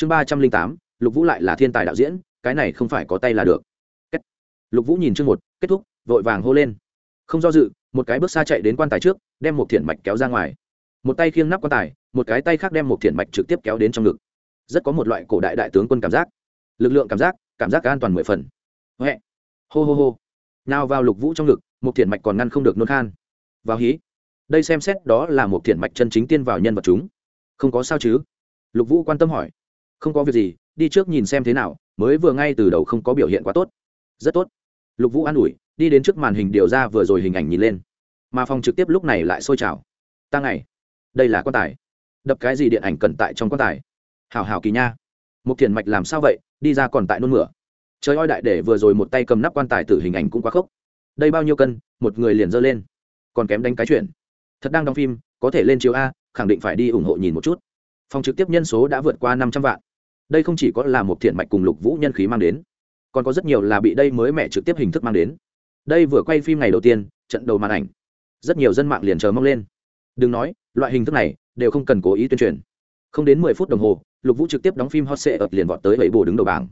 chương ba trăm linh tám, lục vũ lại là thiên tài đạo diễn, cái này không phải có tay là được. Kết. lục vũ nhìn chương một, kết thúc, vội vàng hô lên. Không do dự, một cái bước xa chạy đến quan tài trước, đem một thiện mạch kéo ra ngoài. Một tay khiêng nắp quan tài, một cái tay khác đem một thiện mạch trực tiếp kéo đến trong ngực. Rất có một loại cổ đại đại tướng quân cảm giác. Lực lượng cảm giác cảm giác an toàn mười phần. Huệ. Hô hô hô. Nào vào lục vũ trong ngực, một thiện mạch còn ngăn không được nôn khan. Vào hí. Đây xem xét đó là một thiện mạch chân chính tiên vào nhân vật chúng. Không có sao chứ? Lục vũ quan tâm hỏi không có việc gì, đi trước nhìn xem thế nào, mới vừa ngay từ đầu không có biểu hiện quá tốt. Rất tốt. Lục vũ an ủi, đi đến trước màn hình điều ra vừa rồi hình ảnh nhìn lên. Mà phòng trực tiếp lúc này lại sôi trào. Ta ngày, đây là quan tài. Đập cái gì điện ảnh cần tại trong quan tài? Hào hào kỳ nha. Một thiền mạch làm sao vậy? Đi ra còn tại nôn mửa. Trời oi đại, để vừa rồi một tay cầm nắp quan tài tử hình ảnh cũng quá khốc. Đây bao nhiêu cân? Một người liền giơ lên. Còn kém đánh cái chuyện. Thật đang đóng phim, có thể lên chiếu a, khẳng định phải đi ủng hộ nhìn một chút. Phòng trực tiếp nhân số đã vượt qua năm trăm vạn đây không chỉ có là một thiện mạch cùng lục vũ nhân khí mang đến, còn có rất nhiều là bị đây mới mẹ trực tiếp hình thức mang đến. Đây vừa quay phim ngày đầu tiên, trận đầu màn ảnh, rất nhiều dân mạng liền chờ mong lên. Đừng nói, loại hình thức này đều không cần cố ý tuyên truyền. Không đến mười phút đồng hồ, lục vũ trực tiếp đóng phim hot sệ ập liền vọt tới bảy bồ đứng đầu bảng.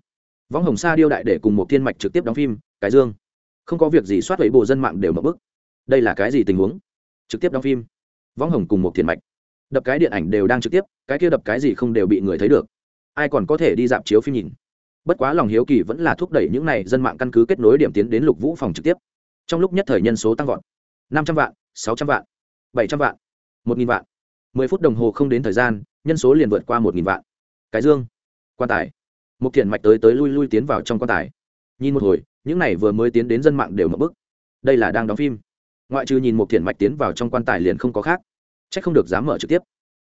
Võng hồng sa điêu đại để cùng một thiên mạch trực tiếp đóng phim, cái dương. Không có việc gì soát bảy bồ dân mạng đều mở bức. Đây là cái gì tình huống? Trực tiếp đóng phim. Võng hồng cùng một thiên mạch. Đập cái điện ảnh đều đang trực tiếp, cái kia đập cái gì không đều bị người thấy được ai còn có thể đi dạp chiếu phim nhìn. Bất quá lòng hiếu kỳ vẫn là thúc đẩy những này dân mạng căn cứ kết nối điểm tiến đến lục vũ phòng trực tiếp. Trong lúc nhất thời nhân số tăng vọt. năm trăm vạn, sáu trăm vạn, bảy trăm vạn, một nghìn vạn. mười phút đồng hồ không đến thời gian, nhân số liền vượt qua một nghìn vạn. Cái dương, quan tài. Một thiện mạch tới tới lui lui tiến vào trong quan tài. Nhìn một hồi, những này vừa mới tiến đến dân mạng đều mở bức. Đây là đang đóng phim. Ngoại trừ nhìn một thiện mạch tiến vào trong quan tài liền không có khác. C h ắ c không được dám mở trực tiếp.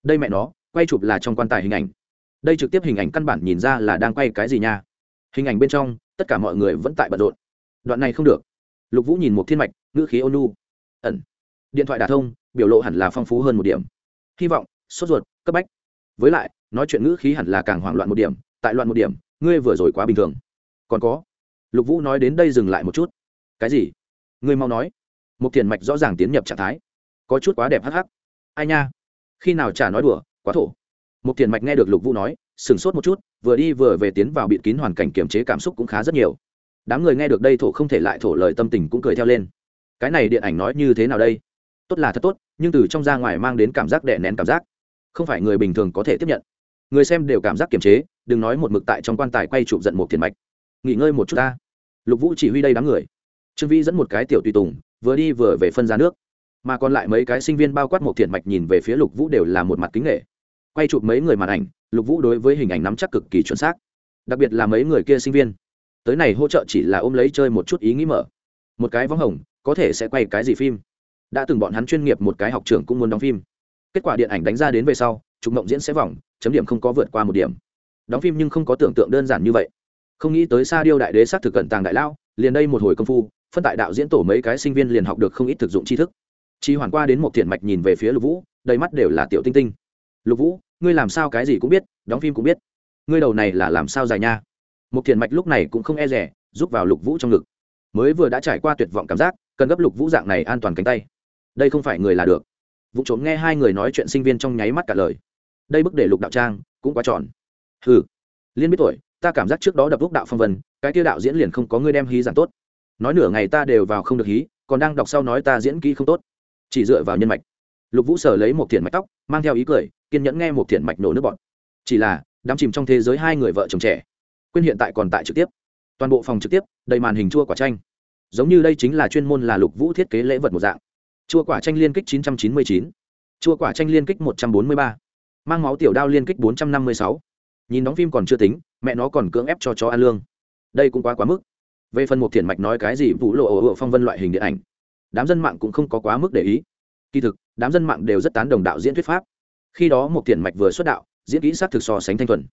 Đây mẹ nó, quay chụp là trong quan tài hình ảnh đây trực tiếp hình ảnh căn bản nhìn ra là đang quay cái gì nha. Hình ảnh bên trong, tất cả mọi người vẫn tại bận rộn. Đoạn này không được. Lục vũ nhìn một thiên mạch, ngữ khí ônu ẩn. Điện thoại đà thông, biểu lộ hẳn là phong phú hơn một điểm. Hy vọng, sốt ruột, cấp bách. Với lại, nói chuyện ngữ khí hẳn là càng hoảng loạn một điểm, tại loạn một điểm, ngươi vừa rồi quá bình thường. Còn có. Lục vũ nói đến đây dừng lại một chút. Cái gì? Ngươi mau nói. Một tiền mạch rõ ràng tiến nhập trạng thái. Có chút quá đẹp hắc hắc. Ai nha? Khi nào chả nói đùa, quá thổ một tiền mạch nghe được lục vũ nói, sửng sốt một chút, vừa đi vừa về tiến vào bịt kín hoàn cảnh kiềm chế cảm xúc cũng khá rất nhiều. Đám người nghe được đây thổ không thể lại thổ lời tâm tình cũng cười theo lên. Cái này điện ảnh nói như thế nào đây? Tốt là thật tốt, nhưng từ trong ra ngoài mang đến cảm giác đè nén cảm giác. Không phải người bình thường có thể tiếp nhận. Người xem đều cảm giác kiềm chế, đừng nói một mực tại trong quan tài quay chụp giận một thiền mạch. Nghỉ ngơi một chút ta. Lục vũ chỉ huy đây đám người. Trương vĩ dẫn một cái tiểu tùy tùng, vừa đi vừa về phân ra nước. Mà còn lại mấy cái sinh viên bao quát một thiện mạch nhìn về phía lục vũ đều là một mặt kính nghệ quay chụp mấy người màn ảnh, lục vũ đối với hình ảnh nắm chắc cực kỳ chuẩn xác. Đặc biệt là mấy người kia sinh viên. Tới này hỗ trợ chỉ là ôm lấy chơi một chút ý nghĩ mở. Một cái võng hồng, có thể sẽ quay cái gì phim? Đã từng bọn hắn chuyên nghiệp một cái học trưởng cũng muốn đóng phim. Kết quả điện ảnh đánh ra đến về sau trục mộng diễn sẽ vòng, chấm điểm không có vượt qua một điểm. Đóng phim nhưng không có tưởng tượng đơn giản như vậy. Không nghĩ tới sa điêu đại đế s á thực cận tàng đại lao, liền đây một hồi công phu, phân tại đạo diễn tổ mấy cái sinh viên liền học được không ít thực dụng tri thức. Chi hoàn qua đến một thiện mạch nhìn về phía lục vũ, đầy mắt đều là tiểu tinh tinh. Lục vũ ngươi làm sao cái gì cũng biết, đóng phim cũng biết. Ngươi đầu này là làm sao dài nha? Một thiền mạch lúc này cũng không e rẻ giúp vào lục vũ trong ngực. Mới vừa đã trải qua tuyệt vọng cảm giác, cần gấp lục vũ dạng này an toàn cánh tay. Đây không phải người là được. Vụ trốn nghe hai người nói chuyện sinh viên trong nháy mắt cả lời. Đây bức để lục đạo trang cũng quá tròn. Ừ liên biết tuổi, ta cảm giác trước đó đập lúc đạo phong vân, cái tiêu đạo diễn liền không có ngươi đem hí giảng tốt. Nói nửa ngày ta đều vào không được hí, còn đang đọc sau nói ta diễn kỹ không tốt. Chỉ dựa vào nhân mạch lục vũ sở lấy một thiện mạch tóc mang theo ý cười kiên nhẫn nghe một thiện mạch nổ nước bọt. Chỉ là đắm chìm trong thế giới hai người vợ chồng trẻ quên hiện tại còn tại trực tiếp. Toàn bộ phòng trực tiếp đầy màn hình chua quả tranh giống như đây chính là chuyên môn là lục vũ thiết kế lễ vật một dạng. Chua quả tranh liên kích 999, chua quả tranh liên kích 143, mang máu tiểu đao liên kích 456. nhìn đóng phim còn chưa tính mẹ nó còn cưỡng ép cho chó ăn lương. Đây cũng quá quá mức. Về phần một thiện mạch nói cái gì vũ lộ ở phong vân loại hình điện ảnh đám dân mạng cũng không có quá mức để ý. Kỳ thực đám dân mạng đều rất tán đồng đạo diễn thuyết pháp. Khi đó một tiền mạch vừa xuất đạo, diễn kỹ sát thực so sánh thanh thuần,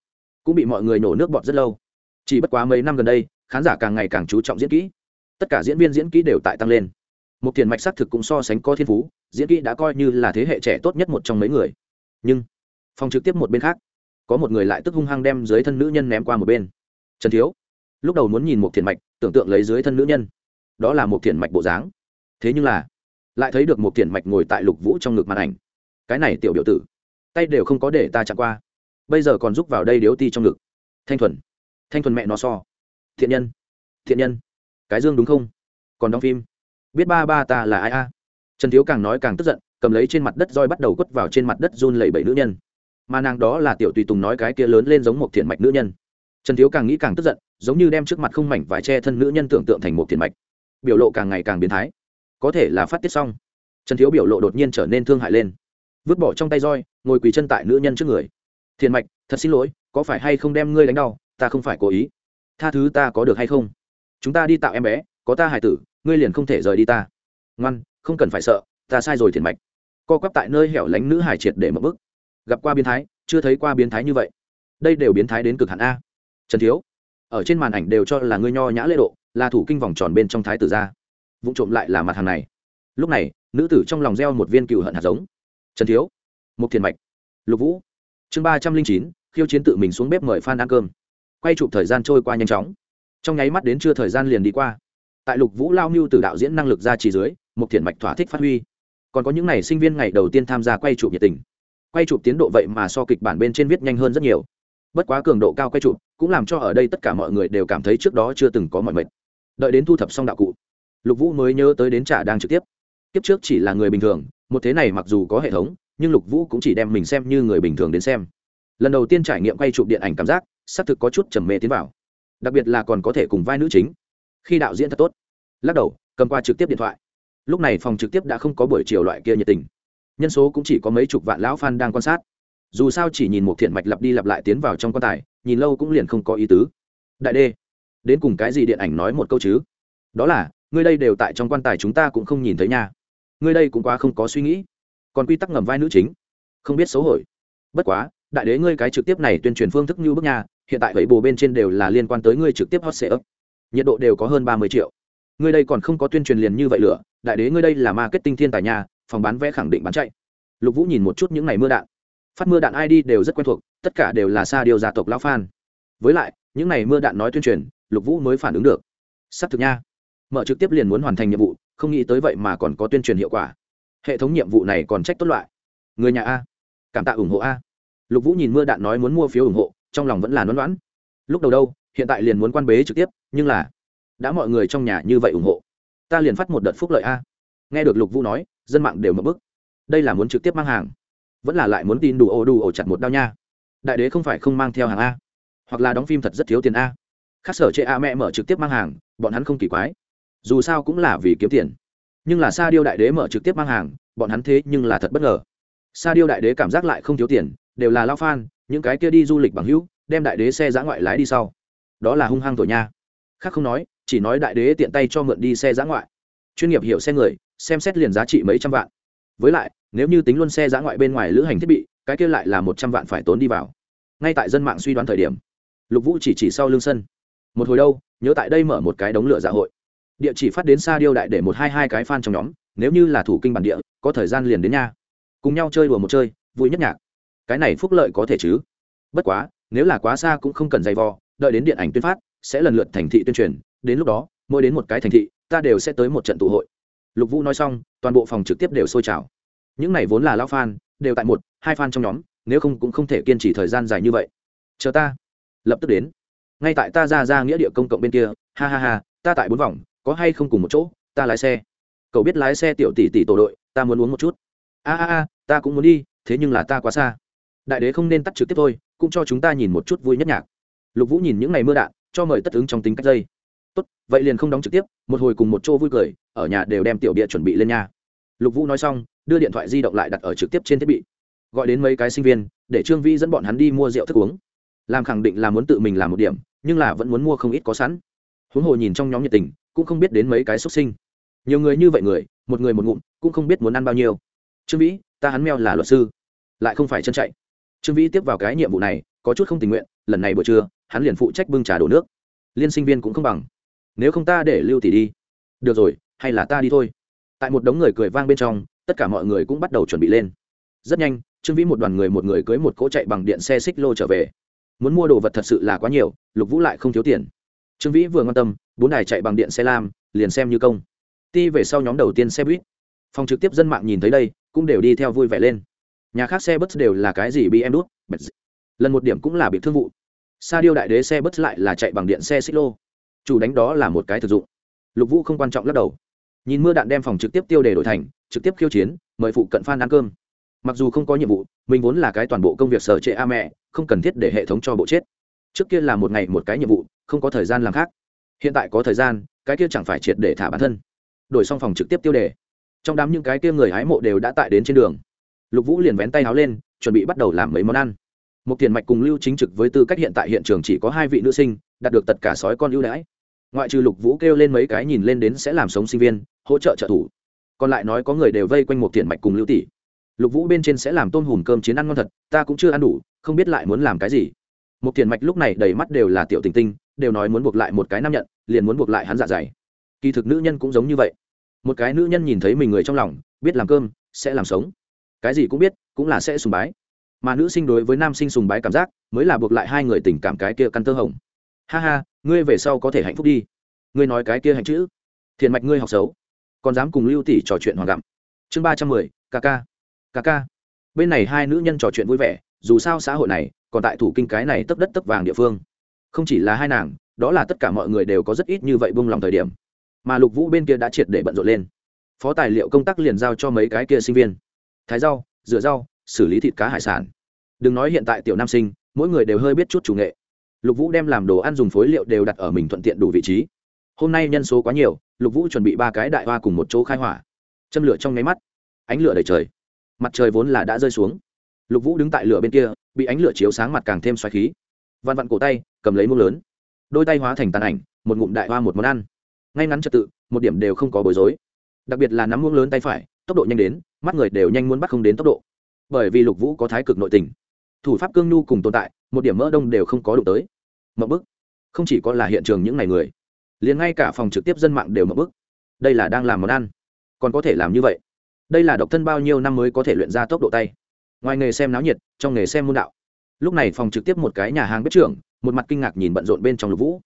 cũng bị mọi người nổ nước bọt rất lâu. Chỉ bất quá mấy năm gần đây, khán giả càng ngày càng chú trọng diễn kỹ. Tất cả diễn viên diễn kỹ đều tại tăng lên. Một tiền mạch sát thực cũng so sánh có thiên phú, diễn kỹ đã coi như là thế hệ trẻ tốt nhất một trong mấy người. Nhưng, phòng trực tiếp một bên khác, có một người lại tức hung hăng đem dưới thân nữ nhân ném qua một bên. Trần thiếu, lúc đầu muốn nhìn một thiền mạch, tưởng tượng lấy dưới thân nữ nhân. Đó là một thiền mạch bộ dáng. Thế nhưng là lại thấy được một thiền mạch ngồi tại lục vũ trong ngực màn ảnh. Cái này tiểu biểu tử, tay đều không có để ta chạm qua. Bây giờ còn giúp vào đây điếu ti trong ngực. Thanh thuần thanh thuần mẹ nó so. Thiện nhân thiện nhân, cái dương đúng không? Còn đóng phim. Biết ba ba ta là ai a? Trần thiếu càng nói càng tức giận, cầm lấy trên mặt đất roi bắt đầu quất vào trên mặt đất run lẩy bẩy nữ nhân. Mà nàng đó là tiểu tùy tùng nói cái kia lớn lên giống một thiện mạch nữ nhân. Trần thiếu càng nghĩ càng tức giận, giống như đem trước mặt không mảnh vải che thân nữ nhân tưởng tượng thành một thiện mạch. Biểu lộ càng ngày càng biến thái có thể là phát tiết xong. Trần thiếu biểu lộ đột nhiên trở nên thương hại lên. Vứt bỏ trong tay roi, ngồi quỳ chân tại nữ nhân trước người. Thiền mạch, thật xin lỗi, có phải hay không đem ngươi đánh đau, ta không phải cố ý. Tha thứ ta có được hay không? Chúng ta đi tạo em bé, có ta hải tử, ngươi liền không thể rời đi ta. Ngoan, không cần phải sợ, ta sai rồi thiền mạch. Co quắp tại nơi hẻo lánh nữ hải triệt để mập bức. Gặp qua biến thái, chưa thấy qua biến thái như vậy. Đây đều biến thái đến cực hạn a. Trần thiếu, ở trên màn ảnh đều cho là ngươi nho nhã lễ độ, là thủ kinh vòng tròn bên trong thái tử gia vụ trộm lại là mặt hàng này. Lúc này, nữ tử trong lòng gieo một viên cựu hận hạt giống. Trần thiếu, Mục thiền mạch, lục vũ. Chương ba trăm linh chín, khiêu chiến tự mình xuống bếp mời phan ăn cơm. Quay chụp thời gian trôi qua nhanh chóng. Trong nháy mắt đến trưa thời gian liền đi qua. Tại lục vũ lao mưu từ đạo diễn năng lực ra chỉ dưới, Mục thiền mạch thỏa thích phát huy. Còn có những ngày sinh viên ngày đầu tiên tham gia quay chụp nhiệt tình. Quay chụp tiến độ vậy mà so kịch bản bên trên viết nhanh hơn rất nhiều. Bất quá cường độ cao quay chụp cũng làm cho ở đây tất cả mọi người đều cảm thấy trước đó chưa từng có mọi mệt. Đợi đến thu thập xong đạo cụ lục vũ mới nhớ tới đến trả đang trực tiếp. Kiếp trước chỉ là người bình thường, một thế này mặc dù có hệ thống, nhưng lục vũ cũng chỉ đem mình xem như người bình thường đến xem. Lần đầu tiên trải nghiệm quay chụp điện ảnh cảm giác, xác thực có chút trầm mê tiến vào. Đặc biệt là còn có thể cùng vai nữ chính. Khi đạo diễn thật tốt. Lắc đầu, cầm qua trực tiếp điện thoại. Lúc này phòng trực tiếp đã không có buổi chiều loại kia nhiệt tình. Nhân số cũng chỉ có mấy chục vạn lão fan đang quan sát. Dù sao chỉ nhìn một thiện mạch lặp đi lặp lại tiến vào trong quan tài, nhìn lâu cũng liền không có ý tứ. Đại đê, đến cùng cái gì điện ảnh nói một câu chứ? Đó là ngươi đây đều tại trong quan tài chúng ta cũng không nhìn thấy nha. Ngươi đây cũng quá không có suy nghĩ. Còn quy tắc ngầm vai nữ chính. Không biết xấu hổi bất quá, đại đế ngươi cái trực tiếp này tuyên truyền phương thức như bức nha, hiện tại vậy bồ bên trên đều là liên quan tới ngươi trực tiếp hot sale nhiệt độ đều có hơn ba mươi triệu. Ngươi đây còn không có tuyên truyền liền như vậy lửa, đại đế ngươi đây là marketing thiên tài nhà phòng bán vé khẳng định bán chạy. Lục vũ nhìn một chút những ngày mưa đạn. Phát mưa đạn id đều rất quen thuộc, tất cả đều là xa điều gia tộc lão phan với lại, những ngày mưa đạn nói tuyên truyền, lục vũ mới phản ứng được. S thực nha mở trực tiếp liền muốn hoàn thành nhiệm vụ, không nghĩ tới vậy mà còn có tuyên truyền hiệu quả. Hệ thống nhiệm vụ này còn trách tốt loại. Người nhà a. Cảm tạ ủng hộ a. Lục vũ nhìn mưa đạn nói muốn mua phiếu ủng hộ, trong lòng vẫn là nón đoán lúc đầu đâu, hiện tại liền muốn quan bế trực tiếp, nhưng là, đã mọi người trong nhà như vậy ủng hộ, ta liền phát một đợt phúc lợi a. Nghe được lục vũ nói, dân mạng đều mập bức. Đây là muốn trực tiếp mang hàng, vẫn là lại muốn tin đủ ô đủ ổ chặt một đao nha. Đại đế không phải không mang theo hàng a, hoặc là đóng phim thật rất thiếu tiền a. Khác sở chệ a mẹ mở trực tiếp mang hàng, bọn hắn không kỳ quái dù sao cũng là vì kiếm tiền. Nhưng là sa điêu đại đế mở trực tiếp mang hàng, bọn hắn thế nhưng là thật bất ngờ. Sa điêu đại đế cảm giác lại không thiếu tiền, đều là lao phan, những cái kia đi du lịch bằng hữu, đem đại đế xe giã ngoại lái đi sau. Đó là hung hăng tội nha. Khác không nói, chỉ nói đại đế tiện tay cho mượn đi xe giã ngoại. Chuyên nghiệp hiểu xe người, xem xét liền giá trị mấy trăm vạn. Với lại, nếu như tính luôn xe giã ngoại bên ngoài lữ hành thiết bị, cái kia lại là một trăm vạn phải tốn đi vào. Ngay tại dân mạng suy đoán thời điểm, lục vũ chỉ chỉ sau lưng sân. Một hồi đâu, nhớ tại đây mở một cái đống lửa dạ hội địa chỉ phát đến xa điêu đại để một hai hai cái fan trong nhóm, nếu như là thủ kinh bản địa, có thời gian liền đến nha. Cùng nhau chơi đùa một chơi, vui nhất nhạc. Cái này phúc lợi có thể chứ? Bất quá, nếu là quá xa cũng không cần dày vò, đợi đến điện ảnh tuyên phát, sẽ lần lượt thành thị tuyên truyền, đến lúc đó, mỗi đến một cái thành thị, ta đều sẽ tới một trận tụ hội. Lục vũ nói xong, toàn bộ phòng trực tiếp đều sôi trào. Những này vốn là lao fan, đều tại một, hai fan trong nhóm, nếu không cũng không thể kiên trì thời gian dài như vậy. Chờ ta. Lập tức đến. Ngay tại ta ra ra nghĩa địa công cộng bên kia, ha ha ha, ta tại bốn vòng có hay không cùng một chỗ, ta lái xe. Cậu biết lái xe tiểu tỷ tỷ tổ đội, ta muốn uống một chút. A a a, ta cũng muốn đi, thế nhưng là ta quá xa. Đại đế không nên tắt trực tiếp thôi, cũng cho chúng ta nhìn một chút vui nhất nhạc. Lục vũ nhìn những ngày mưa đạn, cho mời tất ứng trong tính cách dây. Tốt, vậy liền không đóng trực tiếp, một hồi cùng một chỗ vui cười, ở nhà đều đem tiểu bịa chuẩn bị lên nhà. lục vũ nói xong, đưa điện thoại di động lại đặt ở trực tiếp trên thiết bị. Gọi đến mấy cái sinh viên, để trương vi dẫn bọn hắn đi mua rượu thức uống. Làm khẳng định là muốn tự mình làm một điểm, nhưng là vẫn muốn mua không ít có sẵn huống hồ nhìn trong nhóm nhiệt tình, cũng không biết đến mấy cái xuất sinh. Nhiều người như vậy người, một người một ngụm, cũng không biết muốn ăn bao nhiêu. Trương vĩ, ta hắn meo là luật sư, lại không phải chân chạy. Trương vĩ tiếp vào cái nhiệm vụ này, có chút không tình nguyện, lần này buổi trưa, hắn liền phụ trách bưng trà đổ nước. Liên sinh viên cũng không bằng. Nếu không ta để lưu tỷ đi. Được rồi, hay là ta đi thôi. Tại một đống người cười vang bên trong, tất cả mọi người cũng bắt đầu chuẩn bị lên. Rất nhanh, trương vĩ một đoàn người một người cưới một cỗ chạy bằng điện xe xích lô trở về. Muốn mua đồ vật thật sự là quá nhiều, lục vũ lại không thiếu tiền trương vĩ vừa ngon tâm, bốn đài chạy bằng điện xe lam, liền xem như công. Ti về sau nhóm đầu tiên xe buýt. Phòng trực tiếp dân mạng nhìn thấy đây, cũng đều đi theo vui vẻ lên. Nhà khác xe bus đều là cái gì bm đút lần một điểm cũng là bị thương vụ. Sa điêu đại đế xe bus lại là chạy bằng điện xe xích lô. Chủ đánh đó là một cái thực dụng. Lục vũ không quan trọng lắc đầu. Nhìn mưa đạn đem phòng trực tiếp tiêu đề đổi thành, trực tiếp khiêu chiến, mời phụ cận phan ăn cơm. Mặc dù không có nhiệm vụ, mình vốn là cái toàn bộ công việc sở trệ a mẹ, không cần thiết để hệ thống cho bộ chết. Trước kia là một ngày một cái nhiệm vụ không có thời gian làm khác. Hiện tại có thời gian, cái kia chẳng phải triệt để thả bản thân. Đổi xong phòng trực tiếp tiêu đề. Trong đám những cái kia người hái mộ đều đã tại đến trên đường. Lục vũ liền vén tay áo lên, chuẩn bị bắt đầu làm mấy món ăn. Một tiền mạch cùng lưu chính trực với tư cách hiện tại hiện trường chỉ có hai vị nữ sinh, đạt được tất cả sói con ưu đãi. Ngoại trừ lục vũ kêu lên mấy cái nhìn lên đến sẽ làm sống sinh viên, hỗ trợ trợ thủ. Còn lại nói có người đều vây quanh một tiền mạch cùng lưu tỷ. Lục vũ bên trên sẽ làm tôm hùm cơm chiến ăn ngon thật, ta cũng chưa ăn đủ, không biết lại muốn làm cái gì. Một tiền mạch lúc này đầy mắt đều là tiểu tình tinh đều nói muốn buộc lại một cái nam nhận, liền muốn buộc lại hắn dạ dày. Kỳ thực nữ nhân cũng giống như vậy. Một cái nữ nhân nhìn thấy mình người trong lòng, biết làm cơm, sẽ làm sống. Cái gì cũng biết, cũng là sẽ sùng bái. Mà nữ sinh đối với nam sinh sùng bái cảm giác, mới là buộc lại hai người tình cảm cái kia căn tơ hồng. Ha ha, ngươi về sau có thể hạnh phúc đi. Ngươi nói cái kia hạnh chữ. Thiện mạch ngươi học xấu. Còn dám cùng lưu tỷ trò chuyện hoàng gặm. Chương ba trăm mười kk kk bên này hai nữ nhân trò chuyện vui vẻ, dù sao xã hội này, còn tại thủ kinh cái này tấp đất tấp vàng địa phương không chỉ là hai nàng, đó là tất cả mọi người đều có rất ít như vậy buông lòng thời điểm. Mà lục vũ bên kia đã triệt để bận rộn lên. Phó tài liệu công tác liền giao cho mấy cái kia sinh viên. Thái rau, rửa rau, xử lý thịt cá hải sản. Đừng nói hiện tại tiểu nam sinh, mỗi người đều hơi biết chút chủ nghệ. Lục vũ đem làm đồ ăn dùng phối liệu đều đặt ở mình thuận tiện đủ vị trí. Hôm nay nhân số quá nhiều, lục vũ chuẩn bị ba cái đại hoa cùng một chỗ khai hỏa. Châm lửa trong nháy mắt. Ánh lửa đầy trời. Mặt trời vốn là đã rơi xuống. Lục vũ đứng tại lửa bên kia, bị ánh lửa chiếu sáng mặt càng thêm xoáy khí vặn vặn cổ tay, cầm lấy muỗng lớn. Đôi tay hóa thành tàn ảnh, một ngụm đại hoa một món ăn. Ngay ngắn trật tự, một điểm đều không có bối rối. Đặc biệt là nắm muỗng lớn tay phải, tốc độ nhanh đến, mắt người đều nhanh muốn bắt không đến tốc độ. Bởi vì lục vũ có thái cực nội tình. Thủ pháp cương nhu cùng tồn tại, một điểm mỡ đông đều không có đụng tới. Mậu bức. Không chỉ có là hiện trường những ngày người, liền ngay cả phòng trực tiếp dân mạng đều mậu bức. Đây là đang làm món ăn. Còn có thể làm như vậy. Đây là độc thân bao nhiêu năm mới có thể luyện ra tốc độ tay. Ngoài nghề xem náo nhiệt, trong nghề xem môn đạo lúc này phòng trực tiếp một cái nhà hàng bếp trưởng, một mặt kinh ngạc nhìn bận rộn bên trong lục vũ.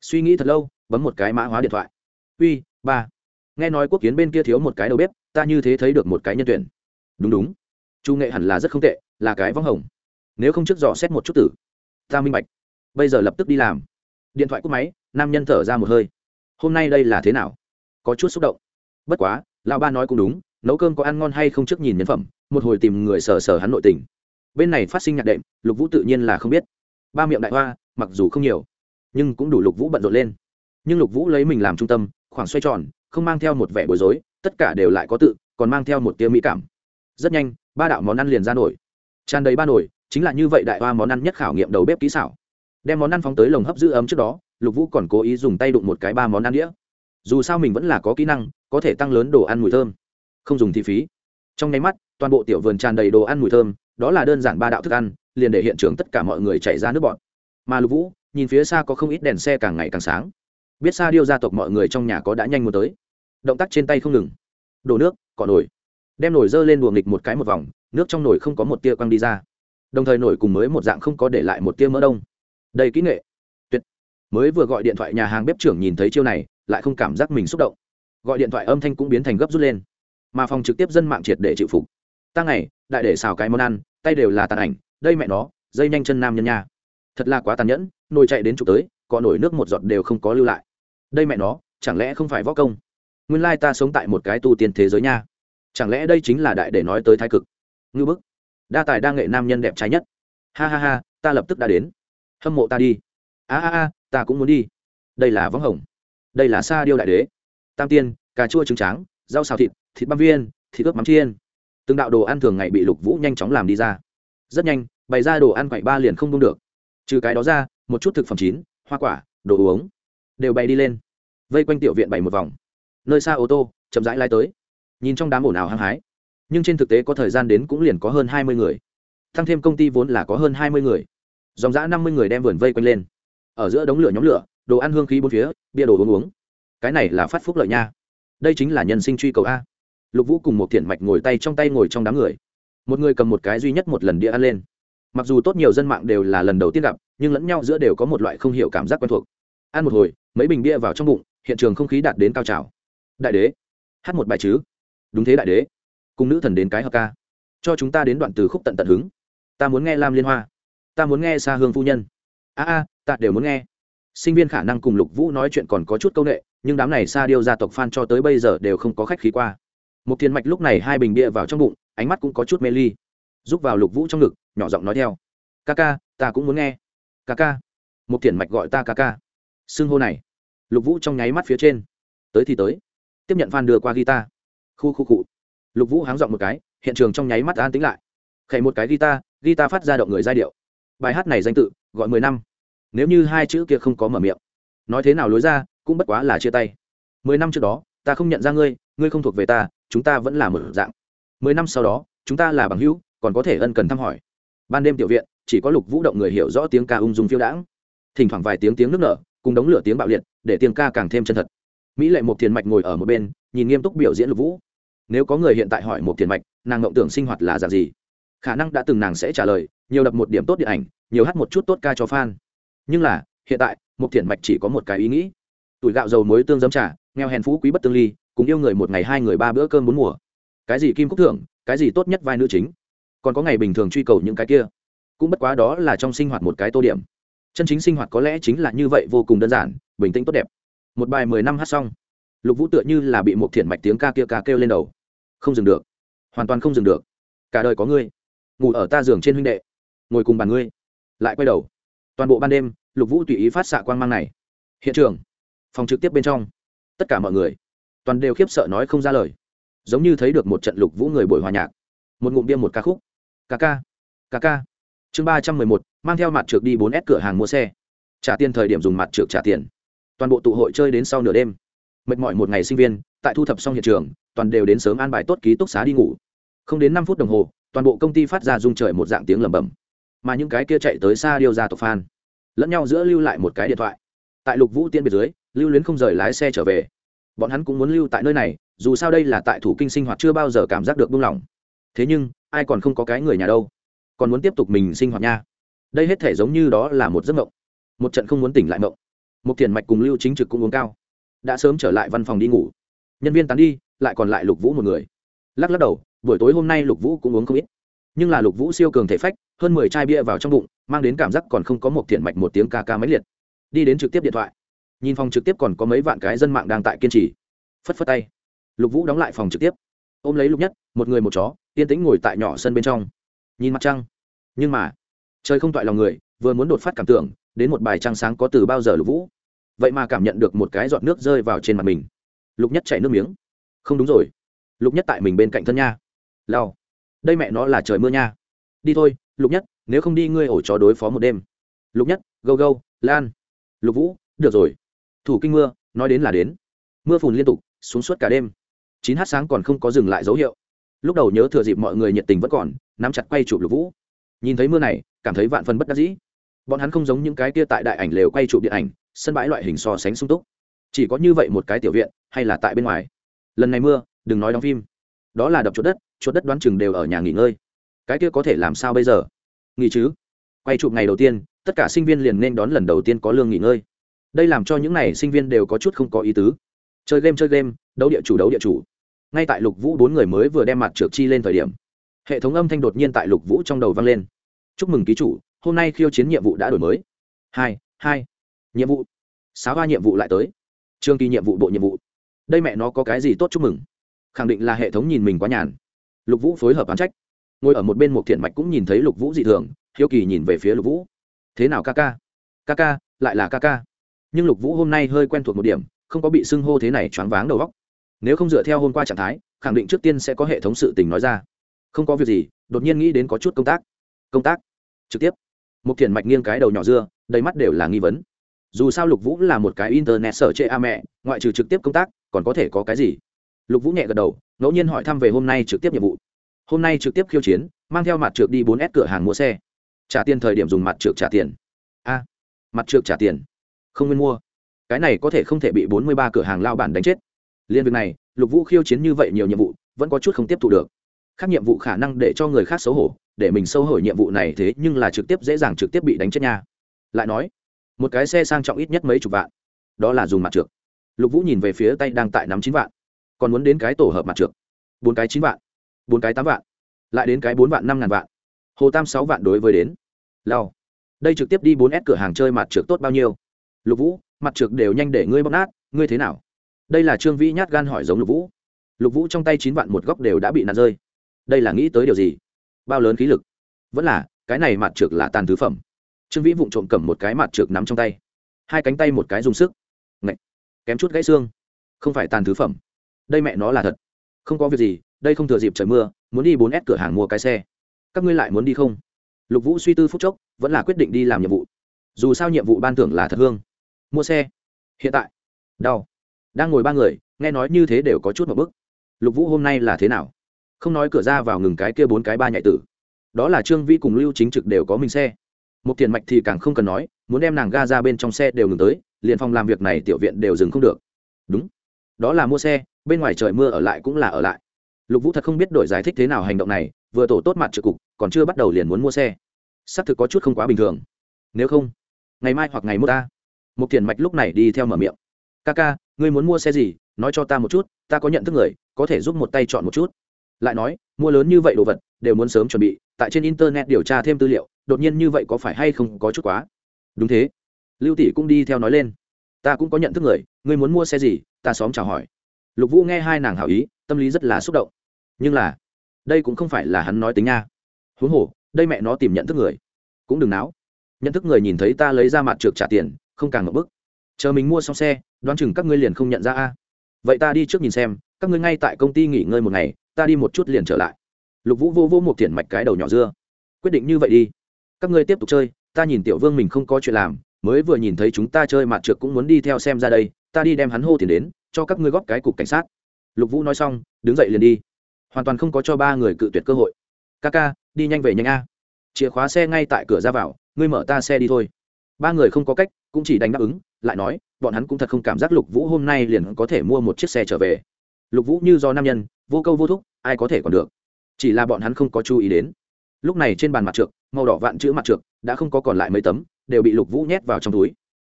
Suy nghĩ thật lâu, bấm một cái mã hóa điện thoại. Uy, ba. Nghe nói quốc kiến bên kia thiếu một cái đầu bếp, ta như thế thấy được một cái nhân tuyển. Đúng đúng. Chu nghệ hẳn là rất không tệ, là cái vong hồng. Nếu không trước dò xét một chút tử. Ta minh bạch. Bây giờ lập tức đi làm. Điện thoại cúp máy, nam nhân thở ra một hơi. Hôm nay đây là thế nào? Có chút xúc động. Bất quá, lão ba nói cũng đúng, nấu cơm có ăn ngon hay không trước nhìn nhân phẩm, một hồi tìm người sờ sờ hắn nội tình bên này phát sinh nhạc đệm, lục vũ tự nhiên là không biết. Ba miệng đại hoa, mặc dù không nhiều, nhưng cũng đủ lục vũ bận rộn lên. Nhưng lục vũ lấy mình làm trung tâm, khoảng xoay tròn, không mang theo một vẻ bối rối, tất cả đều lại có tự, còn mang theo một tia mỹ cảm. Rất nhanh, ba đạo món ăn liền ra nổi. Tràn đầy ba nổi chính là như vậy đại hoa món ăn nhất khảo nghiệm đầu bếp kỹ xảo. Đem món ăn phóng tới lồng hấp giữ ấm trước đó, lục vũ còn cố ý dùng tay đụng một cái ba món ăn đĩa. Dù sao mình vẫn là có kỹ năng, có thể tăng lớn đồ ăn mùi thơm, không dùng thị phí. Trong nháy mắt, toàn bộ tiểu vườn tràn đầy đồ ăn mùi thơm đó là đơn giản ba đạo thức ăn, liền để hiện trường tất cả mọi người chạy ra nước bọn. Mà lục vũ, nhìn phía xa có không ít đèn xe càng ngày càng sáng. Biết xa điêu gia tộc mọi người trong nhà có đã nhanh muốn tới. Động tác trên tay không ngừng. Đổ nước, cọ nồi. Đem nồi dơ lên đùa nghịch một cái một vòng, nước trong nồi không có một tia quăng đi ra. Đồng thời nổi cùng mới một dạng không có để lại một tia mỡ đông. Đầy kỹ nghệ. Tuyệt. Mới vừa gọi điện thoại nhà hàng bếp trưởng nhìn thấy chiêu này, lại không cảm giác mình xúc động. Gọi điện thoại âm thanh cũng biến thành gấp rút lên. Mà phòng trực tiếp dân mạng triệt để chịu phục tăng ngày, đại để xào cái món ăn, tay đều là tàn ảnh, đây mẹ nó, dây nhanh chân nam nhân nha. Thật là quá tàn nhẫn, nồi chạy đến chụp tới, có nổi nước một giọt đều không có lưu lại. Đây mẹ nó, chẳng lẽ không phải võ công? Nguyên lai ta sống tại một cái tu tiên thế giới nha. Chẳng lẽ đây chính là đại để nói tới thái cực? Ngư bức. Đa tài đa nghệ nam nhân đẹp trai nhất. Ha ha ha, ta lập tức đã đến. Hâm mộ ta đi. A a a, ta cũng muốn đi. Đây là võng hồng. Đây là sa điêu đại đế. Tam tiên, cà chua trứng tráng, rau xào thịt thịt băm viên, thịt ướp mắm chiên từng đạo đồ ăn thường ngày bị lục vũ nhanh chóng làm đi ra. Rất nhanh, bày ra đồ ăn quậy ba liền không đông được. Trừ cái đó ra, một chút thực phẩm chín, hoa quả, đồ uống đều bày đi lên. Vây quanh tiểu viện bày một vòng. Nơi xa ô tô, chậm rãi lai tới. Nhìn trong đám ồn ào hăng hái. Nhưng trên thực tế có thời gian đến cũng liền có hơn hai mươi người. Thăng thêm công ty vốn là có hơn hai mươi người. Dòng dã năm mươi người đem vườn vây quanh lên. Ở giữa đống lửa nhóm lửa, đồ ăn hương khí bốn phía, bia đồ uống uống. Cái này là phát phúc lợi nha. Đây chính là nhân sinh truy cầu a lục vũ cùng một thiện mạch ngồi tay trong tay ngồi trong đám người. Một người cầm một cái duy nhất một lần đĩa ăn lên. Mặc dù tốt nhiều dân mạng đều là lần đầu tiên gặp, nhưng lẫn nhau giữa đều có một loại không hiểu cảm giác quen thuộc. Ăn một hồi, mấy bình bia vào trong bụng, hiện trường không khí đạt đến cao trào. Đại đế, hát một bài chứ? Đúng thế đại đế. Cùng nữ thần đến cái hợp ca. Cho chúng ta đến đoạn từ khúc tận tận hứng. Ta muốn nghe lam liên hoa. Ta muốn nghe xa hương phu nhân. A a, ta đều muốn nghe. Sinh viên khả năng cùng lục vũ nói chuyện còn có chút c â u n ệ nhưng đám này xa điêu gia tộc f a n cho tới bây giờ đều không có khách khí qua một thiên mạch lúc này hai bình bia vào trong bụng, ánh mắt cũng có chút mê ly. Giúp vào lục vũ trong ngực, nhỏ giọng nói theo. Ca ca, ta cũng muốn nghe. Ca ca. Một thiên mạch gọi ta ca ca. Xưng hô này, lục vũ trong nháy mắt phía trên. Tới thì tới. Tiếp nhận phan đưa qua guitar. Khu khu cụ lục vũ háng giọng một cái, hiện trường trong nháy mắt an tính lại. Khẩy một cái guitar guitar phát ra động người giai điệu. Bài hát này danh tự, gọi mười năm. Nếu như hai chữ kia không có mở miệng. Nói thế nào lối ra, cũng bất quá là chia tay. Mười năm trước đó, ta không nhận ra ngươi ngươi không thuộc về ta chúng ta vẫn là một dạng. Mười năm sau đó, chúng ta là bằng hữu, còn có thể ân cần thăm hỏi. Ban đêm tiểu viện, chỉ có lục vũ động người hiểu rõ tiếng ca ung dung phiêu đãng. Thỉnh thoảng vài tiếng tiếng nước nở, cùng đống lửa tiếng bạo liệt, để tiếng ca càng thêm chân thật. Mỹ lệ một thiền mạch ngồi ở một bên, nhìn nghiêm túc biểu diễn lục vũ. Nếu có người hiện tại hỏi một thiền mạch, nàng ngộng tưởng sinh hoạt là dạng gì? Khả năng đã từng nàng sẽ trả lời, nhiều đập một điểm tốt điện ảnh, nhiều hát một chút tốt ca cho fan. Nhưng là, hiện tại một thiền mạch chỉ có một cái ý nghĩ. Tuổi gạo dầu muối tương giấm trà, nghèo hèn phú quý bất tương ly cùng yêu người một ngày hai người ba bữa cơm bốn mùa. Cái gì kim cúc thưởng, cái gì tốt nhất vai nữ chính. Còn có ngày bình thường truy cầu những cái kia. Cũng bất quá đó là trong sinh hoạt một cái tô điểm. Chân chính sinh hoạt có lẽ chính là như vậy vô cùng đơn giản, bình tĩnh tốt đẹp. Một bài mười năm hát xong. Lục vũ tựa như là bị một thiện mạch tiếng ca kia ca kêu lên đầu. Không dừng được. Hoàn toàn không dừng được. Cả đời có ngươi. Ngủ ở ta giường trên huynh đệ. Ngồi cùng bàn ngươi. Lại quay đầu. Toàn bộ ban đêm, lục vũ tùy ý phát xạ quang mang này. Hiện trường. Phòng trực tiếp bên trong. Tất cả mọi người toàn đều khiếp sợ nói không ra lời. Giống như thấy được một trận lục vũ người buổi hòa nhạc. Một ngụm bia một ca khúc. Ca ca. Ca ca. Chương ba trăm mười một, mang theo mặt trượt đi bốn s cửa hàng mua xe. Trả tiền thời điểm dùng mặt trượt trả tiền. Toàn bộ tụ hội chơi đến sau nửa đêm. Mệt mỏi một ngày sinh viên, tại thu thập xong hiện trường, toàn đều đến sớm an bài tốt ký túc xá đi ngủ. Không đến năm phút đồng hồ, toàn bộ công ty phát ra rung trời một dạng tiếng lẩm bẩm. Mà những cái kia chạy tới xa điêu ra tộc phan lẫn nhau giữa lưu lại một cái điện thoại. Tại lục vũ tiên biệt dưới, lưu luyến không rời lái xe trở về bọn hắn cũng muốn lưu tại nơi này, dù sao đây là tại thủ kinh sinh hoạt chưa bao giờ cảm giác được buông lỏng. Thế nhưng, ai còn không có cái người nhà đâu. Còn muốn tiếp tục mình sinh hoạt nha. Đây hết thể giống như đó là một giấc mộng. Một trận không muốn tỉnh lại mộng. Một thiền mạch cùng lưu chính trực cũng uống cao. Đã sớm trở lại văn phòng đi ngủ. Nhân viên tán đi, lại còn lại lục vũ một người. Lắc lắc đầu, buổi tối hôm nay lục vũ cũng uống không ít. Nhưng là lục vũ siêu cường thể phách, hơn mười chai bia vào trong bụng, mang đến cảm giác còn không có một thiện mạch một tiếng ca ca máy liệt. Đi đến trực tiếp điện thoại nhìn phòng trực tiếp còn có mấy vạn cái dân mạng đang tại kiên trì. Phất phất tay. Lục vũ đóng lại phòng trực tiếp. Ôm lấy lục nhất, một người một chó, yên tĩnh ngồi tại nhỏ sân bên trong. Nhìn mặt trăng. Nhưng mà, trời không toại lòng người, vừa muốn đột phát cảm tưởng, đến một bài trăng sáng có từ bao giờ lục vũ. Vậy mà cảm nhận được một cái giọt nước rơi vào trên mặt mình. Lục nhất chảy nước miếng. Không đúng rồi. Lục nhất tại mình bên cạnh thân nha. Lao đây mẹ nó là trời mưa nha. Đi thôi, lục nhất, nếu không đi ngươi ổ chó đối phó một đêm. Lục nhất gâu gâu lan. Lục vũ, được rồi thủ kinh mưa, nói đến là đến. Mưa phùn liên tục, xuống suốt cả đêm. Chín h sáng còn không có dừng lại dấu hiệu. Lúc đầu nhớ thừa dịp mọi người nhiệt tình vẫn còn, nắm chặt quay chụp lục vũ. Nhìn thấy mưa này, cảm thấy vạn phần bất đắc dĩ. Bọn hắn không giống những cái kia tại đại ảnh lều quay chụp điện ảnh, sân bãi loại hình so sánh sung túc. Chỉ có như vậy một cái tiểu viện, hay là tại bên ngoài. Lần này mưa, đừng nói đóng phim. Đó là đập chuột đất chuột đất đoán chừng đều ở nhà nghỉ ngơi. Cái kia có thể làm sao bây giờ? Nghỉ chứ? Quay chụp ngày đầu tiên, tất cả sinh viên liền nên đón lần đầu tiên có lương nghỉ ngơi đây làm cho những n à y sinh viên đều có chút không có ý tứ. Chơi game chơi game, đấu địa chủ, đấu địa chủ. Ngay tại lục vũ bốn người mới vừa đem mặt trượt chi lên thời điểm, hệ thống âm thanh đột nhiên tại lục vũ trong đầu vang lên. Chúc mừng ký chủ, hôm nay khiêu chiến nhiệm vụ đã đổi mới. Hai hai, nhiệm vụ. Sáu ba nhiệm vụ lại tới. Trường kỳ nhiệm vụ, bộ nhiệm vụ. Đây mẹ nó có cái gì tốt chúc mừng? Khẳng định là hệ thống nhìn mình quá nhàn. Lục vũ phối hợp án trách. Ngồi ở một bên một thiện mạch cũng nhìn thấy lục vũ dị thường, hiếu kỳ nhìn về phía lục vũ. Thế nào ca ca? Ca ca, lại là ca ca nhưng lục vũ hôm nay hơi quen thuộc một điểm, không có bị xưng hô thế này choáng váng đầu góc nếu không dựa theo hôm qua trạng thái, khẳng định trước tiên sẽ có hệ thống sự tình nói ra. Không có việc gì, đột nhiên nghĩ đến có chút công tác. Công tác? Trực tiếp. Một thiền mạch nghiêng cái đầu nhỏ dưa, đầy mắt đều là nghi vấn. Dù sao lục vũ là một cái internet sở trệ a mẹ, ngoại trừ trực tiếp công tác, còn có thể có cái gì? Lục vũ nhẹ gật đầu, ngẫu nhiên hỏi thăm về hôm nay trực tiếp nhiệm vụ. Hôm nay trực tiếp khiêu chiến, mang theo mặt trượt đi bốn s cửa hàng mua xe. Trả tiền thời điểm dùng mặt trượt trả tiền. A, mặt trượt trả tiền không nên mua. Cái này có thể không thể bị bốn mươi ba cửa hàng lao bản đánh chết. Liên việc này, lục vũ khiêu chiến như vậy nhiều nhiệm vụ, vẫn có chút không tiếp thu được. Khác nhiệm vụ khả năng để cho người khác xấu hổ, để mình sâu hổi nhiệm vụ này thế nhưng là trực tiếp dễ dàng trực tiếp bị đánh chết nha. Lại nói, một cái xe sang trọng ít nhất mấy chục vạn. Đó là dùng mặt trượt lục vũ nhìn về phía tay đang tại nắm chín vạn. Còn muốn đến cái tổ hợp mặt trượt bốn cái chín vạn. Bốn cái tám vạn. Lại đến cái bốn vạn năm ngàn vạn. Hồ tam sáu vạn đối với đến. Lao đây trực tiếp đi bốn s cửa hàng chơi mặt trượt tốt bao nhiêu? Lục vũ, mặt trượt đều nhanh để ngươi bóc nát, ngươi thế nào? Đây là trương vĩ nhát gan hỏi giống lục vũ. Lục vũ trong tay chín vạn một góc đều đã bị nạt rơi. Đây là nghĩ tới điều gì? Bao lớn khí lực? Vẫn là, cái này mặt trượt là tàn thứ phẩm. Trương vĩ vụng trộm cầm một cái mặt trượt nắm trong tay. Hai cánh tay một cái dùng sức. Ngậy. kém chút gãy xương. Không phải tàn thứ phẩm. Đây mẹ nó là thật. Không có việc gì, đây không thừa dịp trời mưa, muốn đi bốn s cửa hàng mua cái xe. Các ngươi lại muốn đi không? Lục vũ suy tư phút chốc, vẫn là quyết định đi làm nhiệm vụ. Dù sao nhiệm vụ ban thưởng là thật hương mua xe. Hiện tại, đau. Đang ngồi ba người, nghe nói như thế đều có chút một bức. Lục vũ hôm nay là thế nào? Không nói cửa ra vào ngừng cái kia bốn cái ba nhạy tử. Đó là trương vi cùng lưu chính trực đều có mình xe. Một tiền mạch thì càng không cần nói, muốn đem nàng ga ra bên trong xe đều ngừng tới, liền phòng làm việc này tiểu viện đều dừng không được. Đúng. Đó là mua xe, bên ngoài trời mưa ở lại cũng là ở lại. Lục vũ thật không biết đổi giải thích thế nào hành động này, vừa tổ tốt mặt trực cục, còn chưa bắt đầu liền muốn mua xe. Xác thực có chút không quá bình thường. Nếu không, ngày mai hoặc ngày mua ta một tiền mạch lúc này đi theo mở miệng. Ca ca, ngươi muốn mua xe gì? Nói cho ta một chút, ta có nhận thức người, có thể giúp một tay chọn một chút. Lại nói, mua lớn như vậy đồ vật, đều muốn sớm chuẩn bị, tại trên internet điều tra thêm tư liệu, đột nhiên như vậy có phải hay không có chút quá? Đúng thế. Lưu tỷ cũng đi theo nói lên. Ta cũng có nhận thức người, ngươi muốn mua xe gì? Ta xóm chào hỏi. Lục vũ nghe hai nàng hảo ý, tâm lý rất là xúc động. Nhưng là, đây cũng không phải là hắn nói tính nha. Huống hồ, đây mẹ nó tìm nhận thức người. Cũng đừng náo. Nhận thức người nhìn thấy ta lấy ra mặt trượt trả tiền không càng ngập bức. Chờ mình mua xong xe, đoán chừng các ngươi liền không nhận ra a. Vậy ta đi trước nhìn xem, các ngươi ngay tại công ty nghỉ ngơi một ngày, ta đi một chút liền trở lại. Lục vũ vô vô một tiền mạch cái đầu nhỏ dưa. Quyết định như vậy đi. Các ngươi tiếp tục chơi, ta nhìn tiểu vương mình không có chuyện làm, mới vừa nhìn thấy chúng ta chơi mặt trượt cũng muốn đi theo xem ra đây, ta đi đem hắn hô tiền đến, cho các ngươi góp cái cục cảnh sát. Lục vũ nói xong, đứng dậy liền đi. Hoàn toàn không có cho ba người cự tuyệt cơ hội. Ca ca, đi nhanh về nhanh a. Chìa khóa xe ngay tại cửa ra vào, ngươi mở ta xe đi thôi. Ba người không có cách cũng chỉ đánh đáp ứng, lại nói, bọn hắn cũng thật không cảm giác lục vũ hôm nay liền có thể mua một chiếc xe trở về. Lục vũ như do nam nhân, vô câu vô thúc, ai có thể còn được. Chỉ là bọn hắn không có chú ý đến. Lúc này trên bàn mặt trượt màu đỏ vạn chữ mặt trượt đã không có còn lại mấy tấm, đều bị lục vũ nhét vào trong túi.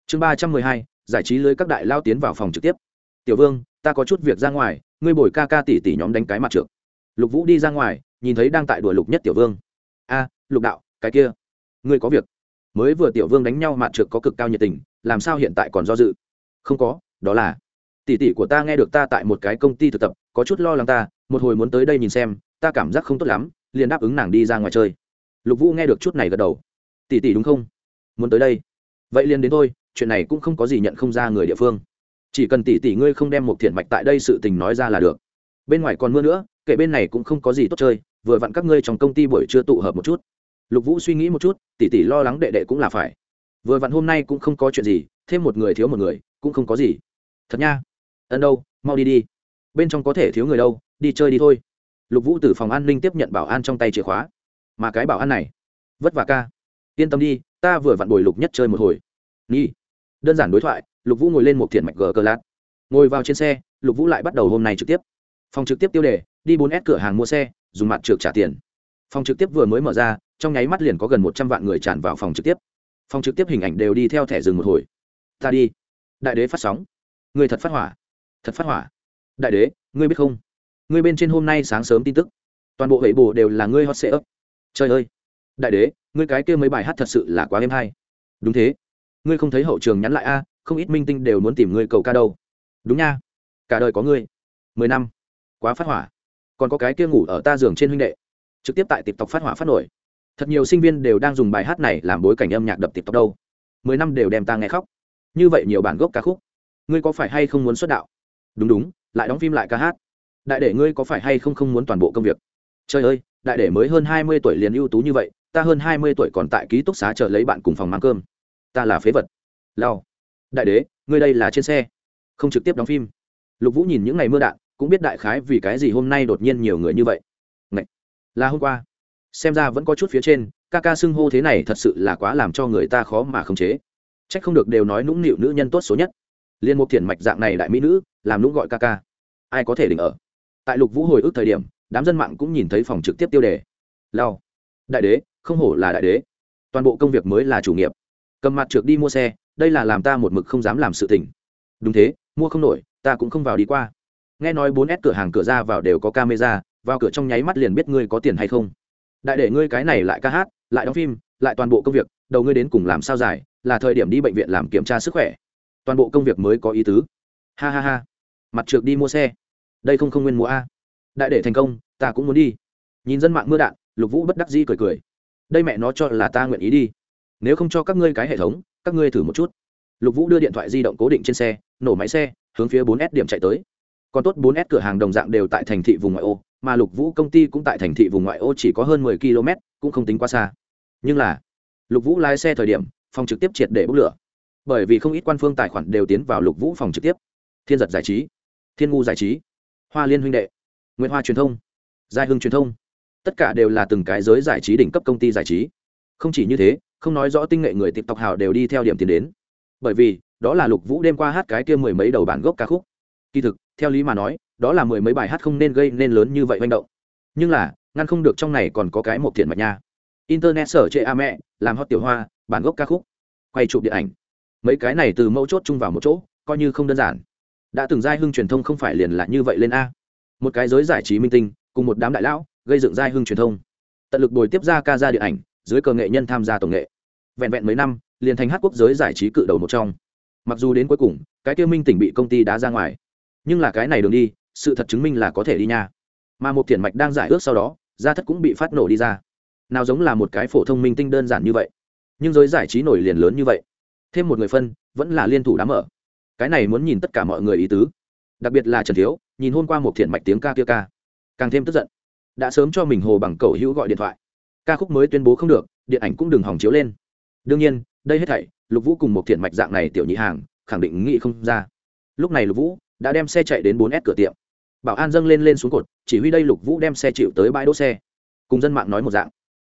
Chương ba trăm mười hai, giải trí lưới các đại lao tiến vào phòng trực tiếp. Tiểu vương, ta có chút việc ra ngoài, ngươi bồi ca ca tỷ tỷ nhóm đánh cái mặt trượt lục vũ đi ra ngoài, nhìn thấy đang tại đuổi lục nhất tiểu vương. A, lục đạo, cái kia, ngươi có việc mới vừa tiểu vương đánh nhau mạn trượt có cực cao nhiệt tình, làm sao hiện tại còn do dự? Không có, đó là, tỷ tỷ của ta nghe được ta tại một cái công ty thực tập, có chút lo lắng ta, một hồi muốn tới đây nhìn xem, ta cảm giác không tốt lắm, liền đáp ứng nàng đi ra ngoài chơi. Lục vũ nghe được chút này gật đầu. Tỷ tỷ đúng không? Muốn tới đây. Vậy liền đến thôi, chuyện này cũng không có gì nhận không ra người địa phương. Chỉ cần tỷ tỷ ngươi không đem một thiện mạch tại đây sự tình nói ra là được. Bên ngoài còn mưa nữa, kể bên này cũng không có gì tốt chơi, vừa vặn các ngươi trong công ty buổi trưa tụ hợp một chút lục vũ suy nghĩ một chút tỷ tỷ lo lắng đệ đệ cũng là phải. Vừa vặn hôm nay cũng không có chuyện gì, thêm một người thiếu một người, cũng không có gì. Thật nha. Ân đâu, mau đi đi. Bên trong có thể thiếu người đâu, đi chơi đi thôi. Lục vũ từ phòng an ninh tiếp nhận bảo an trong tay chìa khóa. Mà cái bảo an này, vất vả ca. Yên tâm đi, ta vừa vặn bồi lục nhất chơi một hồi. Nghi đơn giản đối thoại, lục vũ ngồi lên một thiện mạch gờ cờ lát ngồi vào trên xe, lục vũ lại bắt đầu hôm nay trực tiếp. Phòng trực tiếp tiêu đề, đi bốn s cửa hàng mua xe, dùng mặt trượt trả tiền. Phòng trực tiếp vừa mới mở ra trong nháy mắt liền có gần một trăm vạn người tràn vào phòng trực tiếp. Phòng trực tiếp hình ảnh đều đi theo thẻ rừng một hồi. Ta đi. Đại đế phát sóng. Người thật phát hỏa. Thật phát hỏa. Đại đế, ngươi biết không? Ngươi bên trên hôm nay sáng sớm tin tức. Toàn bộ hệ bồ đều là ngươi hot sệ ấp trời ơi. Đại đế, ngươi cái kia mấy bài hát thật sự là quá êm hay. Đúng thế. Ngươi không thấy hậu trường nhắn lại a, không ít minh tinh đều muốn tìm ngươi cầu ca đâu. Đúng nha. Cả đời có ngươi. Mười năm. Quá phát hỏa. Còn có cái kia ngủ ở ta giường trên huynh đệ. Trực tiếp tại tiệp tộc phát hỏa phát nổi thật nhiều sinh viên đều đang dùng bài hát này làm bối cảnh âm nhạc đập tiệp tóc đâu. Mười năm đều đem ta nghe khóc. Như vậy nhiều bản gốc ca khúc. Ngươi có phải hay không muốn xuất đạo? Đúng đúng, lại đóng phim lại ca hát. Đại để ngươi có phải hay không không muốn toàn bộ công việc? Trời ơi, đại để mới hơn hai mươi tuổi liền ưu tú như vậy, ta hơn hai mươi tuổi còn tại ký túc xá chờ lấy bạn cùng phòng mang cơm. Ta là phế vật. Lao đại đế, ngươi đây là trên xe. Không trực tiếp đóng phim. Lục vũ nhìn những ngày mưa đạn, cũng biết đại khái vì cái gì hôm nay đột nhiên nhiều người như vậy. Ngậy! là hôm qua xem ra vẫn có chút phía trên, ca ca xưng hô thế này thật sự là quá làm cho người ta khó mà khống chế. C h ắ c không được đều nói nũng nịu nữ nhân tốt số nhất. Liên mục thiện mạch dạng này đại mỹ nữ, làm nũng gọi ca ca. Ai có thể đỉnh ở? Tại lục vũ hồi ức thời điểm, đám dân mạng cũng nhìn thấy phòng trực tiếp tiêu đề. Lao. Đại đế, không hổ là đại đế. Toàn bộ công việc mới là chủ nghiệp. Cầm mặt trượt đi mua xe, đây là làm ta một mực không dám làm sự tình. Đúng thế, mua không nổi, ta cũng không vào đi qua. Nghe nói bốn s cửa hàng cửa ra vào đều có camera, vào cửa trong nháy mắt liền biết ngươi có tiền hay không đại để ngươi cái này lại ca hát, lại đóng phim, lại toàn bộ công việc, đầu ngươi đến cùng làm sao dài, là thời điểm đi bệnh viện làm kiểm tra sức khỏe. Toàn bộ công việc mới có ý tứ. Ha ha ha. Mặt trượt đi mua xe. Đây không không nguyên mua a. Đại để thành công, ta cũng muốn đi. Nhìn dân mạng mưa đạn, lục vũ bất đắc dĩ cười cười. Đây mẹ nó cho là ta nguyện ý đi. Nếu không cho các ngươi cái hệ thống, các ngươi thử một chút. Lục vũ đưa điện thoại di động cố định trên xe, nổ máy xe, hướng phía 4S điểm chạy tới. Còn tốt 4S cửa hàng đồng dạng đều tại thành thị vùng ngoại ô mà lục vũ công ty cũng tại thành thị vùng ngoại ô chỉ có hơn 10 km, cũng không tính quá xa. Nhưng là, lục vũ lái xe thời điểm, phòng trực tiếp triệt để bốc lửa. Bởi vì không ít quan phương tài khoản đều tiến vào lục vũ phòng trực tiếp. Thiên giật giải trí, thiên ngu giải trí, hoa liên huynh đệ nguyễn hoa truyền thông, giai hưng truyền thông. Tất cả đều là từng cái giới giải trí đỉnh cấp công ty giải trí. Không chỉ như thế, không nói rõ tinh nghệ người tiktok hào đều đi theo điểm tiến đến. Bởi vì, đó là lục vũ đêm qua hát cái kia mười mấy đầu bản gốc ca khúc. Kỳ thực, theo lý mà nói đó là mười mấy bài hát không nên gây nên lớn như vậy manh động. Nhưng là, ngăn không được trong này còn có cái một thiện mạch nha. Internet sở chệ a mẹ, làm hot tiểu hoa, bản gốc ca khúc. Quay chụp điện ảnh. Mấy cái này từ mẫu chốt chung vào một chỗ, coi như không đơn giản. Đã từng giai hưng truyền thông không phải liền là như vậy lên a. Một cái giới giải trí minh tinh, cùng một đám đại lão, gây dựng giai hưng truyền thông. Tận lực bồi tiếp ra ca ra điện ảnh, dưới cờ nghệ nhân tham gia tổng nghệ. Vẹn vẹn mấy năm, liền thành hát quốc giới giải trí cự đầu một trong. Mặc dù đến cuối cùng, cái tiêu minh tỉnh bị công ty đá ra ngoài. Nhưng là cái này đường đi sự thật chứng minh là có thể đi nha. Mà một thiền mạch đang giải ước sau đó, gia thất cũng bị phát nổ đi ra. Nào giống là một cái phổ thông minh tinh đơn giản như vậy. Nhưng giới giải trí nổi liền lớn như vậy. Thêm một người phân, vẫn là liên thủ đám ở. Cái này muốn nhìn tất cả mọi người ý tứ. Đặc biệt là trần thiếu, nhìn hôm qua một thiện mạch tiếng ca kia ca. Càng thêm tức giận. Đã sớm cho mình hồ bằng cầu hữu gọi điện thoại. Ca khúc mới tuyên bố không được, điện ảnh cũng đừng hỏng chiếu lên. Đương nhiên, đây hết thảy, lục vũ cùng một thiện mạch dạng này tiểu nhị hàng, khẳng định nghĩ không ra. Lúc này lục vũ đã đem xe chạy đến bốn s cửa tiệm bảo an dâng lên lên xuống cột, chỉ huy đây lục vũ đem xe chịu tới bãi đỗ xe. Cùng dân mạng nói một dạng.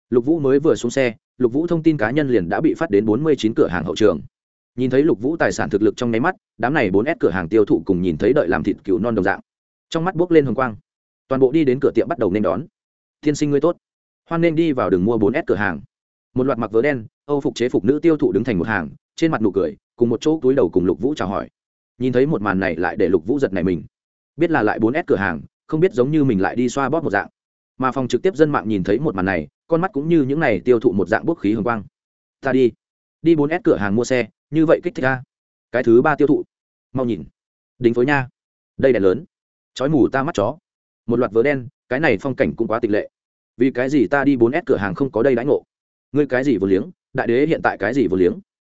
Lục vũ mới vừa xuống xe, lục vũ thông tin cá nhân liền đã bị phát đến bốn mươi chín cửa hàng hậu trường. Nhìn thấy lục vũ tài sản thực lực trong nháy mắt, đám này bốn s cửa hàng tiêu thụ cùng nhìn thấy đợi làm thịt cừu non đồng dạng. Trong mắt buốc lên hồng quang. Toàn bộ đi đến cửa tiệm bắt đầu nên đón. Thiên sinh ngươi tốt. Hoan nên đi vào đường mua bốn s cửa hàng. Một loạt mặc vớ đen, âu phục chế phục nữ tiêu thụ đứng thành một hàng, trên mặt nụ cười, cùng một chỗ túi đầu cùng lục vũ chào hỏi. Nhìn thấy một màn này lại để lục vũ giật này mình biết là lại bốn s cửa hàng không biết giống như mình lại đi xoa bóp một dạng. Mà phòng trực tiếp dân mạng nhìn thấy một màn này con mắt cũng như những này tiêu thụ một dạng bốc khí hồng quang. Ta đi. Đi bốn s cửa hàng mua xe như vậy kích thích a, cái thứ ba tiêu thụ. Mau nhìn. Đính phối nha. Đây đèn lớn. Chói mù ta mắt chó. Một loạt vớ đen cái này phong cảnh cũng quá tịch lệ. Vì cái gì ta đi bốn s cửa hàng không có đây đãi ngộ? Ngươi cái gì vô liếng? Đại đế hiện tại cái gì vô liếng?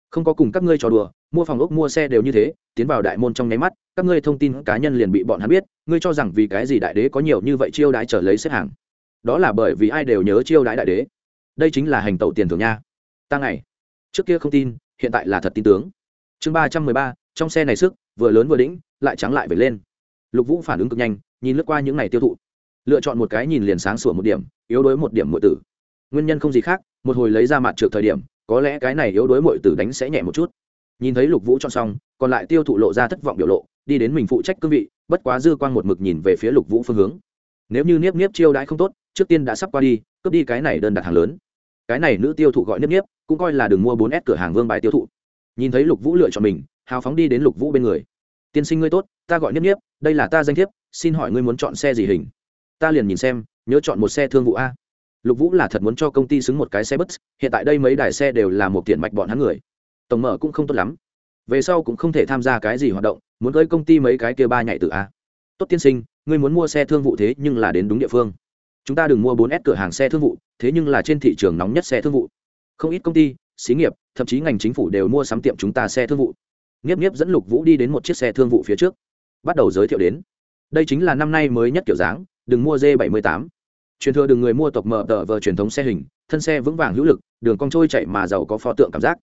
Không có cùng các ngươi trò đùa mua phòng ốc mua xe đều như thế tiến vào đại môn trong nháy mắt các ngươi thông tin cá nhân liền bị bọn hắn biết, ngươi cho rằng vì cái gì đại đế có nhiều như vậy chiêu đãi trở lấy xếp hàng? Đó là bởi vì ai đều nhớ chiêu đãi đại đế. Đây chính là hành tẩu tiền thưởng nha. Ta ngày, trước kia không tin, hiện tại là thật tin tướng. Chương ba trăm mười ba, trong xe này sức, vừa lớn vừa đĩnh, lại trắng lại về lên. Lục vũ phản ứng cực nhanh, nhìn lướt qua những này tiêu thụ. Lựa chọn một cái nhìn liền sáng sủa một điểm, yếu đuối một điểm mọi tử. Nguyên nhân không gì khác, một hồi lấy ra mặt trượt thời điểm, có lẽ cái này yếu đuối mọi tử đánh sẽ nhẹ một chút nhìn thấy lục vũ chọn xong, còn lại tiêu thụ lộ ra thất vọng biểu lộ, đi đến mình phụ trách cương vị, bất quá dư quang một mực nhìn về phía lục vũ phương hướng. Nếu như niếp niếp chiêu đãi không tốt, trước tiên đã sắp qua đi, cướp đi cái này đơn đặt hàng lớn. Cái này nữ tiêu thụ gọi niếp niếp, cũng coi là đừng mua bốn s cửa hàng vương bài tiêu thụ. Nhìn thấy lục vũ lựa chọn mình, hào phóng đi đến lục vũ bên người. Tiên sinh ngươi tốt, ta gọi niếp niếp, đây là ta danh thiếp, xin hỏi ngươi muốn chọn xe gì hình? Ta liền nhìn xem, nhớ chọn một xe thương vụ a. Lục vũ là thật muốn cho công ty xứng một cái xe bus, hiện tại đây mấy đài xe đều là một tiền mạch bọn hắn người tổng mở cũng không tốt lắm. Về sau cũng không thể tham gia cái gì hoạt động, muốn gửi công ty mấy cái kia ba nhảy từ a. Tốt tiên sinh, ngươi muốn mua xe thương vụ thế nhưng là đến đúng địa phương. Chúng ta đừng mua bốn s cửa hàng xe thương vụ, thế nhưng là trên thị trường nóng nhất xe thương vụ. Không ít công ty, xí nghiệp, thậm chí ngành chính phủ đều mua sắm tiệm chúng ta xe thương vụ. Nghiếp nghiếp dẫn lục vũ đi đến một chiếc xe thương vụ phía trước. Bắt đầu giới thiệu đến. Đây chính là năm nay mới nhất kiểu dáng, đừng mua d 78 truyền thừa đường người mua tộc mở tờ vờ truyền thống xe hình, thân xe vững vàng hữu lực, đường cong trôi chạy mà giàu có pho tượng cảm giác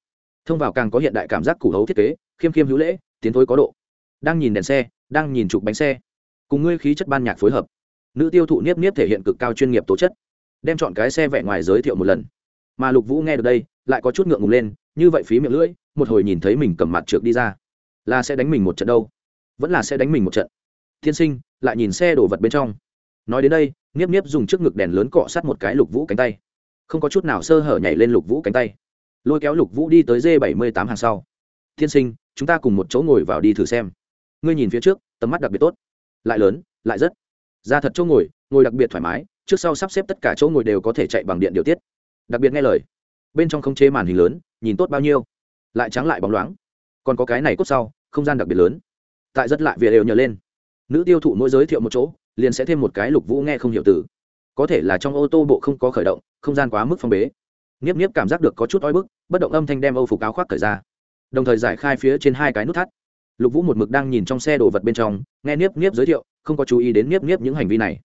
thông vào càng có hiện đại cảm giác củ hấu thiết kế, khiêm khiêm hữu lễ, tiến thối có độ. Đang nhìn đèn xe, đang nhìn trục bánh xe. Cùng ngươi khí chất ban nhạc phối hợp. Nữ tiêu thụ niếp niếp thể hiện cực cao chuyên nghiệp tố chất. Đem chọn cái xe vẽ ngoài giới thiệu một lần. Mà lục vũ nghe được đây, lại có chút ngượng ngùng lên, như vậy phí miệng lưỡi, một hồi nhìn thấy mình cầm mặt trượt đi ra. Là sẽ đánh mình một trận đâu. Vẫn là sẽ đánh mình một trận. Tiên sinh, lại nhìn xe đổ vật bên trong. Nói đến đây, niếp niếp dùng trước ngực đèn lớn cọ sát một cái lục vũ cánh tay. Không có chút nào sơ hở nhảy lên lục vũ cánh tay lôi kéo lục vũ đi tới d bảy mươi tám hàng sau. Tiên sinh, chúng ta cùng một chỗ ngồi vào đi thử xem. Ngươi nhìn phía trước, tầm mắt đặc biệt tốt. Lại lớn, lại rất. Ra thật chỗ ngồi ngồi đặc biệt thoải mái, trước sau sắp xếp tất cả chỗ ngồi đều có thể chạy bằng điện điều tiết. Đặc biệt nghe lời. Bên trong không chế màn hình lớn, nhìn tốt bao nhiêu. Lại trắng lại bóng loáng. Còn có cái này cốt sau, không gian đặc biệt lớn. Tại rất lại việc đều nhờ lên. Nữ tiêu thụ mỗi giới thiệu một chỗ, liền sẽ thêm một cái lục vũ nghe không hiểu từ. Có thể là trong ô tô bộ không có khởi động, không gian quá mức phong bế nghiếp nghiếp cảm giác được có chút oi bức, bất động âm thanh đem âu phục áo khoác cởi ra. Đồng thời giải khai phía trên hai cái nút thắt. Lục vũ một mực đang nhìn trong xe đồ vật bên trong, nghe niếp niếp giới thiệu, không có chú ý đến niếp niếp những hành vi này.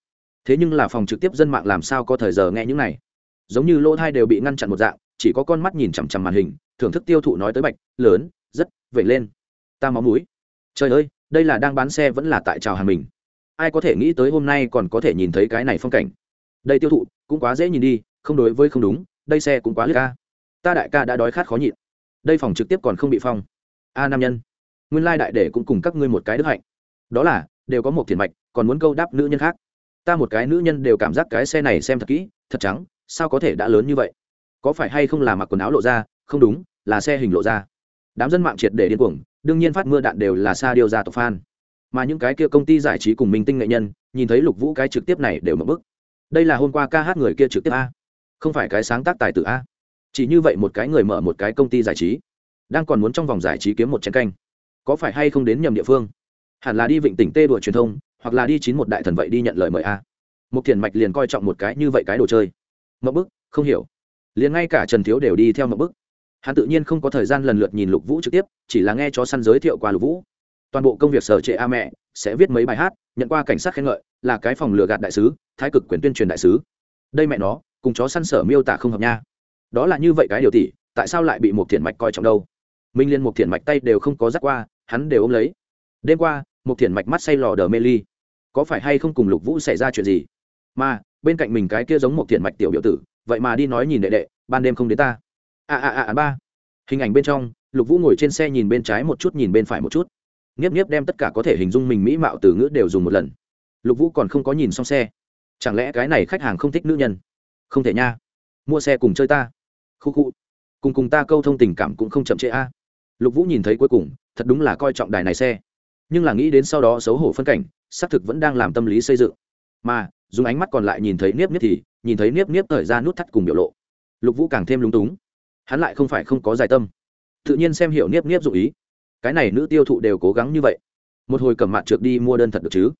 Thế nhưng là phòng trực tiếp dân mạng làm sao có thời giờ nghe những này? Giống như lỗ thai đều bị ngăn chặn một dạng, chỉ có con mắt nhìn chằm chằm màn hình, thưởng thức tiêu thụ nói tới bạch, lớn, rất vậy lên. Ta máu mũi. Trời ơi, đây là đang bán xe vẫn là tại trào hàng mình. Ai có thể nghĩ tới hôm nay còn có thể nhìn thấy cái này phong cảnh. Đây tiêu thụ, cũng quá dễ nhìn đi, không đối với không đúng đây xe cũng quá lướt ca. Ta đại ca đã đói khát khó nhịn. Đây phòng trực tiếp còn không bị phong. A nam nhân. Nguyên lai đại để cũng cùng các ngươi một cái đức hạnh. Đó là, đều có một tiền mạch, còn muốn câu đáp nữ nhân khác. Ta một cái nữ nhân đều cảm giác cái xe này xem thật kỹ, thật trắng, sao có thể đã lớn như vậy? Có phải hay không là mặc quần áo lộ ra? Không đúng, là xe hình lộ ra. Đám dân mạng triệt để điên cuồng, đương nhiên phát mưa đạn đều là xa điều ra tộc fan. Mà những cái kia công ty giải trí cùng minh tinh nghệ nhân, nhìn thấy lục vũ cái trực tiếp này đều mở bức. Đây là hôm qua ca hát người kia trực tiếp a không phải cái sáng tác tài tử a. Chỉ như vậy một cái người mở một cái công ty giải trí, đang còn muốn trong vòng giải trí kiếm một chén canh. Có phải hay không đến nhầm địa phương? Hẳn là đi vịnh tỉnh tê đùa truyền thông, hoặc là đi chín một đại thần vậy đi nhận lời mời a. Một thiền mạch liền coi trọng một cái như vậy cái đồ chơi. Mậu bức, không hiểu. Liền ngay cả trần thiếu đều đi theo mậu bức. Hắn tự nhiên không có thời gian lần lượt nhìn lục vũ trực tiếp, chỉ là nghe chó săn giới thiệu qua lục vũ. Toàn bộ công việc sở trệ a mẹ, sẽ viết mấy bài hát, nhận qua cảnh sát khen ngợi, là cái phòng lừa gạt đại sứ, thái cực quyền tuyên truyền đại sứ. Đây mẹ nó cùng chó săn sở miêu tả không hợp nha. Đó là như vậy cái điều tỷ tại sao lại bị một thiện mạch coi trọng đâu? Minh liên một thiện mạch tay đều không có dắt qua, hắn đều ôm lấy. Đêm qua, một thiện mạch mắt say lò đờ mê ly. Có phải hay không cùng lục vũ xảy ra chuyện gì? Mà, bên cạnh mình cái kia giống một thiện mạch tiểu biểu tử, vậy mà đi nói nhìn đệ đệ, ban đêm không đến ta. A a a, ba. Hình ảnh bên trong, lục vũ ngồi trên xe nhìn bên trái một chút, nhìn bên phải một chút. Nghiếp nghiếp đem tất cả có thể hình dung mình mỹ mạo từ ngữ đều dùng một lần. Lục vũ còn không có nhìn xong xe. Chẳng lẽ cái này khách hàng không thích nữ nhân? Không thể nha. Mua xe cùng chơi ta. Khu khu. Cùng cùng ta câu thông tình cảm cũng không chậm trễ a. À. Lục vũ nhìn thấy cuối cùng, thật đúng là coi trọng đài này xe. Nhưng là nghĩ đến sau đó xấu hổ phân cảnh, xác thực vẫn đang làm tâm lý xây dựng. Mà, dùng ánh mắt còn lại nhìn thấy nếp nếp thì, nhìn thấy nếp nếp thời ra nút thắt cùng biểu lộ. Lục vũ càng thêm lúng túng. Hắn lại không phải không có giải tâm. Tự nhiên xem hiểu nếp nếp dụ ý. Cái này nữ tiêu thụ đều cố gắng như vậy. Một hồi cầm mặt trượt đi mua đơn thật được chứ?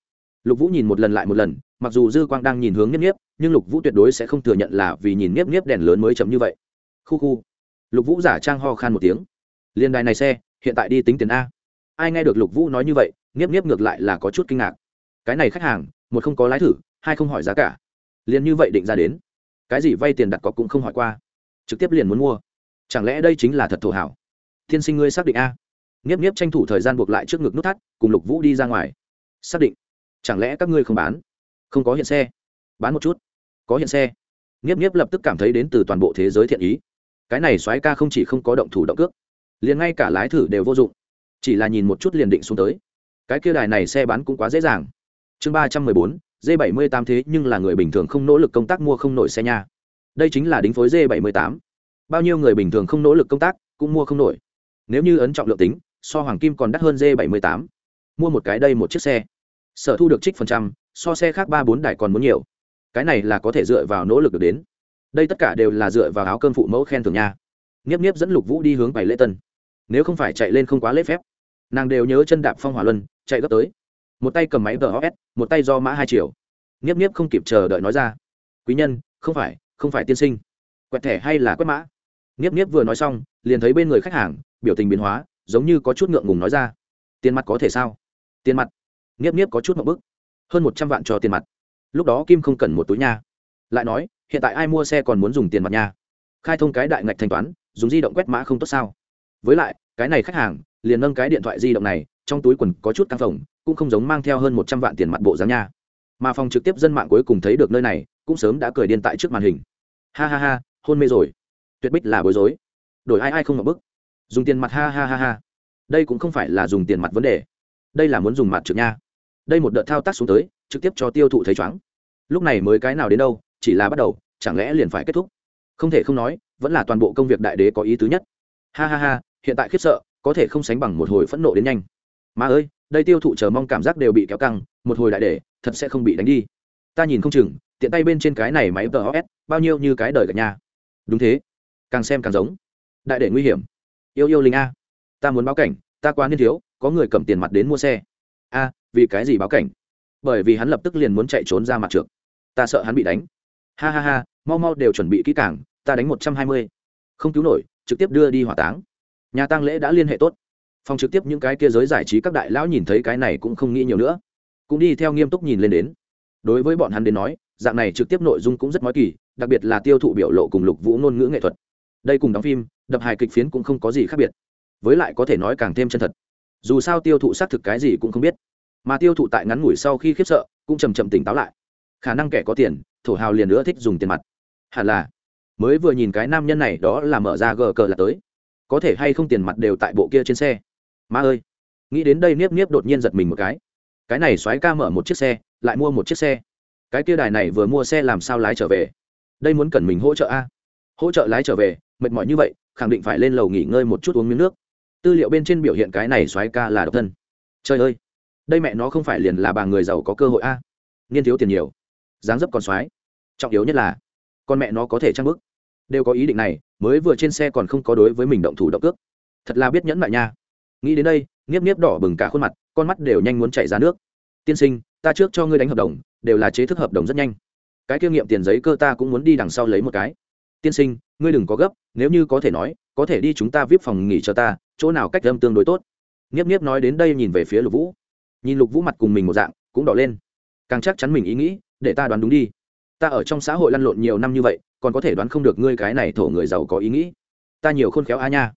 Lục vũ nhìn một lần lại một lần mặc dù dư quang đang nhìn hướng nhiếp nhiếp nhưng lục vũ tuyệt đối sẽ không thừa nhận là vì nhìn nhiếp nhiếp đèn lớn mới chấm như vậy. Khu khu. Lục vũ giả trang ho khan một tiếng. Liên đài này xe, hiện tại đi tính tiền a. Ai nghe được lục vũ nói như vậy nhiếp nhiếp ngược lại là có chút kinh ngạc. Cái này khách hàng, một không có lái thử, hai không hỏi giá cả. Liền như vậy định ra đến. Cái gì vay tiền đặt cọc cũng không hỏi qua. Trực tiếp liền muốn mua. Chẳng lẽ đây chính là thật thổ hảo? Tiên sinh ngươi xác định a. Nghiếp nghiếp tranh thủ thời gian buộc lại trước ngực nút thắt, cùng lục vũ đi ra ngoài. Xác định. Chẳng lẽ các ngươi không bán? Không có hiện xe. Bán một chút. Có hiện xe. Nghiếp nghiếp lập tức cảm thấy đến từ toàn bộ thế giới thiện ý. Cái này soái ca không chỉ không có động thủ động cước, liền ngay cả lái thử đều vô dụng. Chỉ là nhìn một chút liền định xuống tới. Cái kia đài này xe bán cũng quá dễ dàng. Chương ba trăm mười bốn d bảy mươi tám thế nhưng là người bình thường không nỗ lực công tác mua không nổi xe nha. Đây chính là đính phối d bảy mươi tám. Bao nhiêu người bình thường không nỗ lực công tác cũng mua không nổi. Nếu như ấn trọng lượng tính, so hoàng kim còn đắt hơn d bảy mươi tám. Mua một cái đây một chiếc xe sở thu được trích phần trăm, so xe khác ba bốn đài còn muốn nhiều. Cái này là có thể dựa vào nỗ lực được đến. Đây tất cả đều là dựa vào áo cơm phụ mẫu khen thưởng nha. Nghiếp nghiếp dẫn lục vũ đi hướng bảy lễ tân. Nếu không phải chạy lên không quá lễ phép, nàng đều nhớ chân đạp phong hỏa luân, chạy gấp tới. Một tay cầm máy gs một tay do mã hai triệu nghiếp nghiếp không kịp chờ đợi nói ra, quý nhân, không phải không phải tiên sinh. Quẹt thẻ hay là quét mã? Nghiếp nghiếp vừa nói xong, liền thấy bên người khách hàng, biểu tình biến hóa, giống như có chút ngượng ngùng nói ra, tiền mặt có thể sao? Tiền mặt nghiếp nghiếp có chút một bức. Hơn một trăm vạn cho tiền mặt. Lúc đó kim không cần một túi nha. Lại nói, hiện tại ai mua xe còn muốn dùng tiền mặt nha? Khai thông cái đại ngạch thanh toán, dùng di động quét mã không tốt sao? Với lại, cái này khách hàng, liền nâng cái điện thoại di động này, trong túi quần có chút căng phồng, cũng không giống mang theo hơn một trăm vạn tiền mặt bộ dáng nha. Mà phòng trực tiếp dân mạng cuối cùng thấy được nơi này, cũng sớm đã cười điên tại trước màn hình. Ha ha ha, hôn mê rồi. Tuyệt bích là bối rối. Đổi ai ai không ngập bức. Dùng tiền mặt ha ha ha ha. Đây cũng không phải là dùng tiền mặt vấn đề. Đây là muốn dùng mặt trực nha đây một đợt thao tác xuống tới, trực tiếp cho tiêu thụ thấy chóng. Lúc này mới cái nào đến đâu, chỉ là bắt đầu, chẳng lẽ liền phải kết thúc? Không thể không nói, vẫn là toàn bộ công việc đại đế có ý tứ nhất. Ha ha ha, hiện tại khiếp sợ, có thể không sánh bằng một hồi phẫn nộ đến nhanh. Mà ơi, đây tiêu thụ chờ mong cảm giác đều bị kéo căng, một hồi đại đế, thật sẽ không bị đánh đi. Ta nhìn không chừng, tiện tay bên trên cái này máy ts bao nhiêu như cái đời cả nhà. Đúng thế. Càng xem càng giống. Đại đệ nguy hiểm. Yêu yêu linh a. Ta muốn báo cảnh, ta quá niên thiếu, có người cầm tiền mặt đến mua xe a, vì cái gì báo cảnh? Bởi vì hắn lập tức liền muốn chạy trốn ra mặt trượt ta sợ hắn bị đánh. Ha ha ha, mau mau đều chuẩn bị kỹ càng, ta đánh một trăm hai mươi. Không cứu nổi, trực tiếp đưa đi hỏa táng. Nhà tang lễ đã liên hệ tốt. Phòng trực tiếp những cái kia giới giải trí các đại lão nhìn thấy cái này cũng không nghĩ nhiều nữa. Cũng đi theo nghiêm túc nhìn lên đến. Đối với bọn hắn đến nói, dạng này trực tiếp nội dung cũng rất nói kỳ, đặc biệt là tiêu thụ biểu lộ cùng lục vũ ngôn ngữ nghệ thuật. Đây cùng đóng phim, đập hài kịch phiến cũng không có gì khác biệt. Với lại có thể nói càng thêm chân thật dù sao tiêu thụ xác thực cái gì cũng không biết. Mà tiêu thụ tại ngắn ngủi sau khi khiếp sợ, cũng chầm chậm tỉnh táo lại. Khả năng kẻ có tiền, thổ hào liền nữa thích dùng tiền mặt. Hẳn là, mới vừa nhìn cái nam nhân này đó là mở ra gờ cờ là tới. Có thể hay không tiền mặt đều tại bộ kia trên xe? Ma ơi! Nghĩ đến đây niếp niếp đột nhiên giật mình một cái. Cái này xoáy ca mở một chiếc xe, lại mua một chiếc xe. Cái kia đài này vừa mua xe làm sao lái trở về? Đây muốn cần mình hỗ trợ a? Hỗ trợ lái trở về, mệt mỏi như vậy, khẳng định phải lên lầu nghỉ ngơi một chút uống miếng nước tư liệu bên trên biểu hiện cái này xoáy ca là độc thân. Trời ơi, đây mẹ nó không phải liền là bà người giàu có cơ hội a? Niên thiếu tiền nhiều, dáng dấp còn xoáy trọng yếu nhất là, con mẹ nó có thể trang bức. Đều có ý định này, mới vừa trên xe còn không có đối với mình động thủ động cước. Thật là biết nhẫn lại nha. Nghĩ đến đây, nghiếp nghiếp đỏ bừng cả khuôn mặt, con mắt đều nhanh muốn chảy ra nước. Tiên sinh, ta trước cho ngươi đánh hợp đồng, đều là chế thức hợp đồng rất nhanh. Cái kinh nghiệm tiền giấy cơ ta cũng muốn đi đằng sau lấy một cái tiên sinh, ngươi đừng có gấp, nếu như có thể nói, có thể đi chúng ta vip phòng nghỉ cho ta, chỗ nào cách âm tương đối tốt. Nghiếp nghiếp nói đến đây nhìn về phía lục vũ. Nhìn lục vũ mặt cùng mình một dạng, cũng đỏ lên. Càng chắc chắn mình ý nghĩ, để ta đoán đúng đi. Ta ở trong xã hội lăn lộn nhiều năm như vậy, còn có thể đoán không được ngươi cái này thổ người giàu có ý nghĩ. Ta nhiều khôn khéo a nha.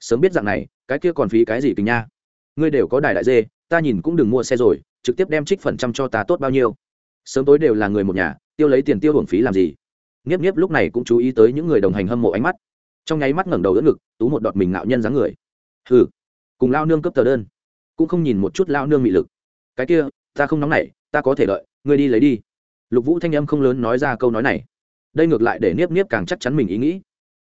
Sớm biết dạng này, cái kia còn phí cái gì tình nha. Ngươi đều có đài đại dê, ta nhìn cũng đừng mua xe rồi, trực tiếp đem trích phần trăm cho ta tốt bao nhiêu. Sớm tối đều là người một nhà, tiêu lấy tiền tiêu hưởng phí làm gì? Nghiếp nghiếp lúc này cũng chú ý tới những người đồng hành hâm mộ ánh mắt. Trong nháy mắt ngẩng đầu đỡ ngực, tú một đọt mình ngạo nhân dáng người. Hừ, cùng lao nương cấp tờ đơn. Cũng không nhìn một chút lao nương mị lực. Cái kia, ta không nóng nảy, ta có thể đợi, ngươi đi lấy đi. Lục vũ thanh âm không lớn nói ra câu nói này. Đây ngược lại để niếp niếp càng chắc chắn mình ý nghĩ.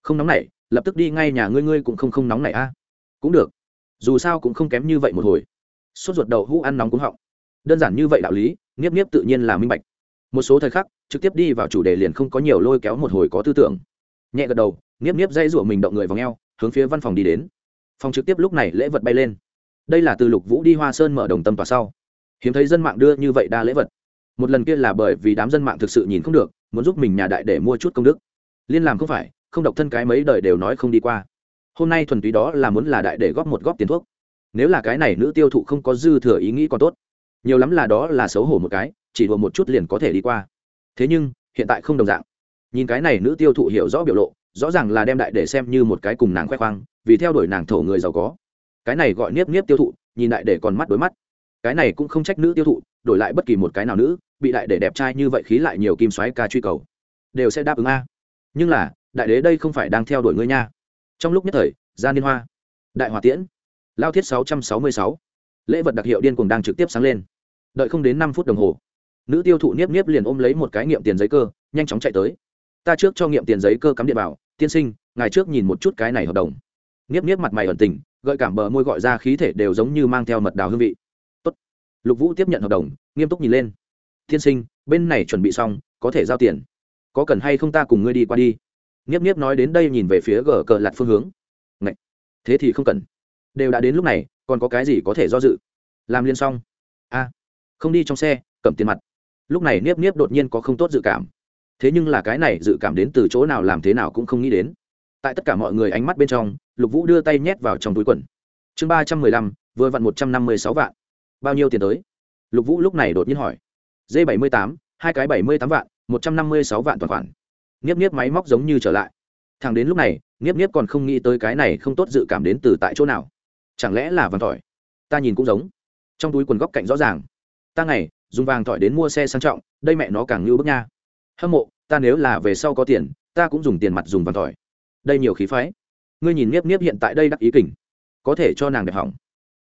Không nóng nảy, lập tức đi ngay nhà ngươi ngươi cũng không không nóng nảy a. Cũng được. Dù sao cũng không kém như vậy một hồi. Sốt ruột đầu hũ ăn nóng cũng họng. Đơn giản như vậy đạo lý niếp niếp tự nhiên là minh bạch một số thời khắc, trực tiếp đi vào chủ đề liền không có nhiều lôi kéo một hồi có tư tưởng. Nhẹ gật đầu niếp niếp dây rủa mình động người vào ngheo hướng phía văn phòng đi đến. Phòng trực tiếp lúc này lễ vật bay lên. Đây là từ lục vũ đi hoa sơn mở đồng tâm tòa sau. Hiếm thấy dân mạng đưa như vậy đa lễ vật. Một lần kia là bởi vì đám dân mạng thực sự nhìn không được, muốn giúp mình nhà đại để mua chút công đức. Liên làm không phải, không độc thân cái mấy đời đều nói không đi qua. Hôm nay thuần túy đó là muốn là đại để góp một góp tiền thuốc. Nếu là cái này nữ tiêu thụ không có dư thừa ý nghĩ còn tốt. Nhiều lắm là đó là xấu hổ một cái chỉ đùa một chút liền có thể đi qua. Thế nhưng, hiện tại không đồng dạng. Nhìn cái này nữ tiêu thụ hiểu rõ biểu lộ, rõ ràng là đem đại để xem như một cái cùng nàng khoe khoang, vì theo đuổi nàng thổ người giàu có. Cái này gọi niếp niếp tiêu thụ, nhìn đại để còn mắt đối mắt. Cái này cũng không trách nữ tiêu thụ, đổi lại bất kỳ một cái nào nữ, bị đại để đẹp trai như vậy khí lại nhiều kim xoáy ca truy cầu, đều sẽ đáp ứng a. Nhưng là, đại đế đây không phải đang theo đuổi ngươi nha. Trong lúc nhất thời, gia niên hoa, đại hòa tiễn, lao thiết sáu trăm sáu mươi sáu, lễ vật đặc hiệu điên cuồng đang trực tiếp sáng lên. Đợi không đến năm phút đồng hồ nữ tiêu thụ niếp niếp liền ôm lấy một cái nghiệm tiền giấy cơ, nhanh chóng chạy tới. Ta trước cho nghiệm tiền giấy cơ cắm điện bảo, tiên sinh, ngài trước nhìn một chút cái này hợp đồng. Niếp niếp mặt mày ẩn tình, gợi cảm bờ môi gọi ra khí thể đều giống như mang theo mật đào hương vị. Tốt. lục vũ tiếp nhận hợp đồng, nghiêm túc nhìn lên. Tiên sinh, bên này chuẩn bị xong, có thể giao tiền. Có cần hay không ta cùng ngươi đi qua đi? Nghiếp nghiếp nói đến đây nhìn về phía gờ cờ lặt phương hướng. Ngậy! thế thì không cần. Đều đã đến lúc này, còn có cái gì có thể do dự? Làm liên xong. A, không đi trong xe, cầm tiền mặt lúc này niếp niếp đột nhiên có không tốt dự cảm. Thế nhưng là cái này dự cảm đến từ chỗ nào làm thế nào cũng không nghĩ đến. Tại tất cả mọi người ánh mắt bên trong, lục vũ đưa tay nhét vào trong túi quần. Chương ba trăm mười lăm, vừa vặn một trăm năm mươi sáu vạn. Bao nhiêu tiền tới? Lục vũ lúc này đột nhiên hỏi. D bảy mươi tám, hai cái bảy mươi tám vạn, một trăm năm mươi sáu vạn toàn khoản. Nghiếp nghiếp máy móc giống như trở lại. Thằng đến lúc này nghiếp nghiếp còn không nghĩ tới cái này không tốt dự cảm đến từ tại chỗ nào. Chẳng lẽ là vằn tỏi? Ta nhìn cũng giống. Trong túi quần góc cạnh rõ ràng. Ta ngày dùng vàng thỏi đến mua xe sang trọng, đây mẹ nó càng như bức nha. Hâm mộ, ta nếu là về sau có tiền, ta cũng dùng tiền mặt dùng vàng thỏi. Đây nhiều khí phái. Ngươi nhìn nếp nếp hiện tại đây đắc ý kỉnh có thể cho nàng đẹp hỏng.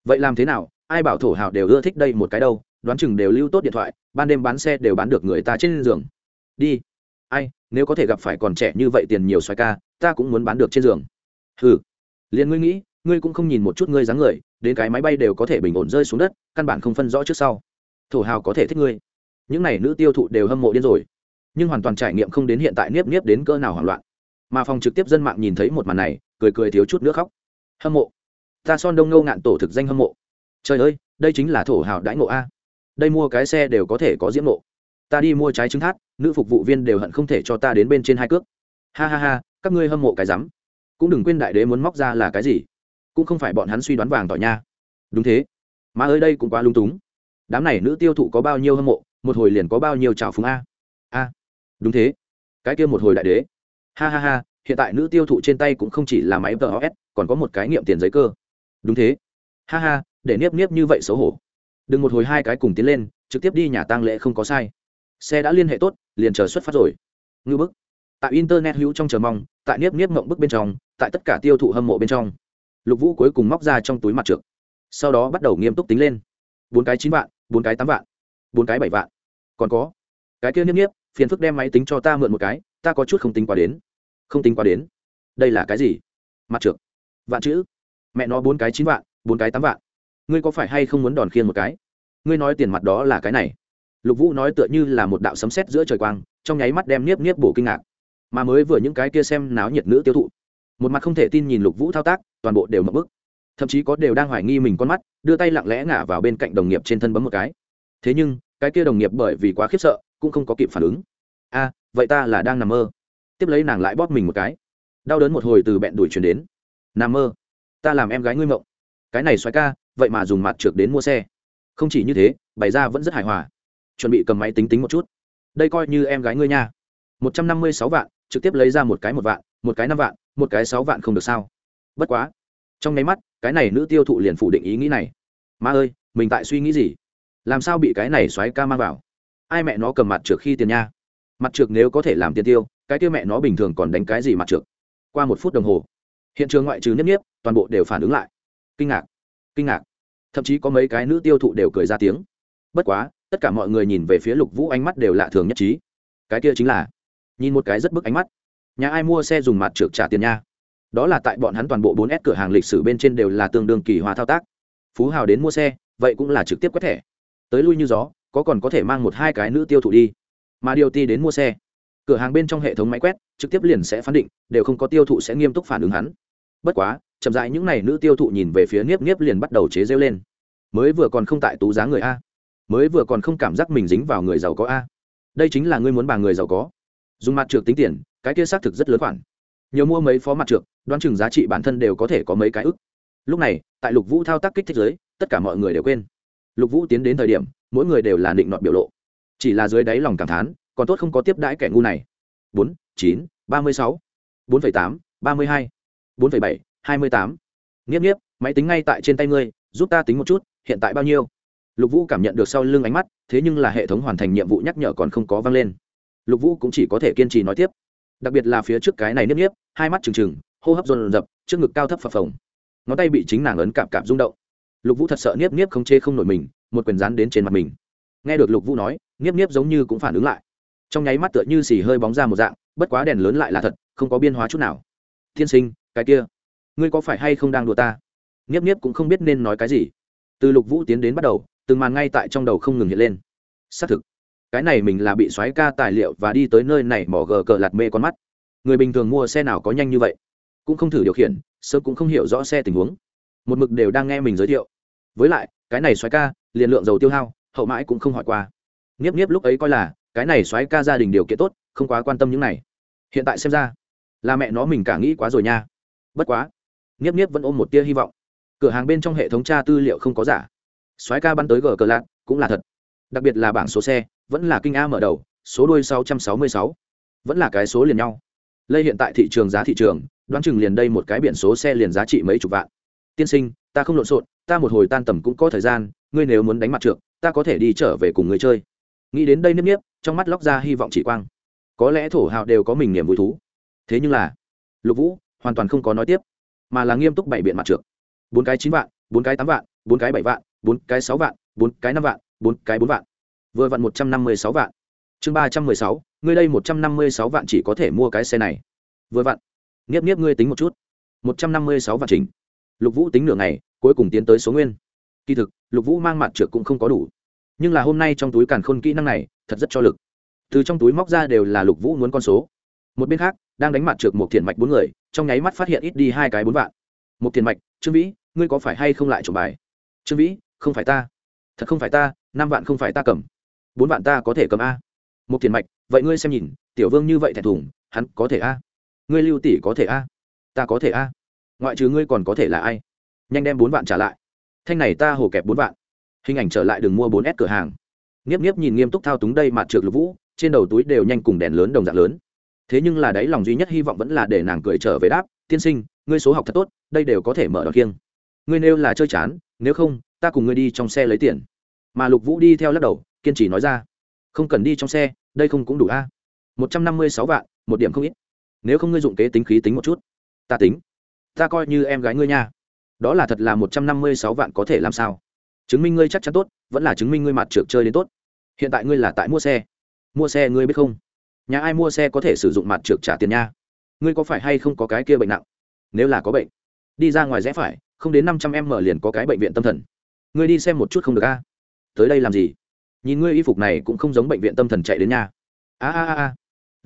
Vậy làm thế nào? Ai bảo thổ hào đều ưa thích đây một cái đâu, đoán chừng đều lưu tốt điện thoại, ban đêm bán xe đều bán được người ta trên giường. Đi. Ai, nếu có thể gặp phải còn trẻ như vậy tiền nhiều xoài ca, ta cũng muốn bán được trên giường. Hừ. Liền ngươi nghĩ, ngươi cũng không nhìn một chút ngươi dáng người, đến cái máy bay đều có thể bình ổn rơi xuống đất, căn bản không phân rõ trước sau thổ hào có thể thích ngươi. Những n à y nữ tiêu thụ đều hâm mộ điên rồi. Nhưng hoàn toàn trải nghiệm không đến hiện tại nếp nếp đến cỡ nào hoảng loạn. Mà phòng trực tiếp dân mạng nhìn thấy một màn này, cười cười thiếu chút nữa khóc. Hâm mộ. Ta son đông ngâu ngạn tổ thực danh hâm mộ. Trời ơi, đây chính là thổ hào đãi ngộ a. Đây mua cái xe đều có thể có diễm ngộ. Ta đi mua trái trứng thát, nữ phục vụ viên đều hận không thể cho ta đến bên trên hai cước. Ha ha ha, các ngươi hâm mộ cái rắm. Cũng đừng quên đại đế muốn móc ra là cái gì. Cũng không phải bọn hắn suy đoán vàng tỏ nha. Đúng thế. Mà ơi, đây cũng quá lung túng đám này nữ tiêu thụ có bao nhiêu hâm mộ, một hồi liền có bao nhiêu trào phúng a. A, đúng thế. Cái kia một hồi đại đế. Ha ha ha, hiện tại nữ tiêu thụ trên tay cũng không chỉ là máy tos còn có một cái nghiệm tiền giấy cơ. Đúng thế. Ha ha, để niếp niếp như vậy xấu hổ. Đừng một hồi hai cái cùng tiến lên, trực tiếp đi nhà tang lễ không có sai. Xe đã liên hệ tốt, liền chờ xuất phát rồi. Ngư bức. Tại internet hữu trong chờ mong, tại niếp niếp mộng bức bên trong, tại tất cả tiêu thụ hâm mộ bên trong. Lục vũ cuối cùng móc ra trong túi mặt trượt. Sau đó bắt đầu nghiêm túc tính lên. Bốn cái chín vạn bốn cái tám vạn, bốn cái bảy vạn. Còn có, cái kia niếp niếp, phiền phức đem máy tính cho ta mượn một cái, ta có chút không tính quá đến. Không tính quá đến. Đây là cái gì? Mặt trượt vạn chữ. Mẹ nó bốn cái chín vạn, bốn cái tám vạn. Ngươi có phải hay không muốn đòn khiên một cái? Ngươi nói tiền mặt đó là cái này. Lục vũ nói tựa như là một đạo sấm sét giữa trời quang, trong nháy mắt đem niếp niếp bổ kinh ngạc. Mà mới vừa những cái kia xem náo nhiệt nữ tiêu thụ, một mặt không thể tin nhìn lục vũ thao tác, toàn bộ đều mập bức thậm chí có đều đang hoài nghi mình con mắt, đưa tay lặng lẽ ngả vào bên cạnh đồng nghiệp trên thân bấm một cái. Thế nhưng, cái kia đồng nghiệp bởi vì quá khiếp sợ, cũng không có kịp phản ứng. A, vậy ta là đang nằm mơ. Tiếp lấy nàng lại bóp mình một cái. Đau đớn một hồi từ bẹn đuổi chuyển đến. Nằm mơ? Ta làm em gái ngươi mộng. Cái này xoáy ca, vậy mà dùng mặt trượt đến mua xe. Không chỉ như thế, bày ra vẫn rất hài hòa. Chuẩn bị cầm máy tính tính một chút. Đây coi như em gái ngươi nha. Một trăm năm mươi sáu vạn, trực tiếp lấy ra một cái một vạn, một cái năm vạn, một cái sáu vạn không được sao? Bất quá, trong nháy mắt cái này nữ tiêu thụ liền phủ định ý nghĩ này. Ma ơi, mình tại suy nghĩ gì? Làm sao bị cái này xoáy ca mang vào? Ai mẹ nó cầm mặt trượt khi tiền nha? Mặt trượt nếu có thể làm tiền tiêu, cái tiêu mẹ nó bình thường còn đánh cái gì mặt trượt qua một phút đồng hồ, hiện trường ngoại trừ nhất nhiếp toàn bộ đều phản ứng lại. Kinh ngạc kinh ngạc. Thậm chí có mấy cái nữ tiêu thụ đều cười ra tiếng. Bất quá, tất cả mọi người nhìn về phía lục vũ ánh mắt đều lạ thường nhất trí. Cái kia chính là, nhìn một cái rất bức ánh mắt. Nhà ai mua xe dùng mặt trượt trả tiền nha? Đó là tại bọn hắn toàn bộ 4S cửa hàng lịch sử bên trên đều là tương đương kỳ hòa thao tác. Phú hào đến mua xe, vậy cũng là trực tiếp quét thẻ. Tới lui như gió, có còn có thể mang một hai cái nữ tiêu thụ đi. Mà điều ti đến mua xe, cửa hàng bên trong hệ thống máy quét, trực tiếp liền sẽ phán định, đều không có tiêu thụ sẽ nghiêm túc phản ứng hắn. Bất quá, chậm rãi những n à y nữ tiêu thụ nhìn về phía niếp niếp liền bắt đầu chế rêu lên. Mới vừa còn không tại tú giá người a. Mới vừa còn không cảm giác mình dính vào người giàu có a. Đây chính là ngươi muốn bà người giàu có. Dùng mặt trượt tính tiền, cái kia xác thực rất lớn khoản nhiều mua mấy phó mặt trượt đoán chừng giá trị bản thân đều có thể có mấy cái ức. Lúc này, tại lục vũ thao tác kích thích giới tất cả mọi người đều quên. Lục vũ tiến đến thời điểm, mỗi người đều là định nọt biểu lộ. Chỉ là dưới đáy lòng cảm thán, còn tốt không có tiếp đãi kẻ ngu này. Bốn, chín, ba mươi sáu, bốn phẩy tám, ba mươi hai, bốn phẩy bảy, hai mươi tám. Nghiếp nghiếp, máy tính ngay tại trên tay ngươi, giúp ta tính một chút, hiện tại bao nhiêu? Lục vũ cảm nhận được sau lưng ánh mắt, thế nhưng là hệ thống hoàn thành nhiệm vụ nhắc nhở còn không có vang lên. Lục vũ cũng chỉ có thể kiên trì nói tiếp đặc biệt là phía trước cái này nếp nếp hai mắt trừng trừng, hô hấp dồn dập trước ngực cao thấp phập phồng. Ngón tay bị chính nàng ấn cạp cạp rung động. Lục vũ thật sợ nếp nếp không chê không nổi mình, một quyền rán đến trên mặt mình. Nghe được lục vũ nói, nếp nếp giống như cũng phản ứng lại. Trong nháy mắt tựa như xì hơi bóng ra một dạng, bất quá đèn lớn lại là thật, không có biên hóa chút nào. Tiên sinh, cái kia, ngươi có phải hay không đang đùa ta? Nếp nếp cũng không biết nên nói cái gì. Từ lục vũ tiến đến bắt đầu, từng màn ngay tại trong đầu không ngừng hiện lên. Xác thực cái này mình là bị xoáy ca tài liệu và đi tới nơi này mỏ gờ cờ lạt mê con mắt. Người bình thường mua xe nào có nhanh như vậy? Cũng không thử điều khiển, sớm cũng không hiểu rõ xe tình huống. Một mực đều đang nghe mình giới thiệu. Với lại, cái này xoáy ca, liền lượng dầu tiêu hao, hậu mãi cũng không hỏi qua. Nghiếp nghiếp lúc ấy coi là, cái này xoáy ca gia đình điều kiện tốt, không quá quan tâm những này. Hiện tại xem ra, là mẹ nó mình cả nghĩ quá rồi nha. Bất quá, nghiếp nghiếp vẫn ôm một tia hy vọng. Cửa hàng bên trong hệ thống tra tư liệu không có giả. Xoáy ca bắn tới gờ cờ lạc cũng là thật. Đặc biệt là bảng số xe vẫn là kinh a mở đầu, số đuôi 666. vẫn là cái số liền nhau. Lây hiện tại thị trường giá thị trường, đoán chừng liền đây một cái biển số xe liền giá trị mấy chục vạn. Tiên sinh, ta không lộn xộn, ta một hồi tan tầm cũng có thời gian, ngươi nếu muốn đánh mặt trượt, ta có thể đi trở về cùng người chơi. Nghĩ đến đây nếp nếp, trong mắt lóc ra hy vọng chỉ quang. Có lẽ thổ hào đều có mình niềm vui thú. Thế nhưng là, lục vũ hoàn toàn không có nói tiếp, mà là nghiêm túc bảy biện mặt trượt. Bốn cái chín vạn, bốn cái tám vạn, bốn cái bảy vạn, bốn cái sáu vạn, bốn cái năm vạn, bốn cái bốn vạn vừa vặn một trăm năm mươi sáu vạn. Chương ba trăm mười sáu, ngươi đây một trăm năm mươi sáu vạn chỉ có thể mua cái xe này. Vừa vặn. Nghiếp nghiếp ngươi tính một chút. một trăm năm mươi sáu vạn chỉnh. Lục vũ tính nửa ngày, cuối cùng tiến tới số nguyên. Kỳ thực, lục vũ mang mặt trượt cũng không có đủ. Nhưng là hôm nay trong túi càn khôn kỹ năng này, thật rất cho lực. Từ trong túi móc ra đều là lục vũ muốn con số. Một bên khác, đang đánh mặt trượt một thiền mạch bốn người, trong nháy mắt phát hiện ít đi hai cái bốn vạn. Một thiền mạch, trương vĩ, ngươi có phải hay không lại trộm bài? Trương vĩ, không phải ta. Thật không phải ta, năm vạn không phải ta cầm bốn vạn ta có thể cầm a. Một thiền mạch, vậy ngươi xem nhìn, tiểu vương như vậy thẹn thùng, hắn có thể a? Ngươi lưu tỷ có thể a? Ta có thể a? Ngoại trừ ngươi còn có thể là ai? Nhanh đem bốn vạn trả lại. Thanh này ta hồ kẹp bốn vạn. Hình ảnh trở lại đừng mua bốn s cửa hàng. Nghiếp nghiếp nhìn nghiêm túc thao túng đây mặt trượt lục vũ, trên đầu túi đều nhanh cùng đèn lớn đồng dạng lớn. Thế nhưng là đáy lòng duy nhất hy vọng vẫn là để nàng cười trở về đáp, tiên sinh, ngươi số học thật tốt, đây đều có thể mở đòn kiêng. Ngươi nêu là chơi chán, nếu không, ta cùng ngươi đi trong xe lấy tiền. Mà lục vũ đi theo lắc đầu kiên trì nói ra. Không cần đi trong xe, đây không cũng đủ a. Một trăm năm mươi sáu vạn, một điểm không ít. Nếu không ngươi dụng kế tính khí tính một chút. Ta tính. Ta coi như em gái ngươi nha. Đó là thật là một trăm năm mươi sáu vạn có thể làm sao? Chứng minh ngươi chắc chắn tốt, vẫn là chứng minh ngươi mặt trượt chơi đến tốt. Hiện tại ngươi là tại mua xe. Mua xe ngươi biết không? Nhà ai mua xe có thể sử dụng mặt trượt trả tiền nha? Ngươi có phải hay không có cái kia bệnh nặng? Nếu là có bệnh, đi ra ngoài rẽ phải, không đến năm trăm em mở liền có cái bệnh viện tâm thần. Ngươi đi xem một chút không được a. Tới đây làm gì? Nhìn ngươi y phục này cũng không giống bệnh viện tâm thần chạy đến nhà a a a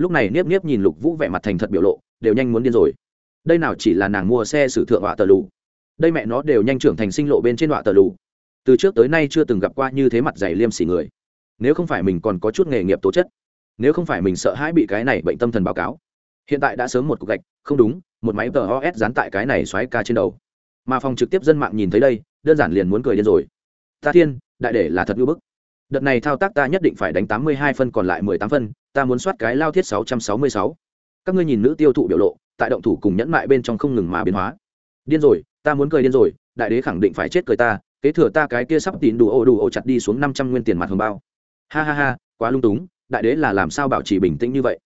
lúc này niếp niếp nhìn lục vũ vẻ mặt thành thật biểu lộ, đều nhanh muốn điên rồi. Đây nào chỉ là nàng mua xe sử thượng họa tờ lù. Đây mẹ nó đều nhanh trưởng thành sinh lộ bên trên họa tờ lù. Từ trước tới nay chưa từng gặp qua như thế mặt dày liêm sỉ người. Nếu không phải mình còn có chút nghề nghiệp tố chất, nếu không phải mình sợ hãi bị cái này bệnh tâm thần báo cáo, hiện tại đã sớm một cục gạch, không đúng, một máy tờ os dán tại cái này xoáy ca trên đầu. Mà phòng trực tiếp dân mạng nhìn thấy đây, đơn giản liền muốn cười điên rồi. Ta thiên, đại để là thật ngưỡng bức đợt này thao tác ta nhất định phải đánh tám mươi hai phân còn lại mười tám phân, ta muốn soát cái lao thiết sáu trăm sáu mươi sáu. Các ngươi nhìn nữ tiêu thụ biểu lộ, tại động thủ cùng nhẫn mại bên trong không ngừng mà biến hóa. Điên rồi, ta muốn cười điên rồi, đại đế khẳng định phải chết cười ta, kế thừa ta cái kia sắp tín đủ ô đủ ô chặt đi xuống năm trăm nguyên tiền mặt hồng bao. Ha ha ha, quá lung túng, đại đế là làm sao bảo trì bình tĩnh như vậy?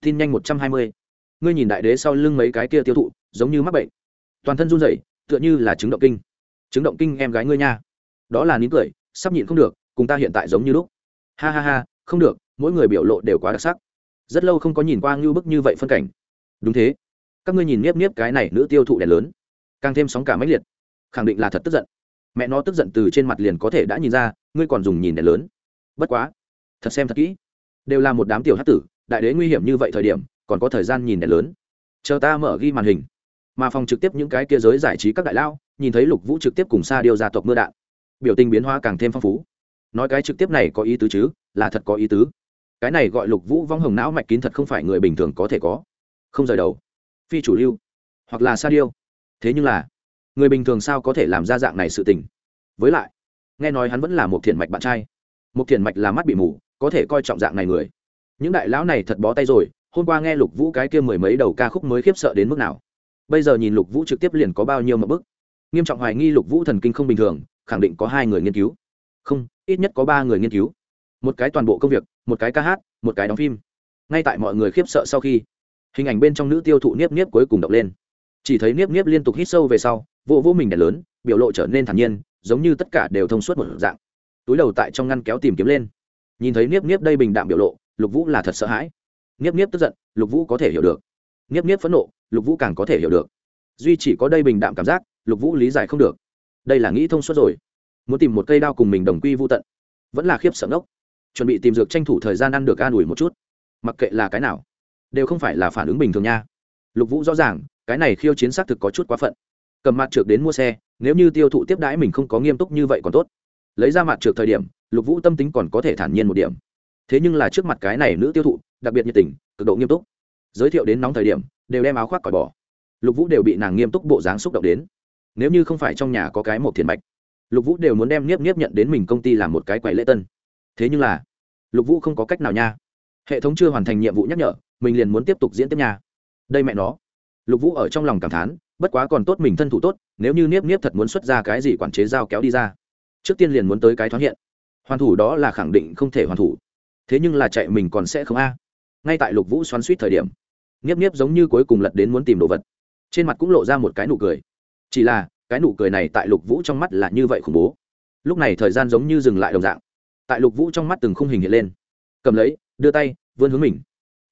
Tin nhanh một trăm hai mươi. Ngươi nhìn đại đế sau lưng mấy cái kia tiêu thụ, giống như mắc bệnh. Toàn thân run rẩy, tựa như là chứng động kinh. Chứng động kinh em gái ngươi nha. Đó là nín cười, sắp nhịn không được cùng ta hiện tại giống như lúc. Ha ha ha, không được, mỗi người biểu lộ đều quá đặc sắc. Rất lâu không có nhìn qua ngưu bức như vậy phân cảnh. Đúng thế. Các ngươi nhìn nếp nếp cái này nữ tiêu thụ đèn lớn. Càng thêm sóng cả máy liệt. Khẳng định là thật tức giận. Mẹ nó tức giận từ trên mặt liền có thể đã nhìn ra, ngươi còn dùng nhìn đèn lớn. Bất quá. Thật xem thật kỹ. Đều là một đám tiểu hát tử, đại đế nguy hiểm như vậy thời điểm, còn có thời gian nhìn đèn lớn. Chờ ta mở ghi màn hình. Mà phòng trực tiếp những cái kia giới giải trí các đại lao, nhìn thấy lục vũ trực tiếp cùng xa điều gia tộc mưa đạn. Biểu tình biến hóa càng thêm phong phú nói cái trực tiếp này có ý tứ chứ, là thật có ý tứ. Cái này gọi lục vũ vong hồng não mạch kín thật không phải người bình thường có thể có. Không rời đầu. Phi chủ lưu. Hoặc là sa điêu. Thế nhưng là, người bình thường sao có thể làm ra dạng này sự tình? Với lại, nghe nói hắn vẫn là một thiện mạch bạn trai. Một thiện mạch là mắt bị mù, có thể coi trọng dạng này người. Những đại lão này thật bó tay rồi, hôm qua nghe lục vũ cái kia mười mấy đầu ca khúc mới khiếp sợ đến mức nào. Bây giờ nhìn lục vũ trực tiếp liền có bao nhiêu mập bức. Nghiêm trọng hoài nghi lục vũ thần kinh không bình thường, khẳng định có hai người nghiên cứu. Không ít nhất có ba người nghiên cứu. Một cái toàn bộ công việc, một cái ca hát, một cái đóng phim. Ngay tại mọi người khiếp sợ sau khi, hình ảnh bên trong nữ tiêu thụ niếp niếp cuối cùng đọc lên. Chỉ thấy niếp niếp liên tục hít sâu về sau, vô vô mình đèn lớn, biểu lộ trở nên thản nhiên, giống như tất cả đều thông suốt một dạng. Túi đầu tại trong ngăn kéo tìm kiếm lên. Nhìn thấy niếp niếp đây bình đạm biểu lộ, lục vũ là thật sợ hãi. Niếp niếp tức giận, lục vũ có thể hiểu được. Niếp niếp phẫn nộ, lục vũ càng có thể hiểu được. Duy chỉ có đây bình đạm cảm giác, lục vũ lý giải không được. Đây là nghĩ thông suốt rồi muốn tìm một cây đao cùng mình đồng quy vô tận. Vẫn là khiếp sợ ngốc. Chuẩn bị tìm dược tranh thủ thời gian ăn được an ủi một chút. Mặc kệ là cái nào, đều không phải là phản ứng bình thường nha. Lục vũ rõ ràng, cái này khiêu chiến xác thực có chút quá phận. Cầm mặt trượt đến mua xe, nếu như tiêu thụ tiếp đãi mình không có nghiêm túc như vậy còn tốt. Lấy ra mặt trượt thời điểm, lục vũ tâm tính còn có thể thản nhiên một điểm. Thế nhưng là trước mặt cái này nữ tiêu thụ, đặc biệt nhiệt tình, cực độ nghiêm túc. Giới thiệu đến nóng thời điểm, đều đem áo khoác cởi bỏ. Lục vũ đều bị nàng nghiêm túc bộ dáng xúc động đến. Nếu như không phải trong nhà có cái một thiền bạch lục vũ đều muốn đem niếp niếp nhận đến mình công ty làm một cái quầy lễ tân. Thế nhưng là, lục vũ không có cách nào nha. Hệ thống chưa hoàn thành nhiệm vụ nhắc nhở, mình liền muốn tiếp tục diễn tiếp nha. Đây mẹ nó. Lục vũ ở trong lòng cảm thán, bất quá còn tốt mình thân thủ tốt, nếu như niếp niếp thật muốn xuất ra cái gì quản chế dao kéo đi ra, trước tiên liền muốn tới cái thoáng hiện. Hoàn thủ đó là khẳng định không thể hoàn thủ. Thế nhưng là chạy mình còn sẽ không a. Ngay tại lục vũ xoắn suýt thời điểm, niếp niếp giống như cuối cùng lật đến muốn tìm đồ vật. Trên mặt cũng lộ ra một cái nụ cười. Chỉ là cái nụ cười này tại lục vũ trong mắt là như vậy khủng bố. Lúc này thời gian giống như dừng lại đồng dạng. Tại lục vũ trong mắt từng khung hình hiện lên. Cầm lấy, đưa tay, vươn hướng mình.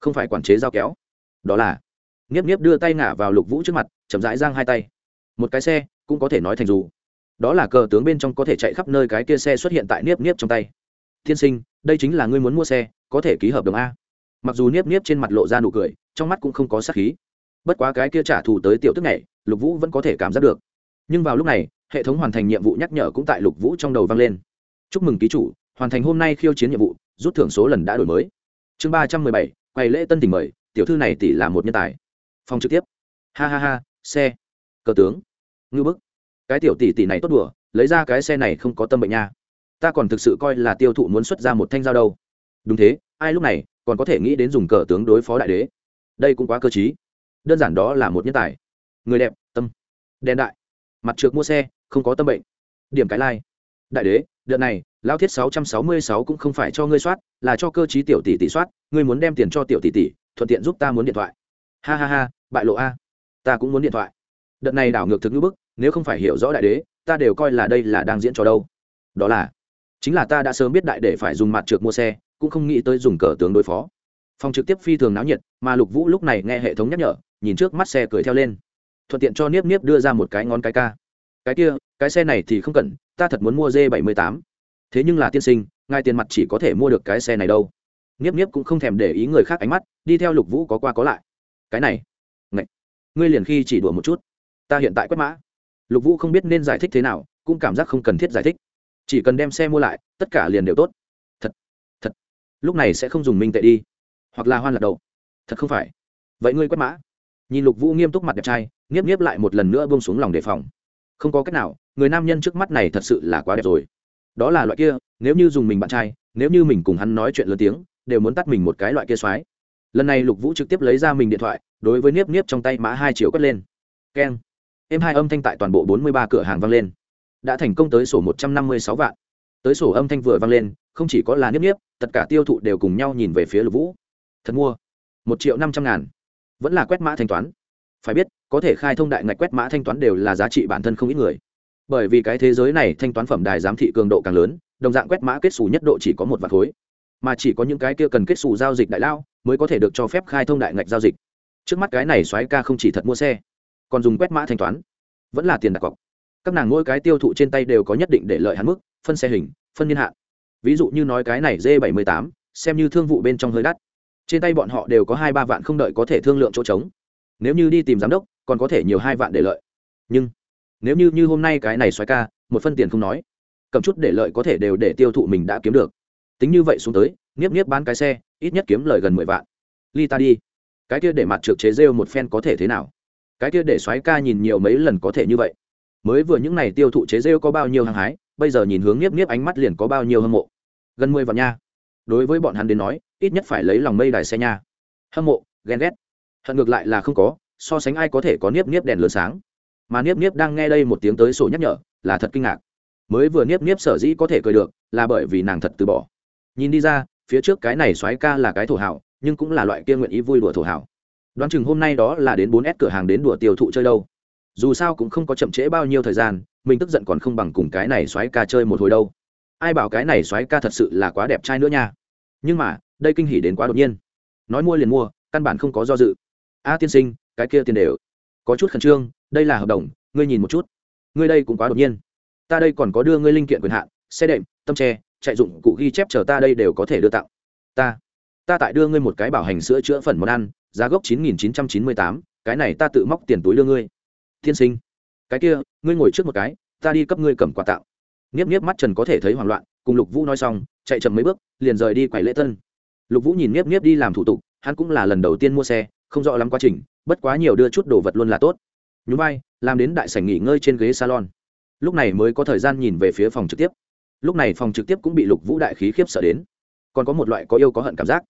Không phải quản chế dao kéo. Đó là, nghiếp nghiếp đưa tay ngả vào lục vũ trước mặt, chậm rãi giang hai tay. Một cái xe, cũng có thể nói thành dù. Đó là cờ tướng bên trong có thể chạy khắp nơi cái kia xe xuất hiện tại niếp niếp trong tay. Tiên sinh, đây chính là ngươi muốn mua xe, có thể ký hợp đồng a. Mặc dù niếp niếp trên mặt lộ ra nụ cười, trong mắt cũng không có sát khí. Bất quá cái kia trả thù tới tiểu tức này, lục vũ vẫn có thể cảm giác được nhưng vào lúc này, hệ thống hoàn thành nhiệm vụ nhắc nhở cũng tại lục vũ trong đầu vang lên. Chúc mừng ký chủ, hoàn thành hôm nay khiêu chiến nhiệm vụ, rút thưởng số lần đã đổi mới. Chương ba trăm mười bảy, quay lễ tân tình mời, tiểu thư này tỷ là một nhân tài. Phòng trực tiếp. Ha ha ha, xe. Cờ tướng. Ngư bức. Cái tiểu tỷ tỷ này tốt đùa, lấy ra cái xe này không có tâm bệnh nha. Ta còn thực sự coi là tiêu thụ muốn xuất ra một thanh dao đâu. Đúng thế, ai lúc này còn có thể nghĩ đến dùng cờ tướng đối phó đại đế? Đây cũng quá cơ t đơn giản đó là một nhân tài. Người đẹp, tâm. Đen đại mặt trượt mua xe, không có tâm bệnh. Điểm cái lai、like. đại đế, đợt này lao thiết sáu trăm sáu mươi sáu cũng không phải cho ngươi soát, là cho cơ chí tiểu tỷ tỷ soát, ngươi muốn đem tiền cho tiểu tỷ tỷ, thuận tiện giúp ta muốn điện thoại. Ha ha ha, bại lộ a. Ta cũng muốn điện thoại. Đợt này đảo ngược thực ngữ bức, nếu không phải hiểu rõ đại đế, ta đều coi là đây là đang diễn trò đâu. Đó là, chính là ta đã sớm biết đại để phải dùng mặt trượt mua xe, cũng không nghĩ tới dùng cờ tướng đối phó. Phòng trực tiếp phi thường náo nhiệt, mà lục vũ lúc này nghe hệ thống nhắc nhở, nhìn trước mắt xe cười theo lên thuận tiện cho niếp niếp đưa ra một cái ngón cái ca. Cái kia, cái xe này thì không cần, ta thật muốn mua d bảy mươi tám. Thế nhưng là tiên sinh, ngài tiền mặt chỉ có thể mua được cái xe này đâu. Niếp niếp cũng không thèm để ý người khác ánh mắt, đi theo lục vũ có qua có lại. Cái này Ngậy. ngươi liền khi chỉ đùa một chút. Ta hiện tại quét mã. Lục vũ không biết nên giải thích thế nào, cũng cảm giác không cần thiết giải thích. Chỉ cần đem xe mua lại, tất cả liền đều tốt. Thật thật. Lúc này sẽ không dùng minh tệ đi. Hoặc là hoan lạc đầu. Thật không phải. Vậy ngươi quét mã nhìn lục vũ nghiêm túc mặt đẹp trai, nghiếp nghiếp lại một lần nữa bông xuống lòng đề phòng. Không có cách nào, người nam nhân trước mắt này thật sự là quá đẹp rồi. Đó là loại kia, nếu như dùng mình bạn trai, nếu như mình cùng hắn nói chuyện lớn tiếng, đều muốn tắt mình một cái loại kia xoái. Lần này lục vũ trực tiếp lấy ra mình điện thoại, đối với niếp niếp trong tay mã hai triệu cất lên. Keng. Em hai âm thanh tại toàn bộ bốn mươi ba cửa hàng vang lên. Đã thành công tới sổ một trăm năm mươi sáu vạn. Tới sổ âm thanh vừa vang lên, không chỉ có là niếp niếp tất cả tiêu thụ đều cùng nhau nhìn về phía lục vũ. Thật mua. Một triệu năm trăm ngàn vẫn là quét mã thanh toán. Phải biết, có thể khai thông đại ngạch quét mã thanh toán đều là giá trị bản thân không ít người. Bởi vì cái thế giới này thanh toán phẩm đài giám thị cường độ càng lớn, đồng dạng quét mã kết xù nhất độ chỉ có một vạt khối. Mà chỉ có những cái kia cần kết xù giao dịch đại lao mới có thể được cho phép khai thông đại ngạch giao dịch. Trước mắt cái này xoáy ca không chỉ thật mua xe, còn dùng quét mã thanh toán. Vẫn là tiền đặt cọc. Các nàng mỗi cái tiêu thụ trên tay đều có nhất định để lợi hắn mức, phân xe hình, phân niên hạn. Ví dụ như nói cái này d bảy mươi tám, xem như thương vụ bên trong hơi đắt trên tay bọn họ đều có hai ba vạn không đợi có thể thương lượng chỗ trống. Nếu như đi tìm giám đốc, còn có thể nhiều hai vạn để lợi. Nhưng, nếu như như hôm nay cái này xoáy ca, một phân tiền không nói, cầm chút để lợi có thể đều để tiêu thụ mình đã kiếm được. Tính như vậy xuống tới, nghiếp nghiếp bán cái xe, ít nhất kiếm lời gần mười vạn. Ly ta đi. Cái kia để mặt trượt chế rêu một phen có thể thế nào? Cái kia để xoáy ca nhìn nhiều mấy lần có thể như vậy. Mới vừa những n à y tiêu thụ chế rêu có bao nhiêu hăng hái, bây giờ nhìn hướng nghiếp nghiếp ánh mắt liền có bao nhiêu hâm mộ. Gần mười vạn nha đối với bọn hắn đến nói, ít nhất phải lấy lòng mây đài xe nha. Hâm mộ, ghen ghét. Hận ngược lại là không có, so sánh ai có thể có niếp niếp đèn lửa sáng. Mà niếp niếp đang nghe đây một tiếng tới sổ nhắc nhở, là thật kinh ngạc. Mới vừa niếp niếp sở dĩ có thể cười được, là bởi vì nàng thật từ bỏ. Nhìn đi ra, phía trước cái này xoáy ca là cái thổ hảo, nhưng cũng là loại kia nguyện ý vui đùa thổ hảo. Đoán chừng hôm nay đó là đến bốn s cửa hàng đến đùa tiêu thụ chơi đâu. Dù sao cũng không có chậm trễ bao nhiêu thời gian, mình tức giận còn không bằng cùng cái này xoáy ca chơi một hồi đâu ai bảo cái này xoáy ca thật sự là quá đẹp trai nữa nha. Nhưng mà, đây kinh hỉ đến quá đột nhiên. Nói mua liền mua, căn bản không có do dự. A tiên sinh, cái kia tiền đều. Có chút khẩn trương, đây là hợp đồng, ngươi nhìn một chút. Ngươi đây cũng quá đột nhiên. Ta đây còn có đưa ngươi linh kiện quyền hạn, xe đệm tâm tre, chạy dụng cụ ghi chép chờ ta đây đều có thể đưa tặng. Ta ta tại đưa ngươi một cái bảo hành sữa chữa phần món ăn, giá gốc chín nghìn chín trăm chín mươi tám, cái này ta tự móc tiền túi đưa ngươi. Tiên sinh, cái kia, ngươi ngồi trước một cái, ta đi cấp ngươi cầm quà tặng nghiếp nghiếp mắt trần có thể thấy hoảng loạn, cùng lục vũ nói xong, chạy chậm mấy bước, liền rời đi quầy lễ tân. Lục vũ nhìn nghiếp nghiếp đi làm thủ tục, hắn cũng là lần đầu tiên mua xe, không rõ lắm quá trình, bất quá nhiều đưa chút đồ vật luôn là tốt. Nhún vai, làm đến đại sảnh nghỉ ngơi trên ghế salon. Lúc này mới có thời gian nhìn về phía phòng trực tiếp. Lúc này phòng trực tiếp cũng bị lục vũ đại khí khiếp sợ đến. Còn có một loại có yêu có hận cảm giác.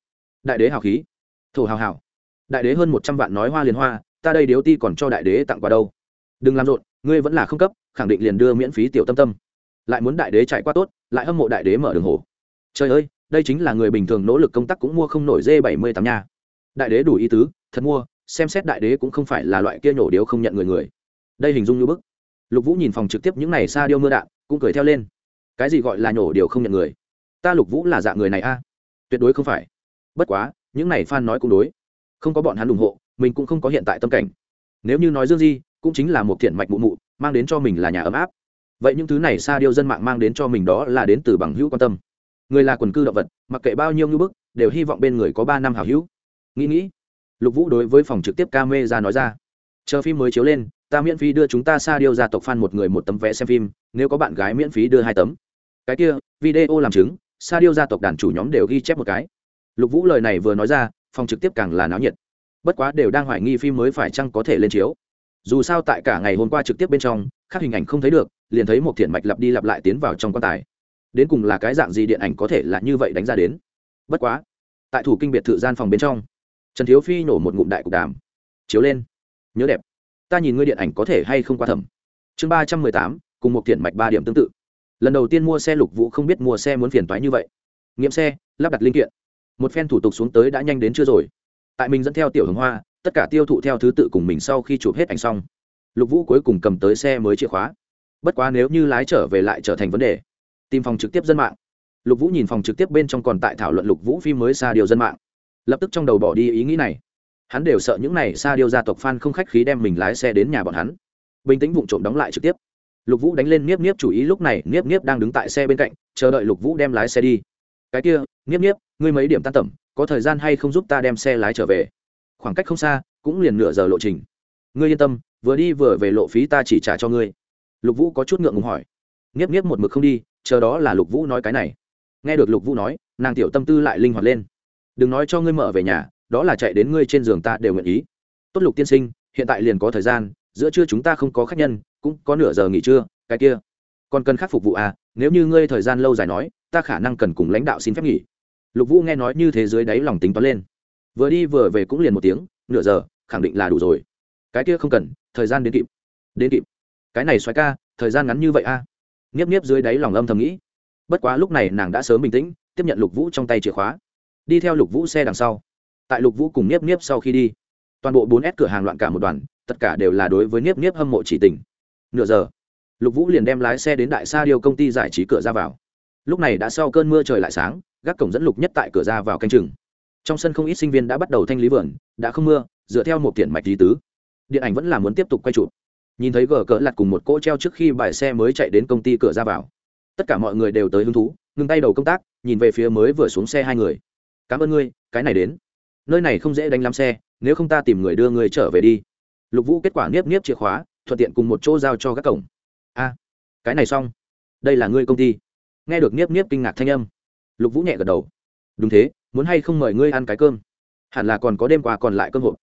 Đại đế hào khí. Thổ hào hào. Đại đế hơn một trăm vạn nói hoa liền hoa, ta đây điếu ti còn cho đại đế tặng quà đâu. Đừng làm rộn, ngươi vẫn là không cấp, khẳng định liền đưa miễn phí tiểu tâm tâm lại muốn đại đế chạy qua tốt, lại hâm mộ đại đế mở đường hồ. Trời ơi, đây chính là người bình thường nỗ lực công tác cũng mua không nổi dê bảy mươi tám nha. Đại đế đủ ý tứ, thật mua, xem xét đại đế cũng không phải là loại kia nhổ điếu không nhận người người. Đây hình dung như bức. Lục vũ nhìn phòng trực tiếp những này xa điêu mưa đạn, cũng cười theo lên. Cái gì gọi là nhổ điều không nhận người? Ta lục vũ là dạng người này a? Tuyệt đối không phải. Bất quá, những này f a n nói cũng đối. Không có bọn hắn ủng hộ, mình cũng không có hiện tại tâm cảnh. Nếu như nói dương di, cũng chính là một thiện mạch mụ mụ, mang đến cho mình là nhà ấm áp vậy những thứ này xa điêu dân mạng mang đến cho mình đó là đến từ bằng hữu quan tâm. Người là quần cư động vật, mặc kệ bao nhiêu ngưỡng bức, đều hy vọng bên người có ba năm hảo hữu. Nghĩ nghĩ, lục vũ đối với phòng trực tiếp ca mê ra nói ra, chờ phim mới chiếu lên, ta miễn phí đưa chúng ta xa điêu gia tộc fan một người một tấm vé xem phim, nếu có bạn gái miễn phí đưa hai tấm. Cái kia, video làm chứng sa điêu gia tộc đàn chủ nhóm đều ghi chép một cái. Lục vũ lời này vừa nói ra, phòng trực tiếp càng là náo nhiệt. Bất quá đều đang hoài nghi phim mới phải chăng có thể lên chiếu dù sao tại cả ngày hôm qua trực tiếp bên trong các hình ảnh không thấy được, liền thấy một thiện mạch lặp đi lặp lại tiến vào trong quan tài. Đến cùng là cái dạng gì điện ảnh có thể là như vậy đánh ra đến? Bất quá, tại thủ kinh biệt thự gian phòng bên trong, trần thiếu phi nổ một ngụm đại cục đàm. Chiếu lên. Nhớ đẹp. Ta nhìn ngươi điện ảnh có thể hay không qua thẩm. Chương ba trăm mười tám, cùng một thiện mạch ba điểm tương tự. Lần đầu tiên mua xe lục vũ không biết mua xe muốn phiền toái như vậy. Nghiệm xe, lắp đặt linh kiện. Một phen thủ tục xuống tới đã nhanh đến chưa rồi. Tại mình dẫn theo tiểu hướng hoa tất cả tiêu thụ theo thứ tự cùng mình sau khi chụp hết ảnh xong. Lục vũ cuối cùng cầm tới xe mới chìa khóa. Bất quá nếu như lái trở về lại trở thành vấn đề, tìm phòng trực tiếp dân mạng. Lục vũ nhìn phòng trực tiếp bên trong còn tại thảo luận lục vũ phim mới xa điều dân mạng. Lập tức trong đầu bỏ đi ý nghĩ này. Hắn đều sợ những này xa điều gia tộc f a n không khách khí đem mình lái xe đến nhà bọn hắn. Bình tĩnh vụ trộm đóng lại trực tiếp. Lục vũ đánh lên niếp niếp chủ ý lúc này, niếp niếp đang đứng tại xe bên cạnh, chờ đợi lục vũ đem lái xe đi. Cái kia, niếp niếp, ngươi mấy điểm tan tầm, có thời gian hay không giúp ta đem xe lái trở về? Khoảng cách không xa, cũng liền nửa giờ lộ trình. Ngươi yên tâm, vừa đi vừa về lộ phí ta chỉ trả cho ngươi. Lục vũ có chút ngượng ngùng hỏi. Nghiếp nghiếp một mực không đi, chờ đó là lục vũ nói cái này. Nghe được lục vũ nói, nàng tiểu tâm tư lại linh hoạt lên. Đừng nói cho ngươi mở về nhà, đó là chạy đến ngươi trên giường ta đều nguyện ý. Tốt lục tiên sinh, hiện tại liền có thời gian, giữa trưa chúng ta không có khách nhân, cũng có nửa giờ nghỉ trưa, cái kia. Còn cần khắc phục vụ à nếu như ngươi thời gian lâu dài nói, ta khả năng cần cùng lãnh đạo xin phép nghỉ. Lục vũ nghe nói như thế dưới đáy lòng tính toán lên vừa đi vừa về cũng liền một tiếng, nửa giờ, khẳng định là đủ rồi. Cái kia không cần, thời gian đến kịp. Đến kịp. Cái này xoáy ca, thời gian ngắn như vậy a? À? nghiếp nghiếp dưới đáy lòng âm thầm nghĩ. Bất quá lúc này nàng đã sớm bình tĩnh, tiếp nhận lục vũ trong tay chìa khóa. Đi theo lục vũ xe đằng sau. Tại lục vũ cùng nghiếp nghiếp sau khi đi, toàn bộ bốn s cửa hàng loạn cả một đoàn, tất cả đều là đối với nghiếp nghiếp hâm mộ chỉ tình. Nửa giờ, lục vũ liền đem lái xe đến đại sa điêu công ty giải trí cửa ra vào. Lúc này đã sau cơn mưa trời lại sáng, gác cổng dẫn lục nhất tại cửa ra vào canh chừng trong sân không ít sinh viên đã bắt đầu thanh lý vườn, đã không mưa, dựa theo một tiền mạch lý tứ. Điện ảnh vẫn là muốn tiếp tục quay chụp. Nhìn thấy gờ cỡ lặt cùng một cỗ treo trước khi bài xe mới chạy đến công ty cửa ra vào. Tất cả mọi người đều tới hứng thú, ngừng tay đầu công tác, nhìn về phía mới vừa xuống xe hai người. Cảm ơn ngươi, cái này đến. Nơi này không dễ đánh lắm xe, nếu không ta tìm người đưa người trở về đi. Lục vũ kết quả niếp niếp chìa khóa, thuận tiện cùng một chỗ giao cho các cổng. A, cái này xong. Đây là ngươi công ty. Nghe được niếp niếp kinh ngạc thanh âm, lục vũ nhẹ gật đầu. Đúng thế muốn hay không mời ngươi ăn cái cơm? Hẳn là còn có đêm qua còn lại cơm hộp.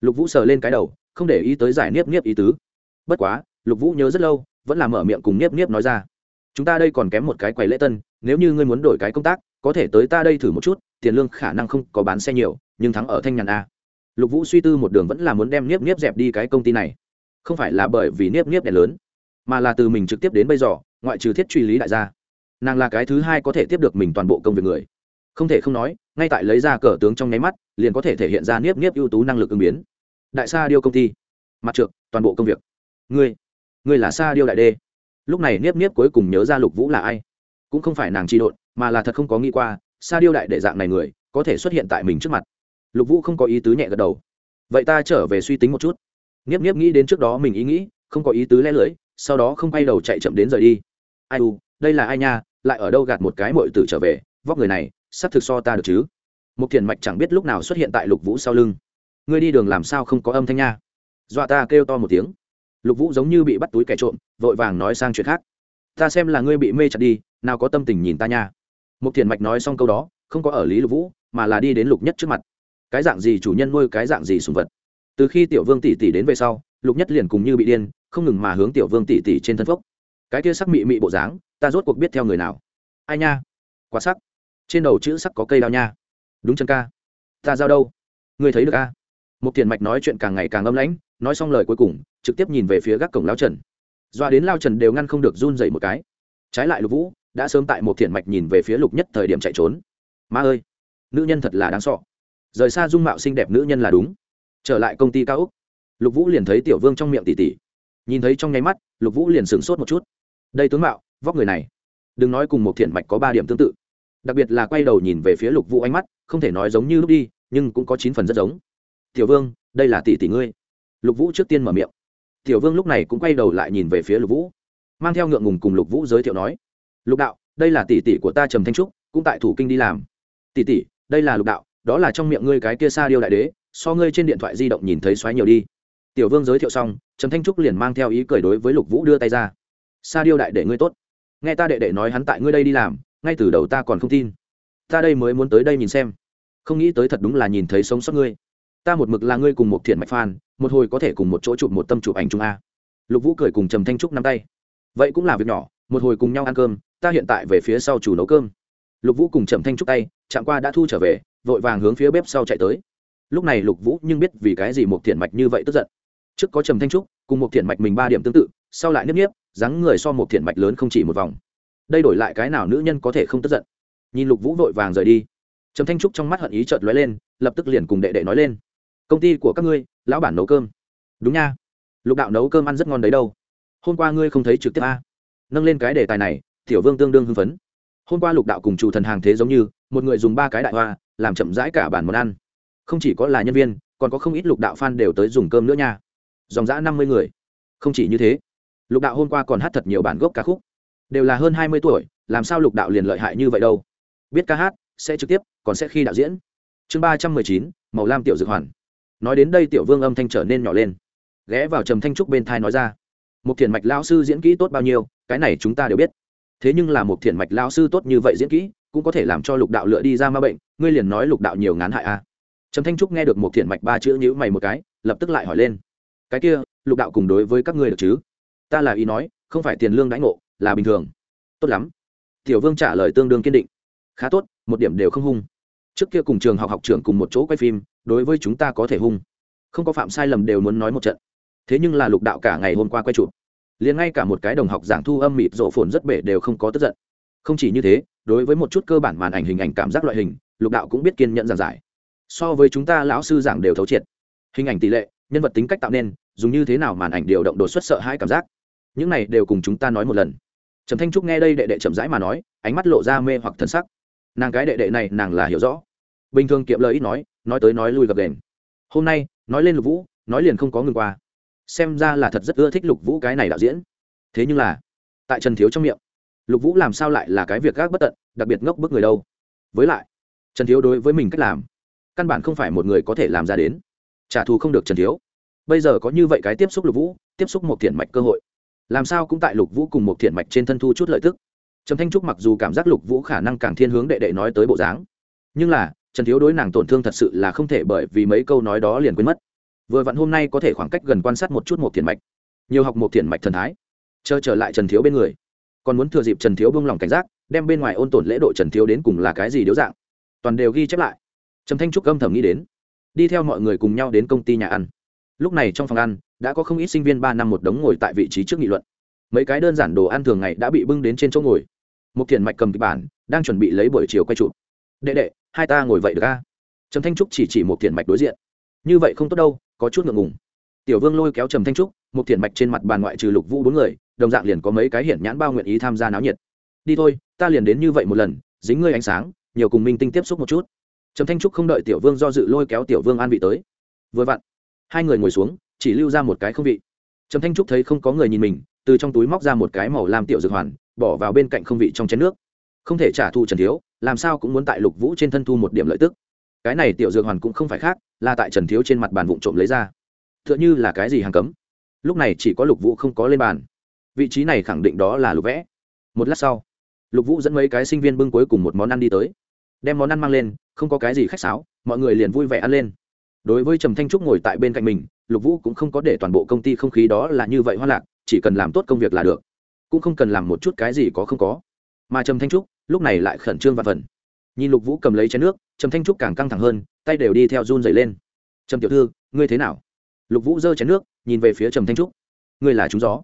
Lục vũ sờ lên cái đầu, không để ý tới giải niếp niếp ý tứ. Bất quá, lục vũ nhớ rất lâu, vẫn là mở miệng cùng niếp niếp nói ra. Chúng ta đây còn kém một cái quầy lễ tân, nếu như ngươi muốn đổi cái công tác, có thể tới ta đây thử một chút, tiền lương khả năng không có bán xe nhiều, nhưng thắng ở thanh nhàn a. Lục vũ suy tư một đường vẫn là muốn đem niếp niếp dẹp đi cái công ty này. Không phải là bởi vì niếp niếp đẹp lớn, mà là từ mình trực tiếp đến bây giờ, ngoại trừ thiết truy lý đại gia. Nàng là cái thứ hai có thể tiếp được mình toàn bộ công việc người không thể không nói, ngay tại lấy ra cờ tướng trong nháy mắt, liền có thể thể hiện ra niếp niếp ưu tú năng lực ứng biến. Đại sa điêu công ty. Mặt trượt toàn bộ công việc. Ngươi ngươi là sa điêu đại đê. Lúc này niếp niếp cuối cùng nhớ ra lục vũ là ai? Cũng không phải nàng tri độn, mà là thật không có nghĩ qua, sa điêu đại đệ dạng này người, có thể xuất hiện tại mình trước mặt. Lục vũ không có ý tứ nhẹ gật đầu. Vậy ta trở về suy tính một chút. Nghiếp nghiếp nghĩ đến trước đó mình ý nghĩ, không có ý tứ lẽ lưỡi, sau đó không bay đầu chạy chậm đến rời đi. Ai u, đây là ai nha, lại ở đâu gạt một cái mội tử trở về, vóc người này sắp thực so ta được chứ. Một thiền mạch chẳng biết lúc nào xuất hiện tại lục vũ sau lưng. Ngươi đi đường làm sao không có âm thanh nha? Dọa ta kêu to một tiếng. Lục vũ giống như bị bắt túi kẻ trộm, vội vàng nói sang chuyện khác. Ta xem là ngươi bị mê chặt đi, nào có tâm tình nhìn ta nha. Một thiền mạch nói xong câu đó, không có ở lý lục vũ, mà là đi đến lục nhất trước mặt. Cái dạng gì chủ nhân nuôi cái dạng gì sùng vật? Từ khi tiểu vương tỷ tỷ đến về sau, lục nhất liền cùng như bị điên, không ngừng mà hướng tiểu vương tỷ tỷ trên thân phốc. Cái kia sắc mị mị bộ dáng, ta rốt cuộc biết theo người nào. Ai nha? Quá sắc trên đầu chữ sắc có cây đao nha. Đúng chân ca. Ta giao đâu? Người thấy được à? a một thiền mạch nói chuyện càng ngày càng âm lãnh, nói xong lời cuối cùng, trực tiếp nhìn về phía gác cổng lao trần. Doa đến lao trần đều ngăn không được run dậy một cái. Trái lại lục vũ đã sớm tại một thiền mạch nhìn về phía lục nhất thời điểm chạy trốn. Ma ơi, nữ nhân thật là đáng sọ rời xa dung mạo xinh đẹp nữ nhân là đúng. Trở lại công ty cao úc. Lục vũ liền thấy tiểu vương trong miệng tỉ tỉ. Nhìn thấy trong nháy mắt, lục vũ liền sửng sốt một chút. Đây tướng mạo, vóc người này. Đừng nói cùng một thiền mạch có ba điểm tương tự đặc biệt là quay đầu nhìn về phía lục vũ ánh mắt, không thể nói giống như lúc đi, nhưng cũng có chín phần rất giống. Tiểu vương, đây là tỷ tỷ ngươi. Lục vũ trước tiên mở miệng. Tiểu vương lúc này cũng quay đầu lại nhìn về phía lục vũ, mang theo ngượng ngùng cùng lục vũ giới thiệu nói. Lục đạo, đây là tỷ tỷ của ta trầm thanh trúc, cũng tại thủ kinh đi làm. Tỷ tỷ, đây là lục đạo, đó là trong miệng ngươi cái kia xa điêu đại đế, so ngươi trên điện thoại di động nhìn thấy xoáy nhiều đi. Tiểu vương giới thiệu xong, trầm thanh trúc liền mang theo ý cười đối với lục vũ đưa tay ra. Sa điêu đại đệ ngươi tốt. Nghe ta đệ đệ nói hắn tại ngươi đây đi làm ngay từ đầu ta còn không tin. Ta đây mới muốn tới đây nhìn xem. Không nghĩ tới thật đúng là nhìn thấy sống sót ngươi. Ta một mực là ngươi cùng một thiện mạch phan một hồi có thể cùng một chỗ chụp một tâm chụp ảnh chung a. Lục vũ cười cùng trầm thanh trúc nắm tay. Vậy cũng là việc nhỏ, một hồi cùng nhau ăn cơm, ta hiện tại về phía sau chủ nấu cơm. Lục vũ cùng trầm thanh trúc tay, chạm qua đã thu trở về, vội vàng hướng phía bếp sau chạy tới. Lúc này lục vũ nhưng biết vì cái gì một thiện mạch như vậy tức giận. Trước có trầm thanh trúc, cùng một thiện mạch mình ba điểm tương tự, sau lại nếp nhiếp dáng người so một thiện mạch lớn không chỉ một vòng đây đổi lại cái nào nữ nhân có thể không tức giận. Nhìn lục vũ vội vàng rời đi. Trầm thanh trúc trong mắt hận ý chợt lóe lên, lập tức liền cùng đệ đệ nói lên. Công ty của các ngươi, lão bản nấu cơm. Đúng nha. Lục đạo nấu cơm ăn rất ngon đấy đâu. Hôm qua ngươi không thấy trực tiếp a à? nâng lên cái đề tài này, tiểu vương tương đương hưng phấn. Hôm qua lục đạo cùng chủ thần hàng thế giống như, một người dùng ba cái đại hoa, làm chậm rãi cả bản món ăn. Không chỉ có là nhân viên, còn có không ít lục đạo f a n đều tới dùng cơm nữa nha. Dòng dã năm mươi người. Không chỉ như thế, lục đạo hôm qua còn hát thật nhiều bản gốc ca khúc đều là hơn hai mươi tuổi, làm sao lục đạo liền lợi hại như vậy đâu? Biết ca hát, sẽ trực tiếp, còn sẽ khi đạo diễn. Chương ba trăm mười chín, màu lam tiểu dược hoàn. Nói đến đây tiểu vương âm thanh trở nên nhỏ lên. Ghé vào trầm thanh trúc bên thai nói ra. Một thiền mạch lao sư diễn kỹ tốt bao nhiêu, cái này chúng ta đều biết. Thế nhưng là một thiền mạch lao sư tốt như vậy diễn kỹ, cũng có thể làm cho lục đạo lựa đi ra ma bệnh, ngươi liền nói lục đạo nhiều ngán hại a à. trầm thanh trúc nghe được một thiền mạch ba chữ nhữ mày một cái, lập tức lại hỏi lên. Cái kia, lục đạo cùng đối với các ngươi được chứ? Ta là ý nói, không phải tiền lương đãi ngộ là bình thường. Tốt lắm. Tiểu vương trả lời tương đương kiên định. Khá tốt, một điểm đều không hung. Trước kia cùng trường học học trưởng cùng một chỗ quay phim, đối với chúng ta có thể hung. Không có phạm sai lầm đều muốn nói một trận. Thế nhưng là lục đạo cả ngày hôm qua quay chụp, liền ngay cả một cái đồng học giảng thu âm mịt rộ phồn rất bể đều không có tức giận. Không chỉ như thế, đối với một chút cơ bản màn ảnh hình ảnh cảm giác loại hình, lục đạo cũng biết kiên nhận giảng giải. So với chúng ta lão sư giảng đều thấu triệt. Hình ảnh tỷ lệ, nhân vật tính cách tạo nên, dùng như thế nào màn ảnh điều động đột xuất sợ hai cảm giác. Những này đều cùng chúng ta nói một lần trầm thanh trúc nghe đây đệ đệ chậm rãi mà nói, ánh mắt lộ ra mê hoặc thân sắc. Nàng cái đệ đệ này, nàng là hiểu rõ. Bình thường kiệm lời ít nói nói tới nói lui gập đền hôm nay, nói lên lục vũ, nói liền không có ngừng qua. Xem ra là thật rất ưa thích lục vũ cái này đạo diễn. Thế nhưng là, tại trần thiếu trong miệng, lục vũ làm sao lại là cái việc gác bất tận, đặc biệt ngốc bức người đâu? Với lại, trần thiếu đối với mình cách làm, căn bản không phải một người có thể làm ra đến. Trả thù không được trần thiếu. Bây giờ có như vậy cái tiếp xúc lục vũ, tiếp xúc một thiện mạch cơ hội làm sao cũng tại lục vũ cùng một thiện mạch trên thân thu chút lợi tức. Trầm thanh trúc mặc dù cảm giác lục vũ khả năng càng thiên hướng đệ đệ nói tới bộ dáng, nhưng là, trần thiếu đối nàng tổn thương thật sự là không thể bởi vì mấy câu nói đó liền quên mất. Vừa vặn hôm nay có thể khoảng cách gần quan sát một chút một thiện mạch, nhiều học một thiện mạch thần thái, chờ trở lại trần thiếu bên người, còn muốn thừa dịp trần thiếu bông lòng cảnh giác, đem bên ngoài ôn tổn lễ độ trần thiếu đến cùng là cái gì điếu dạng, toàn đều ghi chép lại. Trầm thanh trúc âm thầm nghĩ đến, đi theo mọi người cùng nhau đến công ty nhà ăn. Lúc này trong phòng ăn đã có không ít sinh viên ba năm một đống ngồi tại vị trí trước nghị luận. Mấy cái đơn giản đồ ăn thường ngày đã bị bưng đến trên chỗ ngồi. Một thiền mạch cầm kịch bản, đang chuẩn bị lấy buổi chiều quay chụp. Đệ đệ, hai ta ngồi vậy được a? Trầm thanh trúc chỉ chỉ một thiền mạch đối diện. Như vậy không tốt đâu, có chút ngượng ngùng. Tiểu vương lôi kéo trầm thanh trúc một thiền mạch trên mặt bàn ngoại trừ lục vũ bốn người, đồng dạng liền có mấy cái hiển nhãn bao nguyện ý tham gia náo nhiệt. Đi thôi, ta liền đến như vậy một lần, dính ngươi ánh sáng, nhiều cùng minh tinh tiếp xúc một chút. Trầm thanh trúc không đợi tiểu vương do dự lôi kéo tiểu vương an vị tới. Vừa vặn. Hai người ngồi xuống chỉ lưu ra một cái không vị. Trầm thanh trúc thấy không có người nhìn mình, từ trong túi móc ra một cái màu lam tiểu dược hoàn, bỏ vào bên cạnh không vị trong chén nước. Không thể trả thù trần thiếu, làm sao cũng muốn tại lục vũ trên thân thu một điểm lợi tức. Cái này tiểu dược hoàn cũng không phải khác, là tại trần thiếu trên mặt bàn vụn trộm lấy ra. T h ư ợ n h ư là cái gì hàng cấm. Lúc này chỉ có lục vũ không có lên bàn. Vị trí này khẳng định đó là lục vẽ. Một lát sau, lục vũ dẫn mấy cái sinh viên bưng cuối cùng một món ăn đi tới. Đem món ăn mang lên, không có cái gì khách sáo, mọi người liền vui vẻ ăn lên. Đối với trầm thanh trúc ngồi tại bên cạnh mình lục vũ cũng không có để toàn bộ công ty không khí đó là như vậy hoa lạc, chỉ cần làm tốt công việc là được. Cũng không cần làm một chút cái gì có không có. Mà trầm thanh trúc, lúc này lại khẩn trương và phần. Nhìn lục vũ cầm lấy chén nước, trầm thanh trúc càng căng thẳng hơn, tay đều đi theo run dày lên. Trầm tiểu thư, ngươi thế nào? Lục vũ giơ chén nước, nhìn về phía trầm thanh trúc. Ngươi là chúng gió?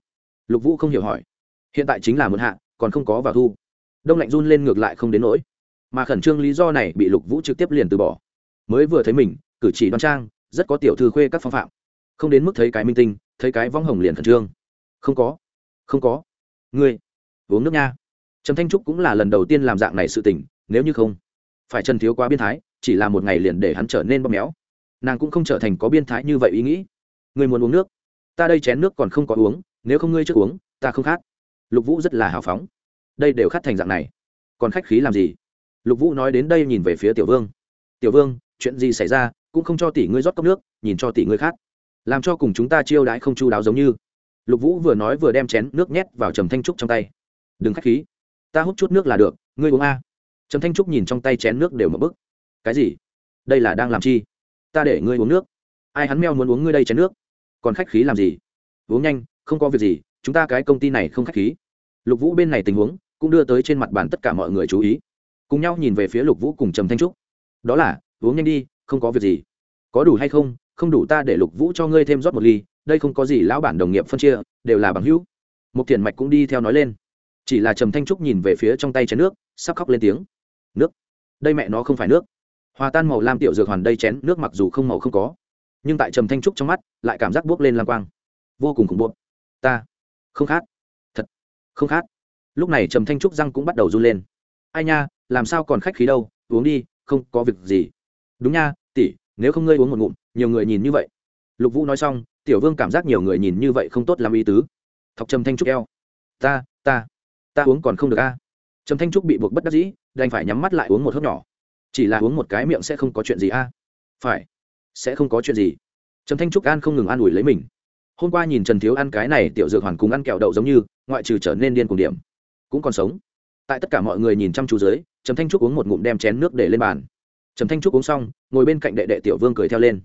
Lục vũ không hiểu hỏi. Hiện tại chính là mượn hạ, còn không có vào thu. Đông lạnh run lên ngược lại không đến nỗi. Mà khẩn trương lý do này bị lục vũ trực tiếp liền từ bỏ. Mới vừa thấy mình, cử chỉ đoan trang, rất có tiểu thư khuê các phong phạm không đến mức thấy cái minh tinh, thấy cái vong hồng liền khẩn trương. Không có không có. Ngươi, uống nước nha. Trầm thanh trúc cũng là lần đầu tiên làm dạng này sự tình, nếu như không phải trần thiếu quá biên thái, chỉ là một ngày liền để hắn trở nên bóp méo. Nàng cũng không trở thành có biên thái như vậy ý nghĩ. Ngươi muốn uống nước? Ta đây chén nước còn không có uống, nếu không ngươi trước uống, ta không khát. Lục vũ rất là hào phóng. Đây đều khát thành dạng này. Còn khách khí làm gì? Lục vũ nói đến đây nhìn về phía tiểu vương. Tiểu vương, chuyện gì xảy ra? Cũng không cho tỷ ngươi rót cốc nước, nhìn cho tỷ ngươi khác làm cho cùng chúng ta chiêu đãi không chu đáo giống như. Lục vũ vừa nói vừa đem chén nước nhét vào trầm thanh trúc trong tay. Đừng k h á c h khí, ta hút chút nước là được, ngươi uống a. Trầm thanh trúc nhìn trong tay chén nước đều mập bức. Cái gì? Đây là đang làm chi? Ta để ngươi uống nước. Ai hắn meo muốn uống ngươi đây chén nước? Còn khách khí làm gì? Uống nhanh, không có việc gì, chúng ta cái công ty này không khách khí. Lục vũ bên này tình huống cũng đưa tới trên mặt bàn tất cả mọi người chú ý. Cùng nhau nhìn về phía lục vũ cùng trầm thanh trúc. Đó là, uống nhanh đi, không có việc gì. Có đủ hay không không đủ ta để lục vũ cho ngươi thêm rót một ly, đây không có gì, lão bản đồng nghiệp phân chia, đều là bằng hữu. Một thiền mạch cũng đi theo nói lên. Chỉ là trầm thanh trúc nhìn về phía trong tay chén nước, sắp khóc lên tiếng. Nước? Đây mẹ nó không phải nước. Hòa tan màu lam tiểu dược hoàn đây chén nước mặc dù không màu không có, nhưng tại trầm thanh trúc trong mắt, lại cảm giác buốc lên lam quang. Vô cùng khủng bố. Ta? Không khát thật. Không khát lúc này trầm thanh trúc răng cũng bắt đầu run lên. Ai nha, làm sao còn khách khí đâu? Uống đi, không có việc gì. Đúng nha nếu không ngươi uống một ngụm, nhiều người nhìn như vậy. Lục vũ nói xong, tiểu vương cảm giác nhiều người nhìn như vậy không tốt làm ý tứ. Thọc trầm thanh trúc eo. Ta ta ta uống còn không được a. Trầm thanh trúc bị buộc bất đắc dĩ, đành phải nhắm mắt lại uống một hớp nhỏ. Chỉ là uống một cái miệng sẽ không có chuyện gì a. Phải, sẽ không có chuyện gì. Trầm thanh trúc an không ngừng an ủi lấy mình. Hôm qua nhìn trần thiếu ăn cái này, tiểu dược hoàn cùng ăn kẹo đậu giống như, ngoại trừ trở nên điên cùng điểm, cũng còn sống. Tại tất cả mọi người nhìn chăm chú dưới, trầm thanh trúc uống một ngụm đem chén nước để lên bàn trầm thanh trúc uống xong, ngồi bên cạnh đệ đệ tiểu vương cười theo lên.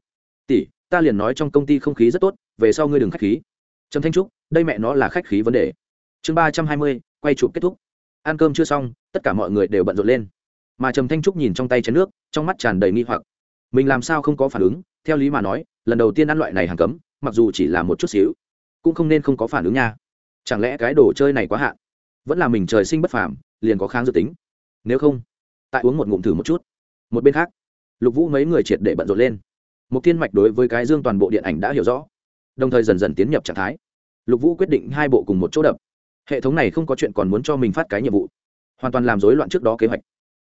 Tỷ, ta liền nói trong công ty không khí rất tốt, về sau ngươi đừng khách khí. Trầm thanh trúc, đây mẹ nó là khách khí vấn đề. Chương ba trăm hai mươi, quay chụp kết thúc. Ăn cơm chưa xong, tất cả mọi người đều bận rộn lên. Mà trầm thanh trúc nhìn trong tay chén nước, trong mắt tràn đầy nghi hoặc. Mình làm sao không có phản ứng? Theo lý mà nói, lần đầu tiên ăn loại này hàng cấm, mặc dù chỉ là một chút xíu, cũng không nên không có phản ứng nha. Chẳng lẽ cái đồ chơi này quá hạn? Vẫn là mình trời sinh bất phàm, liền có kháng dự tính. Nếu không, tại uống một ngụm thử một chút một bên khác, lục vũ mấy người triệt để bận rộn lên. Một thiên mạch đối với cái dương toàn bộ điện ảnh đã hiểu rõ, đồng thời dần dần tiến nhập trạng thái. Lục vũ quyết định hai bộ cùng một chỗ đập. Hệ thống này không có chuyện còn muốn cho mình phát cái nhiệm vụ, hoàn toàn làm rối loạn trước đó kế hoạch.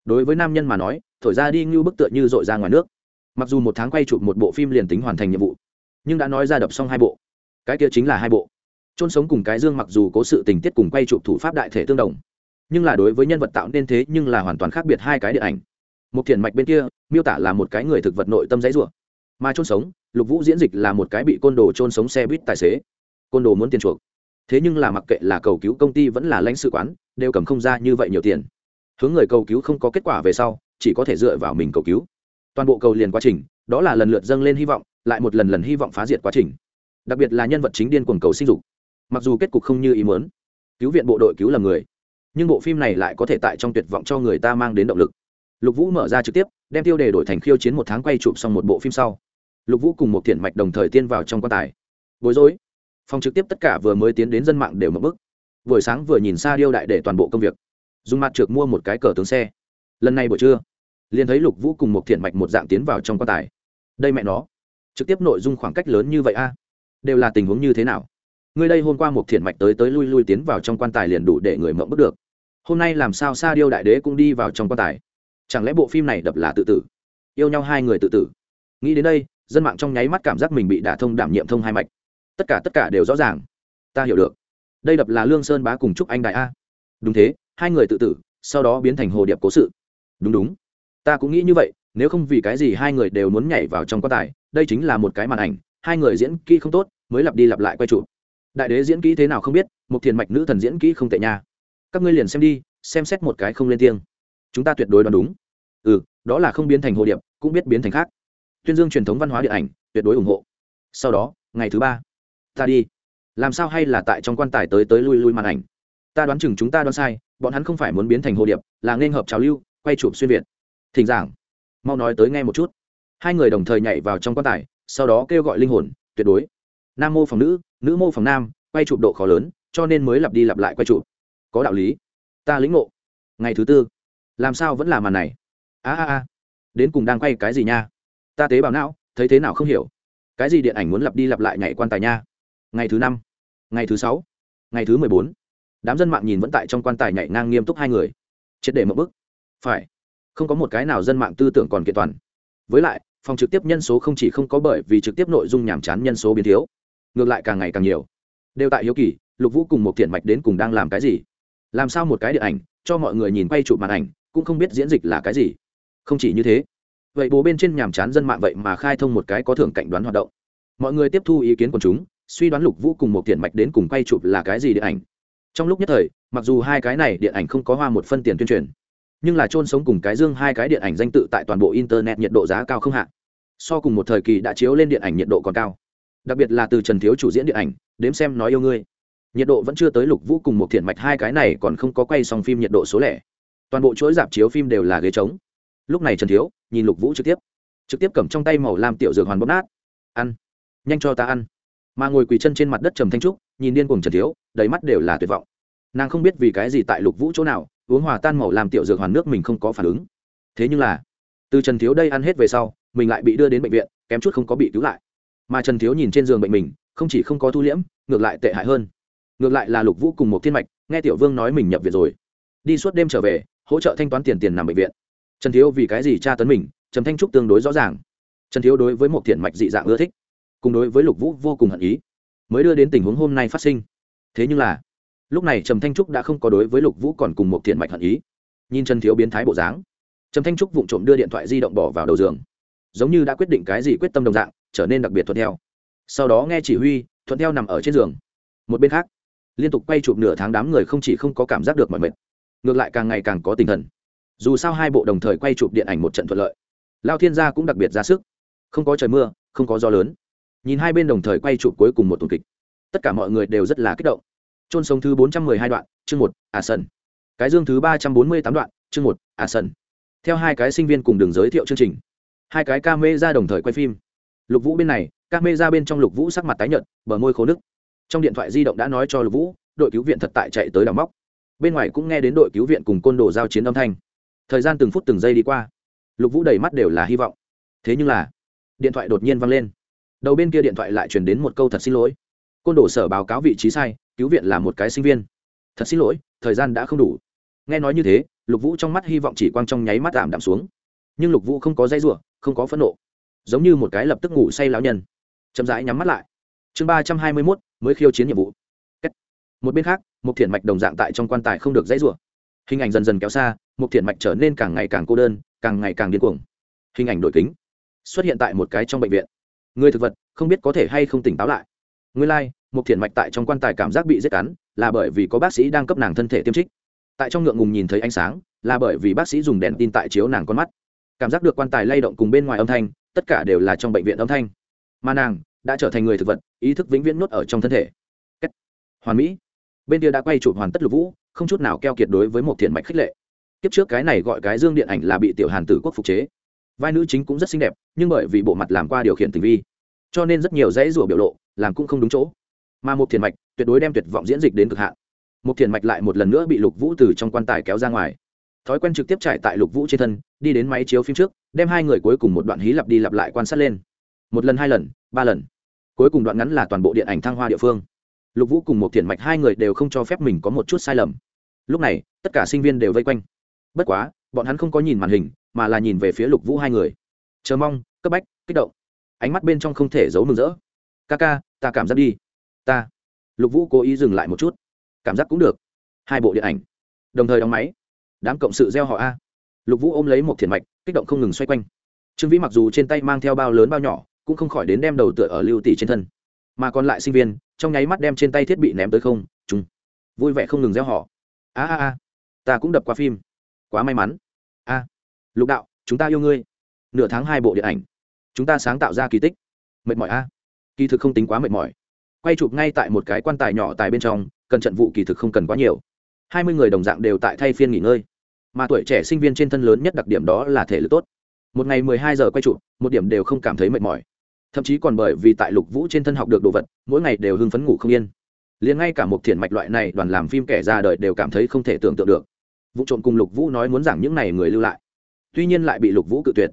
Đối với nam nhân mà nói, thổi ra đi như bức tựa như dội ra ngoài nước. Mặc dù một tháng quay chụp một bộ phim liền tính hoàn thành nhiệm vụ, nhưng đã nói ra đập xong hai bộ. Cái kia chính là hai bộ. Trôn sống cùng cái dương mặc dù có sự tình tiết cùng quay chụp thủ pháp đại thể tương đồng, nhưng là đối với nhân vật tạo nên thế nhưng là hoàn toàn khác biệt hai cái điện ảnh một thiền mạch bên kia, miêu tả là một cái người thực vật nội tâm dãy rủa. Mà trôn sống, lục vũ diễn dịch là một cái bị côn đồ trôn sống xe buýt tài xế. Côn đồ muốn tiền chuộc. Thế nhưng là mặc kệ là cầu cứu công ty vẫn là lãnh sự quán, đều cầm không ra như vậy nhiều tiền. Hướng người cầu cứu không có kết quả về sau, chỉ có thể dựa vào mình cầu cứu. Toàn bộ cầu liền quá trình, đó là lần lượt dâng lên hy vọng, lại một lần lần hy vọng phá diệt quá trình. Đặc biệt là nhân vật chính điên cuồng cầu sinh dục. Mặc dù kết cục không như ý muốn, cứu viện bộ đội cứu là người, nhưng bộ phim này lại có thể tại trong tuyệt vọng cho người ta mang đến động lực lục vũ mở ra trực tiếp, đem tiêu đề đổi thành khiêu chiến một tháng quay chụp xong một bộ phim sau. Lục vũ cùng một thiện mạch đồng thời tiên vào trong quan tài. Bối rối. Phòng trực tiếp tất cả vừa mới tiến đến dân mạng đều mất bức. Buổi sáng vừa nhìn xa điêu đại để toàn bộ công việc. Dùng mặt trượt mua một cái cờ tướng xe. Lần này buổi trưa, liền thấy lục vũ cùng một thiện mạch một dạng tiến vào trong quan tài. Đây mẹ nó. Trực tiếp nội dung khoảng cách lớn như vậy a? Đều là tình huống như thế nào? Ngươi đây hôm qua một thiện mạch tới tới lui lui tiến vào trong quan tài liền đủ để người mộng bức được. Hôm nay làm sao sa điêu đại đế cũng đi vào trong quan tài? Chẳng lẽ bộ phim này đập là tự tử? Yêu nhau hai người tự tử. Nghĩ đến đây, dân mạng trong nháy mắt cảm giác mình bị đả thông đảm nhiệm thông hai mạch. Tất cả tất cả đều rõ ràng. Ta hiểu được. Đây đập là lương sơn bá cùng chúc anh đại a. Đúng thế, hai người tự tử, sau đó biến thành hồ điệp cố sự. Đúng đúng. Ta cũng nghĩ như vậy, nếu không vì cái gì hai người đều muốn nhảy vào trong quan tài, đây chính là một cái màn ảnh, hai người diễn kỹ không tốt, mới lặp đi lặp lại quay trụ đại đế diễn kỹ thế nào không biết một thiền mạch nữ thần diễn kỹ không tệ nha. Các ngươi liền xem đi, xem xét một cái không lên tiếng chúng ta tuyệt đối đoán đúng. Ừ đó là không biến thành hồ điệp, cũng biết biến thành khác. Tuyên dương truyền thống văn hóa điện ảnh, tuyệt đối ủng hộ. Sau đó, ngày thứ ba, ta đi. Làm sao hay là tại trong quan tài tới tới lui lui màn ảnh? Ta đoán chừng chúng ta đoán sai, bọn hắn không phải muốn biến thành hồ điệp, là nên hợp trào lưu, quay chụp xuyên việt. Thỉnh giảng. Mau nói tới nghe một chút. Hai người đồng thời nhảy vào trong quan tài, sau đó kêu gọi linh hồn, tuyệt đối. Nam mô phòng nữ nữ mô phòng nam, quay chụp độ khó lớn, cho nên mới lặp đi lặp lại quay chụp. Có đạo lý. Ta lĩnh ngộ. Ngày thứ tư làm sao vẫn là màn này? A a a. Đến cùng đang quay cái gì nha? Ta tế bào não, thấy thế nào không hiểu. Cái gì điện ảnh muốn lặp đi lặp lại nhảy quan tài nha? Ngày thứ năm, ngày thứ sáu, ngày thứ mười bốn. Đám dân mạng nhìn vẫn tại trong quan tài nhảy ngang nghiêm túc hai người. Triệt để một bức. Phải. Không có một cái nào dân mạng tư tưởng còn kiện toàn. Với lại, phòng trực tiếp nhân số không chỉ không có bởi vì trực tiếp nội dung nhàm chán nhân số biến thiếu, ngược lại càng ngày càng nhiều. Đều tại hiếu kỳ, lục vũ cùng một thiện mạch đến cùng đang làm cái gì? Làm sao một cái điện ảnh, cho mọi người nhìn quay chụp màn ảnh cũng không biết diễn dịch là cái gì. Không chỉ như thế, vậy bố bên trên nhàm chán dân mạng vậy mà khai thông một cái có thưởng cảnh đoán hoạt động. Mọi người tiếp thu ý kiến của chúng, suy đoán lục vũ cùng một tiền mạch đến cùng quay chụp là cái gì điện ảnh. Trong lúc nhất thời, mặc dù hai cái này điện ảnh không có hoa một phân tiền tuyên truyền, nhưng là trôn sống cùng cái dương hai cái điện ảnh danh tự tại toàn bộ internet nhiệt độ giá cao không hạn so cùng một thời kỳ đã chiếu lên điện ảnh nhiệt độ còn cao. Đặc biệt là từ trần thiếu chủ diễn điện ảnh, đếm xem nói yêu ngươi. Nhiệt độ vẫn chưa tới lục vũ cùng một thiện mạch hai cái này còn không có quay xong phim nhiệt độ số lẻ toàn bộ chuỗi dạp chiếu phim đều là ghế trống. Lúc này trần thiếu, nhìn lục vũ trực tiếp. Trực tiếp cầm trong tay màu làm tiểu dược hoàn bóp nát. Ăn. Nhanh cho ta ăn. Mà ngồi quỳ chân trên mặt đất trầm thanh trúc, nhìn điên cùng trần thiếu, đầy mắt đều là tuyệt vọng. Nàng không biết vì cái gì tại lục vũ chỗ nào, uống hòa tan màu làm tiểu dược hoàn nước mình không có phản ứng. Thế nhưng là, từ trần thiếu đây ăn hết về sau, mình lại bị đưa đến bệnh viện, kém chút không có bị cứu lại. Mà trần thiếu nhìn trên giường bệnh mình, không chỉ không có thu liễm, ngược lại tệ hại hơn. Ngược lại là lục vũ cùng một thiên mạch, nghe tiểu vương nói mình nhập viện rồi. Đi suốt đêm trở về hỗ trợ thanh toán tiền tiền nằm bệnh viện. Trần thiếu vì cái gì tra tấn mình, trầm thanh trúc tương đối rõ ràng. Trần thiếu đối với một thiện mạch dị dạng ưa thích, cùng đối với lục vũ vô cùng hận ý. Mới đưa đến tình huống hôm nay phát sinh. Thế nhưng là, lúc này trầm thanh trúc đã không có đối với lục vũ còn cùng một thiện mạch hận ý. Nhìn trần thiếu biến thái bộ dáng, trầm thanh trúc vụng trộm đưa điện thoại di động bỏ vào đầu giường. Giống như đã quyết định cái gì quyết tâm đồng dạng, trở nên đặc biệt thuận theo. Sau đó nghe chỉ huy, thuận theo nằm ở trên giường. Một bên khác, liên tục quay chụp nửa tháng đám người không chỉ không có cảm giác được mọi mệt ngược lại càng ngày càng có tinh thần. Dù sao hai bộ đồng thời quay chụp điện ảnh một trận thuận lợi. Lao thiên gia cũng đặc biệt ra sức. Không có trời mưa, không có gió lớn. Nhìn hai bên đồng thời quay chụp cuối cùng một tuần kịch, tất cả mọi người đều rất là kích động. Trôn sống thứ bốn trăm mười hai đoạn, chương một à sân cái dương thứ ba trăm bốn mươi tám đoạn, chương một à sân theo hai cái sinh viên cùng đường giới thiệu chương trình, hai cái ca mê ra đồng thời quay phim. Lục vũ bên này ca mê ra bên trong lục vũ sắc mặt tái nhợt, bờ môi khô nước trong điện thoại di động đã nói cho lục vũ, đội cứu viện thật tại chạy tới đào móc bên ngoài cũng nghe đến đội cứu viện cùng côn đồ giao chiến âm thanh. Thời gian từng phút từng giây đi qua. Lục vũ đầy mắt đều là hy vọng. Thế nhưng là, điện thoại đột nhiên văng lên. Đầu bên kia điện thoại lại truyền đến một câu thật xin lỗi. Côn đồ sở báo cáo vị trí sai, cứu viện là một cái sinh viên. Thật xin lỗi, thời gian đã không đủ. Nghe nói như thế, lục vũ trong mắt hy vọng chỉ quang trong nháy mắt giảm đạm xuống. Nhưng lục vũ không có dây rủa, không có phẫn nộ. Giống như một cái lập tức ngủ say lão nhân. Chậm rãi nhắm mắt lại. Chương ba trăm hai mươi mốt, mới khiêu chiến nhiệm vụ một bên khác một thiện mạch đồng dạng tại trong quan tài không được dãy rủa. Hình ảnh dần dần kéo xa một thiện mạch trở nên càng ngày càng cô đơn càng ngày càng điên cuồng. Hình ảnh đổi kính xuất hiện tại một cái trong bệnh viện. Người thực vật không biết có thể hay không tỉnh táo lại. Nguyên lai、like, một thiện mạch tại trong quan tài cảm giác bị giết cắn là bởi vì có bác sĩ đang cấp nàng thân thể tiêm trích. Tại trong ngượng ngùng nhìn thấy ánh sáng là bởi vì bác sĩ dùng đèn tin tại chiếu nàng con mắt. Cảm giác được quan tài lay động cùng bên ngoài âm thanh tất cả đều là trong bệnh viện âm thanh. Mà nàng đã trở thành người thực vật ý thức vĩnh viễn nuốt ở trong thân thể. Kết. hoàn mỹ bên kia đã quay chụp hoàn tất lục vũ, không chút nào keo kiệt đối với một thiện mạch khích lệ. Kiếp trước cái này gọi cái dương điện ảnh là bị tiểu hàn tử quốc phục chế. Vai nữ chính cũng rất xinh đẹp, nhưng bởi vì bộ mặt làm qua điều khiển tình vi, cho nên rất nhiều dãy rủa biểu lộ làm cũng không đúng chỗ. Mà một thiền mạch tuyệt đối đem tuyệt vọng diễn dịch đến cực hạn. Một thiền mạch lại một lần nữa bị lục vũ từ trong quan tài kéo ra ngoài. Thói quen trực tiếp chạy tại lục vũ trên thân, đi đến máy chiếu phim trước, đem hai người cuối cùng một đoạn hí lặp đi lặp lại quan sát lên. Một lần, hai lần, ba lần. Cuối cùng đoạn ngắn là toàn bộ điện ảnh thăng hoa địa phương lục vũ cùng một thiện mạch hai người đều không cho phép mình có một chút sai lầm. Lúc này, tất cả sinh viên đều vây quanh. Bất quá, bọn hắn không có nhìn màn hình, mà là nhìn về phía lục vũ hai người. Chờ mong, cấp bách, kích động. Ánh mắt bên trong không thể giấu mừng rỡ. Ca ca, ta cảm giác đi. Ta. Lục vũ cố ý dừng lại một chút. Cảm giác cũng được. Hai bộ điện ảnh. Đồng thời đóng máy. Đám cộng sự gieo họ a. Lục vũ ôm lấy một thiền mạch, kích động không ngừng xoay quanh. Trương vĩ mặc dù trên tay mang theo bao lớn bao nhỏ, cũng không khỏi đến đem đầu tựa ở lưu tỷ trên thân mà còn lại sinh viên, trong nháy mắt đem trên tay thiết bị ném tới không chúng vui vẻ không ngừng gieo họ. A a a, ta cũng đập qua phim. Quá may mắn. A, lục đạo, chúng ta yêu ngươi. Nửa tháng hai bộ điện ảnh. Chúng ta sáng tạo ra kỳ tích. Mệt mỏi a. Kỳ thực không tính quá mệt mỏi. Quay chụp ngay tại một cái quan tài nhỏ tại bên trong, cần trận vụ kỳ thực không cần quá nhiều. Hai mươi người đồng dạng đều tại thay phiên nghỉ ngơi. Mà tuổi trẻ sinh viên trên thân lớn nhất đặc điểm đó là thể lực tốt. Một ngày mười hai giờ quay chụp, một điểm đều không cảm thấy mệt mỏi thậm chí còn bởi vì tại lục vũ trên thân học được đồ vật, mỗi ngày đều hưng phấn ngủ không yên. Liền ngay cả một thiền mạch loại này đoàn làm phim kẻ ra đời đều cảm thấy không thể tưởng tượng được. Vụ trộm cùng lục vũ nói muốn giảng những này người lưu lại. Tuy nhiên lại bị lục vũ cự tuyệt.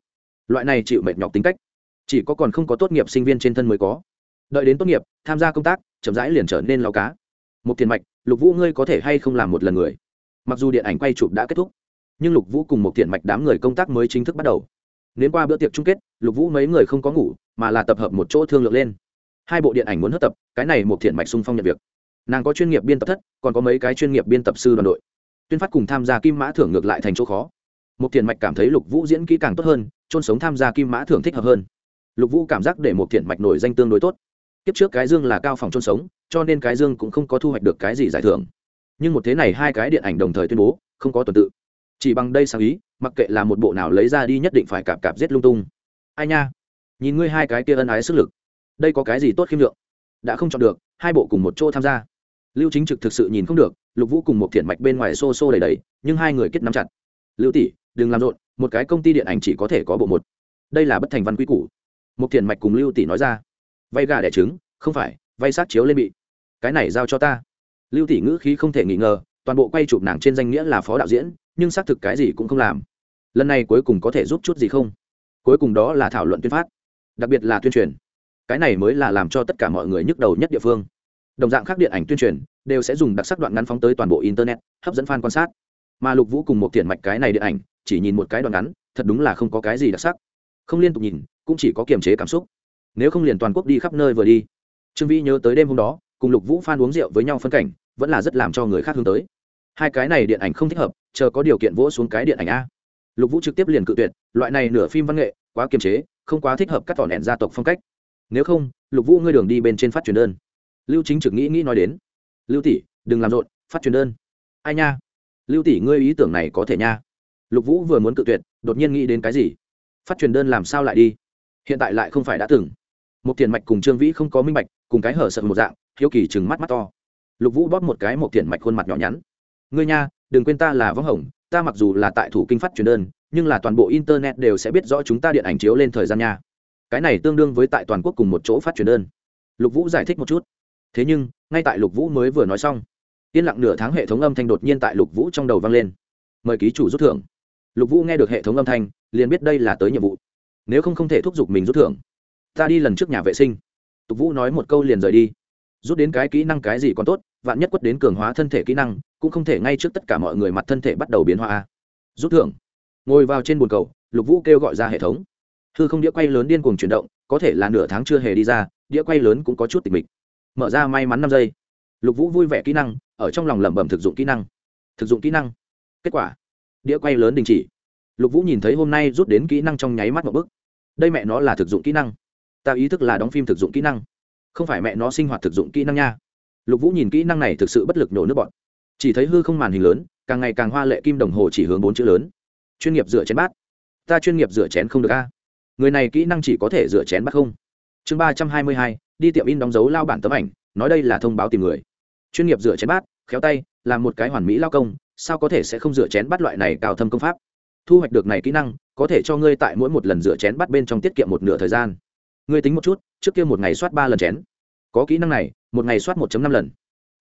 Loại này chịu mệt nhọc tính cách, chỉ có còn không có tốt nghiệp sinh viên trên thân mới có. Đợi đến tốt nghiệp, tham gia công tác, chậm rãi liền trở nên lao cá. Một thiền mạch, lục vũ ngươi có thể hay không làm một lần người? Mặc dù điện ảnh quay chụp đã kết thúc, nhưng lục vũ cùng một Thiện mạch đám người công tác mới chính thức bắt đầu. Nếm qua bữa tiệc chung kết, lục vũ mấy người không có ngủ, mà là tập hợp một chỗ thương lượng lên. Hai bộ điện ảnh muốn hất tập, cái này một thiện mạch sung phong nhận việc. Nàng có chuyên nghiệp biên tập thất, còn có mấy cái chuyên nghiệp biên tập sư đoàn đội. Tuyên phát cùng tham gia kim mã thưởng ngược lại thành chỗ khó. Một thiện mạch cảm thấy lục vũ diễn kỹ càng tốt hơn trôn sống tham gia kim mã thưởng thích hợp hơn. Lục vũ cảm giác để một thiện mạch nổi danh tương đối tốt. Kiếp trước cái dương là cao phòng trôn sống, cho nên cái dương cũng không có thu hoạch được cái gì giải thưởng. Nhưng một thế này hai cái điện ảnh đồng thời tuyên bố, không có tuần tự. Chỉ bằng đây sáng ý mặc kệ là một bộ nào lấy ra đi nhất định phải cạp cạp giết lung tung. Ai nha, nhìn ngươi hai cái kia ân ái sức lực, đây có cái gì tốt khiêm lượng? Đã không chọn được, hai bộ cùng một chỗ tham gia. Lưu chính trực thực sự nhìn không được, lục vũ cùng một thiện mạch bên ngoài xô xô đầy đầy nhưng hai người kết nắm chặt. Lưu tỷ, đừng làm rộn, một cái công ty điện ảnh chỉ có thể có bộ một. Đây là bất thành văn quy củ. Một thiện mạch cùng lưu tỷ nói ra. Vay gà đẻ trứng, không phải, vay sát chiếu lên bị. Cái này giao cho ta. Lưu tỷ ngữ khí không thể nghi ngờ, toàn bộ quay chụp nàng trên danh nghĩa là phó đạo diễn nhưng xác thực cái gì cũng không làm. Lần này cuối cùng có thể giúp chút gì không? Cuối cùng đó là thảo luận tuyên phát, đặc biệt là tuyên truyền. Cái này mới là làm cho tất cả mọi người nhức đầu nhất địa phương. Đồng dạng khác điện ảnh tuyên truyền, đều sẽ dùng đặc sắc đoạn ngắn phóng tới toàn bộ internet, hấp dẫn fan quan sát. Mà lục vũ cùng một tiền mạch cái này điện ảnh, chỉ nhìn một cái đoạn ngắn, thật đúng là không có cái gì đặc sắc. Không liên tục nhìn, cũng chỉ có kiềm chế cảm xúc. Nếu không liền toàn quốc đi khắp nơi vừa đi. Trương vĩ nhớ tới đêm hôm đó, cùng lục vũ phan uống rượu với nhau phân cảnh, vẫn là rất làm cho người khác hướng tới. Hai cái này điện ảnh không thích hợp chờ có điều kiện vỗ xuống cái điện ảnh a. Lục vũ trực tiếp liền cự tuyệt, loại này nửa phim văn nghệ, quá kiềm chế, không quá thích hợp cắt tỏ nẹn gia tộc phong cách. Nếu không, lục vũ ngươi đường đi bên trên phát truyền đơn. Lưu chính trực nghĩ nghĩ nói đến, lưu tỷ, đừng làm rộn, phát truyền đơn. Ai nha? Lưu tỷ, ngươi ý tưởng này có thể nha. Lục vũ vừa muốn cự tuyệt, đột nhiên nghĩ đến cái gì? Phát truyền đơn làm sao lại đi? Hiện tại lại không phải đã từng. Một tiền mạch cùng trương vĩ không có minh mạch cùng cái hở sợ một dạng, hiếu kỳ chừng mắt mắt to. Lục vũ bóp một cái một tiền mạch khuôn mặt nhỏ nhắn. Ngươi nha đừng quên ta là võng hồng, ta mặc dù là tại thủ kinh phát truyền đơn, nhưng là toàn bộ internet đều sẽ biết rõ chúng ta điện ảnh chiếu lên thời gian nha. Cái này tương đương với tại toàn quốc cùng một chỗ phát truyền đơn. Lục vũ giải thích một chút. Thế nhưng, ngay tại lục vũ mới vừa nói xong, yên lặng nửa tháng hệ thống âm thanh đột nhiên tại lục vũ trong đầu vang lên. Mời ký chủ rút thưởng. Lục vũ nghe được hệ thống âm thanh, liền biết đây là tới nhiệm vụ. Nếu không không thể thúc giục mình rút thưởng, ta đi lần trước nhà vệ sinh. Tục vũ nói một câu liền rời đi. Rút đến cái kỹ năng cái gì còn tốt, vạn nhất quất đến cường hóa thân thể kỹ năng cũng không thể ngay trước tất cả mọi người mặt thân thể bắt đầu biến hóa. Rút thưởng. Ngồi vào trên bồn cầu, lục vũ kêu gọi ra hệ thống. Hư không đĩa quay lớn điên cuồng chuyển động, có thể là nửa tháng chưa hề đi ra, đĩa quay lớn cũng có chút tịch mịch. Mở ra may mắn năm giây. Lục vũ vui vẻ kỹ năng, ở trong lòng lẩm bẩm thực dụng kỹ năng. Thực dụng kỹ năng. Kết quả. Đĩa quay lớn đình chỉ. Lục vũ nhìn thấy hôm nay rút đến kỹ năng trong nháy mắt một bức đây mẹ nó là thực dụng kỹ năng. Ta ý thức là đóng phim thực dụng kỹ năng. Không phải mẹ nó sinh hoạt thực dụng kỹ năng nha. Lục vũ nhìn kỹ năng này thực sự bất lực nổ nước bọn chỉ thấy hư không màn hình lớn, càng ngày càng hoa lệ kim đồng hồ chỉ hướng bốn chữ lớn. Chuyên nghiệp rửa chén bát. Ta chuyên nghiệp rửa chén không được a. Người này kỹ năng chỉ có thể rửa chén bát không. Chương ba trăm hai mươi hai, đi tiệm in đóng dấu lao bản tấm ảnh, nói đây là thông báo tìm người. Chuyên nghiệp rửa chén bát, khéo tay, làm một cái hoàn mỹ lao công, sao có thể sẽ không rửa chén bát loại này cao thâm công pháp? Thu hoạch được này kỹ năng, có thể cho ngươi tại mỗi một lần rửa chén bát bên trong tiết kiệm một nửa thời gian. Ngươi tính một chút, trước kia một ngày soát ba lần chén. Có kỹ năng này, một ngày soát một năm lần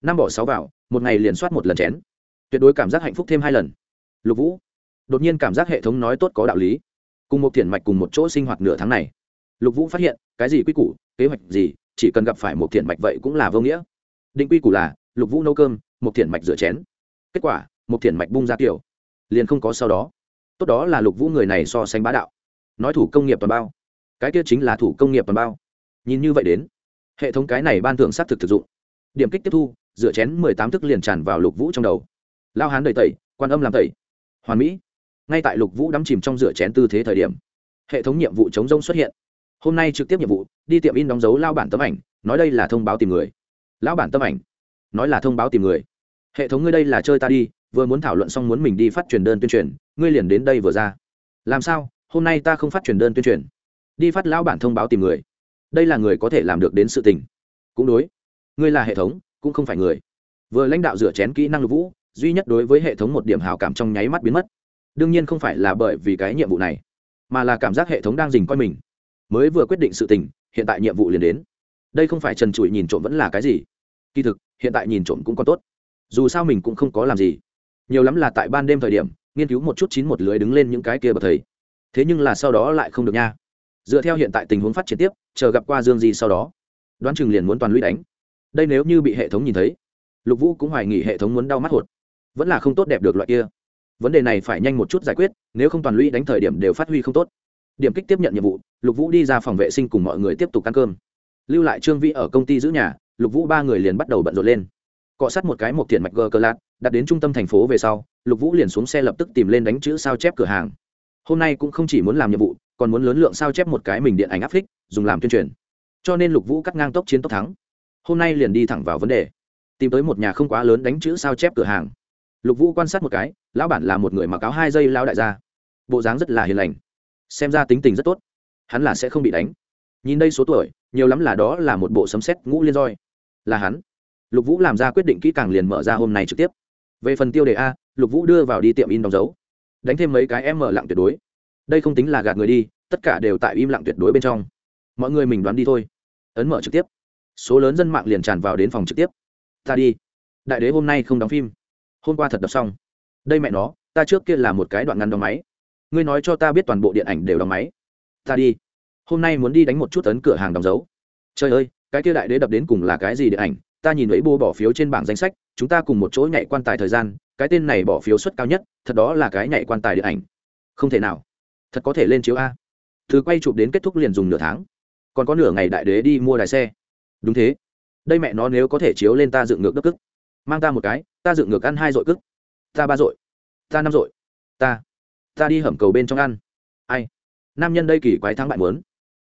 năm bỏ sáu vào, một ngày liền soát một lần chén. Tuyệt đối cảm giác hạnh phúc thêm hai lần. Lục vũ, đột nhiên cảm giác hệ thống nói tốt có đạo lý. Cùng một thiền mạch cùng một chỗ sinh hoạt nửa tháng này, lục vũ phát hiện, cái gì quy củ, kế hoạch gì, chỉ cần gặp phải một thiền mạch vậy cũng là vô nghĩa. Định quy củ là, lục vũ nấu cơm, một thiền mạch rửa chén. Kết quả, một thiền mạch bung ra kiểu liền không có sau đó. Tốt đó là lục vũ người này so sánh bá đạo. Nói thủ công nghiệp toàn bao. Cái kia chính là thủ công nghiệp toàn bao. Nhìn như vậy đến, hệ thống cái này ban thưởng xác thực thực dụng. Điểm kích tiếp thu dựa chén mười tám thức liền tràn vào lục vũ trong đầu. Lao hán đầy tẩy, quan âm làm tẩy. Hoàn mỹ. Ngay tại lục vũ đắm chìm trong rửa chén tư thế thời điểm, hệ thống nhiệm vụ chống rông xuất hiện. Hôm nay trực tiếp nhiệm vụ, đi tiệm in đóng dấu lao bản tấm ảnh, nói đây là thông báo tìm người. Lão bản tấm ảnh, nói là thông báo tìm người. Hệ thống ngươi đây là chơi ta đi, vừa muốn thảo luận xong muốn mình đi phát truyền đơn tuyên truyền, ngươi liền đến đây vừa ra. Làm sao, hôm nay ta không phát truyền đơn tuyên truyền? Đi phát lão bản thông báo tìm người. Đây là người có thể làm được đến sự tình. Cũng đối. Ngươi là hệ thống cũng không phải người. Vừa lãnh đạo rửa chén kỹ năng lục vũ, duy nhất đối với hệ thống một điểm hào cảm trong nháy mắt biến mất. Đương nhiên không phải là bởi vì cái nhiệm vụ này, mà là cảm giác hệ thống đang dình coi mình. Mới vừa quyết định sự tình, hiện tại nhiệm vụ liền đến. Đây không phải trần trụi nhìn trộm vẫn là cái gì. Kỳ thực, hiện tại nhìn trộm cũng có tốt. Dù sao mình cũng không có làm gì. Nhiều lắm là tại ban đêm thời điểm, nghiên cứu một chút chín một lưới đứng lên những cái kia bậc thầy. Thế nhưng là sau đó lại không được nha. Dựa theo hiện tại tình huống phát triển tiếp, chờ gặp qua dương di sau đó, đoán chừng liền muốn toàn lũy đánh đây nếu như bị hệ thống nhìn thấy, lục vũ cũng hoài nghỉ hệ thống muốn đau mắt hột. Vẫn là không tốt đẹp được loại kia. Vấn đề này phải nhanh một chút giải quyết, nếu không toàn lũy đánh thời điểm đều phát huy không tốt. Điểm kích tiếp nhận nhiệm vụ, lục vũ đi ra phòng vệ sinh cùng mọi người tiếp tục ăn cơm. Lưu lại trương vĩ ở công ty giữ nhà, lục vũ ba người liền bắt đầu bận rộn lên. Cọ sát một cái một thiện mạch gờ cờ lạt, đặt đến trung tâm thành phố về sau, lục vũ liền xuống xe lập tức tìm lên đánh chữ sao chép cửa hàng. Hôm nay cũng không chỉ muốn làm nhiệm vụ, còn muốn lớn lượng sao chép một cái mình điện ảnh áp phích dùng làm tuyên truyền. Cho nên lục vũ cắt ngang tốc chiến tốc thắng hôm nay liền đi thẳng vào vấn đề. Tìm tới một nhà không quá lớn đánh chữ sao chép cửa hàng. Lục vũ quan sát một cái, lão bản là một người mặc áo hai dây lao đại gia. Bộ dáng rất là hiền lành. Xem ra tính tình rất tốt. Hắn là sẽ không bị đánh. Nhìn đây số tuổi, nhiều lắm là đó là một bộ sấm xét ngũ liên roi. Là hắn. Lục vũ làm ra quyết định kỹ càng liền mở ra hôm nay trực tiếp. Về phần tiêu đề a, lục vũ đưa vào đi tiệm in đóng dấu. Đánh thêm mấy cái em mở lặng tuyệt đối. Đây không tính là gạt người đi, tất cả đều tại im lặng tuyệt đối bên trong. Mọi người mình đoán đi thôi. Ấn mở trực tiếp số lớn dân mạng liền tràn vào đến phòng trực tiếp. Ta đi. Đại đế hôm nay không đóng phim. Hôm qua thật đọc xong. Đây mẹ nó, ta trước kia là một cái đoạn ngăn đóng máy. Ngươi nói cho ta biết toàn bộ điện ảnh đều đóng máy. Ta đi. Hôm nay muốn đi đánh một chút ấn cửa hàng đóng dấu. Trời ơi, cái kia đại đế đập đến cùng là cái gì điện ảnh? Ta nhìn ấy bô bỏ phiếu trên bảng danh sách, chúng ta cùng một chỗ nhảy quan tài thời gian, cái tên này bỏ phiếu suất cao nhất, thật đó là cái nhảy quan tài điện ảnh. Không thể nào. Thật có thể lên chiếu a. Thứ quay chụp đến kết thúc liền dùng nửa tháng. Còn có nửa ngày đại đế đi mua đài xe đúng thế. Đây mẹ nó nếu có thể chiếu lên ta dựng ngược đất cức. Mang ta một cái, ta dựng ngược ăn hai dội cức. Ta ba dội. Ta năm dội. Ta. Ta đi hầm cầu bên trong ăn. Ai? Nam nhân đây kỳ quái thắng bại muốn.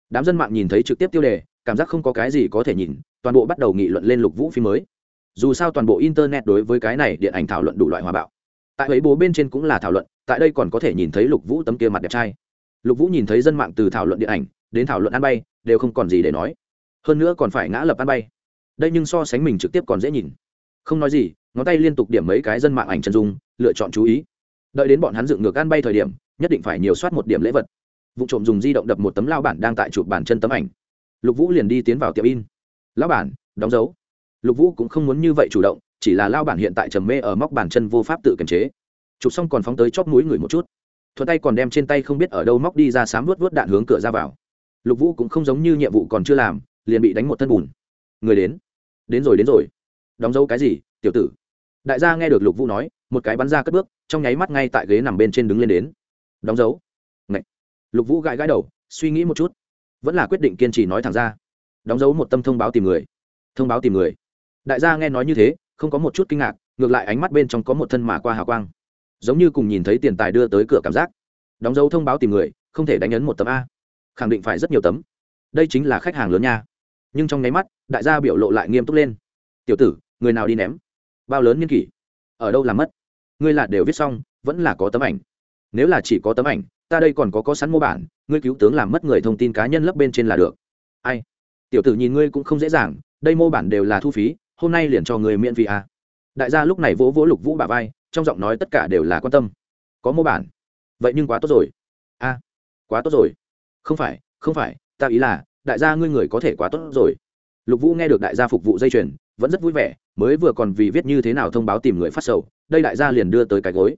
Đám dân mạng nhìn thấy trực tiếp tiêu đề, cảm giác không có cái gì có thể nhìn, toàn bộ bắt đầu nghị luận lên lục vũ phim mới. Dù sao toàn bộ internet đối với cái này điện ảnh thảo luận đủ loại hòa bạo. Tại ấy bố bên trên cũng là thảo luận, tại đây còn có thể nhìn thấy lục vũ tấm kia mặt đẹp trai. Lục vũ nhìn thấy dân mạng từ thảo luận điện ảnh đến thảo luận ăn bay, đều không còn gì để nói hơn nữa còn phải ngã lập ăn bay. Đây nhưng so sánh mình trực tiếp còn dễ nhìn. Không nói gì, ngón tay liên tục điểm mấy cái dân mạng ảnh chân dung, lựa chọn chú ý. Đợi đến bọn hắn dựng ngược ăn bay thời điểm, nhất định phải nhiều soát một điểm lễ vật. Vụ trộm dùng di động đập một tấm lao bản đang tại chụp bản chân tấm ảnh. Lục vũ liền đi tiến vào tiệm in. Lao bản, đóng dấu. Lục vũ cũng không muốn như vậy chủ động, chỉ là lao bản hiện tại trầm mê ở móc bản chân vô pháp tự kiềm chế. Chụp xong còn phóng tới chóp mũi người một chút. Thuận tay còn đem trên tay không biết ở đâu móc đi ra sám vuốt vuốt đạn hướng cửa ra vào. Lục vũ cũng không giống như nhiệm vụ còn chưa làm liền bị đánh một thân bùn. Người đến. Đến rồi đến rồi. Đóng dấu cái gì, tiểu tử? Đại gia nghe được lục vũ nói, một cái bắn ra cất bước, trong nháy mắt ngay tại ghế nằm bên trên đứng lên đến. Đóng dấu. Ngậy. lục vũ gãi gãi đầu, suy nghĩ một chút. Vẫn là quyết định kiên trì nói thẳng ra. Đóng dấu một tâm thông báo tìm người. Thông báo tìm người. Đại gia nghe nói như thế, không có một chút kinh ngạc, ngược lại ánh mắt bên trong có một thân mà qua hào quang. Giống như cùng nhìn thấy tiền tài đưa tới cửa cảm giác. Đóng dấu thông báo tìm người, không thể đánh ấn một tấm a. Khẳng định phải rất nhiều tấm. Đây chính là khách hàng lớn nha nhưng trong nháy mắt, đại gia biểu lộ lại nghiêm túc lên. Tiểu tử, người nào đi ném? Bao lớn niên kỷ? Ở đâu làm mất? Ngươi là đều viết xong, vẫn là có tấm ảnh. Nếu là chỉ có tấm ảnh, ta đây còn có có sẵn mô bản, ngươi cứu tướng làm mất người thông tin cá nhân lấp bên trên là được. Ai? Tiểu tử nhìn ngươi cũng không dễ dàng, đây mô bản đều là thu phí, hôm nay liền cho người miễn phí à. đại gia lúc này vỗ vỗ lục vũ bà vai, trong giọng nói tất cả đều là quan tâm. Có mô bản? Vậy nhưng quá tốt rồi. A, quá tốt rồi. Không phải không phải, ta ý là đại gia ngươi người có thể quá tốt rồi. Lục vũ nghe được đại gia phục vụ dây chuyền, vẫn rất vui vẻ, mới vừa còn vì viết như thế nào thông báo tìm người phát sầu, đây đại gia liền đưa tới cái gối.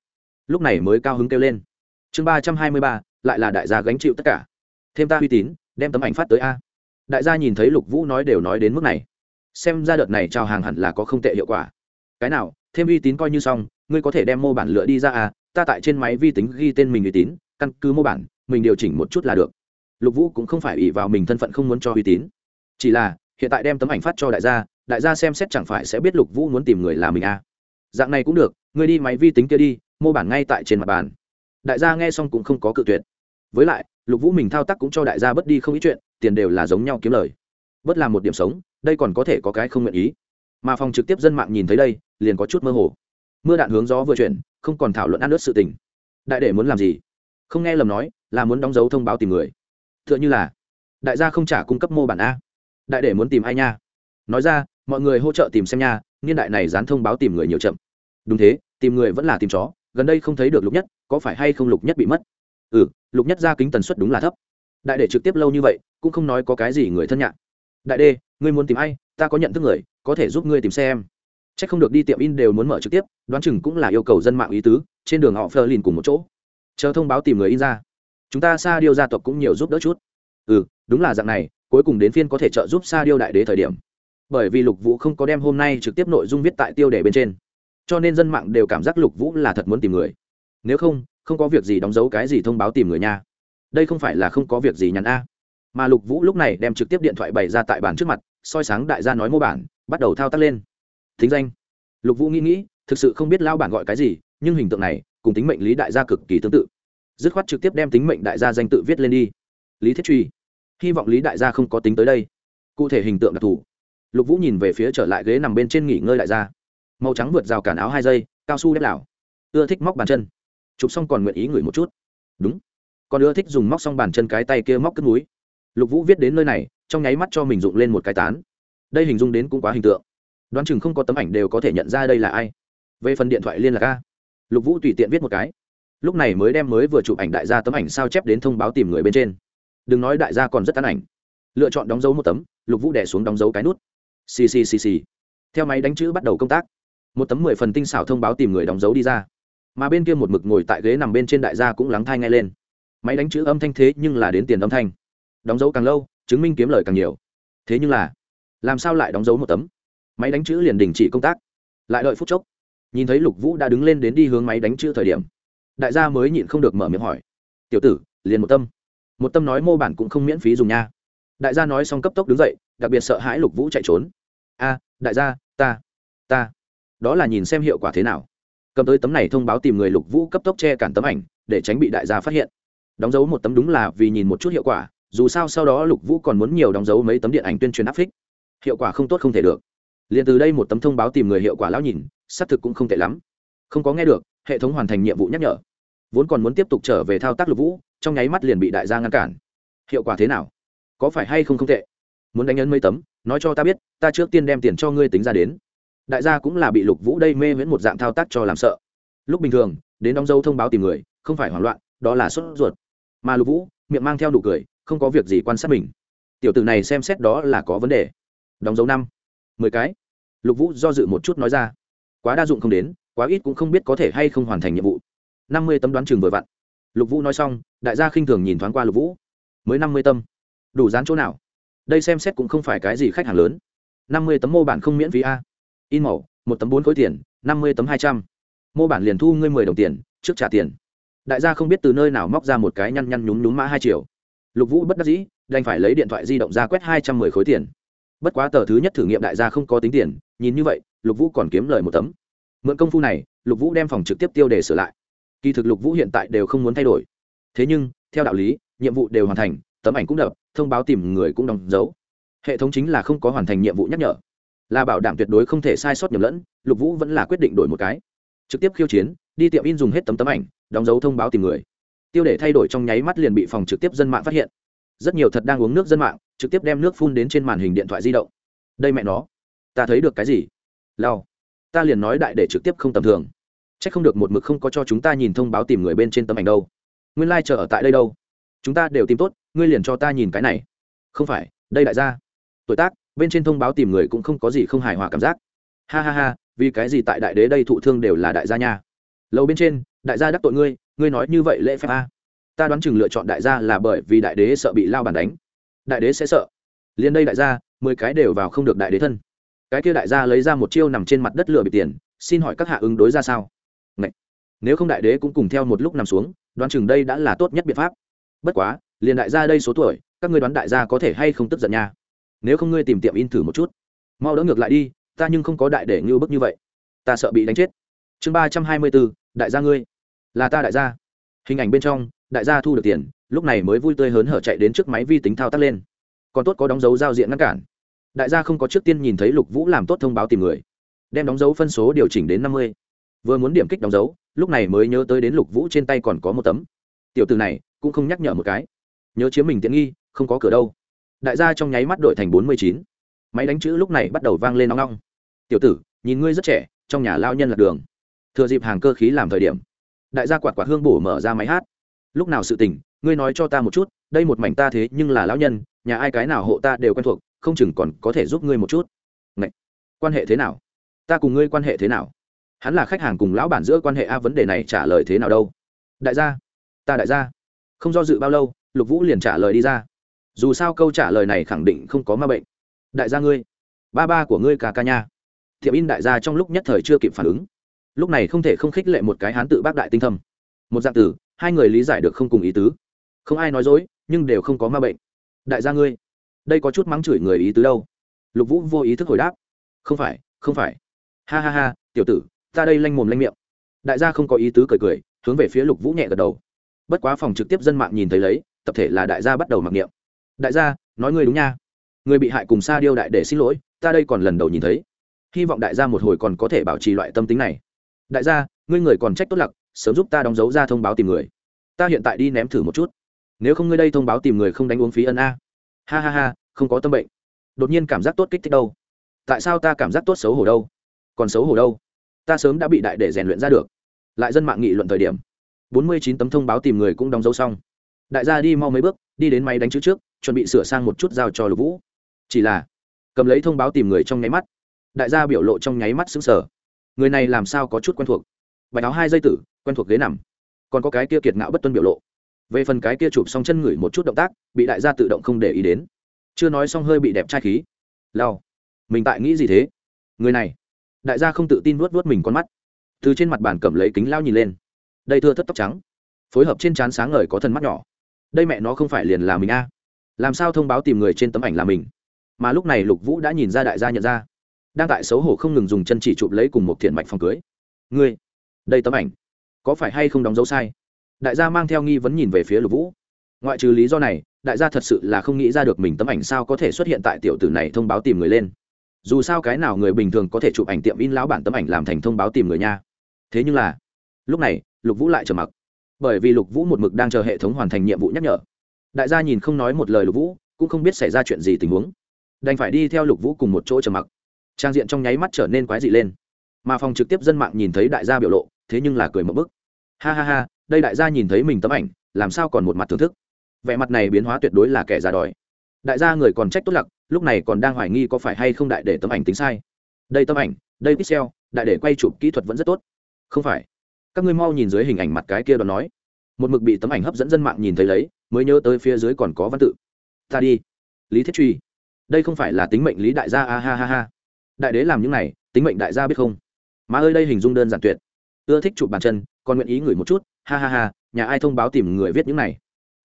Lúc này mới cao hứng kêu lên. Chương ba trăm hai mươi ba, lại là đại gia gánh chịu tất cả. Thêm ta uy tín, đem tấm ảnh phát tới a. Đại gia nhìn thấy lục vũ nói đều nói đến mức này. Xem ra đợt này trao hàng hẳn là có không tệ hiệu quả. Cái nào, thêm uy tín coi như xong, ngươi có thể đem mô bản lựa đi ra à ta tại trên máy vi tính ghi tên mình uy tín, căn cứ mô bản, mình điều chỉnh một chút là được lục vũ cũng không phải ỉ vào mình thân phận không muốn cho uy tín. Chỉ là, hiện tại đem tấm ảnh phát cho đại gia đại gia xem xét chẳng phải sẽ biết lục vũ muốn tìm người là mình à. dạng này cũng được người đi máy vi tính kia đi, mô bản ngay tại trên mặt bàn. Đại gia nghe xong cũng không có cự tuyệt. Với lại, lục vũ mình thao tác cũng cho đại gia bớt đi không ít chuyện, tiền đều là giống nhau kiếm lời. Bớt là một điểm sống, đây còn có thể có cái không nguyện ý. Mà phòng trực tiếp dân mạng nhìn thấy đây, liền có chút mơ hồ. Mưa đạn hướng gió vừa chuyển, không còn thảo luận ăn ướt sự tình. Đại đệ muốn làm gì? Không nghe lầm nói, là muốn đóng dấu thông báo tìm người. Tựa như là, đại gia không trả cung cấp mô bản a. Đại đệ muốn tìm ai nha? Nói ra, mọi người hỗ trợ tìm xem nha, niên đại này dán thông báo tìm người nhiều chậm. Đúng thế, tìm người vẫn là tìm chó, gần đây không thấy được lục nhất, có phải hay không lục nhất bị mất? Ừ lục nhất ra kính tần suất đúng là thấp. Đại đệ trực tiếp lâu như vậy, cũng không nói có cái gì người thân nhạn đại đê, ngươi muốn tìm ai, ta có nhận thức người, có thể giúp ngươi tìm xem. C h ắ c không được đi tiệm in đều muốn mở trực tiếp, đoán chừng cũng là yêu cầu dân mạng ý tứ, trên đường họ phơ lìn cùng một chỗ. Chờ thông báo tìm người in ra chúng ta Sa điêu gia tộc cũng nhiều giúp đỡ chút. Ừ đúng là dạng này, cuối cùng đến phiên có thể trợ giúp Sa điêu đại đế thời điểm. Bởi vì lục vũ không có đem hôm nay trực tiếp nội dung viết tại tiêu đề bên trên. Cho nên dân mạng đều cảm giác lục vũ là thật muốn tìm người. Nếu không không có việc gì đóng dấu cái gì thông báo tìm người nha. Đây không phải là không có việc gì nhắn a. Mà lục vũ lúc này đem trực tiếp điện thoại bày ra tại bàn trước mặt, soi sáng đại gia nói mô bản, bắt đầu thao tác lên. Thính danh. Lục vũ nghĩ nghĩ, thực sự không biết lao bản gọi cái gì, nhưng hình tượng này, cùng tính mệnh lý đại gia cực kỳ tương tự dứt khoát trực tiếp đem tính mệnh đại gia danh tự viết lên đi. Lý thiết truy. Hy vọng lý đại gia không có tính tới đây. Cụ thể hình tượng đặc thù. Lục vũ nhìn về phía trở lại ghế nằm bên trên nghỉ ngơi đại gia. Màu trắng vượt rào cản áo hai giây cao su đép lảo. Ưa thích móc bàn chân. Chụp xong còn nguyện ý ngửi một chút. Đúng. Còn ưa thích dùng móc xong bàn chân cái tay kia móc cất núi. Lục vũ viết đến nơi này, trong nháy mắt cho mình dụng lên một cái tán. Đây hình dung đến cũng quá hình tượng. Đoán chừng không có tấm ảnh đều có thể nhận ra đây là ai. Về phần điện thoại liên lạc a. Lục vũ tùy tiện viết một cái lúc này mới đem mới vừa chụp ảnh đại gia tấm ảnh sao chép đến thông báo tìm người bên trên. Đừng nói đại gia còn rất tán ảnh. Lựa chọn đóng dấu một tấm, lục vũ đẻ xuống đóng dấu cái nút. Ccc theo máy đánh chữ bắt đầu công tác. Một tấm mười phần tinh xảo thông báo tìm người đóng dấu đi ra. Mà bên kia một mực ngồi tại ghế nằm bên trên đại gia cũng lắng thai ngay lên. Máy đánh chữ âm thanh thế nhưng là đến tiền âm thanh. Đóng dấu càng lâu, chứng minh kiếm lời càng nhiều. Thế nhưng là, làm sao lại đóng dấu một tấm? Máy đánh chữ liền đình chỉ công tác. Lại đợi phút chốc, nhìn thấy lục vũ đã đứng lên đến đi hướng máy đánh chữ thời điểm đại gia mới nhịn không được mở miệng hỏi. Tiểu tử, liền một tâm. Một tâm nói mô bản cũng không miễn phí dùng nha. Đại gia nói xong cấp tốc đứng dậy, đặc biệt sợ hãi lục vũ chạy trốn. A, đại gia, ta ta. Đó là nhìn xem hiệu quả thế nào. Cầm tới tấm này thông báo tìm người lục vũ cấp tốc che cản tấm ảnh, để tránh bị đại gia phát hiện. Đóng dấu một tấm đúng là vì nhìn một chút hiệu quả, dù sao sau đó lục vũ còn muốn nhiều đóng dấu mấy tấm điện ảnh tuyên truyền áp phích. Hiệu quả không tốt không thể được. Liền từ đây một tấm thông báo tìm người hiệu quả lão nhìn, xác thực cũng không tệ lắm. Không có nghe được hệ thống hoàn thành nhiệm vụ nhắc nhở. Vốn còn muốn tiếp tục trở về thao tác lục vũ, trong nháy mắt liền bị đại gia ngăn cản. Hiệu quả thế nào? Có phải hay không không tệ? Muốn đánh ấn mấy tấm, nói cho ta biết, ta trước tiên đem tiền cho ngươi tính ra đến. Đại gia cũng là bị lục vũ đây mê miễn một dạng thao tác cho làm sợ. Lúc bình thường, đến đóng dấu thông báo tìm người, không phải hoảng loạn, đó là sốt ruột. Mà lục vũ, miệng mang theo nụ cười, không có việc gì quan sát mình. Tiểu tử này xem xét đó là có vấn đề. Đóng dấu năm, mười cái. Lục vũ do dự một chút nói ra. Quá đa dụng không đến quá ít cũng không biết có thể hay không hoàn thành nhiệm vụ. Năm mươi tấm đoán chừng vừa vặn. Lục vũ nói xong, đại gia khinh thường nhìn thoáng qua lục vũ. Mới năm mươi tâm đủ dán chỗ nào? Đây xem xét cũng không phải cái gì khách hàng lớn. Năm mươi tấm mô bản không miễn phí a. In màu, một tấm bốn khối tiền, năm mươi tấm hai trăm. Mô bản liền thu ngươi mười đồng tiền, trước trả tiền. Đại gia không biết từ nơi nào móc ra một cái nhăn nhăn nhúm nhúm mã hai triệu. Lục vũ bất đắc dĩ, đành phải lấy điện thoại di động ra quét hai trăm mười khối tiền. Bất quá tờ thứ nhất thử nghiệm đại gia không có tính tiền, nhìn như vậy, lục vũ còn kiếm lời một tấm mượn công phu này, lục vũ đem phòng trực tiếp tiêu đề sửa lại. Kỳ thực lục vũ hiện tại đều không muốn thay đổi. Thế nhưng, theo đạo lý, nhiệm vụ đều hoàn thành, tấm ảnh cũng đập, thông báo tìm người cũng đóng dấu. Hệ thống chính là không có hoàn thành nhiệm vụ nhắc nhở. Là bảo đảm tuyệt đối không thể sai sót nhầm lẫn, lục vũ vẫn là quyết định đổi một cái. Trực tiếp khiêu chiến, đi tiệm in dùng hết tấm tấm ảnh, đóng dấu thông báo tìm người. Tiêu để thay đổi trong nháy mắt liền bị phòng trực tiếp dân mạng phát hiện. Rất nhiều thật đang uống nước dân mạng, trực tiếp đem nước phun đến trên màn hình điện thoại di động. Đây mẹ nó, ta thấy được cái gì? Lao ta liền nói đại để trực tiếp không tầm thường. C h ắ c không được một mực không có cho chúng ta nhìn thông báo tìm người bên trên tấm ảnh đâu. Nguyên lai、like、chờ ở tại đây đâu. Chúng ta đều tìm tốt, ngươi liền cho ta nhìn cái này. Không phải, đây đại gia. Tuổi tác, bên trên thông báo tìm người cũng không có gì không hài hòa cảm giác. Ha ha ha, vì cái gì tại đại đế đây thụ thương đều là đại gia nha. Lâu bên trên, đại gia đắc tội ngươi ngươi nói như vậy lễ phép a. Ta đoán chừng lựa chọn đại gia là bởi vì đại đế sợ bị lao bàn đánh. Đại đế sẽ sợ. Liền đây đại gia, mười cái đều vào không được đại đế thân cái kia đại gia lấy ra một chiêu nằm trên mặt đất lửa bị tiền, xin hỏi các hạ ứng đối ra sao? Ngậy! nếu không đại đế cũng cùng theo một lúc nằm xuống, đoán chừng đây đã là tốt nhất biện pháp. Bất quá, liền đại gia đây số tuổi, các ngươi đoán đại gia có thể hay không tức giận nha? Nếu không ngươi tìm tiệm in thử một chút. Mau đỡ ngược lại đi, ta nhưng không có đại để ngưu bức như vậy. Ta sợ bị đánh chết. Chương ba trăm hai mươi bốn, đại gia ngươi. Là ta đại gia. Hình ảnh bên trong, đại gia thu được tiền, lúc này mới vui tươi hớn hở chạy đến trước máy vi tính thao tác lên. Còn tốt có đóng dấu giao diện ngăn cản đại gia không có trước tiên nhìn thấy lục vũ làm tốt thông báo tìm người. Đem đóng dấu phân số điều chỉnh đến năm mươi. Vừa muốn điểm kích đóng dấu, lúc này mới nhớ tới đến lục vũ trên tay còn có một tấm. Tiểu từ này cũng không nhắc nhở một cái. Nhớ chiếm mình tiện nghi, không có cửa đâu. Đại gia trong nháy mắt đổi thành bốn mươi chín. Máy đánh chữ lúc này bắt đầu vang lên nóng nóng tiểu tử, nhìn ngươi rất trẻ, trong nhà lao nhân lạc đường. Thừa dịp hàng cơ khí làm thời điểm. Đại gia quạt quạt hương bổ mở ra máy hát. Lúc nào sự tình, ngươi nói cho ta một chút, đây một mảnh ta thế nhưng là lão nhân, nhà ai cái nào hộ ta đều quen thuộc không chừng còn có thể giúp ngươi một chút. Ngậy! quan hệ thế nào? Ta cùng ngươi quan hệ thế nào? Hắn là khách hàng cùng lão bản giữa quan hệ a vấn đề này trả lời thế nào đâu? Đại gia ta đại gia. Không do dự bao lâu lục vũ liền trả lời đi ra. Dù sao câu trả lời này khẳng định không có ma bệnh. Đại gia ngươi ba ba của ngươi cà ca nha. Thiệp in đại gia trong lúc nhất thời chưa kịp phản ứng. Lúc này không thể không khích lệ một cái hán tự bác đại tinh thâm. Một dạng tử, hai người lý giải được không cùng ý tứ. Không ai nói dối nhưng đều không có ma bệnh. Đại gia ngươi đây có chút mắng chửi người ý tứ đâu. Lục vũ vô ý thức hồi đáp. Không phải không phải. Ha ha ha, tiểu tử, ta đây lanh mồm lanh miệng. Đại gia không có ý tứ cười cười, hướng về phía lục vũ nhẹ gật đầu. Bất quá phòng trực tiếp dân mạng nhìn thấy lấy, tập thể là đại gia bắt đầu mặc niệm. Đại gia, nói ngươi đúng nha. Người bị hại cùng sa điêu đại để xin lỗi, ta đây còn lần đầu nhìn thấy. Hy vọng đại gia một hồi còn có thể bảo trì loại tâm tính này. Đại gia, ngươi người còn trách tốt lặc, sớm giúp ta đóng dấu ra thông báo tìm người. Ta hiện tại đi ném thử một chút. Nếu không ngươi đây thông báo tìm người không đánh uống phí ân a ha ha ha, không có tâm bệnh. Đột nhiên cảm giác tốt kích thích đâu? Tại sao ta cảm giác tốt xấu hổ đâu? Còn xấu hổ đâu? Ta sớm đã bị đại để rèn luyện ra được. Lại dân mạng nghị luận thời điểm, bốn mươi chín tấm thông báo tìm người cũng đóng dấu xong. Đại gia đi mau mấy bước, đi đến máy đánh chữ trước, chuẩn bị sửa sang một chút giao cho lục vũ. Chỉ là, cầm lấy thông báo tìm người trong nháy mắt. Đại gia biểu lộ trong nháy mắt xứng sở người này làm sao có chút quen thuộc? Bạch áo hai dây tử, quen thuộc ghế nằm. Còn có cái kia kiệt ngạo bất tuân biểu lộ về phần cái kia chụp xong chân ngửi một chút động tác, bị đại gia tự động không để ý đến. Chưa nói xong hơi bị đẹp trai khí. Lao mình tại nghĩ gì thế? Người này. Đại gia không tự tin vuốt vuốt mình con mắt. Từ trên mặt bàn cầm lấy kính lao nhìn lên. Đây thưa thất tóc trắng. Phối hợp trên trán sáng ngời có thân mắt nhỏ. Đây mẹ nó không phải liền là mình a. Làm sao thông báo tìm người trên tấm ảnh là mình? Mà lúc này lục vũ đã nhìn ra đại gia nhận ra. Đang tại xấu hổ không ngừng dùng chân chỉ chụp lấy cùng một thiện mạch phòng cưới. Ngươi, đây tấm ảnh, có phải hay không đóng dấu sai? Đại gia mang theo nghi vấn nhìn về phía lục vũ. Ngoại trừ lý do này, đại gia thật sự là không nghĩ ra được mình tấm ảnh sao có thể xuất hiện tại tiểu tử này thông báo tìm người lên. Dù sao cái nào người bình thường có thể chụp ảnh tiệm in lão bản tấm ảnh làm thành thông báo tìm người nha. Thế nhưng là, lúc này, lục vũ lại trở mặc. Bởi vì lục vũ một mực đang chờ hệ thống hoàn thành nhiệm vụ nhắc nhở. Đại gia nhìn không nói một lời lục vũ, cũng không biết xảy ra chuyện gì tình huống. Đành phải đi theo lục vũ cùng một chỗ trầm mặc. Trang diện trong nháy mắt trở nên quái dị lên. Mà phòng trực tiếp dân mạng nhìn thấy đại gia biểu lộ, thế nhưng là cười một bức. Ha ha ha đây đại gia nhìn thấy mình tấm ảnh, làm sao còn một mặt thưởng thức? Vẻ mặt này biến hóa tuyệt đối là kẻ già đòi. Đại gia người còn trách tốt lặc, lúc này còn đang hoài nghi có phải hay không đại để tấm ảnh tính sai. Đây tấm ảnh, đây pixel, đại để quay chụp kỹ thuật vẫn rất tốt. Không phải. Các ngươi mau nhìn dưới hình ảnh mặt cái kia đó nói. Một mực bị tấm ảnh hấp dẫn dân mạng nhìn thấy lấy, mới nhớ tới phía dưới còn có văn tự. Ta đi. Lý thiết truy. Đây không phải là tính mệnh lý đại gia, a ha ha ha. Đại đế làm những này, tính mệnh đại gia biết không? Má ơi, đây hình dung đơn giản tuyệt. Ưa thích chụp bàn chân, còn nguyện ý ngửi một chút ha ha ha, nhà ai thông báo tìm người viết những này?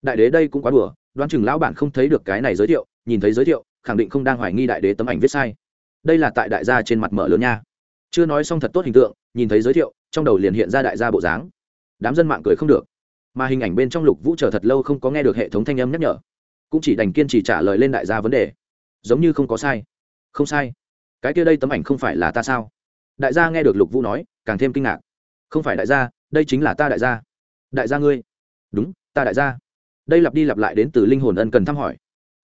Đại đế đây cũng quá đùa, đoán chừng lão bản không thấy được cái này giới thiệu, nhìn thấy giới thiệu, khẳng định không đang hoài nghi đại đế tấm ảnh viết sai. Đây là tại đại gia trên mặt mở lớn nha. Chưa nói xong thật tốt hình tượng, nhìn thấy giới thiệu, trong đầu liền hiện ra đại gia bộ dáng. Đám dân mạng cười không được. Mà hình ảnh bên trong lục vũ chờ thật lâu không có nghe được hệ thống thanh âm nhắc nhở. Cũng chỉ đành kiên trì trả lời lên đại gia vấn đề. Giống như không có sai. Không sai. Cái kia đây tấm ảnh không phải là ta sao? Đại gia nghe được lục vũ nói, càng thêm kinh ngạc. Không phải đại gia, đây chính là ta đại gia đại gia ngươi. Đúng, ta đại gia. Đây lặp đi lặp lại đến từ linh hồn ân cần thăm hỏi.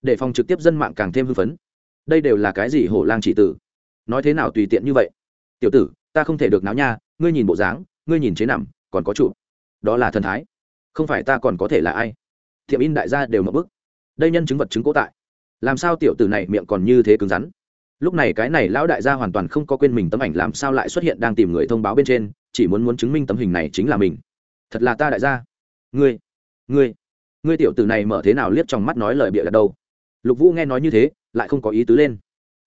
Để phòng trực tiếp dân mạng càng thêm hưng phấn. Đây đều là cái gì hổ lang chỉ tử? Nói thế nào tùy tiện như vậy? Tiểu tử, ta không thể được náo nha, ngươi nhìn bộ dáng, ngươi nhìn chế nằm, còn có trụ đó là thần thái. Không phải ta còn có thể là ai? Thiệm in đại gia đều mập bức đây nhân chứng vật chứng cố tại. Làm sao tiểu tử này miệng còn như thế cứng rắn? Lúc này cái này lão đại gia hoàn toàn không có quên mình tấm ảnh làm sao lại xuất hiện đang tìm người thông báo bên trên, chỉ muốn muốn chứng minh tấm hình này chính là mình thật là ta đại gia. Ngươi ngươi ngươi tiểu tử này mở thế nào liếc trong mắt nói lời bịa đặt đâu? Lục vũ nghe nói như thế, lại không có ý tứ lên.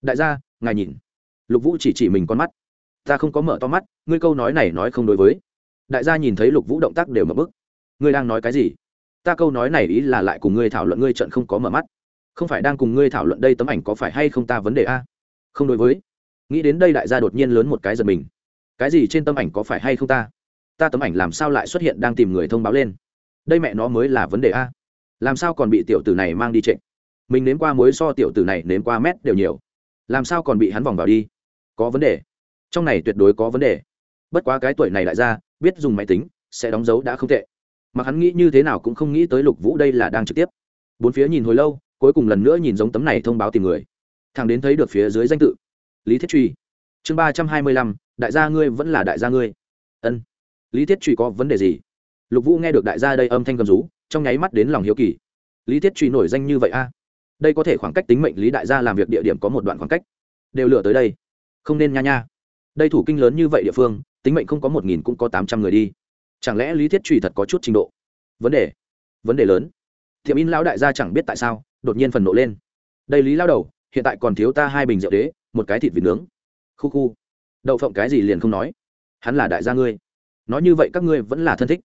Đại gia, ngài nhìn. Lục vũ chỉ chỉ mình con mắt. Ta không có mở to mắt, ngươi câu nói này nói không đối với. Đại gia nhìn thấy lục vũ động tác đều mở bức. Ngươi đang nói cái gì? Ta câu nói này ý là lại cùng ngươi thảo luận, ngươi trận không có mở mắt. Không phải đang cùng ngươi thảo luận đây tấm ảnh có phải hay không ta vấn đề a? Không đối với. Nghĩ đến đây đại gia đột nhiên lớn một cái giật mình. Cái gì trên tấm ảnh có phải hay không ta? Ta tấm ảnh làm sao lại xuất hiện đang tìm người thông báo lên? Đây mẹ nó mới là vấn đề a. Làm sao còn bị tiểu tử này mang đi trịnh? Mình nếm qua mối so tiểu tử này nếm qua mét đều nhiều. Làm sao còn bị hắn vòng vào đi? Có vấn đề. Trong này tuyệt đối có vấn đề. Bất quá cái tuổi này lại ra, biết dùng máy tính, sẽ đóng dấu đã không tệ. Mà hắn nghĩ như thế nào cũng không nghĩ tới lục vũ đây là đang trực tiếp. Bốn phía nhìn hồi lâu, cuối cùng lần nữa nhìn giống tấm này thông báo tìm người. Thằng đến thấy được phía dưới danh tự. Lý thiết truy. Chương ba trăm hai mươi lăm, đại gia ngươi vẫn là đại gia ngươi. Ân lý thiết truy có vấn đề gì? Lục vũ nghe được đại gia đây âm thanh cầm rú, trong nháy mắt đến lòng hiếu kỳ. Lý thiết truy nổi danh như vậy a? Đây có thể khoảng cách tính mệnh lý đại gia làm việc địa điểm có một đoạn khoảng cách. Đều lựa tới đây. Không nên nha nha. Đây thủ kinh lớn như vậy địa phương, tính mệnh không có một nghìn cũng có tám trăm người đi. Chẳng lẽ lý thiết truy thật có chút trình độ? Vấn đề. Vấn đề lớn. Thiệm in lão đại gia chẳng biết tại sao, đột nhiên phần nộ lên. Đây lý lao đầu, hiện tại còn thiếu ta hai bình rượu đế, một cái thịt vịt nướng. Khu khu. Đậu phộng cái gì liền không nói. Hắn là đại gia ngươi nói như vậy các ngươi vẫn là thân thích.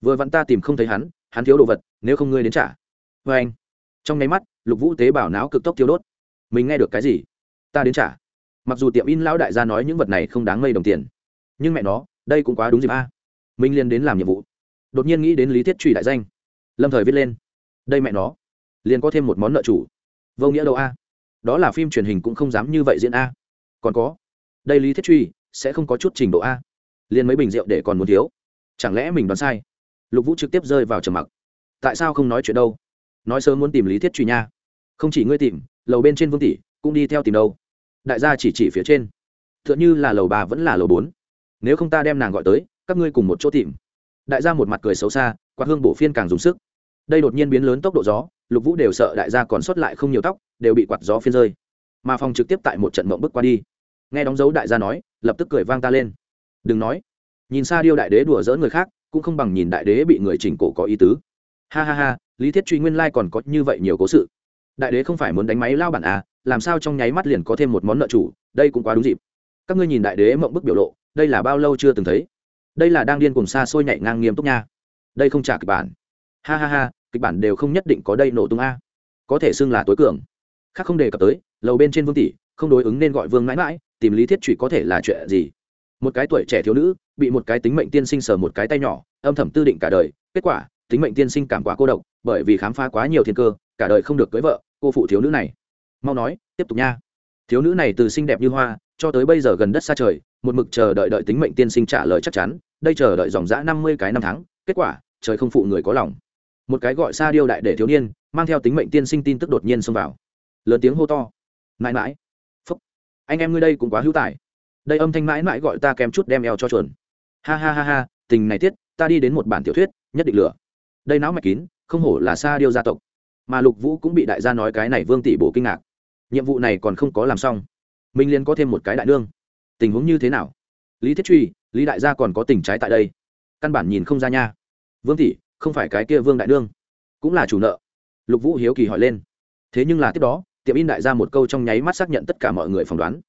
Vừa vặn ta tìm không thấy hắn hắn thiếu đồ vật, nếu không ngươi đến trả. Vê anh. Trong nháy mắt, lục vũ tế bảo não cực tốc thiếu đốt. Mình nghe được cái gì? Ta đến trả. Mặc dù tiệm in lão đại gia nói những vật này không đáng mây đồng tiền, nhưng mẹ nó, đây cũng quá đúng dịp a. Mình liền đến làm nhiệm vụ. Đột nhiên nghĩ đến lý thiết truy đại danh. Lâm thời viết lên. Đây mẹ nó. Liền có thêm một món nợ chủ. Vô nghĩa đâu a. Đó là phim truyền hình cũng không dám như vậy diễn a. Còn có. Đây lý thiết truy sẽ không có chút trình độ a liền mấy bình rượu để còn muốn thiếu. Chẳng lẽ mình đoán sai? Lục vũ trực tiếp rơi vào trầm mặc. Tại sao không nói chuyện đâu? Nói sớm muốn tìm lý thiết truy nha. Không chỉ ngươi tìm, lầu bên trên vương tỷ cũng đi theo tìm đâu. Đại gia chỉ chỉ phía trên. T h ư ợ n h ư là lầu ba vẫn là lầu bốn. Nếu không ta đem nàng gọi tới, các ngươi cùng một chỗ tìm. Đại gia một mặt cười xấu xa, quạt hương bổ phiên càng dùng sức. Đây đột nhiên biến lớn tốc độ gió, lục vũ đều sợ đại gia còn sót lại không nhiều tóc, đều bị quạt gió phiên rơi. Mà phòng trực tiếp tại một trận mộng bước qua đi. Nghe đóng dấu đại gia nói, lập tức cười vang ta lên đừng nói. Nhìn xa điêu đại đế đùa dỡ người khác, cũng không bằng nhìn đại đế bị người chỉnh cổ có ý tứ. Ha ha ha, lý thiết truy nguyên lai còn có như vậy nhiều cố sự. Đại đế không phải muốn đánh máy lao bản à làm sao trong nháy mắt liền có thêm một món nợ chủ, đây cũng quá đúng dịp. Các ngươi nhìn đại đế mộng bức biểu lộ, đây là bao lâu chưa từng thấy. Đây là đang điên cùng xa xôi nhảy ngang nghiêm túc nha. Đây không trả kịch bản. Ha ha ha, kịch bản đều không nhất định có đây nổ tung a. Có thể xưng là tối cường. Khác không đề cập tới, lầu bên trên vương tỷ, không đối ứng nên gọi vương mãi mãi, tìm lý thiết trụy có thể là chuyện gì? Một cái tuổi trẻ thiếu nữ, bị một cái tính mệnh tiên sinh sờ một cái tay nhỏ, âm thầm tư định cả đời. Kết quả, tính mệnh tiên sinh cảm quá cô độc, bởi vì khám phá quá nhiều thiên cơ, cả đời không được cưới vợ, cô phụ thiếu nữ này. Mau nói, tiếp tục nha. Thiếu nữ này từ xinh đẹp như hoa, cho tới bây giờ gần đất xa trời, một mực chờ đợi đợi tính mệnh tiên sinh trả lời chắc chắn, đây chờ đợi dòng dã năm mươi cái năm tháng, kết quả, trời không phụ người có lòng. Một cái gọi xa điêu đại để thiếu niên, mang theo tính mệnh tiên sinh tin tức đột nhiên xông vào. Lớn tiếng hô to. Mãi mãi. Phúc. Anh em ngươi đây cũng quá hữu tài đây âm thanh mãi mãi gọi ta kèm chút đem eo cho chuẩn ha ha ha ha, tình này tiết, ta đi đến một bản tiểu thuyết, nhất định lửa. Đây não mạch kín, không hổ là xa điêu gia tộc. Mà lục vũ cũng bị đại gia nói cái này vương tỷ bổ kinh ngạc. Nhiệm vụ này còn không có làm xong. Minh liên có thêm một cái đại nương. Tình huống như thế nào? Lý thiết truy, lý đại gia còn có tình trái tại đây. Căn bản nhìn không ra nha. Vương tỷ, không phải cái kia vương đại nương. Cũng là chủ nợ. Lục vũ hiếu kỳ hỏi lên. Thế nhưng là tiếp đó tiệm in đại gia một câu trong nháy mắt xác nhận tất cả mọi người phỏng đoán.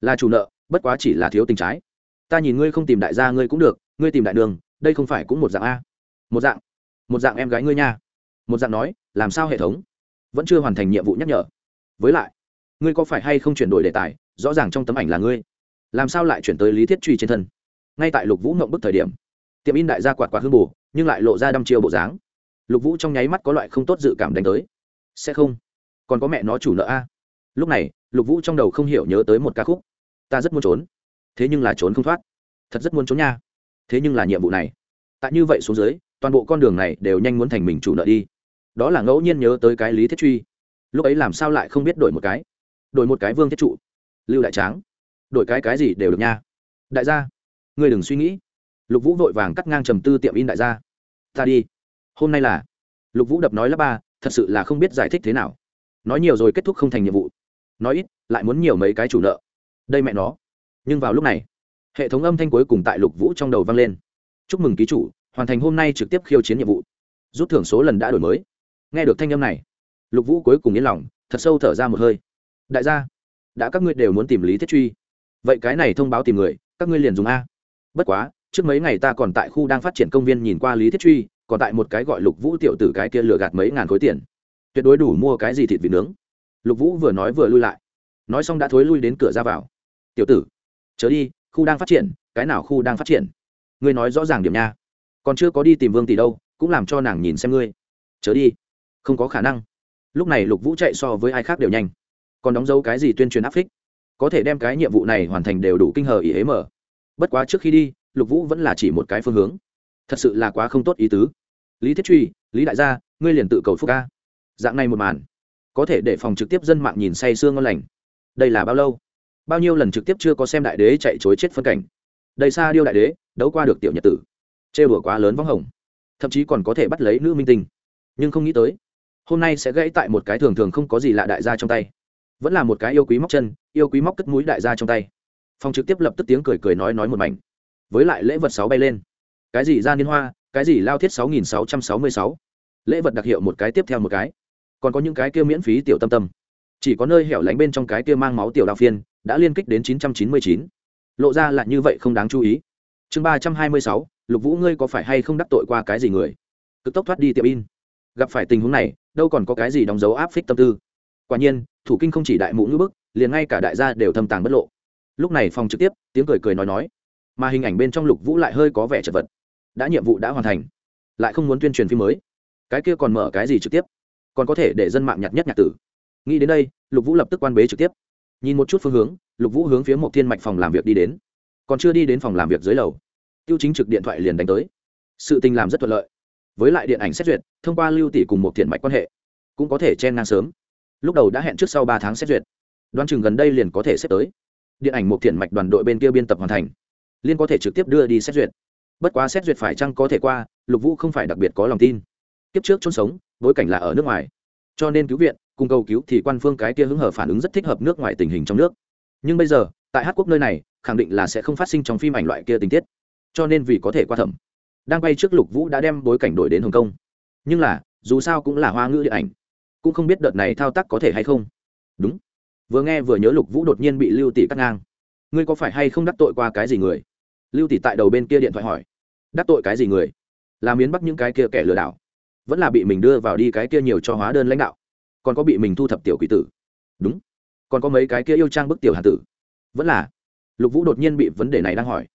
Là chủ nợ bất quá chỉ là thiếu tình trái. Ta nhìn ngươi không tìm đại gia ngươi cũng được, ngươi tìm đại đường, đây không phải cũng một dạng a. Một dạng. Một dạng em gái ngươi nha. Một dạng nói, làm sao hệ thống? Vẫn chưa hoàn thành nhiệm vụ nhắc nhở. Với lại, ngươi có phải hay không chuyển đổi đề tài, rõ ràng trong tấm ảnh là ngươi. Làm sao lại chuyển tới lý thiết truy trên thân? Ngay tại lục vũ ngậm bức thời điểm, tiệm in đại gia quạt quạt hương bù, nhưng lại lộ ra đăm chiêu bộ dáng. Lục vũ trong nháy mắt có loại không tốt dự cảm đánh tới. Sẽ không. Còn có mẹ nó chủ nợ a. Lúc này, lục vũ trong đầu không hiểu nhớ tới một ca khúc ta rất muốn trốn. Thế nhưng là trốn không thoát. Thật rất muốn trốn nha. Thế nhưng là nhiệm vụ này. Tại như vậy xuống dưới, toàn bộ con đường này đều nhanh muốn thành mình chủ nợ đi. Đó là ngẫu nhiên nhớ tới cái lý thiết truy. Lúc ấy làm sao lại không biết đổi một cái? Đổi một cái vương thiết trụ. Lưu đại tráng. Đổi cái cái gì đều được nha. Đại gia, ngươi đừng suy nghĩ. Lục vũ vội vàng cắt ngang trầm tư tiệm in đại gia. Ta đi. Hôm nay là, lục vũ đập nói lớp ba, thật sự là không biết giải thích thế nào. Nói nhiều rồi kết thúc không thành nhiệm vụ. Nói ít, lại muốn nhiều mấy cái chủ nợ đây mẹ nó. Nhưng vào lúc này, hệ thống âm thanh cuối cùng tại lục vũ trong đầu vang lên. Chúc mừng ký chủ, hoàn thành hôm nay trực tiếp khiêu chiến nhiệm vụ. Rút thưởng số lần đã đổi mới. Nghe được thanh âm này, lục vũ cuối cùng yên lòng, thật sâu thở ra một hơi. Đại gia, đã các ngươi đều muốn tìm lý thiết truy. Vậy cái này thông báo tìm người, các ngươi liền dùng a. Bất quá, trước mấy ngày ta còn tại khu đang phát triển công viên nhìn qua lý thiết truy, còn tại một cái gọi lục vũ tiểu tử cái kia lừa gạt mấy ngàn khối tiền. Tuyệt đối đủ mua cái gì thịt vịt nướng. Lục vũ vừa nói vừa lui lại. Nói xong đã thối lui đến cửa ra vào tiểu tử, chớ đi, khu đang phát triển, cái nào khu đang phát triển? Ngươi nói rõ ràng điểm nha. Còn chưa có đi tìm vương tỷ đâu, cũng làm cho nàng nhìn xem ngươi. Chớ đi. Không có khả năng. Lúc này lục vũ chạy so với ai khác đều nhanh. Còn đóng dấu cái gì tuyên truyền áp phích? Có thể đem cái nhiệm vụ này hoàn thành đều đủ kinh hờ ý ế mở. Bất quá trước khi đi, lục vũ vẫn là chỉ một cái phương hướng. Thật sự là quá không tốt ý tứ. Lý thiết truy, lý đại gia, ngươi liền tự cầu phúc ca dạng này một màn, có thể để phòng trực tiếp dân mạng nhìn say sương ngon lành. Đây là bao lâu? Bao nhiêu lần trực tiếp chưa có xem đại đế chạy chối chết phân cảnh. Đầy xa điêu đại đế, đấu qua được tiểu nhật tử. Chê bửa quá lớn vắng hồng. Thậm chí còn có thể bắt lấy nữ minh tinh. Nhưng không nghĩ tới, hôm nay sẽ gãy tại một cái thường thường không có gì lạ đại gia trong tay. Vẫn là một cái yêu quý móc chân, yêu quý móc cất mũi đại gia trong tay. Phong trực tiếp lập tức tiếng cười cười nói nói một mảnh. Với lại lễ vật sáu bay lên. Cái gì ra niên hoa, cái gì lao thiết sáu nghìn sáu trăm sáu mươi sáu. Lễ vật đặc hiệu một cái tiếp theo một cái. Còn có những cái kia miễn phí tiểu tâm tâm. Chỉ có nơi hẻo lánh bên trong cái kia mang máu tiểu đạo phiên đã liên kích đến chín trăm chín mươi chín. Lộ ra là như vậy không đáng chú ý. Chương ba trăm hai mươi sáu, lục vũ ngươi có phải hay không đắc tội qua cái gì người? Cực tốc thoát đi tiệm in. Gặp phải tình huống này, đâu còn có cái gì đóng dấu áp phích tâm tư. Quả nhiên, thủ kinh không chỉ đại mũ ngữ bức, liền ngay cả đại gia đều thâm tàng bất lộ. Lúc này phòng trực tiếp, tiếng cười cười nói nói. Mà hình ảnh bên trong lục vũ lại hơi có vẻ chật vật. Đã nhiệm vụ đã hoàn thành, lại không muốn tuyên truyền phim mới. Cái kia còn mở cái gì trực tiếp? Còn có thể để dân mạng nhặt nhất nhạc tử. Nghĩ đến đây, lục vũ lập tức quan bế trực tiếp nhìn một chút phương hướng, lục vũ hướng phía một thiên mạch phòng làm việc đi đến. Còn chưa đi đến phòng làm việc dưới lầu, tiêu chính trực điện thoại liền đánh tới. Sự tình làm rất thuận lợi. Với lại điện ảnh xét duyệt, thông qua lưu tỷ cùng một thiện mạch quan hệ, cũng có thể chen ngang sớm. Lúc đầu đã hẹn trước sau ba tháng xét duyệt. Đoan chừng gần đây liền có thể xếp tới. Điện ảnh một thiện mạch đoàn đội bên kia biên tập hoàn thành liên có thể trực tiếp đưa đi xét duyệt. Bất quá xét duyệt phải chăng có thể qua, lục vũ không phải đặc biệt có lòng tin. Kiếp trước chôn sống, bối cảnh là ở nước ngoài. Cho nên cứu viện cùng cầu cứu thì quan phương cái kia hứng hở phản ứng rất thích hợp nước ngoài tình hình trong nước. Nhưng bây giờ, tại hát quốc nơi này, khẳng định là sẽ không phát sinh trong phim ảnh loại kia tình tiết. Cho nên vì có thể qua thẩm, đang bay trước lục vũ đã đem bối cảnh đổi đến hồng kông. Nhưng là, dù sao cũng là hoa ngữ điện ảnh, cũng không biết đợt này thao tác có thể hay không. Đúng. Vừa nghe vừa nhớ lục vũ đột nhiên bị lưu tỷ cắt ngang. Ngươi có phải hay không đắc tội qua cái gì người? Lưu tỷ tại đầu bên kia điện thoại hỏi. Đắc tội cái gì người? Là miến bắt những cái kia kẻ lừa đảo. Vẫn là bị mình đưa vào đi cái kia nhiều cho hóa đơn lãnh đạo còn có bị mình thu thập tiểu quỷ tử. Đúng. Còn có mấy cái kia yêu trang bức tiểu hàn tử. Vẫn là. Lục vũ đột nhiên bị vấn đề này đang hỏi.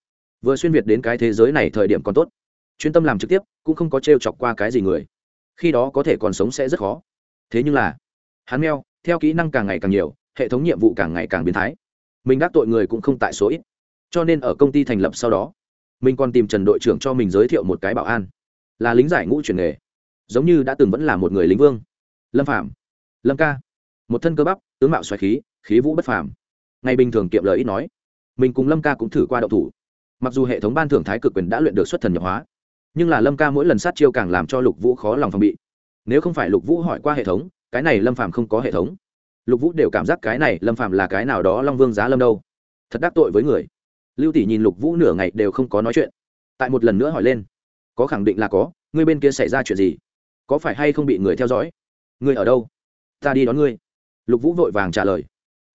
Vừa xuyên việt đến cái thế giới này thời điểm còn tốt. Chuyên tâm làm trực tiếp, cũng không có t r e o chọc qua cái gì người. Khi đó có thể còn sống sẽ rất khó. Thế nhưng là, hắn meo, theo kỹ năng càng ngày càng nhiều, hệ thống nhiệm vụ càng ngày càng biến thái. Mình đắc tội người cũng không tại số ít. Cho nên ở công ty thành lập sau đó, mình còn tìm trần đội trưởng cho mình giới thiệu một cái bảo an. Là lính giải ngũ chuyển nghề. Giống như đã từng vẫn là một người lính vương. Lâm phạm lâm ca một thân cơ bắp tướng mạo xoài khí khí vũ bất phàm ngày bình thường kiệm lời ít nói mình cùng lâm ca cũng thử qua đậu thủ mặc dù hệ thống ban thưởng thái cực quyền đã luyện được xuất thần nhập hóa nhưng là lâm ca mỗi lần sát chiêu càng làm cho lục vũ khó lòng phòng bị nếu không phải lục vũ hỏi qua hệ thống cái này lâm phàm không có hệ thống lục vũ đều cảm giác cái này lâm phàm là cái nào đó long vương giá lâm đâu thật đắc tội với người lưu tỷ nhìn lục vũ nửa ngày đều không có nói chuyện tại một lần nữa hỏi lên có khẳng định là có người bên kia xảy ra chuyện gì có phải hay không bị người theo dõi Người ở đâu ta đi đón ngươi. Lục vũ vội vàng trả lời.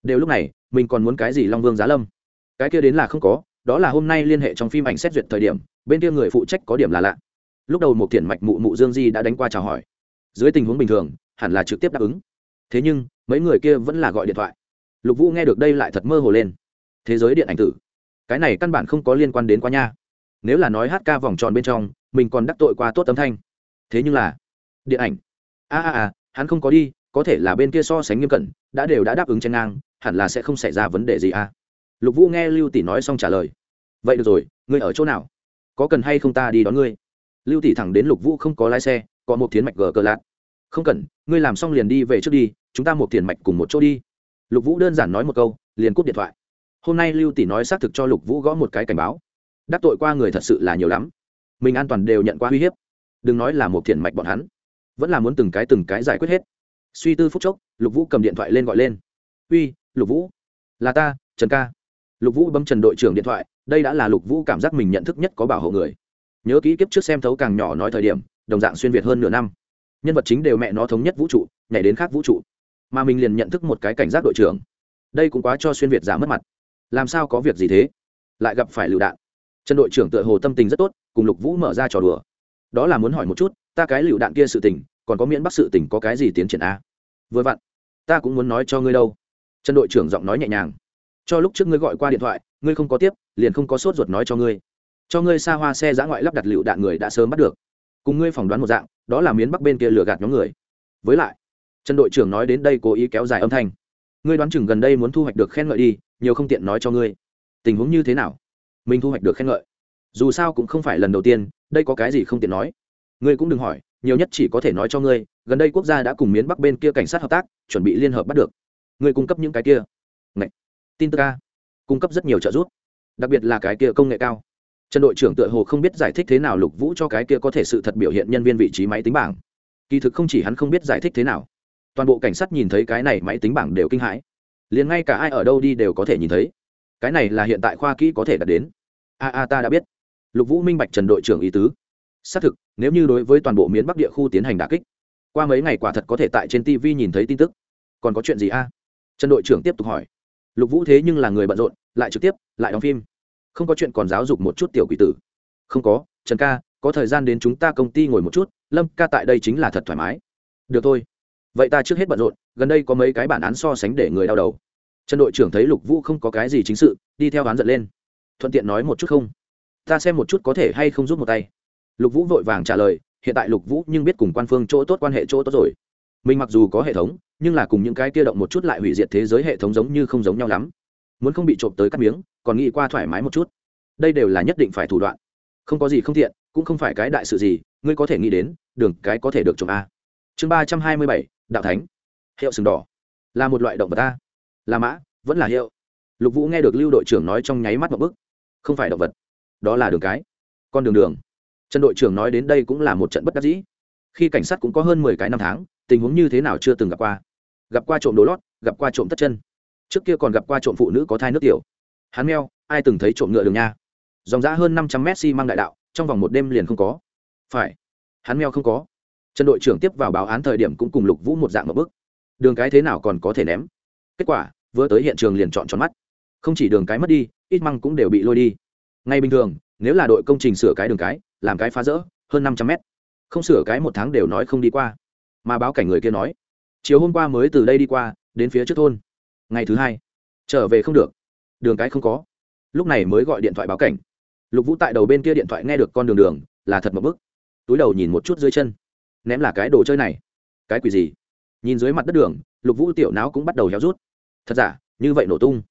Đều lúc này, mình còn muốn cái gì long vương giá lâm? Cái kia đến là không có, đó là hôm nay liên hệ trong phim ảnh xét duyệt thời điểm, bên kia người phụ trách có điểm là lạ. Lúc đầu một thiện mạch mụ mụ dương di đã đánh qua chào hỏi. Dưới tình huống bình thường, hẳn là trực tiếp đáp ứng. Thế nhưng, mấy người kia vẫn là gọi điện thoại. Lục vũ nghe được đây lại thật mơ hồ lên. Thế giới điện ảnh tử. Cái này căn bản không có liên quan đến quá nha. Nếu là nói hát ca vòng tròn bên trong, mình còn đắc tội qua tốt âm thanh. Thế nhưng là, điện ảnh. A a a, hắn không có đi có thể là bên kia so sánh nghiêm cẩn, đã đều đã đáp ứng trên ngang, hẳn là sẽ không xảy ra vấn đề gì à? lục vũ nghe lưu tỷ nói xong trả lời. Vậy được rồi, ngươi ở chỗ nào? Có cần hay không ta đi đón ngươi? Lưu tỷ thẳng đến lục vũ không có lái xe, có một thiến mạch gờ cờ lạc không cần, ngươi làm xong liền đi về trước đi, chúng ta một tiền mạch cùng một chỗ đi. Lục vũ đơn giản nói một câu, liền cúp điện thoại. Hôm nay lưu tỷ nói xác thực cho lục vũ gõ một cái cảnh báo. Đắc tội qua người thật sự là nhiều lắm. Mình an toàn đều nhận qua uy hiếp. Đừng nói là một thiền mạch bọn hắn. Vẫn là muốn từng cái từng cái giải quyết hết suy tư phút chốc, lục vũ cầm điện thoại lên gọi lên. Uy, lục vũ. Là ta, trần ca. Lục vũ bấm trần đội trưởng điện thoại, đây đã là lục vũ cảm giác mình nhận thức nhất có bảo hộ người. Nhớ kỹ kiếp trước xem thấu càng nhỏ nói thời điểm, đồng dạng xuyên việt hơn nửa năm. Nhân vật chính đều mẹ nó thống nhất vũ trụ, nhảy đến khác vũ trụ. Mà mình liền nhận thức một cái cảnh giác đội trưởng. Đây cũng quá cho xuyên việt giả mất mặt. Làm sao có việc gì thế? Lại gặp phải lựu đạn. Trần đội trưởng tựa hồ tâm tình rất tốt, cùng lục vũ mở ra trò đùa. Đó là muốn hỏi một chút, ta cái lựu đạn kia sự tình còn có miễn bắc sự Tỉnh có cái gì tiến triển a? Vừa vặn, ta cũng muốn nói cho ngươi đâu. Trần đội trưởng giọng nói nhẹ nhàng. Cho lúc trước ngươi gọi qua điện thoại, ngươi không có tiếp, liền không có sốt ruột nói cho ngươi. Cho ngươi xa hoa xe giã ngoại lắp đặt lựu đạn người đã sớm bắt được. Cùng ngươi phỏng đoán một dạng, đó là miến bắc bên kia lừa gạt nhóm người. Với lại, trần đội trưởng nói đến đây cố ý kéo dài âm thanh. Ngươi đoán chừng gần đây muốn thu hoạch được khen ngợi đi, nhiều không tiện nói cho ngươi. Tình huống như thế nào? Mình thu hoạch được khen ngợi. Dù sao cũng không phải lần đầu tiên, đây có cái gì không tiện nói. Ngươi cũng đừng hỏi nhiều nhất chỉ có thể nói cho ngươi, gần đây quốc gia đã cùng miến bắc bên kia cảnh sát hợp tác, chuẩn bị liên hợp bắt được. Ngươi cung cấp những cái kia. Ngậy. tin tức ca cung cấp rất nhiều trợ giúp. Đặc biệt là cái kia công nghệ cao. Trần đội trưởng tựa hồ không biết giải thích thế nào lục vũ cho cái kia có thể sự thật biểu hiện nhân viên vị trí máy tính bảng. Kỳ thực không chỉ hắn không biết giải thích thế nào. Toàn bộ cảnh sát nhìn thấy cái này máy tính bảng đều kinh hãi. Liền ngay cả ai ở đâu đi đều có thể nhìn thấy. Cái này là hiện tại khoa kỹ có thể đạt đến. A a ta đã biết. Lục vũ minh bạch trần đội trưởng ý tứ xác thực, nếu như đối với toàn bộ miến bắc địa khu tiến hành đà kích, qua mấy ngày quả thật có thể tại trên tv nhìn thấy tin tức. Còn có chuyện gì a? Trần đội trưởng tiếp tục hỏi. Lục vũ thế nhưng là người bận rộn, lại trực tiếp, lại đóng phim. Không có chuyện còn giáo dục một chút tiểu quỷ tử. Không có, trần ca, có thời gian đến chúng ta công ty ngồi một chút, lâm ca tại đây chính là thật thoải mái. Được thôi. Vậy ta trước hết bận rộn, gần đây có mấy cái bản án so sánh để người đau đầu. Trần đội trưởng thấy lục vũ không có cái gì chính sự, đi theo hắn giận lên. Thuận tiện nói một chút không? Ta xem một chút có thể hay không giúp một tay lục vũ vội vàng trả lời, hiện tại lục vũ nhưng biết cùng quan phương chỗ tốt quan hệ chỗ tốt rồi. Mình mặc dù có hệ thống, nhưng là cùng những cái kia động một chút lại hủy diệt thế giới hệ thống giống như không giống nhau lắm. Muốn không bị trộm tới cắt miếng, còn nghĩ qua thoải mái một chút. Đây đều là nhất định phải thủ đoạn. Không có gì không thiện cũng không phải cái đại sự gì, ngươi có thể nghĩ đến, đường cái có thể được trộm a. Chương ba trăm hai mươi bảy, đạo thánh. Hiệu sừng đỏ. Là một loại động vật a. Là mã, vẫn là hiệu. Lục vũ nghe được lưu đội trưởng nói trong nháy mắt một bức không phải động vật. Đó là đường cái. Con đường đường trần đội trưởng nói đến đây cũng là một trận bất đắc dĩ. Khi cảnh sát cũng có hơn mười cái năm tháng, tình huống như thế nào chưa từng gặp qua. Gặp qua trộm đồ lót, gặp qua trộm tất chân. Trước kia còn gặp qua trộm phụ nữ có thai nước tiểu. Hắn meo, ai từng thấy trộm ngựa đường nha. Dòng giã hơn năm trăm mét măng đại đạo, trong vòng một đêm liền không có. Phải, hắn meo không có. Trần đội trưởng tiếp vào báo án thời điểm cũng cùng lục vũ một dạng một bức đường cái thế nào còn có thể ném? Kết quả, vừa tới hiện trường liền chọn tròn mắt. Không chỉ đường cái mất đi, ít măng cũng đều bị lôi đi. Ngay bình thường nếu là đội công trình sửa cái đường cái, làm cái phá rỡ, hơn năm trăm mét. Không sửa cái một tháng đều nói không đi qua. Mà báo cảnh người kia nói, chiều hôm qua mới từ đây đi qua, đến phía trước thôn. Ngày thứ hai, trở về không được. Đường cái không có. Lúc này mới gọi điện thoại báo cảnh. Lục vũ tại đầu bên kia điện thoại nghe được con đường đường, là thật một bức. Túi đầu nhìn một chút dưới chân. Ném là cái đồ chơi này. Cái quỷ gì? Nhìn dưới mặt đất đường, lục vũ tiểu não cũng bắt đầu héo rút. Thật giả? Như vậy nổ tung.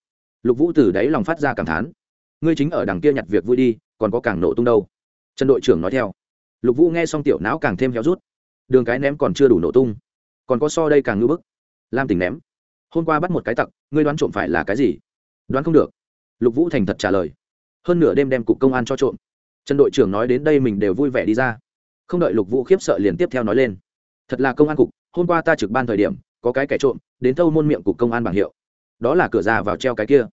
Lục vũ từ đáy lòng phát ra cảm thán. Ngươi chính ở đằng kia nhặt việc vui đi còn có càng nổ tung đâu. Trần đội trưởng nói theo. Lục vũ nghe xong tiểu não càng thêm héo rút. Đường cái ném còn chưa đủ nổ tung. Còn có so đây càng ngưỡng bức. Lam tỉnh ném. Hôm qua bắt một cái tặc, ngươi đoán trộm phải là cái gì? Đoán không được. Lục vũ thành thật trả lời. Hơn nửa đêm đem cục công an cho trộm. Trần đội trưởng nói đến đây mình đều vui vẻ đi ra. Không đợi lục vũ khiếp sợ liền tiếp theo nói lên. Thật là công an cục, hôm qua ta trực ban thời điểm, có cái kẻ trộm, đến thâu môn miệng cục công an bảng hiệu. Đó là cửa ra vào treo cái kia.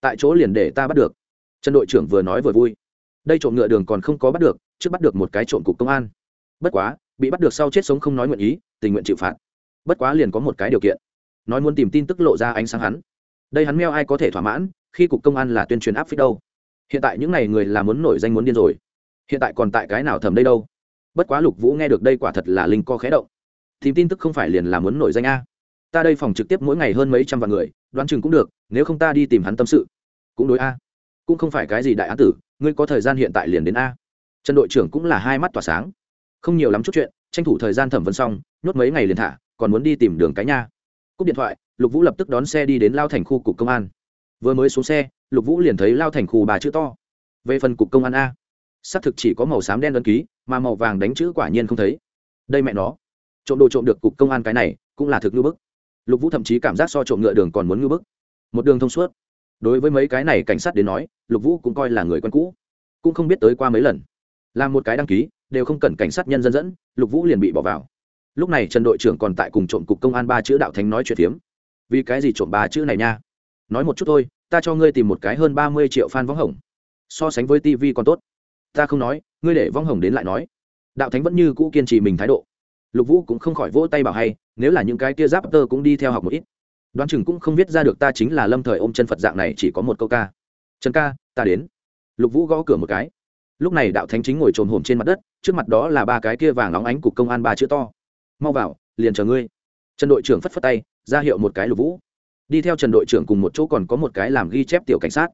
Tại chỗ liền để ta bắt được. Trần đội trưởng vừa nói vừa vui đây trộm ngựa đường còn không có bắt được, trước bắt được một cái trộm cục công an. Bất quá, bị bắt được sau chết sống không nói nguyện ý, tình nguyện chịu phạt. Bất quá liền có một cái điều kiện. Nói muốn tìm tin tức lộ ra ánh sáng hắn. Đây hắn meo ai có thể thỏa mãn, khi cục công an là tuyên truyền áp phích đâu. Hiện tại những n à y người là muốn nổi danh muốn điên rồi. Hiện tại còn tại cái nào thầm đây đâu. Bất quá lục vũ nghe được đây quả thật là linh co khé động. Tìm tin tức không phải liền là muốn nổi danh a. Ta đây phòng trực tiếp mỗi ngày hơn mấy trăm vạn người, đoán chừng cũng được, nếu không ta đi tìm hắn tâm sự. Cũng đối a. Cũng không phải cái gì đại án tử ngươi có thời gian hiện tại liền đến a. Trần đội trưởng cũng là hai mắt tỏa sáng. Không nhiều lắm chút chuyện, tranh thủ thời gian thẩm vấn xong, nhốt mấy ngày liền thả, còn muốn đi tìm đường cái nha. Cúp điện thoại, lục vũ lập tức đón xe đi đến lao thành khu cục công an. Vừa mới xuống xe, lục vũ liền thấy lao thành khu bà chữ to. Về phần cục công an a, xác thực chỉ có màu xám đen đơn ký, mà màu vàng đánh chữ quả nhiên không thấy. Đây mẹ nó, trộm đồ trộm được cục công an cái này, cũng là thực ngư bức. Lục vũ thậm chí cảm giác so trộm ngựa đường còn muốn ngư bức. Một đường thông suốt đối với mấy cái này cảnh sát đến nói, lục vũ cũng coi là người quen cũ. Cũng không biết tới qua mấy lần. Làm một cái đăng ký, đều không cần cảnh sát nhân dân dẫn, lục vũ liền bị bỏ vào. Lúc này trần đội trưởng còn tại cùng trộm cục công an ba chữ đạo thánh nói chuyện phiếm. Vì cái gì trộm ba chữ này nha? Nói một chút thôi, ta cho ngươi tìm một cái hơn ba mươi triệu fan võng hồng. So sánh với tv còn tốt. Ta không nói, ngươi để võng hồng đến lại nói. Đạo thánh vẫn như cũ kiên trì mình thái độ. Lục vũ cũng không khỏi vỗ tay bảo hay, nếu là những cái kia giáp tơ cũng đi theo học một ít đoán chừng cũng không viết ra được ta chính là lâm thời ôm chân phật dạng này chỉ có một câu ca. Trần ca, ta đến. Lục vũ gõ cửa một cái. Lúc này đạo thánh chính ngồi trồn hổm trên mặt đất, trước mặt đó là ba cái kia vàng óng ánh cục công an ba chữ to. Mau vào, liền chờ ngươi. Trần đội trưởng phất phất tay, ra hiệu một cái lục vũ. Đi theo trần đội trưởng cùng một chỗ còn có một cái làm ghi chép tiểu cảnh sát.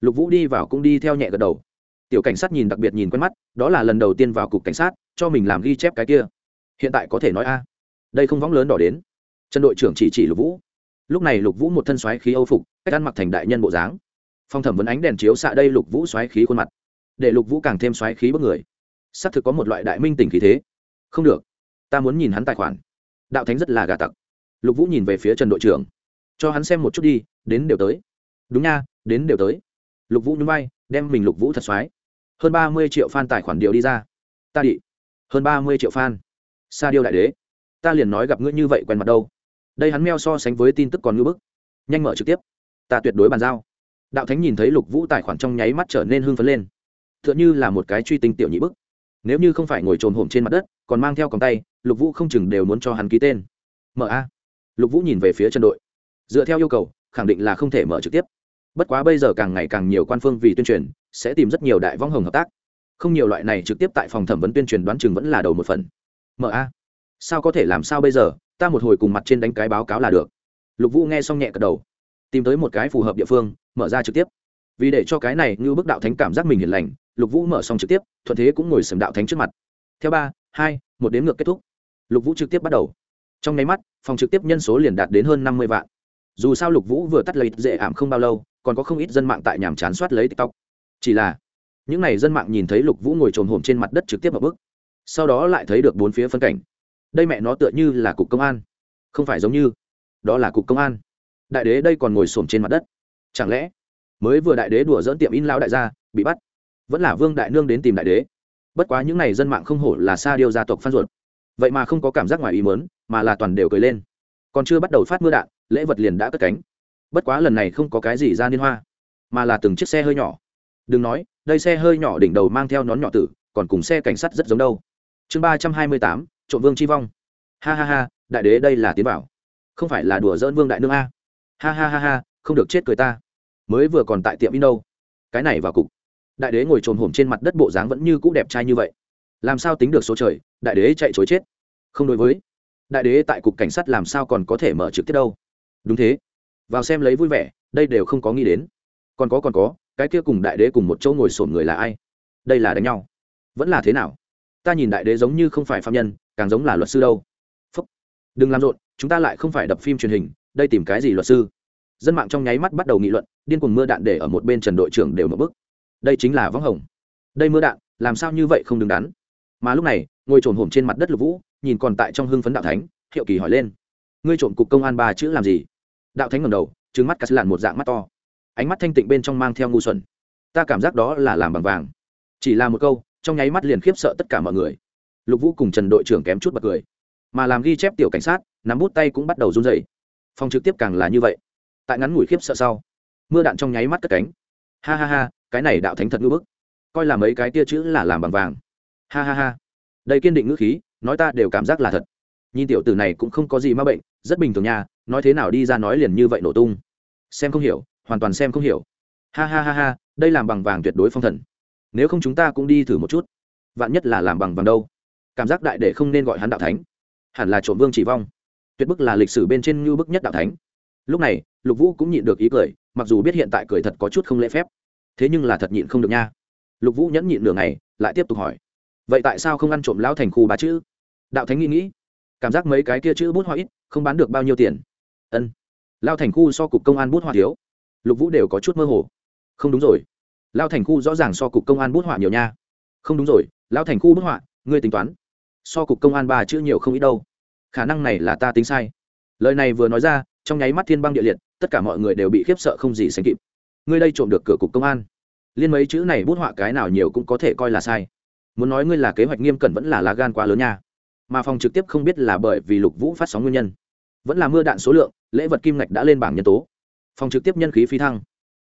Lục vũ đi vào cũng đi theo nhẹ gật đầu. Tiểu cảnh sát nhìn đặc biệt nhìn quen mắt, đó là lần đầu tiên vào cục cảnh sát, cho mình làm ghi chép cái kia. Hiện tại có thể nói a. Đây không võng lớn đỏ đến. Trần đội trưởng chỉ chỉ lục vũ lúc này lục vũ một thân xoáy khí âu phục, cách ăn mặc thành đại nhân bộ dáng. Phong thẩm vấn ánh đèn chiếu xạ đây lục vũ xoáy khí khuôn mặt, để lục vũ càng thêm xoáy khí bất người. Xác thực có một loại đại minh tình khí thế. Không được, ta muốn nhìn hắn tài khoản. Đạo thánh rất là gà tặc. Lục vũ nhìn về phía trần đội trưởng. Cho hắn xem một chút đi, đến đều tới. Đúng nha, đến đều tới. Lục vũ nhún vai, đem mình lục vũ thật xoáy. Hơn ba mươi triệu fan tài khoản điệu đi ra. Ta đi. Hơn ba mươi triệu fan. Sa điêu đại đế. Ta liền nói gặp ngươi như vậy quen mặt đâu đây hắn meo so sánh với tin tức còn ngưỡng bức. Nhanh mở trực tiếp. Ta tuyệt đối bàn giao. Đạo thánh nhìn thấy lục vũ tài khoản trong nháy mắt trở nên hưng phấn lên. T h ư ợ n h ư là một cái truy tinh tiểu nhị bức. Nếu như không phải ngồi trồm hổm trên mặt đất, còn mang theo còng tay, lục vũ không chừng đều muốn cho hắn ký tên. Mở a. Lục vũ nhìn về phía chân đội. Dựa theo yêu cầu, khẳng định là không thể mở trực tiếp. Bất quá bây giờ càng ngày càng nhiều quan phương vì tuyên truyền, sẽ tìm rất nhiều đại vong hồng hợp tác. Không nhiều loại này trực tiếp tại phòng thẩm vấn tuyên truyền đoán chừng vẫn là đầu một phần. Mở a. Sao có thể làm sao bây giờ? Ta một hồi cùng mặt trên đánh cái báo cáo là được. Lục vũ nghe xong nhẹ cật đầu, tìm tới một cái phù hợp địa phương, mở ra trực tiếp. Vì để cho cái này như bức đạo thánh cảm giác mình hiền lành, lục vũ mở xong trực tiếp, thuận thế cũng ngồi sầm đạo thánh trước mặt. Theo ba, hai, một đếm ngược kết thúc. Lục vũ trực tiếp bắt đầu. Trong nháy mắt, phòng trực tiếp nhân số liền đạt đến hơn năm mươi vạn. Dù sao lục vũ vừa tắt lấy dễ ảm không bao lâu, còn có không ít dân mạng tại nhàm chán soát lấy tiktok. Chỉ là, những n à y dân mạng nhìn thấy lục vũ ngồi trồn hổm trên mặt đất trực tiếp vào bức, sau đó lại thấy được bốn phía phân cảnh đây mẹ nó tựa như là cục công an. Không phải giống như. Đó là cục công an. Đại đế đây còn ngồi xổm trên mặt đất. Chẳng lẽ mới vừa đại đế đùa dỡn tiệm in lao đại gia, bị bắt. Vẫn là vương đại nương đến tìm đại đế. Bất quá những n à y dân mạng không hổ là sa điêu gia tộc phan ruột. Vậy mà không có cảm giác ngoài ý mớn mà là toàn đều cười lên. Còn chưa bắt đầu phát mưa đạn, lễ vật liền đã cất cánh. Bất quá lần này không có cái gì ra liên hoa, mà là từng chiếc xe hơi nhỏ. Đừng nói, đây xe hơi nhỏ đỉnh đầu mang theo nón nhỏ tử, còn cùng xe cảnh sát rất giống đâu. Chương ba trăm hai mươi tám trộm vương chi vong. Ha ha ha, đại đế đây là tiến bảo không phải là đùa dỡn vương đại nương a. Ha ha ha ha, không được chết cười ta. Mới vừa còn tại tiệm in đâu. Cái này vào cục. Đại đế ngồi trồn hổm trên mặt đất bộ dáng vẫn như cũ đẹp trai như vậy. Làm sao tính được số trời, đại đế chạy chối chết. Không đối với. Đại đế tại cục cảnh sát làm sao còn có thể mở trực tiếp đâu. Đúng thế. Vào xem lấy vui vẻ, đây đều không có nghĩ đến. Còn có còn có, cái kia cùng đại đế cùng một chỗ ngồi sổn người là ai? Đây là đánh nhau. Vẫn là thế nào? Ta nhìn đại đế giống như không phải phạm nhân càng giống là luật sư đâu. Phúc. đừng làm rộn, chúng ta lại không phải đập phim truyền hình, đây tìm cái gì luật sư? Dân mạng trong nháy mắt bắt đầu nghị luận, điên cuồng mưa đạn để ở một bên trần đội trưởng đều mở bức. Đây chính là võng hồng. Đây mưa đạn, làm sao như vậy không đứng đắn? Mà lúc này, ngồi trồn hổm trên mặt đất lục vũ, nhìn còn tại trong hưng phấn đạo thánh, hiệu kỳ hỏi lên. Ngươi trộm cục công an ba chữ làm gì? Đạo thánh ngầm đầu trứng mắt cắt lạn một dạng mắt to. Ánh mắt thanh tịnh bên trong mang theo ngu xuẩn. Ta cảm giác đó là làm bằng vàng. Chỉ là một câu, trong nháy mắt liền khiếp sợ tất cả mọi người lục vũ cùng trần đội trưởng kém chút bật cười. Mà làm ghi chép tiểu cảnh sát, nắm bút tay cũng bắt đầu run dày phòng trực tiếp càng là như vậy. Tại ngắn ngủi khiếp sợ sau, mưa đạn trong nháy mắt cất cánh. Ha ha ha, cái này đạo thánh thật ngữ bức. Coi là mấy cái tia chữ là làm bằng vàng. Ha ha ha. Đây kiên định ngữ khí, nói ta đều cảm giác là thật. Nhìn tiểu tử này cũng không có gì m a bệnh, rất bình thường nha, nói thế nào đi ra nói liền như vậy nổ tung. Xem không hiểu, hoàn toàn xem không hiểu. Ha ha ha ha, đây làm bằng vàng tuyệt đối phong thần. Nếu không chúng ta cũng đi thử một chút. Vạn nhất là làm bằng vàng đâu cảm giác đại để không nên gọi hắn đạo thánh. Hẳn là trộm vương chỉ vong. Tuyệt bức là lịch sử bên trên như bức nhất đạo thánh. Lúc này, lục vũ cũng nhịn được ý cười, mặc dù biết hiện tại cười thật có chút không lễ phép. Thế nhưng là thật nhịn không được nha. Lục vũ nhẫn nhịn nửa ngày, lại tiếp tục hỏi. Vậy tại sao không ăn trộm lão thành khu ba chữ? Đạo thánh nghĩ nghĩ. Cảm giác mấy cái kia chữ bút hoa ít, không bán được bao nhiêu tiền? Ân. Lao thành khu so cục công an bút hoa thiếu. Lục vũ đều có chút mơ hồ. Không đúng rồi. Lao thành khu rõ ràng so cục công an bút họa nhiều nha. Không đúng rồi lao thành khu bút họa ngươi tính toán so cục công an ba chữ nhiều không ít đâu. Khả năng này là ta tính sai. Lời này vừa nói ra, trong nháy mắt thiên băng địa liệt, tất cả mọi người đều bị khiếp sợ không gì sánh kịp. Ngươi đây trộm được cửa cục công an. Liên mấy chữ này bút họa cái nào nhiều cũng có thể coi là sai. Muốn nói ngươi là kế hoạch nghiêm cẩn vẫn là lá gan quá lớn nha. Mà phòng trực tiếp không biết là bởi vì lục vũ phát sóng nguyên nhân. Vẫn là mưa đạn số lượng, lễ vật kim ngạch đã lên bảng nhân tố. Phòng trực tiếp nhân khí phi thăng.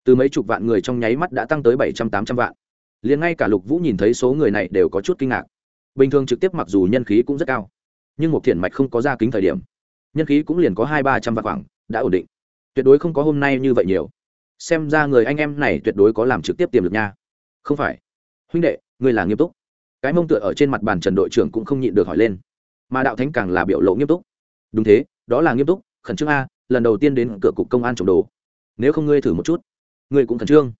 Từ mấy chục vạn người trong nháy mắt đã tăng tới bảy trăm tám trăm vạn. Liền ngay cả lục vũ nhìn thấy số người này đều có chút kinh ngạc bình thường trực tiếp mặc dù nhân khí cũng rất cao, nhưng một thiện mạch không có ra kính thời điểm, nhân khí cũng liền có hai ba trăm vạn khoảng, đã ổn định. Tuyệt đối không có hôm nay như vậy nhiều. Xem ra người anh em này tuyệt đối có làm trực tiếp tiềm lực nha. Không phải. Huynh đệ, người là nghiêm túc. Cái mông tựa ở trên mặt bàn trần đội trưởng cũng không nhịn được hỏi lên. Mà đạo thánh càng là biểu lộ nghiêm túc. Đúng thế, đó là nghiêm túc, khẩn trương a, lần đầu tiên đến cửa cục công an trộm đồ. Nếu không ngươi thử một chút, ngươi cũng khẩn trương.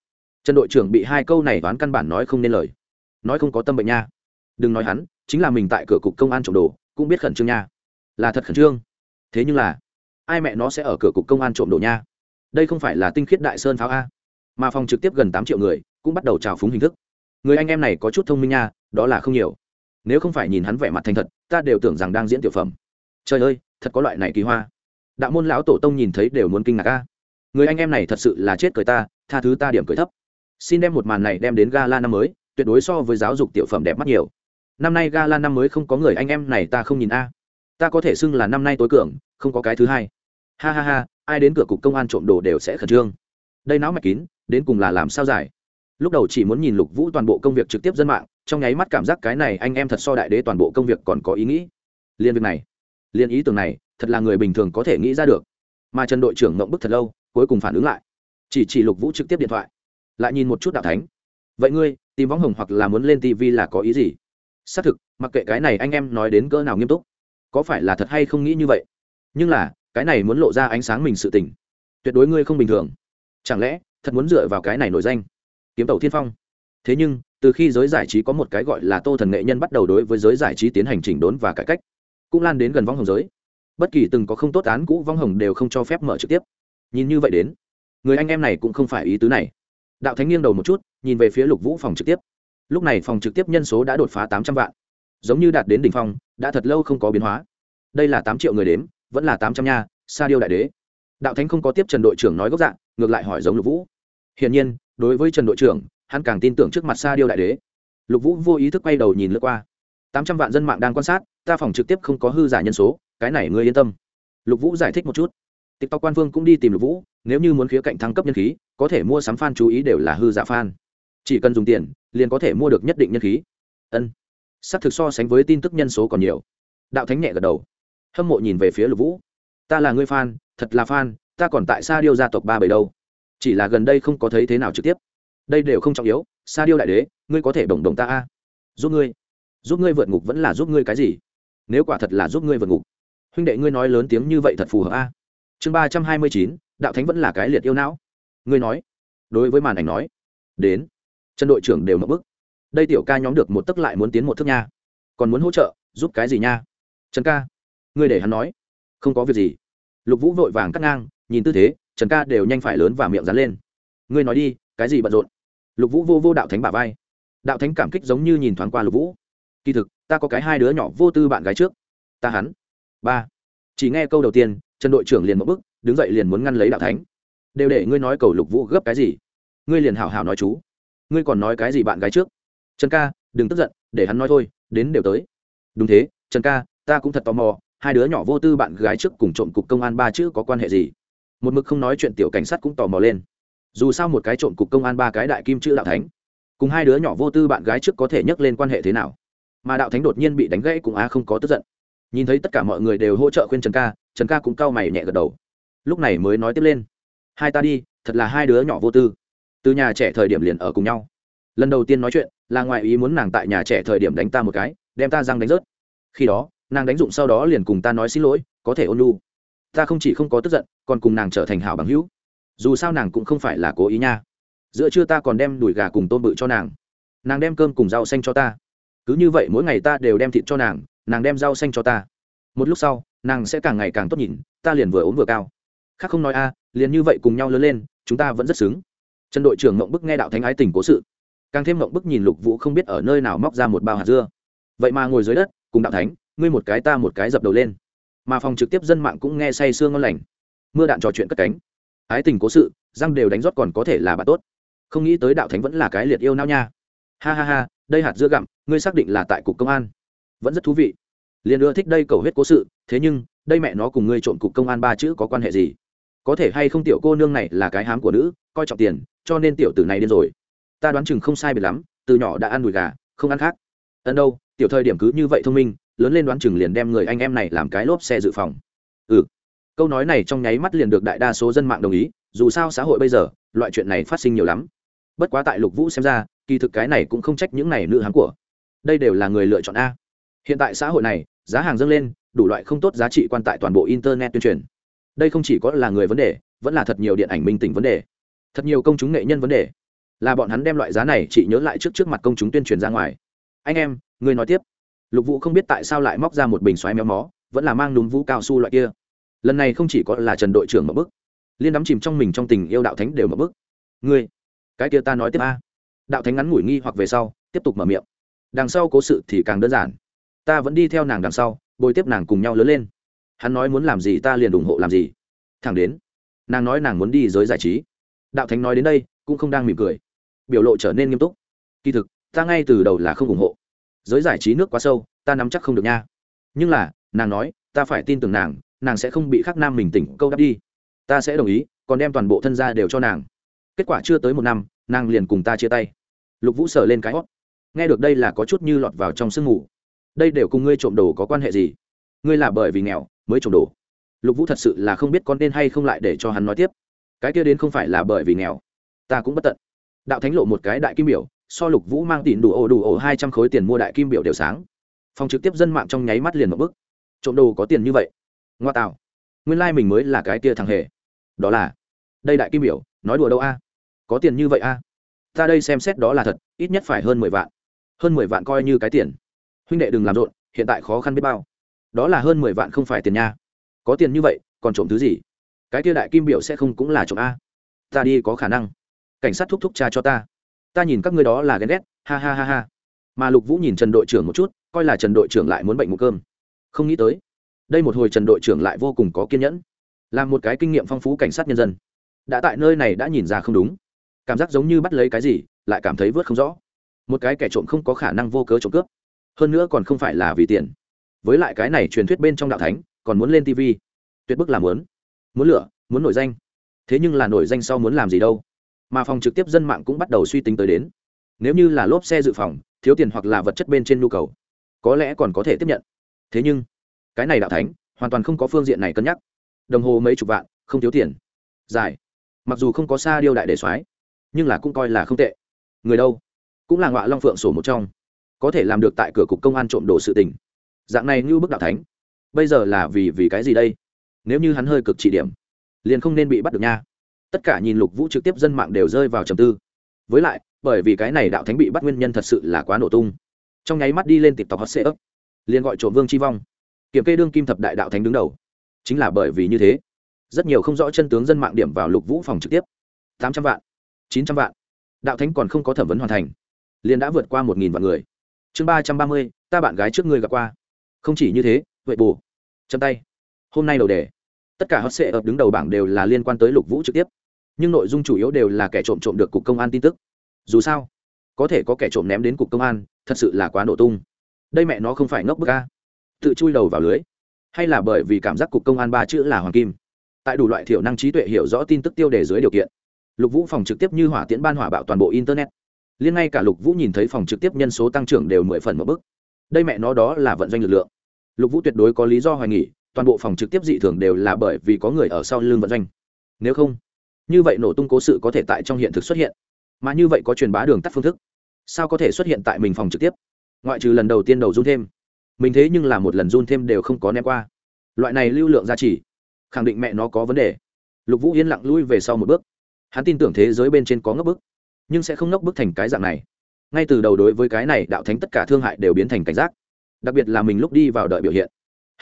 Trần đội trưởng bị hai câu này đoán căn bản nói không nên lời. Nói không có tâm bệnh nha đừng nói hắn, chính là mình tại cửa cục công an trộm đồ, cũng biết khẩn trương nha. Là thật khẩn trương. Thế nhưng là, ai mẹ nó sẽ ở cửa cục công an trộm đồ nha? Đây không phải là tinh khiết đại sơn pháo a. Mà phòng trực tiếp gần tám triệu người, cũng bắt đầu trào phúng hình thức. Người anh em này có chút thông minh nha, đó là không nhiều. Nếu không phải nhìn hắn vẻ mặt thành thật, ta đều tưởng rằng đang diễn tiểu phẩm. Trời ơi, thật có loại này kỳ hoa. Đạo môn lão tổ tông nhìn thấy đều muốn kinh ngạc ca người anh em này thật sự là chết cười ta, tha thứ ta điểm cười thấp. Xin đem một màn này đem đến gala năm mới, tuyệt đối so với giáo dục tiểu phẩm đẹp mắt nhiều năm nay gala năm mới không có người anh em này ta không nhìn a. Ta có thể xưng là năm nay tối cường, không có cái thứ hai. Ha ha ha, ai đến cửa cục công an trộm đồ đều sẽ khẩn trương. Đây não mạch kín, đến cùng là làm sao giải? Lúc đầu chỉ muốn nhìn lục vũ toàn bộ công việc trực tiếp dân mạng, trong nháy mắt cảm giác cái này anh em thật so đại đế toàn bộ công việc còn có ý nghĩ. Liên việc này, liên ý tưởng này, thật là người bình thường có thể nghĩ ra được. Mà trần đội trưởng ngộng bức thật lâu, cuối cùng phản ứng lại. Chỉ chỉ lục vũ trực tiếp điện thoại, lại nhìn một chút đạo thánh. Vậy ngươi, tìm võng hồng hoặc là muốn lên tv là có ý gì? Xác thực, mặc kệ cái này anh em nói đến cỡ nào nghiêm túc, có phải là thật hay không nghĩ như vậy? Nhưng là, cái này muốn lộ ra ánh sáng mình sự tình, tuyệt đối ngươi không bình thường. Chẳng lẽ, thật muốn dựa vào cái này nổi danh? Kiếm tàu thiên phong. Thế nhưng, từ khi giới giải trí có một cái gọi là tô thần nghệ nhân bắt đầu đối với giới giải trí tiến hành chỉnh đốn và cải cách, cũng lan đến gần vong hồng giới. Bất kỳ từng có không tốt án cũ vong hồng đều không cho phép mở trực tiếp. Nhìn như vậy đến, người anh em này cũng không phải ý tứ này. Đạo thánh nghiêng đầu một chút, nhìn về phía lục vũ phòng trực tiếp lúc này phòng trực tiếp nhân số đã đột phá tám trăm vạn. Giống như đạt đến đỉnh phong, đã thật lâu không có biến hóa. Đây là tám triệu người đếm, vẫn là tám trăm nha, sa điêu đại đế. Đạo thánh không có tiếp trần đội trưởng nói gốc dạng, ngược lại hỏi giống lục vũ. Hiển nhiên, đối với trần đội trưởng, hắn càng tin tưởng trước mặt sa điêu đại đế. Lục vũ vô ý thức quay đầu nhìn lướt qua. Tám trăm vạn dân mạng đang quan sát, ta phòng trực tiếp không có hư giả nhân số, cái này ngươi yên tâm. Lục vũ giải thích một chút. Tiktok quan Vương cũng đi tìm lục vũ, nếu như muốn khía cạnh thăng cấp nhân khí, có thể mua sắm fan chú ý đều là hư giả fan. Chỉ cần dùng tiền liền có thể mua được nhất định nhân khí. Ân. S ắ c thực so sánh với tin tức nhân số còn nhiều. Đạo thánh nhẹ gật đầu. Hâm mộ nhìn về phía lục vũ. Ta là người fan, thật là fan, ta còn tại sa điêu gia tộc ba bảy đâu. Chỉ là gần đây không có thấy thế nào trực tiếp. Đây đều không trọng yếu, sa điêu đại đế, ngươi có thể đồng đồng ta a. Giúp ngươi. Giúp ngươi vượt ngục vẫn là giúp ngươi cái gì? Nếu quả thật là giúp ngươi vượt ngục. Huynh đệ ngươi nói lớn tiếng như vậy thật phù hợp a. Chương ba trăm hai mươi chín, đạo thánh vẫn là cái liệt yêu não. Ngươi nói. Đối với màn ảnh nói. Đến. Trần đội trưởng đều mập bức. Đây tiểu ca nhóm được một tấc lại muốn tiến một thước nha. Còn muốn hỗ trợ, giúp cái gì nha? Trần ca, ngươi để hắn nói. Không có việc gì. Lục vũ vội vàng cắt ngang, nhìn tư thế, trần ca đều nhanh phải lớn và miệng dán lên. Ngươi nói đi, cái gì bận rộn? Lục vũ vô vô đạo thánh bà vai. Đạo thánh cảm kích giống như nhìn thoáng qua lục vũ. Kỳ thực, ta có cái hai đứa nhỏ vô tư bạn gái trước. Ta hắn. Ba. Chỉ nghe câu đầu tiên trần đội trưởng liền một bức, đứng dậy liền muốn ngăn lấy đạo thánh. Đều để ngươi nói cầu lục vũ gấp cái gì? Ngươi liền hảo hảo nói chú ngươi còn nói cái gì bạn gái trước? Trần ca, đừng tức giận, để hắn nói thôi, đến đều tới. Đúng thế, trần ca, ta cũng thật tò mò, hai đứa nhỏ vô tư bạn gái trước cùng trộm cục công an ba chữ có quan hệ gì? Một mực không nói chuyện tiểu cảnh sát cũng tò mò lên. Dù sao một cái trộm cục công an ba cái đại kim chữ đạo thánh, cùng hai đứa nhỏ vô tư bạn gái trước có thể nhắc lên quan hệ thế nào? Mà đạo thánh đột nhiên bị đánh gãy cũng á không có tức giận. Nhìn thấy tất cả mọi người đều hỗ trợ khuyên trần ca trần ca cũng cau mày nhẹ gật đầu. Lúc này mới nói tiếp lên. Hai ta đi, thật là hai đứa nhỏ vô tư từ nhà trẻ thời điểm liền ở cùng nhau. Lần đầu tiên nói chuyện, là ngoại ý muốn nàng tại nhà trẻ thời điểm đánh ta một cái, đem ta răng đánh rớt. Khi đó, nàng đánh dụng sau đó liền cùng ta nói xin lỗi, có thể ôn lu ta không chỉ không có tức giận, còn cùng nàng trở thành hảo bằng hữu. Dù sao nàng cũng không phải là cố ý nha. Giữa trưa ta còn đem đùi gà cùng tôm bự cho nàng. Nàng đem cơm cùng rau xanh cho ta. Cứ như vậy mỗi ngày ta đều đem thịt cho nàng nàng đem rau xanh cho ta. Một lúc sau, nàng sẽ càng ngày càng tốt nhìn, ta liền vừa ốm vừa cao. Khác không nói a, liền như vậy cùng nhau lớn lên, chúng ta vẫn rất xứng trần đội trưởng mộng bức nghe đạo thánh ái tình cố sự, càng thêm mộng bức nhìn lục vũ không biết ở nơi nào móc ra một bao hạt dưa. Vậy mà ngồi dưới đất, cùng đạo thánh, ngươi một cái ta một cái dập đầu lên. Mà phòng trực tiếp dân mạng cũng nghe say sương ngon lành. Mưa đạn trò chuyện cất cánh. Ái tình cố sự, răng đều đánh rót còn có thể là bạn tốt. Không nghĩ tới đạo thánh vẫn là cái liệt yêu nao nha. Ha ha ha, đây hạt dưa gặm, ngươi xác định là tại cục công an. Vẫn rất thú vị. Liền ưa thích đây cầu huyết cố sự, thế nhưng, đây mẹ nó cùng ngươi trộm cục công an ba chữ có quan hệ gì? Có thể hay không tiểu cô nương này là cái hám của nữ, coi trọng tiền, cho nên tiểu tử này điên rồi. Ta đoán chừng không sai biệt lắm, từ nhỏ đã ăn đùi gà, không ăn khác. Ân đâu, tiểu thời điểm cứ như vậy thông minh, lớn lên đoán chừng liền đem người anh em này làm cái lốp xe dự phòng. Ừ. Câu nói này trong nháy mắt liền được đại đa số dân mạng đồng ý, dù sao xã hội bây giờ, loại chuyện này phát sinh nhiều lắm. Bất quá tại lục vũ xem ra, kỳ thực cái này cũng không trách những này nữ hán của. Đây đều là người lựa chọn a. Hiện tại xã hội này, giá hàng dâng lên, đủ loại không tốt giá trị quan tại toàn bộ internet tuyên truyền đây không chỉ có là người vấn đề, vẫn là thật nhiều điện ảnh minh tỉnh vấn đề. Thật nhiều công chúng nghệ nhân vấn đề. Là bọn hắn đem loại giá này chỉ nhớ lại trước trước mặt công chúng tuyên truyền ra ngoài. Anh em, người nói tiếp. Lục vũ không biết tại sao lại móc ra một bình xoáy méo mó, vẫn là mang núm vũ cao su loại kia. Lần này không chỉ có là trần đội trưởng mở bức, liên đắm chìm trong mình trong tình yêu đạo thánh đều mở bức. Ngươi, cái kia ta nói tiếp a. Đạo thánh ngắn ngủi nghi hoặc về sau, tiếp tục mở miệng. Đằng sau cố sự thì càng đơn giản. Ta vẫn đi theo nàng đằng sau, bồi tiếp nàng cùng nhau lớn lên hắn nói muốn làm gì ta liền ủng hộ làm gì. Thẳng đến, nàng nói nàng muốn đi giới giải trí. Đạo thánh nói đến đây, cũng không đang mỉm cười. Biểu lộ trở nên nghiêm túc. Kỳ thực, ta ngay từ đầu là không ủng hộ. Giới giải trí nước quá sâu, ta nắm chắc không được nha. Nhưng là, nàng nói, ta phải tin tưởng nàng nàng sẽ không bị khắc nam mình tỉnh câu đáp đi. Ta sẽ đồng ý, còn đem toàn bộ thân gia đều cho nàng. Kết quả chưa tới một năm, nàng liền cùng ta chia tay. Lục vũ sờ lên cái hót. Nghe được đây là có chút như lọt vào trong sương mù. Đây đều cùng ngươi trộm đồ có quan hệ gì? Ngươi là bởi vì nghèo mới trộm đồ. Lục vũ thật sự là không biết con nên hay không lại để cho hắn nói tiếp. Cái kia đến không phải là bởi vì nghèo. Ta cũng bất tận. Đạo thánh lộ một cái đại kim biểu, so lục vũ mang tiền đủ ổ đủ ổ hai trăm khối tiền mua đại kim biểu đều sáng. Phòng trực tiếp dân mạng trong nháy mắt liền một bức. Trộm đồ có tiền như vậy? Ngoa tạo. Nguyên lai、like、mình mới là cái kia thằng hề. Đó là, đây đại kim biểu, nói đùa đâu a? Có tiền như vậy a? Ta đây xem xét đó là thật, ít nhất phải hơn mười vạn. Hơn mười vạn coi như cái tiền. Huynh đệ đừng làm rộn, hiện tại khó khăn biết bao đó là hơn mười vạn không phải tiền nha. Có tiền như vậy, còn trộm thứ gì? Cái kia đại kim biểu sẽ không cũng là trộm a. Ta đi có khả năng. Cảnh sát thúc thúc cha cho ta. Ta nhìn các ngươi đó là ghen ghét, ha ha ha ha. Mà lục vũ nhìn trần đội trưởng một chút, coi là trần đội trưởng lại muốn bệnh mụ cơm. Không nghĩ tới, đây một hồi trần đội trưởng lại vô cùng có kiên nhẫn. Làm một cái kinh nghiệm phong phú cảnh sát nhân dân. Đã tại nơi này đã nhìn ra không đúng. Cảm giác giống như bắt lấy cái gì, lại cảm thấy vớt không rõ. Một cái kẻ trộm không có khả năng vô cớ trộm cướp. Hơn nữa còn không phải là vì tiền với lại cái này truyền thuyết bên trong đạo thánh, còn muốn lên tv tuyệt bức làm muốn. Muốn lửa, muốn nổi danh. Thế nhưng là nổi danh sau muốn làm gì đâu. Mà phòng trực tiếp dân mạng cũng bắt đầu suy tính tới đến. Nếu như là lốp xe dự phòng, thiếu tiền hoặc là vật chất bên trên nhu cầu, có lẽ còn có thể tiếp nhận. Thế nhưng, cái này đạo thánh, hoàn toàn không có phương diện này cân nhắc. Đồng hồ mấy chục vạn, không thiếu tiền. Dài. Mặc dù không có xa điêu đại để soái, nhưng là cũng coi là không tệ. Người đâu? Cũng là ngọa long phượng sổ một trong. Có thể làm được tại cửa cục công an trộm đồ sự tình dạng này như bức đạo thánh. Bây giờ là vì vì cái gì đây? Nếu như hắn hơi cực chỉ điểm, liền không nên bị bắt được nha. Tất cả nhìn lục vũ trực tiếp dân mạng đều rơi vào trầm tư. Với lại, bởi vì cái này đạo thánh bị bắt nguyên nhân thật sự là quá nổ tung. Trong nháy mắt đi lên tịp tộc hot sệ ấp, liền gọi trộm vương chi vong. Kiểm kê đương kim thập đại đạo thánh đứng đầu. Chính là bởi vì như thế, rất nhiều không rõ chân tướng dân mạng điểm vào lục vũ phòng trực tiếp. tám trăm vạn, chín trăm vạn. Đạo thánh còn không có thẩm vấn hoàn thành, liền đã vượt qua một nghìn vạn người. Chương ba trăm ba mươi, ta bạn gái trước ngươi gặp qua không chỉ như thế vậy bù châm tay. Hôm nay đầu đề. Tất cả hot sệ ập đứng đầu bảng đều là liên quan tới lục vũ trực tiếp. Nhưng nội dung chủ yếu đều là kẻ trộm trộm được cục công an tin tức. Dù sao, có thể có kẻ trộm ném đến cục công an, thật sự là quá nổ tung. Đây mẹ nó không phải ngốc bức ca tự chui đầu vào lưới. Hay là bởi vì cảm giác cục công an ba chữ là hoàng kim. Tại đủ loại thiểu năng trí tuệ hiểu rõ tin tức tiêu đề dưới điều kiện, lục vũ phòng trực tiếp như hỏa tiễn ban hỏa bạo toàn bộ internet. Liên ngay cả lục vũ nhìn thấy phòng trực tiếp nhân số tăng trưởng đều mười phần một bức đây mẹ nó đó là vận doanh lực lượng. Lục vũ tuyệt đối có lý do hoài nghỉ toàn bộ phòng trực tiếp dị thường đều là bởi vì có người ở sau lưng vận doanh. Nếu không, như vậy nổ tung cố sự có thể tại trong hiện thực xuất hiện. Mà như vậy có truyền bá đường tắt phương thức, sao có thể xuất hiện tại mình phòng trực tiếp? Ngoại trừ lần đầu tiên đầu run thêm. Mình thế nhưng là một lần run thêm đều không có ném qua. Loại này lưu lượng giá trị khẳng định mẹ nó có vấn đề. Lục vũ yên lặng lui về sau một bước. Hắn tin tưởng thế giới bên trên có ngốc bức, nhưng sẽ không ngốc bức thành cái dạng này ngay từ đầu đối với cái này đạo thánh tất cả thương hại đều biến thành cảnh giác. Đặc biệt là mình lúc đi vào đợi biểu hiện,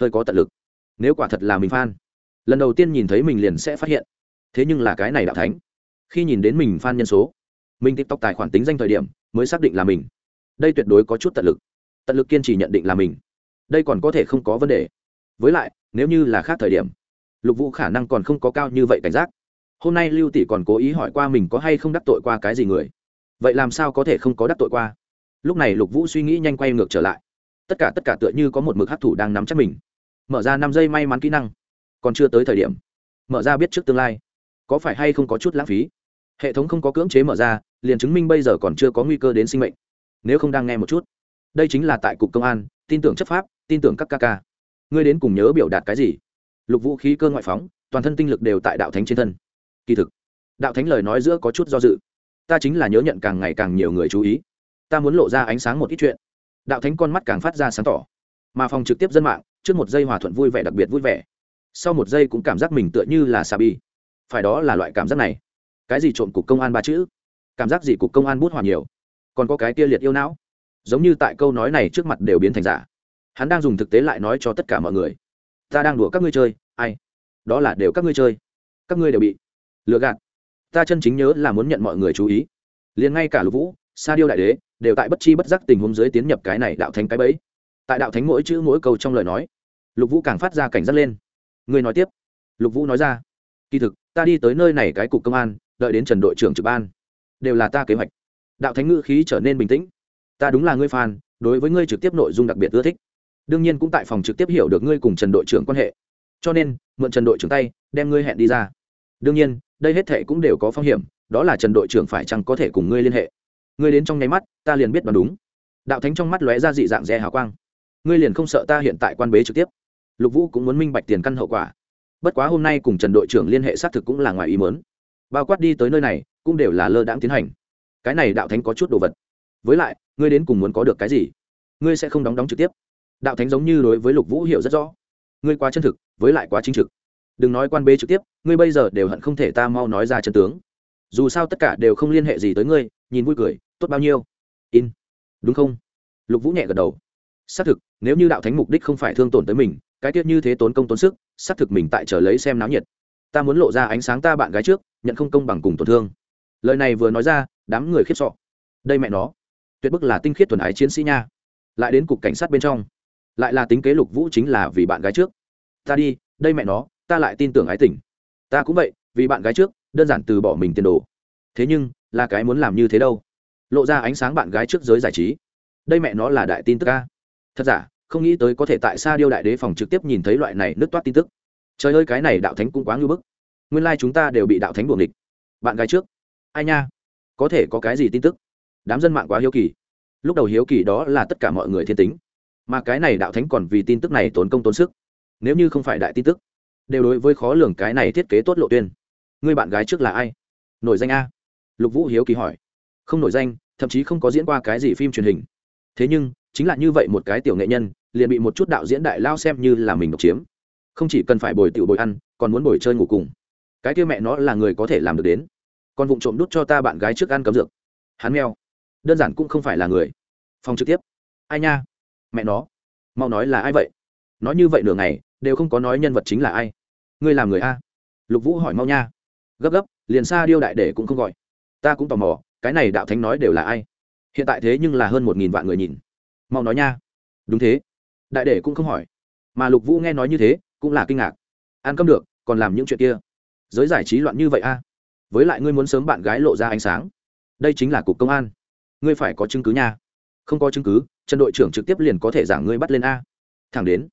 hơi có tận lực. Nếu quả thật là mình phan lần đầu tiên nhìn thấy mình liền sẽ phát hiện. Thế nhưng là cái này đạo thánh, khi nhìn đến mình phan nhân số, mình tiktok tài khoản tính danh thời điểm mới xác định là mình. Đây tuyệt đối có chút tận lực. Tận lực kiên trì nhận định là mình. Đây còn có thể không có vấn đề. Với lại, nếu như là khác thời điểm, lục vũ khả năng còn không có cao như vậy cảnh giác. Hôm nay lưu tỷ còn cố ý hỏi qua mình có hay không đắc tội qua cái gì người vậy làm sao có thể không có đắc tội qua? Lúc này lục vũ suy nghĩ nhanh quay ngược trở lại. Tất cả tất cả tựa như có một mực hắc thủ đang nắm chắc mình. Mở ra năm giây may mắn kỹ năng. Còn chưa tới thời điểm. Mở ra biết trước tương lai. Có phải hay không có chút lãng phí? Hệ thống không có cưỡng chế mở ra, liền chứng minh bây giờ còn chưa có nguy cơ đến sinh mệnh. Nếu không đang nghe một chút. Đây chính là tại cục công an, tin tưởng chấp pháp, tin tưởng các ca ca. Ngươi đến cùng nhớ biểu đạt cái gì? Lục vũ khí cơ ngoại phóng, toàn thân tinh lực đều tại đạo thánh trên thân. Kỳ thực, đạo thánh lời nói giữa có chút do dự ta chính là nhớ nhận càng ngày càng nhiều người chú ý. Ta muốn lộ ra ánh sáng một ít chuyện. Đạo thánh con mắt càng phát ra sáng tỏ. Mà phòng trực tiếp dân mạng, trước một giây hòa thuận vui vẻ đặc biệt vui vẻ. Sau một giây cũng cảm giác mình tựa như là xà bi phải đó là loại cảm giác này. Cái gì trộm cục công an ba chữ? Cảm giác gì cục công an bút hòa nhiều? Còn có cái kia liệt yêu não. Giống như tại câu nói này trước mặt đều biến thành giả. Hắn đang dùng thực tế lại nói cho tất cả mọi người. Ta đang đùa các ngươi chơi, ai? Đó là đều các ngươi chơi. Các ngươi đều bị lừa gạt ta chân chính nhớ là muốn nhận mọi người chú ý. Liền ngay cả lục vũ, sa điêu đại đế, đều tại bất chi bất giác tình huống dưới tiến nhập cái này đạo thánh cái bẫy. Tại đạo thánh mỗi chữ mỗi câu trong lời nói, lục vũ càng phát ra cảnh giác lên. Người nói tiếp. Lục vũ nói ra, kỳ thực, ta đi tới nơi này cái cục công an, đợi đến trần đội trưởng trực ban, đều là ta kế hoạch. Đạo thánh ngữ khí trở nên bình tĩnh. Ta đúng là ngươi fan, đối với ngươi trực tiếp nội dung đặc biệt ưa thích. Đương nhiên cũng tại phòng trực tiếp hiểu được ngươi cùng trần đội trưởng quan hệ. Cho nên, mượn trần đội trưởng tay, đem ngươi hẹn đi ra. Đương nhiên đây hết thệ cũng đều có phong hiểm, đó là trần đội trưởng phải chăng có thể cùng ngươi liên hệ? Ngươi đến trong nháy mắt, ta liền biết đoán đúng. Đạo thánh trong mắt lóe ra dị dạng rẽ hào quang. Ngươi liền không sợ ta hiện tại quan bế trực tiếp? Lục vũ cũng muốn minh bạch tiền căn hậu quả. Bất quá hôm nay cùng trần đội trưởng liên hệ xác thực cũng là ngoài ý mớn bao quát đi tới nơi này, cũng đều là lơ đãng tiến hành. Cái này đạo thánh có chút đồ vật. Với lại, ngươi đến cùng muốn có được cái gì? Ngươi sẽ không đóng đóng trực tiếp. Đạo thánh giống như đối với lục vũ hiểu rất rõ. Ngươi quá chân thực, với lại quá chính trực đừng nói quan bế trực tiếp, ngươi bây giờ đều hận không thể ta mau nói ra chân tướng. Dù sao tất cả đều không liên hệ gì tới ngươi, nhìn vui cười, tốt bao nhiêu? In. Đúng không? Lục vũ nhẹ gật đầu. Xác thực, nếu như đạo thánh mục đích không phải thương tổn tới mình, cái tiết như thế tốn công tốn sức, xác thực mình tại chờ lấy xem náo nhiệt. Ta muốn lộ ra ánh sáng ta bạn gái trước, nhận không công bằng cùng tổn thương. Lời này vừa nói ra, đám người khiếp sọ. Đây mẹ nó. Tuyệt bức là tinh khiết thuần ái chiến sĩ nha. Lại đến cục cảnh sát bên trong. Lại là tính kế lục vũ chính là vì bạn gái trước. Ta đi, đây mẹ nó ta lại tin tưởng ái tình. Ta cũng vậy, vì bạn gái trước, đơn giản từ bỏ mình tiền đồ. Thế nhưng, là cái muốn làm như thế đâu? Lộ ra ánh sáng bạn gái trước giới giải trí. Đây mẹ nó là đại tin tức ca thật giả, không nghĩ tới có thể tại sao điêu đại đế phòng trực tiếp nhìn thấy loại này nứt toát tin tức. Trời ơi, cái này đạo thánh cũng quá ngưỡng bức. Nguyên lai、like、chúng ta đều bị đạo thánh buồng địch bạn gái trước. Ai nha? Có thể có cái gì tin tức? Đám dân mạng quá hiếu kỳ. Lúc đầu hiếu kỳ đó là tất cả mọi người thiên tính. Mà cái này đạo thánh còn vì tin tức này tốn công tốn sức. Nếu như không phải đại tin tức đều đối với khó lường cái này thiết kế tốt lộ tuyên. Người bạn gái trước là ai? Nổi danh a. Lục vũ hiếu kỳ hỏi. Không nổi danh, thậm chí không có diễn qua cái gì phim truyền hình. Thế nhưng, chính là như vậy một cái tiểu nghệ nhân, liền bị một chút đạo diễn đại lao xem như là mình độc chiếm. Không chỉ cần phải bồi tiểu bồi ăn, còn muốn bồi chơi ngủ cùng. Cái kia mẹ nó là người có thể làm được đến. Còn vụng trộm đút cho ta bạn gái trước ăn cấm dược. Hắn mèo đơn giản cũng không phải là người. Phòng trực tiếp. Ai nha? Mẹ nó. Mau nói là ai vậy? Nói như vậy nửa ngày, đều không có nói nhân vật chính là ai ngươi làm người a? Lục vũ hỏi mau nha. Gấp gấp, liền xa điêu đại để cũng không gọi. Ta cũng tò mò, cái này đạo thánh nói đều là ai? Hiện tại thế nhưng là hơn một nghìn vạn người nhìn. Mau nói nha. Đúng thế. Đại để cũng không hỏi. Mà lục vũ nghe nói như thế, cũng là kinh ngạc. Ăn cơm được, còn làm những chuyện kia. Giới giải trí loạn như vậy a? Với lại ngươi muốn sớm bạn gái lộ ra ánh sáng. Đây chính là cục công an. Ngươi phải có chứng cứ nha. Không có chứng cứ, trần đội trưởng trực tiếp liền có thể giảng ngươi bắt lên a. Thẳng đến,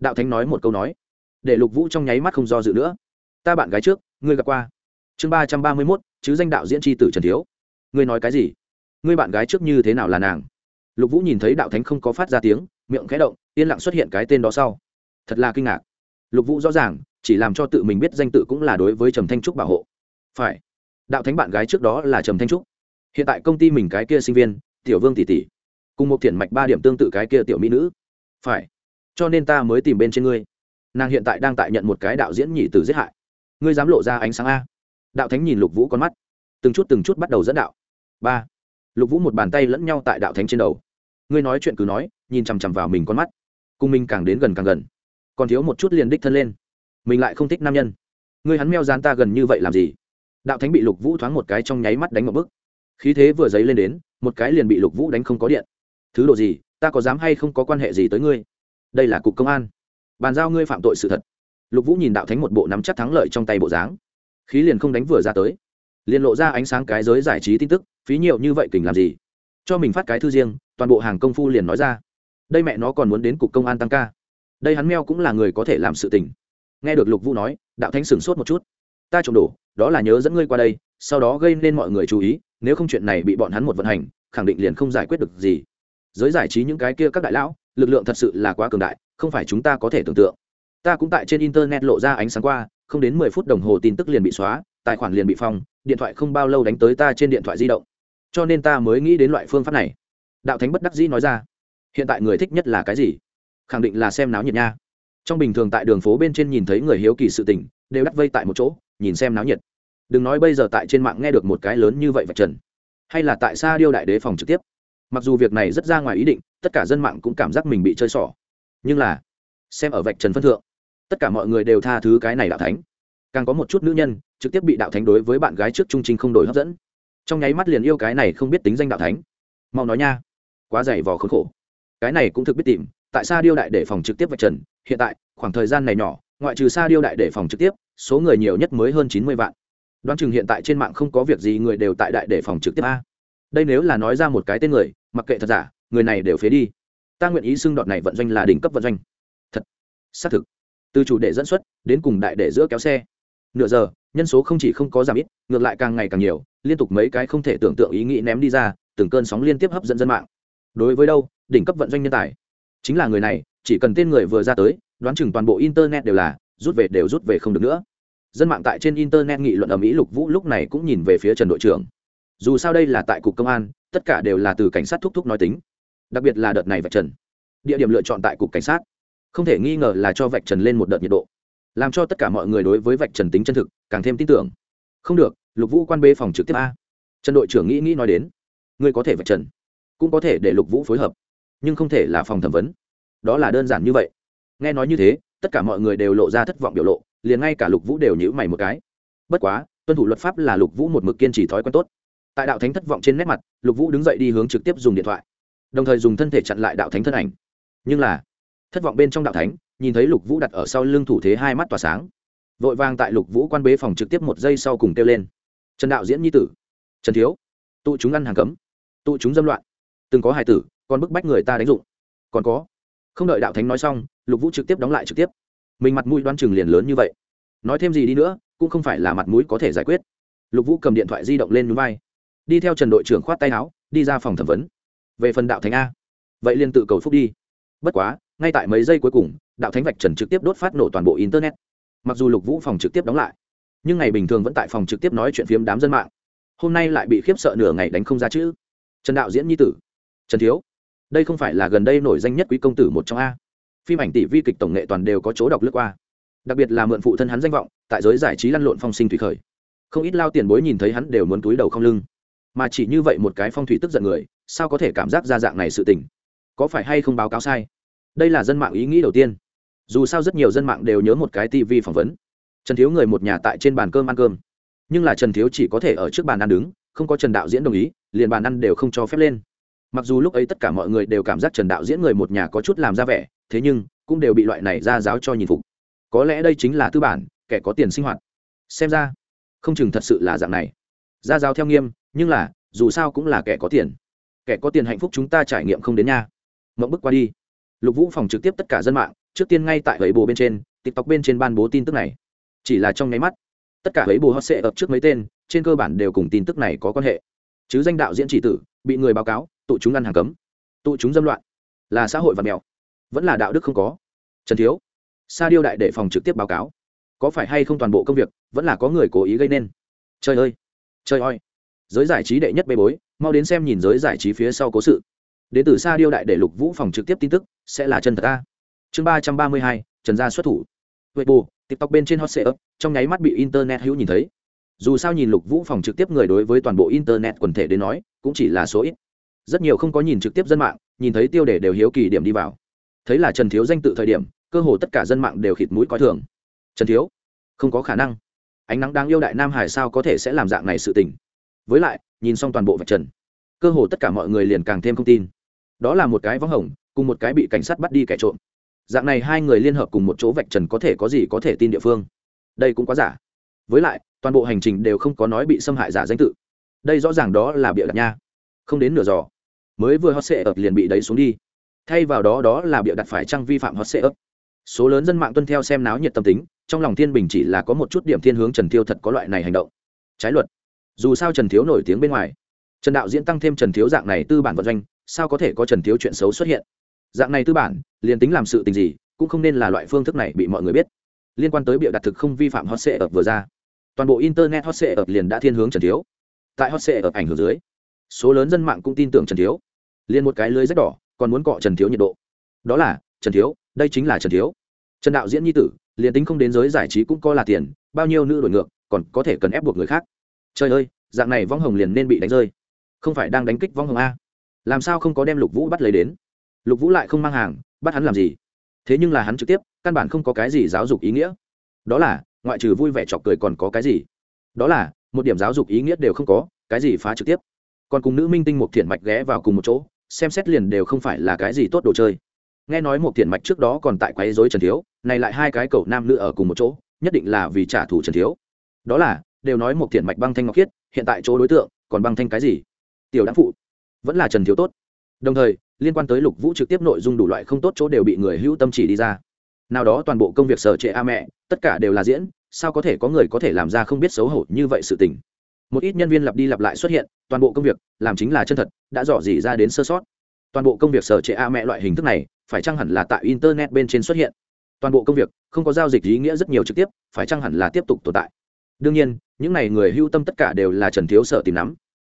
đạo thánh nói một câu nói để lục vũ trong nháy mắt không do dự nữa. Ta bạn gái trước, ngươi gặp qua. Chương ba trăm ba mươi mốt, chứ danh đạo diễn tri tử trần thiếu. Ngươi nói cái gì? Ngươi bạn gái trước như thế nào là nàng? Lục vũ nhìn thấy đạo thánh không có phát ra tiếng, miệng khẽ động, yên lặng xuất hiện cái tên đó sau. Thật là kinh ngạc. Lục vũ rõ ràng, chỉ làm cho tự mình biết danh tự cũng là đối với trầm thanh trúc bảo hộ. Phải. Đạo thánh bạn gái trước đó là trầm thanh trúc. Hiện tại công ty mình cái kia sinh viên, tiểu vương tỷ tỷ. Cùng một thiện mạch ba điểm tương tự cái kia tiểu mỹ nữ. Phải. Cho nên ta mới tìm bên trên ngươi nàng hiện tại đang tại nhận một cái đạo diễn nhị tử giết hại. Ngươi dám lộ ra ánh sáng a? Đạo thánh nhìn lục vũ con mắt. Từng chút từng chút bắt đầu dẫn đạo. Ba. Lục vũ một bàn tay lẫn nhau tại đạo thánh trên đầu. Ngươi nói chuyện cứ nói, nhìn chằm chằm vào mình con mắt. Cùng mình càng đến gần càng gần. Còn thiếu một chút liền đích thân lên. Mình lại không thích nam nhân. Ngươi hắn meo gian ta gần như vậy làm gì? Đạo thánh bị lục vũ thoáng một cái trong nháy mắt đánh một bức khí thế vừa dấy lên đến, một cái liền bị lục vũ đánh không có điện. Thứ độ gì, ta có dám hay không có quan hệ gì tới ngươi? Đây là cục công an bàn giao ngươi phạm tội sự thật. Lục vũ nhìn đạo thánh một bộ nắm chắc thắng lợi trong tay bộ dáng. Khí liền không đánh vừa ra tới. Liền lộ ra ánh sáng cái giới giải trí tin tức, phí nhiều như vậy kình làm gì? Cho mình phát cái thư riêng, toàn bộ hàng công phu liền nói ra. Đây mẹ nó còn muốn đến cục công an tăng ca. Đây hắn meo cũng là người có thể làm sự tình. Nghe được lục vũ nói, đạo thánh sửng sốt một chút. Ta trộm đổ, đó là nhớ dẫn ngươi qua đây, sau đó gây nên mọi người chú ý, nếu không chuyện này bị bọn hắn một vận hành, khẳng định liền không giải quyết được gì. Giới giải trí những cái kia các đại lão lực lượng thật sự là quá cường đại, không phải chúng ta có thể tưởng tượng. Ta cũng tại trên internet lộ ra ánh sáng qua, không đến mười phút đồng hồ tin tức liền bị xóa, tài khoản liền bị phong, điện thoại không bao lâu đánh tới ta trên điện thoại di động. Cho nên ta mới nghĩ đến loại phương pháp này. Đạo thánh bất đắc dĩ nói ra, hiện tại người thích nhất là cái gì? Khẳng định là xem náo nhiệt nha. Trong bình thường tại đường phố bên trên nhìn thấy người hiếu kỳ sự tình, đều đắt vây tại một chỗ, nhìn xem náo nhiệt. Đừng nói bây giờ tại trên mạng nghe được một cái lớn như vậy vạch trần, hay là tại sao điêu đại đế phòng trực tiếp. Mặc dù việc này rất ra ngoài ý định tất cả dân mạng cũng cảm giác mình bị chơi xỏ. Nhưng là, xem ở vạch trần phân thượng, tất cả mọi người đều tha thứ cái này đạo thánh. Càng có một chút nữ nhân, trực tiếp bị đạo thánh đối với bạn gái trước trung trình không đổi hấp dẫn. Trong nháy mắt liền yêu cái này không biết tính danh đạo thánh. Mau nói nha, quá dày vò khốn khổ. Cái này cũng thực biết tìm, tại sao điêu đại để phòng trực tiếp vạch trần, hiện tại, khoảng thời gian này nhỏ, ngoại trừ xa điêu đại để phòng trực tiếp, số người nhiều nhất mới hơn chín mươi vạn. Đoán chừng hiện tại trên mạng không có việc gì người đều tại đại để phòng trực tiếp a. Đây nếu là nói ra một cái tên người, mặc kệ thật giả người này đều phế đi. Ta nguyện ý xưng đọt này vận doanh là đỉnh cấp vận doanh. Thật, xác thực. Từ chủ đề dẫn xuất, đến cùng đại để giữa kéo xe. Nửa giờ, nhân số không chỉ không có giảm ít, ngược lại càng ngày càng nhiều, liên tục mấy cái không thể tưởng tượng ý nghĩ ném đi ra, từng cơn sóng liên tiếp hấp dẫn dân mạng. Đối với đâu, đỉnh cấp vận doanh nhân tài. Chính là người này, chỉ cần tên người vừa ra tới, đoán chừng toàn bộ internet đều là, rút về đều rút về không được nữa. Dân mạng tại trên internet nghị luận ở mỹ lục vũ lúc này cũng nhìn về phía trần đội trưởng. Dù sao đây là tại cục công an, tất cả đều là từ cảnh sát thúc thúc nói tính đặc biệt là đợt này vạch trần. Địa điểm lựa chọn tại cục cảnh sát. Không thể nghi ngờ là cho vạch trần lên một đợt nhiệt độ. Làm cho tất cả mọi người đối với vạch trần tính chân thực, càng thêm tin tưởng. Không được, lục vũ quan bê phòng trực tiếp a. Trần đội trưởng nghĩ nghĩ nói đến. Ngươi có thể vạch trần. Cũng có thể để lục vũ phối hợp. Nhưng không thể là phòng thẩm vấn. Đó là đơn giản như vậy. Nghe nói như thế, tất cả mọi người đều lộ ra thất vọng biểu lộ, liền ngay cả lục vũ đều nhữ mày một cái. Bất quá, tuân thủ luật pháp là lục vũ một mực kiên trì thói quen tốt. Tại đạo thánh thất vọng trên nét mặt, lục vũ đứng dậy đi hướng trực tiếp dùng điện thoại đồng thời dùng thân thể chặn lại đạo thánh thân ảnh. Nhưng là, thất vọng bên trong đạo thánh, nhìn thấy lục vũ đặt ở sau lưng thủ thế hai mắt tỏa sáng. Vội vàng tại lục vũ quan bế phòng trực tiếp một giây sau cùng kêu lên. Trần đạo diễn nhi tử, trần thiếu, tụ chúng ăn hàng cấm, tụ chúng dâm loạn. Từng có hài tử, còn bức bách người ta đánh dụng. Còn có, không đợi đạo thánh nói xong, lục vũ trực tiếp đóng lại trực tiếp. Mình mặt mũi đoan chừng liền lớn như vậy. Nói thêm gì đi nữa, cũng không phải là mặt mũi có thể giải quyết. Lục vũ cầm điện thoại di động lên núi vai đi theo trần đội trưởng khoát tay áo, đi ra phòng thẩm vấn về phần đạo thánh a. Vậy liền tự cầu phúc đi. Bất quá, ngay tại mấy giây cuối cùng, đạo thánh vạch trần trực tiếp đốt phát nổ toàn bộ internet. Mặc dù lục vũ phòng trực tiếp đóng lại, nhưng ngày bình thường vẫn tại phòng trực tiếp nói chuyện phiếm đám dân mạng. Hôm nay lại bị khiếp sợ nửa ngày đánh không ra chữ. Trần đạo diễn nhi tử, trần thiếu, đây không phải là gần đây nổi danh nhất quý công tử một trong a. Phim ảnh tỷ vi kịch tổng nghệ toàn đều có chỗ đọc lướt qua. Đặc biệt là mượn phụ thân hắn danh vọng, tại giới giải trí lăn lộn phong sinh thủy khởi. Không ít lao tiền bối nhìn thấy hắn đều muốn túi đầu không lưng. Mà chỉ như vậy một cái phong thủy tức giận người sao có thể cảm giác ra dạng này sự tình? Có phải hay không báo cáo sai? Đây là dân mạng ý nghĩ đầu tiên. Dù sao rất nhiều dân mạng đều nhớ một cái tv phỏng vấn. Trần thiếu người một nhà tại trên bàn cơm ăn cơm. Nhưng là trần thiếu chỉ có thể ở trước bàn ăn đứng, không có trần đạo diễn đồng ý, liền bàn ăn đều không cho phép lên. Mặc dù lúc ấy tất cả mọi người đều cảm giác trần đạo diễn người một nhà có chút làm ra vẻ, thế nhưng cũng đều bị loại này ra giáo cho nhìn phục. Có lẽ đây chính là tư bản, kẻ có tiền sinh hoạt. Xem ra, không chừng thật sự là dạng này. Ra giáo theo nghiêm, nhưng là, dù sao cũng là kẻ có tiền kẻ có tiền hạnh phúc chúng ta trải nghiệm không đến nha. Mộng bức qua đi. Lục vũ phòng trực tiếp tất cả dân mạng, trước tiên ngay tại gậy bồ bên trên, tiktok bên trên ban bố tin tức này. Chỉ là trong nháy mắt, tất cả gậy bồ hot sẽ ập trước mấy tên, trên cơ bản đều cùng tin tức này có quan hệ. Chứ danh đạo diễn chỉ tử, bị người báo cáo, tụ chúng ăn hàng cấm. Tụ chúng dâm loạn, là xã hội và mèo. Vẫn là đạo đức không có. Trần thiếu, sa điêu đại để phòng trực tiếp báo cáo. Có phải hay không toàn bộ công việc, vẫn là có người cố ý gây nên? Trời ơi! Trời ơi! Giới giải trí đệ nhất bê bối mau đến xem nhìn giới giải trí phía sau cố sự. Đến từ xa điêu đại để lục vũ phòng trực tiếp tin tức, sẽ là chân thật ta. Chương ba trăm ba mươi hai, trần gia xuất thủ. Vậy bù tiktok bên trên hot sệ ấp trong nháy mắt bị internet hữu nhìn thấy. Dù sao nhìn lục vũ phòng trực tiếp người đối với toàn bộ internet quần thể đến nói, cũng chỉ là số ít. Rất nhiều không có nhìn trực tiếp dân mạng, nhìn thấy tiêu đề đều hiếu kỳ điểm đi vào. Thấy là trần thiếu danh tự thời điểm, cơ hồ tất cả dân mạng đều khịt mũi coi thường. Trần thiếu, không có khả năng. Ánh nắng đáng yêu đại nam hải sao có thể sẽ làm dạng này sự tình? Với lại nhìn xong toàn bộ vạch trần. Cơ hồ tất cả mọi người liền càng thêm không tin. Đó là một cái võng hồng, cùng một cái bị cảnh sát bắt đi kẻ trộm. Dạng này hai người liên hợp cùng một chỗ vạch trần có thể có gì có thể tin địa phương. Đây cũng quá giả. Với lại, toàn bộ hành trình đều không có nói bị xâm hại giả danh tự. Đây rõ ràng đó là bịa đặt nha. Không đến nửa giò. Mới vừa hot sệ ập liền bị đẩy xuống đi. Thay vào đó đó là bịa đặt phải trăng vi phạm hot sệ ấp số lớn dân mạng tuân theo xem náo nhiệt tâm tính, trong lòng thiên bình chỉ là có một chút điểm thiên hướng trần thiêu thật có loại này hành động. Trái luật dù sao trần thiếu nổi tiếng bên ngoài. Trần đạo diễn tăng thêm trần thiếu dạng này tư bản vận doanh, sao có thể có trần thiếu chuyện xấu xuất hiện? Dạng này tư bản, liền tính làm sự tình gì, cũng không nên là loại phương thức này bị mọi người biết. Liên quan tới bịa đặt thực không vi phạm hot sệ ập vừa ra, toàn bộ internet hot sệ ập liền đã thiên hướng trần thiếu. Tại hot sệ ập ảnh hưởng dưới, số lớn dân mạng cũng tin tưởng trần thiếu. Liền một cái lưới rách đỏ, còn muốn cọ trần thiếu nhiệt độ. Đó là, trần thiếu, đây chính là trần thiếu. Trần đạo diễn nhi tử, liền tính không đến giới giải trí cũng có là tiền, bao nhiêu nữ đổi ngược, còn có thể cần ép buộc người khác trời ơi, dạng này vong hồng liền nên bị đánh rơi. Không phải đang đánh kích vong hồng a. Làm sao không có đem lục vũ bắt lấy đến? Lục vũ lại không mang hàng, bắt hắn làm gì? Thế nhưng là hắn trực tiếp, căn bản không có cái gì giáo dục ý nghĩa. Đó là, ngoại trừ vui vẻ chọc cười còn có cái gì? Đó là, một điểm giáo dục ý nghĩa đều không có, cái gì phá trực tiếp? Còn cùng nữ minh tinh một thiện mạch ghé vào cùng một chỗ, xem xét liền đều không phải là cái gì tốt đồ chơi. Nghe nói một thiện mạch trước đó còn tại quấy dối trần thiếu, này lại hai cái cậu nam nữ ở cùng một chỗ, nhất định là vì trả thù trần thiếu. Đó là đều nói một thiện mạch băng thanh ngọc khiết, hiện tại chỗ đối tượng, còn băng thanh cái gì? Tiểu đáng phụ, vẫn là trần thiếu tốt. Đồng thời, liên quan tới lục vũ trực tiếp nội dung đủ loại không tốt chỗ đều bị người hữu tâm chỉ đi ra. Nào đó toàn bộ công việc sở trệ a mẹ, tất cả đều là diễn, sao có thể có người có thể làm ra không biết xấu hổ như vậy sự tình? Một ít nhân viên lặp đi lặp lại xuất hiện, toàn bộ công việc, làm chính là chân thật, đã dò dỉ ra đến sơ sót. Toàn bộ công việc sở trệ a mẹ loại hình thức này, phải chăng hẳn là tại internet bên trên xuất hiện? Toàn bộ công việc, không có giao dịch ý nghĩa rất nhiều trực tiếp, phải chăng hẳn là tiếp tục tồn tại? Đương nhiên những n à y người hưu tâm tất cả đều là trần thiếu sợ tìm nắm.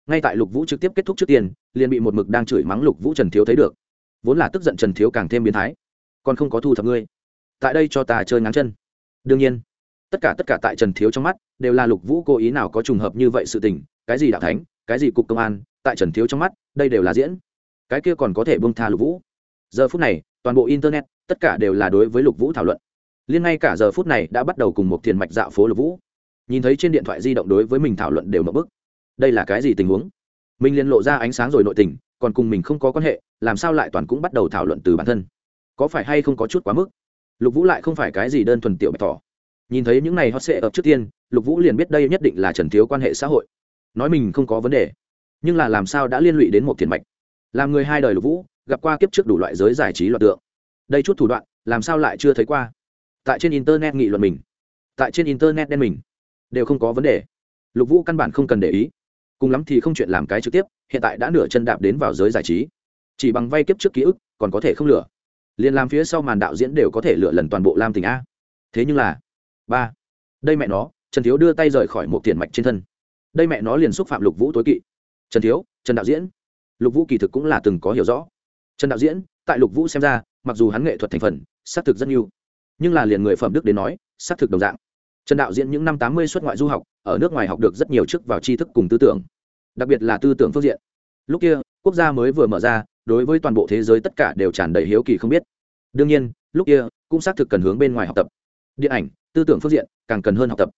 Ngay tại lục vũ trực tiếp kết thúc trước tiên liền bị một mực đang chửi mắng lục vũ trần thiếu thấy được. Vốn là tức giận trần thiếu càng thêm biến thái. Còn không có thu thập ngươi. Tại đây cho ta chơi ngắn chân. Đương nhiên, tất cả tất cả tại trần thiếu trong mắt, đều là lục vũ cố ý nào có trùng hợp như vậy sự tình, cái gì đạo thánh, cái gì cục công an, tại trần thiếu trong mắt, đây đều là diễn. Cái kia còn có thể bông tha lục vũ. Giờ phút này, toàn bộ internet, tất cả đều là đối với lục vũ thảo luận. Liên ngay cả giờ phút này đã bắt đầu cùng một thiền mạch dạo phố lục vũ nhìn thấy trên điện thoại di động đối với mình thảo luận đều mở bức. Đây là cái gì tình huống? Mình liền lộ ra ánh sáng rồi nội tình, còn cùng mình không có quan hệ, làm sao lại toàn cũng bắt đầu thảo luận từ bản thân? Có phải hay không có chút quá mức? Lục vũ lại không phải cái gì đơn thuần tiểu bày tỏ nhìn thấy những này hot sệ ập trước tiên, lục vũ liền biết đây nhất định là trần thiếu quan hệ xã hội. Nói mình không có vấn đề, nhưng là làm sao đã liên lụy đến một thiền mạch? Làm người hai đời lục vũ, gặp qua kiếp trước đủ loại giới giải trí loạt tượng. Đây chút thủ đoạn, làm sao lại chưa thấy qua? Tại trên internet nghị luận mình, tại trên internet đen mình đều không có vấn đề. Lục vũ căn bản không cần để ý. Cùng lắm thì không chuyện làm cái trực tiếp, hiện tại đã nửa chân đạp đến vào giới giải trí. Chỉ bằng vay kiếp trước ký ức, còn có thể không lửa liền làm phía sau màn đạo diễn đều có thể lựa lần toàn bộ lam tình a. Thế nhưng là, ba, đây mẹ nó, trần thiếu đưa tay rời khỏi một tiền mạch trên thân. Đây mẹ nó liền xúc phạm lục vũ tối kỵ. Trần thiếu, trần đạo diễn. Lục vũ kỳ thực cũng là từng có hiểu rõ. Trần đạo diễn, tại lục vũ xem ra, mặc dù hắn nghệ thuật thành phần, xác thực rất nhiều, nhưng là liền người phẩm đức đến nói, xác thực đồng dạng trần đạo diễn những năm tám mươi xuất ngoại du học, ở nước ngoài học được rất nhiều chức vào tri thức cùng tư tưởng, đặc biệt là tư tưởng phương diện. Lúc kia, quốc gia mới vừa mở ra, đối với toàn bộ thế giới tất cả đều tràn đầy hiếu kỳ không biết. Đương nhiên, lúc kia, cũng xác thực cần hướng bên ngoài học tập. Điện ảnh, tư tưởng phương diện, càng cần hơn học tập.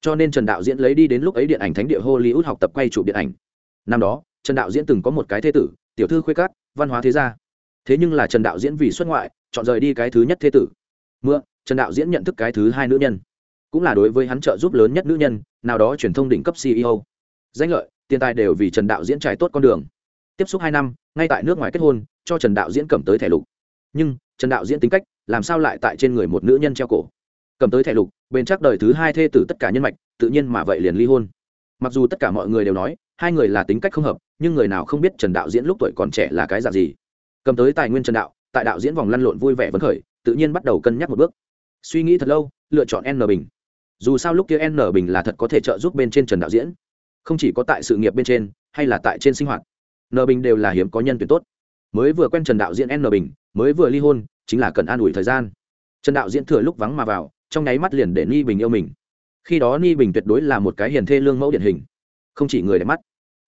Cho nên trần đạo diễn lấy đi đến lúc ấy điện ảnh thánh địa hollywood học tập quay chụp điện ảnh. Năm đó, trần đạo diễn từng có một cái thế tử, tiểu thư khuê cát, văn hóa thế gia. Thế nhưng là trần đạo diễn vì xuất ngoại, chọn rời đi cái thứ nhất thế tử. Mưa trần đạo diễn nhận thức cái thứ hai nữ nhân cũng là đối với hắn trợ giúp lớn nhất nữ nhân, nào đó truyền thông đỉnh cấp ceo danh lợi, tiền tài đều vì trần đạo diễn trải tốt con đường. Tiếp xúc hai năm, ngay tại nước ngoài kết hôn, cho trần đạo diễn cầm tới thẻ lục. Nhưng, trần đạo diễn tính cách, làm sao lại tại trên người một nữ nhân treo cổ? Cầm tới thẻ lục, bên chắc đời thứ hai thê tử tất cả nhân mạch, tự nhiên mà vậy liền ly hôn. Mặc dù tất cả mọi người đều nói, hai người là tính cách không hợp, nhưng người nào không biết trần đạo diễn lúc tuổi còn trẻ là cái dạng gì. Cầm tới tài nguyên trần đạo, tại đạo diễn vòng lăn lộn vui vẻ vấn khởi, tự nhiên bắt đầu cân nhắc một bước. Suy nghĩ thật lâu, lựa chọn n bình dù sao lúc kia n bình là thật có thể trợ giúp bên trên trần đạo diễn. Không chỉ có tại sự nghiệp bên trên, hay là tại trên sinh hoạt, n bình đều là hiếm có nhân tuyển tốt. Mới vừa quen trần đạo diễn n bình, mới vừa ly hôn, chính là cần an ủi thời gian. Trần đạo diễn thừa lúc vắng mà vào, trong nháy mắt liền để ni bình yêu mình. Khi đó ni bình tuyệt đối là một cái hiền thê lương mẫu điển hình. Không chỉ người đẹp mắt,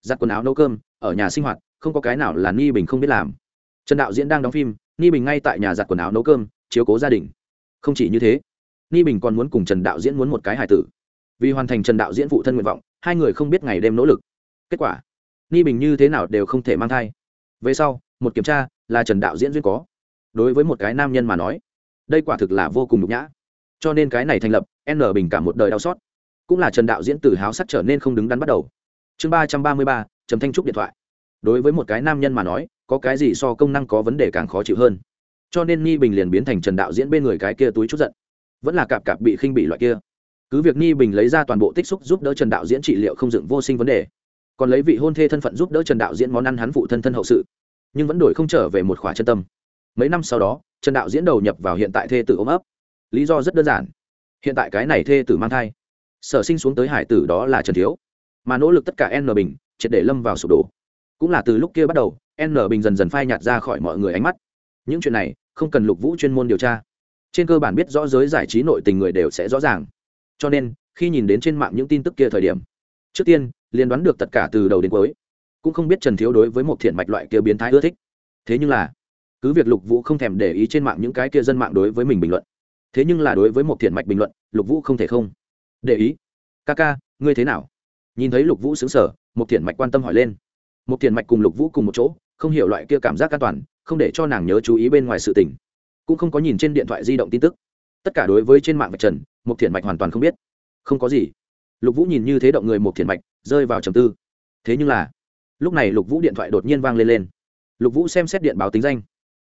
giặt quần áo nấu cơm, ở nhà sinh hoạt, không có cái nào là ni bình không biết làm. Trần đạo diễn đang đóng phim, ni bình ngay tại nhà giặt quần áo nấu cơm, chiếu cố gia đình. Không chỉ như thế ni bình còn muốn cùng trần đạo diễn muốn một cái hài tử. Vì hoàn thành trần đạo diễn phụ thân nguyện vọng, hai người không biết ngày đêm nỗ lực. Kết quả, ni bình như thế nào đều không thể mang thai. Về sau, một kiểm tra là trần đạo diễn duyên có. Đối với một cái nam nhân mà nói, đây quả thực là vô cùng nhục nhã. Cho nên cái này thành lập, n bình cả một đời đau xót. Cũng là trần đạo diễn từ háo sắc trở nên không đứng đắn bắt đầu. Chương ba trăm ba mươi ba, trầm thanh trúc điện thoại. Đối với một cái nam nhân mà nói, có cái gì so công năng có vấn đề càng khó chịu hơn. Cho nên ni bình liền biến thành trần đạo diễn bên người cái kia túi chút giận vẫn là cạp cạp bị khinh bị loại kia. Cứ việc ni bình lấy ra toàn bộ tích xúc giúp đỡ trần đạo diễn trị liệu không dựng vô sinh vấn đề, còn lấy vị hôn thê thân phận giúp đỡ trần đạo diễn món ăn hắn phụ thân thân hậu sự, nhưng vẫn đổi không trở về một khỏa chân tâm. Mấy năm sau đó, trần đạo diễn đầu nhập vào hiện tại thê tử ôm ấp. Lý do rất đơn giản. Hiện tại cái này thê tử mang thai, sở sinh xuống tới hải tử đó là trần thiếu. Mà nỗ lực tất cả n bình, triệt để lâm vào sụp đổ. Cũng là từ lúc kia bắt đầu, n bình dần dần phai nhạt ra khỏi mọi người ánh mắt. Những chuyện này, không cần lục vũ chuyên môn điều tra trên cơ bản biết rõ giới giải trí nội tình người đều sẽ rõ ràng. Cho nên, khi nhìn đến trên mạng những tin tức kia thời điểm, trước tiên, liền đoán được tất cả từ đầu đến cuối. Cũng không biết trần thiếu đối với một thiện mạch loại kia biến thái ưa thích. Thế nhưng là, cứ việc lục vũ không thèm để ý trên mạng những cái kia dân mạng đối với mình bình luận, thế nhưng là đối với một thiện mạch bình luận, lục vũ không thể không để ý. Ca ca, ngươi thế nào? Nhìn thấy lục vũ xứng sở một thiện mạch quan tâm hỏi lên. Một thiện mạch cùng lục vũ cùng một chỗ, không hiểu loại kia cảm giác an toàn, không để cho nàng nhớ chú ý bên ngoài sự tình cũng không có nhìn trên điện thoại di động tin tức. Tất cả đối với trên mạng mạch trần một thiện mạch hoàn toàn không biết. Không có gì. Lục vũ nhìn như thế động người một thiện mạch, rơi vào trầm tư. Thế nhưng là, lúc này lục vũ điện thoại đột nhiên vang lên lên. Lục vũ xem xét điện báo tính danh.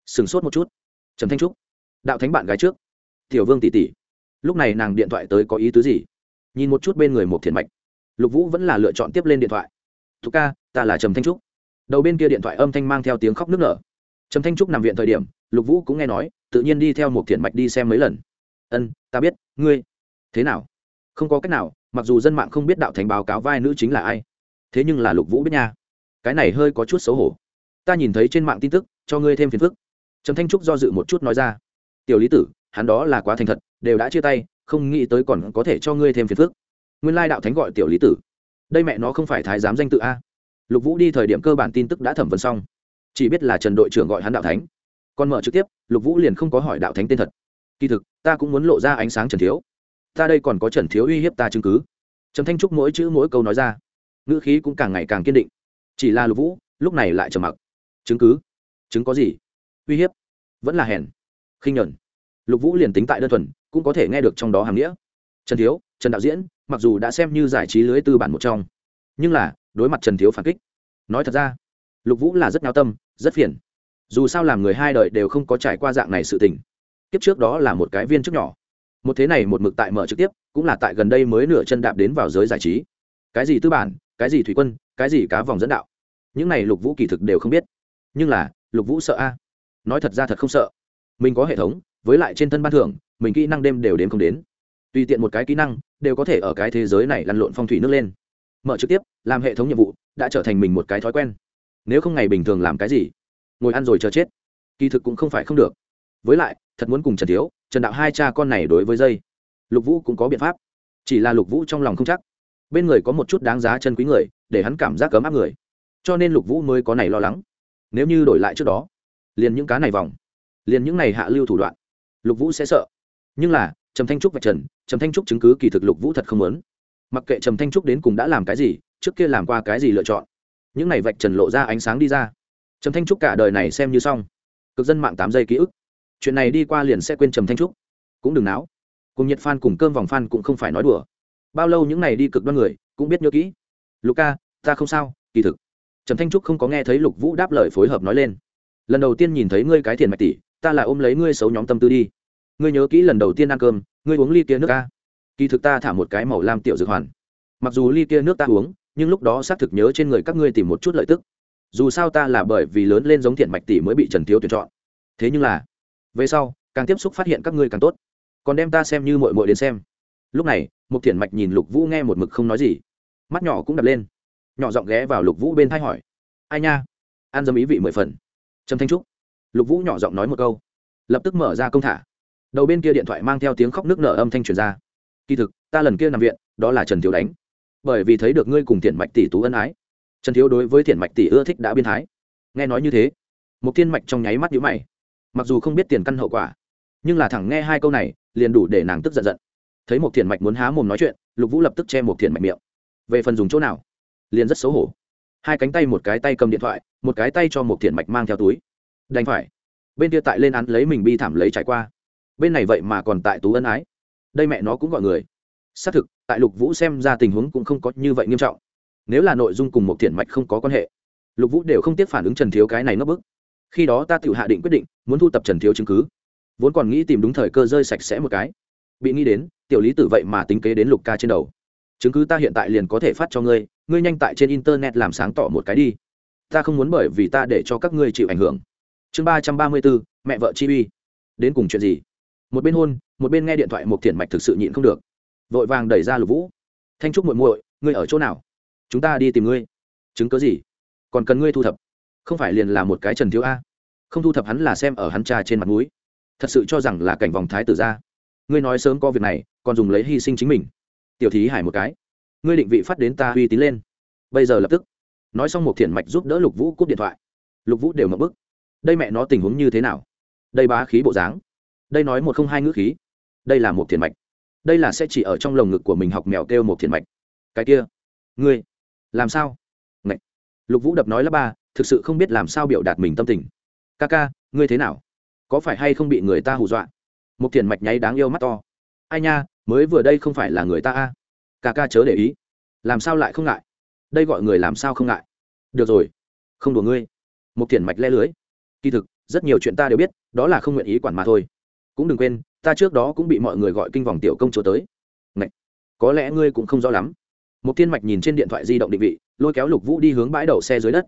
Sửng sốt một chút. Trầm thanh trúc, đạo thánh bạn gái trước. Tiểu vương tỷ tỷ. Lúc này nàng điện thoại tới có ý tứ gì? Nhìn một chút bên người một thiện mạch. Lục vũ vẫn là lựa chọn tiếp lên điện thoại. Thục ca, ta là trầm thanh trúc. Đầu bên kia điện thoại âm thanh mang theo tiếng khóc nức nở. Trầm thanh trúc nằm viện thời điểm lục vũ cũng nghe nói, tự nhiên đi theo một thiện mạch đi xem mấy lần. Ân, ta biết, ngươi. Thế nào? Không có cách nào, mặc dù dân mạng không biết đạo thánh báo cáo vai nữ chính là ai, thế nhưng là lục vũ biết nha. Cái này hơi có chút xấu hổ. Ta nhìn thấy trên mạng tin tức, cho ngươi thêm phiền phức. Trầm thanh trúc do dự một chút nói ra. Tiểu lý tử, hắn đó là quá thành thật, đều đã chia tay, không nghĩ tới còn có thể cho ngươi thêm phiền phức. Nguyên lai đạo thánh gọi tiểu lý tử. Đây mẹ nó không phải thái giám danh tự a. Lục vũ đi thời điểm cơ bản tin tức đã thẩm vấn xong. Chỉ biết là trần đội trưởng gọi hắn đạo thánh còn mở trực tiếp, lục vũ liền không có hỏi đạo thánh tên thật. Kỳ thực, ta cũng muốn lộ ra ánh sáng trần thiếu. Ta đây còn có trần thiếu uy hiếp ta chứng cứ. Trầm thanh trúc mỗi chữ mỗi câu nói ra, ngữ khí cũng càng ngày càng kiên định. Chỉ là lục vũ, lúc này lại trầm mặc. Chứng cứ? Chứng có gì? Uy hiếp? Vẫn là hèn. Khinh nhuận. Lục vũ liền tính tại đơn thuần, cũng có thể nghe được trong đó hàm nghĩa. Trần thiếu, trần đạo diễn, mặc dù đã xem như giải trí lưới tư bản một trong, nhưng là, đối mặt trần thiếu phản kích, nói thật ra, lục vũ là rất nhao tâm, rất phiền dù sao làm người hai đời đều không có trải qua dạng này sự tình. Kiếp trước đó là một cái viên chức nhỏ. Một thế này một mực tại mở trực tiếp, cũng là tại gần đây mới nửa chân đạp đến vào giới giải trí. Cái gì tư bản, cái gì thủy quân, cái gì cá vòng dẫn đạo. Những này lục vũ kỳ thực đều không biết. Nhưng là, lục vũ sợ a. Nói thật ra thật không sợ. Mình có hệ thống, với lại trên thân ban thưởng, mình kỹ năng đêm đều đến không đến. Tùy tiện một cái kỹ năng, đều có thể ở cái thế giới này lăn lộn phong thủy nước lên. Mở trực tiếp, làm hệ thống nhiệm vụ, đã trở thành mình một cái thói quen. Nếu không ngày bình thường làm cái gì? Ngồi ăn rồi chờ chết. Kỳ thực cũng không phải không được. Với lại, thật muốn cùng trần thiếu, trần đạo hai cha con này đối với dây. Lục vũ cũng có biện pháp. Chỉ là lục vũ trong lòng không chắc. Bên người có một chút đáng giá chân quý người, để hắn cảm giác cấm áp người. Cho nên lục vũ mới có này lo lắng. Nếu như đổi lại trước đó, liền những cá này vòng, liền những này hạ lưu thủ đoạn, lục vũ sẽ sợ. Nhưng là, trầm thanh trúc và trần, trầm thanh trúc chứng cứ kỳ thực lục vũ thật không lớn mặc kệ trầm thanh trúc đến cùng đã làm cái gì, trước kia làm qua cái gì lựa chọn, những này vạch trần lộ ra ánh sáng đi ra trầm thanh trúc cả đời này xem như xong. Cực dân mạng tám giây ký ức. Chuyện này đi qua liền sẽ quên trầm thanh trúc. Cũng đừng náo. Cùng nhiệt f cùng cơm vòng f cũng không phải nói đùa. Bao lâu những này đi cực đoan người, cũng biết nhớ kỹ. Luca ta không sao, kỳ thực. Trầm thanh trúc không có nghe thấy lục vũ đáp lời phối hợp nói lên. Lần đầu tiên nhìn thấy ngươi cái thiền mạch tỷ, ta là ôm lấy ngươi xấu nhóm tâm tư đi. Ngươi nhớ kỹ lần đầu tiên ăn cơm, ngươi uống ly kia nước ca. Kỳ thực ta thả một cái màu lam tiểu dược hoàn. Mặc dù ly kia nước ta uống, nhưng lúc đó xác thực nhớ trên người các ngươi tìm một chút lợi tức dù sao ta là bởi vì lớn lên giống thiện mạch tỷ mới bị trần thiếu tuyển chọn. Thế nhưng là, về sau, càng tiếp xúc phát hiện các ngươi càng tốt. Còn đem ta xem như mội mội đến xem. Lúc này, một thiện mạch nhìn lục vũ nghe một mực không nói gì. Mắt nhỏ cũng đập lên. Nhỏ giọng ghé vào lục vũ bên thay hỏi. Ai nha? An dâm ý vị mười phần. Trầm thanh trúc. Lục vũ nhỏ giọng nói một câu. Lập tức mở ra công thả. Đầu bên kia điện thoại mang theo tiếng khóc nước nở âm thanh truyền ra. Kỳ thực, ta lần kia nằm viện, đó là trần thiếu đánh. Bởi vì thấy được ngươi cùng thiện mạch tỷ tú ân ái trần thiếu đối với thiện mạch tỷ ưa thích đã biên thái. Nghe nói như thế một thiên mạch trong nháy mắt nhữ mày. Mặc dù không biết tiền căn hậu quả, nhưng là thẳng nghe hai câu này, liền đủ để nàng tức giận giận. Thấy một thiện mạch muốn há mồm nói chuyện, lục vũ lập tức che một thiện mạch miệng. Về phần dùng chỗ nào, liền rất xấu hổ. Hai cánh tay một cái tay cầm điện thoại, một cái tay cho một thiện mạch mang theo túi. Đành phải. Bên kia tại lên án lấy mình bi thảm lấy trải qua. Bên này vậy mà còn tại tú ân ái. Đây mẹ nó cũng gọi người. Xác thực, tại lục vũ xem ra tình huống cũng không có như vậy nghiêm trọng nếu là nội dung cùng một thiện mạch không có quan hệ, lục vũ đều không tiếc phản ứng trần thiếu cái này ngấp bức. Khi đó ta tự hạ định quyết định, muốn thu tập trần thiếu chứng cứ. Vốn còn nghĩ tìm đúng thời cơ rơi sạch sẽ một cái. Bị nghĩ đến, tiểu lý tử vậy mà tính kế đến lục ca trên đầu. Chứng cứ ta hiện tại liền có thể phát cho ngươi ngươi nhanh tại trên internet làm sáng tỏ một cái đi. Ta không muốn bởi vì ta để cho các ngươi chịu ảnh hưởng. Chương ba trăm ba mươi bốn, mẹ vợ chi uy. Đến cùng chuyện gì? Một bên hôn, một bên nghe điện thoại một thiện mạch thực sự nhịn không được. Vội vàng đẩy ra lục vũ. Thanh trúc muội muội, ngươi ở chỗ nào? Chúng ta đi tìm ngươi. Chứng cớ gì? Còn cần ngươi thu thập? Không phải liền là một cái trần thiếu a? Không thu thập hắn là xem ở hắn cha trên mặt núi thật sự cho rằng là cảnh vòng thái tử ra. Ngươi nói sớm có việc này, còn dùng lấy hy sinh chính mình. Tiểu thí hải một cái. Ngươi định vị phát đến ta uy tín lên. Bây giờ lập tức. Nói xong một thiện mạch giúp đỡ lục vũ cúp điện thoại. Lục vũ đều mập bức. Đây mẹ nó tình huống như thế nào? Đây bá khí bộ dáng. Đây nói một không hai ngữ khí. Đây là một thiện mạch. Đây là sẽ chỉ ở trong lồng ngực của mình học mèo kêu một thiện mạch. Cái kia. Ngươi làm sao? Ngậy. lục vũ đập nói là ba, thực sự không biết làm sao biểu đạt mình tâm tình. Ca ca, ngươi thế nào? Có phải hay không bị người ta hù dọa? Một thiền mạch nháy đáng yêu mắt to. Ai nha, mới vừa đây không phải là người ta a? Ca ca chớ để ý. Làm sao lại không ngại? Đây gọi người làm sao không ngại? Được rồi, không đùa ngươi. Một thiền mạch le lưới. Kỳ thực, rất nhiều chuyện ta đều biết, đó là không nguyện ý quản mà thôi. Cũng đừng quên, ta trước đó cũng bị mọi người gọi kinh vòng tiểu công chúa tới. Ngậy! có lẽ ngươi cũng không rõ lắm một thiên mạch nhìn trên điện thoại di động định vị, lôi kéo lục vũ đi hướng bãi đậu xe dưới đất.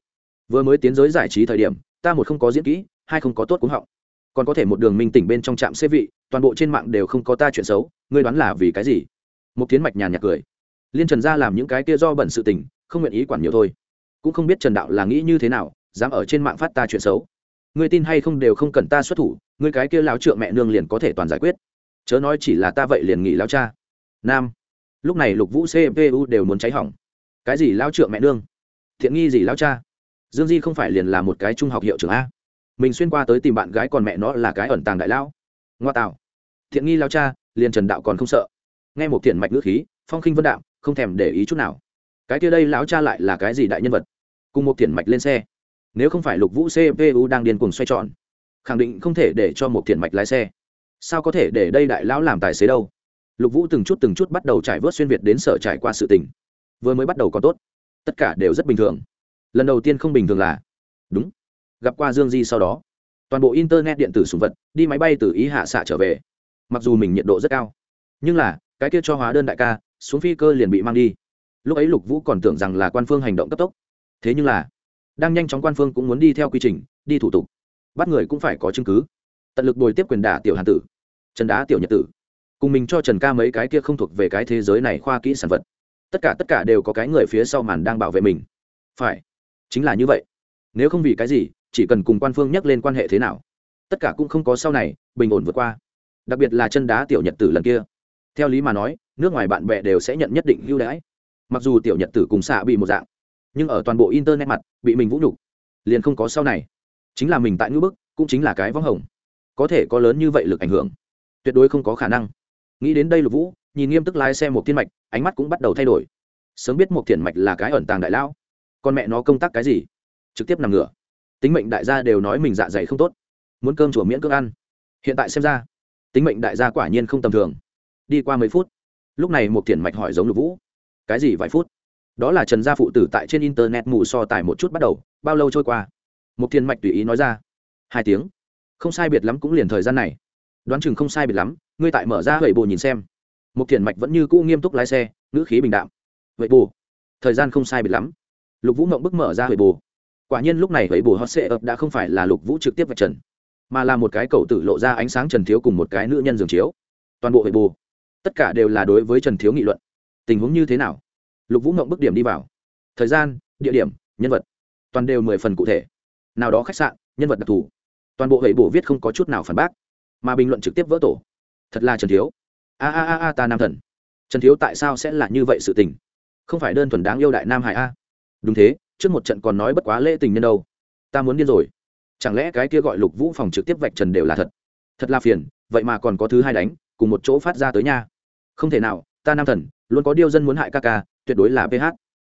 Vừa mới tiến giới giải trí thời điểm, ta một không có diễn kỹ, hai không có tốt cúng họng. Còn có thể một đường minh tỉnh bên trong trạm xế vị, toàn bộ trên mạng đều không có ta chuyện xấu, ngươi đoán là vì cái gì? Một Thiên mạch nhàn nhạt cười. Liên trần ra làm những cái kia do bận sự tình, không nguyện ý quản nhiều thôi. Cũng không biết trần đạo là nghĩ như thế nào, dám ở trên mạng phát ta chuyện xấu. Ngươi tin hay không đều không cần ta xuất thủ, ngươi cái kia láo trượng mẹ nương liền có thể toàn giải quyết. Chớ nói chỉ là ta vậy liền nghỉ láo cha. Nam lúc này lục vũ cpu đều muốn cháy hỏng. Cái gì lao trượng mẹ nương? Thiện nghi gì lao cha? Dương di không phải liền là một cái trung học hiệu trưởng a. Mình xuyên qua tới tìm bạn gái còn mẹ nó là cái ẩn tàng đại lão ngoa tạo. Thiện nghi lao cha, liền trần đạo còn không sợ. Nghe một thiện mạch ngữ khí, phong khinh vân đạo không thèm để ý chút nào. Cái kia đây lão cha lại là cái gì đại nhân vật? Cùng một thiện mạch lên xe. Nếu không phải lục vũ cpu đang điên cuồng xoay tròn, khẳng định không thể để cho một thiện mạch lái xe. Sao có thể để đây đại lão làm tài xế đâu? Lục vũ từng chút từng chút bắt đầu trải vớt xuyên việt đến sở trải qua sự tình. Vừa mới bắt đầu có tốt. Tất cả đều rất bình thường. Lần đầu tiên không bình thường là, đúng, gặp qua dương di sau đó. Toàn bộ internet điện tử sùng vật, đi máy bay từ ý hạ xạ trở về. Mặc dù mình nhiệt độ rất cao, nhưng là, cái kia cho hóa đơn đại ca, xuống phi cơ liền bị mang đi. Lúc ấy lục vũ còn tưởng rằng là quan phương hành động cấp tốc. Thế nhưng là, đang nhanh chóng quan phương cũng muốn đi theo quy trình, đi thủ tục. Bắt người cũng phải có chứng cứ. Tận lực bồi tiếp quyền đả tiểu hàn tử. Trần đá tiểu nhật tử cùng mình cho trần ca mấy cái kia không thuộc về cái thế giới này khoa kỹ sản vật. Tất cả tất cả đều có cái người phía sau màn đang bảo vệ mình. Phải, chính là như vậy. Nếu không vì cái gì, chỉ cần cùng quan phương nhắc lên quan hệ thế nào, tất cả cũng không có sau này, bình ổn vượt qua. Đặc biệt là chân đá tiểu nhật tử lần kia. Theo lý mà nói, nước ngoài bạn bè đều sẽ nhận nhất định ưu đãi. Mặc dù tiểu nhật tử cùng xạ bị một dạng, nhưng ở toàn bộ internet mặt, bị mình vũ nhục, liền không có sau này. Chính là mình tại ngữ bức, cũng chính là cái võng hồng. Có thể có lớn như vậy lực ảnh hưởng, tuyệt đối không có khả năng nghĩ đến đây lục vũ, nhìn nghiêm túc lái xe một thiên mạch, ánh mắt cũng bắt đầu thay đổi. Sớm biết một thiên mạch là cái ẩn tàng đại lão. Con mẹ nó công tác cái gì? Trực tiếp nằm ngửa. Tính mệnh đại gia đều nói mình dạ dày không tốt. Muốn cơm chùa miễn cưỡng ăn. Hiện tại xem ra, tính mệnh đại gia quả nhiên không tầm thường. Đi qua mấy phút, lúc này một thiên mạch hỏi giống lục vũ, cái gì vài phút? Đó là trần gia phụ tử tại trên internet mù so tài một chút bắt đầu, bao lâu trôi qua? Một thiền mạch tùy ý nói ra, hai tiếng. Không sai biệt lắm cũng liền thời gian này. Đoán chừng không sai biệt lắm ngươi tại mở ra vậy bồ nhìn xem. Một thiền mạch vẫn như cũ nghiêm túc lái xe, ngữ khí bình đạm. Vậy bồ? Thời gian không sai biệt lắm. Lục vũ mộng bức mở ra vậy bồ. Quả nhiên lúc này vậy bồ hot sệ ập đã không phải là lục vũ trực tiếp vạch trần, mà là một cái cầu tử lộ ra ánh sáng trần thiếu cùng một cái nữ nhân giường chiếu. Toàn bộ vậy bồ, tất cả đều là đối với trần thiếu nghị luận. Tình huống như thế nào? Lục vũ mộng bức điểm đi vào. Thời gian, địa điểm, nhân vật. Toàn đều mười phần cụ thể. Nào đó khách sạn, nhân vật đặc thù. Toàn bộ hệ bổ viết không có chút nào phản bác, mà bình luận trực tiếp vỡ tổ thật là trần thiếu. A a a a, ta nam thần. Trần thiếu tại sao sẽ là như vậy sự tình? Không phải đơn thuần đáng yêu đại nam hải a? Đúng thế, trước một trận còn nói bất quá lễ tình nhân đâu. Ta muốn điên rồi. Chẳng lẽ cái kia gọi lục vũ phòng trực tiếp vạch trần đều là thật? Thật là phiền, vậy mà còn có thứ hai đánh, cùng một chỗ phát ra tới nha. Không thể nào, ta nam thần, luôn có điêu dân muốn hại ca ca, tuyệt đối là ph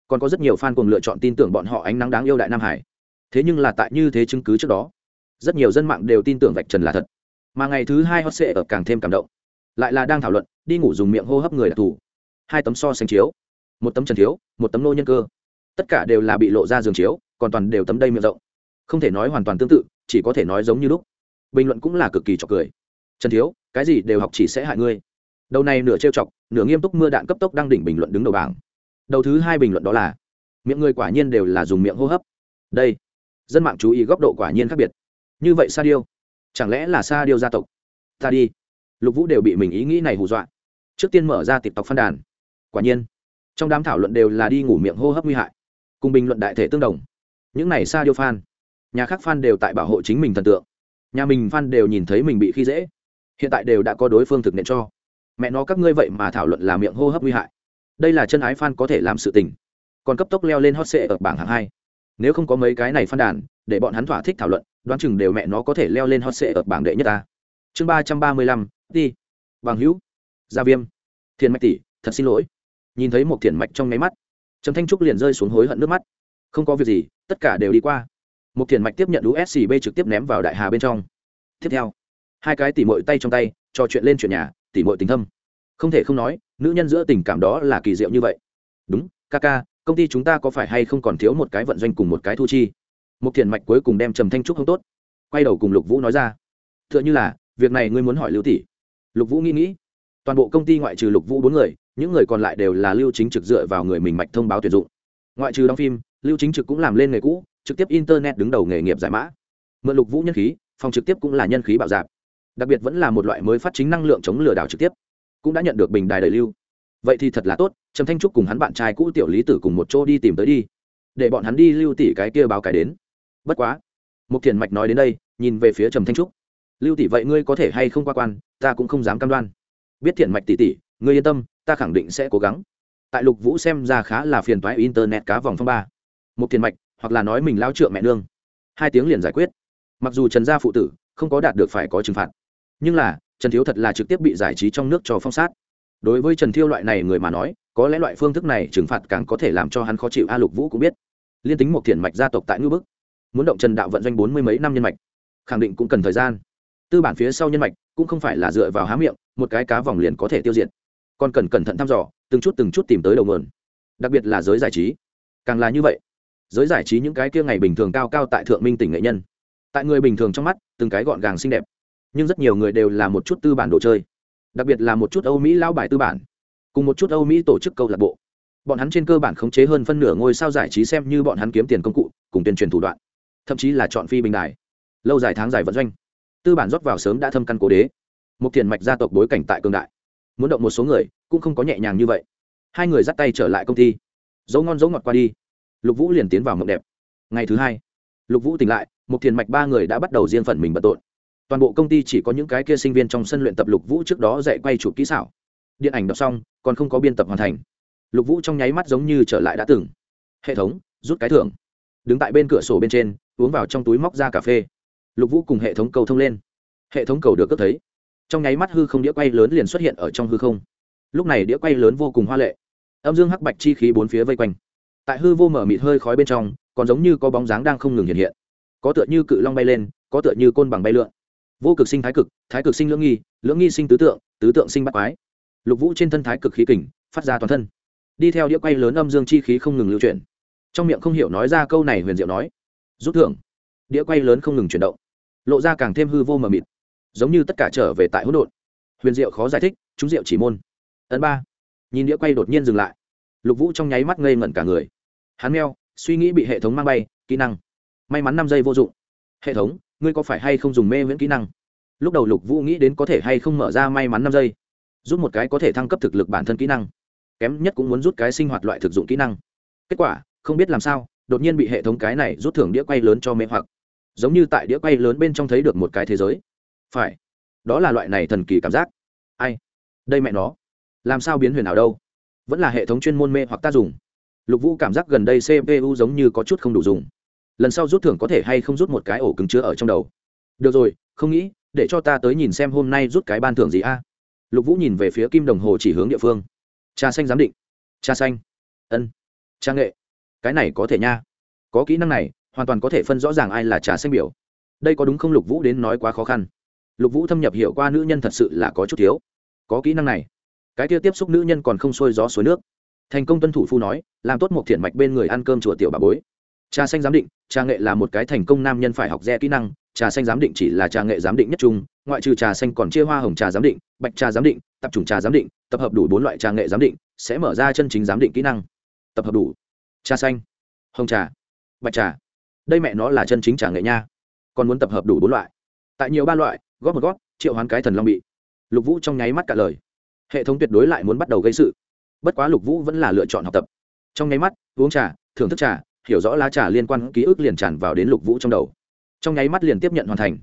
còn có rất nhiều fan cùng lựa chọn tin tưởng bọn họ ánh nắng đáng yêu đại nam hải. Thế nhưng là tại như thế chứng cứ trước đó, rất nhiều dân mạng đều tin tưởng vạch trần là thật mà ngày thứ hai hot sệ ở càng thêm cảm động. Lại là đang thảo luận, đi ngủ dùng miệng hô hấp người đặc thù. Hai tấm so sánh chiếu, một tấm trần thiếu, một tấm nô nhân cơ. Tất cả đều là bị lộ ra giường chiếu, còn toàn đều tấm đây miệng rộng. Không thể nói hoàn toàn tương tự, chỉ có thể nói giống như lúc. Bình luận cũng là cực kỳ trọc cười. Trần thiếu, cái gì đều học chỉ sẽ hại ngươi. Đầu này nửa trêu chọc, nửa nghiêm túc mưa đạn cấp tốc đang đỉnh bình luận đứng đầu bảng. Đầu thứ hai bình luận đó là, miệng người quả nhiên đều là dùng miệng hô hấp. Đây, dân mạng chú ý góc độ quả nhiên khác biệt. Như vậy sa điêu chẳng lẽ là sa điêu gia tộc? Ta đi. Lục vũ đều bị mình ý nghĩ này hù dọa. Trước tiên mở ra tịp tộc phân đàn. Quả nhiên, trong đám thảo luận đều là đi ngủ miệng hô hấp nguy hại. Cùng bình luận đại thể tương đồng. Những này sa điêu fan, nhà khác fan đều tại bảo hộ chính mình thần tượng. Nhà mình fan đều nhìn thấy mình bị khi dễ. Hiện tại đều đã có đối phương thực hiện cho. Mẹ nó, các ngươi vậy mà thảo luận là miệng hô hấp nguy hại. Đây là chân ái fan có thể làm sự tình. Còn cấp tốc leo lên hot sệ ở bảng hạng hai nếu không có mấy cái này phân đàn, để bọn hắn thỏa thích thảo luận, đoán chừng đều mẹ nó có thể leo lên hot sệ ở bảng đệ nhất ta. Chương ba trăm ba mươi lăm, đi. Bằng hữu. Gia viêm. Thiền mạch tỷ, thật xin lỗi. Nhìn thấy một thiền mạch trong nháy mắt, trầm thanh trúc liền rơi xuống hối hận nước mắt. Không có việc gì, tất cả đều đi qua. Một thiền mạch tiếp nhận uscb trực tiếp ném vào đại hà bên trong. Tiếp theo, hai cái tỉ mội tay trong tay, trò chuyện lên chuyện nhà, tỉ mội tình thâm. Không thể không nói, nữ nhân giữa tình cảm đó là kỳ diệu như vậy. Đúng, ca ca công ty chúng ta có phải hay không còn thiếu một cái vận doanh cùng một cái thu chi? Một thiền mạch cuối cùng đem trầm thanh trúc không tốt, quay đầu cùng lục vũ nói ra. T h ư ợ n h ư là, việc này ngươi muốn hỏi lưu tỷ. Lục vũ nghĩ nghĩ, toàn bộ công ty ngoại trừ lục vũ bốn người, những người còn lại đều là lưu chính trực dựa vào người mình mạch thông báo tuyển dụng. Ngoại trừ đóng phim, lưu chính trực cũng làm lên nghề cũ, trực tiếp internet đứng đầu nghề nghiệp giải mã. Mượn lục vũ nhân khí, phòng trực tiếp cũng là nhân khí bạo dạp đặc biệt vẫn là một loại mới phát chính năng lượng chống lừa đảo trực tiếp. Cũng đã nhận được bình đài đầy lưu vậy thì thật là tốt, trầm thanh trúc cùng hắn bạn trai cũ tiểu lý tử cùng một chỗ đi tìm tới đi, để bọn hắn đi lưu tỷ cái kia báo cái đến. Bất quá, mục thiền mạch nói đến đây, nhìn về phía trầm thanh trúc. Lưu tỷ vậy ngươi có thể hay không qua quan, ta cũng không dám cam đoan. Biết thiện mạch tỷ tỷ, ngươi yên tâm, ta khẳng định sẽ cố gắng. Tại lục vũ xem ra khá là phiền toái internet cá vòng phong ba. Một thiền mạch, hoặc là nói mình lao trượng mẹ nương. Hai tiếng liền giải quyết. Mặc dù trần gia phụ tử không có đạt được phải có trừng phạt, nhưng là trần thiếu thật là trực tiếp bị giải trí trong nước cho phong sát đối với trần thiêu loại này người mà nói, có lẽ loại phương thức này trừng phạt càng có thể làm cho hắn khó chịu, a lục vũ cũng biết. Liên tính một thiền mạch gia tộc tại ngư bức, muốn động trần đạo vận doanh bốn mươi mấy năm nhân mạch, khẳng định cũng cần thời gian. Tư bản phía sau nhân mạch cũng không phải là dựa vào há miệng, một cái cá vòng liền có thể tiêu diệt. Còn cần cẩn thận thăm dò, từng chút từng chút tìm tới đầu mườn đặc biệt là giới giải trí. Càng là như vậy. Giới giải trí những cái kia ngày bình thường cao cao tại thượng minh tỉnh nghệ nhân. Tại người bình thường trong mắt, từng cái gọn gàng xinh đẹp. Nhưng rất nhiều người đều là một chút tư bản đồ chơi đặc biệt là một chút âu mỹ lao bài tư bản, cùng một chút âu mỹ tổ chức câu lạc bộ. Bọn hắn trên cơ bản khống chế hơn phân nửa ngôi sao giải trí xem như bọn hắn kiếm tiền công cụ, cùng tuyên truyền thủ đoạn, thậm chí là chọn phi bình đài. Lâu dài tháng dài vận doanh, tư bản rót vào sớm đã thâm căn cố đế. Một thiền mạch gia tộc bối cảnh tại cương đại, muốn động một số người cũng không có nhẹ nhàng như vậy. Hai người dắt tay trở lại công ty dấu ngon dấu ngọt qua đi. Lục vũ liền tiến vào mộng đẹp. Ngày thứ hai, lục vũ tỉnh lại một thiền mạch ba người đã bắt đầu riêng phần mình bận rộn toàn bộ công ty chỉ có những cái kia sinh viên trong sân luyện tập lục vũ trước đó dạy quay chụp kỹ xảo. Điện ảnh đọc xong, còn không có biên tập hoàn thành. Lục vũ trong nháy mắt giống như trở lại đã từng. Hệ thống, rút cái thưởng. Đứng tại bên cửa sổ bên trên, uống vào trong túi móc ra cà phê. Lục vũ cùng hệ thống cầu thông lên. Hệ thống cầu được cất thấy. Trong nháy mắt hư không đĩa quay lớn liền xuất hiện ở trong hư không. Lúc này đĩa quay lớn vô cùng hoa lệ. Âm dương hắc bạch chi khí bốn phía vây quanh. Tại hư vô mở mịt hơi khói bên trong, còn giống như có bóng dáng đang không ngừng hiện hiện. Có tựa như cự long bay lên, có tựa như côn bằng bay lượn vô cực sinh thái cực thái cực sinh lưỡng nghi lưỡng nghi sinh tứ tượng tứ tượng sinh bắt quái. Lục vũ trên thân thái cực khí kình, phát ra toàn thân. Đi theo đĩa quay lớn âm dương chi khí không ngừng lưu chuyển. Trong miệng không hiểu nói ra câu này huyền diệu nói. Rút thưởng. Đĩa quay lớn không ngừng chuyển động. Lộ ra càng thêm hư vô mờ mịt. Giống như tất cả trở về tại hỗn độn. Huyền diệu khó giải thích, chúng diệu chỉ môn. Ấn ba. Nhìn đĩa quay đột nhiên dừng lại. Lục vũ trong nháy mắt ngây ngẩn cả người. Hắn meo, suy nghĩ bị hệ thống mang bay, kỹ năng. May mắn năm giây vô dụng. Hệ thống ngươi có phải hay không dùng mê miễn kỹ năng? Lúc đầu lục vũ nghĩ đến có thể hay không mở ra may mắn năm giây, rút một cái có thể thăng cấp thực lực bản thân kỹ năng, kém nhất cũng muốn rút cái sinh hoạt loại thực dụng kỹ năng. Kết quả, không biết làm sao, đột nhiên bị hệ thống cái này rút thưởng đĩa quay lớn cho mê hoặc. Giống như tại đĩa quay lớn bên trong thấy được một cái thế giới. Phải, đó là loại này thần kỳ cảm giác. Ai? Đây mẹ nó. Làm sao biến huyền ảo đâu? Vẫn là hệ thống chuyên môn mê hoặc ta dùng. Lục vũ cảm giác gần đây cpu giống như có chút không đủ dùng lần sau rút thưởng có thể hay không rút một cái ổ cứng chứa ở trong đầu. Được rồi, không nghĩ, để cho ta tới nhìn xem hôm nay rút cái ban thưởng gì a. Lục vũ nhìn về phía kim đồng hồ chỉ hướng địa phương. Trà xanh giám định. Trà xanh. Ân. Trà nghệ. Cái này có thể nha. Có kỹ năng này, hoàn toàn có thể phân rõ ràng ai là trà xanh biểu. Đây có đúng không lục vũ đến nói quá khó khăn. Lục vũ thâm nhập hiểu qua nữ nhân thật sự là có chút thiếu. Có kỹ năng này. Cái kia tiếp xúc nữ nhân còn không sôi gió suối nước. Thành công tuân thủ phu nói, làm tốt một thiện mạch bên người ăn cơm chùa tiểu bà bối trà xanh giám định, trà nghệ là một cái thành công nam nhân phải học re kỹ năng, trà xanh giám định chỉ là trà nghệ giám định nhất trung ngoại trừ trà xanh còn chia hoa hồng trà giám định, bạch trà giám định, tập trung trà giám định, tập hợp đủ bốn loại trà nghệ giám định, sẽ mở ra chân chính giám định kỹ năng. Tập hợp đủ. Trà xanh, hồng trà, bạch trà. Đây mẹ nó là chân chính trà nghệ nha. Còn muốn tập hợp đủ bốn loại. Tại nhiều ba loại, góp một góp, triệu hoán cái thần long bị. Lục vũ trong nháy mắt cả lời. Hệ thống tuyệt đối lại muốn bắt đầu gây sự. Bất quá lục vũ vẫn là lựa chọn học tập. Trong nháy mắt, uống trà, thưởng thức trà hiểu rõ lá trà liên quan ký ức liền tràn vào đến lục vũ trong đầu. Trong nháy mắt liền tiếp nhận hoàn thành.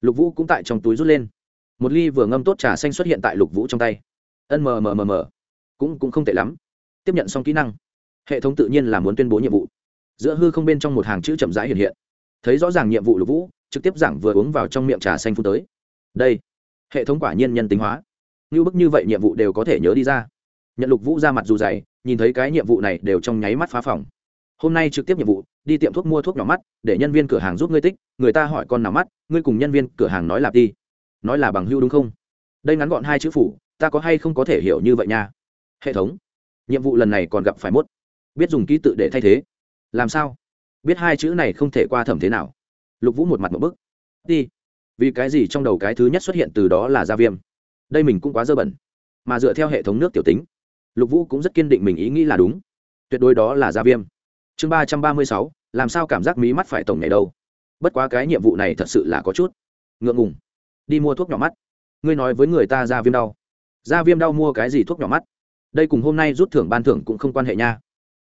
Lục vũ cũng tại trong túi rút lên. Một ly vừa ngâm tốt trà xanh xuất hiện tại lục vũ trong tay. Ân mờ mờ mờ mờ. Cũng cũng không tệ lắm. Tiếp nhận xong kỹ năng, hệ thống tự nhiên là muốn tuyên bố nhiệm vụ. Giữa hư không bên trong một hàng chữ chậm rãi hiện hiện. Thấy rõ ràng nhiệm vụ lục vũ, trực tiếp giảng vừa uống vào trong miệng trà xanh phun tới. Đây, hệ thống quả nhiên nhân tính hóa. Như bức như vậy nhiệm vụ đều có thể nhớ đi ra. Nhận lục vũ ra mặt dù dày, nhìn thấy cái nhiệm vụ này đều trong nháy mắt phá phòng hôm nay trực tiếp nhiệm vụ, đi tiệm thuốc mua thuốc nhỏ mắt, để nhân viên cửa hàng giúp ngươi tích, người ta hỏi con nào mắt, ngươi cùng nhân viên cửa hàng nói lạp đi nói là bằng hưu đúng không? Đây ngắn gọn hai chữ phủ, ta có hay không có thể hiểu như vậy nha? Hệ thống. Nhiệm vụ lần này còn gặp phải mốt. Biết dùng ký tự để thay thế. Làm sao? Biết hai chữ này không thể qua thẩm thế nào. Lục vũ một mặt một bức. Đi vì cái gì trong đầu cái thứ nhất xuất hiện từ đó là da viêm? Đây mình cũng quá dơ bẩn. Mà dựa theo hệ thống nước tiểu tính, lục vũ cũng rất kiên định mình ý nghĩ là đúng. Tuyệt đối đó là da viêm chương ba trăm ba mươi sáu, làm sao cảm giác mí mắt phải tổng này đâu? Bất quá cái nhiệm vụ này thật sự là có chút ngượng ngùng. Đi mua thuốc nhỏ mắt. Ngươi nói với người ta da viêm đau. Da viêm đau mua cái gì thuốc nhỏ mắt? Đây cùng hôm nay rút thưởng ban thưởng cũng không quan hệ nha.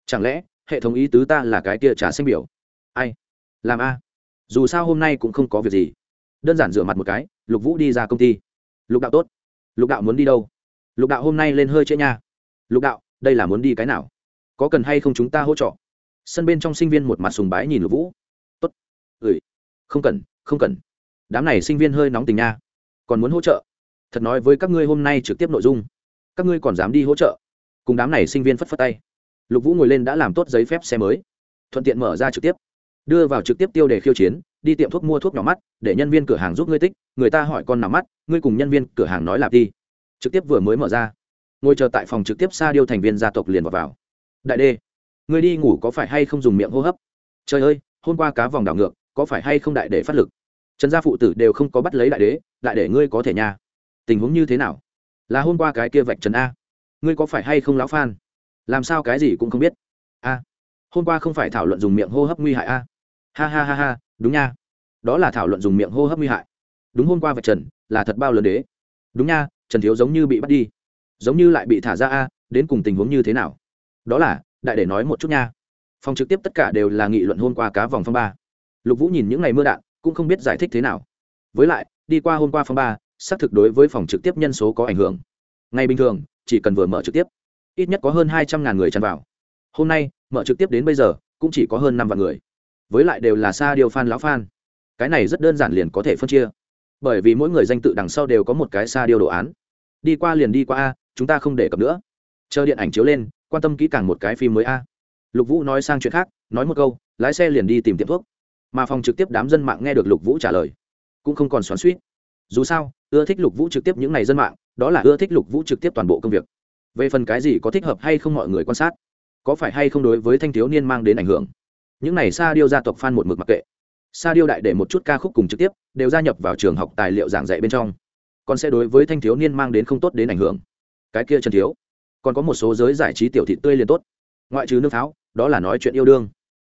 Chẳng lẽ hệ thống ý tứ ta là cái kia trả xanh biểu? Ai? Làm a? Dù sao hôm nay cũng không có việc gì. Đơn giản rửa mặt một cái, lục vũ đi ra công ty. Lục đạo tốt. Lục đạo muốn đi đâu? Lục đạo hôm nay lên hơi trễ nha. Lục đạo, đây là muốn đi cái nào? Có cần hay không chúng ta hỗ trợ? Sân bên trong sinh viên một mặt sùng bái nhìn lục vũ. Tốt. Ừ. Không cần không cần. Đám này sinh viên hơi nóng tình nha. Còn muốn hỗ trợ? Thật nói với các ngươi hôm nay trực tiếp nội dung. Các ngươi còn dám đi hỗ trợ? Cùng đám này sinh viên phất phất tay. Lục vũ ngồi lên đã làm tốt giấy phép xe mới. Thuận tiện mở ra trực tiếp. Đưa vào trực tiếp tiêu đề khiêu chiến đi tiệm thuốc mua thuốc nhỏ mắt để nhân viên cửa hàng giúp ngươi tích. Người ta hỏi con nào mắt ngươi cùng nhân viên cửa hàng nói lạp đi. Trực tiếp vừa mới mở ra. Ngồi chờ tại phòng trực tiếp xa điêu thành viên gia tộc liền vào, vào. đại đê ngươi đi ngủ có phải hay không dùng miệng hô hấp? Trời ơi, hôm qua cá vòng đảo ngược, có phải hay không đại để phát lực? Trần gia phụ tử đều không có bắt lấy đại đế, đại để ngươi có thể nha. Tình huống như thế nào? Là hôm qua cái kia vạch trần a. Ngươi có phải hay không lão phan? Làm sao cái gì cũng không biết. A. Hôm qua không phải thảo luận dùng miệng hô hấp nguy hại a. Ha ha ha ha, đúng nha. Đó là thảo luận dùng miệng hô hấp nguy hại. Đúng hôm qua vạch trần, là thật bao lớn đế. Đúng nha, trần thiếu giống như bị bắt đi. Giống như lại bị thả ra a, đến cùng tình huống như thế nào? Đó là đại để nói một chút nha. Phòng trực tiếp tất cả đều là nghị luận hôm qua cá vòng phong ba. Lục vũ nhìn những ngày mưa đạn, cũng không biết giải thích thế nào. Với lại, đi qua hôm qua phong ba, xác thực đối với phòng trực tiếp nhân số có ảnh hưởng. Ngày bình thường, chỉ cần vừa mở trực tiếp, ít nhất có hơn hai trăm ngàn người chăn vào. Hôm nay, mở trực tiếp đến bây giờ, cũng chỉ có hơn năm vạn người. Với lại đều là xa điều fan, lão fan. Cái này rất đơn giản liền có thể phân chia. Bởi vì mỗi người danh tự đằng sau đều có một cái xa điều đồ án. Đi qua liền đi qua a, chúng ta không để cập nữa. Chờ điện ảnh chiếu lên quan tâm kỹ càng một cái phim mới a. Lục vũ nói sang chuyện khác, nói một câu, lái xe liền đi tìm tiệm thuốc. Mà phòng trực tiếp đám dân mạng nghe được lục vũ trả lời, cũng không còn xoắn suýt dù sao, ưa thích lục vũ trực tiếp những ngày dân mạng, đó là ưa thích lục vũ trực tiếp toàn bộ công việc. Về phần cái gì có thích hợp hay không mọi người quan sát, có phải hay không đối với thanh thiếu niên mang đến ảnh hưởng. Những này sa điêu gia tộc f một mực mặc kệ. Sa điêu đại để một chút ca khúc cùng trực tiếp, đều gia nhập vào trường học tài liệu giảng dạy bên trong. Còn sẽ đối với thanh thiếu niên mang đến không tốt đến ảnh hưởng. Cái kia trần thiếu còn có một số giới giải trí tiểu thị tươi liền tốt. Ngoại trừ nước pháo, đó là nói chuyện yêu đương.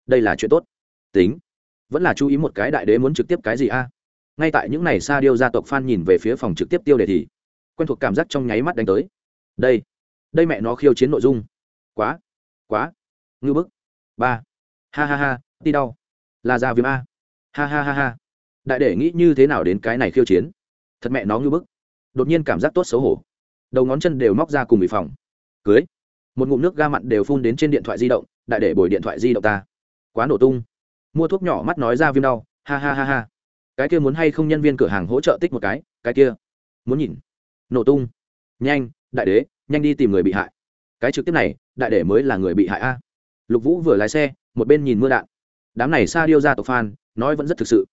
Đây là chuyện tốt. Tính. Vẫn là chú ý một cái đại đế muốn trực tiếp cái gì a? Ngay tại những ngày sa điêu gia tộc f nhìn về phía phòng trực tiếp tiêu đề thì quen thuộc cảm giác trong nháy mắt đánh tới. Đây. Đây mẹ nó khiêu chiến nội dung. Quá. Quá. Ngư bức. Ba. Ha ha ha, đi đau là ra viêm a. Ha ha ha ha. Đại để nghĩ như thế nào đến cái này khiêu chiến? Thật mẹ nó ngư bức. Đột nhiên cảm giác tốt xấu hổ. Đầu ngón chân đều móc ra cùng bị phòng cưới. Một ngụm nước ga mặn đều phun đến trên điện thoại di động, đại để bồi điện thoại di động ta. Quá nổ tung. Mua thuốc nhỏ mắt nói ra viêm đau, ha ha ha ha. Cái kia muốn hay không nhân viên cửa hàng hỗ trợ tích một cái cái kia. Muốn nhìn. Nổ tung. Nhanh, đại đế, nhanh đi tìm người bị hại. Cái trực tiếp này, đại đế mới là người bị hại a. Lục vũ vừa lái xe, một bên nhìn mưa đạn. Đám này xa điêu ra tộc phan nói vẫn rất thực sự.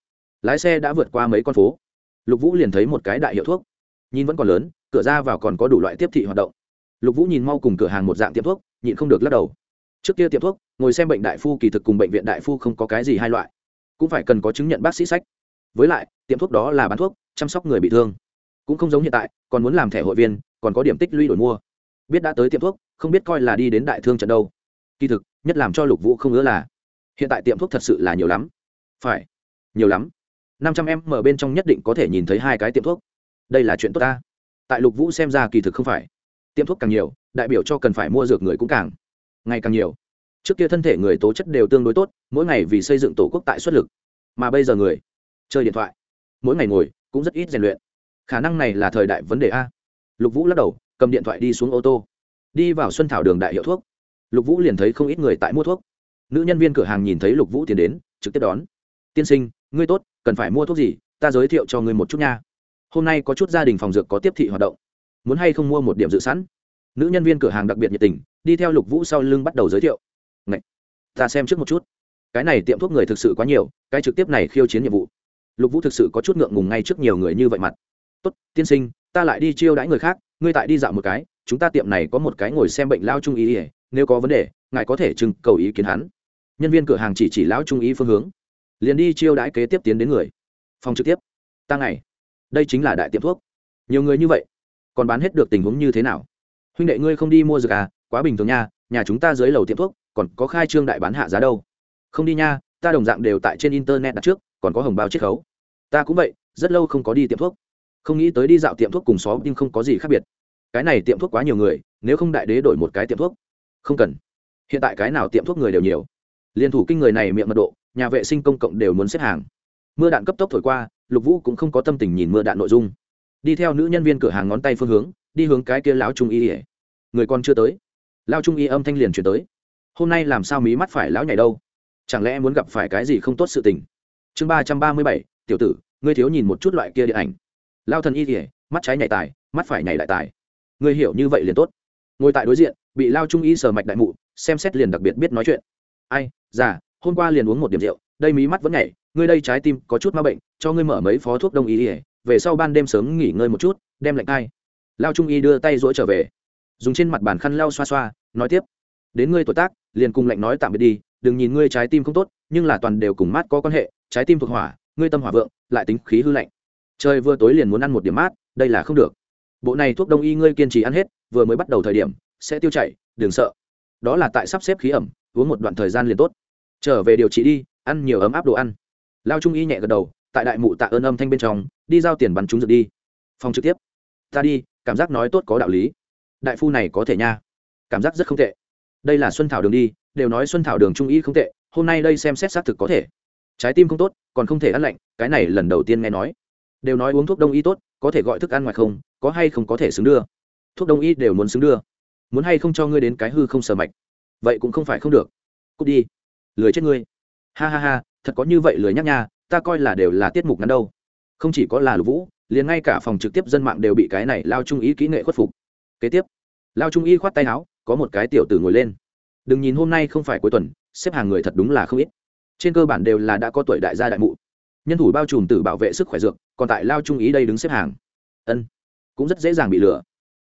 Lái xe đã vượt qua mấy con phố. Lục vũ liền thấy một cái đại hiệu thuốc. Nhìn vẫn còn lớn, cửa ra vào còn có đủ loại tiếp thị hoạt động lục vũ nhìn mau cùng cửa hàng một dạng tiệm thuốc nhịn không được lắc đầu trước kia tiệm thuốc ngồi xem bệnh đại phu kỳ thực cùng bệnh viện đại phu không có cái gì hai loại cũng phải cần có chứng nhận bác sĩ sách với lại tiệm thuốc đó là bán thuốc chăm sóc người bị thương cũng không giống hiện tại còn muốn làm thẻ hội viên còn có điểm tích lũy đổi mua biết đã tới tiệm thuốc không biết coi là đi đến đại thương trận đâu kỳ thực nhất làm cho lục vũ không ngỡ là hiện tại tiệm thuốc thật sự là nhiều lắm phải nhiều lắm năm trăm em mở bên trong nhất định có thể nhìn thấy hai cái tiệm thuốc đây là chuyện tốt ta tại lục vũ xem ra kỳ thực không phải tiệm thuốc càng nhiều, đại biểu cho cần phải mua dược người cũng càng, ngày càng nhiều. Trước kia thân thể người tố chất đều tương đối tốt, mỗi ngày vì xây dựng tổ quốc tại xuất lực. Mà bây giờ người chơi điện thoại, mỗi ngày ngồi cũng rất ít rèn luyện. Khả năng này là thời đại vấn đề a. Lục vũ lắc đầu, cầm điện thoại đi xuống ô tô. Đi vào xuân thảo đường đại hiệu thuốc. Lục vũ liền thấy không ít người tại mua thuốc. Nữ nhân viên cửa hàng nhìn thấy lục vũ tiến đến, trực tiếp đón. Tiên sinh, ngươi tốt, cần phải mua thuốc gì? Ta giới thiệu cho ngươi một chút nha. Hôm nay có chút gia đình phòng dược có tiếp thị hoạt động muốn hay không mua một điểm dự sẵn? Nữ nhân viên cửa hàng đặc biệt nhiệt tình, đi theo lục vũ sau lưng bắt đầu giới thiệu. Ngậy! ta xem trước một chút. Cái này tiệm thuốc người thực sự quá nhiều, cái trực tiếp này khiêu chiến nhiệm vụ. Lục vũ thực sự có chút ngượng ngùng ngay trước nhiều người như vậy mặt. Tốt, tiên sinh, ta lại đi chiêu đãi người khác, ngươi tại đi dạo một cái, chúng ta tiệm này có một cái ngồi xem bệnh lao trung ý ỉa nếu có vấn đề, ngài có thể trưng cầu ý kiến hắn. Nhân viên cửa hàng chỉ chỉ lão trung ý phương hướng, liền đi chiêu đãi kế tiếp tiến đến người. Phòng trực tiếp, ta ngày. Đây chính là đại tiệm thuốc. Nhiều người như vậy còn bán hết được tình huống như thế nào? Huynh đệ ngươi không đi mua dược à? Quá bình thường nha, nhà chúng ta dưới lầu tiệm thuốc, còn có khai trương đại bán hạ giá đâu. Không đi nha, ta đồng dạng đều tại trên internet đặt trước, còn có hồng bao chiết khấu. Ta cũng vậy, rất lâu không có đi tiệm thuốc. Không nghĩ tới đi dạo tiệm thuốc cùng xóm nhưng không có gì khác biệt. Cái này tiệm thuốc quá nhiều người, nếu không đại đế đổi một cái tiệm thuốc. Không cần. Hiện tại cái nào tiệm thuốc người đều nhiều. Liên thủ kinh người này miệng mật độ, nhà vệ sinh công cộng đều muốn xếp hàng. Mưa đạn cấp tốc thổi qua, lục vũ cũng không có tâm tình nhìn mưa đạn nội dung đi theo nữ nhân viên cửa hàng ngón tay phương hướng, đi hướng cái kia lão trung y ỉa người còn chưa tới. Lao trung y âm thanh liền chuyển tới. Hôm nay làm sao mí mắt phải lão nhảy đâu? Chẳng lẽ muốn gặp phải cái gì không tốt sự tình? Chương ba trăm ba mươi bảy, tiểu tử, ngươi thiếu nhìn một chút loại kia điện ảnh. Lao thần y ỉa mắt trái nhảy tài, mắt phải nhảy đại tài. Ngươi hiểu như vậy liền tốt. Ngồi tại đối diện, bị lao trung y sờ mạch đại mụ, xem xét liền đặc biệt biết nói chuyện. Ai, già, hôm qua liền uống một điểm rượu, đây mí mắt vẫn nhảy, ngươi đây trái tim có chút ma bệnh, cho ngươi mở mấy phó thuốc đông y ỉa về sau ban đêm sớm nghỉ ngơi một chút, đem lạnh tay lao trung y đưa tay rỗi trở về. Dùng trên mặt bàn khăn lau xoa xoa, nói tiếp. Đến ngươi tuổi tác, liền cùng lạnh nói tạm biệt đi, đừng nhìn ngươi trái tim không tốt, nhưng là toàn đều cùng mát có quan hệ, trái tim thuộc hỏa, ngươi tâm hỏa vượng, lại tính khí hư lạnh. Trời vừa tối liền muốn ăn một điểm mát, đây là không được. Bộ này thuốc đông y ngươi kiên trì ăn hết, vừa mới bắt đầu thời điểm, sẽ tiêu chảy, đừng sợ. Đó là tại sắp xếp khí ẩm, uống một đoạn thời gian liền tốt. Trở về điều trị đi, ăn nhiều ấm áp đồ ăn. Lao trung y nhẹ gật đầu tại đại mụ tạ ơn âm thanh bên trong, đi giao tiền bắn chúng rực đi. Phòng trực tiếp. Ta đi, cảm giác nói tốt có đạo lý. Đại phu này có thể nha. Cảm giác rất không tệ. Đây là xuân thảo đường đi, đều nói xuân thảo đường trung y không tệ, hôm nay đây xem xét xác thực có thể. Trái tim không tốt, còn không thể ăn lạnh, cái này lần đầu tiên nghe nói. Đều nói uống thuốc đông y tốt, có thể gọi thức ăn ngoài không, có hay không có thể xứng đưa. Thuốc đông y đều muốn xứng đưa. Muốn hay không cho ngươi đến cái hư không sờ mạch. Vậy cũng không phải không được. Cút đi. Lười chết ngươi. Ha ha ha, thật có như vậy lười nhắc nha ta coi là đều là tiết mục ngắn đâu. Không chỉ có là lục vũ, liền ngay cả phòng trực tiếp dân mạng đều bị cái này lao trung ý kỹ nghệ khuất phục. Kế tiếp, lao trung y khoát tay áo, có một cái tiểu tử ngồi lên. Đừng nhìn hôm nay không phải cuối tuần, xếp hàng người thật đúng là không ít. Trên cơ bản đều là đã có tuổi đại gia đại mụ. Nhân thủ bao trùm từ bảo vệ sức khỏe dược, còn tại lao trung ý đây đứng xếp hàng. Ân, cũng rất dễ dàng bị lừa.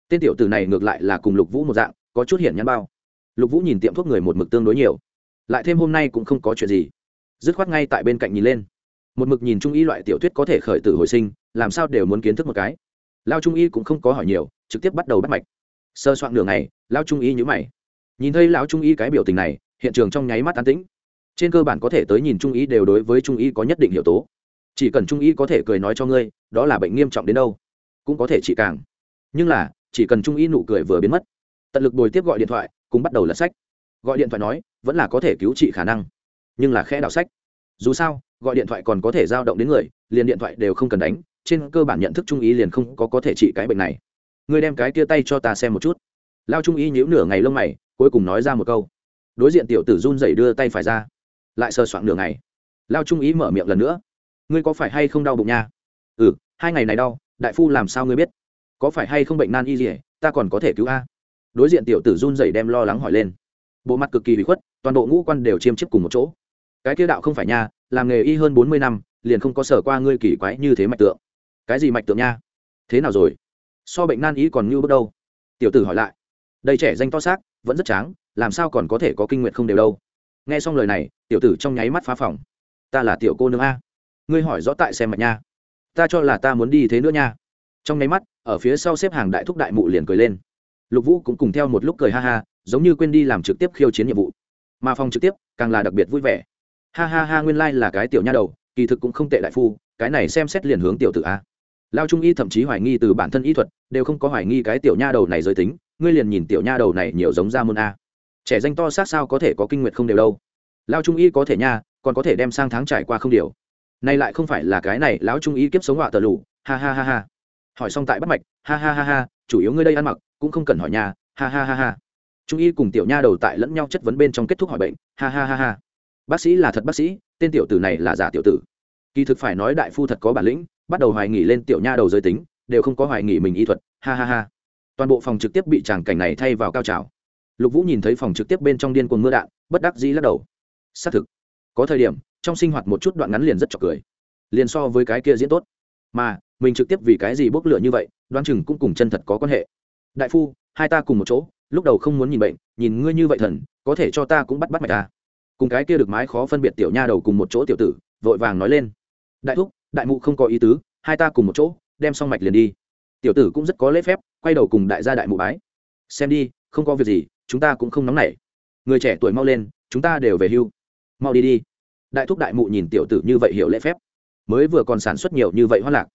Tên tiểu tử này ngược lại là cùng lục vũ một dạng, có chút hiển nhắn bao. Lục vũ nhìn tiệm thuốc người một mực tương đối nhiều. Lại thêm hôm nay cũng không có chuyện gì. Dứt khoát ngay tại bên cạnh nhìn lên một mực nhìn trung y loại tiểu thuyết có thể khởi tử hồi sinh, làm sao đều muốn kiến thức một cái. Lao trung y cũng không có hỏi nhiều, trực tiếp bắt đầu bắt mạch. Sơ soạn nửa ngày, lao trung y nhữ mày. Nhìn thấy lão trung y cái biểu tình này, hiện trường trong nháy mắt an tĩnh. Trên cơ bản có thể tới nhìn trung y đều đối với trung y có nhất định hiệu tố. Chỉ cần trung y có thể cười nói cho ngươi, đó là bệnh nghiêm trọng đến đâu, cũng có thể chỉ càng. Nhưng là, chỉ cần trung y nụ cười vừa biến mất, tận lực bồi tiếp gọi điện thoại cùng bắt đầu lật sách. Gọi điện thoại nói, vẫn là có thể cứu trị khả năng, nhưng là khẽ đảo sách dù sao, gọi điện thoại còn có thể giao động đến người, liền điện thoại đều không cần đánh, trên cơ bản nhận thức trung ý liền không có có thể trị cái bệnh này. Ngươi đem cái kia tay cho ta xem một chút. Lao trung ý nhíu nửa ngày lông mày, cuối cùng nói ra một câu. Đối diện tiểu tử run dậy đưa tay phải ra. Lại sờ soạn nửa ngày. Lao trung ý mở miệng lần nữa. Ngươi có phải hay không đau bụng nha? Ừ hai ngày này đau, đại phu làm sao ngươi biết? Có phải hay không bệnh nan y gì ta còn có thể cứu a. Đối diện tiểu tử run dậy đem lo lắng hỏi lên. Bộ mặt cực kỳ bị khuất, toàn bộ ngũ quan đều chiêm chiếp cùng một chỗ cái kia đạo không phải nha, làm nghề y hơn bốn mươi năm, liền không có sở qua ngươi kỳ quái như thế mạch tượng. Cái gì mạch tượng nha? Thế nào rồi? So bệnh nan y còn như bước đâu? Tiểu tử hỏi lại. Đây trẻ danh to xác, vẫn rất tráng, làm sao còn có thể có kinh nguyện không đều đâu? Nghe xong lời này, tiểu tử trong nháy mắt phá phòng. Ta là tiểu cô nương a. Ngươi hỏi rõ tại xem mạch nha. Ta cho là ta muốn đi thế nữa nha. Trong nháy mắt, ở phía sau xếp hàng đại thúc đại mụ liền cười lên. Lục vũ cũng cùng theo một lúc cười ha ha, giống như quên đi làm trực tiếp khiêu chiến nhiệm vụ. Mà phòng trực tiếp, càng là đặc biệt vui vẻ ha ha ha, nguyên lai、like、là cái tiểu nha đầu, kỳ thực cũng không tệ đại phu, cái này xem xét liền hướng tiểu tự a. Lao trung y thậm chí hoài nghi từ bản thân y thuật, đều không có hoài nghi cái tiểu nha đầu này giới tính, ngươi liền nhìn tiểu nha đầu này nhiều giống ra môn a. Trẻ danh to sát sao có thể có kinh nguyệt không đều đâu. Lao trung y có thể nha, còn có thể đem sang tháng trải qua không điều nay lại không phải là cái này, lão trung y kiếp sống họa tờ lù, ha ha ha ha. Hỏi xong tại bắt mạch, ha ha ha ha, chủ yếu ngươi đây ăn mặc, cũng không cần hỏi nhà ha ha ha ha. Trung y cùng tiểu nha đầu tại lẫn nhau chất vấn bên trong kết thúc hỏi bệnh, ha ha ha ha bác sĩ là thật bác sĩ, tên tiểu tử này là giả tiểu tử. Kỳ thực phải nói đại phu thật có bản lĩnh, bắt đầu hoài nghỉ lên tiểu nha đầu giới tính, đều không có hoài nghỉ mình y thuật, ha ha ha. Toàn bộ phòng trực tiếp bị tràng cảnh này thay vào cao trào. Lục vũ nhìn thấy phòng trực tiếp bên trong điên cuồng mưa đạn, bất đắc dĩ lắc đầu. Xác thực, có thời điểm, trong sinh hoạt một chút đoạn ngắn liền rất chọc cười. Liền so với cái kia diễn tốt. Mà, mình trực tiếp vì cái gì bốc lửa như vậy, đoán chừng cũng cùng chân thật có quan hệ. Đại phu, hai ta cùng một chỗ, lúc đầu không muốn nhìn bệnh, nhìn ngươi như vậy thần, có thể cho ta cũng bắt bắt mạch ta cùng cái kia được mái khó phân biệt tiểu nha đầu cùng một chỗ tiểu tử, vội vàng nói lên. Đại thúc, đại mụ không có ý tứ, hai ta cùng một chỗ, đem xong mạch liền đi. Tiểu tử cũng rất có lễ phép, quay đầu cùng đại gia đại mụ bái. Xem đi, không có việc gì, chúng ta cũng không nóng nảy. Người trẻ tuổi mau lên, chúng ta đều về hưu. Mau đi đi. Đại thúc đại mụ nhìn tiểu tử như vậy hiểu lễ phép. Mới vừa còn sản xuất nhiều như vậy hoa lạc.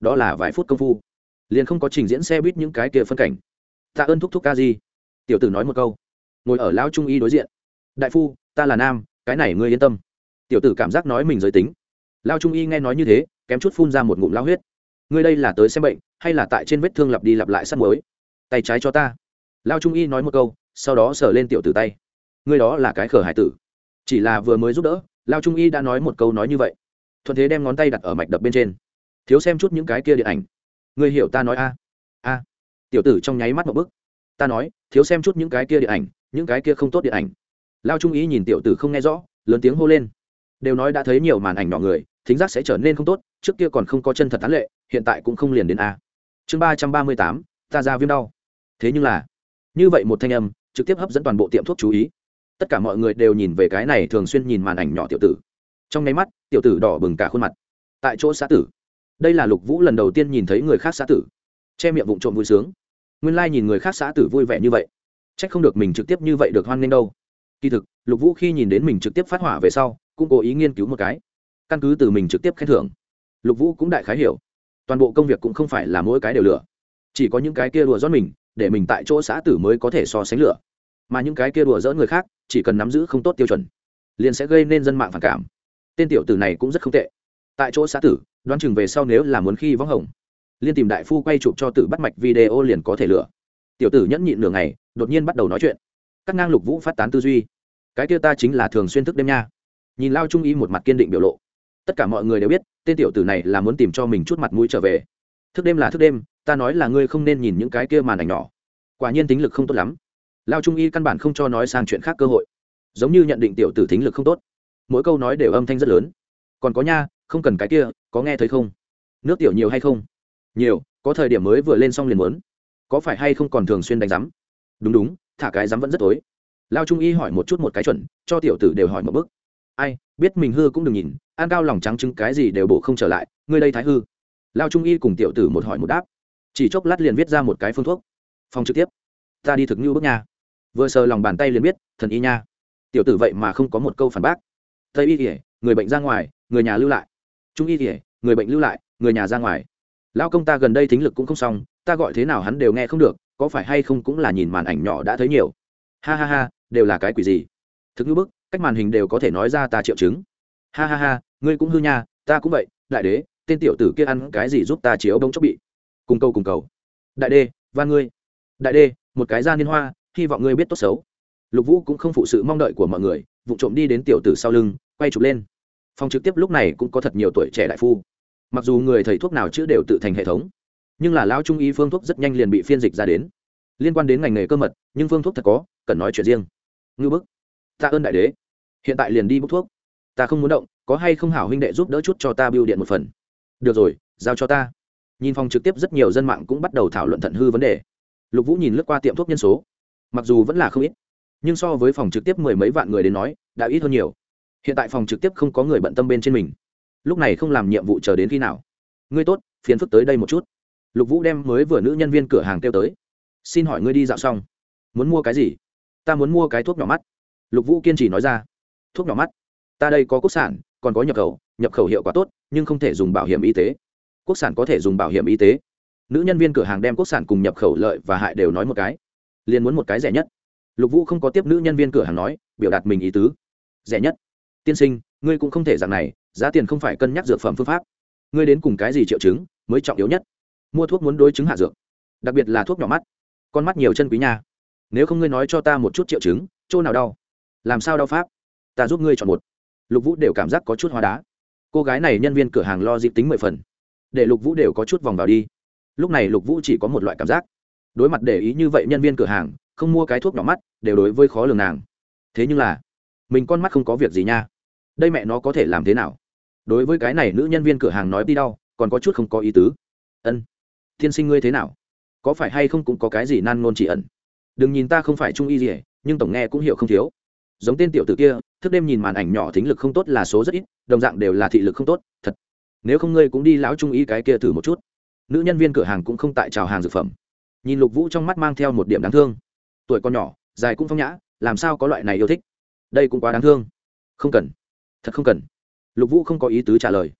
Đó là vài phút công phu. Liền không có trình diễn xe buýt những cái kia phân cảnh. Tạ ơn thúc thúc ca di. Tiểu tử nói một câu. Ngồi ở lão trung y đối diện. Đại phu ta là nam, cái này ngươi yên tâm. Tiểu tử cảm giác nói mình giới tính. Lao trung y nghe nói như thế, kém chút phun ra một ngụm lao huyết. Ngươi đây là tới xem bệnh, hay là tại trên vết thương lặp đi lặp lại sắt mới tay trái cho ta. Lao trung y nói một câu, sau đó sờ lên tiểu tử tay. Ngươi đó là cái khở hải tử. Chỉ là vừa mới giúp đỡ, lao trung y đã nói một câu nói như vậy. Thuận thế đem ngón tay đặt ở mạch đập bên trên. Thiếu xem chút những cái kia điện ảnh. Ngươi hiểu ta nói a? A. Tiểu tử trong nháy mắt một bức ta nói, thiếu xem chút những cái kia điện ảnh, những cái kia không tốt điện ảnh lao trung ý nhìn tiểu tử không nghe rõ, lớn tiếng hô lên. Đều nói đã thấy nhiều màn ảnh nhỏ người, thính giác sẽ trở nên không tốt, trước kia còn không có chân thật tán lệ, hiện tại cũng không liền đến a. Chương ba trăm ba mươi tám, ta ra viêm đau. Thế nhưng là, như vậy một thanh âm, trực tiếp hấp dẫn toàn bộ tiệm thuốc chú ý. Tất cả mọi người đều nhìn về cái này thường xuyên nhìn màn ảnh nhỏ tiểu tử. Trong nháy mắt, tiểu tử đỏ bừng cả khuôn mặt. Tại chỗ xã tử. Đây là lục vũ lần đầu tiên nhìn thấy người khác xã tử. Che miệng vụng trộm vui sướng. Nguyên lai、like、nhìn người khác xã tử vui vẻ như vậy. C h ắ c không được mình trực tiếp như vậy được hoan nghênh đâu kỳ thực, lục vũ khi nhìn đến mình trực tiếp phát hỏa về sau, cũng cố ý nghiên cứu một cái. Căn cứ từ mình trực tiếp khen thưởng, lục vũ cũng đại khái hiểu. Toàn bộ công việc cũng không phải là mỗi cái đều lửa chỉ có những cái kia đùa rót mình, để mình tại chỗ xã tử mới có thể so sánh lửa mà những cái kia đùa dỡ người khác, chỉ cần nắm giữ không tốt tiêu chuẩn, liền sẽ gây nên dân mạng phản cảm. Tên tiểu tử này cũng rất không tệ. Tại chỗ xã tử, đoán chừng về sau nếu là muốn khi vắng hồng, liên tìm đại phu quay chụp cho tử bắt mạch video liền có thể lửa tiểu tử nhẫn nhịn nửa ngày, đột nhiên bắt đầu nói chuyện các ngang lục vũ phát tán tư duy. Cái kia ta chính là thường xuyên thức đêm nha. Nhìn lao trung y một mặt kiên định biểu lộ. Tất cả mọi người đều biết, tên tiểu tử này là muốn tìm cho mình chút mặt mũi trở về. Thức đêm là thức đêm, ta nói là ngươi không nên nhìn những cái kia màn ảnh nhỏ. Quả nhiên tính lực không tốt lắm. Lao trung y căn bản không cho nói sang chuyện khác cơ hội. Giống như nhận định tiểu tử tính lực không tốt. Mỗi câu nói đều âm thanh rất lớn. Còn có nha, không cần cái kia, có nghe thấy không? Nước tiểu nhiều hay không? Nhiều, có thời điểm mới vừa lên xong liền muốn. Có phải hay không còn thường xuyên đánh rắm đúng đúng thả cái dám vẫn rất tối. Lao trung y hỏi một chút một cái chuẩn, cho tiểu tử đều hỏi một bức ai, biết mình hư cũng đừng nhìn, ăn cao lòng trắng trứng cái gì đều bổ không trở lại, ngươi đây thái hư. Lao trung y cùng tiểu tử một hỏi một đáp. Chỉ chốc lát liền viết ra một cái phương thuốc. Phòng trực tiếp. Ta đi thực như bước nha. Vừa sờ lòng bàn tay liền biết, thần y nha. Tiểu tử vậy mà không có một câu phản bác. Tây y kỉa người bệnh ra ngoài, người nhà lưu lại. Trung y kỉa người bệnh lưu lại, người nhà ra ngoài. Lao công ta gần đây thính lực cũng không xong, ta gọi thế nào hắn đều nghe không được có phải hay không cũng là nhìn màn ảnh nhỏ đã thấy nhiều. Ha ha ha, đều là cái quỷ gì? Thực như bức, cách màn hình đều có thể nói ra ta triệu chứng. Ha ha ha, ngươi cũng hư nha, ta cũng vậy, đại đế, tên tiểu tử kia ăn cái gì giúp ta chiếu bông chốc bị? Cùng câu cùng cầu. Đại đê và ngươi. Đại đê một cái da liên hoa, hy vọng ngươi biết tốt xấu. Lục vũ cũng không phụ sự mong đợi của mọi người, vụ trộm đi đến tiểu tử sau lưng, quay chụp lên. Phòng trực tiếp lúc này cũng có thật nhiều tuổi trẻ đại phu. Mặc dù người thầy thuốc nào chữa đều tự thành hệ thống nhưng là lão trung y phương thuốc rất nhanh liền bị phiên dịch ra đến. Liên quan đến ngành nghề cơ mật, nhưng phương thuốc thật có, cần nói chuyện riêng. Ngư bức, tạ ơn đại đế. Hiện tại liền đi bốc thuốc. Ta không muốn động, có hay không hảo huynh đệ giúp đỡ chút cho ta biêu điện một phần. Được rồi, giao cho ta. Nhìn phòng trực tiếp rất nhiều dân mạng cũng bắt đầu thảo luận thận hư vấn đề. Lục vũ nhìn lướt qua tiệm thuốc nhân số. Mặc dù vẫn là không ít, nhưng so với phòng trực tiếp mười mấy vạn người đến nói, đã ít hơn nhiều. Hiện tại phòng trực tiếp không có người bận tâm bên trên mình. Lúc này không làm nhiệm vụ chờ đến khi nào. Ngươi tốt, phiền phức tới đây một chút lục vũ đem mới vừa nữ nhân viên cửa hàng kêu tới. Xin hỏi ngươi đi dạo xong, muốn mua cái gì? Ta muốn mua cái thuốc nhỏ mắt. Lục vũ kiên trì nói ra. Thuốc nhỏ mắt? Ta đây có quốc sản, còn có nhập khẩu nhập khẩu hiệu quả tốt, nhưng không thể dùng bảo hiểm y tế. Quốc sản có thể dùng bảo hiểm y tế. Nữ nhân viên cửa hàng đem quốc sản cùng nhập khẩu lợi và hại đều nói một cái. Liền muốn một cái rẻ nhất. Lục vũ không có tiếp nữ nhân viên cửa hàng nói, biểu đạt mình ý tứ. Rẻ nhất. Tiên sinh, ngươi cũng không thể dạng này, giá tiền không phải cân nhắc dược phẩm phương pháp. Ngươi đến cùng cái gì triệu chứng mới trọng yếu nhất? Mua thuốc muốn đối chứng hạ dược, đặc biệt là thuốc nhỏ mắt. Con mắt nhiều chân quý nha. Nếu không ngươi nói cho ta một chút triệu chứng, chỗ nào đau? Làm sao đau pháp? Ta giúp ngươi chọn một. Lục vũ đều cảm giác có chút hóa đá. Cô gái này nhân viên cửa hàng lo dịp tính mười phần. Để lục vũ đều có chút vòng vào đi. Lúc này lục vũ chỉ có một loại cảm giác. Đối mặt để ý như vậy nhân viên cửa hàng, không mua cái thuốc nhỏ mắt, đều đối với khó lường nàng. Thế nhưng là, mình con mắt không có việc gì nha. Đây mẹ nó có thể làm thế nào? Đối với cái này nữ nhân viên cửa hàng nói đi đau, còn có chút không có ý tứ. Ân tiên sinh ngươi thế nào? Có phải hay không cũng có cái gì nan nôn chỉ ẩn? Đừng nhìn ta không phải trung y gì nhưng tổng nghe cũng hiểu không thiếu. Giống tên tiểu t ử kia, thức đêm nhìn màn ảnh nhỏ thính lực không tốt là số rất ít, đồng dạng đều là thị lực không tốt, thật. Nếu không ngươi cũng đi lão trung y cái kia thử một chút. Nữ nhân viên cửa hàng cũng không tại trào hàng dược phẩm. Nhìn lục vũ trong mắt mang theo một điểm đáng thương. Tuổi con nhỏ, dài cũng phong nhã, làm sao có loại này yêu thích? Đây cũng quá đáng thương. Không cần. Thật không cần. Lục vũ không có ý tứ trả lời.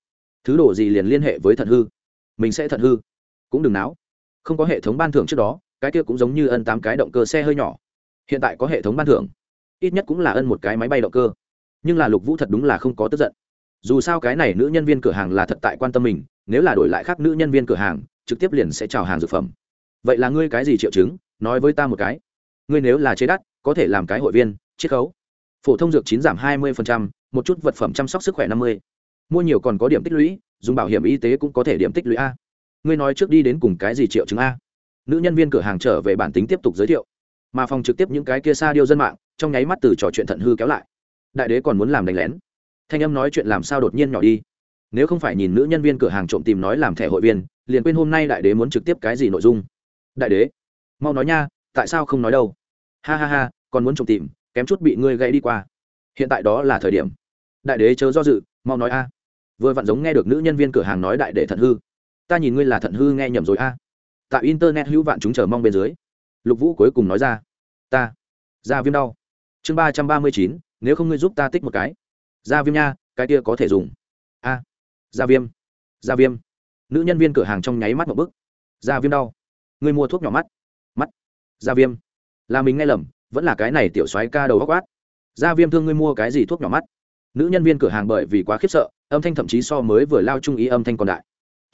Thứ đồ gì liền liên hệ với thận hư? Mình sẽ thận hư cũng đừng náo. Không có hệ thống ban thưởng trước đó, cái kia cũng giống như ân tám cái động cơ xe hơi nhỏ. Hiện tại có hệ thống ban thưởng. Ít nhất cũng là ân một cái máy bay động cơ. Nhưng là lục vũ thật đúng là không có tức giận. Dù sao cái này nữ nhân viên cửa hàng là thật tại quan tâm mình, nếu là đổi lại khác nữ nhân viên cửa hàng, trực tiếp liền sẽ chào hàng dược phẩm. Vậy là ngươi cái gì triệu chứng? Nói với ta một cái. Ngươi nếu là chế đắt, có thể làm cái hội viên, chiết khấu. Phổ thông dược chín giảm hai mươi một chút vật phẩm chăm sóc sức khỏe năm mươi. Mua nhiều còn có điểm tích lũy, dùng bảo hiểm y tế cũng có thể điểm tích lũy a ngươi nói trước đi đến cùng cái gì triệu chứng a? Nữ nhân viên cửa hàng trở về bản tính tiếp tục giới thiệu. Mà phòng trực tiếp những cái kia xa điêu dân mạng, trong nháy mắt từ trò chuyện thận hư kéo lại. Đại đế còn muốn làm đánh lén. Thanh âm nói chuyện làm sao đột nhiên nhỏ đi. Nếu không phải nhìn nữ nhân viên cửa hàng trộm tìm nói làm thẻ hội viên, liền quên hôm nay đại đế muốn trực tiếp cái gì nội dung. Đại đế, mau nói nha, tại sao không nói đâu? Ha ha ha, còn muốn trộm tìm, kém chút bị ngươi gãy đi qua. Hiện tại đó là thời điểm. Đại đế chớ do dự, mau nói a. Vừa vặn giống nghe được nữ nhân viên cửa hàng nói đại đế thận hư ta nhìn ngươi là thận hư nghe nhầm rồi a. À. Tại internet hữu vạn chúng chờ mong bên dưới, lục vũ cuối cùng nói ra, ta da viêm đau. Chương ba trăm ba mươi chín, nếu không ngươi giúp ta tích một cái. Da viêm nha, cái kia có thể dùng. A da viêm da viêm. Nữ nhân viên cửa hàng trong nháy mắt một bức da viêm đau, ngươi mua thuốc nhỏ mắt mắt da viêm. Là mình nghe lầm, vẫn là cái này tiểu soái ca đầu góc quát. Da viêm thương ngươi mua cái gì thuốc nhỏ mắt? Nữ nhân viên cửa hàng bởi vì quá khiếp sợ, âm thanh thậm chí so mới vừa lao trung ý âm thanh còn đại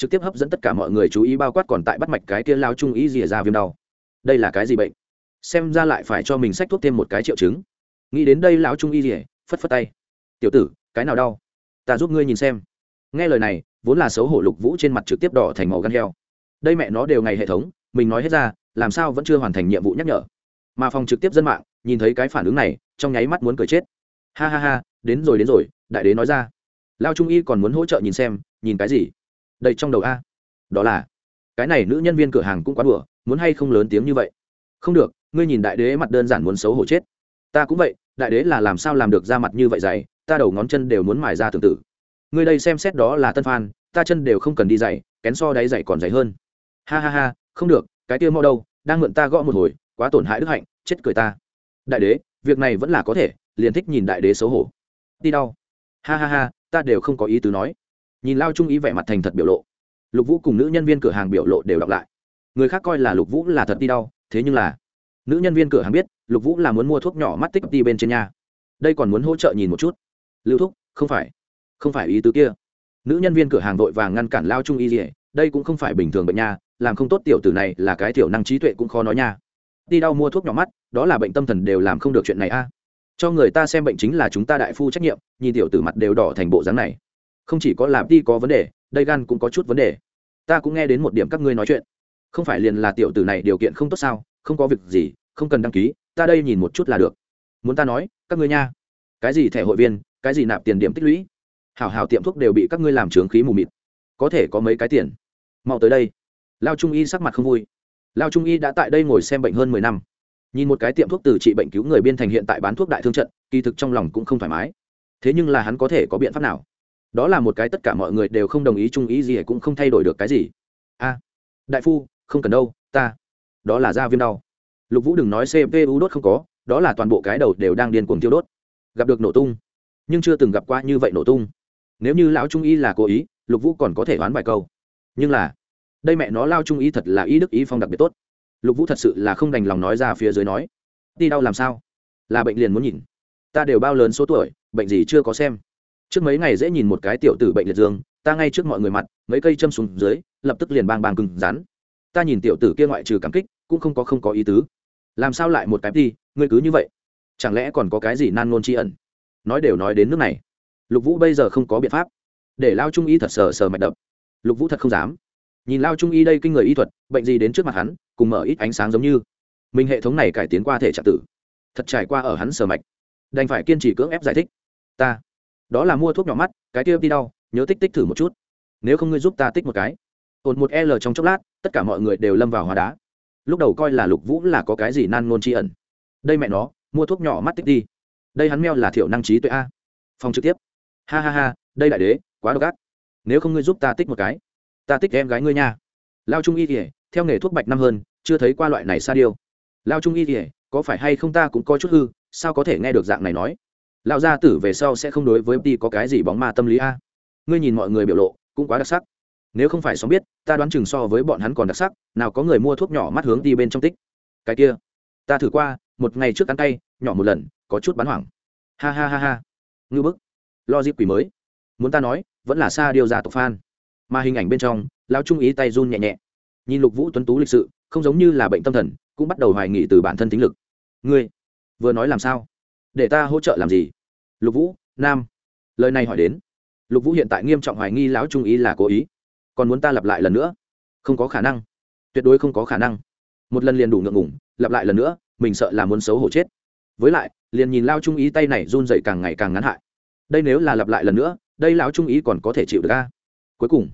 trực tiếp hấp dẫn tất cả mọi người chú ý bao quát còn tại bắt mạch cái kia lao trung ý rìa ra viêm đau. Đây là cái gì bệnh? Xem ra lại phải cho mình sách thuốc thêm một cái triệu chứng. Nghĩ đến đây lão trung y rìa, phất phất tay. Tiểu tử, cái nào đau? Ta giúp ngươi nhìn xem. Nghe lời này, vốn là xấu hổ lục vũ trên mặt trực tiếp đỏ thành màu gan heo. Đây mẹ nó đều ngày hệ thống, mình nói hết ra, làm sao vẫn chưa hoàn thành nhiệm vụ nhắc nhở. Mà phòng trực tiếp dân mạng, nhìn thấy cái phản ứng này, trong nháy mắt muốn cười chết. Ha ha ha, đến rồi đến rồi, đại đế nói ra. Lao trung y còn muốn hỗ trợ nhìn xem, nhìn cái gì? Đây trong đầu a. Đó là, cái này nữ nhân viên cửa hàng cũng quá đùa, muốn hay không lớn tiếng như vậy? Không được, ngươi nhìn đại đế mặt đơn giản muốn xấu hổ chết. Ta cũng vậy, đại đế là làm sao làm được ra mặt như vậy dày, ta đầu ngón chân đều muốn mài ra tương tự ngươi đây xem xét đó là tân phan ta chân đều không cần đi dày kén so đáy dày còn dày hơn. Ha ha ha, không được, cái kia mau đâu, đang mượn ta gõ một hồi, quá tổn hại đức hạnh, chết cười ta. Đại đế, việc này vẫn là có thể, liền thích nhìn đại đế xấu hổ. Đi đau ha ha ha, ta đều không có ý tứ nói nhìn lao trung ý vẻ mặt thành thật biểu lộ. Lục vũ cùng nữ nhân viên cửa hàng biểu lộ đều đọc lại. Người khác coi là lục vũ là thật đi đau, thế nhưng là, nữ nhân viên cửa hàng biết, lục vũ là muốn mua thuốc nhỏ mắt tích đi bên trên nhà. Đây còn muốn hỗ trợ nhìn một chút. Lưu thúc, không phải không phải ý tứ kia. Nữ nhân viên cửa hàng vội vàng ngăn cản lao trung y dỉa đây cũng không phải bình thường bệnh nha, làm không tốt tiểu tử này là cái tiểu năng trí tuệ cũng khó nói nha. Đi đau mua thuốc nhỏ mắt, đó là bệnh tâm thần đều làm không được chuyện này a. Cho người ta xem bệnh chính là chúng ta đại phu trách nhiệm, nhìn tiểu tử mặt đều đỏ thành bộ dáng này không chỉ có làm đi có vấn đề, đây gan cũng có chút vấn đề. Ta cũng nghe đến một điểm các ngươi nói chuyện. Không phải liền là tiểu tử này điều kiện không tốt sao? Không có việc gì, không cần đăng ký, ta đây nhìn một chút là được. Muốn ta nói, các ngươi nha. Cái gì thẻ hội viên, cái gì nạp tiền điểm tích lũy? Hảo hảo tiệm thuốc đều bị các ngươi làm trướng khí mù mịt. Có thể có mấy cái tiền? Mau tới đây. Lao trung y sắc mặt không vui. Lao trung y đã tại đây ngồi xem bệnh hơn mười năm. Nhìn một cái tiệm thuốc từ trị bệnh cứu người biên thành hiện tại bán thuốc đại thương trận, kỳ thực trong lòng cũng không thoải mái. Thế nhưng là hắn có thể có biện pháp nào? Đó là một cái tất cả mọi người đều không đồng ý chung ý gì, cũng không thay đổi được cái gì. A, đại phu, không cần đâu, ta, đó là da viêm đau. Lục vũ đừng nói cpu đốt không có, đó là toàn bộ cái đầu đều đang điên cuồng tiêu đốt. Gặp được nổ tung, nhưng chưa từng gặp qua như vậy nổ tung. Nếu như lão trung y là cố ý, lục vũ còn có thể đoán vài câu. Nhưng là, đây mẹ nó lao trung y thật là ý đức ý phong đặc biệt tốt. Lục vũ thật sự là không đành lòng nói ra phía dưới nói, đi đau làm sao? Là bệnh liền muốn nhìn. Ta đều bao lớn số tuổi, bệnh gì chưa có xem trước mấy ngày dễ nhìn một cái tiểu tử bệnh liệt dương, ta ngay trước mọi người mặt, mấy cây châm xuống dưới, lập tức liền bang bang cứng rắn. Ta nhìn tiểu tử kia ngoại trừ cảm kích, cũng không có không có ý tứ. Làm sao lại một cái đi, ngươi cứ như vậy? Chẳng lẽ còn có cái gì nan ngôn tri ẩn? Nói đều nói đến nước này. Lục vũ bây giờ không có biện pháp. Để lao trung y thật sờ sờ mạch đập. Lục vũ thật không dám. Nhìn lao trung y đây kinh người y thuật, bệnh gì đến trước mặt hắn, cùng mở ít ánh sáng giống như. Mình hệ thống này cải tiến qua thể trạng tử. Thật trải qua ở hắn sờ mạch. Đành phải kiên trì cưỡng ép giải thích. Ta đó là mua thuốc nhỏ mắt, cái kia đi đau, nhớ tích tích thử một chút. Nếu không ngươi giúp ta tích một cái. Ồn một l trong chốc lát, tất cả mọi người đều lâm vào hóa đá. Lúc đầu coi là lục vũ là có cái gì nan ngôn tri ẩn. Đây mẹ nó, mua thuốc nhỏ mắt tích đi. Đây hắn meo là thiểu năng trí tuệ a. Phòng trực tiếp. Ha ha ha, đây đại đế, quá độc ác. Nếu không ngươi giúp ta tích một cái, ta tích em gái ngươi nha. Lao trung y kỉa theo nghề thuốc bạch năm hơn, chưa thấy qua loại này sa điêu. Lao trung y kỉa có phải hay không ta cũng có chút hư, sao có thể nghe được dạng này nói? Lão gia tử về sau sẽ không đối với đi có cái gì bóng ma tâm lý a. Ngươi nhìn mọi người biểu lộ, cũng quá đặc sắc. Nếu không phải xóm biết, ta đoán chừng so với bọn hắn còn đặc sắc, nào có người mua thuốc nhỏ mắt hướng đi bên trong tích. Cái kia, ta thử qua, một ngày trước ăn tay nhỏ một lần, có chút bán hoảng. Ha ha ha ha. Ngư bức. Lo dịp quỷ mới. Muốn ta nói, vẫn là xa điều giả tộc phan mà hình ảnh bên trong, lão trung ý tay run nhẹ nhẹ. Nhìn lục vũ tuấn tú lịch sự, không giống như là bệnh tâm thần, cũng bắt đầu hoài nghị từ bản thân tính lực. Ngươi, vừa nói làm sao? Để ta hỗ trợ làm gì? Lục vũ, nam, lời này hỏi đến. Lục vũ hiện tại nghiêm trọng hoài nghi lão trung ý là cố ý. Còn muốn ta lặp lại lần nữa? Không có khả năng. Tuyệt đối không có khả năng. Một lần liền đủ ngượng ngủng lặp lại lần nữa, mình sợ là muốn xấu hổ chết. Với lại, liền nhìn lao trung ý tay này run dậy càng ngày càng ngắn hại. Đây nếu là lặp lại lần nữa, đây lão trung ý còn có thể chịu được ca cuối cùng,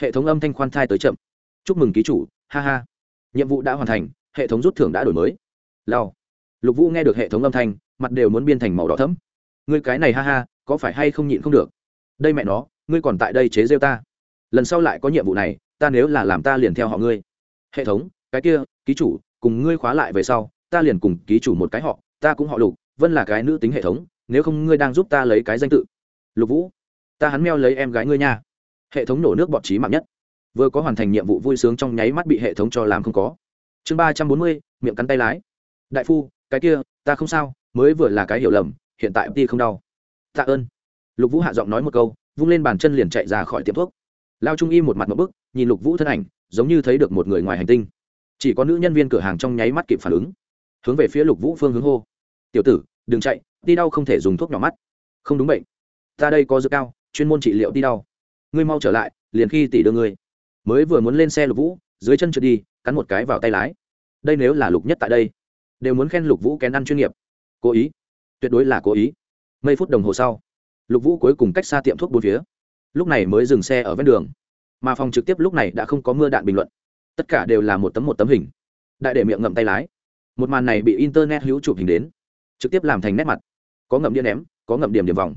hệ thống âm thanh khoan thai tới chậm. Chúc mừng ký chủ, ha ha. Nhiệm vụ đã hoàn thành, hệ thống rút thưởng đã đổi mới. Lao lục vũ nghe được hệ thống âm thanh mặt đều muốn biên thành màu đỏ thẫm. ngươi cái này ha ha, có phải hay không nhịn không được? Đây mẹ nó, ngươi còn tại đây chế rêu ta. Lần sau lại có nhiệm vụ này, ta nếu là làm ta liền theo họ ngươi. Hệ thống, cái kia, ký chủ, cùng ngươi khóa lại về sau, ta liền cùng ký chủ một cái họ, ta cũng họ lục, vân là cái nữ tính hệ thống, nếu không ngươi đang giúp ta lấy cái danh tự. Lục vũ, ta hắn meo lấy em gái ngươi nha. Hệ thống nổ nước bọt trí mạng nhất. Vừa có hoàn thành nhiệm vụ vui sướng trong nháy mắt bị hệ thống cho làm không có. Chương ba trăm bốn mươi, miệng cắn tay lái. Đại phu, cái kia, ta không sao mới vừa là cái hiểu lầm, hiện tại đi không đau. Tạ ơn. Lục vũ hạ giọng nói một câu, vung lên bàn chân liền chạy ra khỏi tiệm thuốc. Lao trung y một mặt một bức, nhìn lục vũ thân ảnh, giống như thấy được một người ngoài hành tinh. Chỉ có nữ nhân viên cửa hàng trong nháy mắt kịp phản ứng. Hướng về phía lục vũ phương hướng hô. Tiểu tử, đừng chạy, đi đau không thể dùng thuốc nhỏ mắt. Không đúng bệnh. Ta đây có dược cao, chuyên môn trị liệu đi đau. Ngươi mau trở lại, liền khi tỷ đưa ngươi. Mới vừa muốn lên xe lục vũ, dưới chân trượt đi, cắn một cái vào tay lái. Đây nếu là lục nhất tại đây, đều muốn khen lục vũ kén ăn chuyên nghiệp cố ý. Tuyệt đối là cố ý. Mấy phút đồng hồ sau, lục vũ cuối cùng cách xa tiệm thuốc bốn phía. Lúc này mới dừng xe ở ven đường. Mà phòng trực tiếp lúc này đã không có mưa đạn bình luận. Tất cả đều là một tấm một tấm hình. Đại để miệng ngậm tay lái. Một màn này bị internet hữu chụp hình đến. Trực tiếp làm thành nét mặt. Có ngậm đĩa ném, có ngậm điểm điểm vòng.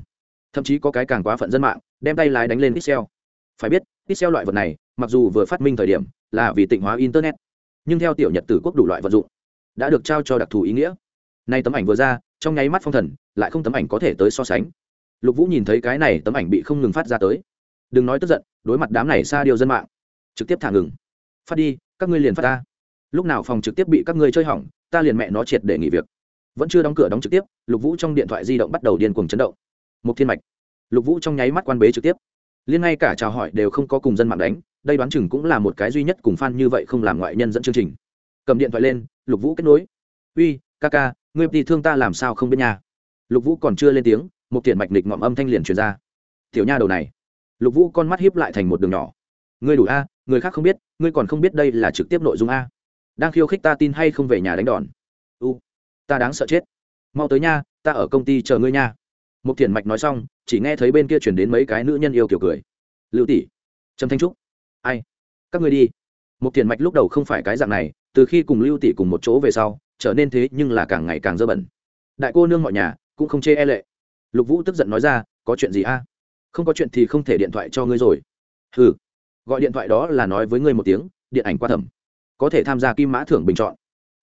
Thậm chí có cái càng quá phận dân mạng, đem tay lái đánh lên pixel. Phải biết, pixel loại vật này, mặc dù vừa phát minh thời điểm, là vì tịnh hóa internet, nhưng theo tiểu nhật tử quốc đủ loại vật dụng, đã được trao cho đặc thù ý nghĩa nay tấm ảnh vừa ra, trong nháy mắt phong thần, lại không tấm ảnh có thể tới so sánh. Lục vũ nhìn thấy cái này tấm ảnh bị không ngừng phát ra tới. Đừng nói tức giận, đối mặt đám này xa điều dân mạng, trực tiếp thả ngừng. Phát đi, các ngươi liền phát ta. Lúc nào phòng trực tiếp bị các ngươi chơi hỏng, ta liền mẹ nó triệt để nghỉ việc. Vẫn chưa đóng cửa đóng trực tiếp, lục vũ trong điện thoại di động bắt đầu điên cuồng chấn động. Một thiên mạch. Lục vũ trong nháy mắt quan bế trực tiếp. Liên ngay cả chào hỏi đều không có cùng dân mạng đánh, đây đoán chừng cũng là một cái duy nhất cùng f a n như vậy không làm ngoại nhân dẫn chương trình. Cầm điện thoại lên, lục vũ kết nối. Uy, ca ca ngươi bị thương ta làm sao không biết nhà lục vũ còn chưa lên tiếng, một tiền mạch nịch ngọm âm thanh liền truyền ra. Tiểu nha đầu này. Lục vũ con mắt hiếp lại thành một đường nhỏ. Ngươi đủ a, người khác không biết, ngươi còn không biết đây là trực tiếp nội dung a. Đang khiêu khích ta tin hay không về nhà đánh đòn? U, ta đáng sợ chết. Mau tới nha, ta ở công ty chờ ngươi nha. Một thiền mạch nói xong, chỉ nghe thấy bên kia chuyển đến mấy cái nữ nhân yêu kiểu cười. Lưu tỷ, trầm thanh trúc. Ai? Các ngươi đi. Một thiền mạch lúc đầu không phải cái dạng này, từ khi cùng lưu tỷ cùng một chỗ về sau trở nên thế nhưng là càng ngày càng dơ bẩn. Đại cô nương mọi nhà cũng không chê e lệ. Lục vũ tức giận nói ra, có chuyện gì a? Không có chuyện thì không thể điện thoại cho ngươi rồi. Ừ gọi điện thoại đó là nói với ngươi một tiếng, điện ảnh qua thẩm. Có thể tham gia kim mã thưởng bình chọn,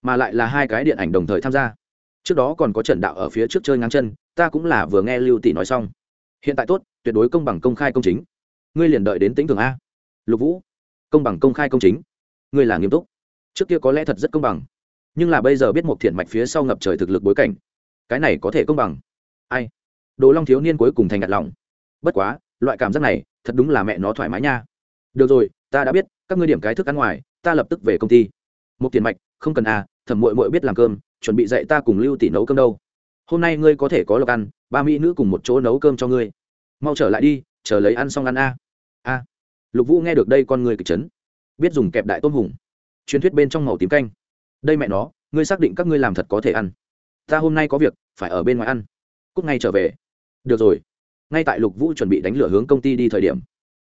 mà lại là hai cái điện ảnh đồng thời tham gia. Trước đó còn có trần đạo ở phía trước chơi ngang chân, ta cũng là vừa nghe lưu tỷ nói xong. Hiện tại tốt, tuyệt đối công bằng công khai công chính. Ngươi liền đợi đến tính thường a. Lục vũ. Công bằng công khai công chính. Ngươi là nghiêm túc. Trước kia có lẽ thật rất công bằng nhưng là bây giờ biết một thiện mạch phía sau ngập trời thực lực bối cảnh, cái này có thể công bằng. Ai? Đồ long thiếu niên cuối cùng thành ngặt lòng. Bất quá, loại cảm giác này, thật đúng là mẹ nó thoải mái nha. Được rồi, ta đã biết, các ngươi điểm cái thức ăn ngoài, ta lập tức về công ty. Một tiền mạch, không cần à thẩm mội mội biết làm cơm, chuẩn bị dạy ta cùng lưu tỷ nấu cơm đâu. Hôm nay ngươi có thể có lộc ăn, ba mỹ nữ cùng một chỗ nấu cơm cho ngươi. Mau trở lại đi, chờ lấy ăn xong ăn a. A. Lục vũ nghe được đây con người kịch chấn. Biết dùng kẹp đại tôm hùng truyền thuyết bên trong màu tím canh đây mẹ nó, ngươi xác định các ngươi làm thật có thể ăn. Ta hôm nay có việc, phải ở bên ngoài ăn. Cúc ngay trở về. Được rồi. Ngay tại lục vũ chuẩn bị đánh lửa hướng công ty đi thời điểm,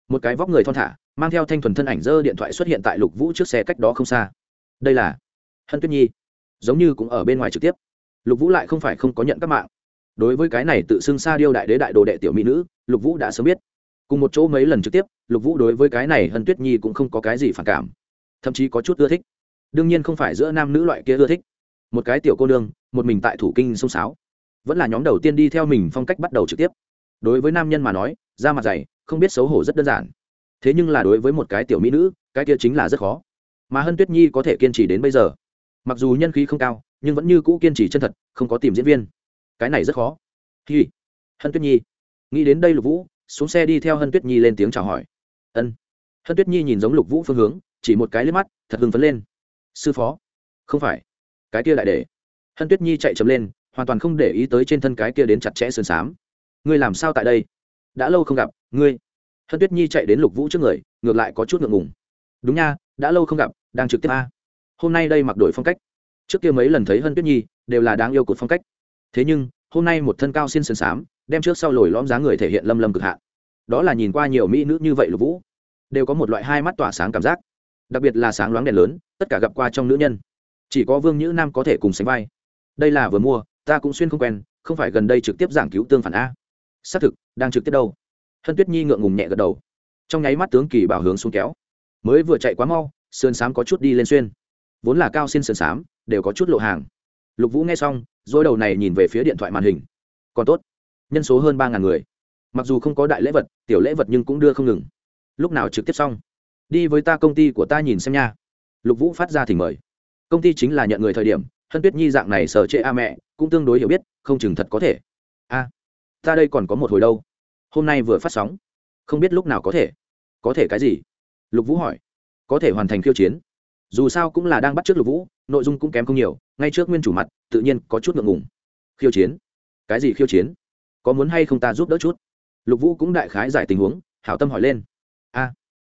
một cái vóc người thon thả, mang theo thanh thuần thân ảnh dơ điện thoại xuất hiện tại lục vũ trước xe cách đó không xa. Đây là hân tuyết nhi, giống như cũng ở bên ngoài trực tiếp. Lục vũ lại không phải không có nhận các mạng. Đối với cái này tự xưng xa điêu đại đế đại đồ đệ tiểu mỹ nữ, lục vũ đã sớm biết. Cùng một chỗ mấy lần trực tiếp, lục vũ đối với cái này hân tuyết nhi cũng không có cái gì phản cảm, thậm chí có chút ưa thích đương nhiên không phải giữa nam nữ loại kia ưa thích. Một cái tiểu cô nương, một mình tại thủ kinh sông sáo, vẫn là nhóm đầu tiên đi theo mình phong cách bắt đầu trực tiếp. Đối với nam nhân mà nói, da mặt dày, không biết xấu hổ rất đơn giản. Thế nhưng là đối với một cái tiểu mỹ nữ, cái kia chính là rất khó. Mà hân tuyết nhi có thể kiên trì đến bây giờ. Mặc dù nhân khí không cao, nhưng vẫn như cũ kiên trì chân thật, không có tìm diễn viên. Cái này rất khó. Hi. Hân tuyết nhi. Nghĩ đến đây lục vũ, xuống xe đi theo hân tuyết nhi lên tiếng chào hỏi. Ân. Hân tuyết nhi nhìn giống lục vũ phương hướng, chỉ một cái lên mắt, thật hưng phấn lên sư phó. Không phải. Cái kia lại để. Hân tuyết nhi chạy chấm lên, hoàn toàn không để ý tới trên thân cái kia đến chặt chẽ sườn xám ngươi làm sao tại đây? Đã lâu không gặp, ngươi. Hân tuyết nhi chạy đến lục vũ trước người, ngược lại có chút ngượng ngùng. Đúng nha, đã lâu không gặp, đang trực tiếp a. Hôm nay đây mặc đổi phong cách. Trước kia mấy lần thấy hân tuyết nhi, đều là đáng yêu cột phong cách. Thế nhưng, hôm nay một thân cao xin sườn xám đem trước sau lồi lõm dáng người thể hiện lâm lâm cực hạn đó là nhìn qua nhiều mỹ nữ như vậy lục vũ. Đều có một loại hai mắt tỏa sáng cảm giác đặc biệt là sáng loáng đèn lớn, tất cả gặp qua trong nữ nhân. Chỉ có vương nhữ nam có thể cùng sánh vai. Đây là vừa mua, ta cũng xuyên không quen, không phải gần đây trực tiếp giảng cứu tương phản a. Xác thực, đang trực tiếp đâu? Hân tuyết nhi ngượng ngùng nhẹ gật đầu. Trong nháy mắt tướng kỳ bảo hướng xuống kéo. Mới vừa chạy quá mau, sườn xám có chút đi lên xuyên. Vốn là cao xin sườn xám, đều có chút lộ hàng. Lục vũ nghe xong dối đầu này nhìn về phía điện thoại màn hình. Còn tốt, nhân số hơn ba ngàn người. Mặc dù không có đại lễ vật, tiểu lễ vật nhưng cũng đưa không ngừng. Lúc nào trực tiếp xong? Đi với ta công ty của ta nhìn xem nha. Lục vũ phát ra thì mời. Công ty chính là nhận người thời điểm, hân tuyết nhi dạng này sở trệ a mẹ, cũng tương đối hiểu biết, không chừng thật có thể. A, ta đây còn có một hồi đâu. Hôm nay vừa phát sóng. Không biết lúc nào có thể. Có thể cái gì? Lục vũ hỏi. Có thể hoàn thành khiêu chiến. Dù sao cũng là đang bắt trước lục vũ, nội dung cũng kém không nhiều, ngay trước nguyên chủ mặt, tự nhiên có chút ngượng ngùng. Khiêu chiến? Cái gì khiêu chiến? Có muốn hay không ta giúp đỡ chút? Lục vũ cũng đại khái giải tình huống, hảo tâm hỏi lên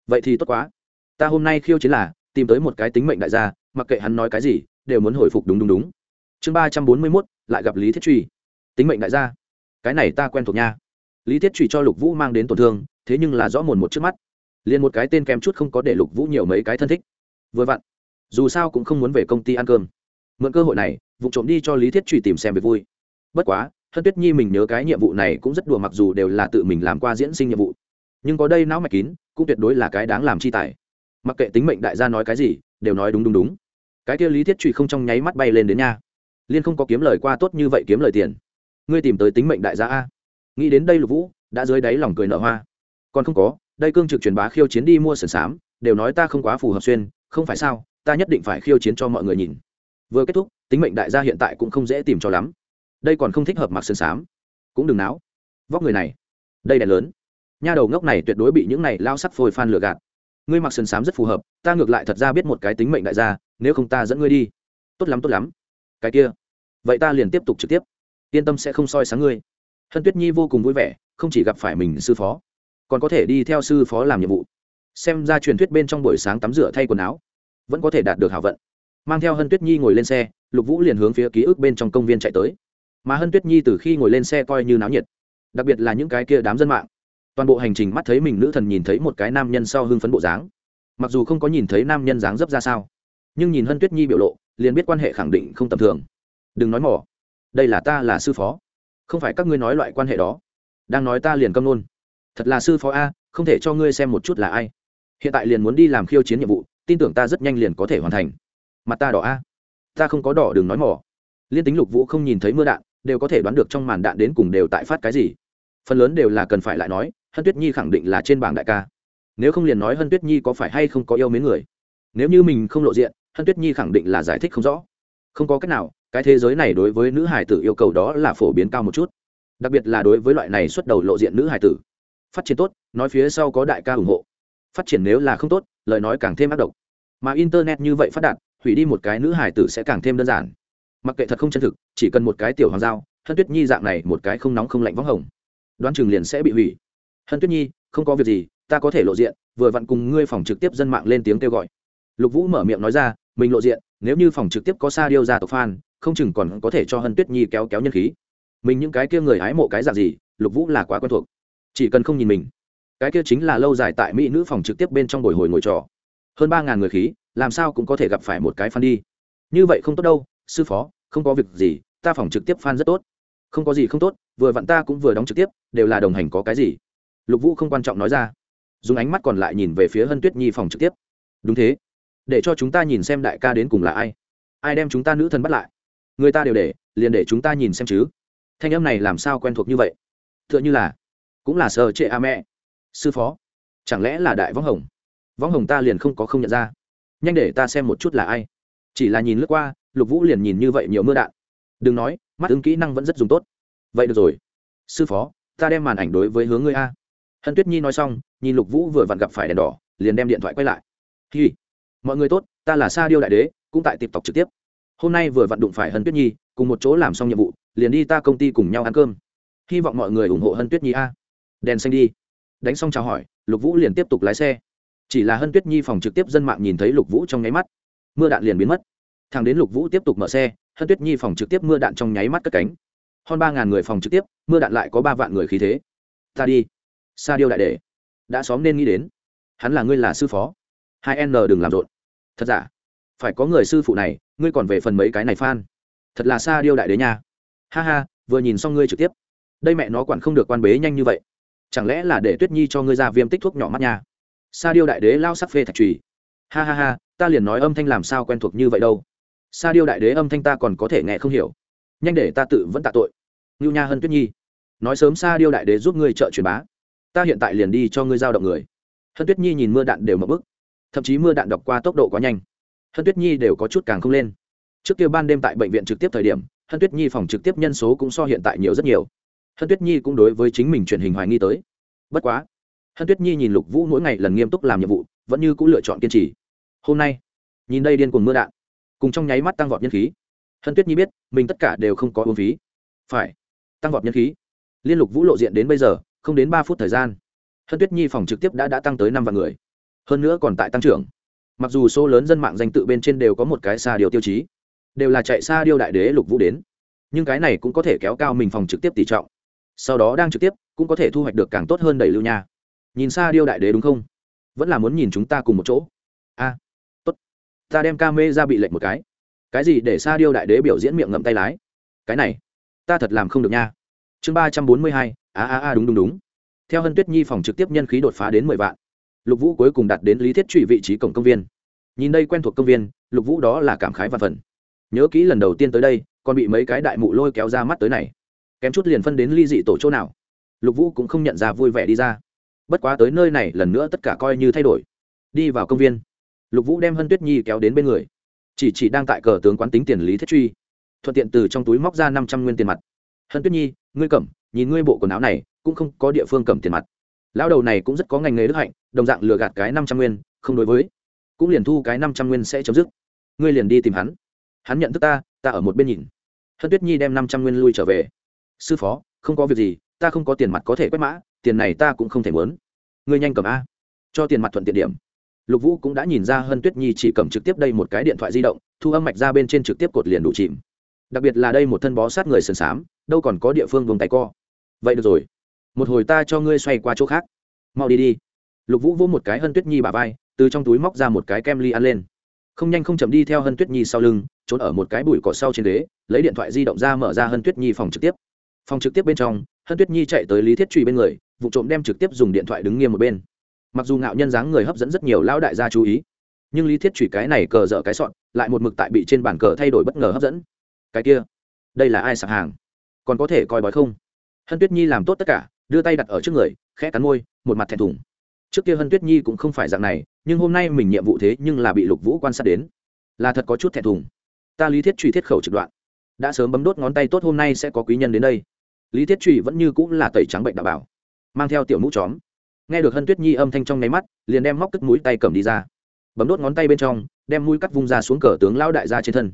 vậy thì tốt quá. Ta hôm nay khiêu chiến là tìm tới một cái tính mệnh đại gia, mặc kệ hắn nói cái gì, đều muốn hồi phục đúng đúng đúng. Chương ba trăm bốn mươi mốt, lại gặp lý thiết truy. Tính mệnh đại gia. Cái này ta quen thuộc nha. Lý thiết truy cho lục vũ mang đến tổn thương, thế nhưng là rõ mồn một trước mắt. Liền một cái tên kém chút không có để lục vũ nhiều mấy cái thân thích. Vừa vặn, dù sao cũng không muốn về công ty ăn cơm. Mượn cơ hội này, vụ trộm đi cho lý thiết truy tìm xem về vui. Bất quá, hân tuyết nhi mình nhớ cái nhiệm vụ này cũng rất đùa mặc dù đều là tự mình làm qua diễn sinh nhiệm vụ nhưng có đây não mạch kín, cũng tuyệt đối là cái đáng làm chi tài. Mặc kệ tính mệnh đại gia nói cái gì, đều nói đúng đúng đúng. Cái kia lý thiết truy không trong nháy mắt bay lên đến nha. Liên không có kiếm lời qua tốt như vậy kiếm lời tiền. Ngươi tìm tới tính mệnh đại gia a. Nghĩ đến đây lục vũ, đã dưới đáy lòng cười nở hoa. Còn không có, đây cương trực truyền bá khiêu chiến đi mua sườn xám đều nói ta không quá phù hợp xuyên, không phải sao, ta nhất định phải khiêu chiến cho mọi người nhìn. Vừa kết thúc, tính mệnh đại gia hiện tại cũng không dễ tìm cho lắm. Đây còn không thích hợp mặc sườn xám cũng đừng náo. Vóc người này, đây đèn lớn nha đầu ngốc này tuyệt đối bị những này lao sắc phôi phan lừa gạt. Ngươi mặc sườn xám rất phù hợp, ta ngược lại thật ra biết một cái tính mệnh đại gia, nếu không ta dẫn ngươi đi. Tốt lắm tốt lắm. Cái kia. Vậy ta liền tiếp tục trực tiếp. Yên tâm sẽ không soi sáng ngươi. Hân tuyết nhi vô cùng vui vẻ, không chỉ gặp phải mình sư phó, còn có thể đi theo sư phó làm nhiệm vụ. Xem ra truyền thuyết bên trong buổi sáng tắm rửa thay quần áo, vẫn có thể đạt được hảo vận. Mang theo hân tuyết nhi ngồi lên xe, lục vũ liền hướng phía ký ức bên trong công viên chạy tới. Mà hân tuyết nhi từ khi ngồi lên xe coi như náo nhiệt, đặc biệt là những cái kia đám dân mạng toàn bộ hành trình mắt thấy mình nữ thần nhìn thấy một cái nam nhân sau hưng phấn bộ dáng. Mặc dù không có nhìn thấy nam nhân dáng dấp ra sao, nhưng nhìn hân tuyết nhi biểu lộ, liền biết quan hệ khẳng định không tầm thường. Đừng nói mỏ, đây là ta là sư phó. Không phải các ngươi nói loại quan hệ đó. Đang nói ta liền câm nôn thật là sư phó a, không thể cho ngươi xem một chút là ai. Hiện tại liền muốn đi làm khiêu chiến nhiệm vụ, tin tưởng ta rất nhanh liền có thể hoàn thành. Mặt ta đỏ a. Ta không có đỏ, đừng nói mỏ. Liên tính lục vũ không nhìn thấy mưa đạn, đều có thể đoán được trong màn đạn đến cùng đều tại phát cái gì. Phần lớn đều là cần phải lại nói hân tuyết nhi khẳng định là trên bảng đại ca. Nếu không liền nói hân tuyết nhi có phải hay không có yêu mến người. Nếu như mình không lộ diện, hân tuyết nhi khẳng định là giải thích không rõ. Không có cách nào, cái thế giới này đối với nữ hải tử yêu cầu đó là phổ biến cao một chút. Đặc biệt là đối với loại này xuất đầu lộ diện nữ hải tử. Phát triển tốt, nói phía sau có đại ca ủng hộ. Phát triển nếu là không tốt, lời nói càng thêm ác độc. Mà internet như vậy phát đạt, hủy đi một cái nữ hải tử sẽ càng thêm đơn giản. Mặc kệ thật không chân thực, chỉ cần một cái tiểu hoàng giao, hân tuyết nhi dạng này một cái không nóng không lạnh vắng hồng. Đoán chừng liền sẽ bị hủy hân tuyết nhi, không có việc gì, ta có thể lộ diện, vừa vặn cùng ngươi phòng trực tiếp dân mạng lên tiếng kêu gọi. Lục vũ mở miệng nói ra, mình lộ diện, nếu như phòng trực tiếp có sa điêu ra tộc fan, không chừng còn có thể cho hân tuyết nhi kéo kéo nhân khí. Mình những cái kia người hái mộ cái dạng gì, lục vũ là quá quen thuộc. Chỉ cần không nhìn mình. Cái kia chính là lâu dài tại mỹ nữ phòng trực tiếp bên trong bồi hồi ngồi trò. Hơn ba ngàn người khí, làm sao cũng có thể gặp phải một cái fan đi. Như vậy không tốt đâu, sư phó, không có việc gì, ta phòng trực tiếp fan rất tốt. Không có gì không tốt, vừa vặn ta cũng vừa đóng trực tiếp, đều là đồng hành có cái gì lục vũ không quan trọng nói ra dùng ánh mắt còn lại nhìn về phía hân tuyết nhi phòng trực tiếp đúng thế để cho chúng ta nhìn xem đại ca đến cùng là ai ai đem chúng ta nữ thần bắt lại người ta đều để liền để chúng ta nhìn xem chứ thanh âm này làm sao quen thuộc như vậy t h ư ợ n h ư là cũng là sợ trệ a mẹ sư phó chẳng lẽ là đại võng hồng võng hồng ta liền không có không nhận ra nhanh để ta xem một chút là ai chỉ là nhìn lướt qua lục vũ liền nhìn như vậy nhiều mưa đạn đừng nói mắt ứng kỹ năng vẫn rất dùng tốt vậy được rồi sư phó ta đem màn ảnh đối với hướng ngươi a hân tuyết nhi nói xong, nhìn lục vũ vừa vặn gặp phải đèn đỏ, liền đem điện thoại quay lại. Hi, mọi người tốt, ta là sa điêu đại đế, cũng tại tiệp tộc trực tiếp. Hôm nay vừa vặn đụng phải hân tuyết nhi, cùng một chỗ làm xong nhiệm vụ, liền đi ta công ty cùng nhau ăn cơm. Hy vọng mọi người ủng hộ hân tuyết nhi a. Đèn xanh đi. Đánh xong chào hỏi, lục vũ liền tiếp tục lái xe. Chỉ là hân tuyết nhi phòng trực tiếp dân mạng nhìn thấy lục vũ trong nháy mắt, mưa đạn liền biến mất. Thằng đến lục vũ tiếp tục mở xe, hân tuyết nhi phòng trực tiếp mưa đạn trong nháy mắt cất cánh. Hơn ba ngàn người phòng trực tiếp, mưa đạn lại có ba vạn người khí thế. Ta đi sa điêu đại đề đã xóm nên nghĩ đến. Hắn là ngươi là sư phó. Hai n đừng làm rộn. Thật giả? Phải có người sư phụ này, ngươi còn về phần mấy cái này phan thật là sa điêu đại đế nha. Ha ha, vừa nhìn xong ngươi trực tiếp. Đây mẹ nó quản không được quan bế nhanh như vậy. Chẳng lẽ là để tuyết nhi cho ngươi ra viêm tích thuốc nhỏ mắt nha? Sa điêu đại đế lao sắc phê thạch trùy ha ha ha, ta liền nói âm thanh làm sao quen thuộc như vậy đâu. Sa điêu đại đế âm thanh ta còn có thể nghe không hiểu. Nhanh để ta tự vẫn tạ tội. Ngưu nha hân tuyết nhi. Nói sớm sa điêu đại đế giúp ngươi trợ truyền bá ta hiện tại liền đi cho ngươi giao động người. Hân tuyết nhi nhìn mưa đạn đều mập bức. Thậm chí mưa đạn đọc qua tốc độ quá nhanh. Hân tuyết nhi đều có chút càng không lên. Trước kia ban đêm tại bệnh viện trực tiếp thời điểm, hân tuyết nhi phòng trực tiếp nhân số cũng so hiện tại nhiều rất nhiều. Hân tuyết nhi cũng đối với chính mình truyền hình hoài nghi tới. Bất quá, hân tuyết nhi nhìn lục vũ mỗi ngày lần nghiêm túc làm nhiệm vụ, vẫn như cũng lựa chọn kiên trì. Hôm nay, nhìn đây điên cuồng mưa đạn, cùng trong nháy mắt tăng vọt nhân khí. Hân tuyết nhi biết, mình tất cả đều không có uống phí. Phải, tăng vọt nhân khí. Liên lục vũ lộ diện đến bây giờ không đến ba phút thời gian, hân tuyết nhi phòng trực tiếp đã đã tăng tới năm vạn người. Hơn nữa còn tại tăng trưởng. Mặc dù số lớn dân mạng danh tự bên trên đều có một cái xa điều tiêu chí, đều là chạy xa điêu đại đế lục vũ đến, nhưng cái này cũng có thể kéo cao mình phòng trực tiếp tỷ trọng. Sau đó đang trực tiếp, cũng có thể thu hoạch được càng tốt hơn đầy lưu nha. Nhìn xa điêu đại đế đúng không? Vẫn là muốn nhìn chúng ta cùng một chỗ. A, tốt. Ta đem ca mê ra bị lệnh một cái. Cái gì để xa điêu đại đế biểu diễn miệng ngậm tay lái? Cái này, ta thật làm không được nha. Chương ba trăm bốn mươi hai a a a, đúng đúng đúng. Theo hân tuyết nhi phòng trực tiếp nhân khí đột phá đến mười vạn, lục vũ cuối cùng đặt đến lý thiết trụy vị trí cổng công viên. Nhìn đây quen thuộc công viên, lục vũ đó là cảm khái và phần nhớ kỹ lần đầu tiên tới đây, còn bị mấy cái đại mụ lôi kéo ra mắt tới này. Kém chút liền phân đến ly dị tổ chỗ nào. Lục vũ cũng không nhận ra vui vẻ đi ra. Bất quá tới nơi này lần nữa tất cả coi như thay đổi. Đi vào công viên, lục vũ đem hân tuyết nhi kéo đến bên người. Chỉ chỉ đang tại cờ tướng quán tính tiền lý thiết truy. Thuận tiện từ trong túi móc ra năm trăm nguyên tiền mặt. Hân tuyết nhi, ngươi cẩm nhìn ngươi bộ quần áo này, cũng không có địa phương cầm tiền mặt. Lão đầu này cũng rất có ngành nghề đức hạnh, đồng dạng lừa gạt cái năm trăm nguyên, không đối với. Cũng liền thu cái năm trăm nguyên sẽ chấm dứt. Ngươi liền đi tìm hắn. Hắn nhận thức ta ta ở một bên nhìn. Hân tuyết nhi đem năm trăm nguyên lui trở về. Sư phó, không có việc gì, ta không có tiền mặt có thể quét mã, tiền này ta cũng không thể muốn ngươi nhanh cầm a. Cho tiền mặt thuận tiện điểm. Lục vũ cũng đã nhìn ra hân tuyết nhi chỉ cầm trực tiếp đây một cái điện thoại di động, thu âm mạch ra bên trên trực tiếp cột liền đủ chìm. Đặc biệt là đây một thân bó sát người sườn xám, đâu còn có địa phương vùng tay co vậy được rồi. Một hồi ta cho ngươi xoay qua chỗ khác. Mau đi đi. Lục vũ vỗ một cái hân tuyết nhi bà vai, từ trong túi móc ra một cái kem ly ăn lên. Không nhanh không chậm đi theo hân tuyết nhi sau lưng, trốn ở một cái bụi cỏ sau trên ghế lấy điện thoại di động ra mở ra hân tuyết nhi phòng trực tiếp. Phòng trực tiếp bên trong, hân tuyết nhi chạy tới lý thiết truy bên người, vụ trộm đem trực tiếp dùng điện thoại đứng nghiêm một bên. Mặc dù ngạo nhân dáng người hấp dẫn rất nhiều lão đại gia chú ý, nhưng lý thiết truy cái này cờ dở cái sọn, lại một mực tại bị trên bàn cờ thay đổi bất ngờ hấp dẫn. Cái kia, đây là ai sạc hàng? Còn có thể coi bói không? Hân tuyết nhi làm tốt tất cả, đưa tay đặt ở trước người, khẽ cắn môi, một mặt thẹn thùng. Trước kia hân tuyết nhi cũng không phải dạng này, nhưng hôm nay mình nhiệm vụ thế nhưng là bị lục vũ quan sát đến. Là thật có chút thẹn thùng. Ta lý thiết truy thiết khẩu trực đoạn. Đã sớm bấm đốt ngón tay tốt hôm nay sẽ có quý nhân đến đây. Lý thiết truy vẫn như cũng là tẩy trắng bệnh đạo bảo. Mang theo tiểu mũ chóm. Nghe được hân tuyết nhi âm thanh trong nháy mắt, liền đem móc cất mũi tay cầm đi ra. Bấm đốt ngón tay bên trong, đem mũi cắt vung ra xuống cờ tướng lao đại ra trên thân.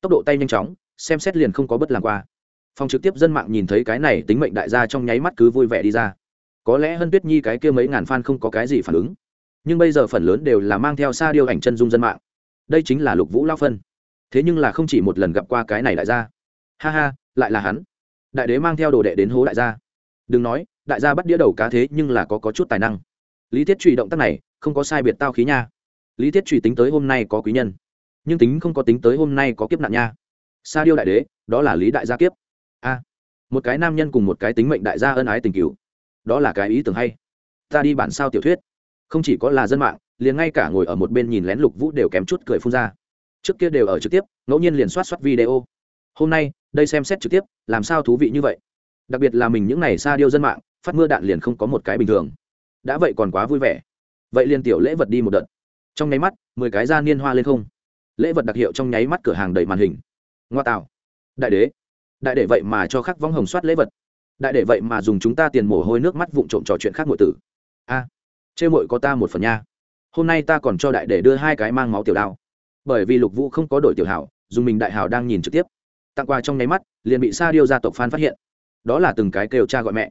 Tốc độ tay nhanh chóng, xem xét liền không có bất làm qua phòng trực tiếp dân mạng nhìn thấy cái này tính mệnh đại gia trong nháy mắt cứ vui vẻ đi ra. Có lẽ hân tuyết nhi cái kia mấy ngàn fan không có cái gì phản ứng. Nhưng bây giờ phần lớn đều là mang theo xa điêu ảnh chân dung dân mạng. Đây chính là lục vũ lao phân. Thế nhưng là không chỉ một lần gặp qua cái này đại gia. Ha ha lại là hắn. Đại đế mang theo đồ đệ đến hố đại gia. Đừng nói đại gia bắt đĩa đầu cá thế nhưng là có, có chút tài năng. Lý thiết truy động tác này không có sai biệt tao khí nha. Lý thiết truy tính tới hôm nay có quý nhân. Nhưng tính không có tính tới hôm nay có kiếp nạn nha. Sa điêu đại đế đó là lý đại gia kiếp a. Một cái nam nhân cùng một cái tính mệnh đại gia ân ái tình cựu đó là cái ý tưởng hay. Ta đi bản sao tiểu thuyết. Không chỉ có là dân mạng, liền ngay cả ngồi ở một bên nhìn lén lục vũ đều kém chút cười phun ra. Trước kia đều ở trực tiếp, ngẫu nhiên liền soát soát video. Hôm nay, đây xem xét trực tiếp, làm sao thú vị như vậy? Đặc biệt là mình những ngày xa điêu dân mạng, phát mưa đạn liền không có một cái bình thường. Đã vậy còn quá vui vẻ. Vậy liền tiểu lễ vật đi một đợt. Trong nháy mắt, mười cái da niên hoa lên không. Lễ vật đặc hiệu trong nháy mắt cửa hàng đầy màn hình. Ngoa tạo. Đại đế đại để vậy mà cho khắc vong hồng soát lễ vật. Đại để vậy mà dùng chúng ta tiền mồ hôi nước mắt vụn trộm trò chuyện khác ngội tử. A à, chê mội có ta một phần nha. Hôm nay ta còn cho đại để đưa hai cái mang máu tiểu đao. Bởi vì lục vũ không có đội tiểu hảo dùng mình đại hảo đang nhìn trực tiếp. Tặng quà trong nháy mắt liền bị sa điêu gia tộc phan phát hiện. Đó là từng cái kêu cha gọi mẹ.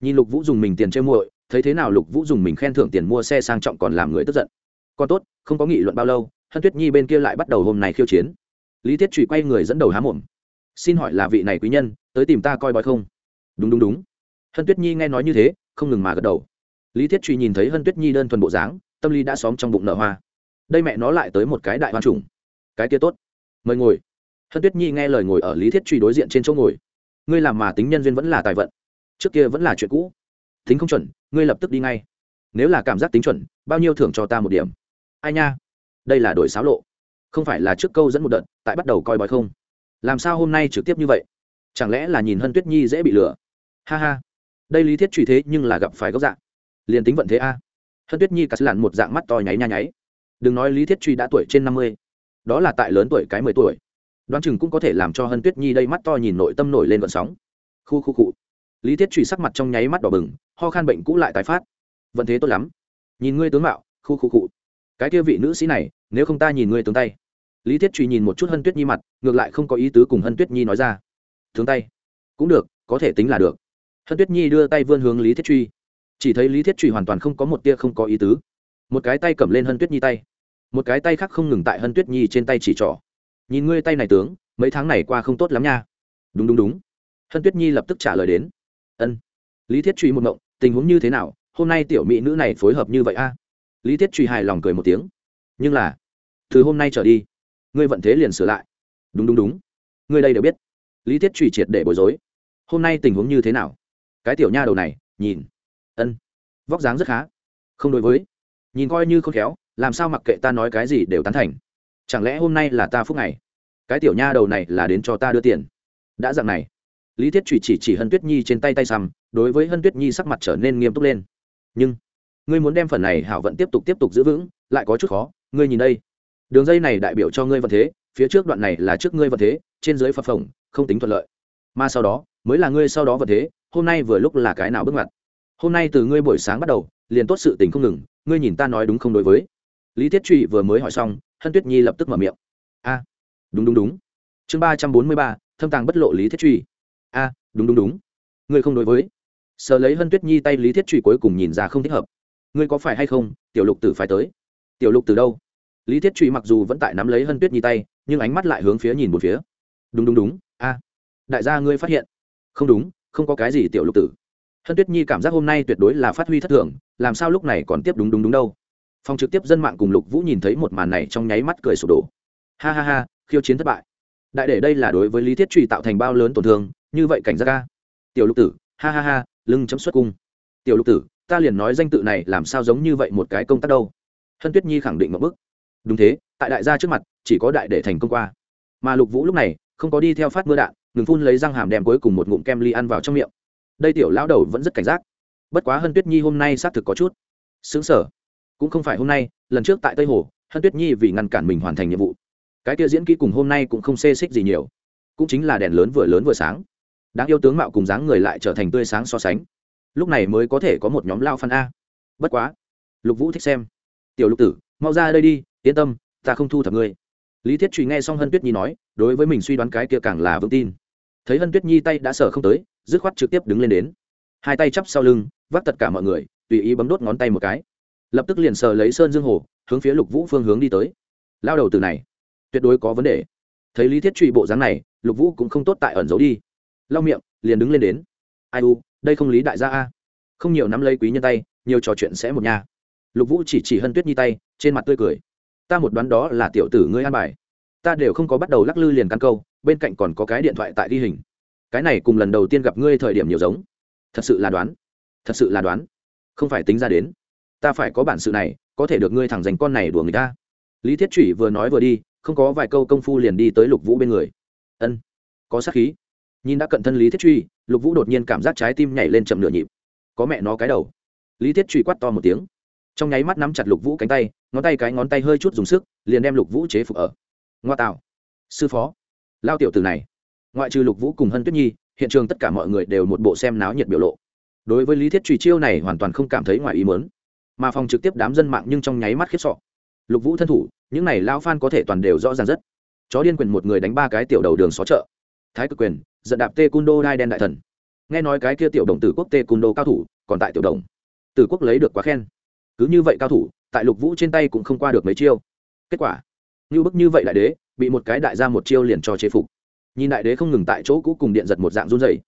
Nhìn lục vũ dùng mình tiền chê muội thấy thế nào lục vũ dùng mình khen thưởng tiền mua xe sang trọng còn làm người tức giận. Còn tốt không có nghị luận bao lâu hân tuyết nhi bên kia lại bắt đầu hôm này khiêu chiến. Lý thiết trụy quay người dẫn đầu há mồm xin hỏi là vị này quý nhân, tới tìm ta coi bói không? Đúng đúng đúng. Hân tuyết nhi nghe nói như thế, không ngừng mà gật đầu. Lý thiết truy nhìn thấy hân tuyết nhi đơn thuần bộ dáng, tâm lý đã xóm trong bụng nợ hoa. Đây mẹ nó lại tới một cái đại hoa trùng cái kia tốt. Mời ngồi. Hân tuyết nhi nghe lời ngồi ở lý thiết truy đối diện trên chỗ ngồi. Ngươi làm mà tính nhân duyên vẫn là tài vận. Trước kia vẫn là chuyện cũ. Tính không chuẩn, ngươi lập tức đi ngay. Nếu là cảm giác tính chuẩn, bao nhiêu thưởng cho ta một điểm? Ai nha? Đây là đổi xáo lộ. Không phải là trước câu dẫn một đợt, tại bắt đầu coi bói không? Làm sao hôm nay trực tiếp như vậy? Chẳng lẽ là nhìn hân tuyết nhi dễ bị lừa? Ha ha. Đây lý thiết truy thế nhưng là gặp phải góc dạng. Liền tính vận thế a. Hân tuyết nhi cắt lặn một dạng mắt to nháy nha nháy. Đừng nói lý thiết truy đã tuổi trên năm mươi. Đó là tại lớn tuổi cái mười tuổi. Đoán chừng cũng có thể làm cho hân tuyết nhi đây mắt to nhìn nội tâm nổi lên vận sóng. Khu khu cụ lý thiết truy sắc mặt trong nháy mắt đỏ bừng, ho khan bệnh cũ lại tái phát. Vận thế tốt lắm. Nhìn ngươi tướng mạo, khu khu cụ cái kia vị nữ sĩ này, nếu không ta nhìn ngươi tướng tay lý thiết truy nhìn một chút hân tuyết nhi mặt, ngược lại không có ý tứ cùng hân tuyết nhi nói ra. Thương tay. Cũng được, có thể tính là được. Hân tuyết nhi đưa tay vươn hướng lý thiết truy. Chỉ thấy lý thiết truy hoàn toàn không có một tia không có ý tứ. Một cái tay cầm lên hân tuyết nhi tay. Một cái tay khác không ngừng tại hân tuyết nhi trên tay chỉ trỏ. Nhìn ngươi tay này tướng, mấy tháng này qua không tốt lắm nha. Đúng đúng đúng. Hân tuyết nhi lập tức trả lời đến. Ân. Lý thiết truy một mộng tình huống như thế nào? Hôm nay tiểu mỹ nữ này phối hợp như vậy a? Lý thiết truy hài lòng cười một tiếng. Nhưng là, từ hôm nay trở đi ngươi vận thế liền sửa lại. Đúng đúng đúng. Ngươi đây đều biết. Lý thiết truy triệt để bối rối. Hôm nay tình huống như thế nào? Cái tiểu nha đầu này, nhìn. Ân. Vóc dáng rất khá. Không đối với. Nhìn coi như không khéo, làm sao mặc kệ ta nói cái gì đều tán thành. Chẳng lẽ hôm nay là ta phúc ngày? Cái tiểu nha đầu này là đến cho ta đưa tiền. Đã dặn này. Lý thiết truy chỉ chỉ hân tuyết nhi trên tay tay xăm, đối với hân tuyết nhi sắc mặt trở nên nghiêm túc lên. Nhưng, ngươi muốn đem phần này hảo vận tiếp tục tiếp tục giữ vững, lại có chút khó. Ngươi nhìn đây đường dây này đại biểu cho ngươi vận thế, phía trước đoạn này là trước ngươi vận thế, trên dưới phập phồng, không tính thuận lợi. Mà sau đó, mới là ngươi sau đó vận thế, hôm nay vừa lúc là cái nào bước ngoặt? Hôm nay từ ngươi buổi sáng bắt đầu, liền tốt sự tình không ngừng, ngươi nhìn ta nói đúng không đối với? Lý thiết truy vừa mới hỏi xong, hân tuyết nhi lập tức mở miệng. A, đúng đúng đúng. Chương ba trăm bốn mươi ba, thâm tàng bất lộ lý thiết truy a, đúng đúng đúng. Ngươi không đối với. Sờ lấy hân tuyết nhi tay lý thiết truy cuối cùng nhìn ra không thích hợp. Ngươi có phải hay không? Tiểu lục tử phải tới. Tiểu lục từ đâu? Lý thiết truy mặc dù vẫn tại nắm lấy hân tuyết nhi tay, nhưng ánh mắt lại hướng phía nhìn một phía. Đúng đúng đúng. A. Đại gia ngươi phát hiện. Không đúng, không có cái gì tiểu lục tử. Hân tuyết nhi cảm giác hôm nay tuyệt đối là phát huy thất thường, làm sao lúc này còn tiếp đúng đúng đúng đâu? Phòng trực tiếp dân mạng cùng lục vũ nhìn thấy một màn này trong nháy mắt cười sụp đổ. Ha ha ha, khiêu chiến thất bại. Đại để đây là đối với lý thiết truy tạo thành bao lớn tổn thương, như vậy cảnh giác ca tiểu lục tử, ha ha ha, lưng chấm xuất cung. Tiểu lục tử, ta liền nói danh tự này làm sao giống như vậy một cái công tác đâu? Hân tuyết nhi khẳng định một bức đúng thế, tại đại gia trước mặt, chỉ có đại để thành công qua. Mà lục vũ lúc này, không có đi theo phát mưa đạn, ngừng phun lấy răng hàm đem cuối cùng một ngụm kem ly ăn vào trong miệng. Đây tiểu lão đầu vẫn rất cảnh giác. Bất quá hân tuyết nhi hôm nay xác thực có chút xứng sở cũng không phải hôm nay, lần trước tại tây hồ, hân tuyết nhi vì ngăn cản mình hoàn thành nhiệm vụ. Cái kia diễn kỹ cùng hôm nay cũng không xê xích gì nhiều. Cũng chính là đèn lớn vừa lớn vừa sáng. Đáng yêu tướng mạo cùng dáng người lại trở thành tươi sáng so sánh. Lúc này mới có thể có một nhóm lao phan a. Bất quá, lục vũ thích xem. Tiểu lục tử, mau ra đây đi yên tâm, ta không thu thập ngươi. Lý thiết truy nghe xong hân tuyết nhi nói, đối với mình suy đoán cái kia càng là vững tin. Thấy hân tuyết nhi tay đã sở không tới, dứt khoát trực tiếp đứng lên đến. Hai tay chắp sau lưng, vác tất cả mọi người, tùy ý bấm đốt ngón tay một cái. Lập tức liền sờ lấy sơn dương hồ, hướng phía lục vũ phương hướng đi tới. Lao đầu từ này, tuyệt đối có vấn đề. Thấy lý thiết truy bộ dáng này, lục vũ cũng không tốt tại ẩn giấu đi. Lau miệng, liền đứng lên đến. Ai u, đây không lý đại gia a. Không nhiều nắm lấy quý nhân tay, nhiều trò chuyện sẽ một nhà. Lục vũ chỉ chỉ hân tuyết nhi tay, trên mặt tươi cười ta một đoán đó là tiểu tử ngươi an bài. Ta đều không có bắt đầu lắc lư liền căn câu, bên cạnh còn có cái điện thoại tại ghi hình. Cái này cùng lần đầu tiên gặp ngươi thời điểm nhiều giống. Thật sự là đoán. Thật sự là đoán. Không phải tính ra đến. Ta phải có bản sự này, có thể được ngươi thẳng dành con này đùa người ta. Lý thiết trụy vừa nói vừa đi, không có vài câu công phu liền đi tới lục vũ bên người. Ân, có sát khí. Nhìn đã cận thân lý thiết truy lục vũ đột nhiên cảm giác trái tim nhảy lên chậm nửa nhịp. Có mẹ nó cái đầu. Lý thiết truy quát to một tiếng trong nháy mắt nắm chặt lục vũ cánh tay ngón tay cái ngón tay hơi chút dùng sức liền đem lục vũ chế phục ở ngoa tạo sư phó lao tiểu từ này ngoại trừ lục vũ cùng hân tuyết nhi hiện trường tất cả mọi người đều một bộ xem náo nhiệt biểu lộ đối với lý thiết trùy chiêu này hoàn toàn không cảm thấy ngoài ý mớn mà phòng trực tiếp đám dân mạng nhưng trong nháy mắt khiếp sọ lục vũ thân thủ những này lao phan có thể toàn đều rõ ràng rất chó điên quyền một người đánh ba cái tiểu đầu đường xó chợ thái cực quyền giận đạp tê cung đô đai đen đại thần nghe nói cái kia tiểu đồng tử quốc tê cung đô cao thủ còn tại tiểu đồng tử quốc lấy được quá khen cứ như vậy cao thủ, tại lục vũ trên tay cũng không qua được mấy chiêu. Kết quả, như bức như vậy đại đế, bị một cái đại ra một chiêu liền cho chế phục. Nhìn đại đế không ngừng tại chỗ cũ cùng điện giật một dạng run dày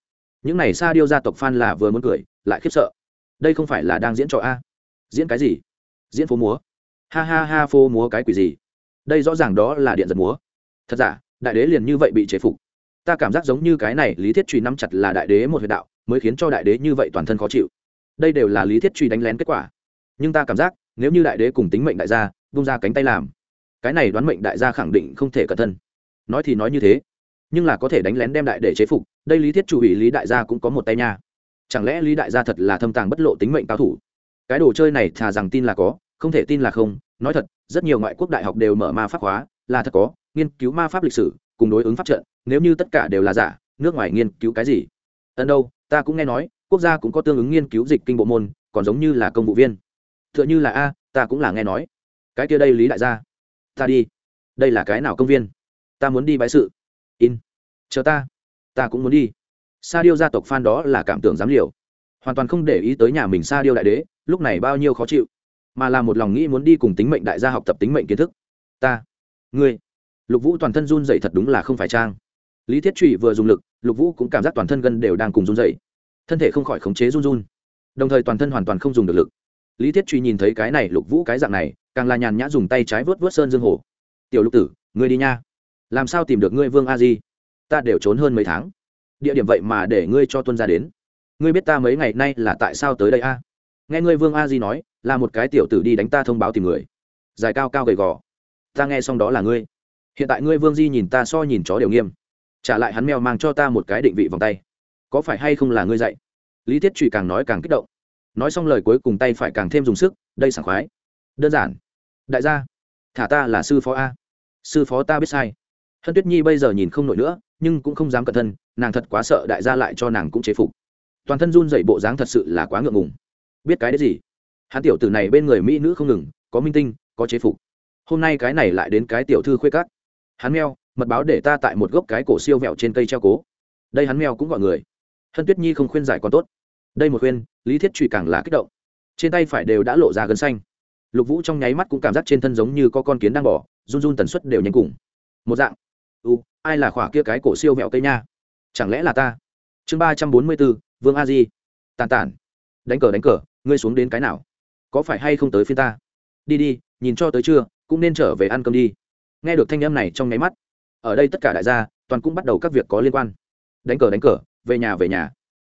những này xa điêu gia tộc phan là vừa muốn cười, lại khiếp sợ. Đây không phải là đang diễn trò a? Diễn cái gì? Diễn phố múa. Ha ha ha phô múa cái quỷ gì? Đây rõ ràng đó là điện giật múa. Thật giả, đại đế liền như vậy bị chế phục. Ta cảm giác giống như cái này lý thiết truy nắm chặt là đại đế một huyệt đạo, mới khiến cho đại đế như vậy toàn thân khó chịu. Đây đều là lý thiết truy đánh lén kết quả nhưng ta cảm giác, nếu như đại đế cùng tính mệnh đại gia bung ra cánh tay làm, cái này đoán mệnh đại gia khẳng định không thể cẩn thân nói thì nói như thế, nhưng là có thể đánh lén đem đại để chế phục, đây lý thiết chủ ủy lý đại gia cũng có một tay nha. Chẳng lẽ lý đại gia thật là thâm tàng bất lộ tính mệnh cao thủ? Cái đồ chơi này thà rằng tin là có, không thể tin là không. Nói thật, rất nhiều ngoại quốc đại học đều mở ma pháp hóa, là thật có, nghiên cứu ma pháp lịch sử, cùng đối ứng pháp trận, nếu như tất cả đều là giả, nước ngoài nghiên cứu cái gì? Ân đâu, ta cũng nghe nói, quốc gia cũng có tương ứng nghiên cứu dịch kinh bộ môn, còn giống như là công vụ viên tựa như là a, ta cũng là nghe nói. Cái kia đây lý đại gia. Ta đi. Đây là cái nào công viên? Ta muốn đi bãi sự. In. Chờ ta. Ta cũng muốn đi. Sa điêu gia tộc phan đó là cảm tưởng dám liều. Hoàn toàn không để ý tới nhà mình sa điêu đại đế, lúc này bao nhiêu khó chịu. Mà là một lòng nghĩ muốn đi cùng tính mệnh đại gia học tập tính mệnh kiến thức. Ta. Ngươi. Lục vũ toàn thân run dậy thật đúng là không phải trang. Lý thiết trụy vừa dùng lực, lục vũ cũng cảm giác toàn thân gân đều đang cùng run dậy thân thể không khỏi khống chế run run. Đồng thời toàn thân hoàn toàn không dùng được lực lý thiết truy nhìn thấy cái này lục vũ cái dạng này càng là nhàn nhã dùng tay trái vớt vớt sơn dương hồ tiểu lục tử ngươi đi nha làm sao tìm được ngươi vương a di ta đều trốn hơn mấy tháng địa điểm vậy mà để ngươi cho tuân ra đến ngươi biết ta mấy ngày nay là tại sao tới đây a nghe ngươi vương a di nói là một cái tiểu tử đi đánh ta thông báo tìm người dài cao cao gầy gò ta nghe xong đó là ngươi hiện tại ngươi vương di nhìn ta so nhìn chó đều nghiêm trả lại hắn mèo mang cho ta một cái định vị vòng tay có phải hay không là ngươi dạy lý thiết trụy càng nói càng kích động nói xong lời cuối cùng tay phải càng thêm dùng sức, đây sảng khoái. Đơn giản. Đại gia, thả ta là sư phó a. Sư phó ta biết sai. Hân tuyết nhi bây giờ nhìn không nổi nữa, nhưng cũng không dám cẩn thân nàng thật quá sợ đại gia lại cho nàng cũng chế phục. Toàn thân run dậy bộ dáng thật sự là quá ngượng ngùng. Biết cái đấy gì? Hắn tiểu tử này bên người mỹ nữ không ngừng, có minh tinh, có chế phục. Hôm nay cái này lại đến cái tiểu thư khuê cát hắn meo, mật báo để ta tại một gốc cái cổ siêu vẹo trên cây treo cố. Đây hắn meo cũng gọi người. Hân tuyết nhi không khuyên giải còn tốt đây một khuyên, lý thiết truy càng là kích động. Trên tay phải đều đã lộ ra gân xanh. Lục vũ trong nháy mắt cũng cảm giác trên thân giống như có con kiến đang bỏ run run tần suất đều nhanh cùng. Một dạng. U, ai là khỏa kia cái cổ siêu vẹo cây nha? Chẳng lẽ là ta? Chương ba trăm bốn mươi bốn, vương a di. Tàn tản. Đánh cờ đánh cờ, ngươi xuống đến cái nào? Có phải hay không tới phiên ta? Đi đi, nhìn cho tới trưa, cũng nên trở về ăn cơm đi. Nghe được thanh âm này trong nháy mắt, ở đây tất cả đại gia, toàn cũng bắt đầu các việc có liên quan. Đánh cờ đánh cờ, về nhà về nhà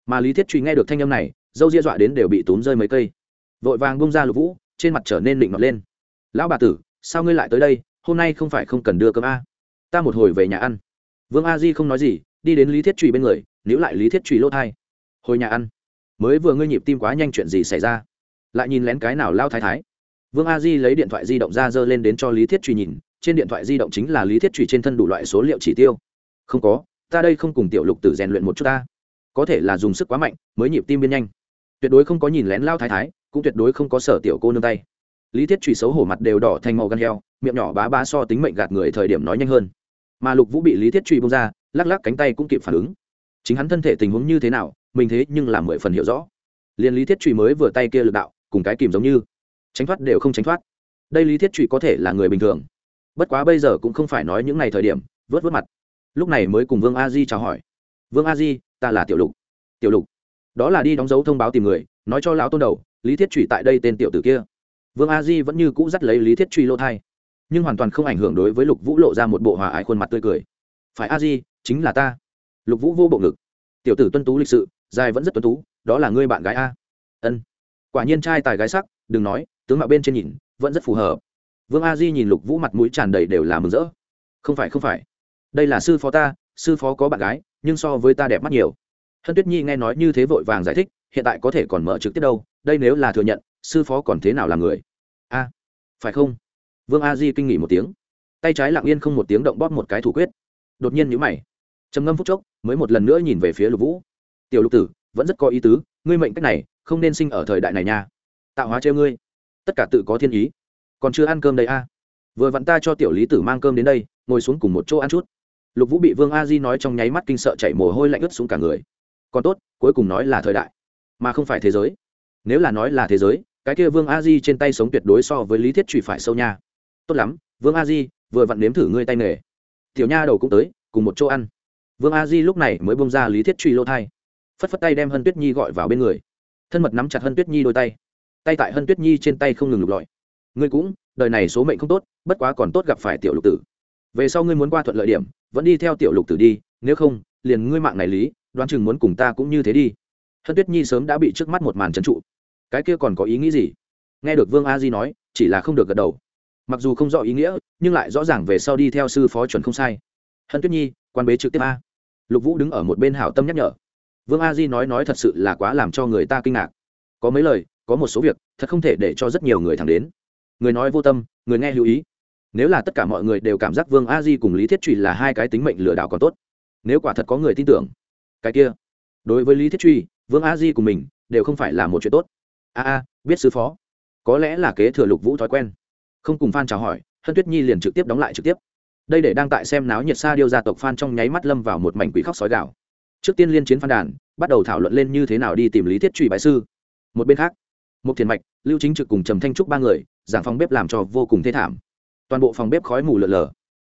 mà lý thiết truy nghe được thanh âm này, dâu ria dọa đến đều bị tốn rơi mấy cây. Vội vàng bông ra lục vũ, trên mặt trở nên định ngọt lên. Lão bà tử, sao ngươi lại tới đây? Hôm nay không phải không cần đưa cơm a? Ta một hồi về nhà ăn. Vương a di không nói gì, đi đến lý thiết truy bên người, níu lại lý thiết truy lỗ thai. Hồi nhà ăn. Mới vừa ngươi nhịp tim quá nhanh chuyện gì xảy ra? Lại nhìn lén cái nào lao thái thái. Vương a di lấy điện thoại di động ra dơ lên đến cho lý thiết truy nhìn, trên điện thoại di động chính là lý thiết truy trên thân đủ loại số liệu chỉ tiêu. Không có, ta đây không cùng tiểu lục tử rèn luyện một chút ta có thể là dùng sức quá mạnh mới nhịp tim biên nhanh. Tuyệt đối không có nhìn lén lao thái thái, cũng tuyệt đối không có sở tiểu cô nương tay. Lý thiết truy xấu hổ mặt đều đỏ thành màu gan heo, miệng nhỏ bá bá so tính mệnh gạt người thời điểm nói nhanh hơn. Mà lục vũ bị lý thiết truy bông ra, lắc lắc cánh tay cũng kịp phản ứng. Chính hắn thân thể tình huống như thế nào, mình thế nhưng là mười phần hiểu rõ. Liền lý thiết truy mới vừa tay kia lực đạo, cùng cái kìm giống như. Tránh thoát đều không tránh thoát. Đây lý thiết truy có thể là người bình thường. Bất quá bây giờ cũng không phải nói những ngày thời điểm, vớt vớt mặt. Lúc này mới cùng vương a di chào hỏi. Vương a di ta là tiểu lục. Tiểu lục. Đó là đi đóng dấu thông báo tìm người, nói cho lão tôn đầu, lý thiết trụy tại đây tên tiểu tử kia. Vương a di vẫn như cũ dắt lấy lý thiết truy lỗ thai, nhưng hoàn toàn không ảnh hưởng đối với lục vũ lộ ra một bộ hòa ái khuôn mặt tươi cười. Phải a di, chính là ta. Lục vũ vô bộ ngực. Tiểu tử tuân tú lịch sự, dài vẫn rất tuân tú, đó là ngươi bạn gái a. Ân. Quả nhiên trai tài gái sắc, đừng nói, tướng mạo bên trên nhìn, vẫn rất phù hợp. Vương a di nhìn lục vũ mặt mũi tràn đầy đều là mừng rỡ. Không phải không phải. Đây là sư phó ta, sư phó có bạn gái nhưng so với ta đẹp mắt nhiều. Hân tuyết nhi nghe nói như thế vội vàng giải thích, hiện tại có thể còn mở trực tiếp đâu, đây nếu là thừa nhận, sư phó còn thế nào là người? A, phải không? Vương a di kinh nghỉ một tiếng. Tay trái lặng yên không một tiếng động bóp một cái thủ quyết. Đột nhiên nhữ mày. Trầm ngâm phút chốc, mới một lần nữa nhìn về phía lục vũ. Tiểu lục tử, vẫn rất có ý tứ, ngươi mệnh cách này, không nên sinh ở thời đại này nha. Tạo hóa treo ngươi. Tất cả tự có thiên ý. Còn chưa ăn cơm đây a. Vừa vặn ta cho tiểu lý tử mang cơm đến đây, ngồi xuống cùng một chỗ ăn chút lục vũ bị vương a di nói trong nháy mắt kinh sợ chảy mồ hôi lạnh ướt xuống cả người. Còn tốt, cuối cùng nói là thời đại, mà không phải thế giới. Nếu là nói là thế giới, cái kia vương a di trên tay sống tuyệt đối so với lý thiết truy phải sâu nha. Tốt lắm, vương a di, vừa vặn nếm thử ngươi tay nghề. Tiểu nha đầu cũng tới, cùng một chỗ ăn. Vương a di lúc này mới bông ra lý thiết truy lô thai. Phất phất tay đem hân tuyết nhi gọi vào bên người. Thân mật nắm chặt hân tuyết nhi đôi tay. Tay tại hân tuyết nhi trên tay không ngừng lục lọi. Ngươi cũng, đời này số mệnh không tốt, bất quá còn tốt gặp phải tiểu lục tử. Về sau ngươi muốn qua thuận lợi điểm vẫn đi theo tiểu lục tử đi, nếu không, liền ngươi mạng này lý, đoán chừng muốn cùng ta cũng như thế đi. Hân tuyết nhi sớm đã bị trước mắt một màn trấn trụ. Cái kia còn có ý nghĩ gì? Nghe được vương a di nói, chỉ là không được gật đầu. Mặc dù không rõ ý nghĩa, nhưng lại rõ ràng về sau đi theo sư phó chuẩn không sai. Hân tuyết nhi, quan bế trực tiếp a. Lục vũ đứng ở một bên hảo tâm nhắc nhở. Vương a di nói nói thật sự là quá làm cho người ta kinh ngạc. Có mấy lời, có một số việc, thật không thể để cho rất nhiều người thẳng đến. Người nói vô tâm, người nghe lưu ý nếu là tất cả mọi người đều cảm giác vương a di cùng lý thiết truy là hai cái tính mệnh lừa đảo còn tốt. Nếu quả thật có người tin tưởng, cái kia. Đối với lý thiết truy, vương a di cùng mình đều không phải là một chuyện tốt. A a, biết sư phó. Có lẽ là kế thừa lục vũ thói quen. Không cùng phan chào hỏi, hân tuyết nhi liền trực tiếp đóng lại trực tiếp. Đây để đang tại xem náo nhiệt xa điêu gia tộc phan trong nháy mắt lâm vào một mảnh quỷ khóc sói gạo trước tiên liên chiến phan đàn, bắt đầu thảo luận lên như thế nào đi tìm lý thiết truy bại sư. Một bên khác một thiền mạch, lưu chính trực cùng trầm thanh trúc ba người, giảng phong bếp làm cho vô cùng thế thảm toàn bộ phòng bếp khói mù lợn lờ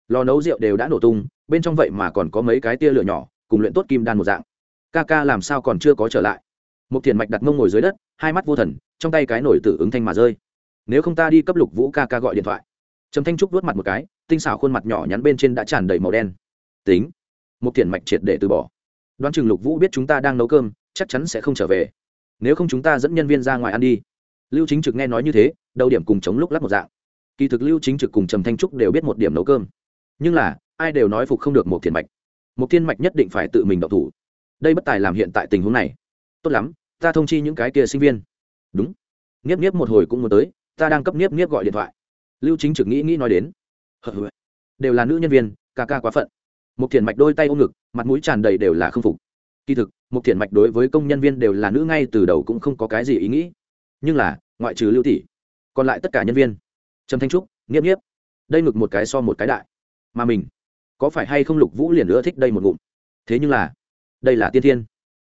lò nấu rượu đều đã nổ tung, bên trong vậy mà còn có mấy cái tia lửa nhỏ, cùng luyện tốt kim đan một dạng. Ca ca làm sao còn chưa có trở lại? Một thiền mạch đặt mông ngồi dưới đất, hai mắt vô thần, trong tay cái nổi tử ứng thanh mà rơi. Nếu không ta đi cấp lục vũ ca ca gọi điện thoại. Trầm thanh trúc vuốt mặt một cái, tinh xảo khuôn mặt nhỏ nhắn bên trên đã tràn đầy màu đen. Tính. Một thiền mạch triệt để từ bỏ. Đoán chừng lục vũ biết chúng ta đang nấu cơm, chắc chắn sẽ không trở về. Nếu không chúng ta dẫn nhân viên ra ngoài ăn đi. Lưu chính trực nghe nói như thế, đầu điểm cùng chống lúc lắp một dạng kỳ thực lưu chính trực cùng trầm thanh trúc đều biết một điểm nấu cơm. Nhưng là, ai đều nói phục không được một thiên mạch. Một thiên mạch nhất định phải tự mình đậu thủ. Đây bất tài làm hiện tại tình huống này. Tốt lắm, ta thông chi những cái kia sinh viên. Đúng. Nghiếp nghiếp một hồi cũng muốn tới, ta đang cấp nghiếp nghiếp gọi điện thoại. Lưu chính trực nghĩ nghĩ nói đến. Đều là nữ nhân viên, ca ca quá phận. Một thiền mạch đôi tay ôm ngực, mặt mũi tràn đầy đều là k phục. Kỳ thực một thiền mạch đối với công nhân viên đều là nữ ngay từ đầu cũng không có cái gì ý nghĩ. Nhưng là, ngoại trừ lưu tỷ, còn lại tất cả nhân viên trầm thanh trúc, nghiếp nghiếp. Đây ngực một cái so một cái đại. Mà mình, có phải hay không lục vũ liền nữa thích đây một ngụm? Thế nhưng là, đây là tiên thiên.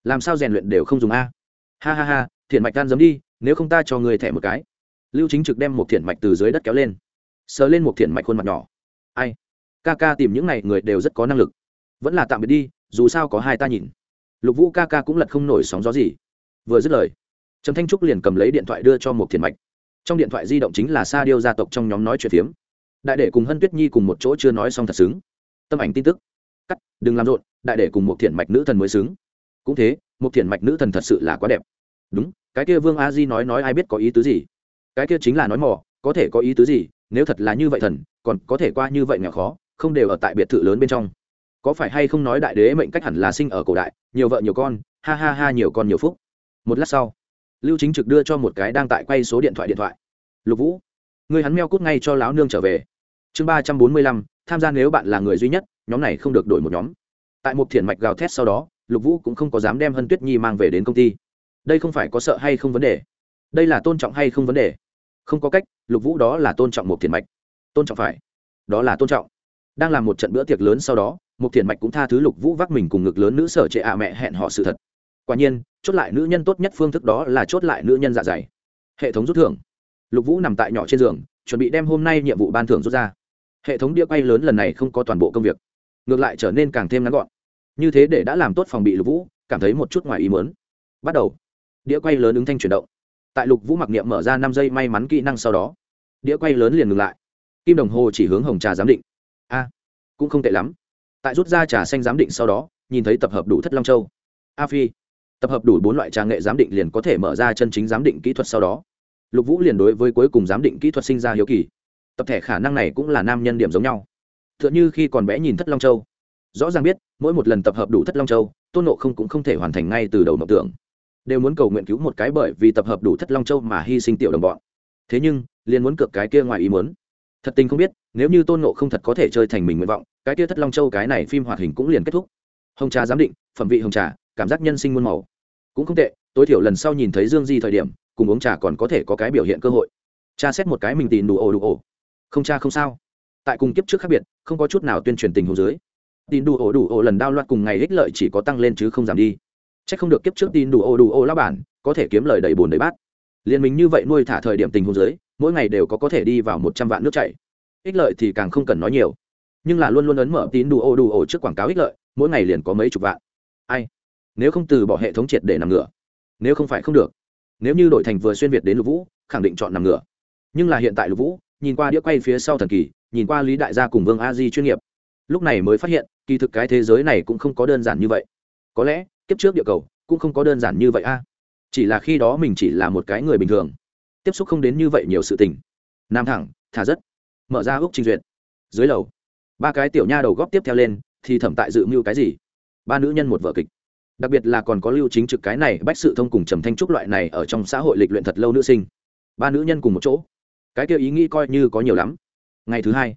Làm sao rèn luyện đều không dùng a. Ha ha ha, thiện mạch tan giấm đi, nếu không ta cho người thẻ một cái. Lưu chính trực đem một thiện mạch từ dưới đất kéo lên. Sờ lên một thiện mạch khuôn mặt nhỏ. Ai? Ca ca tìm những n à y người đều rất có năng lực. Vẫn là tạm biệt đi, dù sao có hai ta nhìn. Lục vũ ca ca cũng lật không nổi sóng gió gì. Vừa dứt lời, trầm thanh trúc liền cầm lấy điện thoại đưa cho một thiền mạch trong điện thoại di động chính là sa điêu gia tộc trong nhóm nói chuyện phiếm. Đại đệ cùng hân tuyết nhi cùng một chỗ chưa nói xong thật xứng. Tâm ảnh tin tức. Cắt, đừng làm rộn, đại đệ cùng một thiền mạch nữ thần mới xứng. Cũng thế một thiền mạch nữ thần thật sự là quá đẹp. Đúng, cái kia vương a di nói nói ai biết có ý tứ gì? Cái kia chính là nói mỏ có thể có ý tứ gì? Nếu thật là như vậy thần, còn có thể qua như vậy nghèo khó, không đều ở tại biệt thự lớn bên trong. Có phải hay không nói đại đế mệnh cách hẳn là sinh ở cổ đại, nhiều vợ nhiều con, ha ha ha nhiều con nhiều phúc. Một lát sau lưu chính trực đưa cho một cái đang tại quay số điện thoại điện thoại. Lục vũ, người hắn meo cút ngay cho lão nương trở về. Chương ba trăm bốn mươi lăm, tham gia nếu bạn là người duy nhất, nhóm này không được đổi một nhóm. Tại một thiền mạch gào thét sau đó, lục vũ cũng không có dám đem hân tuyết nhi mang về đến công ty. Đây không phải có sợ hay không vấn đề? Đây là tôn trọng hay không vấn đề? Không có cách, lục vũ đó là tôn trọng một thiền mạch. Tôn trọng phải. Đó là tôn trọng. Đang làm một trận bữa tiệc lớn sau đó, một thiền mạch cũng tha thứ lục vũ vác mình cùng ngực lớn nữ sở trệ ạ mẹ hẹn họ sự thật quả nhiên, chốt lại nữ nhân tốt nhất phương thức đó là chốt lại nữ nhân dạ dày. Hệ thống rút thưởng. Lục vũ nằm tại nhỏ trên giường, chuẩn bị đem hôm nay nhiệm vụ ban thưởng rút ra. Hệ thống đĩa quay lớn lần này không có toàn bộ công việc, ngược lại trở nên càng thêm ngắn gọn. Như thế để đã làm tốt phòng bị lục vũ, cảm thấy một chút ngoài ý mớn bắt đầu. Đĩa quay lớn ứng thanh chuyển động. Tại lục vũ mặc niệm mở ra năm giây may mắn kỹ năng sau đó, đĩa quay lớn liền ngừng lại. Kim đồng hồ chỉ hướng hồng trà giám định. A, cũng không tệ lắm. Tại rút ra trà xanh giám định sau đó, nhìn thấy tập hợp đủ thất long châu. A phi tập hợp đủ bốn loại trà nghệ giám định liền có thể mở ra chân chính giám định kỹ thuật sau đó. Lục vũ liền đối với cuối cùng giám định kỹ thuật sinh ra hiếu kỳ. Tập thể khả năng này cũng là nam nhân điểm giống nhau. T h ư ợ n h ư khi còn bé nhìn thất long châu. Rõ ràng biết, mỗi một lần tập hợp đủ thất long châu, tôn nộ không cũng không thể hoàn thành ngay từ đầu mộng tưởng. Đều muốn cầu nguyện cứu một cái bởi vì tập hợp đủ thất long châu mà hy sinh tiểu đồng bọn. Thế nhưng, liền muốn cược cái kia ngoài ý muốn. Thật tình không biết, nếu như tôn nộ không thật có thể chơi thành mình nguyện vọng, cái kia thất long châu cái này phim hoạt hình cũng liền kết thúc. Hồng trà giám định, phẩm vị hồng trà cảm giác nhân sinh muôn màu. Cũng không tệ, tối thiểu lần sau nhìn thấy dương di thời điểm, cùng uống trà còn có thể có cái biểu hiện cơ hội. Cha xét một cái mình tìm đủ ổ đủ ổ. Không cha không sao. Tại cùng kiếp trước khác biệt, không có chút nào tuyên truyền tình hồ dưới. Tin đủ ổ đủ ổ lần đao loạt cùng ngày ích lợi chỉ có tăng lên chứ không giảm đi. C h ắ c không được kiếp trước tin đủ ổ đủ ổ lao bản, có thể kiếm lời đầy bồn đầy bát. Liên minh như vậy nuôi thả thời điểm tình hồ dưới, mỗi ngày đều có có thể đi vào một trăm vạn nước chảy. Ích lợi thì càng không cần nói nhiều. Nhưng là luôn luôn ấn mở tín đủ ô đủ ổ trước quảng cáo ích lợi, mỗi ngày liền có mấy chục vạn. Ai? Nếu không từ bỏ hệ thống triệt để nằm ngửa, nếu không phải không được, nếu như đội thành vừa xuyên việt đến lục vũ, khẳng định chọn nằm ngửa. Nhưng là hiện tại lục vũ, nhìn qua đĩa quay phía sau thần kỳ, nhìn qua lý đại gia cùng vương a di chuyên nghiệp, lúc này mới phát hiện, kỳ thực cái thế giới này cũng không có đơn giản như vậy. Có lẽ, kiếp trước địa cầu cũng không có đơn giản như vậy a. Chỉ là khi đó mình chỉ là một cái người bình thường, tiếp xúc không đến như vậy nhiều sự tình. Nam thẳng, thả rất, mở ra ốc trình duyệt. Dưới lầu, ba cái tiểu nha đầu góp tiếp theo lên, thì thẩm tại dự mưu cái gì? Ba nữ nhân một vở kịch đặc biệt là còn có lưu chính trực cái này bách sự thông cùng trầm thanh trúc loại này ở trong xã hội lịch luyện thật lâu nữ sinh. Ba nữ nhân cùng một chỗ. Cái kia ý nghĩ coi như có nhiều lắm. Ngày thứ hai,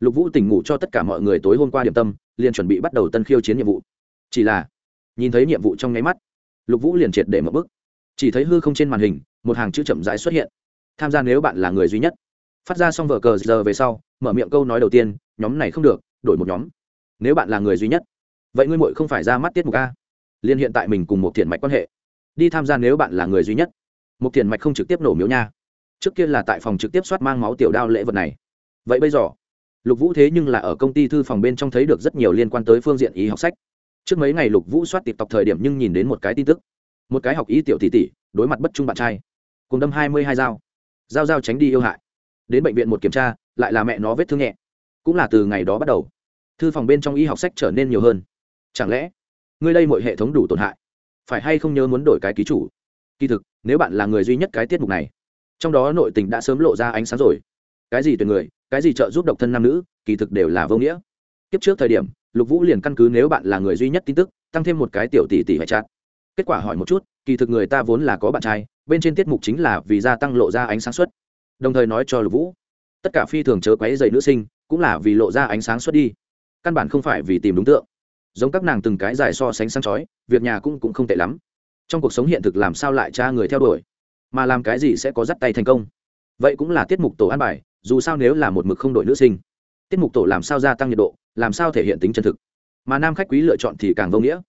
lục vũ tỉnh ngủ cho tất cả mọi người tối hôm qua điểm tâm, liền chuẩn bị bắt đầu tân khiêu chiến nhiệm vụ. Chỉ là, nhìn thấy nhiệm vụ trong nháy mắt, lục vũ liền triệt để mở bức chỉ thấy hư không trên màn hình, một hàng chữ chậm rãi xuất hiện. Tham gia nếu bạn là người duy nhất. Phát ra xong vở cờ giờ về sau, mở miệng câu nói đầu tiên, nhóm này không được, đổi một nhóm. Nếu bạn là người duy nhất, vậy ngươi muội không phải ra mắt tiết mục a liên hiện tại mình cùng một thiền mạch quan hệ. Đi tham gia nếu bạn là người duy nhất. Một thiền mạch không trực tiếp nổ miếu nha. Trước kia là tại phòng trực tiếp soát mang máu tiểu đao lễ vật này. Vậy bây giờ, lục vũ thế nhưng là ở công ty thư phòng bên trong thấy được rất nhiều liên quan tới phương diện y học sách. Trước mấy ngày lục vũ soát tiệp tộc thời điểm nhưng nhìn đến một cái tin tức. Một cái học y tiểu tỷ tỷ, đối mặt bất trung bạn trai. Cùng đâm hai mươi hai dao. Dao dao tránh đi yêu hại. Đến bệnh viện một kiểm tra, lại là mẹ nó vết thương nhẹ. Cũng là từ ngày đó bắt đầu, thư phòng bên trong y học sách trở nên nhiều hơn. Chẳng lẽ ngươi đây mọi hệ thống đủ tổn hại. Phải hay không nhớ muốn đổi cái ký chủ? Kỳ thực, nếu bạn là người duy nhất cái tiết mục này, trong đó nội tình đã sớm lộ ra ánh sáng rồi. Cái gì tuyển người, cái gì trợ giúp độc thân nam nữ, kỳ thực đều là vô nghĩa. Kiếp trước thời điểm, lục vũ liền căn cứ nếu bạn là người duy nhất tin tức, tăng thêm một cái tiểu tỷ tỷ phải chặt. Kết quả hỏi một chút, kỳ thực người ta vốn là có bạn trai, bên trên tiết mục chính là vì gia tăng lộ ra ánh sáng suất. Đồng thời nói cho lục vũ, tất cả phi thường chớ quấy dậy nữ sinh, cũng là vì lộ ra ánh sáng suất đi. Căn bản không phải vì tìm đúng tượng giống các nàng từng cái dài so sánh sáng chói, việc nhà cũng cũng không tệ lắm. Trong cuộc sống hiện thực làm sao lại cha người theo đuổi? Mà làm cái gì sẽ có dắt tay thành công? Vậy cũng là tiết mục tổ an bài, dù sao nếu là một mực không đổi nữ sinh, tiết mục tổ làm sao gia tăng nhiệt độ, làm sao thể hiện tính chân thực? Mà nam khách quý lựa chọn thì càng vô nghĩa.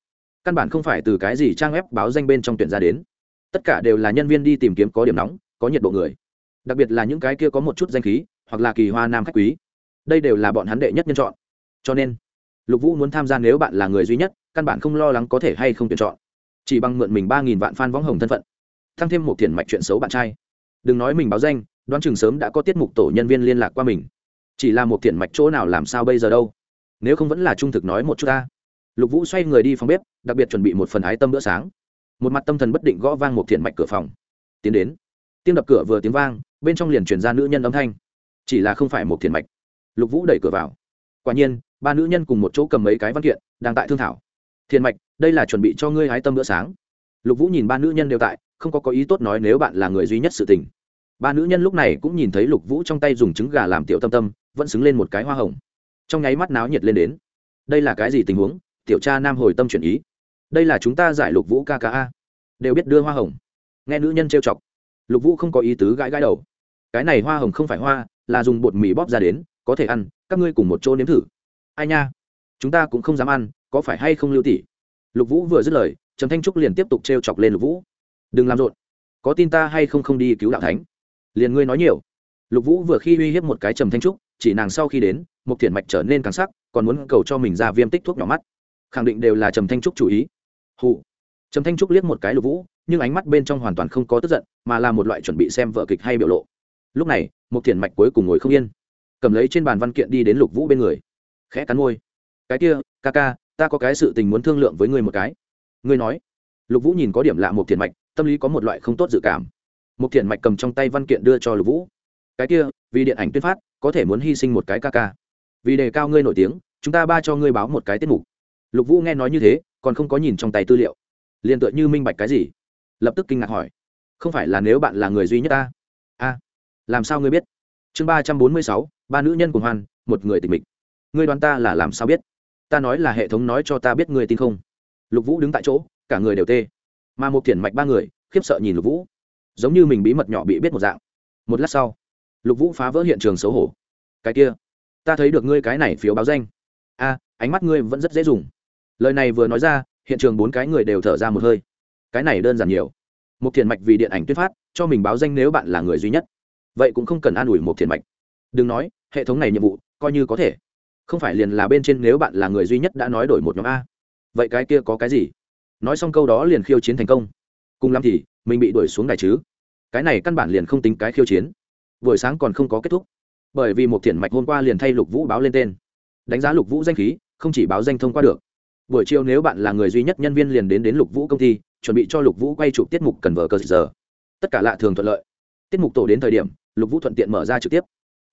Căn bản không phải từ cái gì trang web báo danh bên trong tuyển ra đến. Tất cả đều là nhân viên đi tìm kiếm có điểm nóng, có nhiệt độ người. Đặc biệt là những cái kia có một chút danh khí, hoặc là kỳ hoa nam khách quý. Đây đều là bọn hắn đệ nhất nhân chọn. Cho nên lục vũ muốn tham gia nếu bạn là người duy nhất, căn bản không lo lắng có thể hay không tuyển chọn. Chỉ bằng mượn mình ba nghìn vạn f a n võng hồng thân phận. Thăng thêm một thiền mạch chuyện xấu bạn trai. Đừng nói mình báo danh, đoán chừng sớm đã có tiết mục tổ nhân viên liên lạc qua mình. Chỉ là một thiền mạch chỗ nào làm sao bây giờ đâu? Nếu không vẫn là trung thực nói một chút ta. Lục vũ xoay người đi phòng bếp, đặc biệt chuẩn bị một phần ái tâm bữa sáng. Một mặt tâm thần bất định gõ vang một thiền mạch cửa phòng. Tiến đến. Tiếng đập cửa vừa tiếng vang, bên trong liền chuyển ra nữ nhân âm thanh. Chỉ là không phải một thiền mạch. Lục vũ đẩy cửa vào. Quả nhiên ba nữ nhân cùng một chỗ cầm mấy cái văn kiện, đang tại thương thảo. Thiền mạch, đây là chuẩn bị cho ngươi hái tâm bữa sáng. Lục vũ nhìn ba nữ nhân đều tại, không có có ý tốt nói nếu bạn là người duy nhất sự tình. Ba nữ nhân lúc này cũng nhìn thấy lục vũ trong tay dùng trứng gà làm tiểu tâm tâm, vẫn xứng lên một cái hoa hồng. Trong nháy mắt náo nhiệt lên đến. Đây là cái gì tình huống? Tiểu cha nam hồi tâm chuyển ý. Đây là chúng ta giải lục vũ kka đều biết đưa hoa hồng. Nghe nữ nhân trêu chọc. Lục vũ không có ý tứ gãi gãi đầu. Cái này hoa hồng không phải hoa, là dùng bột mì bóp ra đến, có thể ăn, các ngươi cùng một chỗ nếm thử ai nha? Chúng ta cũng không dám ăn, có phải hay không lưu tỷ? Lục vũ vừa dứt lời, trầm thanh trúc liền tiếp tục t chọc lên lục vũ. Đừng làm rộn. Có tin ta hay không không đi cứu đạo thánh? Liền ngươi nói nhiều. Lục vũ vừa khi uy hiếp một cái trầm thanh trúc, chỉ nàng sau khi đến một thiện mạch trở nên càng sắc, còn muốn cầu cho mình ra viêm tích thuốc nhỏ mắt. Khẳng định đều là trầm thanh trúc chủ ý. Hụ trầm thanh trúc liếc một cái lục vũ, nhưng ánh mắt bên trong hoàn toàn không có tức giận, mà là một loại chuẩn bị xem vợ kịch hay biểu lộ. Lúc này một thiện mạch cuối cùng ngồi không yên. Cầm lấy trên bàn văn kiện đi đến lục vũ bên người khẽ cắn môi. Cái kia, ca ca, ta có cái sự tình muốn thương lượng với ngươi một cái. Ngươi nói. Lục vũ nhìn có điểm lạ một thiền mạch, tâm lý có một loại không tốt dự cảm. Một thiền mạch cầm trong tay văn kiện đưa cho lục vũ. Cái kia, vì điện ảnh tuyên phát, có thể muốn hy sinh một cái ca ca. Vì đề cao ngươi nổi tiếng, chúng ta ba cho ngươi báo một cái tiết mục. Lục vũ nghe nói như thế, còn không có nhìn trong tay tư liệu. Liền tựa như minh bạch cái gì? Lập tức kinh ngạc hỏi. Không phải là nếu bạn là người duy nhất ta? A, làm sao ngươi biết? Chương ba trăm bốn mươi sáu, ba nữ nhân cùng hoan, một người tình mịch ngươi đoán ta là làm sao biết? Ta nói là hệ thống nói cho ta biết ngươi tin không? Lục vũ đứng tại chỗ, cả người đều tê. Mà một thiền mạch ba người, khiếp sợ nhìn lục vũ. Giống như mình bí mật nhỏ bị biết một dạng. Một lát sau, lục vũ phá vỡ hiện trường xấu hổ. Cái kia, ta thấy được ngươi cái này phiếu báo danh. A, ánh mắt ngươi vẫn rất dễ dùng. Lời này vừa nói ra, hiện trường bốn cái người đều thở ra một hơi. Cái này đơn giản nhiều. Một thiền mạch vì điện ảnh tuyên phát, cho mình báo danh nếu bạn là người duy nhất. Vậy cũng không cần an ủi một thiền mạch. Đừng nói, hệ thống này nhiệm vụ, coi như có thể không phải liền là bên trên nếu bạn là người duy nhất đã nói đổi một nhóm a. Vậy cái kia có cái gì? Nói xong câu đó liền khiêu chiến thành công. Cùng lắm thì, mình bị đuổi xuống đài chứ. Cái này căn bản liền không tính cái khiêu chiến. Buổi sáng còn không có kết thúc. Bởi vì một thiển mạch hôm qua liền thay lục vũ báo lên tên. Đánh giá lục vũ danh khí, không chỉ báo danh thông qua được. Buổi chiều nếu bạn là người duy nhất nhân viên liền đến đến lục vũ công ty, chuẩn bị cho lục vũ quay chụp tiết mục cần vờ cơ giờ. Tất cả lạ thường thuận lợi. Tiết mục tổ đến thời điểm, lục vũ thuận tiện mở ra trực tiếp.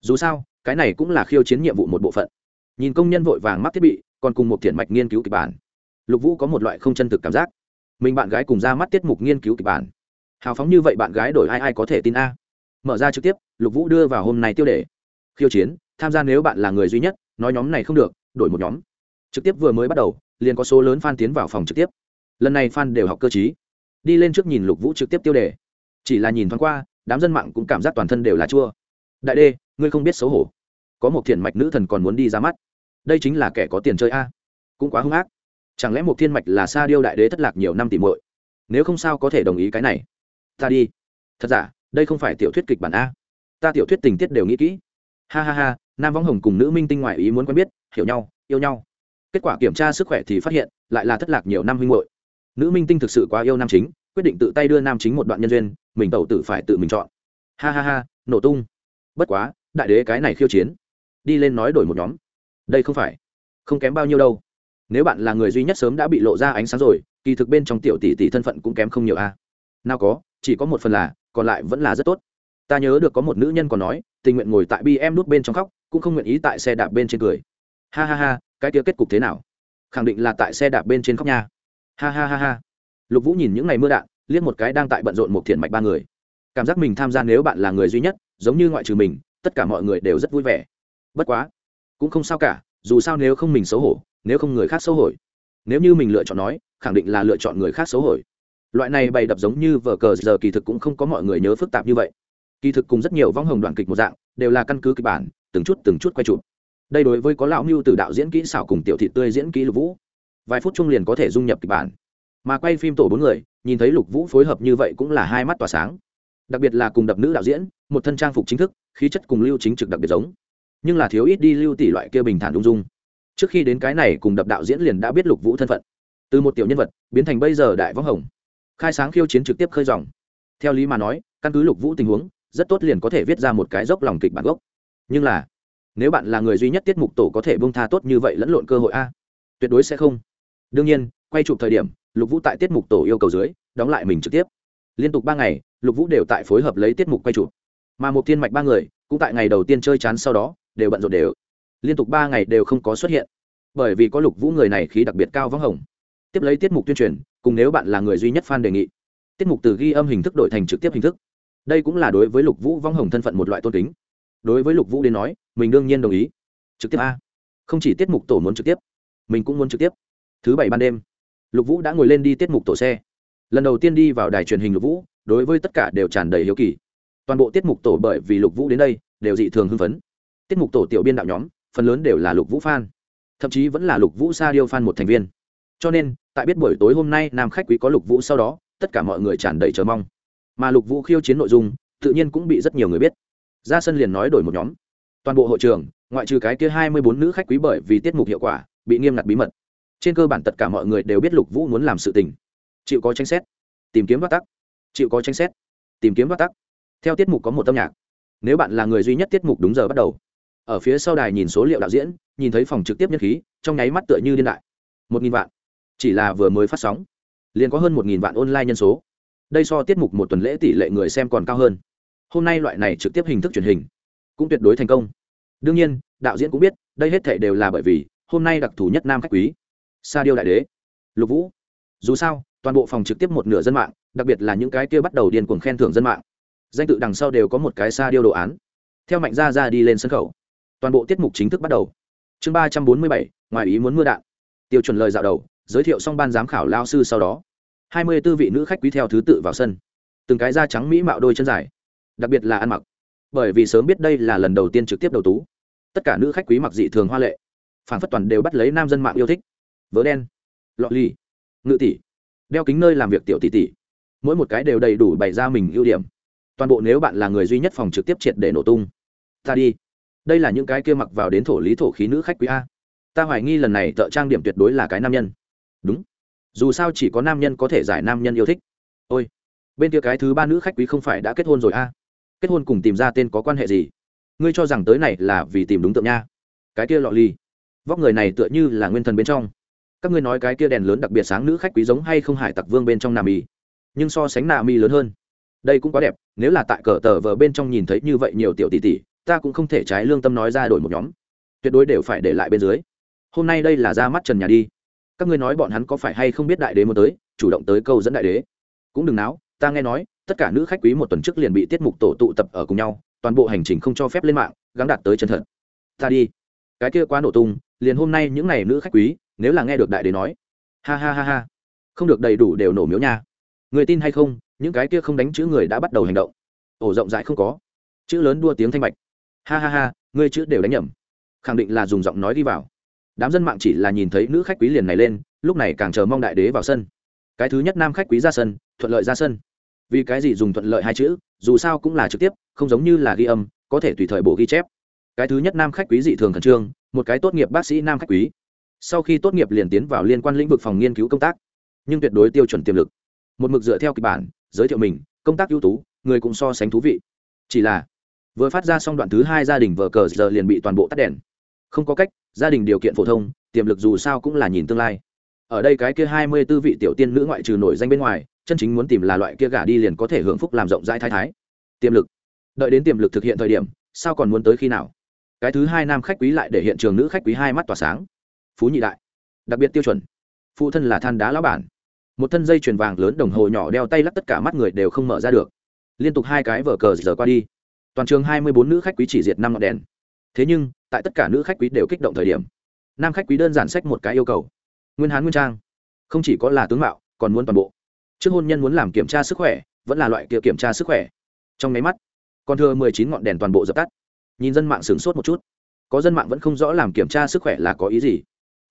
Dù sao, cái này cũng là khiêu chiến nhiệm vụ một bộ phận nhìn công nhân vội vàng mắc thiết bị, còn cùng một thiện mạch nghiên cứu kịch bản. Lục vũ có một loại không chân thực cảm giác. Mình bạn gái cùng ra mắt tiết mục nghiên cứu kịch bản. Hào phóng như vậy bạn gái đổi ai ai có thể tin a? Mở ra trực tiếp, lục vũ đưa vào hôm nay tiêu đề. Khiêu chiến, tham gia nếu bạn là người duy nhất, nói nhóm này không được, đổi một nhóm. Trực tiếp vừa mới bắt đầu, liền có số lớn f a n tiến vào phòng trực tiếp. Lần này f a n đều học cơ t đi lên trước nhìn lục vũ trực tiếp tiêu đề. Chỉ là nhìn thoáng qua, đám dân mạng cũng cảm giác toàn thân đều là chua. Đại đê, ngươi không biết xấu hổ có một thiền mạch nữ thần còn muốn đi ra mắt. Đây chính là kẻ có tiền chơi a. Cũng quá hung ác. Chẳng lẽ một thiên mạch là sa điêu đại đế thất lạc nhiều năm tìm muội? Nếu không sao có thể đồng ý cái này. Ta đi. Thật giả, đây không phải tiểu thuyết kịch bản a. Ta tiểu thuyết tình tiết đều nghĩ kỹ. Ha ha ha, nam võng hồng cùng nữ minh tinh ngoại ý muốn quen biết, hiểu nhau, yêu nhau. Kết quả kiểm tra sức khỏe thì phát hiện, lại là thất lạc nhiều năm huynh hội nữ minh tinh thực sự quá yêu nam chính, quyết định tự tay đưa nam chính một đoạn nhân duyên, mình tẩu tử phải tự mình chọn. Ha ha ha, nổ tung. Bất quá, đại đế cái này khiêu chiến đi lên nói đổi một nhóm. Đây không phải. Không kém bao nhiêu đâu. Nếu bạn là người duy nhất sớm đã bị lộ ra ánh sáng rồi, kỳ thực bên trong tiểu tỷ tỷ thân phận cũng kém không nhiều a. Nào có, chỉ có một phần là, còn lại vẫn là rất tốt. Ta nhớ được có một nữ nhân còn nói, tình nguyện ngồi tại bi em nút bên trong khóc, cũng không nguyện ý tại xe đạp bên trên cười. Ha ha ha, cái kia kết cục thế nào? Khẳng định là tại xe đạp bên trên khóc nha. Ha ha ha ha. Lục vũ nhìn những ngày mưa đạn, liếc một cái đang tại bận rộn một thiện mạch ba người. Cảm giác mình tham gia nếu bạn là người duy nhất, giống như ngoại trừ mình, tất cả mọi người đều rất vui vẻ bất quá, cũng không sao cả, dù sao nếu không mình xấu hổ, nếu không người khác xấu hổ, nếu như mình lựa chọn nói, khẳng định là lựa chọn người khác xấu hổ. Loại này bày đập giống như vở cờ giờ kỳ thực cũng không có mọi người nhớ phức tạp như vậy. Kỳ thực cùng rất nhiều vong hồng đoạn kịch một dạng, đều là căn cứ kịch bản, từng chút từng chút quay chụp. Đây đối với có lão mưu từ đạo diễn kỹ xảo cùng tiểu thị tươi diễn kỹ lục vũ, vài phút chung liền có thể dung nhập kịch bản. Mà quay phim tổ bốn người, nhìn thấy lục vũ phối hợp như vậy cũng là hai mắt tỏa sáng. Đặc biệt là cùng đập nữ đạo diễn, một thân trang phục chính thức, khí chất cùng lưu chính trực đặc biệt giống nhưng là thiếu ít đi lưu tỷ loại kia bình thản ung dung. Trước khi đến cái này cùng đập đạo diễn liền đã biết lục vũ thân phận. Từ một tiểu nhân vật, biến thành bây giờ đại võng hồng. Khai sáng khiêu chiến trực tiếp khơi dòng. Theo lý mà nói, căn cứ lục vũ tình huống, rất tốt liền có thể viết ra một cái dốc lòng kịch bản gốc. Nhưng là, nếu bạn là người duy nhất tiết mục tổ có thể bông tha tốt như vậy lẫn lộn cơ hội a, tuyệt đối sẽ không. Đương nhiên, quay chụp thời điểm, lục vũ tại tiết mục tổ yêu cầu dưới, đóng lại mình trực tiếp. Liên tục ba ngày, lục vũ đều tại phối hợp lấy tiết mục quay chụp. Mà một thiên mạch ba người, cũng tại ngày đầu tiên chơi chán sau đó đều bận rộn đều. Liên tục ba ngày đều không có xuất hiện. Bởi vì có lục vũ người này khí đặc biệt cao vắng hồng. Tiếp lấy tiết mục tuyên truyền, cùng nếu bạn là người duy nhất fan đề nghị. Tiết mục từ ghi âm hình thức đổi thành trực tiếp hình thức. Đây cũng là đối với lục vũ vong hồng thân phận một loại tôn kính. Đối với lục vũ đến nói, mình đương nhiên đồng ý. Trực tiếp a. Không chỉ tiết mục tổ muốn trực tiếp, mình cũng muốn trực tiếp. Thứ bảy ban đêm, lục vũ đã ngồi lên đi tiết mục tổ xe. Lần đầu tiên đi vào đài truyền hình lục vũ, đối với tất cả đều tràn đầy hiếu kỳ. Toàn bộ tiết mục tổ bởi vì lục vũ đến đây, đều dị thường hưng phấn tiết mục tổ tiểu biên đạo nhóm, phần lớn đều là lục vũ phan thậm chí vẫn là lục vũ sa điêu phan một thành viên. Cho nên, tại biết buổi tối hôm nay nam khách quý có lục vũ sau đó, tất cả mọi người tràn đầy chờ mong. Mà lục vũ khiêu chiến nội dung, tự nhiên cũng bị rất nhiều người biết. Ra sân liền nói đổi một nhóm. Toàn bộ hội trường, ngoại trừ cái kia hai mươi bốn nữ khách quý bởi vì tiết mục hiệu quả, bị nghiêm ngặt bí mật. Trên cơ bản tất cả mọi người đều biết lục vũ muốn làm sự tình. Chịu có tranh xét, tìm kiếm đoạt tắc. Chịu có tranh xét, tìm kiếm đoạt tắc. Theo tiết mục có một tâm nhạc. Nếu bạn là người duy nhất tiết mục đúng giờ bắt đầu ở phía sau đài nhìn số liệu đạo diễn, nhìn thấy phòng trực tiếp nhất khí, trong nháy mắt tựa như điên đại. Một nghìn vạn. Chỉ là vừa mới phát sóng. Liền có hơn một nghìn vạn online nhân số. Đây so tiết mục một tuần lễ tỷ lệ người xem còn cao hơn. Hôm nay loại này trực tiếp hình thức truyền hình cũng tuyệt đối thành công. Đương nhiên, đạo diễn cũng biết, đây hết thể đều là bởi vì hôm nay đặc thù nhất nam khách quý sa điêu đại đế, lục vũ. Dù sao, toàn bộ phòng trực tiếp một nửa dân mạng, đặc biệt là những cái kia bắt đầu điên cuồng khen thưởng dân mạng, danh tự đằng sau đều có một cái sa điêu đồ án. Theo mạnh gia ra đi lên sân khấu toàn bộ tiết mục chính thức bắt đầu. Chương ba trăm bốn mươi bảy, ngoài ý muốn mưa đạn. Tiêu chuẩn lời dạo đầu, giới thiệu xong ban giám khảo lao sư sau đó. Hai mươi tư vị nữ khách quý theo thứ tự vào sân. Từng cái da trắng mỹ mạo đôi chân dài. Đặc biệt là ăn mặc. Bởi vì sớm biết đây là lần đầu tiên trực tiếp đầu tú. Tất cả nữ khách quý mặc dị thường hoa lệ. Phản phất toàn đều bắt lấy nam dân mạng yêu thích. Vớ đen. Lọ ly ngự tỷ. Đeo kính nơi làm việc tiểu tỷ tỷ. Mỗi một cái đều đầy đủ bày ra mình ưu điểm. Toàn bộ nếu bạn là người duy nhất phòng trực tiếp triệt để nổ tung. Ta đi đây là những cái kia mặc vào đến thổ lý thổ khí nữ khách quý a. Ta hoài nghi lần này thợ trang điểm tuyệt đối là cái nam nhân. Đúng. Dù sao chỉ có nam nhân có thể giải nam nhân yêu thích. Ôi. Bên kia cái thứ ba nữ khách quý không phải đã kết hôn rồi a? Kết hôn cùng tìm ra tên có quan hệ gì? Ngươi cho rằng tới này là vì tìm đúng tượng nha. Cái kia lọ ly vóc người này tựa như là nguyên thần bên trong. Các ngươi nói cái kia đèn lớn đặc biệt sáng nữ khách quý giống hay không hải tặc vương bên trong nà mì nhưng so sánh nà mì lớn hơn. Đây cũng quá đẹp, nếu là tại cờ tờ vờ bên trong nhìn thấy như vậy nhiều tiểu tỷ tỷ ta cũng không thể trái lương tâm nói ra đổi một nhóm. Tuyệt đối đều phải để lại bên dưới. Hôm nay đây là ra mắt trần nhà đi. Các ngươi nói bọn hắn có phải hay không biết đại đế muốn tới, chủ động tới câu dẫn đại đế. Cũng đừng náo, ta nghe nói, tất cả nữ khách quý một tuần trước liền bị tiết mục tổ tụ tập ở cùng nhau, toàn bộ hành trình không cho phép lên mạng gắn đạt tới chân thật. Ta đi. Cái kia quá nổ tung, liền hôm nay những n à y nữ khách quý, nếu là nghe được đại đế nói. Ha ha ha ha. Không được đầy đủ đều nổ miếu nha. Người tin hay không, những cái kia không đánh chữ người đã bắt đầu hành động. Ổ rộng rãi không có. Chữ lớn đua tiếng thanh bạch ha ha ha, ngươi chữ đều đánh nhầm. Khẳng định là dùng giọng nói đi vào. Đám dân mạng chỉ là nhìn thấy nữ khách quý liền này lên, lúc này càng chờ mong đại đế vào sân. Cái thứ nhất nam khách quý ra sân, thuận lợi ra sân. Vì cái gì dùng thuận lợi hai chữ, dù sao cũng là trực tiếp, không giống như là ghi âm, có thể tùy thời bổ ghi chép. Cái thứ nhất nam khách quý dị thường khẩn trương, một cái tốt nghiệp bác sĩ nam khách quý. Sau khi tốt nghiệp liền tiến vào liên quan lĩnh vực phòng nghiên cứu công tác, nhưng tuyệt đối tiêu chuẩn tiềm lực. Một mực dựa theo kịch bản, giới thiệu mình, công tác ưu tú, người cũng so sánh thú vị. Chỉ là vừa phát ra xong đoạn thứ hai, gia đình vờ cờ giờ liền bị toàn bộ tắt đèn. Không có cách, gia đình điều kiện phổ thông, tiềm lực dù sao cũng là nhìn tương lai. Ở đây cái kia hai mươi tư vị tiểu tiên nữ ngoại trừ nổi danh bên ngoài, chân chính muốn tìm là loại kia gả đi liền có thể hưởng phúc làm rộng rãi thái thái. Tiềm lực. Đợi đến tiềm lực thực hiện thời điểm, sao còn muốn tới khi nào? Cái thứ hai nam khách quý lại để hiện trường nữ khách quý hai mắt tỏa sáng. Phú nhị đại. Đặc biệt tiêu chuẩn. Phụ thân là than đá lão bản. Một thân dây chuyền vàng lớn đồng hồ nhỏ đeo tay lắc tất cả mắt người đều không mở ra được. Liên tục hai cái vở cờ giờ qua đi toàn trường hai mươi bốn nữ khách quý chỉ diệt năm ngọn đèn. Thế nhưng, tại tất cả nữ khách quý đều kích động thời điểm, nam khách quý đơn giản sách một cái yêu cầu. Nguyên hán nguyên trang. Không chỉ có là tướng mạo, còn muốn toàn bộ. Trước hôn nhân muốn làm kiểm tra sức khỏe, vẫn là loại kia kiểm tra sức khỏe. Trong máy mắt, còn thừa mười chín ngọn đèn toàn bộ dập tắt. Nhìn dân mạng sửng sốt một chút. Có dân mạng vẫn không rõ làm kiểm tra sức khỏe là có ý gì.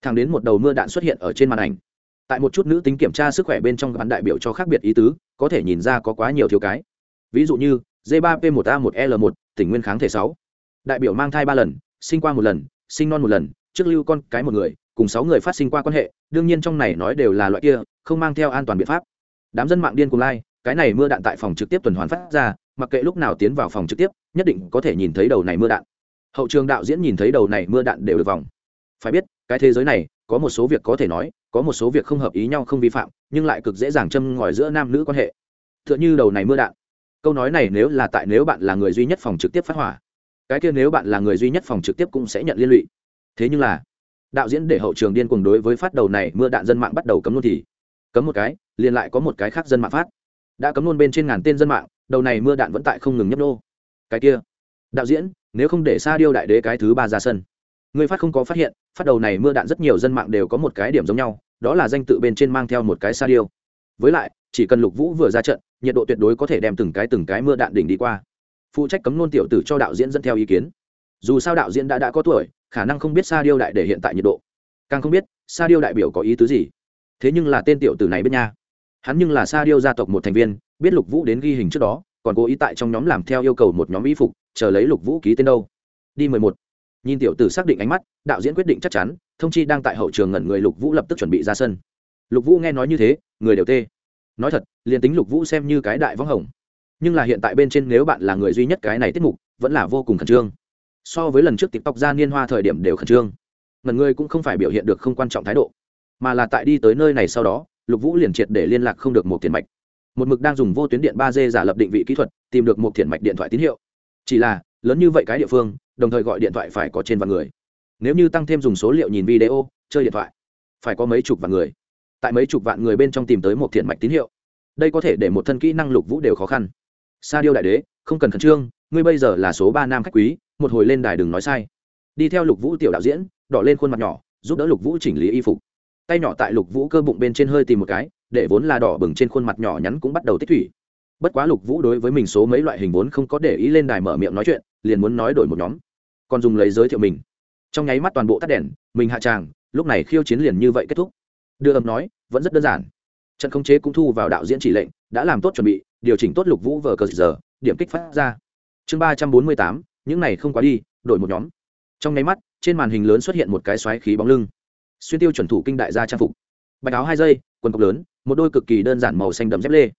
Thẳng đến một đầu mưa đạn xuất hiện ở trên màn ảnh. Tại một chút nữ tính kiểm tra sức khỏe bên trong gắn đại biểu cho khác biệt ý tứ, có thể nhìn ra có quá nhiều thiếu cái. Ví dụ như J3P1A1L1, tỉnh nguyên kháng thể sáu. Đại biểu mang thai ba lần sinh qua một lần sinh non một lần trước lưu con cái một người cùng sáu người phát sinh qua quan hệ đương nhiên trong này nói đều là loại kia không mang theo an toàn biện pháp. Đám dân mạng điên cùng lai、like, cái này mưa đạn tại phòng trực tiếp tuần hoàn phát ra mặc kệ lúc nào tiến vào phòng trực tiếp nhất định có thể nhìn thấy đầu này mưa đạn. Hậu trường đạo diễn nhìn thấy đầu này mưa đạn đều được vòng. Phải biết cái thế giới này có một số việc có thể nói có một số việc không hợp ý nhau không vi phạm nhưng lại cực dễ dàng châm ngòi giữa nam nữ quan hệ. T h ư ợ n h ư đầu này mưa đạn câu nói này nếu là tại nếu bạn là người duy nhất phòng trực tiếp phát hỏa, cái kia nếu bạn là người duy nhất phòng trực tiếp cũng sẽ nhận liên lụy. Thế nhưng là, đạo diễn để hậu trường điên cuồng đối với phát đầu này, mưa đạn dân mạng bắt đầu cấm luôn thì, cấm một cái, liền lại có một cái khác dân mạng phát. Đã cấm luôn bên trên ngàn tên dân mạng, đầu này mưa đạn vẫn tại không ngừng nhấp nô. Cái kia, đạo diễn, nếu không để xa điêu đại đế cái thứ ba ra sân. Người phát không có phát hiện, phát đầu này mưa đạn rất nhiều dân mạng đều có một cái điểm giống nhau, đó là danh tự bên trên mang theo một cái sa điêu. Với lại, chỉ cần lục vũ vừa ra trận nhiệt độ tuyệt đối có thể đem từng cái từng cái mưa đạn đỉnh đi qua. Phụ trách cấm nôn tiểu tử cho đạo diễn dẫn theo ý kiến. Dù sao đạo diễn đã đã có tuổi, khả năng không biết sa điêu đại để hiện tại nhiệt độ. Càng không biết, sa điêu đại biểu có ý tứ gì. Thế nhưng là tên tiểu tử này biết nha. Hắn nhưng là sa điêu gia tộc một thành viên, biết lục vũ đến ghi hình trước đó, còn cố ý tại trong nhóm làm theo yêu cầu một nhóm y phục, chờ lấy lục vũ ký tên đâu. Đi mười một. Nhìn tiểu tử xác định ánh mắt, đạo diễn quyết định chắc chắn, thông chi đang tại hậu trường ngẩn người lục vũ lập tức chuẩn bị ra sân. Lục vũ nghe nói như thế, người đều tê nói thật, liền tính lục vũ xem như cái đại võng hồng, nhưng là hiện tại bên trên nếu bạn là người duy nhất cái này tiết mục, vẫn là vô cùng khẩn trương. So với lần trước tiktok ra niên hoa thời điểm đều khẩn trương. Ngần ngươi cũng không phải biểu hiện được không quan trọng thái độ, mà là tại đi tới nơi này sau đó, lục vũ liền triệt để liên lạc không được một tiền mạch. Một mực đang dùng vô tuyến điện ba d giả lập định vị kỹ thuật, tìm được một thiền mạch điện thoại tín hiệu. Chỉ là, lớn như vậy cái địa phương, đồng thời gọi điện thoại phải có trên vạn người. Nếu như tăng thêm dùng số liệu nhìn video, chơi điện thoại, phải có mấy chục vạn người tại mấy chục vạn người bên trong tìm tới một thiện mạch tín hiệu. Đây có thể để một thân kỹ năng lục vũ đều khó khăn. Sa điêu đại đế, không cần khẩn trương, ngươi bây giờ là số ba nam khách quý, một hồi lên đài đừng nói sai. Đi theo lục vũ tiểu đạo diễn, đỏ lên khuôn mặt nhỏ, giúp đỡ lục vũ chỉnh lý y phục. Tay nhỏ tại lục vũ cơ bụng bên trên hơi tìm một cái, để vốn là đỏ bừng trên khuôn mặt nhỏ nhắn cũng bắt đầu tích thủy. Bất quá lục vũ đối với mình số mấy loại hình vốn không có để ý lên đài mở miệng nói chuyện, liền muốn nói đổi một nhóm. Còn dùng lấy giới thiệu mình. Trong nháy mắt toàn bộ tắt đèn, mình hạ tràng, lúc này khiêu chiến liền như vậy kết thúc đưa âm nói, vẫn rất đơn giản. Trận khống chế cũng thu vào đạo diễn chỉ lệnh, đã làm tốt chuẩn bị, điều chỉnh tốt lục vũ vờ cờ giờ, điểm kích phát ra. Chương ba trăm bốn mươi tám, những này không quá đi, đổi một nhóm. Trong nháy mắt, trên màn hình lớn xuất hiện một cái xoáy khí bóng lưng. Xuyên tiêu chuẩn thủ kinh đại gia trang phục. Bạch áo hai giây quần cộc lớn, một đôi cực kỳ đơn giản màu xanh đậm dép lê.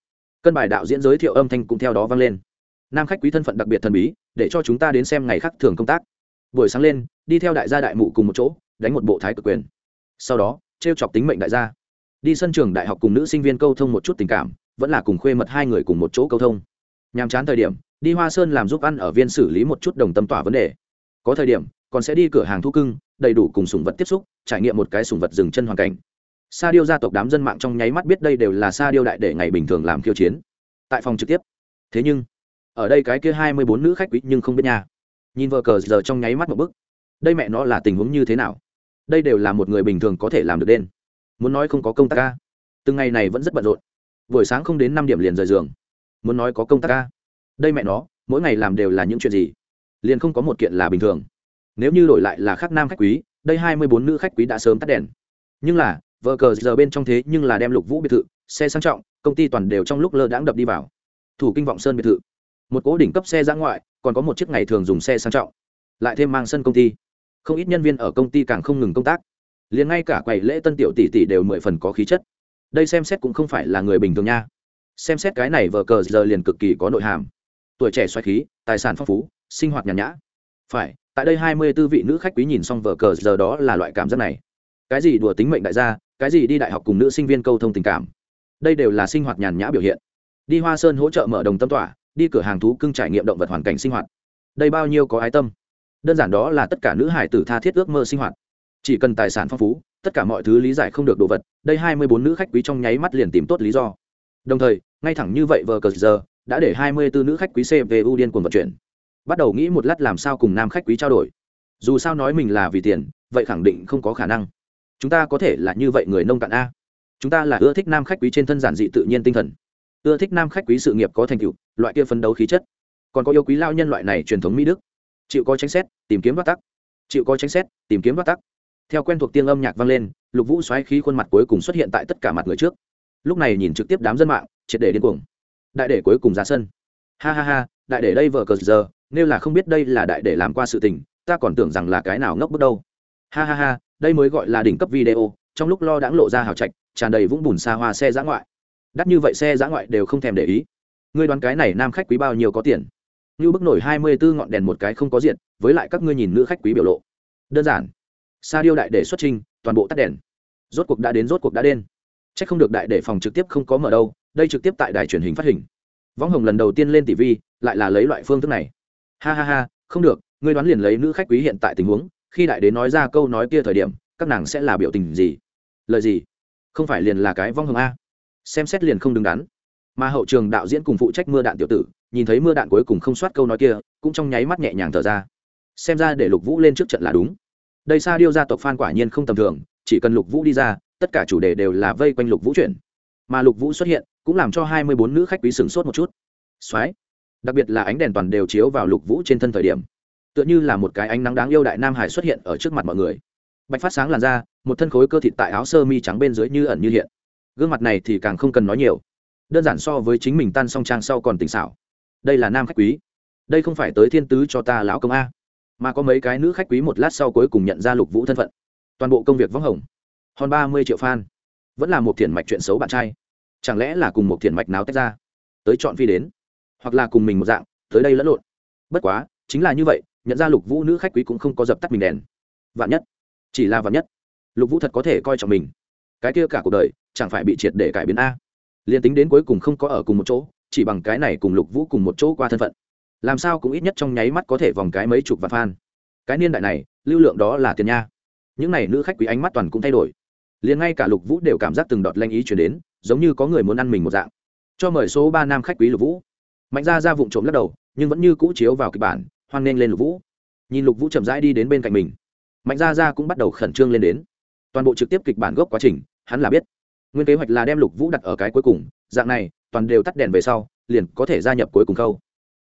Cân bài đạo diễn giới thiệu âm thanh cũng theo đó vang lên. Nam khách quý thân phận đặc biệt thần bí, để cho chúng ta đến xem ngày khác thường công tác. Buổi sáng lên, đi theo đại gia đại mụ cùng một chỗ, đánh một bộ thái cực quyền. Sau đó t r e o chọc tính mệnh đại gia. Đi sân trường đại học cùng nữ sinh viên câu thông một chút tình cảm vẫn là cùng khuê mật hai người cùng một chỗ câu thông. Nhàm chán thời điểm đi hoa sơn làm giúp ăn ở viên xử lý một chút đồng tâm tỏa vấn đề. Có thời điểm còn sẽ đi cửa hàng thu cưng đầy đủ cùng sùng vật tiếp xúc trải nghiệm một cái sùng vật dừng chân hoàn cảnh. Sa điêu gia tộc đám dân mạng trong nháy mắt biết đây đều là sa điêu đại để ngày bình thường làm khiêu chiến. Tại phòng trực tiếp. Thế nhưng ở đây cái kia hai mươi bốn nữ khách quý nhưng không biết nhà, nhìn vợ cờ giờ trong nháy mắt một bức đây mẹ nó là tình huống như thế nào? Đây đều là một người bình thường có thể làm được đen. Muốn nói không có công tác ca, từng ngày này vẫn rất bận rộn. Buổi sáng không đến năm điểm liền rời giường. Muốn nói có công tác ca, đây mẹ nó, mỗi ngày làm đều là những chuyện gì? Liền không có một kiện là bình thường. Nếu như đổi lại là khác nam khách quý, đây hai mươi bốn nữ khách quý đã sớm tắt đèn. Nhưng là vợ cờ giờ bên trong thế nhưng là đem lục vũ biệt thự, xe sang trọng, công ty toàn đều trong lúc lơ đãng đập đi vào. Thủ kinh vọng sơn biệt thự. Một cố đỉnh cấp xe ra ngoại, còn có một chiếc ngày thường dùng xe sang trọng. Lại thêm mang sân công ty không ít nhân viên ở công ty càng không ngừng công tác. Liền ngay cả quầy lễ tân tiểu tỷ tỷ đều mười phần có khí chất. Đây xem xét cũng không phải là người bình thường nha. Xem xét cái này vờ cờ giờ liền cực kỳ có nội hàm. Tuổi trẻ xoáy khí, tài sản phong phú, sinh hoạt nhàn nhã. Phải, tại đây hai mươi tư vị nữ khách quý nhìn xong vờ cờ giờ đó là loại cảm giác này. Cái gì đùa tính mệnh đại gia, cái gì đi đại học cùng nữ sinh viên câu thông tình cảm. Đây đều là sinh hoạt nhàn nhã biểu hiện. Đi hoa sơn hỗ trợ mở đồng tâm tỏa, đi cửa hàng thú cưng trải nghiệm động vật hoàn cảnh sinh hoạt. Đây bao nhiêu có ái tâm đơn giản đó là tất cả nữ hải tử tha thiết ước mơ sinh hoạt. Chỉ cần tài sản phong phú, tất cả mọi thứ lý giải không được đồ vật, đây hai mươi bốn nữ khách quý trong nháy mắt liền tìm tốt lý do. Đồng thời, ngay thẳng như vậy vờ cờ giờ, đã để hai mươi bốn nữ khách quý cvu điên cuồng vận chuyển. Bắt đầu nghĩ một lát làm sao cùng nam khách quý trao đổi. Dù sao nói mình là vì tiền, vậy khẳng định không có khả năng. Chúng ta có thể là như vậy người nông cạn a. Chúng ta là ưa thích nam khách quý trên thân giản dị tự nhiên tinh thần. Ưa thích nam khách quý sự nghiệp có thành tựu, loại kia phấn đấu khí chất. Còn có yêu quý lao nhân loại này truyền thống mỹ đức chịu có tránh xét, tìm kiếm bắt tắc. Chịu có tránh xét, tìm kiếm bắt tắc. Theo quen thuộc tiếng âm nhạc vang lên, lục vũ xoáy khí khuôn mặt cuối cùng xuất hiện tại tất cả mặt người trước. Lúc này nhìn trực tiếp đám dân mạng, triệt để điên cuồng. Đại để cuối cùng ra sân. Ha ha ha, đại để đây vợ cờ giờ nếu là không biết đây là đại để làm qua sự tình, ta còn tưởng rằng là cái nào ngốc bước đâu. Ha ha ha, đây mới gọi là đỉnh cấp video, trong lúc lo đãng lộ ra hào trạch, tràn đầy vũng bùn xa hoa xe giã ngoại. Đắt như vậy xe giã ngoại đều không thèm để ý. Ngươi đoán cái này nam khách quý bao nhiêu có tiền? Như bức nổi hai mươi bốn ngọn đèn một cái không có diện, với lại các ngươi nhìn nữ khách quý biểu lộ. Đơn giản. Sa điêu đại để xuất trình, toàn bộ tắt đèn. Rốt cuộc đã đến, rốt cuộc đã đến. C h ắ c không được đại để phòng trực tiếp không có mở đâu, đây trực tiếp tại đài truyền hình phát hình. Võng hồng lần đầu tiên lên tv lại là lấy loại phương thức này. Ha ha ha, không được, ngươi đoán liền lấy nữ khách quý hiện tại tình huống, khi đại đế nói ra câu nói kia thời điểm, các nàng sẽ là biểu tình gì? Lời gì? Không phải liền là cái vong hồng a? Xem xét liền không đứng đắn. Mà hậu trường đạo diễn cùng phụ trách mưa đạn tiểu tử nhìn thấy mưa đạn cuối cùng không soát câu nói kia cũng trong nháy mắt nhẹ nhàng thở ra. Xem ra để lục vũ lên trước trận là đúng. Đây sa điêu gia tộc phan quả nhiên không tầm thường chỉ cần lục vũ đi ra tất cả chủ đề đều là vây quanh lục vũ chuyển. Mà lục vũ xuất hiện cũng làm cho hai mươi bốn nữ khách quý sửng sốt một chút. Soái đặc biệt là ánh đèn toàn đều chiếu vào lục vũ trên thân thời điểm tựa như là một cái ánh nắng đáng yêu đại nam hải xuất hiện ở trước mặt mọi người. Bạch phát sáng làn ra, một thân khối cơ thịt tại áo sơ mi trắng bên dưới như ẩn như hiện. Gương mặt này thì càng không cần nói nhiều. Đơn giản so với chính mình tan song trang sau còn tỉnh xảo đây là nam khách quý. Đây không phải tới thiên tứ cho ta lão công a. Mà có mấy cái nữ khách quý một lát sau cuối cùng nhận ra lục vũ thân phận. Toàn bộ công việc vắng hồng. Hòn ba mươi triệu fan. Vẫn là một thiền mạch chuyện xấu bạn trai. Chẳng lẽ là cùng một thiền mạch nào tách ra? Tới chọn phi đến. Hoặc là cùng mình một dạng, tới đây lẫn lộn. Bất quá, chính là như vậy, nhận ra lục vũ nữ khách quý cũng không có dập tắt mình đèn. Vạn nhất. Chỉ là vạn nhất. Lục vũ thật có thể coi trọng mình. Cái kia cả cuộc đời, chẳng phải bị triệt để cải biến a. Liền tính đến cuối cùng không có ở cùng một chỗ chỉ bằng cái này cùng lục vũ cùng một chỗ qua thân phận. Làm sao cũng ít nhất trong nháy mắt có thể vòng cái mấy chục vạn fan. Cái niên đại này, lưu lượng đó là tiền nha. Những n à y nữ khách quý ánh mắt toàn cũng thay đổi. Liền ngay cả lục vũ đều cảm giác từng đọt lanh ý chuyển đến, giống như có người muốn ăn mình một dạng. Cho mời số ba nam khách quý lục vũ. Mạnh ra ra vụ trộm lắc đầu, nhưng vẫn như cũ chiếu vào kịch bản, hoan nghênh lên lục vũ. Nhìn lục vũ chậm rãi đi đến bên cạnh mình. Mạnh ra ra cũng bắt đầu khẩn trương lên đến. Toàn bộ trực tiếp kịch bản gốc quá trình, hắn là biết. Nguyên kế hoạch là đem lục vũ đặt ở cái cuối cùng, dạng này toàn đều tắt đèn về sau, liền có thể gia nhập cuối cùng khâu.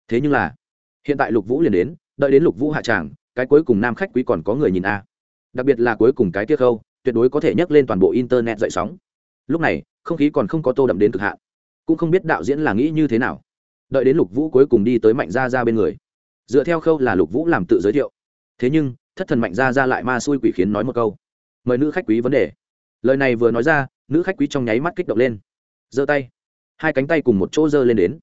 Thế nhưng là, hiện tại lục vũ liền đến, đợi đến lục vũ hạ tràng, cái cuối cùng nam khách quý còn có người nhìn a. Đặc biệt là cuối cùng cái tiết khâu, tuyệt đối có thể nhấc lên toàn bộ internet dậy sóng. Lúc này, không khí còn không có tô đậm đến cực hạn. Cũng không biết đạo diễn là nghĩ như thế nào. Đợi đến lục vũ cuối cùng đi tới mạnh gia ra bên người. Dựa theo khâu là lục vũ làm tự giới thiệu. Thế nhưng, thất thần mạnh gia ra lại ma xui quỷ khiến nói một câu. Mời nữ khách quý vấn đề. Lời này vừa nói ra, nữ khách quý trong nháy mắt kích động lên. Giơ tay hai cánh tay cùng một chỗ giơ lên đến,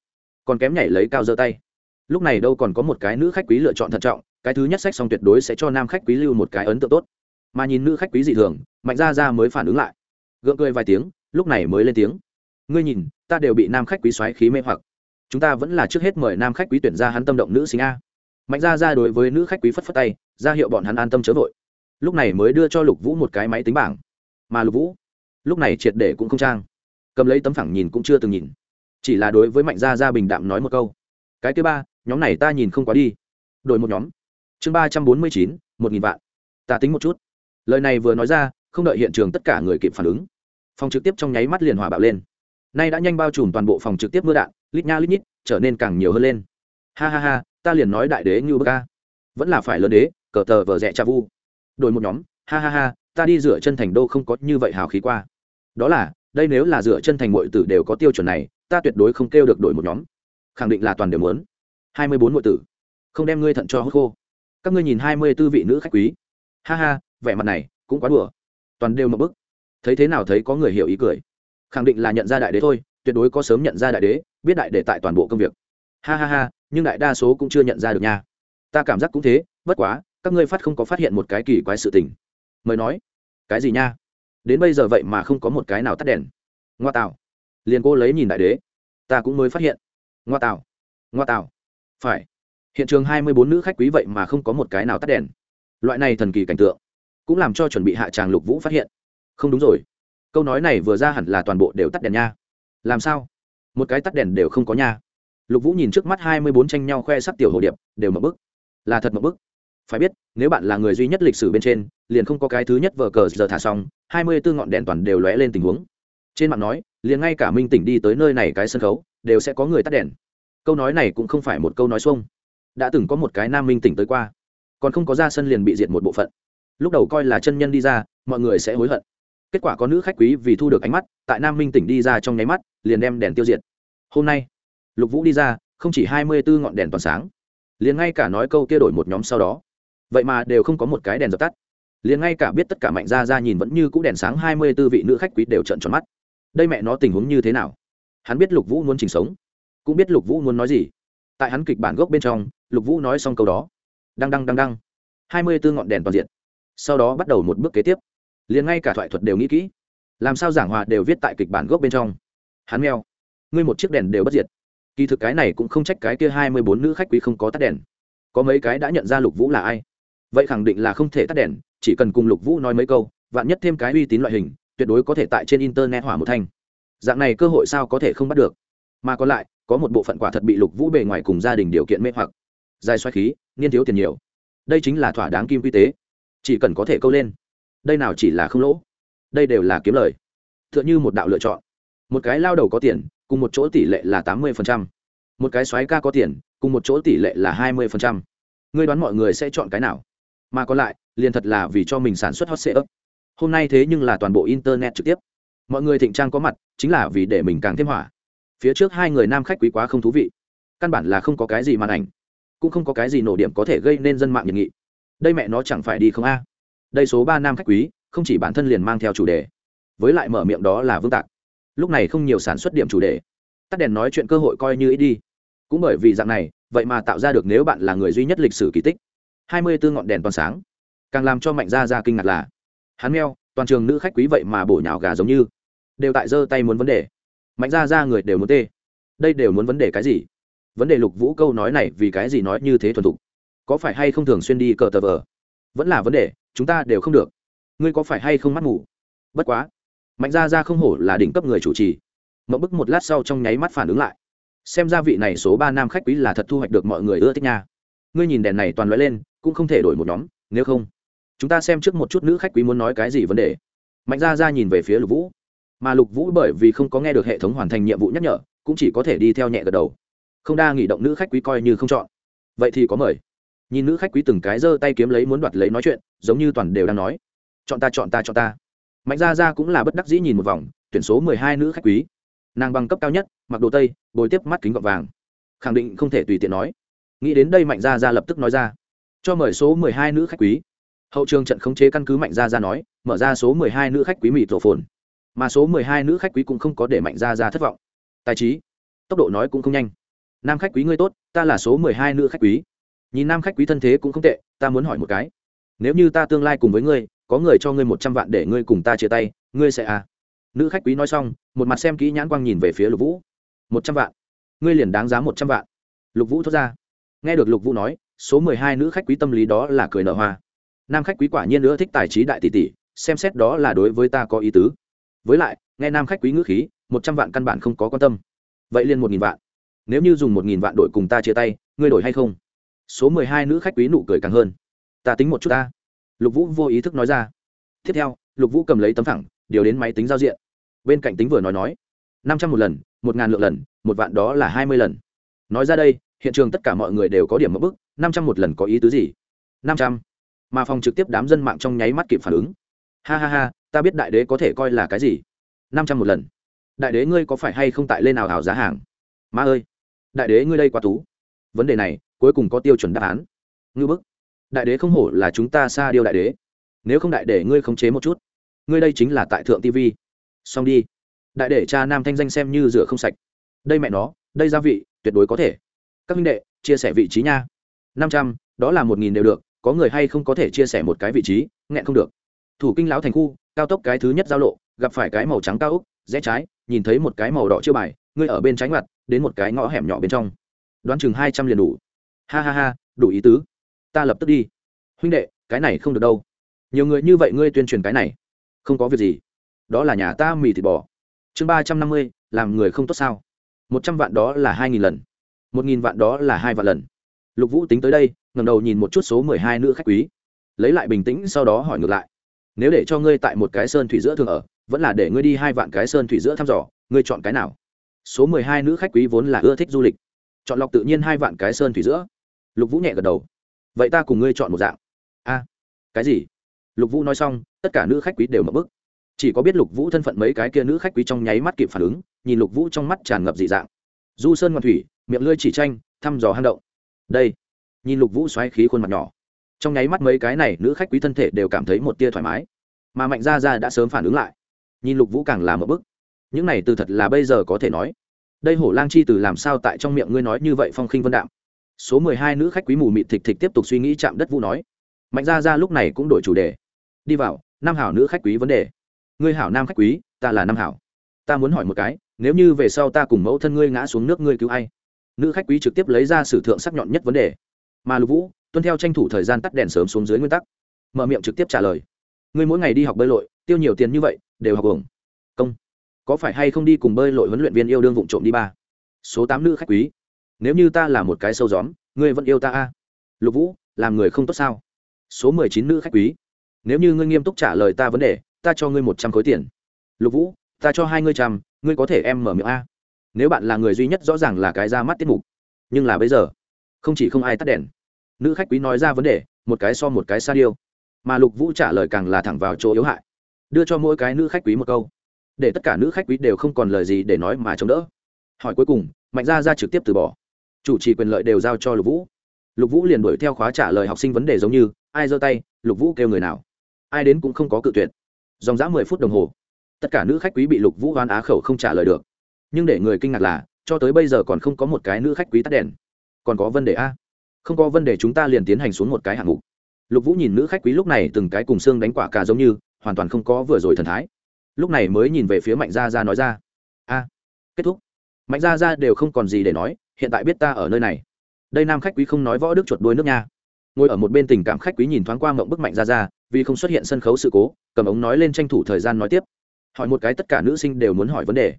còn kém nhảy lấy cao giơ tay. Lúc này đâu còn có một cái nữ khách quý lựa chọn thận trọng, cái thứ nhất sách xong tuyệt đối sẽ cho nam khách quý lưu một cái ấn tượng tốt. Mà nhìn nữ khách quý dị thường, mạnh ra ra mới phản ứng lại. Gượng cười vài tiếng, lúc này mới lên tiếng. Ngươi nhìn, ta đều bị nam khách quý xoáy khí mê hoặc. Chúng ta vẫn là trước hết mời nam khách quý tuyển ra hắn tâm động nữ sinh a. Mạnh ra ra đối với nữ khách quý phất phất tay, ra hiệu bọn hắn an tâm chớ vội. Lúc này mới đưa cho lục vũ một cái máy tính bảng. Mà lục vũ, lúc này triệt để cũng không trang cầm lấy tấm phẳng nhìn cũng chưa từng nhìn. Chỉ là đối với mạnh gia gia bình đạm nói một câu. Cái thứ ba, nhóm này ta nhìn không quá đi. Đổi một nhóm. Chương ba trăm bốn mươi chín, một nghìn vạn. Ta tính một chút. Lời này vừa nói ra, không đợi hiện trường tất cả người kịp phản ứng. Phòng trực tiếp trong nháy mắt liền hòa bạo lên. Nay đã nhanh bao trùm toàn bộ phòng trực tiếp mưa đạn, lít nha lít nhít, trở nên càng nhiều hơn lên. Ha ha ha, ta liền nói đại đế như bơ ca vẫn là phải lớn đế, cờ tờ vờ rẽ cha vu. Đổi một nhóm. Ha ha ha, ta đi rửa chân thành đô không có như vậy hào khí qua. Đó là đây nếu là dựa chân thành mọi tử đều có tiêu chuẩn này, ta tuyệt đối không kêu được đổi một nhóm. Khẳng định là toàn đều muốn. Hai mươi bốn mọi tử. Không đem ngươi thận cho hốt khô. Các ngươi nhìn hai mươi tư vị nữ khách quý. Ha ha, vẻ mặt này cũng quá đùa. Toàn đều một bức. Thấy thế nào thấy có người hiểu ý cười. Khẳng định là nhận ra đại đế thôi, tuyệt đối có sớm nhận ra đại đế, biết đại đế tại toàn bộ công việc. Ha ha ha, nhưng đại đa số cũng chưa nhận ra được nha. Ta cảm giác cũng thế, bất quá, các ngươi phát không có phát hiện một cái kỳ quái sự tình. Mời nói. Cái gì nha? Đến bây giờ vậy mà không có một cái nào tắt đèn. Ngoa tạo liền cô lấy nhìn đại đế. Ta cũng mới phát hiện. Ngoa tạo ngoa tạo phải. Hiện trường hai mươi bốn nữ khách quý vậy mà không có một cái nào tắt đèn. Loại này thần kỳ cảnh tượng cũng làm cho chuẩn bị hạ tràng lục vũ phát hiện. Không đúng rồi. Câu nói này vừa ra hẳn là toàn bộ đều tắt đèn nha. Làm sao? Một cái tắt đèn đều không có nha. Lục vũ nhìn trước mắt hai mươi bốn tranh nhau khoe sắc tiểu hồ điệp, đều mập bức. Là thật mập bức phải biết, nếu bạn là người duy nhất lịch sử bên trên, liền không có cái thứ nhất vờ cờ giờ thả xong, hai mươi bốn ngọn đèn toàn đều lóe lên tình huống. Trên mạng nói, liền ngay cả minh tỉnh đi tới nơi này cái sân khấu, đều sẽ có người tắt đèn. Câu nói này cũng không phải một câu nói xuông. Đã từng có một cái nam minh tỉnh tới qua, còn không có ra sân liền bị diệt một bộ phận. Lúc đầu coi là chân nhân đi ra, mọi người sẽ hối hận. Kết quả có nữ khách quý vì thu được ánh mắt, tại nam minh tỉnh đi ra trong nháy mắt, liền đem đèn tiêu diệt. Hôm nay, lục vũ đi ra, không chỉ hai mươi bốn ngọn đèn toàn sáng, liền ngay cả nói câu kia đổi một nhóm sau đó vậy mà đều không có một cái đèn dập tắt. Liền ngay cả biết tất cả mạnh gia gia nhìn vẫn như c ũ đèn sáng hai mươi b ố vị nữ khách quý đều trợn tròn mắt. Đây mẹ nó tình huống như thế nào? Hắn biết lục vũ muốn trình sống, cũng biết lục vũ muốn nói gì. Tại hắn kịch bản gốc bên trong, lục vũ nói xong câu đó. Đăng đăng đăng đăng. hai mươi bốn ngọn đèn toàn diện. Sau đó bắt đầu một bước kế tiếp. Liền ngay cả thoại thuật đều nghĩ kỹ. Làm sao giảng hòa đều viết tại kịch bản gốc bên trong? Hắn meo. Ngươi một chiếc đèn đều bất diệt. Kỳ thực cái này cũng không trách cái kia hai mươi bốn nữ khách quý không có tắt đèn. Có mấy cái đã nhận ra lục vũ là ai? Vậy khẳng định là không thể tắt đèn, chỉ cần cùng lục vũ nói mấy câu, vạn nhất thêm cái uy tín loại hình, tuyệt đối có thể tại trên internet hỏa một thanh. Dạng này cơ hội sao có thể không bắt được? Mà còn lại, có một bộ phận quả thật bị lục vũ bề ngoài cùng gia đình điều kiện mê hoặc. Dài xoay khí, niên thiếu tiền nhiều. Đây chính là thỏa đáng kim quy tế. Chỉ cần có thể câu lên. Đây nào chỉ là không lỗ. Đây đều là kiếm lời. T h ư ợ n h ư một đạo lựa chọn. Một cái lao đầu có tiền, cùng một chỗ tỷ lệ là tám mươi một cái xoáy ca có tiền, cùng một chỗ tỷ lệ là hai mươi ngươi đoán mọi người sẽ chọn cái nào? Mà còn lại, liền thật là vì cho mình sản xuất hot sale hôm nay thế nhưng là toàn bộ internet trực tiếp. Mọi người thịnh trang có mặt, chính là vì để mình càng thêm hỏa. Phía trước hai người nam khách quý quá không thú vị. Căn bản là không có cái gì màn ảnh, cũng không có cái gì nổ điểm có thể gây nên dân mạng nhiệt nghị đây mẹ nó chẳng phải đi không a? Đây số ba nam khách quý, không chỉ bản thân liền mang theo chủ đề, với lại mở miệng đó là vương tạc. Lúc này không nhiều sản xuất điểm chủ đề. Tắt đèn nói chuyện cơ hội coi như ít đi. Cũng bởi vì dạng này, vậy mà tạo ra được nếu bạn là người duy nhất lịch sử kỳ tích hai mươi bốn ngọn đèn toàn sáng. Càng làm cho mạnh gia ra kinh ngạc là, hắn meo, toàn trường nữ khách quý vậy mà bổ nhào gà giống như, đều tại giơ tay muốn vấn đề. Mạnh gia ra người đều muốn tê. Đây đều muốn vấn đề cái gì? Vấn đề lục vũ câu nói này vì cái gì nói như thế thuần thục? Có phải hay không thường xuyên đi cờ tờ vờ? Vẫn là vấn đề, chúng ta đều không được. Ngươi có phải hay không mắt ngủ bất quá, mạnh gia ra không hổ là đỉnh cấp người chủ trì. Mậu bức một lát sau trong nháy mắt phản ứng lại. Xem ra vị này số ba nam khách quý là thật thu hoạch được mọi người ưa thích nha. Ngươi nhìn đèn này toàn loại lên cũng không thể đổi một nhóm, nếu không, chúng ta xem trước một chút nữ khách quý muốn nói cái gì vấn đề. Mạnh ra ra nhìn về phía lục vũ. Mà lục vũ bởi vì không có nghe được hệ thống hoàn thành nhiệm vụ nhắc nhở, cũng chỉ có thể đi theo nhẹ gật đầu. Không đa nghỉ động nữ khách quý coi như không chọn. Vậy thì có mời. Nhìn nữ khách quý từng cái giơ tay kiếm lấy muốn đoạt lấy nói chuyện, giống như toàn đều đang nói. Chọn ta chọn ta chọn ta. Mạnh ra ra cũng là bất đắc dĩ nhìn một vòng, tuyển số mười hai nữ khách quý. Nàng bằng cấp cao nhất, mặc đồ tây, bồi tiếp mắt kính gọt vàng. Khẳng định không thể tùy tiện nói. Nghĩ đến đây mạnh gia ra lập tức nói ra cho mời số mười hai nữ khách quý. Hậu trường trận khống chế căn cứ mạnh gia ra nói, mở ra số mười hai nữ khách quý mịt rổ phồn mà số mười hai nữ khách quý cũng không có để mạnh gia ra thất vọng. Tài trí, tốc độ nói cũng không nhanh. Nam khách quý ngươi tốt, ta là số mười hai nữ khách quý. Nhìn nam khách quý thân thế cũng không tệ, ta muốn hỏi một cái. Nếu như ta tương lai cùng với ngươi, có người cho ngươi một trăm vạn để ngươi cùng ta chia tay, ngươi sẽ à? Nữ khách quý nói xong, một mặt xem kỹ nhãn quang nhìn về phía lục vũ. Một trăm vạn. Ngươi liền đáng giá một trăm vạn. Lục vũ thốt ra. Nghe được lục vũ nói số mười hai nữ khách quý tâm lý đó là cười nở hoa. Nam khách quý quả nhiên nữa thích tài trí đại tỷ tỷ, xem xét đó là đối với ta có ý tứ. Với lại, nghe nam khách quý ngữ khí, một trăm vạn căn bản không có quan tâm. Vậy liền một nghìn vạn. Nếu như dùng một nghìn vạn đội cùng ta chia tay, ngươi đổi hay không? Số mười hai nữ khách quý nụ cười càng hơn. Ta tính một chút ta. Lục vũ vô ý thức nói ra. Tiếp theo, lục vũ cầm lấy tấm thẳng, điều đến máy tính giao diện. Bên cạnh tính vừa nói nói. Năm trăm một lần, một ngàn lượng lần, một vạn đó là hai mươi lần. Nói ra đây, hiện trường tất cả mọi người đều có điểm mất bức năm trăm một lần có ý tứ gì? Năm trăm. Mà phòng trực tiếp đám dân mạng trong nháy mắt kịp phản ứng. Ha ha ha, ta biết đại đế có thể coi là cái gì? Năm trăm một lần. Đại đế ngươi có phải hay không tại lên nào hào giá hàng? Ma ơi! Đại đế ngươi đây quá tú. Vấn đề này, cuối cùng có tiêu chuẩn đáp án. Ngư bức! Đại đế không hổ là chúng ta xa điều đại đế. Nếu không đại để ngươi khống chế một chút. Ngươi đây chính là tại thượng tv xong đi. Đại để cha nam thanh danh xem như rửa không sạch. Đây mẹ nó, đây gia vị, tuyệt đối có thể. Các minh đệ, chia sẻ vị trí nha năm trăm, đó là một nghìn đều được, có người hay không có thể chia sẻ một cái vị trí, nghẹn không được. Thủ kinh lão thành khu, cao tốc cái thứ nhất giao lộ, gặp phải cái màu trắng cao úc rẽ trái, nhìn thấy một cái màu đỏ chưa bài, ngươi ở bên trái ngoặt, đến một cái ngõ hẻm nhỏ bên trong. Đoán chừng hai trăm liền đủ. Ha ha ha, đủ ý tứ. Ta lập tức đi. Huynh đệ, cái này không được đâu. Nhiều người như vậy ngươi tuyên truyền cái này. Không có việc gì. Đó là nhà ta mì thịt bò. Chương ba trăm năm mươi, làm người không tốt sao? Một trăm vạn đó là hai nghìn lần. Một nghìn vạn đó là hai vạn lần lục vũ tính tới đây ngầm đầu nhìn một chút số mười hai nữ khách quý. Lấy lại bình tĩnh sau đó hỏi ngược lại. Nếu để cho ngươi tại một cái sơn thủy giữa thường ở, vẫn là để ngươi đi hai vạn cái sơn thủy giữa thăm dò, ngươi chọn cái nào? Số mười hai nữ khách quý vốn là ưa thích du lịch. Chọn lọc tự nhiên hai vạn cái sơn thủy giữa. Lục vũ nhẹ gật đầu. Vậy ta cùng ngươi chọn một dạng. A, cái gì? Lục vũ nói xong, tất cả nữ khách quý đều mở bức chỉ có biết lục vũ thân phận mấy cái kia nữ khách quý trong nháy mắt kịp phản ứng, nhìn lục vũ trong mắt tràn ngập dị dạng. Du sơn ngoan thủy, miệng lưỡi chỉ tranh, thăm dò hang động đây. Nhìn lục vũ xoáy khí khuôn mặt nhỏ. Trong nháy mắt mấy cái này nữ khách quý thân thể đều cảm thấy một tia thoải mái. Mà mạnh gia gia đã sớm phản ứng lại. Nhìn lục vũ càng làm một bức. Những này từ thật là bây giờ có thể nói. Đây hổ lang chi từ làm sao tại trong miệng ngươi nói như vậy phong khinh vân đạm. Số mười hai nữ khách quý mù mịt thịt thịt tiếp tục suy nghĩ chạm đất vũ nói. Mạnh gia gia lúc này cũng đổi chủ đề. Đi vào, nam hảo nữ khách quý vấn đề. Ngươi hảo nam khách quý, ta là nam hảo. Ta muốn hỏi một cái, nếu như về sau ta cùng mẫu thân ngươi ngã xuống nước ngươi cứu ai? Nữ khách quý trực tiếp lấy ra sử thượng sắc nhọn nhất vấn đề. Mà lục vũ, tuân theo tranh thủ thời gian tắt đèn sớm xuống dưới nguyên tắc, mở miệng trực tiếp trả lời. Ngươi mỗi ngày đi học bơi lội, tiêu nhiều tiền như vậy, đều học hưởng công. Có phải hay không đi cùng bơi lội huấn luyện viên yêu đương vụng trộm đi ba? Số tám nữ khách quý. Nếu như ta là một cái sâu gióm, ngươi vẫn yêu ta a. Lục vũ, làm người không tốt sao? Số mười chín nữ khách quý. Nếu như ngươi nghiêm túc trả lời ta vấn đề, ta cho ngươi một trăm khối tiền. Lục vũ, ta cho hai ngươi trăm, ngươi có thể em mở miệng a nếu bạn là người duy nhất rõ ràng là cái ra mắt tiết mục. Nhưng là bây giờ, không chỉ không ai tắt đèn. Nữ khách quý nói ra vấn đề, một cái so một cái xa điêu. Mà lục vũ trả lời càng là thẳng vào chỗ yếu hại. Đưa cho mỗi cái nữ khách quý một câu. Để tất cả nữ khách quý đều không còn lời gì để nói mà chống đỡ. Hỏi cuối cùng, mạnh gia ra trực tiếp từ bỏ. Chủ trì quyền lợi đều giao cho lục vũ. Lục vũ liền đuổi theo khóa trả lời học sinh vấn đề giống như, ai giơ tay, lục vũ kêu người nào. Ai đến cũng không có cự tuyệt. Dòng dã mười phút đồng hồ. Tất cả nữ khách quý bị lục vũ hoán á khẩu không trả lời được nhưng để người kinh ngạc là, cho tới bây giờ còn không có một cái nữ khách quý tắt đèn. Còn có vấn đề a. Không có vấn đề chúng ta liền tiến hành xuống một cái hạng mục. Lục vũ nhìn nữ khách quý lúc này từng cái cùng xương đánh quả cà giống như, hoàn toàn không có vừa rồi thần thái. Lúc này mới nhìn về phía mạnh gia gia nói ra. A, kết thúc. Mạnh gia gia đều không còn gì để nói, hiện tại biết ta ở nơi này. Đây nam khách quý không nói võ đức chuột đuôi nước nha. Ngồi ở một bên tình cảm khách quý nhìn thoáng qua mộng bức mạnh gia gia, vì không xuất hiện sân khấu sự cố, cầm ống nói lên tranh thủ thời gian nói tiếp. Hỏi một cái tất cả nữ sinh đều muốn hỏi vấn đề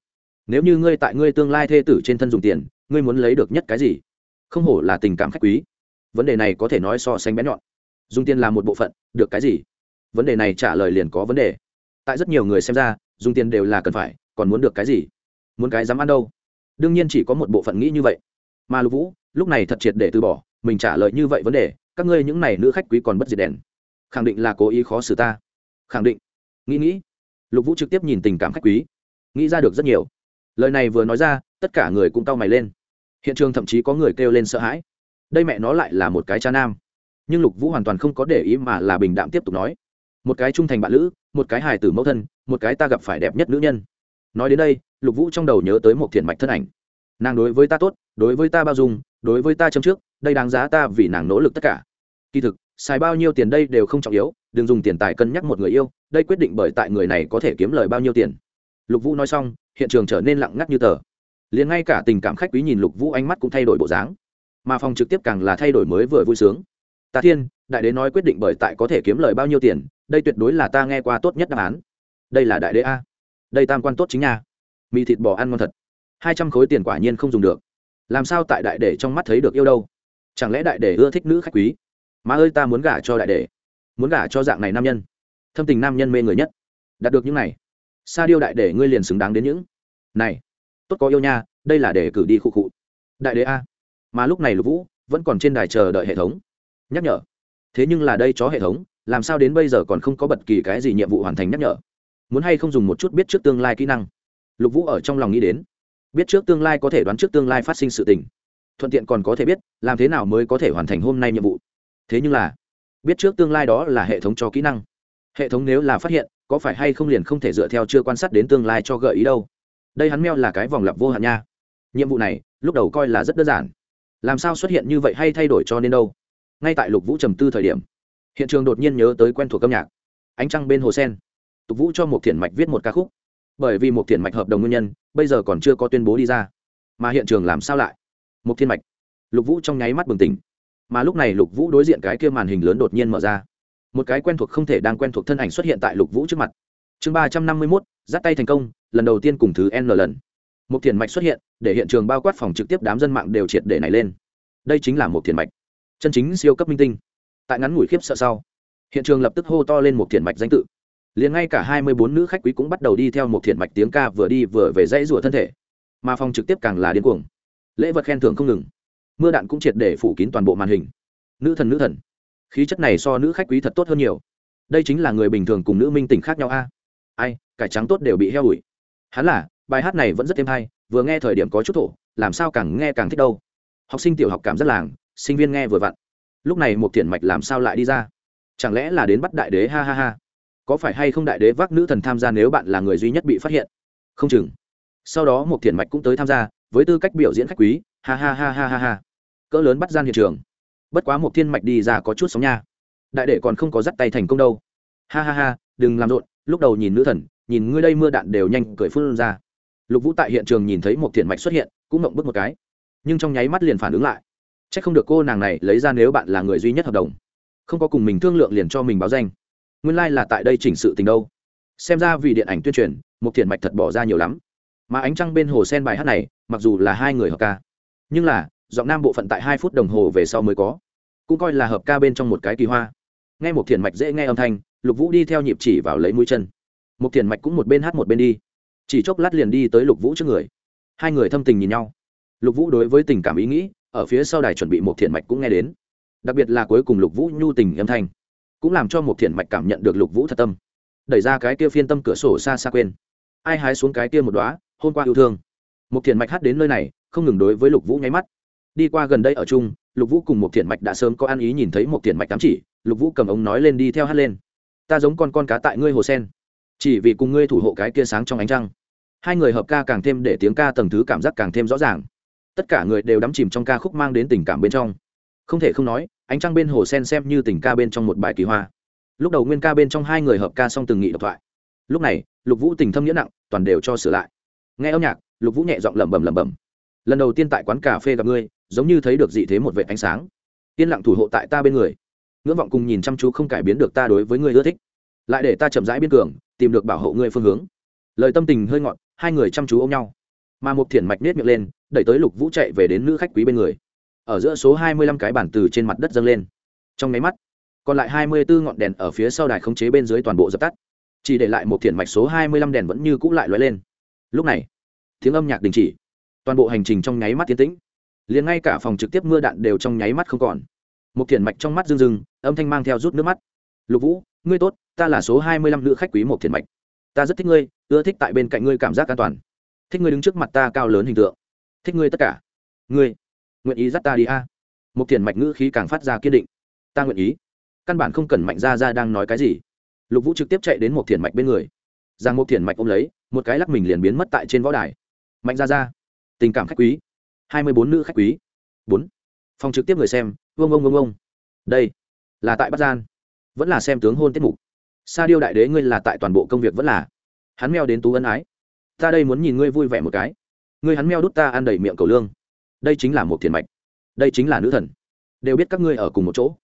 nếu như ngươi tại ngươi tương lai thê tử trên thân dùng tiền, ngươi muốn lấy được nhất cái gì? Không hổ là tình cảm khách quý. Vấn đề này có thể nói so sánh bé nhọn. Dùng tiền là một bộ phận, được cái gì? Vấn đề này trả lời liền có vấn đề. Tại rất nhiều người xem ra, dùng tiền đều là cần phải, còn muốn được cái gì? Muốn cái dám ăn đâu? Đương nhiên chỉ có một bộ phận nghĩ như vậy. Mà lục vũ, lúc này thật triệt để từ bỏ, mình trả lời như vậy vấn đề, các ngươi những này nữ khách quý còn bất diệt đèn. Khẳng định là cố ý khó xử ta. Khẳng định. Nghĩ nghĩ. Lục vũ trực tiếp nhìn tình cảm khách quý. Nghĩ ra được rất nhiều lời này vừa nói ra, tất cả người cũng cau mày lên. Hiện trường thậm chí có người kêu lên sợ hãi. Đây mẹ nó lại là một cái cha nam. Nhưng lục vũ hoàn toàn không có để ý mà là bình đạm tiếp tục nói. Một cái trung thành bạn lữ, một cái hài tử mẫu thân, một cái ta gặp phải đẹp nhất nữ nhân. Nói đến đây, lục vũ trong đầu nhớ tới một thiền mạch thân ảnh. Nàng đối với ta tốt, đối với ta bao dung, đối với ta châm trước, đây đáng giá ta vì nàng nỗ lực tất cả. Kỳ thực, xài bao nhiêu tiền đây đều không trọng yếu, đừng dùng tiền tài cân nhắc một người yêu, đây quyết định bởi tại người này có thể kiếm lời bao nhiêu tiền lục vũ nói xong, hiện trường trở nên lặng ngắt như tờ. Liền ngay cả tình cảm khách quý nhìn lục vũ ánh mắt cũng thay đổi bộ dáng. Mà phòng trực tiếp càng là thay đổi mới vừa vui sướng. Ta thiên, đại đế nói quyết định bởi tại có thể kiếm lời bao nhiêu tiền, đây tuyệt đối là ta nghe qua tốt nhất đáp án. Đây là đại đế a. Đây tam quan tốt chính nha. Mì thịt bò ăn ngon thật. Hai trăm khối tiền quả nhiên không dùng được. Làm sao tại đại đệ trong mắt thấy được yêu đâu? Chẳng lẽ đại đệ ưa thích nữ khách quý? Má ơi, ta muốn gả cho đại đệ muốn gả cho dạng này nam nhân. Thâm tình nam nhân mê người nhất. Đạt được những này sa điêu đại để ngươi liền xứng đáng đến những. Này, tốt có yêu nha, đây là để cử đi khu cụ. Đại đế a. Mà lúc này lục vũ vẫn còn trên đài chờ đợi hệ thống. Nhắc nhở. Thế nhưng là đây chó hệ thống, làm sao đến bây giờ còn không có bất kỳ cái gì nhiệm vụ hoàn thành nhắc nhở? Muốn hay không dùng một chút biết trước tương lai kỹ năng? Lục vũ ở trong lòng nghĩ đến. Biết trước tương lai có thể đoán trước tương lai phát sinh sự tình. Thuận tiện còn có thể biết, làm thế nào mới có thể hoàn thành hôm nay nhiệm vụ. Thế nhưng là, biết trước tương lai đó là hệ thống cho kỹ năng. Hệ thống nếu là phát hiện có phải hay không liền không thể dựa theo chưa quan sát đến tương lai cho gợi ý đâu? Đây hắn meo là cái vòng lặp vô hạn nha. Nhiệm vụ này, lúc đầu coi là rất đơn giản. Làm sao xuất hiện như vậy hay thay đổi cho nên đâu? Ngay tại lục vũ trầm tư thời điểm, hiện trường đột nhiên nhớ tới quen thuộc âm nhạc. Ánh trăng bên hồ sen. Tục vũ cho một thiền mạch viết một ca khúc. Bởi vì một thiền mạch hợp đồng nguyên nhân, bây giờ còn chưa có tuyên bố đi ra. Mà hiện trường làm sao lại? Một thiên mạch. Lục vũ trong nháy mắt bừng tỉnh. Mà lúc này lục vũ đối diện cái kia màn hình lớn đột nhiên mở ra một cái quen thuộc không thể đang quen thuộc thân ảnh xuất hiện tại lục vũ trước mặt chương ba trăm năm mươi mốt dắt tay thành công lần đầu tiên cùng thứ n lần một thiền mạch xuất hiện để hiện trường bao quát phòng trực tiếp đám dân mạng đều triệt để này lên đây chính là một thiền mạch chân chính siêu cấp minh tinh tại ngắn ngủi khiếp sợ sau hiện trường lập tức hô to lên một thiền mạch danh tự liền ngay cả hai mươi bốn nữ khách quý cũng bắt đầu đi theo một thiền mạch tiếng ca vừa đi vừa về dãy rủa thân thể mà phòng trực tiếp càng là điên cuồng lễ vật khen thưởng không ngừng mưa đạn cũng triệt để phủ kín toàn bộ màn hình nữ thần nữ thần khí chất này so nữ khách quý thật tốt hơn nhiều. Đây chính là người bình thường cùng nữ minh tỉnh khác nhau a. Ai, cải trắng tốt đều bị heo ủi. Hắn là, bài hát này vẫn rất êm hay, vừa nghe thời điểm có chút thổ, làm sao càng nghe càng thích đâu. Học sinh tiểu học cảm rất làng, sinh viên nghe vừa vặn. Lúc này một thiện mạch làm sao lại đi ra? Chẳng lẽ là đến bắt đại đế, ha ha ha. Có phải hay không đại đế vác nữ thần tham gia nếu bạn là người duy nhất bị phát hiện? Không chừng. Sau đó một thiện mạch cũng tới tham gia, với tư cách biểu diễn khách quý, ha ha ha ha ha ha. Cỡ lớn bắt gian hiện trường bất quá một thiên mạch đi ra có chút sóng nha. Đại đệ còn không có dắt tay thành công đâu. Ha ha ha, đừng làm rộn, lúc đầu nhìn nữ thần, nhìn ngươi đây mưa đạn đều nhanh cười phun ra. Lục vũ tại hiện trường nhìn thấy một thiện mạch xuất hiện, cũng mộng bức một cái. Nhưng trong nháy mắt liền phản ứng lại. C h ắ c không được cô nàng này lấy ra nếu bạn là người duy nhất hợp đồng. Không có cùng mình thương lượng liền cho mình báo danh. Nguyên lai、like、là tại đây chỉnh sự tình đâu. Xem ra vì điện ảnh tuyên truyền một thiện mạch thật bỏ ra nhiều lắm. Mà ánh trăng bên hồ sen bài hát này, mặc dù là hai người hợp ca, nhưng là giọng nam bộ phận tại hai phút đồng hồ về sau mới có. Cũng coi là hợp ca bên trong một cái kỳ hoa. Nghe một thiền mạch dễ nghe âm thanh, lục vũ đi theo nhịp chỉ vào lấy mũi chân. Một thiền mạch cũng một bên hát một bên đi. Chỉ chốc lát liền đi tới lục vũ trước người. Hai người thâm tình nhìn nhau. Lục vũ đối với tình cảm ý nghĩ, ở phía sau đài chuẩn bị một thiền mạch cũng nghe đến. Đặc biệt là cuối cùng lục vũ nhu tình âm thanh, cũng làm cho một thiền mạch cảm nhận được lục vũ thật tâm. Đẩy ra cái kia phiên tâm cửa sổ xa xa quên. Ai hái xuống cái kia một đóa. hôm qua yêu thương. Một thiền mạch hát đến nơi này, không ngừng đối với lục vũ nháy mắt đi qua gần đây ở chung, lục vũ cùng một thiện mạch đã sớm có ăn ý nhìn thấy một thiện mạch cắm chỉ. Lục vũ cầm ống nói lên đi theo hát lên. Ta giống con con cá tại ngươi hồ sen. Chỉ vì cùng ngươi thủ hộ cái kia sáng trong ánh trăng. Hai người hợp ca càng thêm để tiếng ca tầng thứ cảm giác càng thêm rõ ràng. Tất cả người đều đắm chìm trong ca khúc mang đến tình cảm bên trong. Không thể không nói, ánh trăng bên hồ sen xem như tình ca bên trong một bài kỳ hoa. Lúc đầu nguyên ca bên trong hai người hợp ca xong từng nghị độc thoại. Lúc này, lục vũ tình thâm nghĩa nặng, toàn đều cho sửa lại. Nghe âm nhạc, lục vũ nhẹ giọng lẩm bẩm lẩm bẩm lần đầu tiên tại quán cà phê gặp ngươi, giống như thấy được dị thế một vệ ánh sáng. Yên lặng thủ hộ tại ta bên người. Ngưỡng vọng cùng nhìn chăm chú không cải biến được ta đối với ngươi ưa thích. Lại để ta chậm rãi biên cường, tìm được bảo hộ ngươi phương hướng. Lời tâm tình hơi ngọt, hai người chăm chú ôm nhau. Mà một thiển mạch nết miệng lên, đẩy tới lục vũ chạy về đến nữ khách quý bên người. Ở giữa số hai mươi lăm cái bản từ trên mặt đất dâng lên. Trong máy mắt, còn lại hai mươi bốn ngọn đèn ở phía sau đài khống chế bên dưới toàn bộ dập tắt. Chỉ để lại một thiển mạch số hai mươi lăm đèn vẫn như cũ lại lóe lên. Lúc này, tiếng âm nhạc đình chỉ toàn bộ hành trình trong nháy mắt tiến tĩnh. Liền ngay cả phòng trực tiếp mưa đạn đều trong nháy mắt không còn. Một thiền mạch trong mắt rưng rưng, âm thanh mang theo rút nước mắt. Lục vũ, ngươi tốt, ta là số hai mươi lăm nữ khách quý một thiền mạch. Ta rất thích ngươi, ưa thích tại bên cạnh ngươi cảm giác an toàn. Thích ngươi đứng trước mặt ta cao lớn hình tượng. Thích ngươi tất cả. Ngươi, nguyện ý dắt ta đi a? Một thiền mạch ngữ khí càng phát ra kiên định. Ta nguyện ý. Căn bản không cần mạnh ra ra đang nói cái gì. Lục vũ trực tiếp chạy đến một thiền mạch bên người. Giang một thiền mạch ôm lấy, một cái lắc mình liền biến mất tại trên võ đài. Mạnh ra ra tình cảm khách quý. Hai mươi bốn nữ khách quý. Bốn. Phòng trực tiếp người xem vông vông vông vông đây là tại bắc gian. Vẫn là xem tướng hôn tiết mục. Sa điêu đại đế ngươi là tại toàn bộ công việc vẫn là. Hắn meo đến tú ân ái. Ta đây muốn nhìn ngươi vui vẻ một cái. Ngươi hắn meo đút ta ăn đầy miệng cầu lương. Đây chính là một thiền mạch. Đây chính là nữ thần. Đều biết các ngươi ở cùng một chỗ.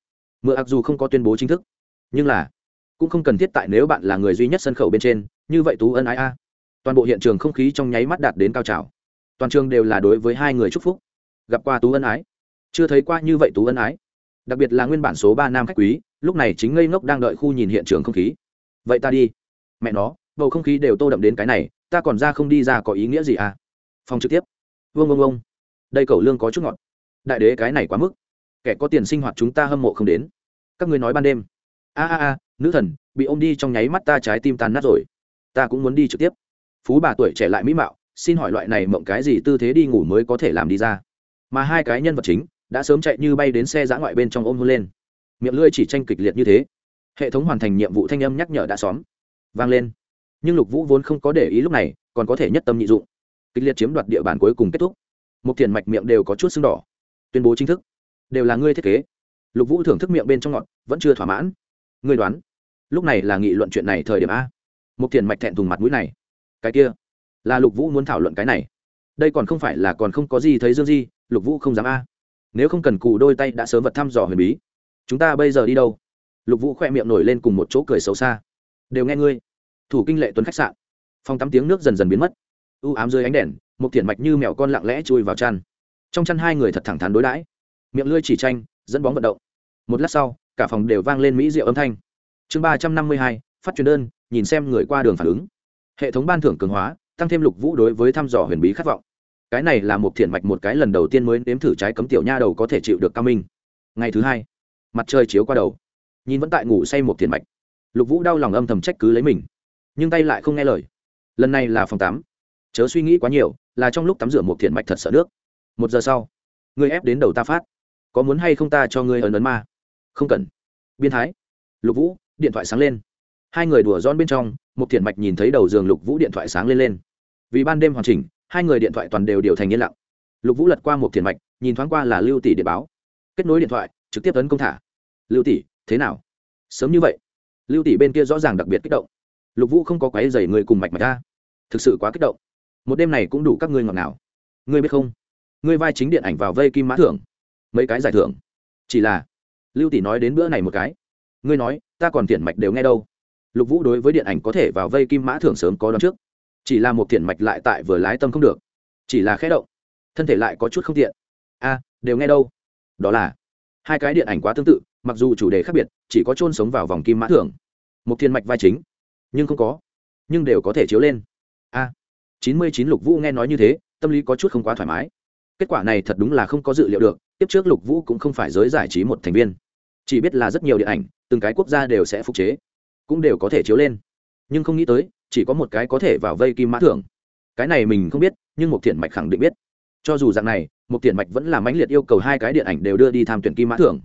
Mượn ặc dù không có tuyên bố chính thức. Nhưng là, cũng không cần thiết tại nếu bạn là người duy nhất sân khấu bên trên, như vậy tú ân ái a. Toàn bộ hiện trường không khí trong nháy mắt đạt đến cao trào toàn trường đều là đối với hai người chúc phúc. Gặp qua tú ân ái. Chưa thấy qua như vậy tú ân ái. Đặc biệt là nguyên bản số ba nam khách quý, lúc này chính ngây ngốc đang đợi khu nhìn hiện trường không khí. Vậy ta đi. Mẹ nó, bầu không khí đều tô đậm đến cái này, ta còn ra không đi ra có ý nghĩa gì à? Phòng trực tiếp. Vương vương vương đây cầu lương có chút ngọt. Đại đế cái này quá mức. Kẻ có tiền sinh hoạt chúng ta hâm mộ không đến. Các ngươi nói ban đêm. A a a, nữ thần, bị ôm đi trong nháy mắt ta trái tim tàn nát rồi. Ta cũng muốn đi trực tiếp. Phú bà tuổi trẻ lại mỹ mạo xin hỏi loại này mộng cái gì tư thế đi ngủ mới có thể làm đi ra? Mà hai cái nhân vật chính đã sớm chạy như bay đến xe giã ngoại bên trong ôm hôn lên. Miệng lưỡi chỉ tranh kịch liệt như thế. Hệ thống hoàn thành nhiệm vụ thanh âm nhắc nhở đã xóm. Vang lên. Nhưng lục vũ vốn không có để ý lúc này, còn có thể nhất tâm nhị dụng. Kịch liệt chiếm đoạt địa bàn cuối cùng kết thúc. Một thiền mạch miệng đều có chút sưng đỏ. Tuyên bố chính thức. Đều là ngươi thiết kế. Lục vũ thưởng thức miệng bên trong ngọt, vẫn chưa thỏa mãn. Ngươi đoán, lúc này là nghị luận chuyện này thời điểm a. Một thiền mạch thẹn thùng mặt mũi này. Cái kia là lục vũ muốn thảo luận cái này. Đây còn không phải là còn không có gì thấy dương di, lục vũ không dám a. Nếu không cần cù đôi tay đã sớm vật thăm dò huyền bí. Chúng ta bây giờ đi đâu? Lục vũ khoe miệng nổi lên cùng một chỗ cười xấu xa. Đều nghe ngươi. Thủ kinh lệ tuấn khách sạn. Phòng tắm tiếng nước dần dần biến mất. U ám dưới ánh đèn, một thiện mạch như mèo con lặng lẽ chui vào chăn. Trong chăn hai người thật thẳng thắn đối đãi. Miệng lưỡi chỉ tranh, dẫn bóng vận động. Một lát sau, cả phòng đều vang lên mỹ rượu âm thanh. Chương ba trăm năm mươi hai, phát truyền đơn, nhìn xem người qua đường phản ứng. Hệ thống ban thưởng cường hóa tăng thêm lục vũ đối với thăm dò huyền bí khát vọng. Cái này là một thiện mạch một cái lần đầu tiên mới nếm thử trái cấm tiểu nha đầu có thể chịu được cao minh. Ngày thứ hai, mặt trời chiếu qua đầu. Nhìn vẫn tại ngủ say một thiện mạch. Lục vũ đau lòng âm thầm trách cứ lấy mình. Nhưng tay lại không nghe lời. Lần này là phòng tắm. Chớ suy nghĩ quá nhiều, là trong lúc tắm rửa một thiện mạch thật sợ nước. Một giờ sau ngươi ép đến đầu ta phát. Có muốn hay không ta cho ngươi ấn ấn ma? Không cần. Biên thái. Lục vũ, điện thoại sáng lên. Hai người đùa giòn bên trong, một thiện mạch nhìn thấy đầu giường lục vũ điện thoại sáng lên lên vì ban đêm hoàn chỉnh, hai người điện thoại toàn đều điều thành yên lặng. Lục vũ lật qua một thiền mạch, nhìn thoáng qua là lưu tỷ điện báo. Kết nối điện thoại, trực tiếp tấn công thả. Lưu tỷ, thế nào? Sớm như vậy. Lưu tỷ bên kia rõ ràng đặc biệt kích động. Lục vũ không có quái dày người cùng mạch mạch ra. Thực sự quá kích động. Một đêm này cũng đủ các ngươi ngọt nào ngươi biết không? Ngươi vai chính điện ảnh vào vây kim mã thưởng. Mấy cái giải thưởng. Chỉ là, lưu tỷ nói đến bữa này một cái. Ngươi nói, ta còn tiền mạch đều nghe đâu. Lục vũ đối với điện ảnh có thể vào vây kim mã thưởng sớm có đón trước chỉ là một tiền mạch lại tại vừa lái tâm không được. Chỉ là khẽ động, thân thể lại có chút không tiện. A, đều nghe đâu. Đó là, hai cái điện ảnh quá tương tự, mặc dù chủ đề khác biệt, chỉ có chôn sống vào vòng kim mã thưởng. Một thiên mạch vai chính, nhưng không có, nhưng đều có thể chiếu lên. A, chín mươi chín lục vũ nghe nói như thế, tâm lý có chút không quá thoải mái. Kết quả này thật đúng là không có dự liệu được, tiếp trước lục vũ cũng không phải giới giải trí một thành viên. Chỉ biết là rất nhiều điện ảnh, từng cái quốc gia đều sẽ phục chế, cũng đều có thể chiếu lên. Nhưng không nghĩ tới chỉ có một cái có thể vào vây kim mã thưởng. Cái này mình không biết, nhưng một thiện mạch khẳng định biết. Cho dù dạng này một thiện mạch vẫn là mãnh liệt yêu cầu hai cái điện ảnh đều đưa đi tham tuyển kim mã thưởng.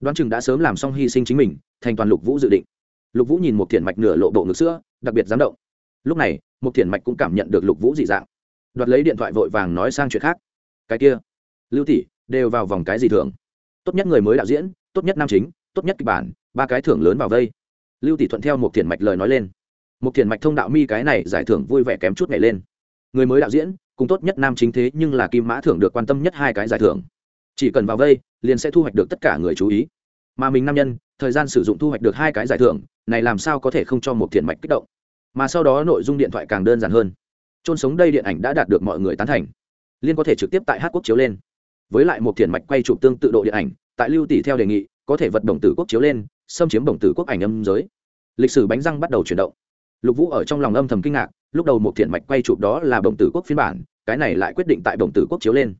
Đoán chừng đã sớm làm xong hy sinh chính mình, thành toàn lục vũ dự định. Lục vũ nhìn một thiện mạch nửa lộ bộ ngực sữa, đặc biệt dám động. Lúc này một thiện mạch cũng cảm nhận được lục vũ dị dạng. Đoạt lấy điện thoại vội vàng nói sang chuyện khác. Cái kia, lưu tỷ, đều vào vòng cái gì thưởng? Tốt nhất người mới đạo diễn, tốt nhất nam chính, tốt nhất kịch bản, ba cái thưởng lớn vào vây. Lưu tỷ thuận theo một thiện mạch lời nói lên một thiền mạch thông đạo mi cái này giải thưởng vui vẻ kém chút nhảy lên. Người mới đạo diễn, cùng tốt nhất nam chính thế nhưng là kim mã thưởng được quan tâm nhất hai cái giải thưởng. Chỉ cần vào vây, liền sẽ thu hoạch được tất cả người chú ý. Mà mình nam nhân, thời gian sử dụng thu hoạch được hai cái giải thưởng, này làm sao có thể không cho một thiền mạch kích động? Mà sau đó nội dung điện thoại càng đơn giản hơn. Trôn sống đây điện ảnh đã đạt được mọi người tán thành. Liên có thể trực tiếp tại hát quốc chiếu lên. Với lại một thiền mạch quay chụp tương tự độ điện ảnh, tại lưu tỷ theo đề nghị, có thể vật đồng tử quốc chiếu lên, xâm chiếm đồng tử quốc ảnh âm giới. Lịch sử bánh răng bắt đầu chuyển động lục vũ ở trong lòng âm thầm kinh ngạc, lúc đầu một thiện mạch quay chụp đó là bồng tử quốc phiên bản, cái này lại quyết định tại bồng tử quốc chiếu lên.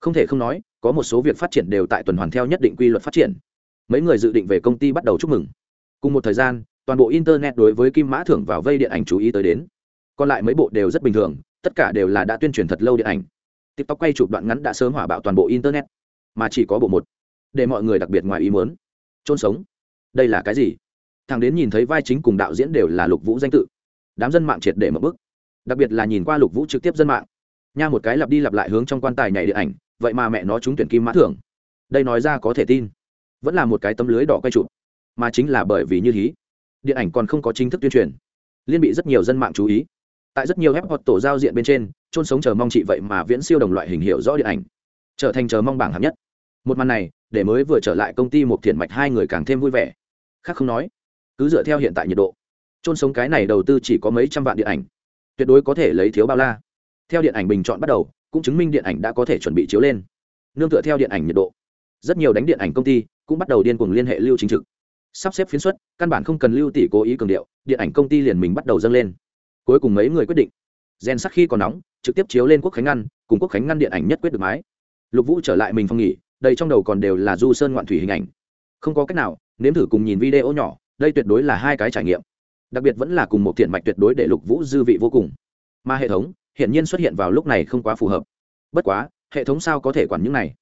Không thể không nói, có một số việc phát triển đều tại tuần hoàn theo nhất định quy luật phát triển. Mấy người dự định về công ty bắt đầu chúc mừng. Cùng một thời gian, toàn bộ internet đối với kim mã thưởng vào vây điện ảnh chú ý tới đến. Còn lại mấy bộ đều rất bình thường, tất cả đều là đã tuyên truyền thật lâu điện ảnh. Tiktok quay chụp đoạn ngắn đã sớm hỏa bạo toàn bộ internet, mà chỉ có bộ một, để mọi người đặc biệt ngoài ý muốn. Trôn sống. Đây là cái gì? Thằng đến nhìn thấy vai chính cùng đạo diễn đều là lục vũ danh tự. Đám dân mạng triệt để mở bức. Đặc biệt là nhìn qua lục vũ trực tiếp dân mạng. Nha một cái lặp đi lặp lại hướng trong quan tài nhảy điện ảnh, vậy mà mẹ nó trúng tuyển kim mã thưởng. Đây nói ra có thể tin. Vẫn là một cái tấm lưới đỏ quay chụp. Mà chính là bởi vì như hí. Điện ảnh còn không có chính thức tuyên truyền. Liên bị rất nhiều dân mạng chú ý. Tại rất nhiều ép hoặc tổ giao diện bên trên trôn sống chờ mong chị vậy mà viễn siêu đồng loại hình hiệu rõ điện ảnh. Trở thành chờ mong bảng hạng nhất. Một màn này, để mới vừa trở lại công ty một thiện mạch hai người càng thêm vui vẻ. Khác không nói cứ dựa theo hiện tại nhiệt độ. Trôn sống cái này đầu tư chỉ có mấy trăm vạn điện ảnh. Tuyệt đối có thể lấy thiếu bao la. Theo điện ảnh bình chọn bắt đầu, cũng chứng minh điện ảnh đã có thể chuẩn bị chiếu lên. Nương tựa theo điện ảnh nhiệt độ. Rất nhiều đánh điện ảnh công ty cũng bắt đầu điên cuồng liên hệ lưu chính trực. Sắp xếp phiến xuất, căn bản không cần lưu tỷ cố ý cường điệu, điện ảnh công ty liền mình bắt đầu dâng lên. Cuối cùng mấy người quyết định. Gen sắc khi còn nóng, trực tiếp chiếu lên quốc khánh ngăn, cùng quốc khánh ngăn điện ảnh nhất quyết được mái. Lục vũ trở lại mình phòng nghỉ, đầy trong đầu còn đều là du sơn ngoạn thủy hình ảnh. Không có cách nào, nếm thử cùng nhìn video nhỏ đây tuyệt đối là hai cái trải nghiệm. Đặc biệt vẫn là cùng một thiện mạch tuyệt đối để lục vũ dư vị vô cùng. Mà hệ thống hiện nhiên xuất hiện vào lúc này không quá phù hợp. Bất quá, hệ thống sao có thể quản những này?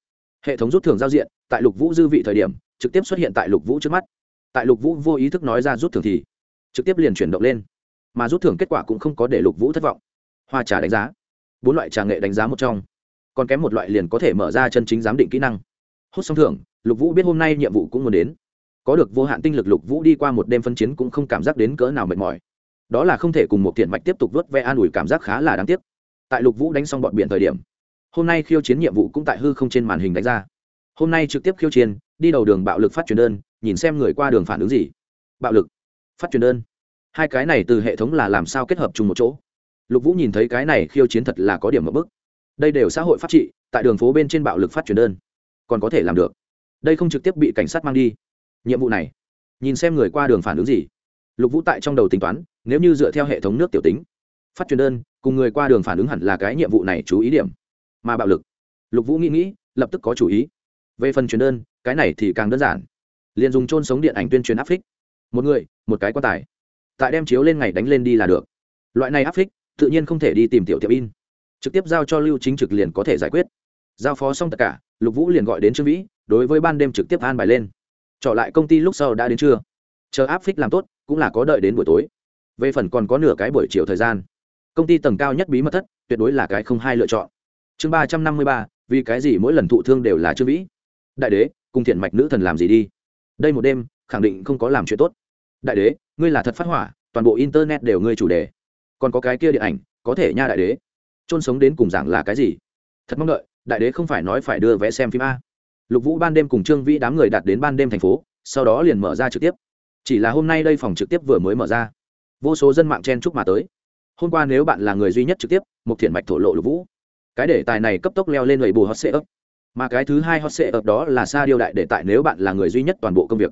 Hệ thống rút thưởng giao diện, tại lục vũ dư vị thời điểm, trực tiếp xuất hiện tại lục vũ trước mắt. Tại lục vũ vô ý thức nói ra rút thưởng thì, trực tiếp liền chuyển động lên. Mà rút thưởng kết quả cũng không có để lục vũ thất vọng. Hoa trà đánh giá. Bốn loại trà nghệ đánh giá một trong. Còn kém một loại liền có thể mở ra chân chính giám định kỹ năng. Hốt xong thưởng, lục vũ biết hôm nay nhiệm vụ cũng muốn đến có được vô hạn tinh lực lục vũ đi qua một đêm phân chiến cũng không cảm giác đến cỡ nào mệt mỏi. Đó là không thể cùng một thiện mạch tiếp tục vớt ve an ủi cảm giác khá là đáng tiếc. Tại lục vũ đánh xong bọn biển thời điểm, hôm nay khiêu chiến nhiệm vụ cũng tại hư không trên màn hình đánh ra. Hôm nay trực tiếp khiêu chiến, đi đầu đường bạo lực phát truyền đơn, nhìn xem người qua đường phản ứng gì. Bạo lực phát truyền đơn. Hai cái này từ hệ thống là làm sao kết hợp chung một chỗ? Lục vũ nhìn thấy cái này khiêu chiến thật là có điểm ở bức đây đều xã hội pháp trị, tại đường phố bên trên bạo lực phát truyền đơn, còn có thể làm được. Đây không trực tiếp bị cảnh sát mang đi nhiệm vụ này. Nhìn xem người qua đường phản ứng gì. Lục vũ tại trong đầu tính toán, nếu như dựa theo hệ thống nước tiểu tính, phát truyền đơn, cùng người qua đường phản ứng hẳn là cái nhiệm vụ này chú ý điểm. Mà bạo lực. Lục vũ nghĩ nghĩ, lập tức có chủ ý. Về phần truyền đơn, cái này thì càng đơn giản. Liền dùng trôn sống điện ảnh tuyên truyền áp phích một người, một cái quan tài. Tại đem chiếu lên ngày đánh lên đi là được. Loại này áp phích tự nhiên không thể đi tìm tiểu tiệm in. Trực tiếp giao cho lưu chính trực liền có thể giải quyết. Giao phó xong tất cả, lục vũ liền gọi đến trương vĩ, đối với ban đêm trực tiếp an bài lên trở lại công ty lúc sau đã đến trưa. Chờ áp phích làm tốt, cũng là có đợi đến buổi tối. Về phần còn có nửa cái buổi chiều thời gian. Công ty tầng cao nhất bí mật thất, tuyệt đối là cái không hai lựa chọn. Chương ba trăm năm mươi ba, vì cái gì mỗi lần thụ thương đều là chưa vĩ? Đại đế, cùng thiện mạch nữ thần làm gì đi? Đây một đêm, khẳng định không có làm chuyện tốt. Đại đế, ngươi là thật phát hỏa, toàn bộ internet đều ngươi chủ đề. Còn có cái kia điện ảnh, có thể nha đại đế. Trôn sống đến cùng giảng là cái gì? Thật mong đợi, đại đế không phải nói phải đưa vẽ xem phim a lục vũ ban đêm cùng trương vĩ đám người đạt đến ban đêm thành phố, sau đó liền mở ra trực tiếp. Chỉ là hôm nay đây phòng trực tiếp vừa mới mở ra. Vô số dân mạng chen chúc mà tới. Hôm qua nếu bạn là người duy nhất trực tiếp một thiện mạch thổ lộ lục vũ. Cái đề tài này cấp tốc leo lên lầy bù hot sệ ấp mà cái thứ hai hot sệ ấp đó là xa điều đại đề tài nếu bạn là người duy nhất toàn bộ công việc.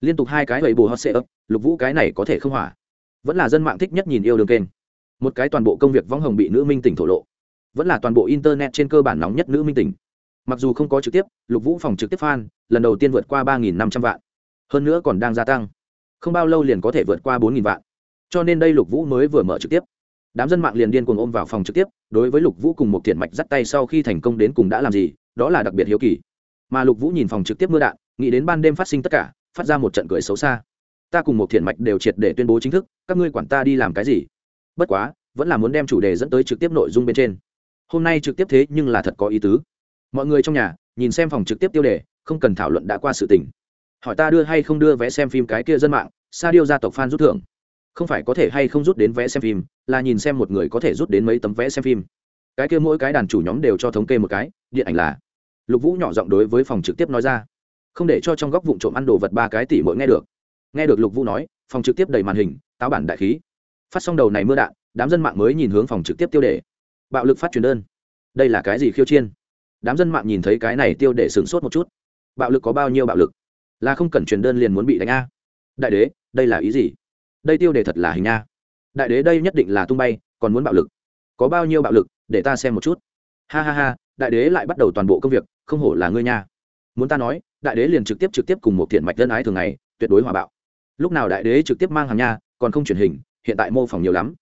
Liên tục hai cái lầy bù hot sệ ấp lục vũ cái này có thể không hỏa. Vẫn là dân mạng thích nhất nhìn yêu đường kênh. Một cái toàn bộ công việc vong hồng bị nữ minh tỉnh thổ lộ. Vẫn là toàn bộ internet trên cơ bản nóng nhất nữ minh tỉnh mặc dù không có trực tiếp, lục vũ phòng trực tiếp fan, lần đầu tiên vượt qua ba năm trăm vạn. Hơn nữa còn đang gia tăng. Không bao lâu liền có thể vượt qua bốn vạn. Cho nên đây lục vũ mới vừa mở trực tiếp. Đám dân mạng liền điên cuồng ôm vào phòng trực tiếp, đối với lục vũ cùng một thiện mạch dắt tay sau khi thành công đến cùng đã làm gì, đó là đặc biệt hiếu kỳ. Mà lục vũ nhìn phòng trực tiếp mưa đạn, nghĩ đến ban đêm phát sinh tất cả, phát ra một trận cười xấu xa. Ta cùng một thiện mạch đều triệt để tuyên bố chính thức, các ngươi quản ta đi làm cái gì? Bất quá, vẫn là muốn đem chủ đề dẫn tới trực tiếp nội dung bên trên. Hôm nay trực tiếp thế nhưng là thật có ý tứ mọi người trong nhà nhìn xem phòng trực tiếp tiêu đề, không cần thảo luận đã qua sự tình. Hỏi ta đưa hay không đưa vé xem phim cái kia dân mạng, sa điêu gia tộc f a n rút thưởng. Không phải có thể hay không rút đến vé xem phim, là nhìn xem một người có thể rút đến mấy tấm vé xem phim. Cái kia mỗi cái đàn chủ nhóm đều cho thống kê một cái, điện ảnh là. Lục vũ nhỏ giọng đối với phòng trực tiếp nói ra. Không để cho trong góc vụ trộm ăn đồ vật ba cái tỷ mỗi nghe được. Nghe được lục vũ nói, phòng trực tiếp đầy màn hình, táo bản đại khí. Phát xong đầu này mưa đạn, đám dân mạng mới nhìn hướng phòng trực tiếp tiêu đề. Bạo lực phát truyền đơn. Đây là cái gì khiêu chiên? Đám dân mạng nhìn thấy cái này tiêu để sửng sốt một chút. Bạo lực có bao nhiêu bạo lực? Là không cần truyền đơn liền muốn bị đánh a. Đại đế, đây là ý gì? Đây tiêu đề thật là hình nha đại đế đây nhất định là tung bay, còn muốn bạo lực. Có bao nhiêu bạo lực? Để ta xem một chút. Ha ha ha, đại đế lại bắt đầu toàn bộ công việc, không hổ là ngươi nha. Muốn ta nói, đại đế liền trực tiếp trực tiếp cùng một thiện mạch dân ái thường ngày, tuyệt đối hòa bạo. Lúc nào đại đế trực tiếp mang hàng nha, còn không truyền hình, hiện tại mô phỏng nhiều lắm.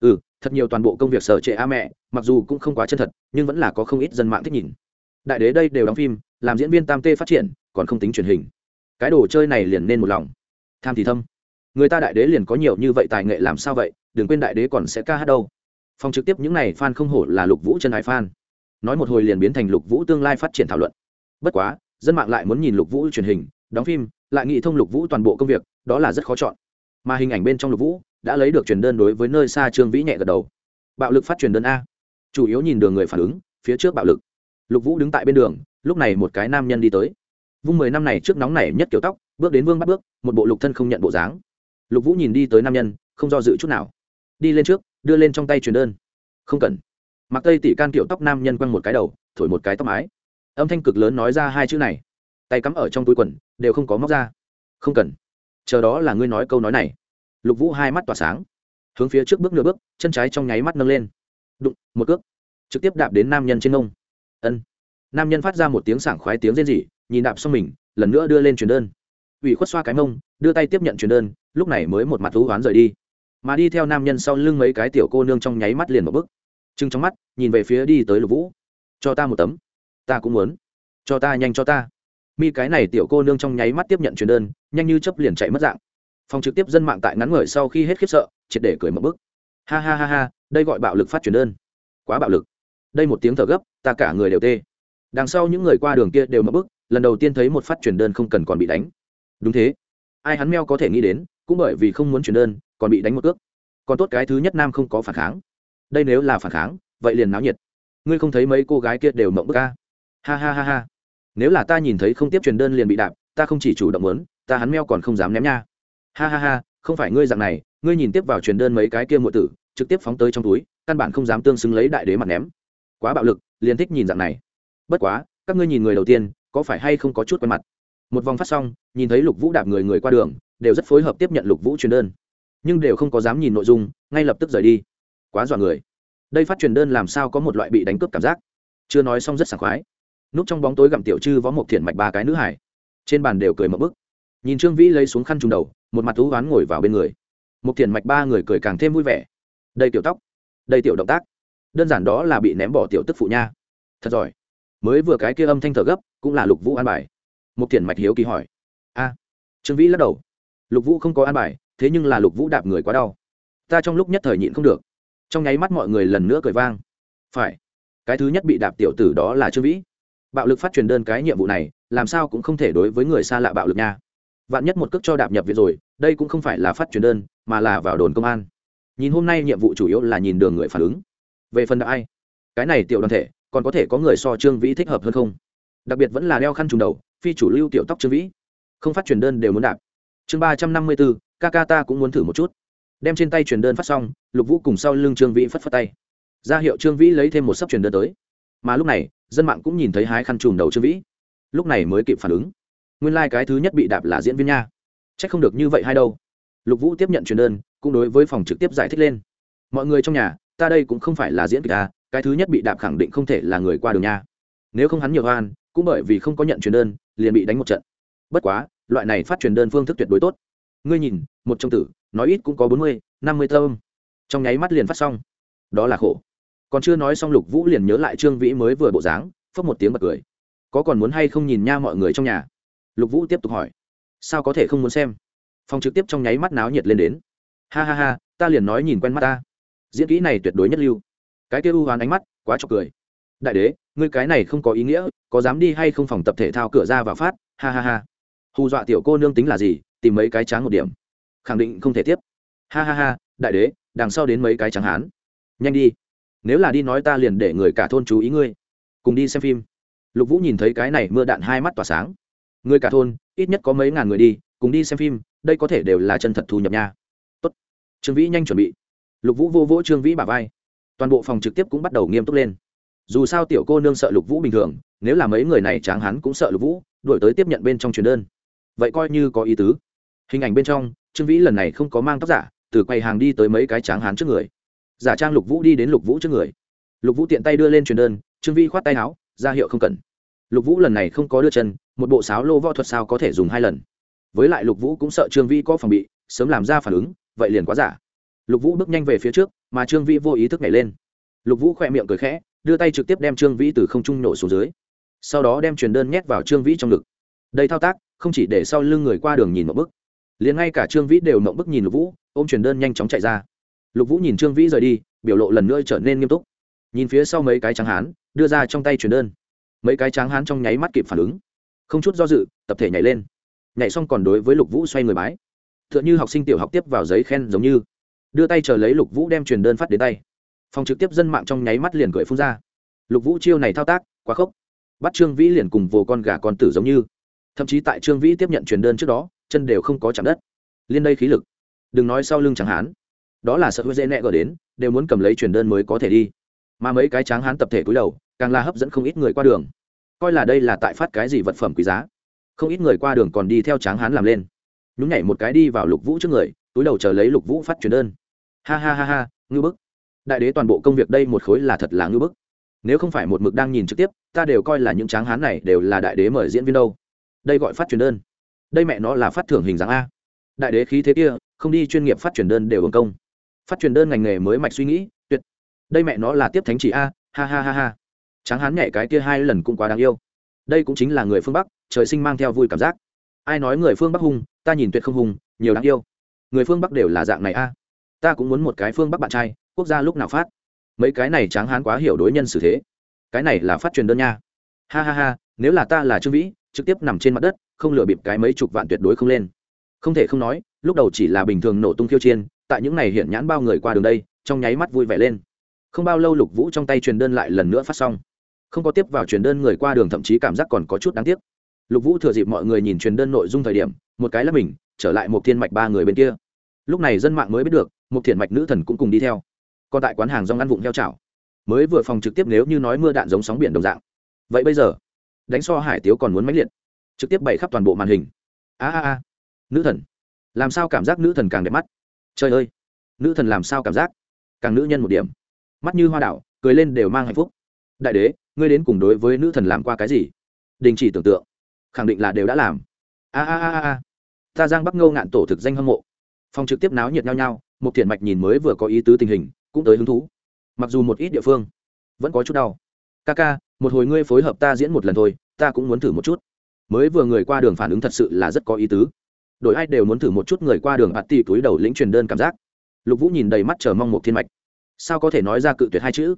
Ừ thật nhiều toàn bộ công việc sở trệ a mẹ, mặc dù cũng không quá chân thật, nhưng vẫn là có không ít dân mạng thích nhìn đại đế đây đều đóng phim, làm diễn viên tam tê phát triển, còn không tính truyền hình. Cái đồ chơi này liền nên một lòng. Tham thì thâm. Người ta đại đế liền có nhiều như vậy tài nghệ làm sao vậy, đừng quên đại đế còn sẽ ca hát đâu. Phòng trực tiếp những này fan không hổ là lục vũ chân ái fan. Nói một hồi liền biến thành lục vũ tương lai phát triển thảo luận. Bất quá, dân mạng lại muốn nhìn lục vũ truyền hình, đóng phim, lại nghĩ thông lục vũ toàn bộ công việc, đó là rất khó chọn. Mà hình ảnh bên trong lục vũ đã lấy được truyền đơn đối với nơi xa trương vĩ nhẹ gật đầu. Bạo lực phát truyền đơn a. Chủ yếu nhìn đường người phản ứng, phía trước bạo lực lục vũ đứng tại bên đường, lúc này một cái nam nhân đi tới. Vung mười năm này trước nóng này nhất kiểu tóc, bước đến vương bắt bước, một bộ lục thân không nhận bộ dáng. Lục vũ nhìn đi tới nam nhân, không do dự chút nào. Đi lên trước, đưa lên trong tay truyền đơn. Không cần. Mặc tây tỷ can kiểu tóc nam nhân quăng một cái đầu, thổi một cái tóc mái. Âm thanh cực lớn nói ra hai chữ này. Tay cắm ở trong túi quần, đều không có móc ra. Không cần. Chờ đó là ngươi nói câu nói này. Lục vũ hai mắt tỏa sáng. Hướng phía trước bước nửa bước, chân trái trong nháy mắt nâng lên. Đụng, một cước. Trực tiếp đạp đến nam nhân trên nông ân. Nam nhân phát ra một tiếng sảng khoái tiếng rên rỉ, nhìn đạp xong mình, lần nữa đưa lên truyền đơn. Ủy khuất xoa cái mông, đưa tay tiếp nhận truyền đơn, lúc này mới một mặt thú oán rời đi. Mà đi theo nam nhân sau lưng mấy cái tiểu cô nương trong nháy mắt liền một bức trưng trong mắt, nhìn về phía đi tới lục vũ. Cho ta một tấm. Ta cũng muốn. Cho ta nhanh cho ta. Mi cái này tiểu cô nương trong nháy mắt tiếp nhận truyền đơn, nhanh như chấp liền chạy mất dạng. Phòng trực tiếp dân mạng tại ngắn ngủi sau khi hết khiếp sợ, triệt để cười một bức ha ha ha ha, đây gọi bạo lực phát truyền đơn. Quá bạo lực. Đây một tiếng thở gấp ta cả người đều tê. Đằng sau những người qua đường kia đều mất bức lần đầu tiên thấy một phát truyền đơn không cần còn bị đánh. Đúng thế. Ai hắn meo có thể nghĩ đến, cũng bởi vì không muốn truyền đơn, còn bị đánh một cước. Còn tốt cái thứ nhất nam không có phản kháng. Đây nếu là phản kháng, vậy liền náo nhiệt. Ngươi không thấy mấy cô gái kia đều mộng bức ca ha ha ha ha. Nếu là ta nhìn thấy không tiếp truyền đơn liền bị đạp, ta không chỉ chủ động muốn, ta hắn meo còn không dám ném nha. Ha ha ha, không phải ngươi dạng này, ngươi nhìn tiếp vào truyền đơn mấy cái kia muội tử, trực tiếp phóng tới trong túi, căn bản không dám tương xứng lấy đại đế mặt ném. Quá bạo lực liền thích nhìn dạng này. Bất quá, các ngươi nhìn người đầu tiên, có phải hay không có chút quen mặt? Một vòng phát xong, nhìn thấy lục vũ đạp người người qua đường, đều rất phối hợp tiếp nhận lục vũ truyền đơn. Nhưng đều không có dám nhìn nội dung, ngay lập tức rời đi. Quá dọa người. Đây phát truyền đơn làm sao có một loại bị đánh cướp cảm giác? Chưa nói xong rất sảng khoái. Núp trong bóng tối gặm tiểu chư võ một thiện mạch ba cái nữ hải. Trên bàn đều cười một bức. Nhìn trương vĩ lấy xuống khăn trùng đầu, một mặt thú oán ngồi vào bên người. Một thiện mạch ba người cười càng thêm vui vẻ. Đây tiểu tóc. Đây tiểu động tác đơn giản đó là bị ném bỏ tiểu tức phụ nha. Thật giỏi. Mới vừa cái kia âm thanh thở gấp, cũng là lục vũ an bài. Một tiền mạch hiếu kỳ hỏi. A. Trương vĩ lắc đầu. Lục vũ không có an bài, thế nhưng là lục vũ đạp người quá đau. Ta trong lúc nhất thời nhịn không được. Trong nháy mắt mọi người lần nữa cười vang. Phải. Cái thứ nhất bị đạp tiểu tử đó là trương vĩ. Bạo lực phát truyền đơn cái nhiệm vụ này, làm sao cũng không thể đối với người xa lạ bạo lực nha. Vạn nhất một cước cho đạp nhập viện rồi, đây cũng không phải là phát truyền đơn, mà là vào đồn công an. Nhìn hôm nay nhiệm vụ chủ yếu là nhìn đường người phản ứng về phần đã ai? Cái này tiểu đoàn thể, còn có thể có người so trương vĩ thích hợp hơn không? Đặc biệt vẫn là đeo khăn trùng đầu, phi chủ lưu tiểu tóc trương vĩ. Không phát truyền đơn đều muốn đạp. Chương ba trăm năm mươi bốn ca ta cũng muốn thử một chút. Đem trên tay truyền đơn phát xong, lục vũ cùng sau lưng trương vĩ phất phất tay. Ra hiệu trương vĩ lấy thêm một sấp truyền đơn tới. Mà lúc này, dân mạng cũng nhìn thấy hái khăn trùm đầu trương vĩ. Lúc này mới kịp phản ứng. Nguyên lai、like、cái thứ nhất bị đạp là diễn viên nha. C h ắ c không được như vậy hay đâu. Lục vũ tiếp nhận truyền đơn, cũng đối với phòng trực tiếp giải thích lên. Mọi người trong nhà ta đây cũng không phải là diễn kịch à cái thứ nhất bị đạp khẳng định không thể là người qua đường nha. Nếu không hắn nhiều hoan cũng bởi vì không có nhận truyền đơn, liền bị đánh một trận. Bất quá, loại này phát truyền đơn phương thức tuyệt đối tốt. Ngươi nhìn, một trong tử, nói ít cũng có bốn mươi, năm mươi thơm trong nháy mắt liền phát xong. Đó là khổ. Còn chưa nói xong lục vũ liền nhớ lại trương vĩ mới vừa bộ dáng phấp một tiếng bật cười. Có còn muốn hay không nhìn nha mọi người trong nhà? Lục vũ tiếp tục hỏi. Sao có thể không muốn xem? Phòng trực tiếp trong nháy mắt náo nhiệt lên đến. Ha ha ha, ta liền nói nhìn quen mắt ta diễn kỹ này tuyệt đối nhất lưu. Cái kia u hoán ánh mắt, quá chọc cười. Đại đế, ngươi cái này không có ý nghĩa, có dám đi hay không phòng tập thể thao cửa ra vào phát, ha ha ha. Hù dọa tiểu cô nương tính là gì, tìm mấy cái tráng một điểm. Khẳng định không thể tiếp. Ha ha ha, đại đế, đằng sau đến mấy cái tráng hán. Nhanh đi. Nếu là đi nói ta liền để người cả thôn chú ý ngươi. Cùng đi xem phim. Lục vũ nhìn thấy cái này mưa đạn hai mắt tỏa sáng. Người cả thôn, ít nhất có mấy ngàn người đi, cùng đi xem phim, đây có thể đều là chân thật thu nhập nha. Tốt. trương vĩ nhanh chuẩn bị lục vũ vô vỗ trương vĩ bà vai. Toàn bộ phòng trực tiếp cũng bắt đầu nghiêm túc lên. Dù sao tiểu cô nương sợ lục vũ bình thường, nếu là mấy người này tráng hắn cũng sợ lục vũ đổi tới tiếp nhận bên trong truyền đơn. Vậy coi như có ý tứ. Hình ảnh bên trong, trương vĩ lần này không có mang tóc giả, từ quầy hàng đi tới mấy cái tráng hán trước người. Giả trang lục vũ đi đến lục vũ trước người. Lục vũ tiện tay đưa lên truyền đơn, trương vĩ khoát tay áo, ra hiệu không cần. Lục vũ lần này không có đưa chân, một bộ sáo lô võ thuật sao có thể dùng hai lần. Với lại lục vũ cũng sợ trương vĩ có phòng bị, sớm làm ra phản ứng, vậy liền quá giả lục vũ bước nhanh về phía trước, mà trương vĩ vô ý thức nhảy lên. Lục vũ khỏe miệng cười khẽ, đưa tay trực tiếp đem trương vĩ từ không trung nổ xuống dưới. Sau đó đem truyền đơn nhét vào trương vĩ trong ngực. Đây thao tác, không chỉ để sau lưng người qua đường nhìn một bức, liền ngay cả trương vĩ đều mộng bức nhìn lục vũ, ôm truyền đơn nhanh chóng chạy ra. Lục vũ nhìn trương vĩ rời đi, biểu lộ lần nữa trở nên nghiêm túc. Nhìn phía sau mấy cái tráng hán, đưa ra trong tay truyền đơn. Mấy cái tráng hán trong nháy mắt kịp phản ứng. Không chút do dự, tập thể nhảy lên. Nhảy xong còn đối với lục vũ xoay người bái t h ư ợ n h ư học sinh tiểu học tiếp vào giấy khen giống như đưa tay chờ lấy lục vũ đem truyền đơn phát đến tay phòng trực tiếp dân mạng trong nháy mắt liền cười phun ra lục vũ chiêu này thao tác quá khốc bắt trương vĩ liền cùng vồ con gà con tử giống như thậm chí tại trương vĩ tiếp nhận truyền đơn trước đó chân đều không có chạm đất liên đây khí lực đừng nói sau lưng chẳng hán đó là sợ hữu dễ nẹ gờ đến đều muốn cầm lấy truyền đơn mới có thể đi mà mấy cái tráng hán tập thể cúi đầu càng là hấp dẫn không ít người qua đường coi là đây là tại phát cái gì vật phẩm quý giá không ít người qua đường còn đi theo tráng hán làm lên nhún nhảy một cái đi vào lục vũ trước người túi đầu chờ lấy lục vũ phát truyền đơn ha ha ha ha, ngư bức. Đại đế toàn bộ công việc đây một khối là thật là ngư bức. Nếu không phải một mực đang nhìn trực tiếp, ta đều coi là những tráng hán này đều là đại đế mời diễn viên đâu. Đây gọi phát truyền đơn. Đây mẹ nó là phát thưởng hình dáng a. Đại đế khí thế kia, không đi chuyên nghiệp phát truyền đơn đều hưởng công. Phát truyền đơn ngành nghề mới mạch suy nghĩ, tuyệt. Đây mẹ nó là tiếp thánh chỉ a, ha ha ha ha. Tráng hán nhảy cái kia hai lần cũng quá đáng yêu. Đây cũng chính là người phương bắc, trời sinh mang theo vui cảm giác. Ai nói người phương bắc hung, ta nhìn tuyệt không hung, nhiều đáng yêu. Người phương bắc đều là dạng này a ta cũng muốn một cái phương bắc bạn trai, quốc gia lúc nào phát? Mấy cái này tráng hán quá hiểu đối nhân xử thế. Cái này là phát truyền đơn nha. Ha ha ha, nếu là ta là trương vĩ, trực tiếp nằm trên mặt đất, không lừa bịp cái mấy chục vạn tuyệt đối không lên. Không thể không nói, lúc đầu chỉ là bình thường nổ tung khiêu chiên tại những này hiện nhãn bao người qua đường đây, trong nháy mắt vui vẻ lên. Không bao lâu lục vũ trong tay truyền đơn lại lần nữa phát xong. Không có tiếp vào truyền đơn người qua đường thậm chí cảm giác còn có chút đáng tiếc. Lục vũ thừa dịp mọi người nhìn truyền đơn nội dung thời điểm, một cái là mình, trở lại một thiên mạch ba người bên kia. Lúc này dân mạng mới biết được một thiện mạch nữ thần cũng cùng đi theo. Còn tại quán hàng rong ăn vụng heo chảo. Mới vừa phòng trực tiếp nếu như nói mưa đạn giống sóng biển đồng dạng. Vậy bây giờ, đánh so hải tiếu còn muốn mãnh liệt. Trực tiếp bày khắp toàn bộ màn hình. A a a. Nữ thần. Làm sao cảm giác nữ thần càng đẹp mắt? Trời ơi! Nữ thần làm sao cảm giác? Càng nữ nhân một điểm. Mắt như hoa đảo, cười lên đều mang hạnh phúc. Đại đế, ngươi đến cùng đối với nữ thần làm qua cái gì? Đình chỉ tưởng tượng. Khẳng định là đều đã làm. A a a a ta giang bắc ngâu ngạn tổ thực danh hâm mộ. Phòng trực tiếp náo nhiệt nhau nhau một thiện mạch nhìn mới vừa có ý tứ tình hình, cũng tới hứng thú. Mặc dù một ít địa phương vẫn có chút đau. Ca ca, một hồi ngươi phối hợp ta diễn một lần thôi, ta cũng muốn thử một chút. Mới vừa người qua đường phản ứng thật sự là rất có ý tứ. Đội ai đều muốn thử một chút người qua đường bạt tì túi đầu lĩnh truyền đơn cảm giác. Lục vũ nhìn đầy mắt chờ mong một thiên mạch. Sao có thể nói ra cự tuyệt hai chữ?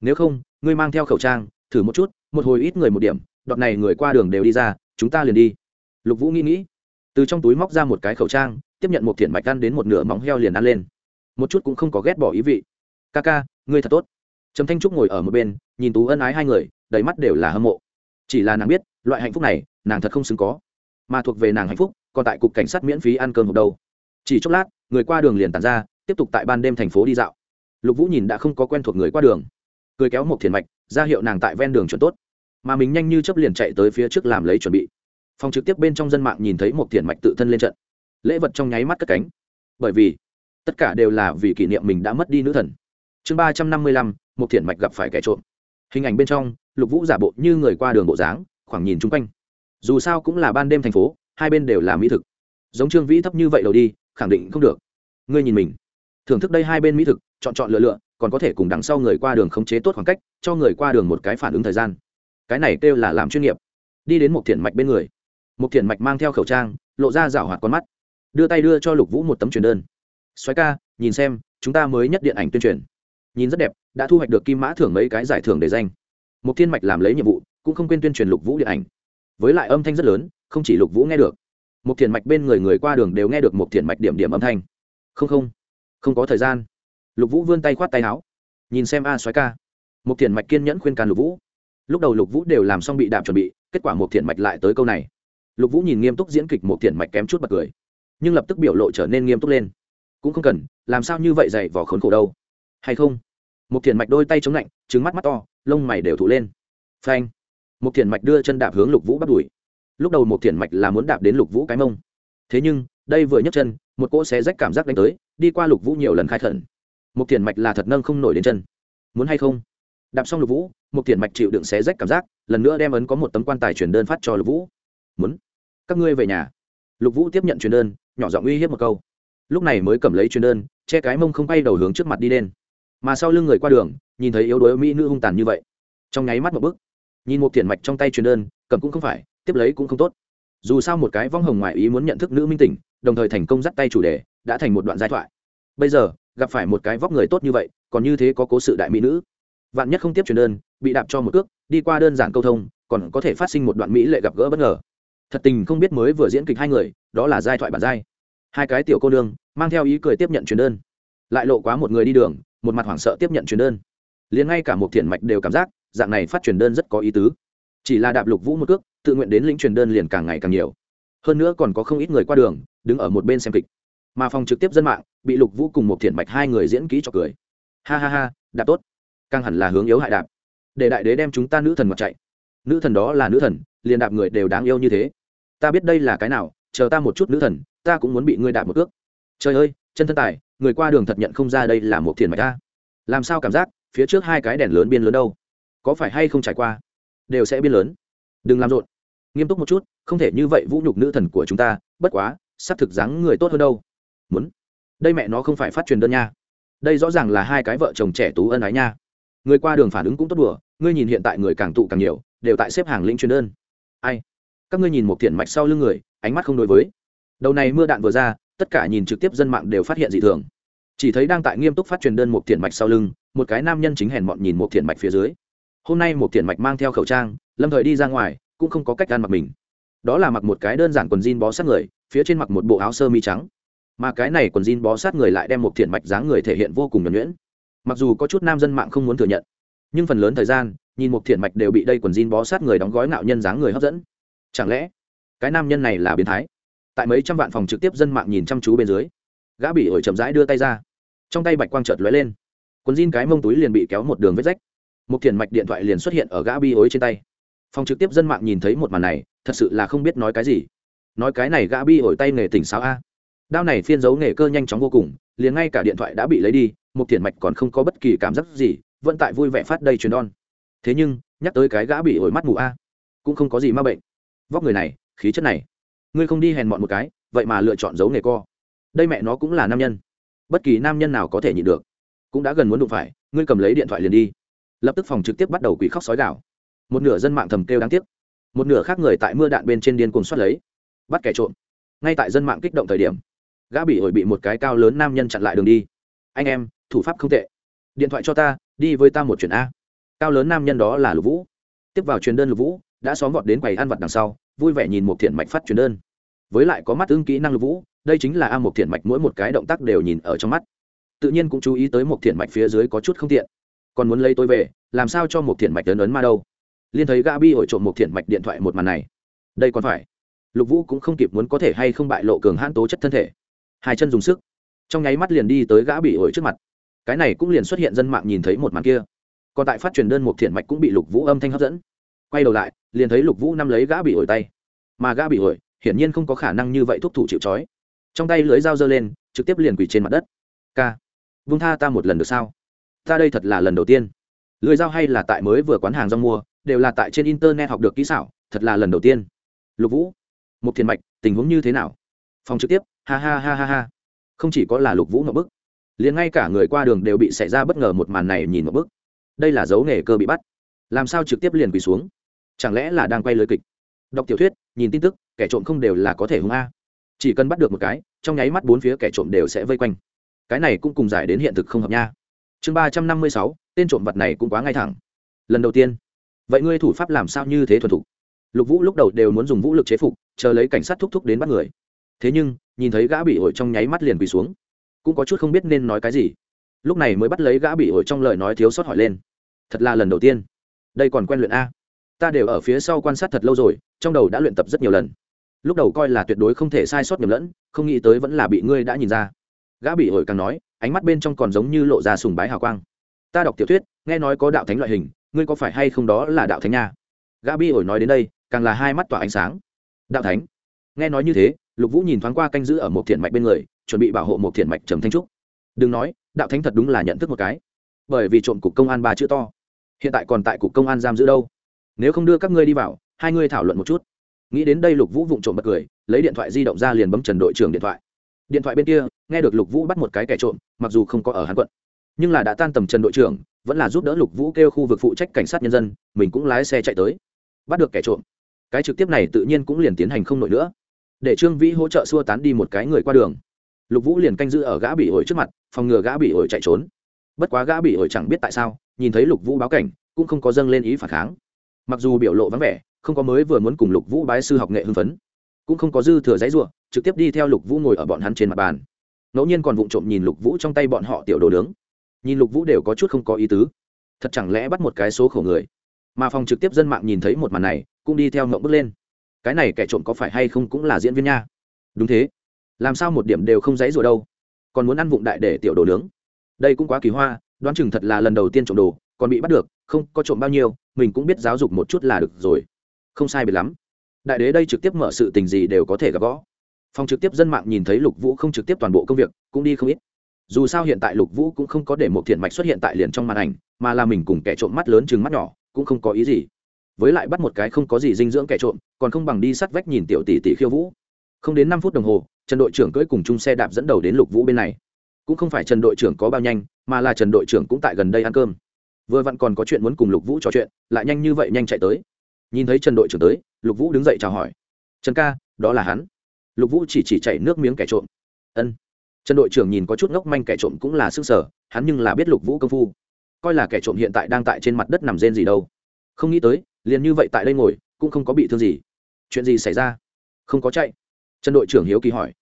Nếu không, ngươi mang theo khẩu trang, thử một chút, một hồi ít người một điểm đoạn này người qua đường đều đi ra, chúng ta liền đi. Lục vũ nghĩ nghĩ, từ trong túi móc ra một cái khẩu trang tiếp nhận một thiện mạch ăn đến một nửa móng heo liền ăn lên. Một chút cũng không có ghét bỏ ý vị. Ca ca, ngươi thật tốt. Trầm thanh trúc ngồi ở một bên, nhìn tú ân ái hai người, đầy mắt đều là hâm mộ. Chỉ là nàng biết, loại hạnh phúc này, nàng thật không xứng có. Mà thuộc về nàng hạnh phúc, còn tại cục cảnh sát miễn phí ăn cơm hộp đâu. Chỉ chốc lát, người qua đường liền tàn ra, tiếp tục tại ban đêm thành phố đi dạo. Lục vũ nhìn đã không có quen thuộc người qua đường. Cười kéo một thiền mạch, ra hiệu nàng tại ven đường chuẩn tốt. Mà mình nhanh như chấp liền chạy tới phía trước làm lấy chuẩn bị. Phòng trực tiếp bên trong dân mạng nhìn thấy một thiền mạch tự thân lên trận lễ vật trong nháy mắt cất cánh. Bởi vì, tất cả đều là vì kỷ niệm mình đã mất đi nữ thần. Chương ba trăm năm mươi lăm một thiền mạch gặp phải kẻ trộm. Hình ảnh bên trong, lục vũ giả bộ như người qua đường bộ dáng, khoảng nhìn chung quanh. Dù sao cũng là ban đêm thành phố, hai bên đều là mỹ thực. Giống trương vĩ thấp như vậy đầu đi, khẳng định không được. Ngươi nhìn mình. Thưởng thức đây hai bên mỹ thực, chọn chọn lựa lựa, còn có thể cùng đằng sau người qua đường khống chế tốt khoảng cách, cho người qua đường một cái phản ứng thời gian. Cái này kêu là làm chuyên nghiệp. Đi đến một thiện mạch bên người. Một thiện mạch mang theo khẩu trang, lộ ra rảo hoạt con mắt đưa tay đưa cho lục vũ một tấm truyền đơn. Xoáy ca, nhìn xem, chúng ta mới nhất điện ảnh tuyên truyền. Nhìn rất đẹp, đã thu hoạch được kim mã thưởng mấy cái giải thưởng để danh. Một thiên mạch làm lấy nhiệm vụ, cũng không quên tuyên truyền lục vũ điện ảnh. Với lại âm thanh rất lớn, không chỉ lục vũ nghe được. Một thiền mạch bên người người qua đường đều nghe được một thiền mạch điểm điểm âm thanh. Không không không có thời gian. Lục vũ vươn tay khoát tay áo. Nhìn xem, a xoáy ca. Một thiền mạch kiên nhẫn khuyên can lục vũ. Lúc đầu lục vũ đều làm xong bị đạp chuẩn bị, kết quả một thiền mạch lại tới câu này. Lục vũ nhìn nghiêm túc diễn kịch một thiền mạch kém chút bật cười nhưng lập tức biểu lộ trở nên nghiêm túc lên. Cũng không cần, làm sao như vậy dày vỏ khốn khổ đâu. Hay không? Một thiền mạch đôi tay chống lạnh trứng mắt mắt to, lông mày đều thụ lên. Phanh. Một thiền mạch đưa chân đạp hướng lục vũ bắt đuổi lúc đầu một thiền mạch là muốn đạp đến lục vũ cái mông. Thế nhưng, đây vừa nhấc chân, một cỗ xé rách cảm giác đánh tới, đi qua lục vũ nhiều lần khai khẩn. Một thiền mạch là thật nâng không nổi đến chân. Muốn hay không? Đạp xong lục vũ một thiền mạch chịu đựng xé rách cảm giác, lần nữa đem ấn có một tấm quan tài truyền đơn phát cho lục vũ. Muốn. Các ngươi về nhà. Lục vũ tiếp nhận truyền đơn nhỏ giọng uy hiếp một câu. Lúc này mới cầm lấy truyền đơn, che cái mông không bay đầu hướng trước mặt đi lên. Mà sau lưng người qua đường, nhìn thấy yếu đuối mỹ nữ hung tàn như vậy. Trong nháy mắt một bức nhìn một tiền mạch trong tay truyền đơn, cầm cũng không phải, tiếp lấy cũng không tốt. Dù sao một cái vong hồng ngoại ý muốn nhận thức nữ minh tỉnh, đồng thời thành công dắt tay chủ đề, đã thành một đoạn giai thoại. Bây giờ, gặp phải một cái vóc người tốt như vậy, còn như thế có cố sự đại mỹ nữ. Vạn nhất không tiếp truyền đơn, bị đạp cho một cước, đi qua đơn giản câu thông, còn có thể phát sinh một đoạn mỹ lệ gặp gỡ bất ngờ thật tình không biết mới vừa diễn kịch hai người, đó là giai thoại bản giai. Hai cái tiểu cô nương mang theo ý cười tiếp nhận truyền đơn. Lại lộ quá một người đi đường, một mặt hoảng sợ tiếp nhận truyền đơn. Liền ngay cả một thiện mạch đều cảm giác, dạng này phát truyền đơn rất có ý tứ. Chỉ là đạp lục vũ một cước, tự nguyện đến lĩnh truyền đơn liền càng ngày càng nhiều. Hơn nữa còn có không ít người qua đường, đứng ở một bên xem kịch. Mà phòng trực tiếp dân mạng, bị lục vũ cùng một thiện mạch hai người diễn kỹ cho cười. Ha ha ha, đạp tốt. Càng hẳn là hướng yếu hại đạp. Để đại đế đem chúng ta nữ thần mặt chạy. Nữ thần đó là nữ thần, liền đạp người đều đáng yêu như thế ta biết đây là cái nào, chờ ta một chút nữ thần, ta cũng muốn bị ngươi đạp một ước trời ơi, chân thân tài, người qua đường thật nhận không ra đây là một thiền mạch ta. Làm sao cảm giác, phía trước hai cái đèn lớn biên lớn đâu? Có phải hay không trải qua? Đều sẽ biên lớn. Đừng làm rộn. Nghiêm túc một chút, không thể như vậy vũ nhục nữ thần của chúng ta, bất quá, xác thực dáng người tốt hơn đâu. Muốn. Đây mẹ nó không phải phát truyền đơn nha. Đây rõ ràng là hai cái vợ chồng trẻ tú ân ái nha. Người qua đường phản ứng cũng tốt đùa, ngươi nhìn hiện tại người càng tụ càng nhiều, đều tại xếp hàng lĩnh truyền đơn. Ai? Các ngươi nhìn một thiện mạch sau lưng người, ánh mắt không đối với. Đầu này mưa đạn vừa ra, tất cả nhìn trực tiếp dân mạng đều phát hiện dị thường. Chỉ thấy đang tại nghiêm túc phát truyền đơn một thiện mạch sau lưng, một cái nam nhân chính hèn mọn nhìn một thiện mạch phía dưới. Hôm nay một thiện mạch mang theo khẩu trang, lâm thời đi ra ngoài, cũng không có cách ăn mặc mình. Đó là mặc một cái đơn giản quần jean bó sát người, phía trên mặc một bộ áo sơ mi trắng. Mà cái này quần jean bó sát người lại đem một thiện mạch dáng người thể hiện vô cùng nhuẩn nhuyễn. Mặc dù có chút nam dân mạng không muốn thừa nhận, nhưng phần lớn thời gian, nhìn một thiện mạch đều bị đây quần jean bó sát người đóng gói nạo nhân dáng người hấp dẫn chẳng lẽ cái nam nhân này là biến thái? Tại mấy trăm vạn phòng trực tiếp dân mạng nhìn chăm chú bên dưới, gã bị ổi chậm rãi đưa tay ra. Trong tay bạch quang trợt lóe lên. Quần jean cái mông túi liền bị kéo một đường vết rách. Một thiền mạch điện thoại liền xuất hiện ở gã bi ối trên tay. Phòng trực tiếp dân mạng nhìn thấy một màn này, thật sự là không biết nói cái gì. Nói cái này gã bi ổi tay nghề tỉnh sao a. Đao này phiên giấu nghề cơ nhanh chóng vô cùng, liền ngay cả điện thoại đã bị lấy đi, một thiền mạch còn không có bất kỳ cảm giác gì, vẫn tại vui vẻ phát đây truyền đon. Thế nhưng, nhắc tới cái gã bị ổi mắt mù a, cũng không có gì ma bệnh vóc người này, khí chất này. Ngươi không đi hèn mọn một cái, vậy mà lựa chọn giấu nghề co. Đây mẹ nó cũng là nam nhân. Bất kỳ nam nhân nào có thể nhịn được. Cũng đã gần muốn đụng phải, ngươi cầm lấy điện thoại liền đi. Lập tức phòng trực tiếp bắt đầu quỷ khóc sói gạo một nửa dân mạng thầm kêu đáng tiếc. Một nửa khác người tại mưa đạn bên trên điên cuồng xoát lấy. Bắt kẻ trộm. Ngay tại dân mạng kích động thời điểm, gã bị ổi bị một cái cao lớn nam nhân chặn lại đường đi. Anh em, thủ pháp không tệ. Điện thoại cho ta, đi với ta một chuyện a. Cao lớn nam nhân đó là lục vũ. Tiếp vào truyền đơn lục vũ đã xóm vọt đến quầy ăn vặt đằng sau, vui vẻ nhìn một thiện mạch phát truyền đơn. Với lại có mắt ưng kỹ năng lục vũ, đây chính là a một thiện mạch mỗi một cái động tác đều nhìn ở trong mắt. Tự nhiên cũng chú ý tới một thiện mạch phía dưới có chút không tiện. Còn muốn lấy tôi về, làm sao cho một thiện mạch lớn ấn ma đâu? Liên thấy gã bi ổi trộm một thiện mạch điện thoại một màn này. Đây còn phải. Lục vũ cũng không kịp muốn có thể hay không bại lộ cường hãn tố chất thân thể. Hai chân dùng sức. Trong nháy mắt liền đi tới gã bị ổi trước mặt. Cái này cũng liền xuất hiện dân mạng nhìn thấy một màn kia. Còn tại phát truyền đơn một thiện mạch cũng bị lục vũ âm thanh hấp dẫn. Quay đầu lại liền thấy lục vũ nắm lấy gã bị ổi tay. Mà gã bị ổi, hiển nhiên không có khả năng như vậy thúc thủ chịu c trong tay lưới dao giơ lên, trực tiếp liền quỳ trên mặt đất. K vung tha ta một lần được sao? Ta đây thật là lần đầu tiên. Lưới dao hay là tại mới vừa quán hàng rong mua, đều là tại trên internet học được kỹ xảo, thật là lần đầu tiên. Lục vũ một thiền mạch, tình huống như thế nào? Phòng trực tiếp, ha ha ha ha ha. Không chỉ có là lục vũ một bức liền ngay cả người qua đường đều bị xảy ra bất ngờ một màn này nhìn một bức đây là dấu nghề cơ bị bắt. Làm sao trực tiếp liền quỳ xuống? Chẳng lẽ là đang quay lưới kịch? Đọc tiểu thuyết, nhìn tin tức, kẻ trộm không đều là có thể hung a. Chỉ cần bắt được một cái, trong nháy mắt bốn phía kẻ trộm đều sẽ vây quanh. Cái này cũng cùng giải đến hiện thực không hợp nha. Chương ba trăm năm mươi sáu, tên trộm vật này cũng quá ngay thẳng. Lần đầu tiên. Vậy ngươi thủ pháp làm sao như thế thuần thục? Lục vũ lúc đầu đều muốn dùng vũ lực chế phục, chờ lấy cảnh sát thúc thúc đến bắt người. Thế nhưng, nhìn thấy gã bị ổi trong nháy mắt liền quỳ xuống. Cũng có chút không biết nên nói cái gì. Lúc này mới bắt lấy gã bị ổi trong lời nói thiếu sót hỏi lên. Thật là lần đầu tiên. Đây còn quen luyện a? Ta đều ở phía sau quan sát thật lâu rồi, trong đầu đã luyện tập rất nhiều lần. Lúc đầu coi là tuyệt đối không thể sai sót nhầm lẫn, không nghĩ tới vẫn là bị ngươi đã nhìn ra. Gã bị ổi càng nói, ánh mắt bên trong còn giống như lộ ra sùng bái hào quang. Ta đọc tiểu thuyết, nghe nói có đạo thánh loại hình, ngươi có phải hay không đó là đạo thánh nha? Gã bi ổi nói đến đây, càng là hai mắt tỏa ánh sáng. Đạo thánh? Nghe nói như thế, lục vũ nhìn thoáng qua canh giữ ở một thiện mạch bên người, chuẩn bị bảo hộ một thiện mạch trầm thanh trúc. Đừng nói, đạo thánh thật đúng là nhận thức một cái. Bởi vì trộm cục công an ba chữ to. Hiện tại còn tại cục công an giam giữ đâu? Nếu không đưa các ngươi đi vào, hai ngươi thảo luận một chút. Nghĩ đến đây lục vũ vụng trộm bật cười, lấy điện thoại di động ra liền bấm trần đội trưởng điện thoại. Điện thoại bên kia, nghe được lục vũ bắt một cái kẻ trộm, mặc dù không có ở hàn quận, nhưng là đã tan tầm trần đội trưởng, vẫn là giúp đỡ lục vũ kêu khu vực phụ trách cảnh sát nhân dân, mình cũng lái xe chạy tới. Bắt được kẻ trộm, cái trực tiếp này tự nhiên cũng liền tiến hành không nổi nữa. Để trương vĩ hỗ trợ xua tán đi một cái người qua đường. Lục vũ liền canh giữ ở gã bị ổi trước mặt, phòng ngừa gã bị ổi chạy trốn. Bất quá gã bị ổi chẳng biết tại sao, nhìn thấy lục vũ báo cảnh, cũng không có dâng lên ý phản kháng mặc dù biểu lộ vắng vẻ, không có mới vừa muốn cùng lục vũ bái sư học nghệ hưng phấn, cũng không có dư thừa giấy ruộng trực tiếp đi theo lục vũ ngồi ở bọn hắn trên mặt bàn. Ngẫu nhiên còn vụng trộm nhìn lục vũ trong tay bọn họ tiểu đồ nướng. Nhìn lục vũ đều có chút không có ý tứ. Thật chẳng lẽ bắt một cái số khổ người? Mà phòng trực tiếp dân mạng nhìn thấy một màn này, cũng đi theo ngậm bước lên. Cái này kẻ trộm có phải hay không cũng là diễn viên nha? Đúng thế. Làm sao một điểm đều không dãy rồi đâu? Còn muốn ăn vụng đại để tiểu đồ nướng. Đây cũng quá kỳ hoa, đoán chừng thật là lần đầu tiên trộm đồ, còn bị bắt được, không có trộm bao nhiêu mình cũng biết giáo dục một chút là được rồi. Không sai biệt lắm. Đại đế đây trực tiếp mở sự tình gì đều có thể gặp gõ phòng trực tiếp dân mạng nhìn thấy lục vũ không trực tiếp toàn bộ công việc, cũng đi không ít. Dù sao hiện tại lục vũ cũng không có để một thiện mạch xuất hiện tại liền trong màn ảnh, mà là mình cùng kẻ trộm mắt lớn chừng mắt nhỏ, cũng không có ý gì. Với lại bắt một cái không có gì dinh dưỡng kẻ trộm, còn không bằng đi sắt vách nhìn tiểu tỷ tỷ khiêu vũ. Không đến năm phút đồng hồ, trần đội trưởng cưỡi cùng chung xe đạp dẫn đầu đến lục vũ bên này. Cũng không phải trần đội trưởng có bao nhanh, mà là trần đội trưởng cũng tại gần đây ăn cơm vừa vặn còn có chuyện muốn cùng lục vũ trò chuyện, lại nhanh như vậy nhanh chạy tới. Nhìn thấy trần đội trưởng tới, lục vũ đứng dậy chào hỏi. Trần ca, đó là hắn. Lục vũ chỉ chỉ chạy nước miếng kẻ trộm. Ân. Trần đội trưởng nhìn có chút ngốc manh kẻ trộm cũng là sức sở hắn nhưng là biết lục vũ công phu. Coi là kẻ trộm hiện tại đang tại trên mặt đất nằm rên gì đâu. Không nghĩ tới, liền như vậy tại đây ngồi, cũng không có bị thương gì. Chuyện gì xảy ra? Không có chạy. Trần đội trưởng hiếu kỳ hỏi.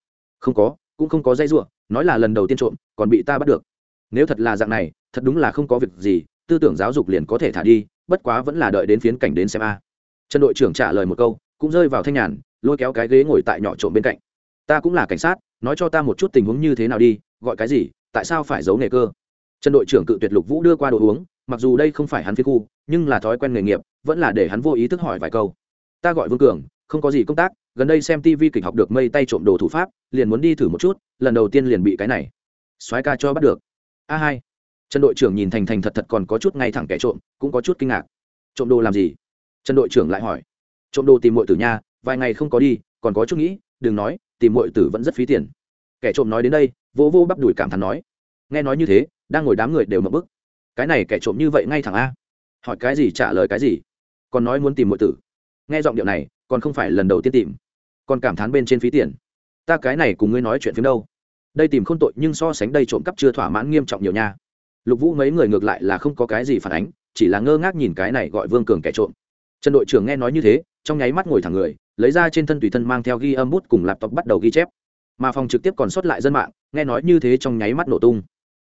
Không có, cũng không có dây ruộng nói là lần đầu tiên trộm, còn bị ta bắt được. Nếu thật là dạng này, thật đúng là không có việc gì tư tưởng giáo dục liền có thể thả đi, bất quá vẫn là đợi đến phiến cảnh đến xem a. Trần đội trưởng trả lời một câu, cũng rơi vào thanh nhàn, lôi kéo cái ghế ngồi tại nhỏ trộm bên cạnh. Ta cũng là cảnh sát, nói cho ta một chút tình huống như thế nào đi, gọi cái gì, tại sao phải giấu nghề cơ? Trần đội trưởng cự tuyệt lục vũ đưa qua đồ uống, mặc dù đây không phải hắn phi khu, nhưng là thói quen nghề nghiệp, vẫn là để hắn vô ý thức hỏi vài câu. Ta gọi vương cường, không có gì công tác, gần đây xem tv kịch học được mây tay trộm đồ thủ pháp, liền muốn đi thử một chút, lần đầu tiên liền bị cái này. Soái ca cho bắt được. A hai trần đội trưởng nhìn thành thành thật thật còn có chút ngay thẳng kẻ trộm, cũng có chút kinh ngạc. Trộm đồ làm gì? Trần đội trưởng lại hỏi. Trộm đồ tìm mọi tử nha, vài ngày không có đi, còn có chút nghĩ, đừng nói, tìm mọi tử vẫn rất phí tiền. Kẻ trộm nói đến đây vô vô bắp đùi cảm thán nói. Nghe nói như thế, đang ngồi đám người đều mập bức. Cái này kẻ trộm như vậy ngay thẳng a. Hỏi cái gì trả lời cái gì? Còn nói muốn tìm mọi tử. Nghe giọng điệu này, còn không phải lần đầu tiên tìm. Còn cảm thán bên trên phí tiền. Ta cái này cùng ngươi nói chuyện phiếm đâu. Đây tìm không tội, nhưng so sánh đây trộm cắp chưa thỏa mãn nghiêm trọng nhiều nha lục vũ mấy người ngược lại là không có cái gì phản ánh, chỉ là ngơ ngác nhìn cái này gọi vương cường kẻ trộm. Trần đội trưởng nghe nói như thế, trong nháy mắt ngồi thẳng người, lấy ra trên thân tùy thân mang theo ghi âm bút cùng laptop bắt đầu ghi chép. Mà phòng trực tiếp còn sót lại dân mạng, nghe nói như thế trong nháy mắt nổ tung.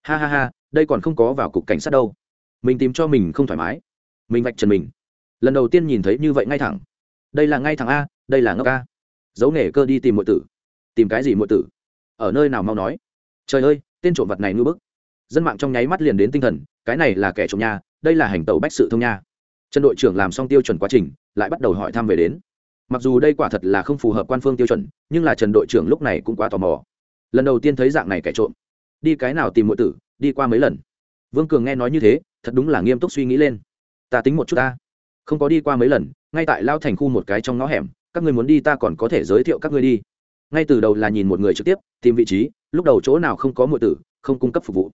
Ha ha ha, đây còn không có vào cục cảnh sát đâu. Mình tìm cho mình không thoải mái. Mình vạch trần mình. Lần đầu tiên nhìn thấy như vậy ngay thẳng. Đây là ngay thẳng a, đây là ngốc a. Giấu nghề cơ đi tìm mọi tử. Tìm cái gì mọi tử? Ở nơi nào mau nói? Trời ơi, tên trộm vật này ngư bức dân mạng trong nháy mắt liền đến tinh thần, cái này là kẻ trộm nha, đây là hành tàu bách sự thông nha. Trần đội trưởng làm xong tiêu chuẩn quá trình, lại bắt đầu hỏi thăm về đến. Mặc dù đây quả thật là không phù hợp quan phương tiêu chuẩn, nhưng là trần đội trưởng lúc này cũng quá tò mò. Lần đầu tiên thấy dạng này kẻ trộm. Đi cái nào tìm mọi tử, đi qua mấy lần. Vương cường nghe nói như thế, thật đúng là nghiêm túc suy nghĩ lên. Ta tính một chút ta. Không có đi qua mấy lần, ngay tại lao thành khu một cái trong ngõ hẻm, các người muốn đi ta còn có thể giới thiệu các ngươi đi. Ngay từ đầu là nhìn một người trực tiếp, tìm vị trí, lúc đầu chỗ nào không có mọi tử, không cung cấp phục vụ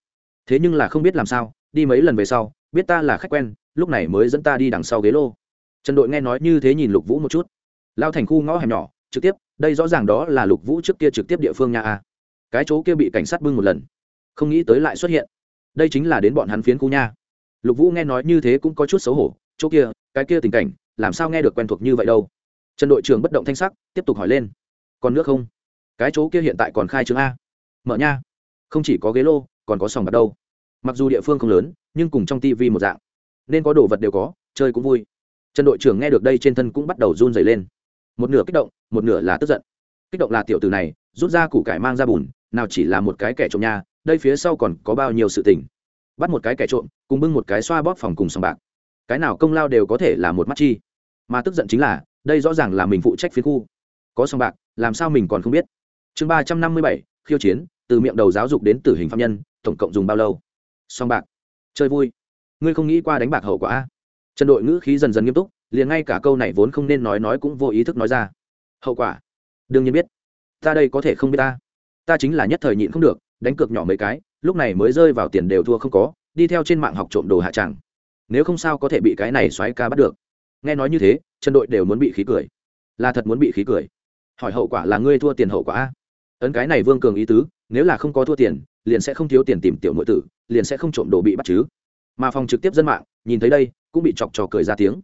thế nhưng là không biết làm sao, đi mấy lần về sau, biết ta là khách quen, lúc này mới dẫn ta đi đằng sau ghế lô. Trần đội nghe nói như thế nhìn lục vũ một chút. Lao thành khu ngõ hẻm nhỏ, trực tiếp, đây rõ ràng đó là lục vũ trước kia trực tiếp địa phương nhà a. Cái chỗ kia bị cảnh sát bưng một lần. Không nghĩ tới lại xuất hiện. Đây chính là đến bọn hắn phiến khu nha. Lục vũ nghe nói như thế cũng có chút xấu hổ. Chỗ kia, cái kia tình cảnh, làm sao nghe được quen thuộc như vậy đâu? Trần đội trưởng bất động thanh sắc, tiếp tục hỏi lên. Còn nước không? Cái chỗ kia hiện tại còn khai trương a? Mở nha. Không chỉ có ghế lô còn có sòng bạc đâu. Mặc dù địa phương không lớn nhưng cùng trong tivi một dạng. Nên có đồ vật đều có chơi cũng vui. Trần đội trưởng nghe được đây trên thân cũng bắt đầu run dày lên. Một nửa kích động một nửa là tức giận. Kích động là tiểu từ này rút ra củ cải mang ra bùn nào chỉ là một cái kẻ trộm nhà, đây phía sau còn có bao nhiêu sự tình. Bắt một cái kẻ trộm cùng bưng một cái xoa bóp phòng cùng sòng bạc. Cái nào công lao đều có thể là một mắt chi. Mà tức giận chính là đây rõ ràng là mình phụ trách phía khu. Có sòng bạc làm sao mình còn không biết? Chương ba trăm năm mươi bảy khiêu chiến từ miệng đầu giáo dục đến tử hình phạm nhân tổng cộng dùng bao lâu? Song bạc. Chơi vui. Ngươi không nghĩ qua đánh bạc hậu quả a trần đội ngữ khí dần dần nghiêm túc, liền ngay cả câu này vốn không nên nói nói cũng vô ý thức nói ra. Hậu quả? Đương nhiên biết. Ta đây có thể không biết ta. Ta chính là nhất thời nhịn không được, đánh cược nhỏ mấy cái, lúc này mới rơi vào tiền đều thua không có, đi theo trên mạng học trộm đồ hạ tràng nếu không sao có thể bị cái này xoáy ca bắt được. Nghe nói như thế, Trần đội đều muốn bị khí cười. Là thật muốn bị khí cười. Hỏi hậu quả là ngươi thua tiền hậu quả ấn cái này vương cường ý tứ, nếu là không có thua tiền liền sẽ không thiếu tiền tìm tiểu nội tử, liền sẽ không trộm đồ bị bắt chứ. Mà phòng trực tiếp dân mạng, nhìn thấy đây, cũng bị chọc trò cười ra tiếng.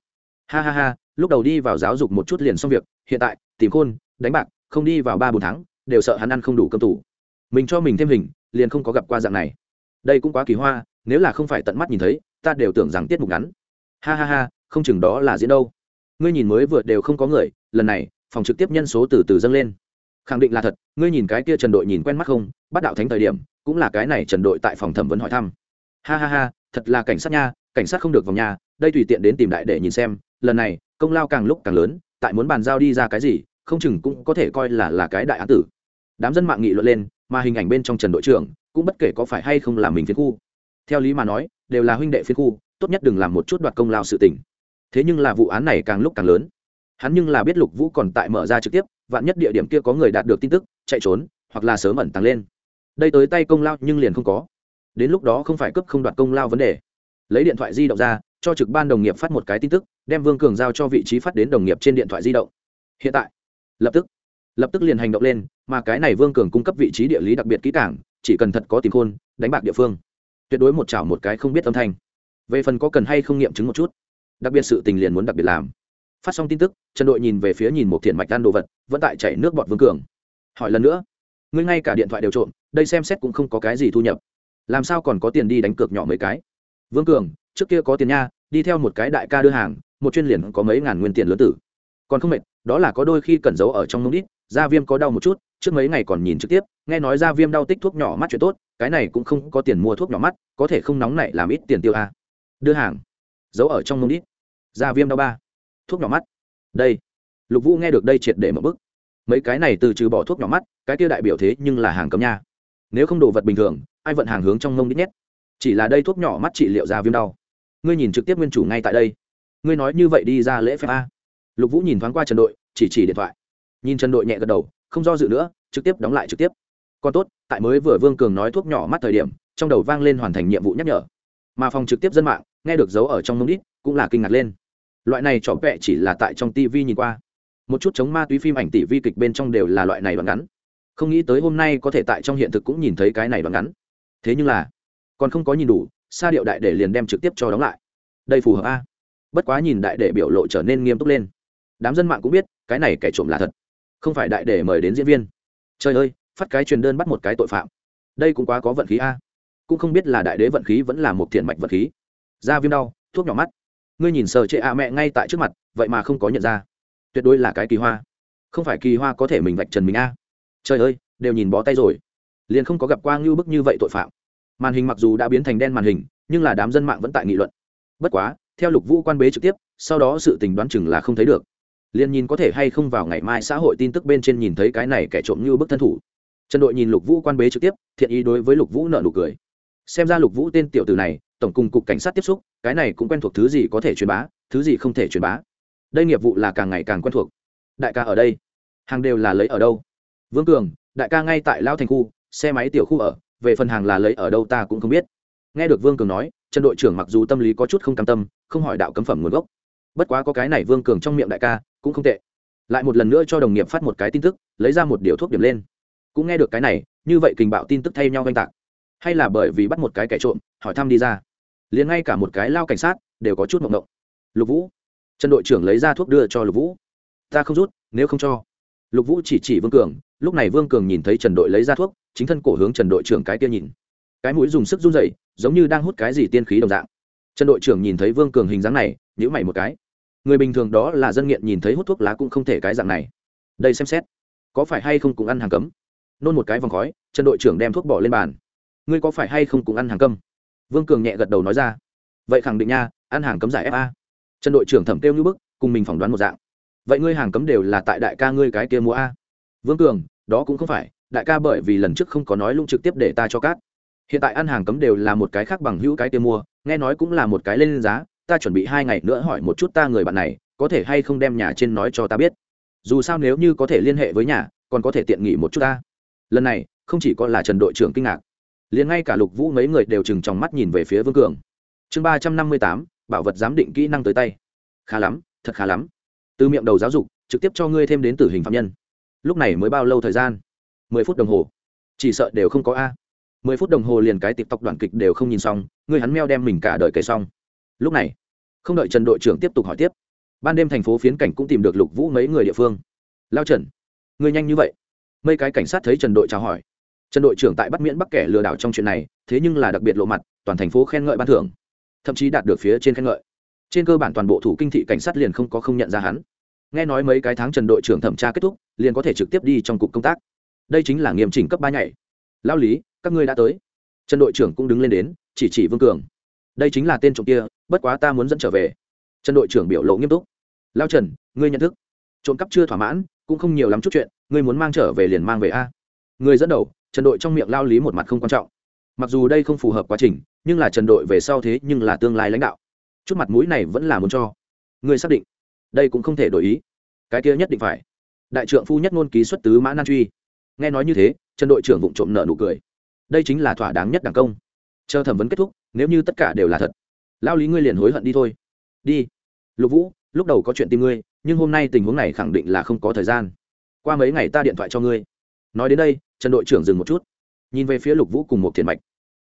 Ha ha ha, lúc đầu đi vào giáo dục một chút liền xong việc, hiện tại, tìm khôn, đánh bạc, không đi vào ba bốn tháng, đều sợ hắn ăn không đủ cơm tủ. Mình cho mình thêm hình, liền không có gặp qua dạng này. Đây cũng quá kỳ hoa, nếu là không phải tận mắt nhìn thấy, ta đều tưởng rằng tiết mục ngắn. Ha ha ha, không chừng đó là diễn đâu. Ngươi nhìn mới vừa đều không có người, lần này, phòng trực tiếp nhân số từ từ dâng lên. Khẳng định là thật, ngươi nhìn cái kia trần đội nhìn quen mắt không bắt đạo thánh thời điểm, cũng là cái này trần đội tại phòng thẩm vấn hỏi thăm. Ha ha ha, thật là cảnh sát nha, cảnh sát không được vòng nhà đây tùy tiện đến tìm đại để nhìn xem, lần này, công lao càng lúc càng lớn, tại muốn bàn giao đi ra cái gì, không chừng cũng có thể coi là là cái đại án tử. Đám dân mạng nghị luận lên, mà hình ảnh bên trong trần đội trưởng, cũng bất kể có phải hay không là mình phiến khu. Theo lý mà nói, đều là huynh đệ phiến khu, tốt nhất đừng làm một chút đoạt công lao sự tình. Thế nhưng là vụ án này càng lúc càng lớn. Hắn nhưng là biết lục vũ còn tại mở ra trực tiếp, vạn nhất địa điểm kia có người đạt được tin tức, chạy trốn, hoặc là sớm ẩn tăng lên đây tới tay công lao nhưng liền không có. Đến lúc đó không phải cấp không đoạt công lao vấn đề. Lấy điện thoại di động ra, cho trực ban đồng nghiệp phát một cái tin tức, đem vương cường giao cho vị trí phát đến đồng nghiệp trên điện thoại di động. Hiện tại, lập tức lập tức liền hành động lên, mà cái này vương cường cung cấp vị trí địa lý đặc biệt kỹ cảng chỉ cần thật có tìm khôn, đánh bạc địa phương. Tuyệt đối một chảo một cái không biết âm thanh. Về phần có cần hay không nghiệm chứng một chút, đặc biệt sự tình liền muốn đặc biệt làm. Phát xong tin tức, trần đội nhìn về phía nhìn một thiện mạch đan đồ vật, vẫn tại chảy nước bọt vương cường. Hỏi lần nữa ngươi ngay cả điện thoại đều trộm, đây xem xét cũng không có cái gì thu nhập. Làm sao còn có tiền đi đánh cược nhỏ mấy cái? Vương cường, trước kia có tiền nha, đi theo một cái đại ca đưa hàng, một chuyên liền có mấy ngàn nguyên tiền lớn tử. Còn không mệt, đó là có đôi khi cẩn giấu ở trong mông đít da viêm có đau một chút, trước mấy ngày còn nhìn trực tiếp, nghe nói da viêm đau tích thuốc nhỏ mắt chuyện tốt, cái này cũng không có tiền mua thuốc nhỏ mắt, có thể không nóng này làm ít tiền tiêu à. đưa hàng, giấu ở trong mông đít. Da viêm đau ba, thuốc nhỏ mắt. Đây, lục vũ nghe được đây triệt để một bức. Mấy cái này từ trừ bỏ thuốc nhỏ mắt cái kia đại biểu thế nhưng là hàng cấm nha. Nếu không đồ vật bình thường, ai vận hàng hướng trong mông đít nhét? Chỉ là đây thuốc nhỏ mắt trị liệu da viêm đau. Ngươi nhìn trực tiếp nguyên chủ ngay tại đây. Ngươi nói như vậy đi ra lễ phép a. Lục vũ nhìn thoáng qua trần đội, chỉ chỉ điện thoại. Nhìn trần đội nhẹ gật đầu, không do dự nữa, trực tiếp đóng lại trực tiếp. Còn tốt, tại mới vừa vương cường nói thuốc nhỏ mắt thời điểm, trong đầu vang lên hoàn thành nhiệm vụ nhắc nhở. Mà phòng trực tiếp dân mạng, nghe được dấu ở trong mông đít, cũng là kinh ngạc lên. Loại này trò vẹ chỉ là tại trong tv nhìn qua. Một chút chống ma túy phim ảnh tỷ vi kịch bên trong đều là loại này đoạn ngắn không nghĩ tới hôm nay có thể tại trong hiện thực cũng nhìn thấy cái này đoạn ngắn. Thế nhưng là, còn không có nhìn đủ, sa điệu đại để liền đem trực tiếp cho đóng lại. Đây phù hợp a. Bất quá nhìn đại để biểu lộ trở nên nghiêm túc lên. Đám dân mạng cũng biết, cái này kẻ trộm là thật. Không phải đại để mời đến diễn viên. Trời ơi, phát cái truyền đơn bắt một cái tội phạm. Đây cũng quá có vận khí a. Cũng không biết là đại đế vận khí vẫn là một thiện mạch vận khí. Da viêm đau, thuốc nhỏ mắt. Ngươi nhìn sờ chệ a mẹ ngay tại trước mặt, vậy mà không có nhận ra. Tuyệt đối là cái kỳ hoa. Không phải kỳ hoa có thể mình vạch trần mình a trời ơi, đều nhìn bó tay rồi. Liền không có gặp qua ngưu bức như vậy tội phạm. Màn hình mặc dù đã biến thành đen màn hình, nhưng là đám dân mạng vẫn tại nghị luận. Bất quá, theo lục vũ quan bế trực tiếp, sau đó sự tình đoán chừng là không thấy được. Liền nhìn có thể hay không vào ngày mai xã hội tin tức bên trên nhìn thấy cái này kẻ trộm như bức thân thủ. Trần đội nhìn lục vũ quan bế trực tiếp, thiện ý đối với lục vũ nợ nụ cười. Xem ra lục vũ tên tiểu từ này, tổng cùng cục cảnh sát tiếp xúc, cái này cũng quen thuộc thứ gì có thể truyền bá, thứ gì không thể truyền bá. Đây nghiệp vụ là càng ngày càng quen thuộc. Đại ca ở đây, hàng đều là lấy ở đâu? Vương cường, đại ca ngay tại lao thành khu, xe máy tiểu khu ở, về phần hàng là lấy ở đâu ta cũng không biết. Nghe được vương cường nói, trần đội trưởng mặc dù tâm lý có chút không cam tâm, không hỏi đạo cấm phẩm nguồn gốc. Bất quá có cái này vương cường trong miệng đại ca, cũng không tệ. Lại một lần nữa cho đồng nghiệp phát một cái tin tức, lấy ra một điều thuốc điểm lên. Cũng nghe được cái này, như vậy kình bạo tin tức thay nhau oanh tạc. Hay là bởi vì bắt một cái kẻ trộm, hỏi thăm đi ra. Liền ngay cả một cái lao cảnh sát, đều có chút mộng động lục vũ. Trần đội trưởng lấy ra thuốc đưa cho lục vũ. Ta không rút, nếu không cho. Lục vũ chỉ chỉ vương cường lúc này vương cường nhìn thấy trần đội lấy ra thuốc, chính thân cổ hướng trần đội trưởng cái kia nhìn. Cái mũi dùng sức run rẩy, giống như đang hút cái gì tiên khí đồng dạng. Trần đội trưởng nhìn thấy vương cường hình dáng này nhữ mày một cái. Người bình thường đó là dân nghiện nhìn thấy hút thuốc lá cũng không thể cái dạng này. Đây xem xét, có phải hay không cùng ăn hàng cấm? Nôn một cái vòng khói, trần đội trưởng đem thuốc bỏ lên bàn. Ngươi có phải hay không cùng ăn hàng cấm? Vương cường nhẹ gật đầu nói ra. Vậy khẳng định nha, ăn hàng cấm giải fa trần đội trưởng thẩm kêu như bức, cùng mình phỏng đoán một dạng. Vậy ngươi hàng cấm đều là tại đại ca ngươi cái kia mua a. Vương cường đó cũng không phải, đại ca bởi vì lần trước không có nói lung trực tiếp để ta cho cát. Hiện tại ăn hàng cấm đều là một cái khác bằng hữu cái tiêm mua, nghe nói cũng là một cái lên giá, ta chuẩn bị hai ngày nữa hỏi một chút ta người bạn này, có thể hay không đem nhà trên nói cho ta biết. Dù sao nếu như có thể liên hệ với nhà, còn có thể tiện nghỉ một chút ta. Lần này, không chỉ có là trần đội trưởng kinh ngạc, liền ngay cả lục vũ mấy người đều chừng trong mắt nhìn về phía vương cường. Chương ba trăm năm mươi tám, bảo vật giám định kỹ năng tới tay. Khá lắm, thật khá lắm. Từ miệng đầu giáo dục, trực tiếp cho ngươi thêm đến tử hình phạm nhân lúc này mới bao lâu thời gian? Mười phút đồng hồ. Chỉ sợ đều không có a. Mười phút đồng hồ liền cái tịp tộc đoạn kịch đều không nhìn xong, người hắn meo đem mình cả đời kể xong. Lúc này, không đợi trần đội trưởng tiếp tục hỏi tiếp, ban đêm thành phố phiến cảnh cũng tìm được lục vũ mấy người địa phương. Lao trần người nhanh như vậy? Mấy cái cảnh sát thấy trần đội chào hỏi. Trần đội trưởng tại bắt miễn bắc kẻ lừa đảo trong chuyện này, thế nhưng là đặc biệt lộ mặt, toàn thành phố khen ngợi ban thưởng, thậm chí đạt được phía trên khen ngợi. Trên cơ bản toàn bộ thủ kinh thị cảnh sát liền không có không nhận ra hắn nghe nói mấy cái tháng trần đội trưởng thẩm tra kết thúc, liền có thể trực tiếp đi trong cục công tác. Đây chính là nghiêm chỉnh cấp ba nhảy. Lao lý, các ngươi đã tới. Trần đội trưởng cũng đứng lên đến, chỉ chỉ vương cường. Đây chính là tên trộm kia, bất quá ta muốn dẫn trở về. Trần đội trưởng biểu lộ nghiêm túc. Lao trần, ngươi nhận thức. Trộm cắp chưa thỏa mãn, cũng không nhiều lắm chút chuyện, ngươi muốn mang trở về liền mang về a. Người dẫn đầu, trần đội trong miệng lao lý một mặt không quan trọng. Mặc dù đây không phù hợp quá trình, nhưng là trần đội về sau thế nhưng là tương lai lãnh đạo. Chút mặt mũi này vẫn là muốn cho. Ngươi xác định đây cũng không thể đổi ý. Cái kia nhất định phải. Đại trượng phu nhất ngôn ký xuất tứ mã nan truy. Nghe nói như thế, trần đội trưởng vụng trộm nợ nụ cười. Đây chính là thỏa đáng nhất đảng công. Chờ thẩm vấn kết thúc, nếu như tất cả đều là thật, lao lý ngươi liền hối hận đi thôi. Đi. Lục vũ, lúc đầu có chuyện tìm ngươi, nhưng hôm nay tình huống này khẳng định là không có thời gian. Qua mấy ngày ta điện thoại cho ngươi. Nói đến đây, trần đội trưởng dừng một chút. Nhìn về phía lục vũ cùng một thiền mạch.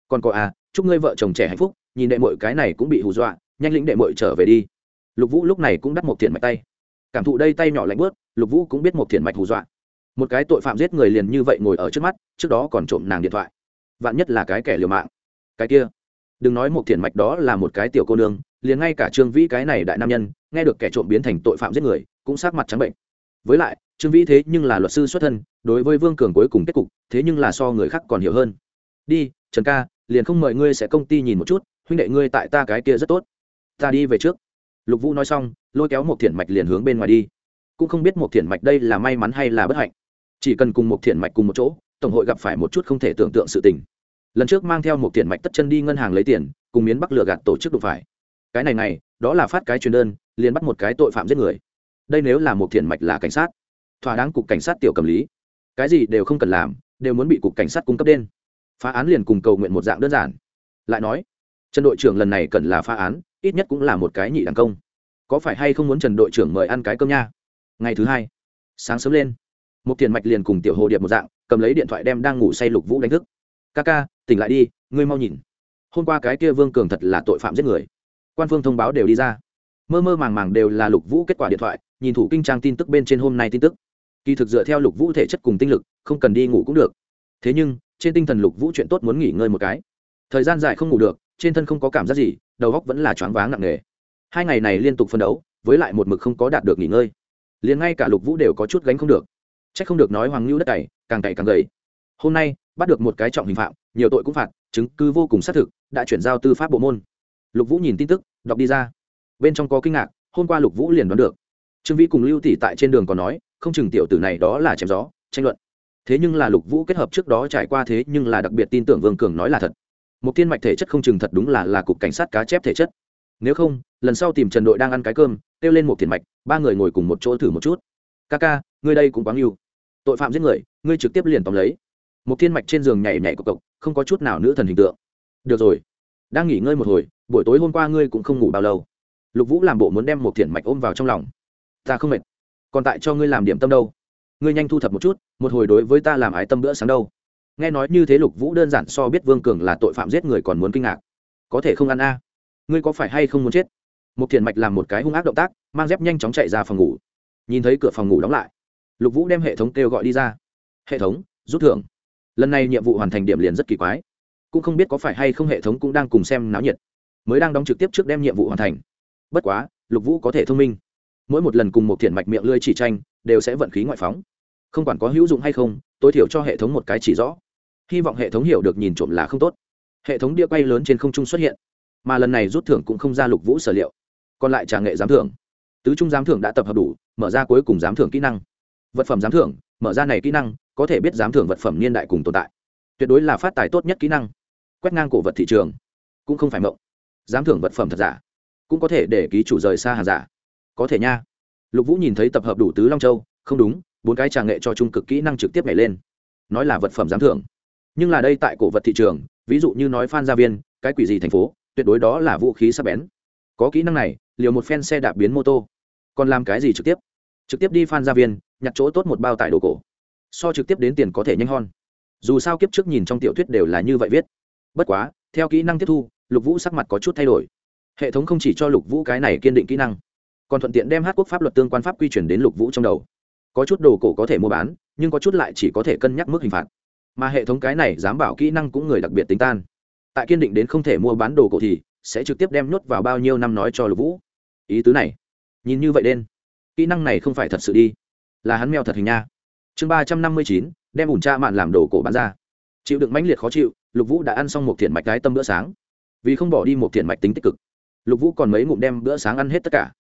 Còn có à chúc ngươi vợ chồng trẻ hạnh phúc, nhìn đệ mội cái này cũng bị hù dọa, nhanh lĩnh đệ mội trở về đi lục vũ lúc này cũng đắt một thiện mạch tay. Cảm thụ đây tay nhỏ lạnh bớt lục vũ cũng biết một thiện mạch hù dọa. Một cái tội phạm giết người liền như vậy ngồi ở trước mắt, trước đó còn trộm nàng điện thoại. Vạn nhất là cái kẻ liều mạng. Cái kia, đừng nói một thiện mạch đó là một cái tiểu cô nương, liền ngay cả trương vĩ cái này đại nam nhân, nghe được kẻ trộm biến thành tội phạm giết người, cũng sát mặt trắng bệnh. Với lại, trương vĩ thế nhưng là luật sư xuất thân, đối với vương cường cuối cùng kết cục, thế nhưng là so người khác còn hiểu hơn. Đi, trần ca, liền không mời ngươi sẽ công ty nhìn một chút, huynh đệ ngươi tại ta cái kia rất tốt. Ta đi về trước lục vũ nói xong, lôi kéo một thiện mạch liền hướng bên ngoài đi. Cũng không biết một thiện mạch đây là may mắn hay là bất hạnh. Chỉ cần cùng một thiện mạch cùng một chỗ, tổng hội gặp phải một chút không thể tưởng tượng sự tình. Lần trước mang theo một thiện mạch tất chân đi ngân hàng lấy tiền, cùng miến bắc lừa gạt tổ chức đụng phải. Cái này này, đó là phát cái truyền đơn, liền bắt một cái tội phạm giết người. Đây nếu là một thiện mạch là cảnh sát. Thỏa đáng cục cảnh sát tiểu cầm lý. Cái gì đều không cần làm, đều muốn bị cục cảnh sát cung cấp đen phá án liền cùng cầu nguyện một dạng đơn giản. Lại nói, trần đội trưởng lần này cần là phá án ít nhất cũng là một cái nhị đẳng công. Có phải hay không muốn trần đội trưởng mời ăn cái cơm nha? Ngày thứ hai, sáng sớm lên một tiền mạch liền cùng tiểu hồ điệp một dạng, cầm lấy điện thoại đem đang ngủ say lục vũ đánh thức. Ca ca, tỉnh lại đi, ngươi mau nhìn. Hôm qua cái kia vương cường thật là tội phạm giết người. Quan phương thông báo đều đi ra. Mơ mơ màng màng đều là lục vũ kết quả điện thoại, nhìn thủ kinh trang tin tức bên trên hôm nay tin tức. Kỳ thực dựa theo lục vũ thể chất cùng tinh lực, không cần đi ngủ cũng được. Thế nhưng, trên tinh thần lục vũ chuyện tốt muốn nghỉ ngơi một cái. Thời gian dài không ngủ được trên thân không có cảm giác gì, đầu góc vẫn là choáng váng nặng nề. Hai ngày này liên tục phân đấu, với lại một mực không có đạt được nghỉ ngơi. Liền ngay cả lục vũ đều có chút gánh không được. C h ắ c không được nói hoàng lưu đất cày, càng cày càng gầy. Hôm nay, bắt được một cái trọng hình phạm, nhiều tội cũng phạt, chứng cứ vô cùng xác thực, đã chuyển giao tư pháp bộ môn. Lục vũ nhìn tin tức, đọc đi ra. Bên trong có kinh ngạc, hôm qua lục vũ liền đoán được. Trương vĩ cùng lưu tỷ tại trên đường còn nói, không chừng tiểu tử này đó là chém gió, tranh luận. Thế nhưng là lục vũ kết hợp trước đó trải qua thế nhưng là đặc biệt tin tưởng vương cường nói là thật một thiên mạch thể chất không chừng thật đúng là là cục cảnh sát cá chép thể chất. Nếu không, lần sau tìm trần đội đang ăn cái cơm, kêu lên một thiên mạch, ba người ngồi cùng một chỗ thử một chút. Ca ca, ngươi đây cũng quá yêu tội phạm giết người, ngươi trực tiếp liền tóm lấy. Một thiên mạch trên giường nhảy nhảy cộc cộc, không có chút nào nữ thần hình tượng. Được rồi, đang nghỉ ngơi một hồi, buổi tối hôm qua ngươi cũng không ngủ bao lâu. Lục vũ làm bộ muốn đem một thiện mạch ôm vào trong lòng. Ta không mệt, còn tại cho ngươi làm điểm tâm đâu. Ngươi nhanh thu thập một chút, một hồi đối với ta làm ái tâm bữa sáng đâu nghe nói như thế lục vũ đơn giản so biết vương cường là tội phạm giết người còn muốn kinh ngạc. Có thể không ăn a? Ngươi có phải hay không muốn chết? Một thiền mạch làm một cái hung ác động tác, mang dép nhanh chóng chạy ra phòng ngủ. Nhìn thấy cửa phòng ngủ đóng lại, lục vũ đem hệ thống kêu gọi đi ra. Hệ thống, rút thưởng. Lần này nhiệm vụ hoàn thành điểm liền rất kỳ quái. Cũng không biết có phải hay không hệ thống cũng đang cùng xem náo nhiệt. Mới đang đóng trực tiếp trước đem nhiệm vụ hoàn thành. Bất quá, lục vũ có thể thông minh. Mỗi một lần cùng một thiện mạch miệng lươi chỉ tranh, đều sẽ vận khí ngoại phóng. Không quản có hữu dụng hay không, tối thiểu cho hệ thống một cái chỉ rõ hy vọng hệ thống hiểu được nhìn trộm là không tốt. Hệ thống đĩa quay lớn trên không trung xuất hiện, mà lần này rút thưởng cũng không ra lục vũ sở liệu. Còn lại trà nghệ giám thưởng. Tứ trung giám thưởng đã tập hợp đủ, mở ra cuối cùng giám thưởng kỹ năng. Vật phẩm giám thưởng, mở ra này kỹ năng, có thể biết giám thưởng vật phẩm niên đại cùng tồn tại. Tuyệt đối là phát tài tốt nhất kỹ năng. Quét ngang cổ vật thị trường, cũng không phải mộng. Giám thưởng vật phẩm thật giả, cũng có thể để ký chủ rời xa hàng giả. Có thể nha. Lục vũ nhìn thấy tập hợp đủ tứ long châu, không đúng, bốn cái trà nghệ cho trung cực kỹ năng trực tiếp nhảy lên. Nói là vật phẩm giám thưởng nhưng là đây tại cổ vật thị trường, ví dụ như nói phan gia viên, cái quỷ gì thành phố, tuyệt đối đó là vũ khí sắp bén. Có kỹ năng này, liều một phen xe đạp biến mô tô. Còn làm cái gì trực tiếp? Trực tiếp đi phan gia viên, nhặt chỗ tốt một bao tải đồ cổ. So trực tiếp đến tiền có thể nhanh hơn. Dù sao kiếp trước nhìn trong tiểu thuyết đều là như vậy viết. Bất quá, theo kỹ năng tiếp thu, lục vũ sắc mặt có chút thay đổi. Hệ thống không chỉ cho lục vũ cái này kiên định kỹ năng, còn thuận tiện đem hát quốc pháp luật tương quan pháp quy chuyển đến lục vũ trong đầu. Có chút đồ cổ có thể mua bán, nhưng có chút lại chỉ có thể cân nhắc mức hình phạt mà hệ thống cái này dám bảo kỹ năng cũng người đặc biệt tính tan. Tại kiên định đến không thể mua bán đồ cổ thì sẽ trực tiếp đem nhốt vào bao nhiêu năm nói cho lục vũ. Ý tứ này, nhìn như vậy đen kỹ năng này không phải thật sự đi, là hắn mèo thật hình nha. Chương ba trăm năm mươi chín, đem ủn cha mạn làm đồ cổ bán ra. Chịu đựng mãnh liệt khó chịu, lục vũ đã ăn xong một thiện mạch cái tâm bữa sáng. Vì không bỏ đi một thiện mạch tính tích cực, lục vũ còn mấy ngụm đem bữa sáng ăn hết tất cả.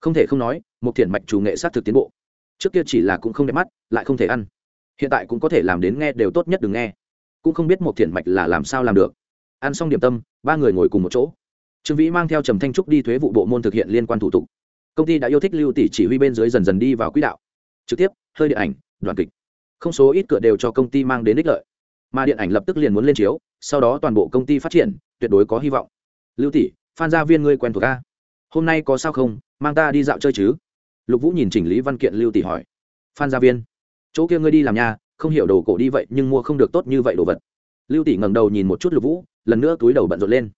Không thể không nói, một thiện mạch chủ nghệ s á t thực tiến bộ. Trước kia chỉ là cũng không đẹp mắt, lại không thể ăn hiện tại cũng có thể làm đến nghe đều tốt nhất đừng nghe. Cũng không biết một thiện mạch là làm sao làm được. Ăn xong điểm tâm, ba người ngồi cùng một chỗ. Trương vĩ mang theo trầm thanh trúc đi thuế vụ bộ môn thực hiện liên quan thủ tục. Công ty đã yêu thích lưu tỷ chỉ huy bên dưới dần dần đi vào quỹ đạo. Trực tiếp, hơi điện ảnh đoàn kịch. Không số ít cửa đều cho công ty mang đến ích lợi. Mà điện ảnh lập tức liền muốn lên chiếu, sau đó toàn bộ công ty phát triển, tuyệt đối có hy vọng. Lưu tỷ phan gia viên ngươi quen thuộc ca hôm nay có sao không? Mang ta đi dạo chơi chứ? Lục vũ nhìn chỉnh lý văn kiện lưu tỷ hỏi. Phan gia viên? Chỗ kia ngươi đi làm nhà không hiểu đồ cổ đi vậy nhưng mua không được tốt như vậy đồ vật. Lưu tỷ ngẩng đầu nhìn một chút lục vũ, lần nữa túi đầu bận rộn lên.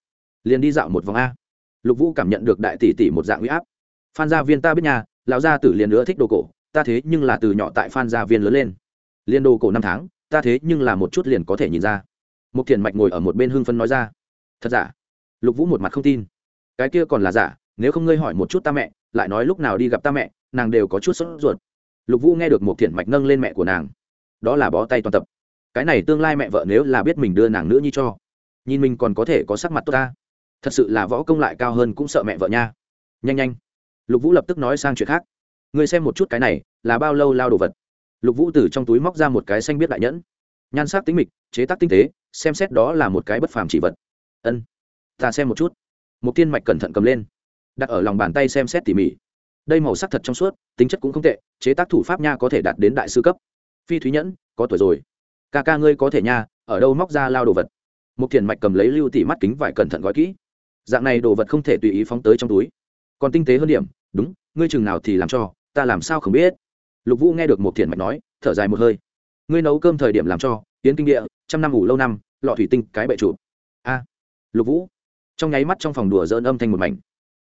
Liền đi dạo một vòng a. Lục vũ cảm nhận được đại tỷ tỷ một dạng huy áp. Phan gia viên ta biết nhà lão gia tử liền nữa thích đồ cổ, ta thế nhưng là từ nhỏ tại phan gia viên lớn lên. Liền đồ cổ năm tháng, ta thế nhưng là một chút liền có thể nhìn ra. Một thiền mạch ngồi ở một bên hưng phân nói ra. Thật giả? Lục vũ một mặt không tin. Cái kia còn là giả, nếu không ngươi hỏi một chút ta mẹ, lại nói lúc nào đi gặp ta mẹ, nàng đều có chút sốt ruột lục vũ nghe được một thiện mạch nâng lên mẹ của nàng. Đó là bó tay toàn tập. Cái này tương lai mẹ vợ nếu là biết mình đưa nàng nữ nhi cho, nhìn mình còn có thể có sắc mặt tốt ta. Thật sự là võ công lại cao hơn cũng sợ mẹ vợ nha. Nhanh nhanh. Lục vũ lập tức nói sang chuyện khác. Ngươi xem một chút cái này, là bao lâu lao đồ vật? Lục vũ từ trong túi móc ra một cái xanh biết đại nhẫn. Nhan sắc tính mịch, chế tác tinh tế, xem xét đó là một cái bất phàm chỉ vật. Ân, ta xem một chút. Một tiên mạch cẩn thận cầm lên. Đặt ở lòng bàn tay xem xét tỉ mỉ đây màu sắc thật trong suốt, tính chất cũng không tệ, chế tác thủ pháp nha có thể đạt đến đại sư cấp. Phi thúy nhẫn, có tuổi rồi. Ca ca ngươi có thể nha, ở đâu móc ra lao đồ vật? Một thiền mạch cầm lấy lưu tỉ mắt kính vải cẩn thận gói kỹ. Dạng này đồ vật không thể tùy ý phóng tới trong túi. Còn tinh tế hơn điểm, đúng, ngươi chừng nào thì làm cho, ta làm sao không biết? Lục vũ nghe được một thiền mạch nói, thở dài một hơi. Ngươi nấu cơm thời điểm làm cho, tiến kinh địa, trăm năm ngủ lâu năm, lọ thủy tinh, cái bệ trụ. A, lục vũ. Trong nháy mắt trong phòng đùa dỡn âm thanh một mảnh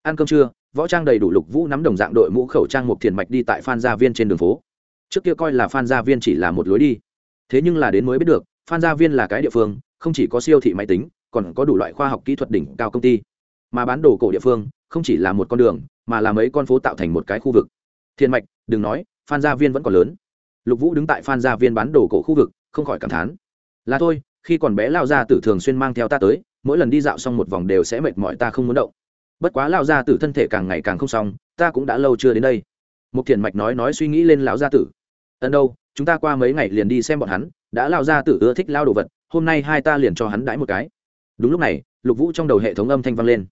ăn cơm trưa, võ trang đầy đủ lục vũ nắm đồng dạng đội mũ khẩu trang một thiền mạch đi tại phan gia viên trên đường phố. Trước kia coi là phan gia viên chỉ là một lối đi. Thế nhưng là đến mới biết được, phan gia viên là cái địa phương, không chỉ có siêu thị máy tính, còn có đủ loại khoa học kỹ thuật đỉnh cao công ty. Mà bán đồ cổ địa phương, không chỉ là một con đường, mà là mấy con phố tạo thành một cái khu vực. Thiên mạch, đừng nói, phan gia viên vẫn còn lớn. Lục vũ đứng tại phan gia viên bán đồ cổ khu vực, không khỏi cảm thán. Là thôi, khi còn bé lao ra tử thường xuyên mang theo ta tới, mỗi lần đi dạo xong một vòng đều sẽ mệt mỏi ta không muốn động bất quá lao gia tử thân thể càng ngày càng không xong, ta cũng đã lâu chưa đến đây. Một thiền mạch nói nói suy nghĩ lên lão gia tử. Ân đâu, chúng ta qua mấy ngày liền đi xem bọn hắn, đã lao gia tử ưa thích lao đồ vật, hôm nay hai ta liền cho hắn đãi một cái. Đúng lúc này, lục vũ trong đầu hệ thống âm thanh vang lên.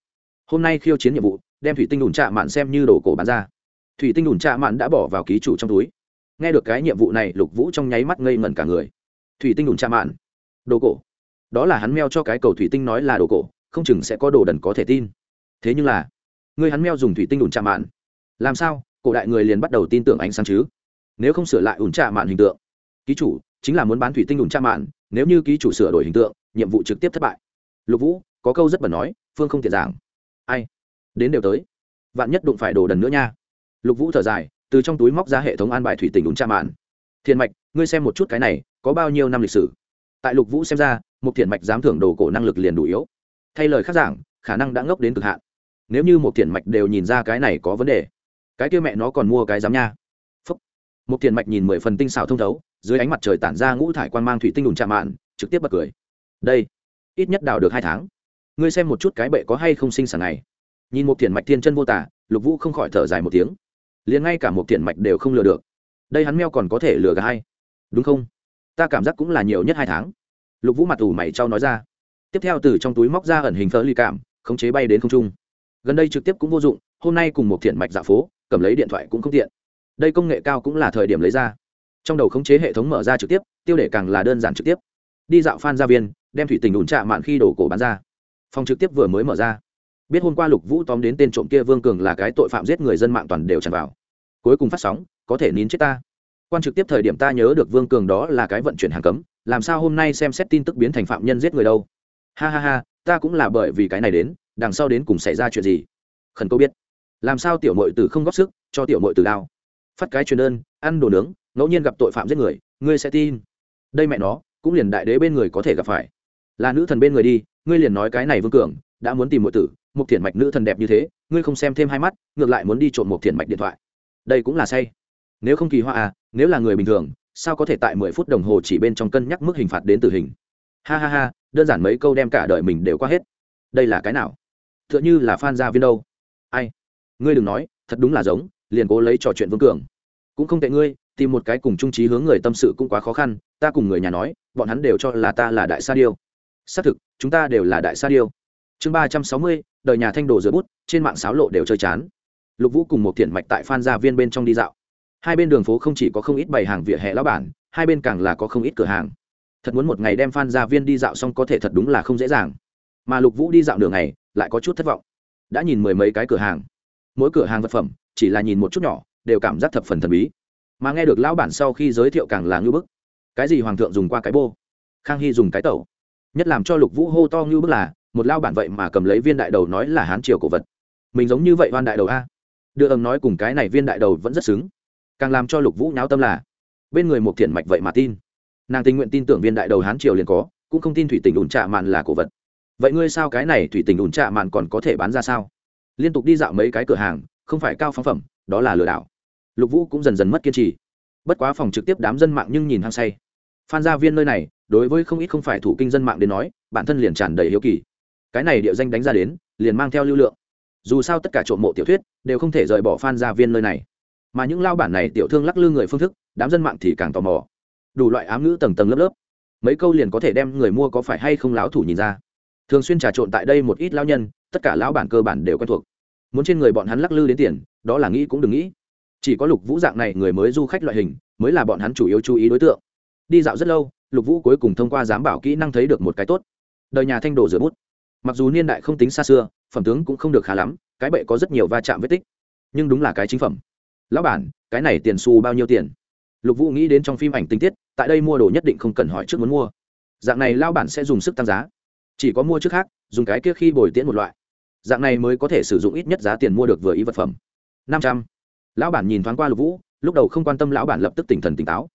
Hôm nay khiêu chiến nhiệm vụ, đem thủy tinh đùn trạ mạn xem như đồ cổ bán ra. Thủy tinh đùn trạ mạn đã bỏ vào ký chủ trong túi. Nghe được cái nhiệm vụ này, lục vũ trong nháy mắt ngây ngẩn cả người. Thủy tinh đùn trạ mạn? Đồ cổ. Đó là hắn meo cho cái cầu thủy tinh nói là đồ cổ, không chừng sẽ có đồ đần có thể tin thế nhưng là, người hắn meo dùng thủy tinh đùn trạ mạn. Làm sao? Cổ đại người liền bắt đầu tin tưởng ánh sáng chứ? Nếu không sửa lại ủn trạ mạn hình tượng, ký chủ chính là muốn bán thủy tinh ủn trạ mạn, nếu như ký chủ sửa đổi hình tượng, nhiệm vụ trực tiếp thất bại. Lục vũ, có câu rất bẩn nói, phương không thể giảng. Ai? Đến đều tới. Vạn nhất đụng phải đồ đần nữa nha. Lục vũ thở dài, từ trong túi móc ra hệ thống an bài thủy tinh ủn trạ mạn. Thiên mạch, ngươi xem một chút cái này, có bao nhiêu năm lịch sử? Tại lục vũ xem ra, một thiện mạch dám thưởng đồ cổ năng lực liền đủ yếu. Thay lời khác giảng khả năng đã ngốc đến cực hạn. Nếu như một tiền mạch đều nhìn ra cái này có vấn đề, cái kia mẹ nó còn mua cái giám nha. Phúc. một tiền mạch nhìn mười phần tinh xảo thông thấu, dưới ánh mặt trời tản ra ngũ thải quan mang thủy tinh đùn chạm mạn, trực tiếp bật cười. Đây, ít nhất đào được hai tháng. Ngươi xem một chút cái bệ có hay không sinh sản này. Nhìn một tiền mạch thiên chân vô tả, lục vũ không khỏi thở dài một tiếng. Liền ngay cả một tiền mạch đều không lừa được. Đây hắn meo còn có thể lừa gà hay đúng không? Ta cảm giác cũng là nhiều nhất hai tháng. Lục vũ mặt ủ mày trao nói ra. Tiếp theo từ trong túi móc ra ẩn hình thơ ly cảm khống chế bay đến không trung. Gần đây trực tiếp cũng vô dụng, hôm nay cùng một thiện mạch dạ phố, cầm lấy điện thoại cũng không tiện. Đây công nghệ cao cũng là thời điểm lấy ra. Trong đầu khống chế hệ thống mở ra trực tiếp, tiêu đề càng là đơn giản trực tiếp. Đi dạo phan gia viên, đem thủy tình ủn trạ mạn khi đổ cổ bán ra. Phòng trực tiếp vừa mới mở ra. Biết hôm qua lục vũ tóm đến tên trộm kia vương cường là cái tội phạm giết người dân mạng toàn đều tràn vào. Cuối cùng phát sóng, có thể nín chết ta. Quan trực tiếp thời điểm ta nhớ được vương cường đó là cái vận chuyển hàng cấm, làm sao hôm nay xem xét tin tức biến thành phạm nhân giết người đâu. Ha ha ha ta cũng là bởi vì cái này đến, đằng sau đến cùng xảy ra chuyện gì? Khẩn câu biết. Làm sao tiểu mội tử không góp sức, cho tiểu mội tử đao phát cái truyền đơn, ăn đồ nướng, ngẫu nhiên gặp tội phạm giết người, ngươi sẽ tin. Đây mẹ nó, cũng liền đại đế bên người có thể gặp phải. Là nữ thần bên người đi, ngươi liền nói cái này vương cường, đã muốn tìm mội tử một thiền mạch nữ thần đẹp như thế, ngươi không xem thêm hai mắt, ngược lại muốn đi trộm một thiền mạch điện thoại. Đây cũng là say. Nếu không kỳ hoa à nếu là người bình thường, sao có thể tại mười phút đồng hồ chỉ bên trong cân nhắc mức hình phạt đến tử hình? Ha ha ha, đơn giản mấy câu đem cả đời mình đều qua hết. Đây là cái nào? T h ư ợ n h ư là phan gia viên đâu. Ai? Ngươi đừng nói, thật đúng là giống, liền cố lấy trò chuyện vương cường. Cũng không tệ ngươi, tìm một cái cùng trung trí hướng người tâm sự cũng quá khó khăn, ta cùng người nhà nói, bọn hắn đều cho là ta là đại sa điêu. Xác thực, chúng ta đều là đại sa điêu. Chương ba trăm sáu mươi, đời nhà thanh đồ giữa bút, trên mạng sáo lộ đều chơi chán. Lục vũ cùng một thiện mạch tại phan gia viên bên trong đi dạo. Hai bên đường phố không chỉ có không ít bày hàng vỉa hè lão bản, hai bên càng là có không ít cửa hàng thật muốn một ngày đem phan gia viên đi dạo xong có thể thật đúng là không dễ dàng. Mà lục vũ đi dạo đường này lại có chút thất vọng. Đã nhìn mười mấy cái cửa hàng. Mỗi cửa hàng vật phẩm, chỉ là nhìn một chút nhỏ, đều cảm giác thập phần thần bí. Mà nghe được lão bản sau khi giới thiệu càng là ngưu bức. Cái gì hoàng thượng dùng qua cái bô? Khang hy dùng cái tẩu. Nhất làm cho lục vũ hô to ngưu bức là, một lao bản vậy mà cầm lấy viên đại đầu nói là hán triều cổ vật. Mình giống như vậy hoan đại đầu a. Đưa ầm nói cùng cái này viên đại đầu vẫn rất xứng. Càng làm cho lục vũ nháo tâm là, bên người một thiện mạch vậy mà tin nàng tình nguyện tin tưởng viên đại đầu hán triều liền có, cũng không tin thủy tình ủn trạ mạn là cổ vật. Vậy ngươi sao cái này thủy tình ủn trạ mạn còn có thể bán ra sao? Liên tục đi dạo mấy cái cửa hàng, không phải cao phóng phẩm, đó là lừa đảo. Lục vũ cũng dần dần mất kiên trì. Bất quá phòng trực tiếp đám dân mạng nhưng nhìn hăng say. Phan gia viên nơi này, đối với không ít không phải thủ kinh dân mạng đến nói, bản thân liền tràn đầy hiếu kỳ. Cái này địa danh đánh ra đến, liền mang theo lưu lượng. Dù sao tất cả trộm mộ tiểu thuyết, đều không thể rời bỏ phan gia viên nơi này. Mà những lao bản này tiểu thương lắc lư người phương thức, đám dân mạng thì càng tò mò đủ loại ám ngữ tầng tầng lớp lớp. Mấy câu liền có thể đem người mua có phải hay không láo thủ nhìn ra. Thường xuyên trà trộn tại đây một ít lao nhân, tất cả lão bản cơ bản đều quen thuộc. Muốn trên người bọn hắn lắc lư đến tiền, đó là nghĩ cũng đừng nghĩ. Chỉ có lục vũ dạng này người mới du khách loại hình, mới là bọn hắn chủ yếu chú ý đối tượng. Đi dạo rất lâu, lục vũ cuối cùng thông qua giám bảo kỹ năng thấy được một cái tốt. Đời nhà thanh đồ rửa bút. Mặc dù niên đại không tính xa xưa, phẩm tướng cũng không được khá lắm, cái bệ có rất nhiều va chạm vết tích. Nhưng đúng là cái chính phẩm. Lão bản, cái này tiền xu bao nhiêu tiền? Lục vũ nghĩ đến trong phim ảnh tình tiết, tại đây mua đồ nhất định không cần hỏi trước muốn mua. Dạng này lao bản sẽ dùng sức tăng giá. Chỉ có mua trước khác, dùng cái kia khi bồi tiễn một loại. Dạng này mới có thể sử dụng ít nhất giá tiền mua được vừa ý vật phẩm. Năm trăm. Lão bản nhìn thoáng qua lục vũ, lúc đầu không quan tâm lão bản lập tức tỉnh thần tỉnh táo.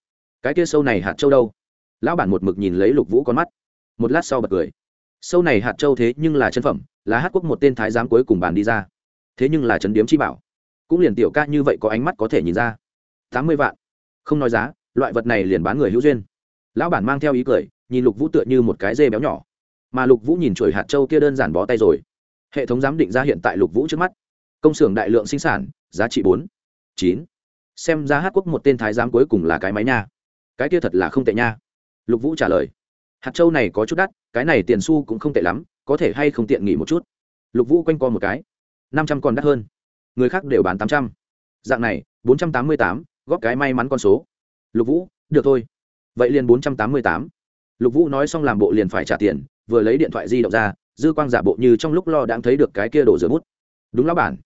Cái kia sâu này hạt châu đâu? Lão bản một mực nhìn lấy lục vũ con mắt. Một lát sau bật cười. Sâu này hạt châu thế nhưng là chân phẩm, là hát quốc một tên thái giám cuối cùng bàn đi ra. Thế nhưng là trấn điếm chi bảo. Cũng liền tiểu ca như vậy có ánh mắt có thể nhìn ra. Tám mươi vạn không nói giá, loại vật này liền bán người hữu duyên. Lão bản mang theo ý cười, nhìn lục vũ tựa như một cái dê béo nhỏ. Mà lục vũ nhìn chuỗi hạt châu kia đơn giản bó tay rồi. Hệ thống giám định ra hiện tại lục vũ trước mắt. Công xưởng đại lượng sinh sản, giá trị bốn, chín. Xem ra hát quốc một tên thái giám cuối cùng là cái máy nha. Cái kia thật là không tệ nha. Lục vũ trả lời. Hạt châu này có chút đắt, cái này tiền xu cũng không tệ lắm, có thể hay không tiện nghỉ một chút. Lục vũ quanh co một cái. Năm trăm còn đắt hơn. Người khác đều bán tám trăm. Dạng này, bốn trăm tám mươi tám góp cái may mắn con số. Lục vũ, được thôi. Vậy liền bốn trăm tám mươi tám. Lục vũ nói xong làm bộ liền phải trả tiền, vừa lấy điện thoại di động ra, dư quang giả bộ như trong lúc lo đang thấy được cái kia đổ rửa bút. Đúng lão bản.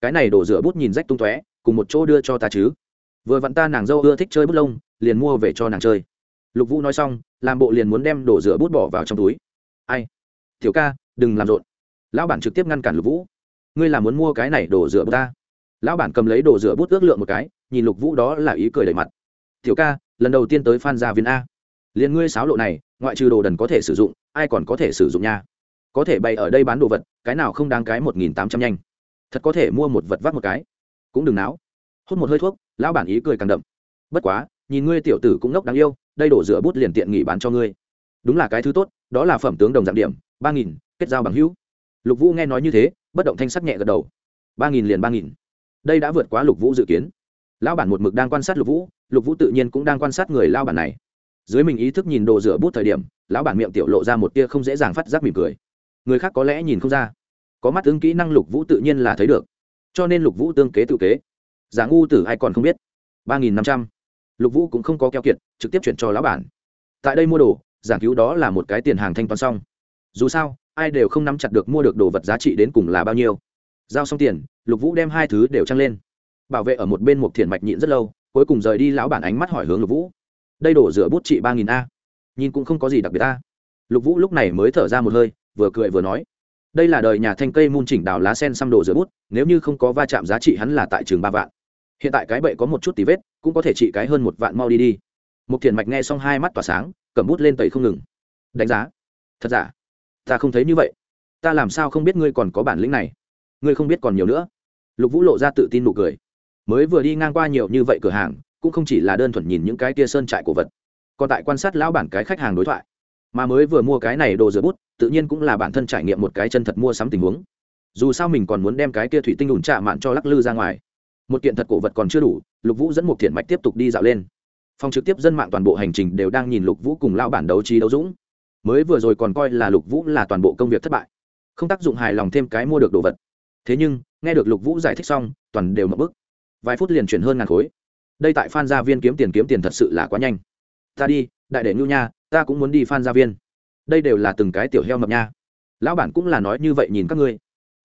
Cái này đổ rửa bút nhìn rách tung tóe, cùng một chỗ đưa cho ta chứ. Vừa vặn ta nàng dâu ưa thích chơi bút lông, liền mua về cho nàng chơi. Lục vũ nói xong, làm bộ liền muốn đem đổ rửa bút bỏ vào trong túi. Ai? Thiếu ca, đừng làm rộn. Lão bản trực tiếp ngăn cản lục vũ. Ngươi là muốn mua cái này đổ rửa bút ta? Lão bản cầm lấy đồ rửa bút ước lượng một cái nhìn lục vũ đó là ý cười đầy mặt. Tiểu ca, lần đầu tiên tới phan gia viên a. Liền ngươi sáo lộ này, ngoại trừ đồ đần có thể sử dụng, ai còn có thể sử dụng nha? Có thể bày ở đây bán đồ vật, cái nào không đáng cái một nghìn tám trăm nhanh. Thật có thể mua một vật vắt một cái. Cũng đừng náo. Hút một hơi thuốc, lão bản ý cười càng đậm. Bất quá, nhìn ngươi tiểu tử cũng ngốc đáng yêu, đây đổ rửa bút liền tiện nghỉ bán cho ngươi. Đúng là cái thứ tốt, đó là phẩm tướng đồng dạng điểm, ba nghìn, kết giao bằng hữu. Lục vũ nghe nói như thế, bất động thanh sắc nhẹ gật đầu. Ba nghìn liền ba nghìn. Đây đã vượt quá lục vũ dự kiến lão bản một mực đang quan sát lục vũ lục vũ tự nhiên cũng đang quan sát người lao bản này. Dưới mình ý thức nhìn đồ rửa bút thời điểm, lão bản miệng tiểu lộ ra một tia không dễ dàng phát giác mỉm cười. Người khác có lẽ nhìn không ra. Có mắt ứng kỹ năng lục vũ tự nhiên là thấy được. Cho nên lục vũ tương kế tự kế. Giả ngu tử ai còn không biết? ba nghìn năm trăm. Lục vũ cũng không có keo kiệt, trực tiếp chuyển cho lão bản. Tại đây mua đồ, giảng cứu đó là một cái tiền hàng thanh toán xong. Dù sao, ai đều không nắm chặt được mua được đồ vật giá trị đến cùng là bao nhiêu. Giao xong tiền, lục vũ đem hai thứ đều trăng lên bảo vệ ở một bên một thiền mạch nhịn rất lâu, cuối cùng rời đi lão bản ánh mắt hỏi hướng lục vũ. Đây đổ rửa bút trị ba nghìn a. Nhìn cũng không có gì đặc biệt a. Lục vũ lúc này mới thở ra một hơi, vừa cười vừa nói. Đây là đời nhà thanh cây môn chỉnh đào lá sen xăm đồ rửa bút, nếu như không có va chạm giá trị hắn là tại trường ba vạn. Hiện tại cái bậy có một chút tí vết, cũng có thể trị cái hơn một vạn mau đi đi. Một thiền mạch nghe xong hai mắt tỏa sáng, cầm bút lên tẩy không ngừng. Đánh giá. Thật giả? Ta không thấy như vậy. Ta làm sao không biết ngươi còn có bản lĩnh này? Ngươi không biết còn nhiều nữa. Lục vũ lộ ra tự tin nụ cười mới vừa đi ngang qua nhiều như vậy cửa hàng, cũng không chỉ là đơn thuần nhìn những cái tia sơn trại cổ vật, còn tại quan sát lão bản cái khách hàng đối thoại. Mà mới vừa mua cái này đồ rửa bút, tự nhiên cũng là bản thân trải nghiệm một cái chân thật mua sắm tình huống. Dù sao mình còn muốn đem cái kia thủy tinh ủn trạ mạn cho lắc lư ra ngoài. Một kiện thật cổ vật còn chưa đủ, lục vũ dẫn một thiện mạch tiếp tục đi dạo lên. Phòng trực tiếp dân mạng toàn bộ hành trình đều đang nhìn lục vũ cùng lao bản đấu trí đấu dũng. Mới vừa rồi còn coi là lục vũ là toàn bộ công việc thất bại, không tác dụng hài lòng thêm cái mua được đồ vật. Thế nhưng, nghe được lục vũ giải thích xong, toàn đều mập bức vài phút liền chuyển hơn ngàn khối. Đây tại phan gia viên kiếm tiền kiếm tiền thật sự là quá nhanh. Ta đi, đại đệ nhu nha, ta cũng muốn đi phan gia viên. Đây đều là từng cái tiểu heo mập nha. Lão bản cũng là nói như vậy nhìn các ngươi.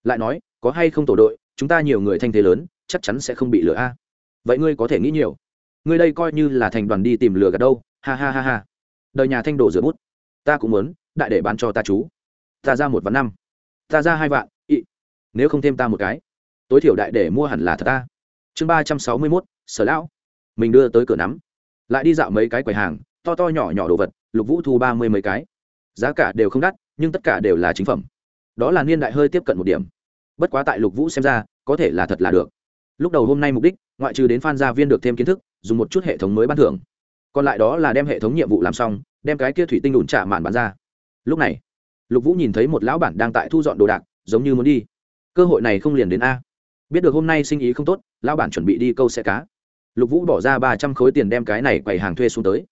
Lại nói, có hay không tổ đội, chúng ta nhiều người thanh thế lớn, chắc chắn sẽ không bị lừa a. Vậy ngươi có thể nghĩ nhiều. Ngươi đây coi như là thành đoàn đi tìm lừa gạt đâu, ha ha ha ha. Đời nhà thanh đổ rửa bút. Ta cũng muốn, đại để bán cho ta chú. Ta ra một vạn năm. Ta ra hai vạn, ị. Nếu không thêm ta một cái, tối thiểu đại để mua hẳn là thật ta chương ba trăm sáu mươi mốt, sở lão. Mình đưa tới cửa nắm. Lại đi dạo mấy cái quầy hàng, to to nhỏ nhỏ đồ vật, lục vũ thu ba mươi mấy cái. Giá cả đều không đắt, nhưng tất cả đều là chính phẩm. Đó là niên đại hơi tiếp cận một điểm. Bất quá tại lục vũ xem ra, có thể là thật là được. Lúc đầu hôm nay mục đích, ngoại trừ đến phan gia viên được thêm kiến thức, dùng một chút hệ thống mới ban thưởng. Còn lại đó là đem hệ thống nhiệm vụ làm xong, đem cái kia thủy tinh đùn trả màn bán ra. Lúc này, lục vũ nhìn thấy một lão bản đang tại thu dọn đồ đạc, giống như muốn đi. Cơ hội này không liền đến a biết được hôm nay sinh ý không tốt, lão bản chuẩn bị đi câu xe cá. Lục vũ bỏ ra ba trăm khối tiền đem cái này quầy hàng thuê xuống tới.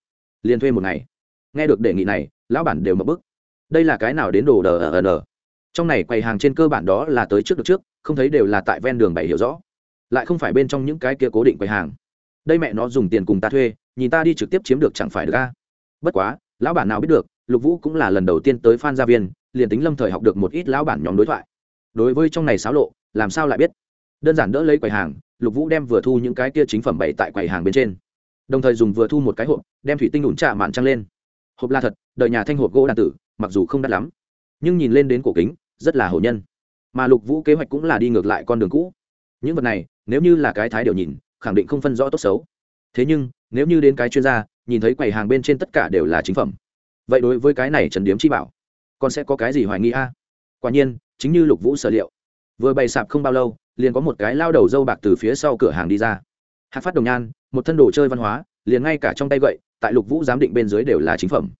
Liền thuê một ngày. Nghe được đề nghị này, lão bản đều mập bức. Đây là cái nào đến đồ đờ ờ ờ ở ở trong này quầy hàng trên cơ bản đó là tới trước được trước, không thấy đều là tại ven đường bảy hiểu rõ. Lại không phải bên trong những cái kia cố định quầy hàng. Đây mẹ nó dùng tiền cùng ta thuê, nhìn ta đi trực tiếp chiếm được chẳng phải được ca bất quá, lão bản nào biết được, lục vũ cũng là lần đầu tiên tới phan gia viên, liền tính lâm thời học được một ít lão bản nhóm đối thoại. Đối với trong này xáo lộ, làm sao lại biết? Đơn giản đỡ lấy quầy hàng, lục vũ đem vừa thu những cái kia chính phẩm bày tại quầy hàng bên trên. Đồng thời dùng vừa thu một cái hộp, đem thủy tinh ủn trạ mạn trăng lên. Hộp là thật, đời nhà thanh hộp gỗ đàn tử, mặc dù không đắt lắm, nhưng nhìn lên đến cổ kính, rất là hổ nhân. Mà lục vũ kế hoạch cũng là đi ngược lại con đường cũ. Những vật này, nếu như là cái thái điều nhìn, khẳng định không phân rõ tốt xấu. Thế nhưng, nếu như đến cái chuyên gia, nhìn thấy quầy hàng bên trên tất cả đều là chính phẩm. Vậy đối với cái này trần điếm chi bảo, còn sẽ có cái gì hoài nghi a? Quả nhiên, chính như lục vũ sở liệu, vừa bày sạp không bao lâu liền có một cái lao đầu dâu bạc từ phía sau cửa hàng đi ra. Hạc phát đồng nhan, một thân đồ chơi văn hóa, liền ngay cả trong tay gậy, tại lục vũ giám định bên dưới đều là chính phẩm.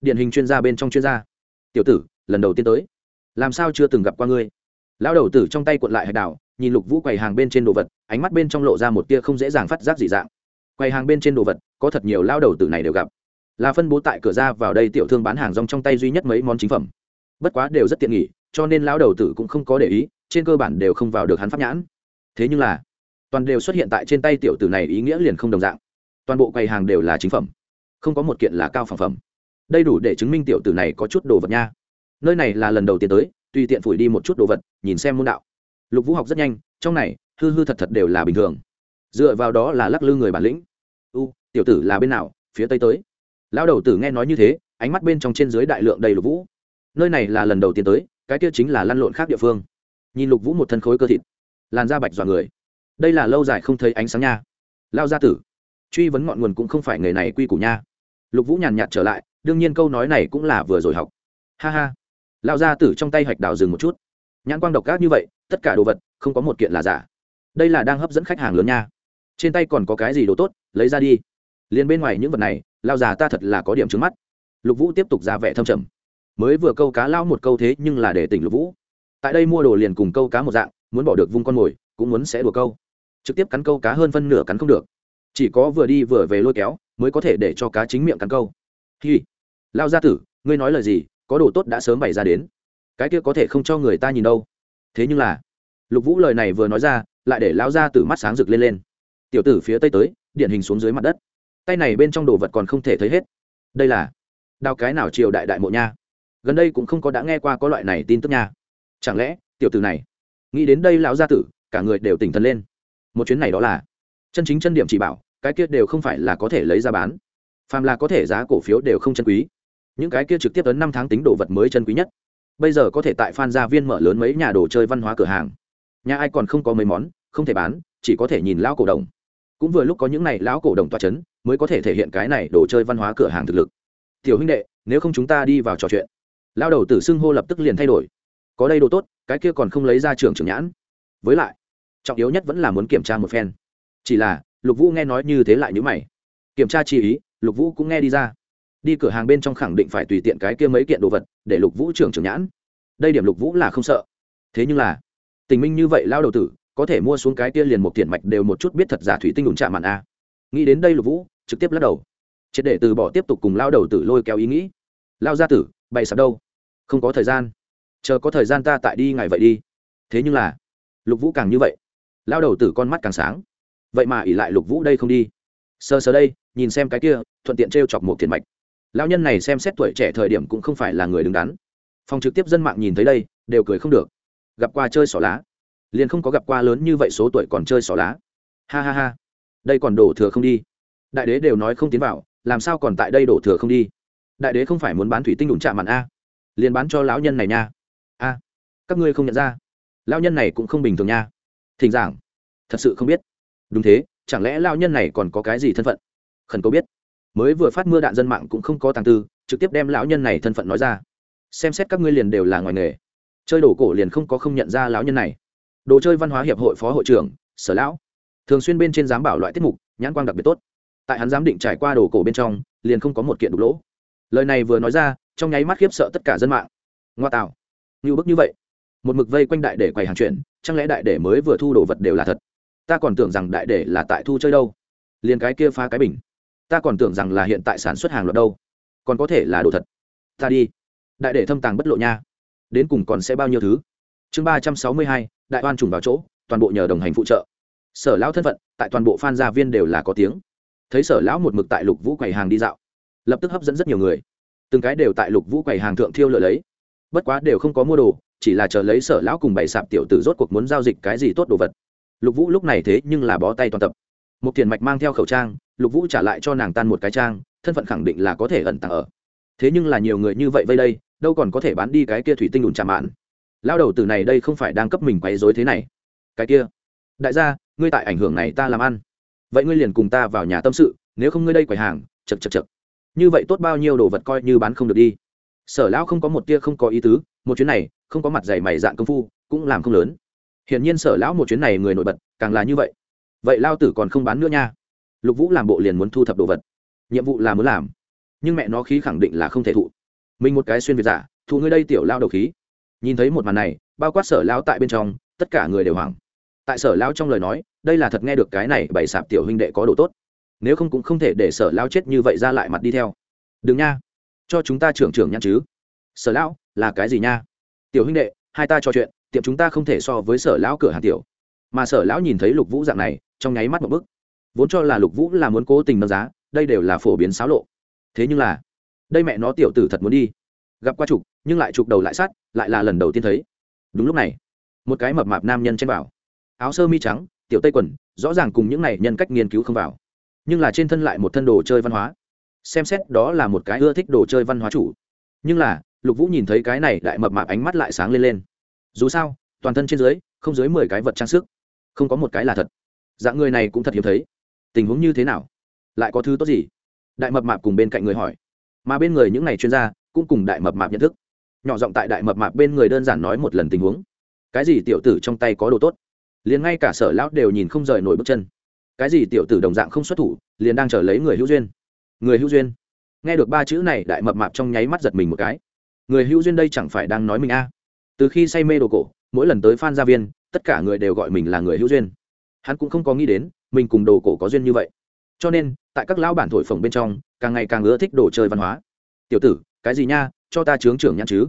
Điển hình chuyên gia bên trong chuyên gia. Tiểu tử, lần đầu tiên tới. Làm sao chưa từng gặp qua ngươi? Lão đầu tử trong tay cuộn lại hạch đảo, nhìn lục vũ quầy hàng bên trên đồ vật, ánh mắt bên trong lộ ra một tia không dễ dàng phát giác dị dạng. Quầy hàng bên trên đồ vật, có thật nhiều lao đầu tử này đều gặp. Là phân bố tại cửa ra vào đây tiểu thương bán hàng rong trong tay duy nhất mấy món chính phẩm. Bất quá đều rất tiện nghỉ cho nên lao đầu tử cũng không có để ý trên cơ bản đều không vào được hắn pháp nhãn. Thế nhưng là, toàn đều xuất hiện tại trên tay tiểu tử này ý nghĩa liền không đồng dạng. Toàn bộ quầy hàng đều là chính phẩm, không có một kiện là cao phẩm phẩm. Đây đủ để chứng minh tiểu tử này có chút đồ vật nha. Nơi này là lần đầu tiên tới, tùy tiện phủi đi một chút đồ vật, nhìn xem môn đạo. Lục vũ học rất nhanh, trong này, hư hư thật thật đều là bình thường. Dựa vào đó là lắc lư người bản lĩnh. U, tiểu tử là bên nào? Phía tây tới. Lão đầu tử nghe nói như thế, ánh mắt bên trong trên dưới đại lượng đầy lục vũ. Nơi này là lần đầu tiên tới, cái kia chính là lăn lộn khác địa phương nhìn lục vũ một thân khối cơ thịt, làn da bạch dọa người. Đây là lâu dài không thấy ánh sáng nha. Lao gia tử, truy vấn ngọn nguồn cũng không phải người này quy củ nha. Lục vũ nhàn nhạt trở lại, đương nhiên câu nói này cũng là vừa rồi học. Ha ha. Lao gia tử trong tay hạch đào dừng một chút. Nhãn quang độc ác như vậy, tất cả đồ vật, không có một kiện là giả. Đây là đang hấp dẫn khách hàng lớn nha. Trên tay còn có cái gì đồ tốt, lấy ra đi. Liền bên ngoài những vật này, lao già ta thật là có điểm trứng mắt. Lục vũ tiếp tục ra vẻ thâm trầm. Mới vừa câu cá lao một câu thế nhưng là để tỉnh lục vũ tại đây mua đồ liền cùng câu cá một dạng, muốn bỏ được vung con mồi, cũng muốn sẽ đùa câu. Trực tiếp cắn câu cá hơn phân nửa cắn không được. Chỉ có vừa đi vừa về lôi kéo, mới có thể để cho cá chính miệng cắn câu. Hi. Lao gia tử, ngươi nói lời gì, có đồ tốt đã sớm bày ra đến. Cái kia có thể không cho người ta nhìn đâu. Thế nhưng là, lục vũ lời này vừa nói ra, lại để lao gia tử mắt sáng rực lên lên. Tiểu tử phía tây tới điện hình xuống dưới mặt đất. Tay này bên trong đồ vật còn không thể thấy hết. Đây là đào cái nào triều đại đại mộ nha. Gần đây cũng không có đã nghe qua có loại này tin tức nha chẳng lẽ, tiểu tử này, nghĩ đến đây lão gia tử, cả người đều tỉnh thần lên. Một chuyến này đó là, chân chính chân điểm chỉ bảo, cái kia đều không phải là có thể lấy ra bán. Phàm là có thể giá cổ phiếu đều không chân quý. Những cái kia trực tiếp ấn năm tháng tính đồ vật mới chân quý nhất. Bây giờ có thể tại phan gia viên mở lớn mấy nhà đồ chơi văn hóa cửa hàng. Nhà ai còn không có mấy món, không thể bán, chỉ có thể nhìn lão cổ đồng. Cũng vừa lúc có những này lão cổ đồng toa c mới có thể thể hiện cái này đồ chơi văn hóa cửa hàng thực lực. Tiểu huynh đệ, nếu không chúng ta đi vào trò chuyện. Lao đầu tử xưng hô lập tức liền thay đổi có đây đồ tốt, cái kia còn không lấy ra trường trưởng nhãn. Với lại, trọng yếu nhất vẫn là muốn kiểm tra một phen. Chỉ là, lục vũ nghe nói như thế lại như mày. Kiểm tra chi ý, lục vũ cũng nghe đi ra. Đi cửa hàng bên trong khẳng định phải tùy tiện cái kia mấy kiện đồ vật, để lục vũ trưởng trưởng nhãn. Đây điểm lục vũ là không sợ. Thế nhưng là, tình minh như vậy lao đầu tử, có thể mua xuống cái kia liền một tiền mạch đều một chút biết thật giả thủy tinh đụng chạm mạn a. Nghĩ đến đây lục vũ, trực tiếp lắc đầu. Triệt để từ bỏ tiếp tục cùng lao đầu tử lôi kéo ý nghĩ. Lao gia tử, bày sạp đâu? Không có thời gian chờ có thời gian ta tại đi ngày vậy đi. Thế nhưng là, lục vũ càng như vậy. Lao đầu tử con mắt càng sáng. Vậy mà ỉ lại lục vũ đây không đi. Sơ sơ đây, nhìn xem cái kia, thuận tiện t r e o chọc một tiền mạch. Lao nhân này xem xét tuổi trẻ thời điểm cũng không phải là người đứng đắn. Phòng trực tiếp dân mạng nhìn thấy đây, đều cười không được. Gặp qua chơi xỏ lá. Liền không có gặp qua lớn như vậy số tuổi còn chơi xỏ lá. Ha ha ha. Đây còn đổ thừa không đi. Đại đế đều nói không tiến vào, làm sao còn tại đây đổ thừa không đi? Đại đế không phải muốn bán thủy tinh đụng chạm mặn a. Liền bán cho lão nhân này nha a, các ngươi không nhận ra. Lão nhân này cũng không bình thường nha. Thỉnh giảng. Thật sự không biết. Đúng thế, chẳng lẽ lão nhân này còn có cái gì thân phận? Khẩn cầu biết. Mới vừa phát mưa đạn dân mạng cũng không có tàng tư, trực tiếp đem lão nhân này thân phận nói ra. Xem xét các ngươi liền đều là ngoài nghề. Chơi đổ cổ liền không có không nhận ra lão nhân này. Đồ chơi văn hóa hiệp hội phó hội trưởng, sở lão. Thường xuyên bên trên giám bảo loại tiết mục, nhãn quang đặc biệt tốt. Tại hắn giám định trải qua đồ cổ bên trong, liền không có một kiện đục lỗ. Lời này vừa nói ra, trong nháy mắt khiếp sợ tất cả dân mạng. Ngoa tạo như bức như vậy. Một mực vây quanh đại để quầy hàng chuyện chẳng lẽ đại để mới vừa thu đồ vật đều là thật? Ta còn tưởng rằng đại để là tại thu chơi đâu. Liền cái kia phá cái bình. Ta còn tưởng rằng là hiện tại sản xuất hàng loạt đâu. Còn có thể là đồ thật. Ta đi. Đại để thâm tàng bất lộ nha. Đến cùng còn sẽ bao nhiêu thứ? Chương ba trăm sáu mươi hai, đại oan trùng vào chỗ, toàn bộ nhờ đồng hành phụ trợ. Sở lão thân phận, tại toàn bộ phan gia viên đều là có tiếng. Thấy sở lão một mực tại lục vũ quầy hàng đi dạo, lập tức hấp dẫn rất nhiều người. Từng cái đều tại lục vũ quầy hàng thượng thiêu lựa lấy bất quá đều không có mua đồ, chỉ là chờ lấy sở lão cùng bày sạp tiểu tử rốt cuộc muốn giao dịch cái gì tốt đồ vật. Lục vũ lúc này thế nhưng là bó tay toàn tập. Một tiền mạch mang theo khẩu trang, lục vũ trả lại cho nàng tan một cái trang, thân phận khẳng định là có thể ẩn tàng ở. Thế nhưng là nhiều người như vậy vây đây, đâu còn có thể bán đi cái kia thủy tinh đùn trà mạn. Lao đầu từ này đây không phải đang cấp mình quấy dối thế này. Cái kia, đại gia, ngươi tại ảnh hưởng này ta làm ăn. Vậy ngươi liền cùng ta vào nhà tâm sự, nếu không ngươi đây quầy hàng, chật chật chật. Như vậy tốt bao nhiêu đồ vật coi như bán không được đi sở lão không có một tia không có ý tứ, một chuyến này, không có mặt dày mày dạn công phu, cũng làm không lớn. Hiển nhiên sở lão một chuyến này người nổi bật, càng là như vậy. Vậy lao tử còn không bán nữa nha. Lục vũ làm bộ liền muốn thu thập đồ vật. Nhiệm vụ là muốn làm. Nhưng mẹ nó khí khẳng định là không thể thụ. Mình một cái xuyên việt giả, thụ ngươi đây tiểu lao đầu khí. Nhìn thấy một màn này, bao quát sở lao tại bên trong, tất cả người đều hoảng. Tại sở lao trong lời nói, đây là thật nghe được cái này bày sạp tiểu huynh đệ có đồ tốt. Nếu không cũng không thể để sở lao chết như vậy ra lại mặt đi theo. Đừng nha cho chúng ta trưởng trưởng nhăn chứ? Sở lão là cái gì nha? Tiểu huynh đệ hai ta trò chuyện tiệm chúng ta không thể so với sở lão cửa hàng tiểu. Mà sở lão nhìn thấy lục vũ dạng này trong nháy mắt một bức. Vốn cho là lục vũ là muốn cố tình nâng giá đây đều là phổ biến xáo lộ. Thế nhưng là đây mẹ nó tiểu tử thật muốn đi. Gặp qua trục nhưng lại trục đầu lại sát lại là lần đầu tiên thấy. Đúng lúc này một cái mập mạp nam nhân trên bảo, áo sơ mi trắng tiểu tây quần rõ ràng cùng những này nhân cách nghiên cứu không vào. Nhưng là trên thân lại một thân đồ chơi văn hóa xem xét đó là một cái ưa thích đồ chơi văn hóa chủ. Nhưng là, lục vũ nhìn thấy cái này đại mập mạp ánh mắt lại sáng lên lên. Dù sao, toàn thân trên dưới, không dưới mười cái vật trang sức. Không có một cái là thật. Dạng người này cũng thật hiếm thấy. Tình huống như thế nào? Lại có thứ tốt gì? Đại mập mạp cùng bên cạnh người hỏi. Mà bên người những n à y chuyên gia cũng cùng đại mập mạp nhận thức. Nhỏ giọng tại đại mập mạp bên người đơn giản nói một lần tình huống. Cái gì tiểu tử trong tay có đồ tốt? Liền ngay cả sở lão đều nhìn không rời nổi bước chân. Cái gì tiểu tử đồng dạng không xuất thủ, liền đang chờ lấy người hữu duyên người hữu duyên. Nghe được ba chữ này, đại mập mạp trong nháy mắt giật mình một cái. Người hữu duyên đây chẳng phải đang nói mình a? Từ khi say mê đồ cổ, mỗi lần tới phan gia viên, tất cả người đều gọi mình là người hữu duyên. Hắn cũng không có nghĩ đến, mình cùng đồ cổ có duyên như vậy. Cho nên, tại các lão bản thổi phồng bên trong, càng ngày càng ưa thích đồ chơi văn hóa. Tiểu tử, cái gì nha? Cho ta chướng trưởng nhãn chứ.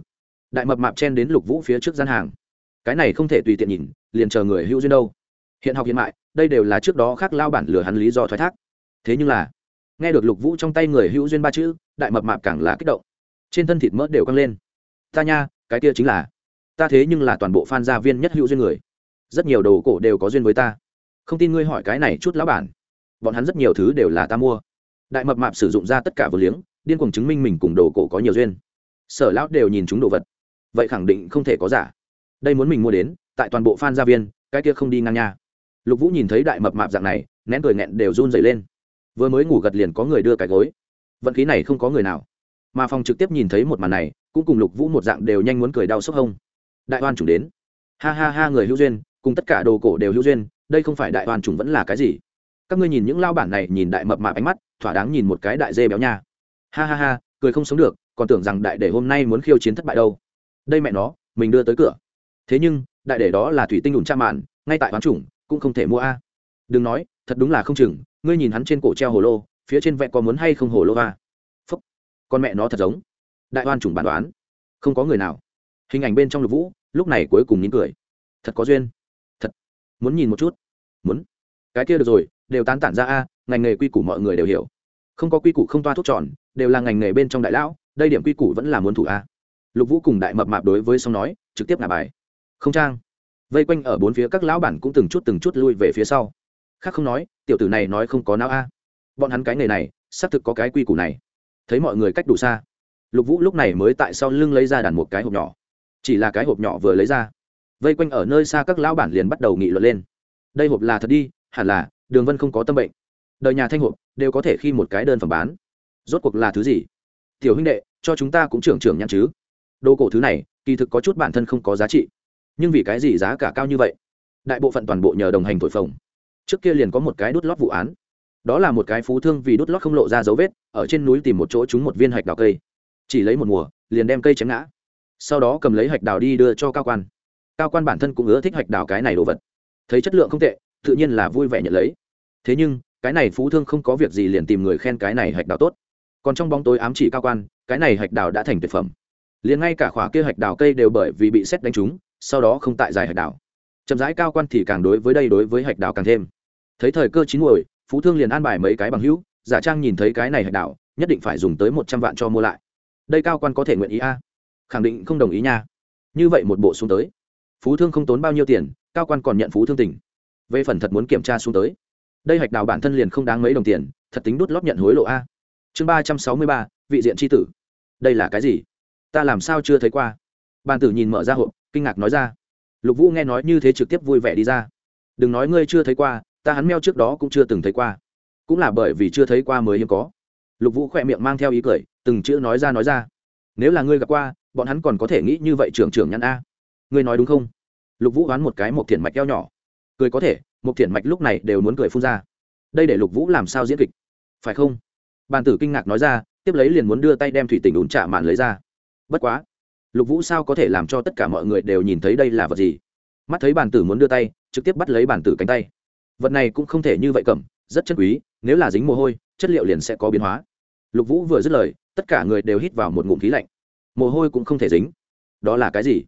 Đại mập mạp chen đến lục vũ phía trước gian hàng. Cái này không thể tùy tiện nhìn, liền chờ người hữu duyên đâu. Hiện học hiện mại, đây đều là trước đó khác lao bản lừa hắn lý do thoái thác. Thế nhưng là nghe được lục vũ trong tay người hữu duyên ba chữ, đại mập mạp càng là kích động. Trên thân thịt mỡ đều căng lên. Ta nha, cái kia chính là, ta thế nhưng là toàn bộ phan gia viên nhất hữu duyên người. Rất nhiều đồ cổ đều có duyên với ta. Không tin ngươi hỏi cái này chút lão bản. Bọn hắn rất nhiều thứ đều là ta mua. Đại mập mạp sử dụng ra tất cả vừa liếng, điên cuồng chứng minh mình cùng đồ cổ có nhiều duyên. Sở lão đều nhìn chúng đồ vật. Vậy khẳng định không thể có giả. Đây muốn mình mua đến, tại toàn bộ phan gia viên, cái kia không đi ngang nha. Lục vũ nhìn thấy đại mập mạp dạng này, nén cười nghẹn đều run dày lên vừa mới ngủ gật liền có người đưa cái gối. Vận khí này không có người nào. Mà phòng trực tiếp nhìn thấy một màn này, cũng cùng lục vũ một dạng đều nhanh muốn cười đau sốc hông. Đại oan chủng đến. Ha ha ha, người hữu duyên, cùng tất cả đồ cổ đều hữu duyên, đây không phải đại oan chủng vẫn là cái gì? Các ngươi nhìn những lao bản này nhìn đại mập mạp ánh mắt, thỏa đáng nhìn một cái đại dê béo nha. Ha ha ha, cười không sống được, còn tưởng rằng đại để hôm nay muốn khiêu chiến thất bại đâu. Đây mẹ nó, mình đưa tới cửa. Thế nhưng, đại để đó là thủy tinh đùn cha mạn, ngay tại oán chủng, cũng không thể mua a đừng nói, thật đúng là không chừng, ngươi nhìn hắn trên cổ treo hồ lô, phía trên vẹn có muốn hay không hồ lô va phúc, con mẹ nó thật giống. Đại oan chủng bản đoán. Không có người nào. Hình ảnh bên trong lục vũ, lúc này cuối cùng nín cười. Thật có duyên. Thật. Muốn nhìn một chút. Muốn. Cái kia được rồi, đều tán tản ra a, ngành nghề quy củ mọi người đều hiểu. Không có quy củ không toa thuốc tròn, đều là ngành nghề bên trong đại lão, đây điểm quy củ vẫn là muốn thủ a. Lục vũ cùng đại mập mạp đối với song nói, trực tiếp là bài. Không trang. Vây quanh ở bốn phía các lão bản cũng từng chút từng chút lui về phía sau khác không nói, tiểu tử này nói không có não a. Bọn hắn cái nghề này, xác thực có cái quy củ này. Thấy mọi người cách đủ xa, lục vũ lúc này mới tại sau lưng lấy ra đàn một cái hộp nhỏ. Chỉ là cái hộp nhỏ vừa lấy ra, vây quanh ở nơi xa các lão bản liền bắt đầu nghị luận lên. Đây hộp là thật đi, hẳn là, đường vân không có tâm bệnh. Đời nhà thanh hộp, đều có thể khi một cái đơn phẩm bán. Rốt cuộc là thứ gì? Tiểu huynh đệ, cho chúng ta cũng trưởng trưởng nhăn chứ. Đồ cổ thứ này, kỳ thực có chút bản thân không có giá trị. Nhưng vì cái gì giá cả cao như vậy? Đại bộ phận toàn bộ nhờ đồng hành thổi phồng trước kia liền có một cái đút lót vụ án. Đó là một cái phú thương vì đút lót không lộ ra dấu vết, ở trên núi tìm một chỗ trúng một viên hạch đào cây. Chỉ lấy một mùa, liền đem cây chém ngã. Sau đó cầm lấy hạch đào đi đưa cho cao quan. Cao quan bản thân cũng ưa thích hạch đào cái này đồ vật. Thấy chất lượng không tệ, tự nhiên là vui vẻ nhận lấy. Thế nhưng, cái này phú thương không có việc gì liền tìm người khen cái này hạch đào tốt. Còn trong bóng tối ám chỉ cao quan, cái này hạch đào đã thành tuyệt phẩm. Liền ngay cả khỏa kia hạch đào cây đều bởi vì bị xét đánh trúng, sau đó không tại dài hạch đào chậm rãi cao quan thì càng đối với đây đối với hạch đào càng thêm. Thấy thời cơ chín muồi, phú thương liền an bài mấy cái bằng hữu, giả trang nhìn thấy cái này hạch đào nhất định phải dùng tới một trăm vạn cho mua lại. Đây cao quan có thể nguyện ý a? Khẳng định không đồng ý nha. Như vậy một bộ xuống tới. Phú thương không tốn bao nhiêu tiền, cao quan còn nhận phú thương tỉnh. Về phần thật muốn kiểm tra xuống tới. Đây hạch đào bản thân liền không đáng mấy đồng tiền, thật tính đút lót nhận hối lộ a. Chương ba trăm sáu mươi ba, vị diện tri tử. Đây là cái gì? Ta làm sao chưa thấy qua? Bàn tử nhìn mở ra hộp, kinh ngạc nói ra lục vũ nghe nói như thế trực tiếp vui vẻ đi ra. Đừng nói ngươi chưa thấy qua, ta hắn meo trước đó cũng chưa từng thấy qua. Cũng là bởi vì chưa thấy qua mới hiếm có. Lục vũ khỏe miệng mang theo ý cười, từng chữ nói ra nói ra. Nếu là ngươi gặp qua, bọn hắn còn có thể nghĩ như vậy trưởng trưởng nhăn a. Ngươi nói đúng không? Lục vũ đoán một cái một thiện mạch eo nhỏ. Cười có thể, một thiện mạch lúc này đều muốn cười phun ra. Đây để lục vũ làm sao diễn kịch? Phải không? Bàn tử kinh ngạc nói ra, tiếp lấy liền muốn đưa tay đem thủy tình ủn trả mạn lấy ra. Bất quá lục vũ sao có thể làm cho tất cả mọi người đều nhìn thấy đây là vật gì? Mắt thấy bàn tử muốn đưa tay, trực tiếp bắt lấy bàn tử cánh tay. Vật này cũng không thể như vậy cầm, rất chân quý, nếu là dính mồ hôi, chất liệu liền sẽ có biến hóa. Lục vũ vừa dứt lời, tất cả người đều hít vào một ngụm khí lạnh. Mồ hôi cũng không thể dính. Đó là cái gì?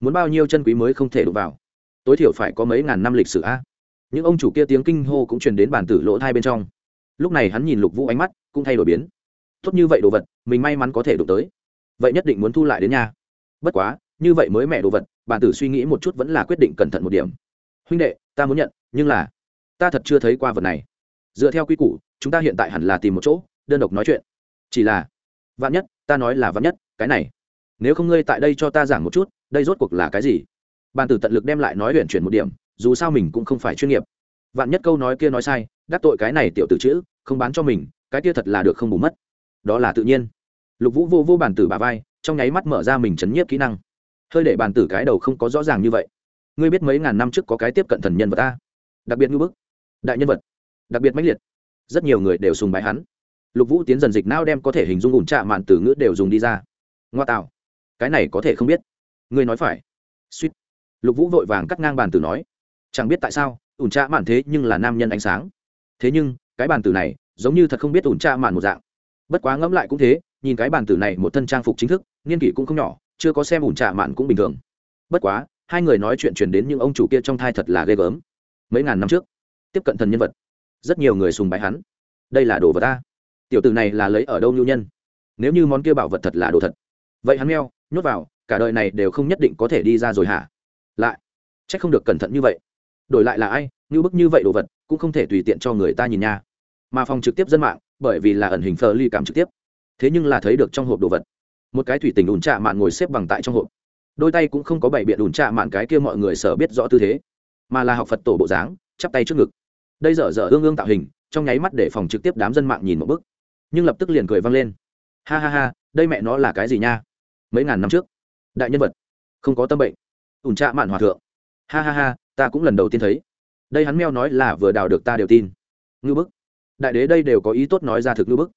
Muốn bao nhiêu chân quý mới không thể đụng vào? Tối thiểu phải có mấy ngàn năm lịch sử a. Những ông chủ kia tiếng kinh hô cũng truyền đến bản tử lỗ thai bên trong. Lúc này hắn nhìn lục vũ ánh mắt, cũng thay đổi biến. Tốt như vậy đồ vật, mình may mắn có thể đụng tới. Vậy nhất định muốn thu lại đến nhà bất quá, như vậy mới mẹ đồ vật bản tử suy nghĩ một chút vẫn là quyết định cẩn thận một điểm. Huynh đệ, ta muốn nhận, nhưng là, ta thật chưa thấy qua vật này. Dựa theo quy củ, chúng ta hiện tại hẳn là tìm một chỗ, đơn độc nói chuyện. Chỉ là, vạn nhất, ta nói là vạn nhất, cái này. Nếu không ngươi tại đây cho ta giảng một chút, đây rốt cuộc là cái gì? Bàn tử tận lực đem lại nói luyện chuyển một điểm, dù sao mình cũng không phải chuyên nghiệp. Vạn nhất câu nói kia nói sai, đắc tội cái này tiểu tử chữ, không bán cho mình, cái kia thật là được không bù mất. Đó là tự nhiên. Lục vũ vô vô bàn tử bà vai trong nháy mắt mở ra mình chấn nhiếp kỹ năng. Hơi để bàn tử cái đầu không có rõ ràng như vậy. Ngươi biết mấy ngàn năm trước có cái tiếp cận thần nhân vật ta? Đặc biệt như bức, đại nhân vật, đặc biệt mãnh liệt. Rất nhiều người đều sùng bái hắn. Lục vũ tiến dần dịch não đem có thể hình dung ủn trạ mạn từ ngữ đều dùng đi ra. Ngoa tạo, cái này có thể không biết. Ngươi nói phải. Suýt. Lục vũ vội vàng cắt ngang bàn tử nói. Chẳng biết tại sao, ủn trạ mạn thế nhưng là nam nhân ánh sáng. Thế nhưng, cái bàn tử này giống như thật không biết ủn trạ mạn một dạng. Bất quá ngẫm lại cũng thế nhìn cái bàn tử này một thân trang phục chính thức, niên kỷ cũng không nhỏ, chưa có xem ủn trạ mạn cũng bình thường. Bất quá, hai người nói chuyện truyền đến những ông chủ kia trong thai thật là ghê gớm. Mấy ngàn năm trước, tiếp cận thần nhân vật, rất nhiều người sùng bái hắn. Đây là đồ vật ta. Tiểu tử này là lấy ở đâu nhu nhân? Nếu như món kia bảo vật thật là đồ thật. Vậy hắn meo, nhốt vào, cả đời này đều không nhất định có thể đi ra rồi hả? Lại c h ắ c không được cẩn thận như vậy. Đổi lại là ai, như bức như vậy đồ vật, cũng không thể tùy tiện cho người ta nhìn nha. Mà phòng trực tiếp dân mạng, bởi vì là ẩn hình phờ ly cảm trực tiếp thế nhưng là thấy được trong hộp đồ vật. Một cái thủy tình ủn trạ mạn ngồi xếp bằng tại trong hộp. Đôi tay cũng không có bảy biện ủn trạ mạn cái kia mọi người sở biết rõ tư thế, mà là học phật tổ bộ dáng, chắp tay trước ngực. Đây dở dở ương ương tạo hình, trong nháy mắt để phòng trực tiếp đám dân mạng nhìn một bức nhưng lập tức liền cười vang lên. Ha ha ha, đây mẹ nó là cái gì nha? Mấy ngàn năm trước, đại nhân vật, không có tâm bệnh. Ủn trạ mạn hòa thượng. Ha ha ha, ta cũng lần đầu tiên thấy. Đây hắn meo nói là vừa đào được ta đều tin. Ngư bức. Đại đế đây đều có ý tốt nói ra thực ngư bức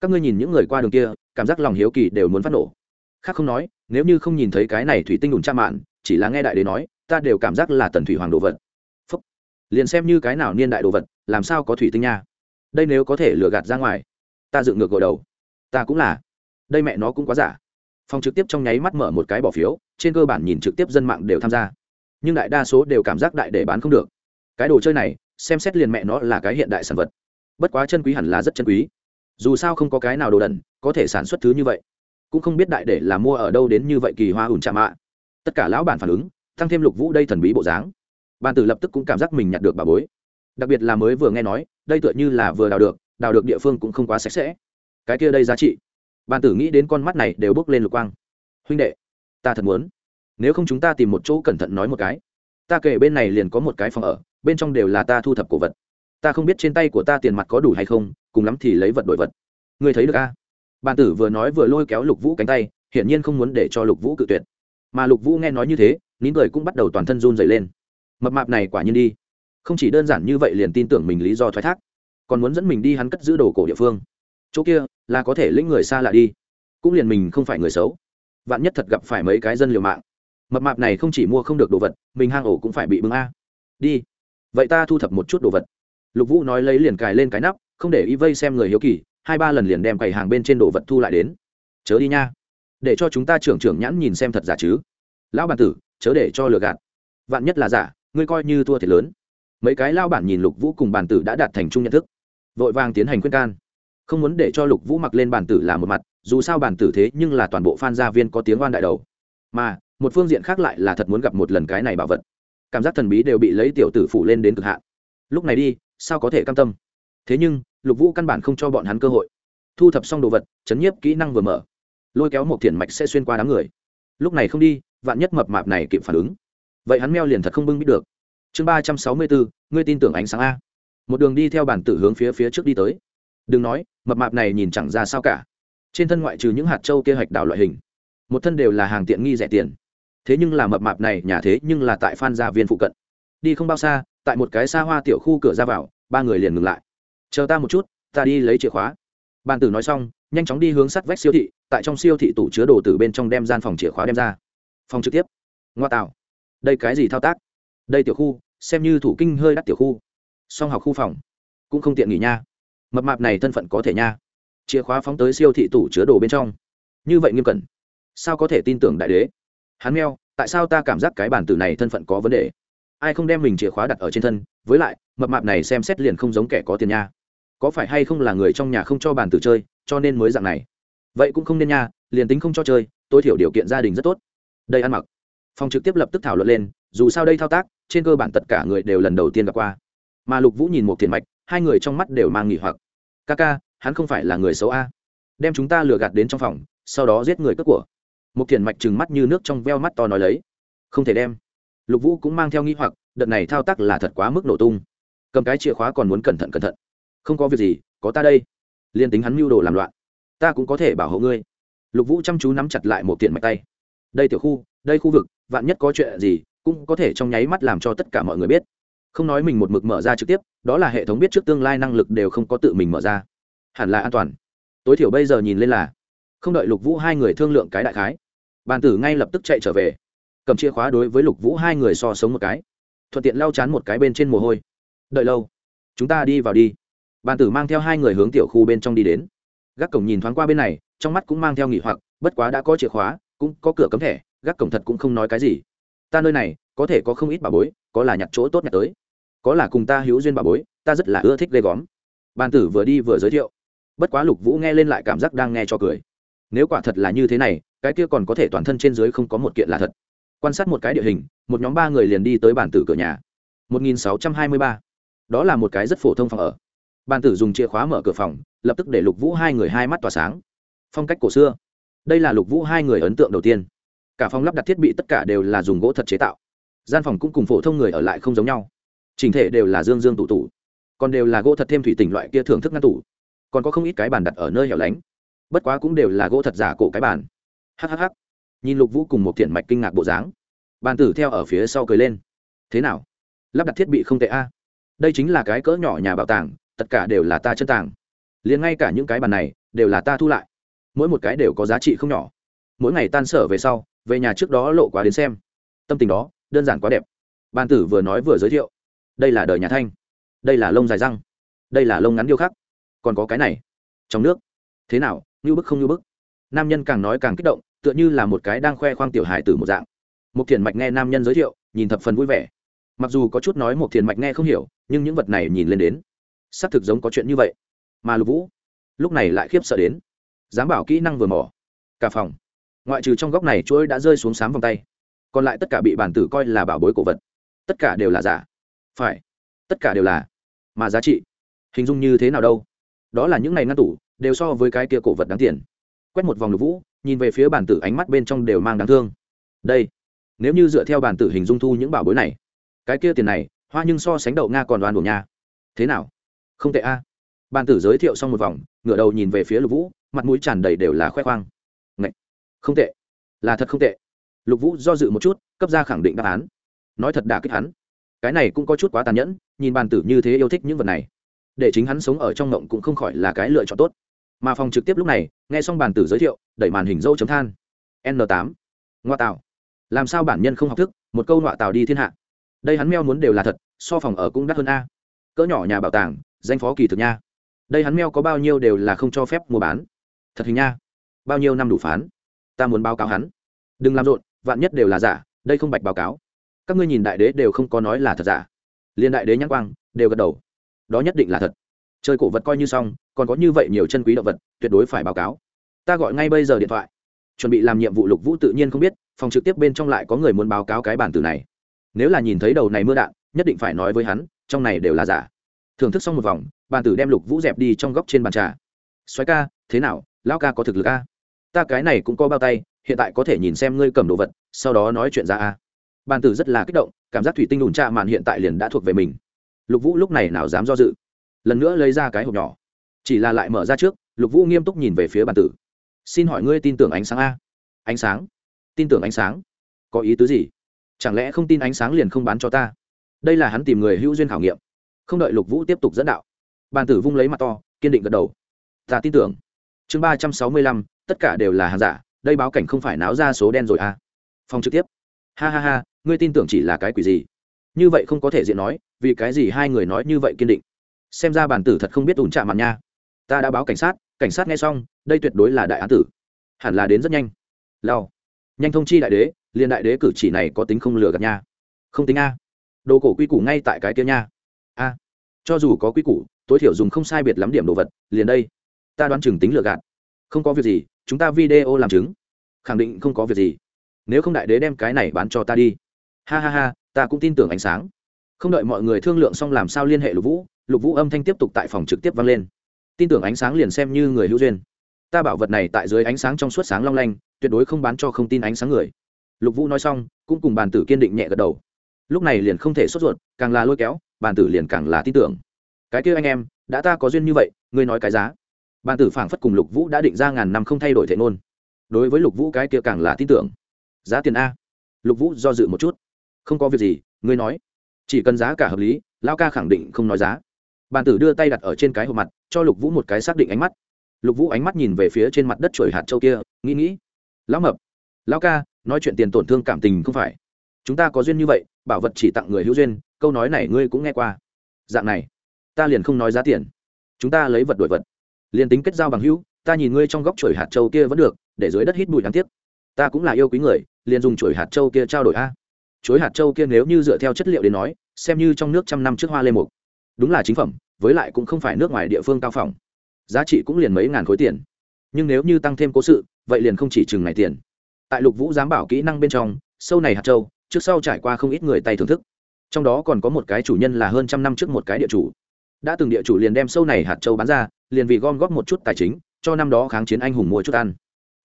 các ngươi nhìn những người qua đường kia, cảm giác lòng hiếu kỳ đều muốn phát nổ. Khác không nói, nếu như không nhìn thấy cái này thủy tinh đùn cha mạn, chỉ là nghe đại đế nói, ta đều cảm giác là tần thủy hoàng đồ vật. Phúc. Liền xem như cái nào niên đại đồ vật, làm sao có thủy tinh nha? Đây nếu có thể lừa gạt ra ngoài, ta dựng ngược gội đầu. Ta cũng là. Đây mẹ nó cũng quá giả. Phòng trực tiếp trong nháy mắt mở một cái bỏ phiếu, trên cơ bản nhìn trực tiếp dân mạng đều tham gia. Nhưng đại đa số đều cảm giác đại để bán không được. Cái đồ chơi này, xem xét liền mẹ nó là cái hiện đại sản vật. Bất quá chân quý hẳn là rất chân quý dù sao không có cái nào đồ đần, có thể sản xuất thứ như vậy. Cũng không biết đại để là mua ở đâu đến như vậy kỳ hoa ủn chạm mạ tất cả lão bản phản ứng, tăng thêm lục vũ đây thần bí bộ dáng. Bàn tử lập tức cũng cảm giác mình nhặt được bà bối. Đặc biệt là mới vừa nghe nói, đây tựa như là vừa đào được đào được địa phương cũng không quá sạch sẽ. Cái kia đây giá trị. Bàn tử nghĩ đến con mắt này đều bước lên lục quang. Huynh đệ, ta thật muốn. Nếu không chúng ta tìm một chỗ cẩn thận nói một cái. Ta kể bên này liền có một cái phòng ở, bên trong đều là ta thu thập cổ vật. Ta không biết trên tay của ta tiền mặt có đủ hay không cùng lắm thì lấy vật đổi vật. Ngươi thấy được a? À? bàn tử vừa nói vừa lôi kéo lục vũ cánh tay, hiển nhiên không muốn để cho lục vũ cự tuyệt. Mà lục vũ nghe nói như thế, nín cười cũng bắt đầu toàn thân run dày lên. Mập mạp này quả nhiên đi. Không chỉ đơn giản như vậy liền tin tưởng mình lý do thoái thác, còn muốn dẫn mình đi hắn cất giữ đồ cổ địa phương. Chỗ kia là có thể lĩnh người xa lạ đi, cũng liền mình không phải người xấu. Vạn nhất thật gặp phải mấy cái dân liều mạng. Mập mạp này không chỉ mua không được đồ vật, mình hang ổ cũng phải bị bưng a. Đi. Vậy ta thu thập một chút đồ vật. Lục vũ nói lấy liền cài lên cái nắp không để y vây xem người hiếu kỳ, hai ba lần liền đem quầy hàng bên trên đồ vật thu lại đến. Chớ đi nha. Để cho chúng ta trưởng trưởng nhãn nhìn xem thật giả chứ. Lão bản tử, chớ để cho lừa gạt. Vạn nhất là giả, ngươi coi như thua thiệt lớn. Mấy cái lao bản nhìn lục vũ cùng bản tử đã đạt thành chung nhận thức. Vội vàng tiến hành khuyên can. Không muốn để cho lục vũ mặc lên bản tử là một mặt, dù sao bản tử thế nhưng là toàn bộ phan gia viên có tiếng oan đại đầu. Mà, một phương diện khác lại là thật muốn gặp một lần cái này bảo vật. Cảm giác thần bí đều bị lấy tiểu tử phủ lên đến cực hạn. Lúc này đi, sao có thể cam tâm? Thế nhưng lục vũ căn bản không cho bọn hắn cơ hội. Thu thập xong đồ vật, chấn nhiếp kỹ năng vừa mở. Lôi kéo một thiền mạch sẽ xuyên qua đám người. Lúc này không đi, vạn nhất mập mạp này kịp phản ứng. Vậy hắn meo liền thật không bưng biết được. Chương ba trăm sáu mươi bốn, ngươi tin tưởng ánh sáng a. Một đường đi theo bản tử hướng phía phía trước đi tới. Đừng nói, mập mạp này nhìn chẳng ra sao cả. Trên thân ngoại trừ những hạt trâu kia hạch đảo loại hình, một thân đều là hàng tiện nghi rẻ tiền. Thế nhưng là mập mạp này, nhà thế nhưng là tại phan gia viên phụ cận. Đi không bao xa, tại một cái xa hoa tiểu khu cửa ra vào, ba người liền ngừng lại chờ ta một chút, ta đi lấy chìa khóa. Bàn tử nói xong, nhanh chóng đi hướng sắt vách siêu thị, tại trong siêu thị tủ chứa đồ từ bên trong đem gian phòng chìa khóa đem ra. Phòng trực tiếp. Ngoa tạo. Đây cái gì thao tác? Đây tiểu khu, xem như thủ kinh hơi đắt tiểu khu. Song học khu phòng. Cũng không tiện nghỉ nha. Mập mạp này thân phận có thể nha. Chìa khóa phóng tới siêu thị tủ chứa đồ bên trong. Như vậy nghiêm cẩn. Sao có thể tin tưởng đại đế? Hắn meo, tại sao ta cảm giác cái bản tử này thân phận có vấn đề? Ai không đem mình chìa khóa đặt ở trên thân? Với lại, mập mạp này xem xét liền không giống kẻ có tiền nha có phải hay không là người trong nhà không cho bàn tử chơi, cho nên mới dạng này. Vậy cũng không nên nha, liền tính không cho chơi, tối thiểu điều kiện gia đình rất tốt. Đây ăn mặc. Phòng trực tiếp lập tức thảo luận lên, dù sao đây thao tác, trên cơ bản tất cả người đều lần đầu tiên gặp qua. Mà lục vũ nhìn một thiền mạch, hai người trong mắt đều mang nghỉ hoặc. Ca ca, hắn không phải là người xấu a. Đem chúng ta lừa gạt đến trong phòng, sau đó giết người cướp của. Một thiền mạch trừng mắt như nước trong veo mắt to nói lấy. Không thể đem. Lục vũ cũng mang theo nghĩ hoặc, đợt này thao tác là thật quá mức nổ tung. Cầm cái chìa khóa còn muốn cẩn thận cẩn thận không có việc gì, có ta đây. Liên tính hắn mưu đồ làm loạn, ta cũng có thể bảo hộ ngươi. Lục vũ chăm chú nắm chặt lại một tiền mạch tay. Đây tiểu khu, đây khu vực, vạn nhất có chuyện gì, cũng có thể trong nháy mắt làm cho tất cả mọi người biết. Không nói mình một mực mở ra trực tiếp, đó là hệ thống biết trước tương lai năng lực đều không có tự mình mở ra. Hẳn là an toàn. Tối thiểu bây giờ nhìn lên là, không đợi lục vũ hai người thương lượng cái đại khái, bàn tử ngay lập tức chạy trở về. Cầm chìa khóa đối với lục vũ hai người so sống một cái. Thuận tiện lau chán một cái bên trên mồ hôi. Đợi lâu, chúng ta đi vào đi bàn tử mang theo hai người hướng tiểu khu bên trong đi đến. Gác cổng nhìn thoáng qua bên này, trong mắt cũng mang theo nghỉ hoặc, bất quá đã có chìa khóa, cũng có cửa cấm thẻ, gác cổng thật cũng không nói cái gì. Ta nơi này, có thể có không ít bà bối, có là nhặt chỗ tốt nhặt tới. Có là cùng ta hữu duyên bà bối, ta rất là ưa thích ghê góm. Bàn tử vừa đi vừa giới thiệu. Bất quá lục vũ nghe lên lại cảm giác đang nghe cho cười. Nếu quả thật là như thế này, cái kia còn có thể toàn thân trên dưới không có một kiện là thật. Quan sát một cái địa hình, một nhóm ba người liền đi tới bàn tử cửa nhà. 1623. đó là một cái rất phổ thông phòng ở bàn tử dùng chìa khóa mở cửa phòng, lập tức để lục vũ hai người hai mắt tỏa sáng. Phong cách cổ xưa. Đây là lục vũ hai người ấn tượng đầu tiên. Cả phòng lắp đặt thiết bị tất cả đều là dùng gỗ thật chế tạo. Gian phòng cũng cùng phổ thông người ở lại không giống nhau. Trình thể đều là dương dương tủ tủ còn đều là gỗ thật thêm thủy tỉnh loại kia thưởng thức ngăn tủ. Còn có không ít cái bàn đặt ở nơi hẻo lánh. Bất quá cũng đều là gỗ thật giả cổ cái bàn. Hhh nhìn lục vũ cùng một thiện mạch kinh ngạc bộ dáng. Bàn tử theo ở phía sau cười lên. Thế nào? Lắp đặt thiết bị không tệ a. Đây chính là cái cỡ nhỏ nhà bảo tàng tất cả đều là ta chân tàng. Liền ngay cả những cái bàn này, đều là ta thu lại. Mỗi một cái đều có giá trị không nhỏ. Mỗi ngày tan sở về sau, về nhà trước đó lộ quá đến xem. Tâm tình đó, đơn giản quá đẹp. Ban tử vừa nói vừa giới thiệu. Đây là đời nhà thanh. Đây là lông dài răng. Đây là lông ngắn điêu khắc. Còn có cái này. Trong nước. Thế nào, như bức không như bức? Nam nhân càng nói càng kích động, tựa như là một cái đang khoe khoang tiểu hài từ một dạng. Một thiền mạch nghe nam nhân giới thiệu, nhìn thập phần vui vẻ. Mặc dù có chút nói một thiền mạch nghe không hiểu, nhưng những vật này nhìn lên đến xác thực giống có chuyện như vậy. Mà lục vũ, lúc này lại khiếp sợ đến. Dám bảo kỹ năng vừa mỏ cả phòng, ngoại trừ trong góc này chuỗi đã rơi xuống sám vòng tay, còn lại tất cả bị bản tử coi là bảo bối cổ vật. Tất cả đều là giả. Phải, tất cả đều là. Mà giá trị, hình dung như thế nào đâu? Đó là những ngày ngăn tủ, đều so với cái kia cổ vật đáng tiền. Quét một vòng lục vũ, nhìn về phía bản tử ánh mắt bên trong đều mang đáng thương. Đây, nếu như dựa theo bản tử hình dung thu những bảo bối này, cái kia tiền này, hoa nhưng so sánh đậu nga còn đoan đổ nha. Thế nào? Không tệ a. À. tử giới thiệu xong một vòng ngửa đầu nhìn về phía lục vũ mặt mũi tràn đầy đều là khoe khoang. Ngậy! không tệ. Là thật không tệ. Lục vũ do dự một chút cấp ra khẳng định đáp án. Nói thật đã kích hắn. Cái này cũng có chút quá tàn nhẫn nhìn bàn tử như thế yêu thích những vật này để chính hắn sống ở trong ngộng cũng không khỏi là cái lựa chọn tốt. Mà phòng trực tiếp lúc này nghe xong bàn tử giới thiệu đẩy màn hình dâu chấm than. N8, ngoa tạo làm sao bản nhân không học thức một câu ngoại tạo đi thiên hạ. Đây hắn meo muốn đều là thật so phòng ở cũng đắt hơn a. Cỡ nhỏ nhà bảo tàng danh phó kỳ thực nha. Đây hắn meo có bao nhiêu đều là không cho phép mua bán. Thật hình nha. Bao nhiêu năm đủ phán. Ta muốn báo cáo hắn. Đừng làm rộn, vạn nhất đều là giả, đây không bạch báo cáo. Các ngươi nhìn đại đế đều không có nói là thật giả. Liên đại đế nhãn quang, đều gật đầu. Đó nhất định là thật. Chơi cổ vật coi như xong, còn có như vậy nhiều chân quý động vật, tuyệt đối phải báo cáo. Ta gọi ngay bây giờ điện thoại. Chuẩn bị làm nhiệm vụ lục vũ tự nhiên không biết, phòng trực tiếp bên trong lại có người muốn báo cáo cái bản tử này. Nếu là nhìn thấy đầu này mưa đạn, nhất định phải nói với hắn, trong này đều là giả thưởng thức xong một vòng, bàn tử đem lục vũ dẹp đi trong góc trên bàn trà. Xoáy ca, thế nào? Lão ca có thực lực a? Ta cái này cũng có bao tay, hiện tại có thể nhìn xem ngươi cầm đồ vật, sau đó nói chuyện ra a. Bàn tử rất là kích động, cảm giác thủy tinh đùn trạ màn hiện tại liền đã thuộc về mình. Lục vũ lúc này nào dám do dự, lần nữa lấy ra cái hộp nhỏ. Chỉ là lại mở ra trước, lục vũ nghiêm túc nhìn về phía bàn tử. Xin hỏi ngươi tin tưởng ánh sáng a? Ánh sáng. Tin tưởng ánh sáng. Có ý tứ gì? Chẳng lẽ không tin ánh sáng liền không bán cho ta? Đây là hắn tìm người hữu duyên khảo nghiệm không đợi lục vũ tiếp tục dẫn đạo. Bàn tử vung lấy mặt to, kiên định gật đầu. Ta tin tưởng. Chương ba trăm sáu mươi lăm, tất cả đều là hàng giả, đây báo cảnh không phải náo ra số đen rồi à. Phòng trực tiếp. Ha ha ha, ngươi tin tưởng chỉ là cái quỷ gì? Như vậy không có thể diện nói, vì cái gì hai người nói như vậy kiên định? Xem ra bản tử thật không biết ủn chạm mặt nha. Ta đã báo cảnh sát cảnh sát nghe xong, đây tuyệt đối là đại án tử. Hẳn là đến rất nhanh. Lao nhanh thông chi đại đế, liền đại đế cử chỉ này có tính không lừa gạt nha. Không tính a. Đồ cổ quy củ ngay tại cái kia nha a, cho dù có quy củ, tối thiểu dùng không sai biệt lắm điểm đồ vật, liền đây. Ta đoán chừng tính lừa gạt. Không có việc gì, chúng ta video làm chứng. Khẳng định không có việc gì. Nếu không đại đế đem cái này bán cho ta đi. Ha ha ha, ta cũng tin tưởng ánh sáng. Không đợi mọi người thương lượng xong làm sao liên hệ lục vũ lục vũ âm thanh tiếp tục tại phòng trực tiếp vang lên. Tin tưởng ánh sáng liền xem như người hữu duyên. Ta bảo vật này tại dưới ánh sáng trong suốt sáng long lanh, tuyệt đối không bán cho không tin ánh sáng người. Lục vũ nói xong, cũng cùng bàn tử kiên định nhẹ gật đầu lúc này liền không thể sốt ruột, càng là lôi kéo, bàn tử liền càng là tin tưởng. Cái kia anh em, đã ta có duyên như vậy, ngươi nói cái giá. Bàn tử phảng phất cùng lục vũ đã định ra ngàn năm không thay đổi thể nôn đối với lục vũ cái kia càng là tin tưởng. Giá tiền a. Lục vũ do dự một chút. Không có việc gì, ngươi nói. Chỉ cần giá cả hợp lý lao ca khẳng định không nói giá. Bàn tử đưa tay đặt ở trên cái hộp mặt, cho lục vũ một cái xác định ánh mắt. Lục vũ ánh mắt nhìn về phía trên mặt đất trổi hạt châu kia, nghĩ nghĩ. Lão mập, lão ca, nói chuyện tiền tổn thương cảm tình không phải chúng ta có duyên như vậy, bảo vật chỉ tặng người hữu duyên, câu nói này ngươi cũng nghe qua. Dạng này, ta liền không nói giá tiền. Chúng ta lấy vật đổi vật. Liền tính kết giao bằng hữu, ta nhìn ngươi trong góc chuỗi hạt châu kia vẫn được, để dưới đất hít bụi đáng tiếc. Ta cũng là yêu quý người, liền dùng chuỗi hạt châu kia trao đổi a. Chuỗi hạt châu kia nếu như dựa theo chất liệu đến nói, xem như trong nước trăm năm trước hoa lê mục. Đúng là chính phẩm, với lại cũng không phải nước ngoài địa phương cao phòng giá trị cũng liền mấy ngàn khối tiền. Nhưng nếu như tăng thêm cố sự, vậy liền không chỉ chừng này tiền. Tại lục vũ giám bảo kỹ năng bên trong, sâu này hạt châu trước sau trải qua không ít người tay thưởng thức. Trong đó còn có một cái chủ nhân là hơn trăm năm trước một cái địa chủ. Đã từng địa chủ liền đem sâu này hạt châu bán ra, liền vì gom góp một chút tài chính, cho năm đó kháng chiến anh hùng mua chút ăn.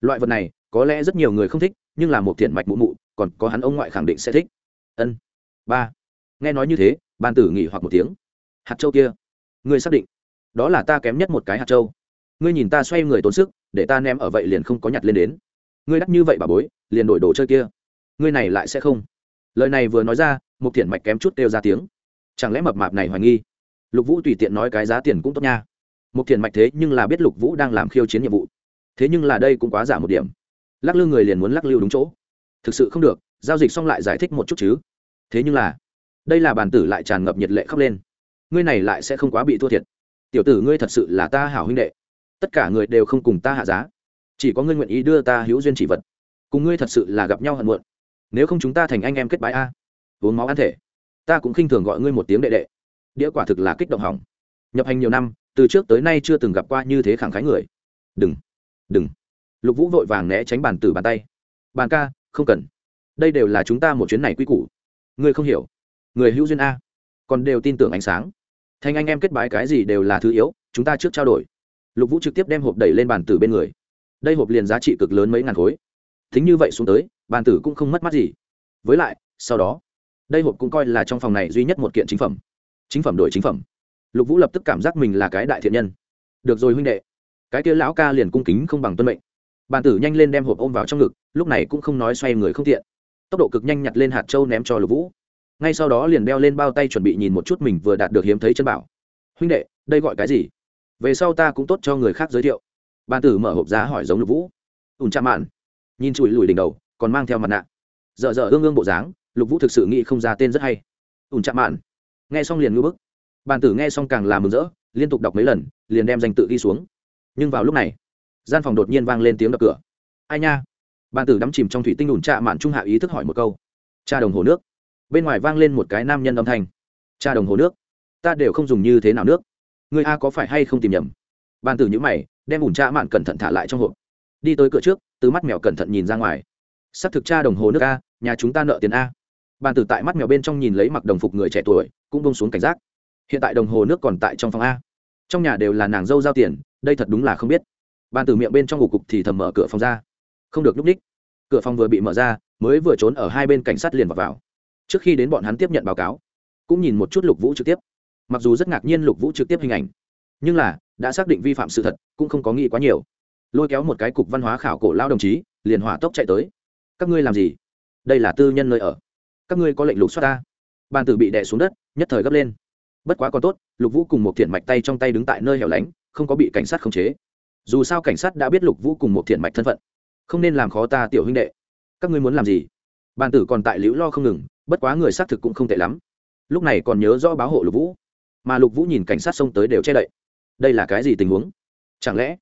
Loại vật này, có lẽ rất nhiều người không thích, nhưng là một thiện mạch mụ mụ, còn có hắn ông ngoại khẳng định sẽ thích. Ân. Ba. Nghe nói như thế ban tử nghỉ hoặc một tiếng. Hạt châu kia. Ngươi xác định. Đó là ta kém nhất một cái hạt châu. Ngươi nhìn ta xoay người tốn sức, để ta ném ở vậy liền không có nhặt lên đến. Ngươi đắt như vậy bà bối, liền đổi đồ chơi kia. Ngươi này lại sẽ không lời này vừa nói ra một thiện mạch kém chút đều ra tiếng. Chẳng lẽ mập mạp này hoài nghi? Lục vũ tùy tiện nói cái giá tiền cũng tốt nha. Một thiện mạch thế nhưng là biết lục vũ đang làm khiêu chiến nhiệm vụ. Thế nhưng là đây cũng quá giả một điểm. Lắc lư người liền muốn lắc lưu đúng chỗ. Thực sự không được, giao dịch xong lại giải thích một chút chứ. Thế nhưng là, đây là bàn tử lại tràn ngập nhiệt lệ khóc lên. Ngươi này lại sẽ không quá bị thua thiệt. Tiểu tử ngươi thật sự là ta hảo huynh đệ. Tất cả người đều không cùng ta hạ giá. Chỉ có ngươi nguyện ý đưa ta hữu duyên chỉ vật. Cùng ngươi thật sự là gặp nhau hận muộn nếu không chúng ta thành anh em kết bái a. Uống máu ăn thể. Ta cũng khinh thường gọi ngươi một tiếng đệ đệ. Đĩa quả thực là kích động hỏng. Nhập hành nhiều năm, từ trước tới nay chưa từng gặp qua như thế khẳng khái người. Đừng. Đừng. Lục vũ vội vàng né tránh bàn từ bàn tay. Bàn ca, không cần. Đây đều là chúng ta một chuyến này quy củ. Ngươi không hiểu. Người hữu duyên a. Còn đều tin tưởng ánh sáng. Thành anh em kết bái cái gì đều là thứ yếu, chúng ta trước trao đổi. Lục vũ trực tiếp đem hộp đẩy lên bàn từ bên người. Đây hộp liền giá trị cực lớn mấy ngàn khối. Thính như vậy xuống tới bàn tử cũng không mất mắt gì. Với lại, sau đó, đây hộp cũng coi là trong phòng này duy nhất một kiện chính phẩm. Chính phẩm đổi chính phẩm. Lục vũ lập tức cảm giác mình là cái đại thiện nhân. Được rồi huynh đệ. Cái kia lão ca liền cung kính không bằng tuân mệnh. Bàn tử nhanh lên đem hộp ôm vào trong ngực, lúc này cũng không nói xoay người không tiện. Tốc độ cực nhanh nhặt lên hạt trâu ném cho lục vũ. Ngay sau đó liền đeo lên bao tay chuẩn bị nhìn một chút mình vừa đạt được hiếm thấy chân bảo. Huynh đệ, đây gọi cái gì? Về sau ta cũng tốt cho người khác giới thiệu. Bàn tử mở hộp giá hỏi giống lục vũ. Ùn cha mạn. Nhìn chùi lùi đỉnh đầu còn mang theo mặt nạ. Dợ dợ ương ương bộ dáng, lục vũ thực sự nghĩ không ra tên rất hay. Ùn chạm mạn. Nghe xong liền ngư bức. Bàn tử nghe xong càng làm mừng rỡ, liên tục đọc mấy lần, liền đem danh tự ghi xuống. Nhưng vào lúc này, gian phòng đột nhiên vang lên tiếng đập cửa. Ai nha? Bàn tử đắm chìm trong thủy tinh ủn trạ mạn trung hạ ý thức hỏi một câu. Cha đồng hồ nước. Bên ngoài vang lên một cái nam nhân âm thanh. Cha đồng hồ nước. Ta đều không dùng như thế nào nước. Người a có phải hay không tìm nhầm? Bàn tử nhữ mày, đem ủn trạ mạn cẩn thận thả lại trong hộp. Đi tới cửa trước, từ mắt mèo cẩn thận nhìn ra ngoài sắp thực tra đồng hồ nước a nhà chúng ta nợ tiền a. Bàn tử tại mắt mèo bên trong nhìn lấy mặc đồng phục người trẻ tuổi cũng bông xuống cảnh giác. Hiện tại đồng hồ nước còn tại trong phòng a. Trong nhà đều là nàng dâu giao tiền đây thật đúng là không biết. Bàn tử miệng bên trong ngủ cục thì thầm mở cửa phòng ra. Không được núp ních cửa phòng vừa bị mở ra mới vừa trốn ở hai bên cảnh sát liền vào, vào. trước khi đến bọn hắn tiếp nhận báo cáo cũng nhìn một chút lục vũ trực tiếp. Mặc dù rất ngạc nhiên lục vũ trực tiếp hình ảnh nhưng là đã xác định vi phạm sự thật cũng không có nghĩ quá nhiều. Lôi kéo một cái cục văn hóa khảo cổ lao đồng chí liền hỏa tốc chạy tới các ngươi làm gì? Đây là tư nhân nơi ở. Các ngươi có lệnh lục xoát ta. Bàn tử bị đè xuống đất, nhất thời gấp lên. Bất quá còn tốt, lục vũ cùng một thiện mạch tay trong tay đứng tại nơi hẻo lánh, không có bị cảnh sát khống chế. Dù sao cảnh sát đã biết lục vũ cùng một thiện mạch thân phận. Không nên làm khó ta tiểu huynh đệ. Các ngươi muốn làm gì? Bàn tử còn tại liễu lo không ngừng, bất quá người xác thực cũng không tệ lắm. Lúc này còn nhớ rõ báo hộ lục vũ. Mà lục vũ nhìn cảnh sát xông tới đều che đậy. Đây là cái gì tình huống? Chẳng lẽ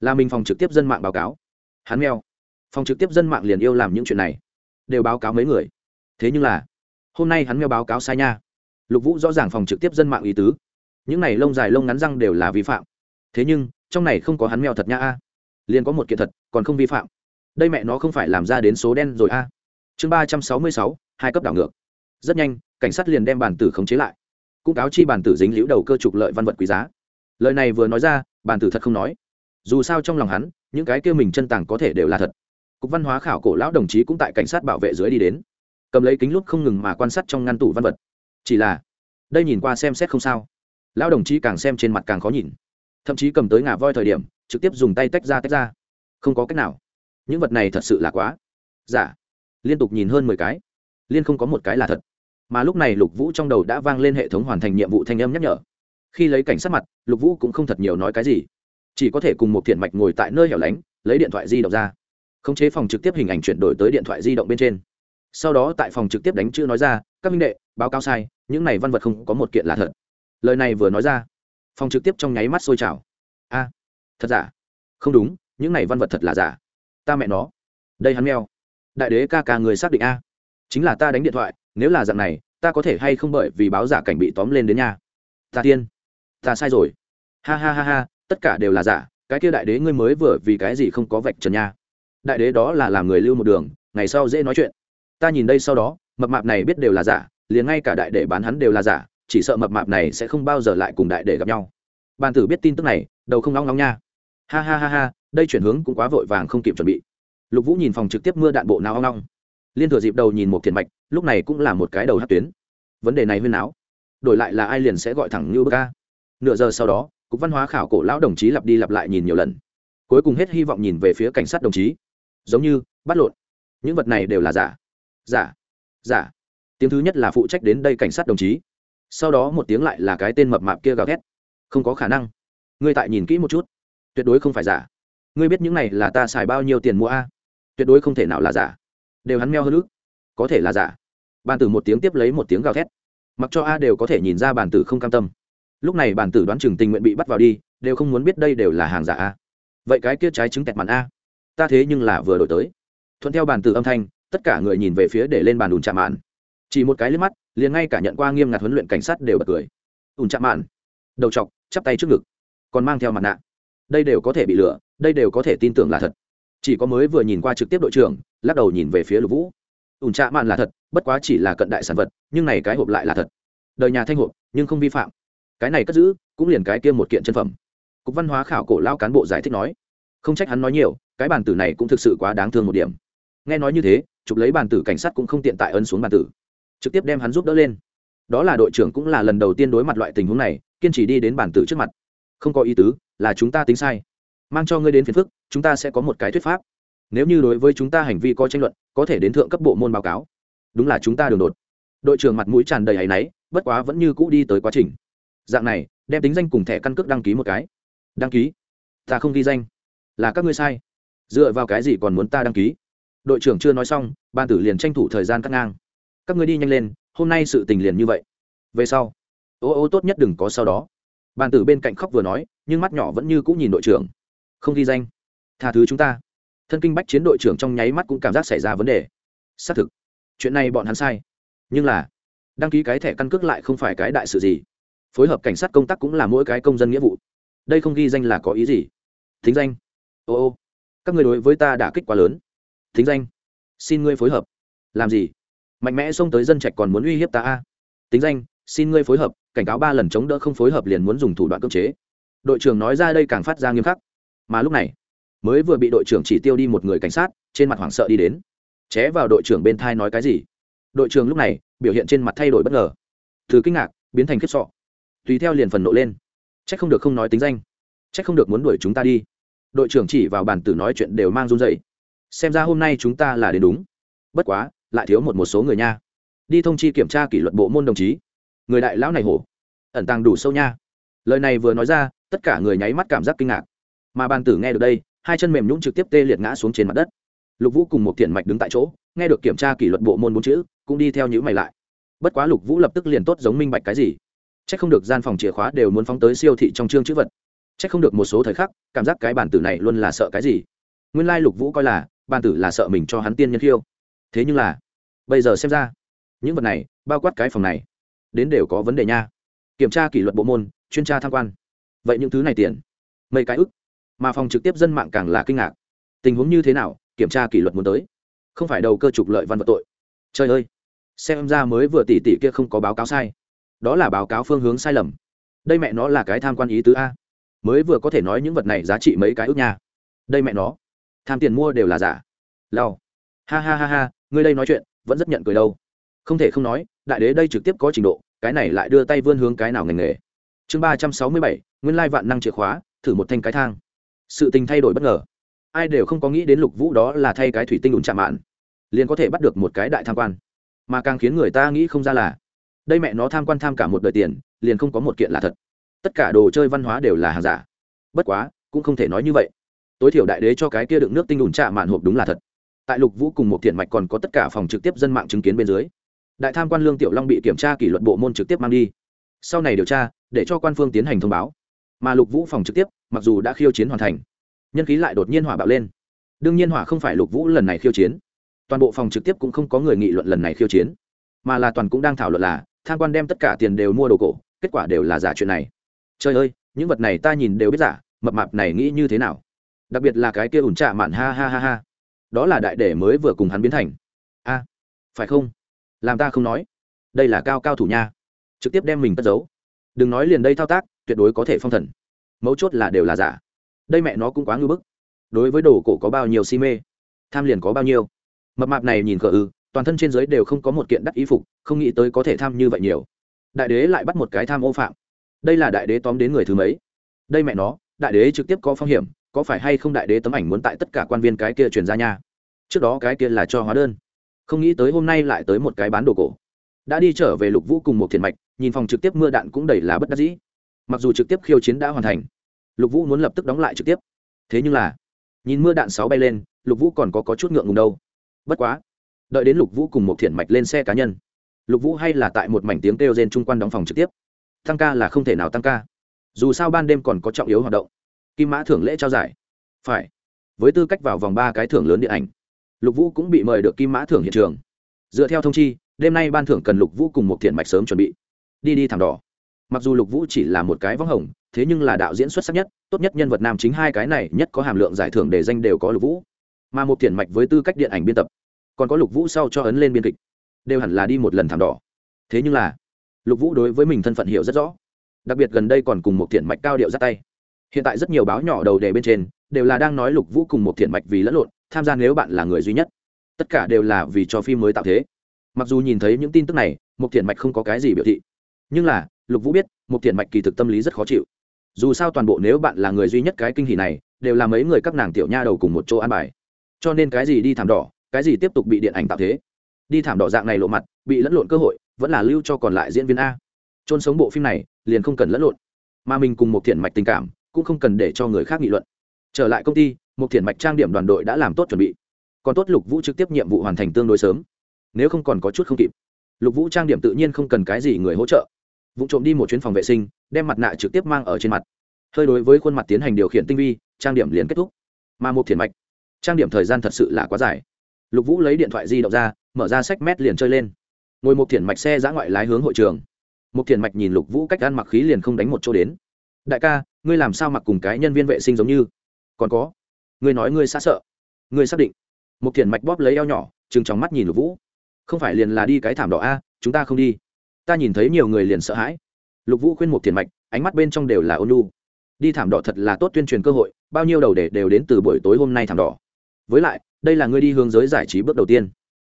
là mình phòng trực tiếp dân mạng báo cáo? Hắn meo phòng trực tiếp dân mạng liền yêu làm những chuyện này. Đều báo cáo mấy người. Thế nhưng là, hôm nay hắn meo báo cáo sai nha. Lục vũ rõ ràng phòng trực tiếp dân mạng ý tứ. Những này lông dài lông ngắn răng đều là vi phạm. Thế nhưng, trong này không có hắn mèo thật nha a. Liền có một kiện thật, còn không vi phạm. Đây mẹ nó không phải làm ra đến số đen rồi a. Chương ba trăm sáu mươi sáu, hai cấp đảo ngược. Rất nhanh, cảnh sát liền đem bản tử khống chế lại. Cũng cáo chi bản tử dính liễu đầu cơ trục lợi văn vật quý giá. Lời này vừa nói ra, bản tử thật không nói. Dù sao trong lòng hắn, những cái kia mình chân tàng có thể đều là thật cục văn hóa khảo cổ lão đồng chí cũng tại cảnh sát bảo vệ dưới đi đến. Cầm lấy kính lúc không ngừng mà quan sát trong ngăn tủ văn vật. Chỉ là, đây nhìn qua xem xét không sao. Lão đồng chí càng xem trên mặt càng khó nhìn. Thậm chí cầm tới ngà voi thời điểm, trực tiếp dùng tay tách ra tách ra. Không có cách nào. Những vật này thật sự là quá. Giả dạ. liên tục nhìn hơn mười cái. Liên không có một cái là thật. Mà lúc này lục vũ trong đầu đã vang lên hệ thống hoàn thành nhiệm vụ thanh âm nhắc nhở. Khi lấy cảnh sát mặt, lục vũ cũng không thật nhiều nói cái gì. Chỉ có thể cùng một thiện mạch ngồi tại nơi hẻo lánh, lấy điện thoại di động ra khống chế phòng trực tiếp hình ảnh chuyển đổi tới điện thoại di động bên trên. Sau đó tại phòng trực tiếp đánh chữ nói ra, các minh đệ, báo cáo sai, những này văn vật không có một kiện là thật. Lời này vừa nói ra, phòng trực tiếp trong nháy mắt sôi trào. A, thật giả? Không đúng, những này văn vật thật là giả. Ta mẹ nó. Đây hắn meo đại đế ca ca người xác định a. Chính là ta đánh điện thoại, nếu là dạng này, ta có thể hay không bởi vì báo giả cảnh bị tóm lên đến nhà? Ta tiên. Ta sai rồi. Ha ha ha ha, tất cả đều là giả, cái kia đại đế ngươi mới vừa vì cái gì không có vạch trần nha đại đế đó là làm người lưu một đường, ngày sau dễ nói chuyện. Ta nhìn đây sau đó, mập mạp này biết đều là giả, liền ngay cả đại đệ bán hắn đều là giả, chỉ sợ mập mạp này sẽ không bao giờ lại cùng đại đệ gặp nhau. Bàn tử biết tin tức này, đầu không nóng nóng nha. Ha ha ha ha, đây chuyển hướng cũng quá vội vàng không kịp chuẩn bị. Lục vũ nhìn phòng trực tiếp mưa đạn bộ nào ong ong. Liên thừa dịp đầu nhìn một thiền mạch, lúc này cũng là một cái đầu hát tuyến. Vấn đề này huyên áo đổi lại là ai liền sẽ gọi thẳng như bờ ca nửa giờ sau đó, cục văn hóa khảo cổ lão đồng chí lặp đi lặp lại nhìn nhiều lần. Cuối cùng hết hy vọng nhìn về phía cảnh sát đồng chí giống như bắt lộn. Những vật này đều là giả. Giả. Giả. Tiếng thứ nhất là phụ trách đến đây cảnh sát đồng chí. Sau đó một tiếng lại là cái tên mập mạp kia gào thét. Không có khả năng. Ngươi tại nhìn kỹ một chút. Tuyệt đối không phải giả. Ngươi biết những này là ta xài bao nhiêu tiền mua a? Tuyệt đối không thể nào là giả. Đều hắn meo hơn ước. Có thể là giả. Bàn tử một tiếng tiếp lấy một tiếng gào thét. Mặc cho a đều có thể nhìn ra bàn tử không cam tâm. Lúc này bàn tử đoán chừng tình nguyện bị bắt vào đi, đều không muốn biết đây đều là hàng giả a. Vậy cái kia trái trứng tẹt mặn a ta thế nhưng là vừa đổi tới. Thuận theo bàn từ âm thanh, tất cả người nhìn về phía để lên bàn đùn chạm mạn. Chỉ một cái liếc mắt, liền ngay cả nhận qua nghiêm ngặt huấn luyện cảnh sát đều bật cười. Ùn chạm mạn. Đầu chọc, chắp tay trước ngực. Còn mang theo mặt nạ. Đây đều có thể bị lừa, đây đều có thể tin tưởng là thật. Chỉ có mới vừa nhìn qua trực tiếp đội trưởng, lắc đầu nhìn về phía lục vũ. Ủn trạ mạn là thật, bất quá chỉ là cận đại sản vật, nhưng này cái hộp lại là thật. Đời nhà thanh hộp, nhưng không vi phạm. Cái này cất giữ, cũng liền cái kia một kiện chân phẩm. Cục văn hóa khảo cổ lao cán bộ giải thích nói. Không trách hắn nói nhiều cái bàn tử này cũng thực sự quá đáng thương một điểm. Nghe nói như thế, chụp lấy bàn tử cảnh sát cũng không tiện tại ấn xuống bàn tử. Trực tiếp đem hắn giúp đỡ lên. Đó là đội trưởng cũng là lần đầu tiên đối mặt loại tình huống này, kiên trì đi đến bàn tử trước mặt. Không có ý tứ, là chúng ta tính sai. Mang cho ngươi đến phiền phức, chúng ta sẽ có một cái thuyết pháp. Nếu như đối với chúng ta hành vi có tranh luận, có thể đến thượng cấp bộ môn báo cáo. Đúng là chúng ta đường đột. Đội trưởng mặt mũi tràn đầy áy náy, bất quá vẫn như cũ đi tới quá trình. Dạng này, đem tính danh cùng thẻ căn cước đăng ký một cái. Đăng ký? Ta không ghi danh. Là các ngươi sai dựa vào cái gì còn muốn ta đăng ký? Đội trưởng chưa nói xong, ban tử liền tranh thủ thời gian cắt ngang. Các ngươi đi nhanh lên, hôm nay sự tình liền như vậy. Về sau. Ô ô tốt nhất đừng có sau đó. Bàn tử bên cạnh khóc vừa nói, nhưng mắt nhỏ vẫn như cũng nhìn đội trưởng. Không ghi danh. Tha thứ chúng ta. Thân kinh bách chiến đội trưởng trong nháy mắt cũng cảm giác xảy ra vấn đề. Xác thực. Chuyện này bọn hắn sai. Nhưng là, đăng ký cái thẻ căn cước lại không phải cái đại sự gì. Phối hợp cảnh sát công tác cũng là mỗi cái công dân nghĩa vụ. Đây không ghi danh là có ý gì? Thính danh. Ô ô các người đối với ta đã kích quá lớn. Thính danh. Xin ngươi phối hợp. Làm gì? Mạnh mẽ xông tới dân trạch còn muốn uy hiếp ta a? Tính danh, xin ngươi phối hợp, cảnh cáo ba lần chống đỡ không phối hợp liền muốn dùng thủ đoạn cưỡng chế. Đội trưởng nói ra đây càng phát ra nghiêm khắc. Mà lúc này, mới vừa bị đội trưởng chỉ tiêu đi một người cảnh sát, trên mặt hoảng sợ đi đến. Ché vào đội trưởng bên thai nói cái gì? Đội trưởng lúc này, biểu hiện trên mặt thay đổi bất ngờ. Từ kinh ngạc, biến thành khiếp sọ tùy theo liền phần nộ lên. C h ắ c không được không nói tính danh. C h ắ c không được muốn đuổi chúng ta đi đội trưởng chỉ vào bàn tử nói chuyện đều mang run dậy xem ra hôm nay chúng ta là đến đúng. Bất quá, lại thiếu một một số người nha. Đi thông chi kiểm tra kỷ luật bộ môn đồng chí. Người đại lão này hổ. Ẩn tàng đủ sâu nha. Lời này vừa nói ra, tất cả người nháy mắt cảm giác kinh ngạc. Mà bàn tử nghe được đây, hai chân mềm nhũng trực tiếp tê liệt ngã xuống trên mặt đất. Lục vũ cùng một thiện mạch đứng tại chỗ, nghe được kiểm tra kỷ luật bộ môn bốn chữ, cũng đi theo những mày lại. Bất quá lục vũ lập tức liền tốt giống minh bạch cái gì. C h ắ c không được gian phòng chìa khóa đều muốn phóng tới siêu thị trong chương chữ vật c h ắ c không được một số thời khắc, cảm giác cái bản tử này luôn là sợ cái gì. Nguyên lai lục vũ coi là, bản tử là sợ mình cho hắn tiên nhân khiêu. Thế nhưng là, bây giờ xem ra, những vật này, bao quát cái phòng này, đến đều có vấn đề nha. Kiểm tra kỷ luật bộ môn, chuyên tra tham quan. Vậy những thứ này tiền, mấy cái ức, mà phòng trực tiếp dân mạng càng là kinh ngạc. Tình huống như thế nào, kiểm tra kỷ luật muốn tới? Không phải đầu cơ trục lợi văn vật tội. Trời ơi! Xem ra mới vừa tỉ tỉ kia không có báo cáo sai. Đó là báo cáo phương hướng sai lầm. Đây mẹ nó là cái tham quan ý tứ a mới vừa có thể nói những vật này giá trị mấy cái ước nha. Đây mẹ nó, tham tiền mua đều là giả. Lao ha ha ha ha, ngươi đây nói chuyện, vẫn rất nhận cười đâu. Không thể không nói, đại đế đây trực tiếp có trình độ, cái này lại đưa tay vươn hướng cái nào ngành nghề. Chương ba trăm sáu mươi bảy, nguyên lai vạn năng chìa khóa, thử một thanh cái thang. Sự tình thay đổi bất ngờ. Ai đều không có nghĩ đến lục vũ đó là thay cái thủy tinh ủn chạm mạn, liền có thể bắt được một cái đại tham quan. Mà càng khiến người ta nghĩ không ra là, đây mẹ nó tham quan tham cả một đời tiền, liền không có một kiện là thật tất cả đồ chơi văn hóa đều là hàng giả. Bất quá, cũng không thể nói như vậy. Tối thiểu đại đế cho cái kia đựng nước tinh ủn chạm mạn hộp đúng là thật. Tại lục vũ cùng một thiện mạch còn có tất cả phòng trực tiếp dân mạng chứng kiến bên dưới, đại tham quan lương tiểu long bị kiểm tra kỷ luật bộ môn trực tiếp mang đi. Sau này điều tra, để cho quan phương tiến hành thông báo. Mà lục vũ phòng trực tiếp, mặc dù đã khiêu chiến hoàn thành, nhân khí lại đột nhiên hỏa bạo lên. Đương nhiên hỏa không phải lục vũ lần này khiêu chiến. Toàn bộ phòng trực tiếp cũng không có người nghị luận lần này khiêu chiến. Mà là toàn cũng đang thảo luận là, tham quan đem tất cả tiền đều mua đồ cổ, kết quả đều là giả chuyện này trời ơi, những vật này ta nhìn đều biết giả, mập mạp này nghĩ như thế nào? Đặc biệt là cái kia ủn trạ mạn ha ha ha ha. Đó là đại để mới vừa cùng hắn biến thành. A, phải không? Làm ta không nói. Đây là cao cao thủ nha. Trực tiếp đem mình cất giấu. Đừng nói liền đây thao tác, tuyệt đối có thể phong thần. Mấu chốt là đều là giả. Đây mẹ nó cũng quá ngư bức. Đối với đồ cổ có bao nhiêu si mê? Tham liền có bao nhiêu? Mập mạp này nhìn cờ ư, toàn thân trên giới đều không có một kiện đắc ý phục, không nghĩ tới có thể tham như vậy nhiều. Đại đế lại bắt một cái tham ô phạm đây là đại đế tóm đến người thứ mấy? Đây mẹ nó đại đế trực tiếp có phong hiểm có phải hay không đại đế tấm ảnh muốn tại tất cả quan viên cái kia truyền ra nha? Trước đó cái kia là cho hóa đơn. Không nghĩ tới hôm nay lại tới một cái bán đồ cổ. Đã đi trở về lục vũ cùng một thiền mạch nhìn phòng trực tiếp mưa đạn cũng đầy là bất đắc dĩ. Mặc dù trực tiếp khiêu chiến đã hoàn thành lục vũ muốn lập tức đóng lại trực tiếp. Thế nhưng là nhìn mưa đạn sáu bay lên lục vũ còn có, có chút ngượng ngùng đâu. Bất quá đợi đến lục vũ cùng một thiền mạch lên xe cá nhân lục vũ hay là tại một mảnh tiếng kêu trên trung quan đóng phòng trực tiếp tăng ca là không thể nào tăng ca. Dù sao ban đêm còn có trọng yếu hoạt động. Kim mã thưởng lễ trao giải. Phải. Với tư cách vào vòng ba cái thưởng lớn điện ảnh, lục vũ cũng bị mời được kim mã thưởng hiện trường. Dựa theo thông chi, đêm nay ban thưởng cần lục vũ cùng một thiện mạch sớm chuẩn bị. Đi đi thảm đỏ. Mặc dù lục vũ chỉ là một cái võng hồng, thế nhưng là đạo diễn xuất sắc nhất, tốt nhất nhân vật nam chính hai cái này nhất có hàm lượng giải thưởng để danh đều có lục vũ. Mà một thiện mạch với tư cách điện ảnh biên tập, còn có lục vũ sau cho ấn lên biên kịch, đều hẳn là đi một lần thảm đỏ. Thế nhưng là lục vũ đối với mình thân phận hiểu rất rõ đặc biệt gần đây còn cùng một thiện mạch cao điệu ra tay hiện tại rất nhiều báo nhỏ đầu đề bên trên đều là đang nói lục vũ cùng một thiện mạch vì lẫn lộn tham gia nếu bạn là người duy nhất tất cả đều là vì cho phim mới tạo thế mặc dù nhìn thấy những tin tức này một thiện mạch không có cái gì biểu thị nhưng là lục vũ biết một thiện mạch kỳ thực tâm lý rất khó chịu dù sao toàn bộ nếu bạn là người duy nhất cái kinh hỷ này đều là mấy người các nàng tiểu nha đầu cùng một chỗ an bài cho nên cái gì đi thảm đỏ cái gì tiếp tục bị điện ảnh tạo thế đi thảm đỏ dạng này lộ mặt bị lẫn lộn cơ hội vẫn là lưu cho còn lại diễn viên a. Trôn sống bộ phim này, liền không cần lẫn lộn. Mà mình cùng một thiện mạch tình cảm, cũng không cần để cho người khác nghị luận. Trở lại công ty một thiện mạch trang điểm đoàn đội đã làm tốt chuẩn bị. Còn tốt lục vũ trực tiếp nhiệm vụ hoàn thành tương đối sớm. Nếu không còn có chút không kịp. Lục vũ trang điểm tự nhiên không cần cái gì người hỗ trợ. Vụ trộm đi một chuyến phòng vệ sinh, đem mặt nạ trực tiếp mang ở trên mặt. Hơi đối với khuôn mặt tiến hành điều khiển tinh vi, trang điểm liền kết thúc. Mà một thiền mạch, trang điểm thời gian thật sự là quá dài. Lục vũ lấy điện thoại di động ra, mở ra sách mét liền chơi lên ngồi một thiền mạch xe giã ngoại lái hướng hội trường. Một thiền mạch nhìn lục vũ cách ăn mặc khí liền không đánh một chỗ đến. Đại ca, ngươi làm sao mặc cùng cái nhân viên vệ sinh giống như? Còn có. Ngươi nói ngươi xa sợ. Ngươi xác định. Một thiền mạch bóp lấy eo nhỏ chừng chóng mắt nhìn lục vũ. Không phải liền là đi cái thảm đỏ a, chúng ta không đi. Ta nhìn thấy nhiều người liền sợ hãi. Lục vũ khuyên một thiền mạch, ánh mắt bên trong đều là ôn lu đi thảm đỏ thật là tốt tuyên truyền cơ hội, bao nhiêu đầu để đều đến từ buổi tối hôm nay thảm đỏ. Với lại, đây là ngươi đi hướng giới giải trí bước đầu tiên.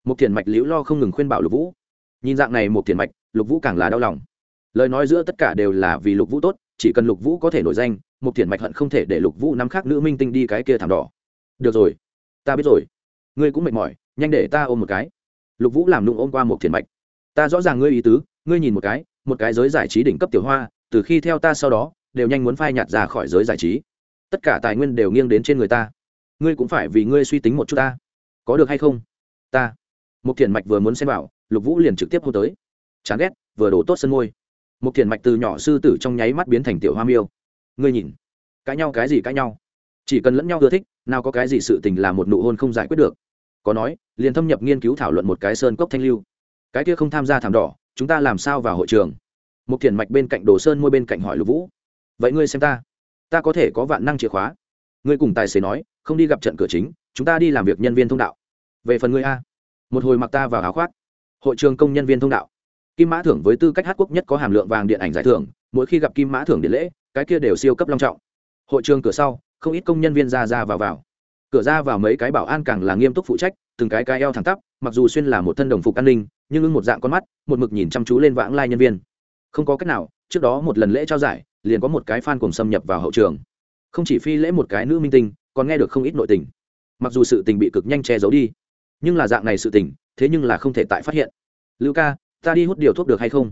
Một thiền mạch liễu lo không ngừng khuyên bảo lục vũ nhìn dạng này một thiền mạch, lục vũ càng là đau lòng. Lời nói giữa tất cả đều là vì lục vũ tốt, chỉ cần lục vũ có thể nổi danh, một thiền mạch hận không thể để lục vũ nắm khác nữ minh tinh đi cái kia thảm đỏ. Được rồi, ta biết rồi. Ngươi cũng mệt mỏi, nhanh để ta ôm một cái. Lục vũ làm nụng ôm qua một thiền mạch. Ta rõ ràng ngươi ý tứ, ngươi nhìn một cái một cái giới giải trí đỉnh cấp tiểu hoa, từ khi theo ta sau đó, đều nhanh muốn phai nhạt ra khỏi giới giải trí. Tất cả tài nguyên đều nghiêng đến trên người ta. Ngươi cũng phải vì ngươi suy tính một chút ta. Có được hay không? Ta. Một thiền mạch vừa muốn xem bảo lục vũ liền trực tiếp hô tới. Chán ghét, vừa đổ tốt sân môi. Một thiền mạch từ nhỏ sư tử trong nháy mắt biến thành tiểu hoa miêu. Ngươi nhìn, cãi nhau cái gì cãi nhau? Chỉ cần lẫn nhau ưa thích, nào có cái gì sự tình là một nụ hôn không giải quyết được. Có nói, liền thâm nhập nghiên cứu thảo luận một cái sơn cốc thanh lưu. Cái kia không tham gia thảm đỏ, chúng ta làm sao vào hội trường? Một thiền mạch bên cạnh đồ sơn môi bên cạnh hỏi lục vũ. Vậy ngươi xem ta ta có thể có vạn năng chìa khóa. Ngươi cùng tài xế nói, không đi gặp trận cửa chính, chúng ta đi làm việc nhân viên thông đạo. Về phần ngươi a. Một hồi mặc ta vào áo khoác hội trường công nhân viên thông đạo. Kim mã thưởng với tư cách hát quốc nhất có hàm lượng vàng điện ảnh giải thưởng, mỗi khi gặp kim mã thưởng điện lễ, cái kia đều siêu cấp long trọng. Hội trường cửa sau, không ít công nhân viên ra ra vào vào. Cửa ra vào mấy cái bảo an càng là nghiêm túc phụ trách, từng cái cái eo thẳng tắp, mặc dù xuyên là một thân đồng phục an ninh, nhưng ưng một dạng con mắt, một mực nhìn chăm chú lên vãng lai nhân viên. Không có cách nào, trước đó một lần lễ trao giải, liền có một cái fan cùng xâm nhập vào hậu trường. Không chỉ phi lễ một cái nữ minh tinh, còn nghe được không ít nội tình. Mặc dù sự tình bị cực nhanh che giấu đi, nhưng là dạng này sự tình thế nhưng là không thể tại phát hiện. Lưu ca, ta đi hút điều thuốc được hay không?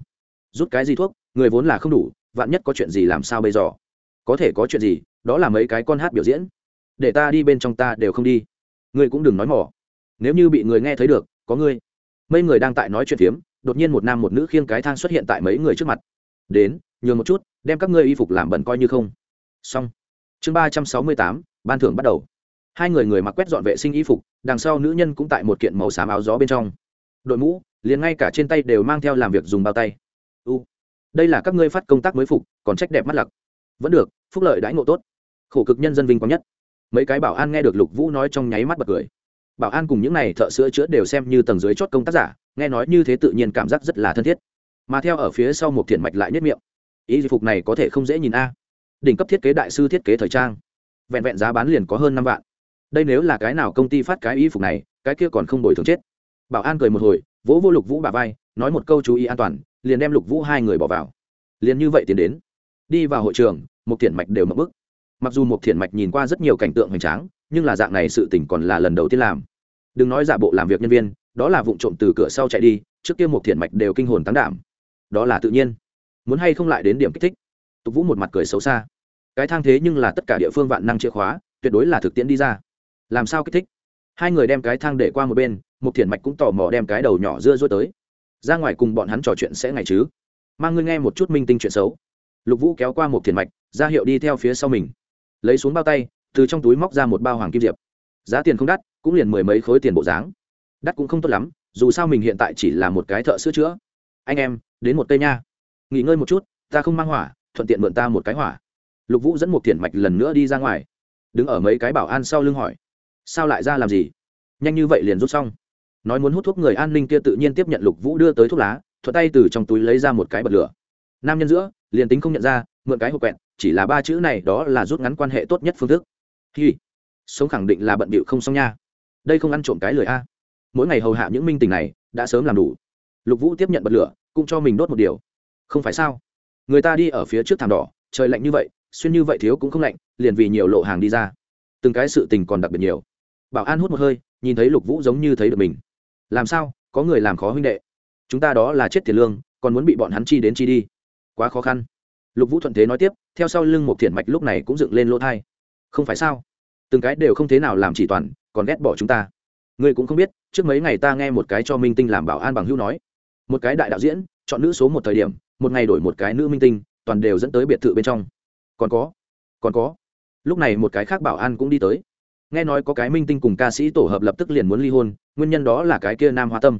Rút cái gì thuốc? Người vốn là không đủ, vạn nhất có chuyện gì làm sao bây giờ? Có thể có chuyện gì, đó là mấy cái con hát biểu diễn. Để ta đi bên trong ta đều không đi. Ngươi cũng đừng nói mỏ. Nếu như bị người nghe thấy được, có ngươi. Mấy người đang tại nói chuyện phiếm, đột nhiên một nam một nữ khiêng cái thang xuất hiện tại mấy người trước mặt. Đến, nhường một chút, đem các ngươi y phục làm bẩn coi như không. Xong. Chương ba trăm sáu mươi tám, ban thưởng bắt đầu hai người người mặc quét dọn vệ sinh y phục, đằng sau nữ nhân cũng tại một kiện màu xám áo gió bên trong. Đội mũ, liền ngay cả trên tay đều mang theo làm việc dùng bao tay. U, đây là các ngươi phát công tác mới phục, còn trách đẹp mắt lặc. Vẫn được, phúc lợi đãi ngộ tốt. Khổ cực nhân dân vinh quang nhất. Mấy cái bảo an nghe được lục vũ nói trong nháy mắt bật cười. Bảo an cùng những này thợ sữa chữa đều xem như tầng dưới chót công tác giả, nghe nói như thế tự nhiên cảm giác rất là thân thiết. Mà theo ở phía sau một thiện mạch lại nhất miệng. Ý phục này có thể không dễ nhìn a? Đỉnh cấp thiết kế đại sư thiết kế thời trang. Vẹn vẹn giá bán liền có hơn năm vạn đây nếu là cái nào công ty phát cái y phục này, cái kia còn không bồi thường chết. Bảo an cười một hồi, vỗ vô lục vũ bà vai, nói một câu chú ý an toàn, liền đem lục vũ hai người bỏ vào. Liền như vậy tiến đến. Đi vào hội trường một thiện mạch đều mập bức mặc dù một thiện mạch nhìn qua rất nhiều cảnh tượng hoành tráng, nhưng là dạng này sự tỉnh còn là lần đầu tiên làm. Đừng nói giả bộ làm việc nhân viên, đó là vụ trộm từ cửa sau chạy đi, trước kia một thiện mạch đều kinh hồn tán đảm. Đó là tự nhiên. Muốn hay không lại đến điểm kích thích? Tục vũ một mặt cười xấu xa. Cái thang thế nhưng là tất cả địa phương vạn năng chìa khóa, tuyệt đối là thực tiễn đi ra làm sao kích thích? Hai người đem cái thang để qua một bên một thiền mạch cũng tò mò đem cái đầu nhỏ dưa dối tới. Ra ngoài cùng bọn hắn trò chuyện sẽ ngày chứ? Mang ngươi nghe một chút minh tinh chuyện xấu. Lục vũ kéo qua một thiền mạch, ra hiệu đi theo phía sau mình. Lấy xuống bao tay, từ trong túi móc ra một bao hoàng kim diệp. Giá tiền không đắt, cũng liền mười mấy khối tiền bộ dáng. Đắt cũng không tốt lắm, dù sao mình hiện tại chỉ là một cái thợ sửa chữa. Anh em, đến một cây nha. Nghỉ ngơi một chút, ta không mang hỏa, thuận tiện mượn ta một cái hỏa. Lục vũ dẫn một thiền mạch lần nữa đi ra ngoài. Đứng ở mấy cái bảo an sau lưng hỏi sao lại ra làm gì? Nhanh như vậy liền rút xong. Nói muốn hút thuốc người an ninh kia tự nhiên tiếp nhận lục vũ đưa tới thuốc lá thuật tay từ trong túi lấy ra một cái bật lửa. Nam nhân giữa, liền tính không nhận ra, mượn cái hộp quẹt, chỉ là ba chữ này đó là rút ngắn quan hệ tốt nhất phương thức. Hi. Sống khẳng định là bận bịu không xong nha. Đây không ăn trộm cái lời a. Mỗi ngày hầu hạ những minh tình này, đã sớm làm đủ. Lục vũ tiếp nhận bật lửa, cũng cho mình đốt một điều. Không phải sao? Người ta đi ở phía trước thảm đỏ, trời lạnh như vậy, xuyên như vậy thiếu cũng không lạnh, liền vì nhiều lộ hàng đi ra. Từng cái sự tình còn đặc biệt nhiều bảo an hút một hơi, nhìn thấy lục vũ giống như thấy được mình. Làm sao? Có người làm khó huynh đệ. Chúng ta đó là chết tiền lương, còn muốn bị bọn hắn chi đến chi đi. Quá khó khăn. Lục vũ thuận thế nói tiếp, theo sau lưng một thiện mạch lúc này cũng dựng lên lỗ thai. Không phải sao? Từng cái đều không thế nào làm chỉ toàn, còn ghét bỏ chúng ta. Ngươi cũng không biết, trước mấy ngày ta nghe một cái cho minh tinh làm bảo an bằng hữu nói. Một cái đại đạo diễn, chọn nữ số một thời điểm, một ngày đổi một cái nữ minh tinh, toàn đều dẫn tới biệt thự bên trong. Còn có còn có. Lúc này một cái khác bảo an cũng đi tới nghe nói có cái minh tinh cùng ca sĩ tổ hợp lập tức liền muốn ly hôn, nguyên nhân đó là cái kia nam hoa tâm.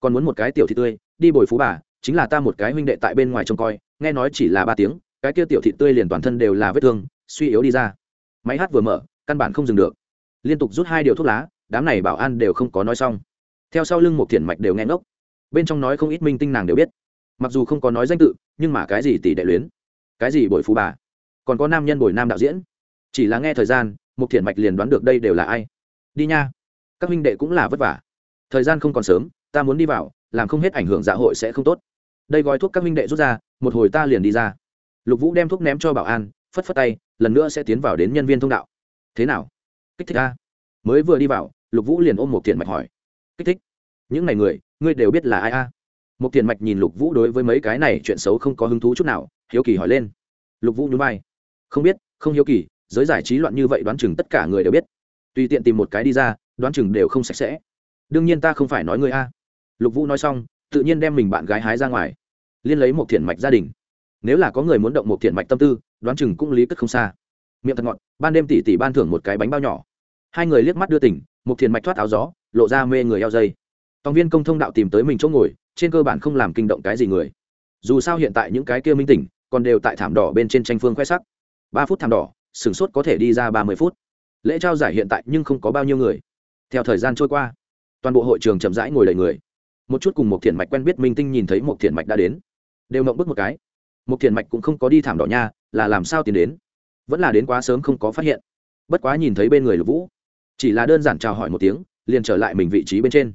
Còn muốn một cái tiểu thị tươi, đi bồi phú bà, chính là ta một cái huynh đệ tại bên ngoài trông coi, nghe nói chỉ là ba tiếng, cái kia tiểu thị tươi liền toàn thân đều là vết thương, suy yếu đi ra. Máy hát vừa mở, căn bản không dừng được. Liên tục rút hai điều thuốc lá, đám này bảo an đều không có nói xong. Theo sau lưng một thiền mạch đều nghe ngốc. Bên trong nói không ít minh tinh nàng đều biết. Mặc dù không có nói danh tự, nhưng mà cái gì tỷ đệ luyến? Cái gì bồi phú bà? Còn có nam nhân bồi nam đạo diễn. Chỉ là nghe thời gian một thiện mạch liền đoán được đây đều là ai. Đi nha, các minh đệ cũng là vất vả. Thời gian không còn sớm, ta muốn đi vào, làm không hết ảnh hưởng dạ hội sẽ không tốt. Đây gói thuốc các minh đệ rút ra, một hồi ta liền đi ra. Lục vũ đem thuốc ném cho bảo an, phất phất tay, lần nữa sẽ tiến vào đến nhân viên thông đạo. Thế nào? Kích thích ta mới vừa đi vào, lục vũ liền ôm một thiện mạch hỏi. Kích thích? Những n à y người, ngươi đều biết là ai a? Một thiện mạch nhìn lục vũ đối với mấy cái này chuyện xấu không có hứng thú chút nào, hiếu kỳ hỏi lên. Lục vũ nhún vai. Không biết, không hiếu kỳ giới giải trí loạn như vậy đoán chừng tất cả người đều biết. Tùy tiện tìm một cái đi ra, đoán chừng đều không sạch sẽ. Đương nhiên ta không phải nói người a. Lục vũ nói xong, tự nhiên đem mình bạn gái hái ra ngoài, liên lấy một thiện mạch gia đình. Nếu là có người muốn động một thiện mạch tâm tư, đoán chừng cũng lý cất không xa. Miệng thật ngọt, ban đêm tỷ tỷ ban thưởng một cái bánh bao nhỏ. Hai người liếc mắt đưa tỉnh một thiện mạch thoát áo gió, lộ ra mê người eo dây. Tòng viên công thông đạo tìm tới mình chỗ ngồi, trên cơ bản không làm kinh động cái gì người. Dù sao hiện tại những cái kia minh tỉnh, còn đều tại thảm đỏ bên trên tranh phương khoe sắc. Ba phút thảm đỏ sửng sốt có thể đi ra ba mươi phút. Lễ trao giải hiện tại nhưng không có bao nhiêu người. Theo thời gian trôi qua, toàn bộ hội trường chậm rãi ngồi đầy người. Một chút cùng một thiện mạch quen biết minh tinh nhìn thấy một thiện mạch đã đến. Đều mộng bức một cái. Một thiện mạch cũng không có đi thảm đỏ nha, là làm sao tiến đến? Vẫn là đến quá sớm không có phát hiện. Bất quá nhìn thấy bên người lục vũ, chỉ là đơn giản chào hỏi một tiếng, liền trở lại mình vị trí bên trên.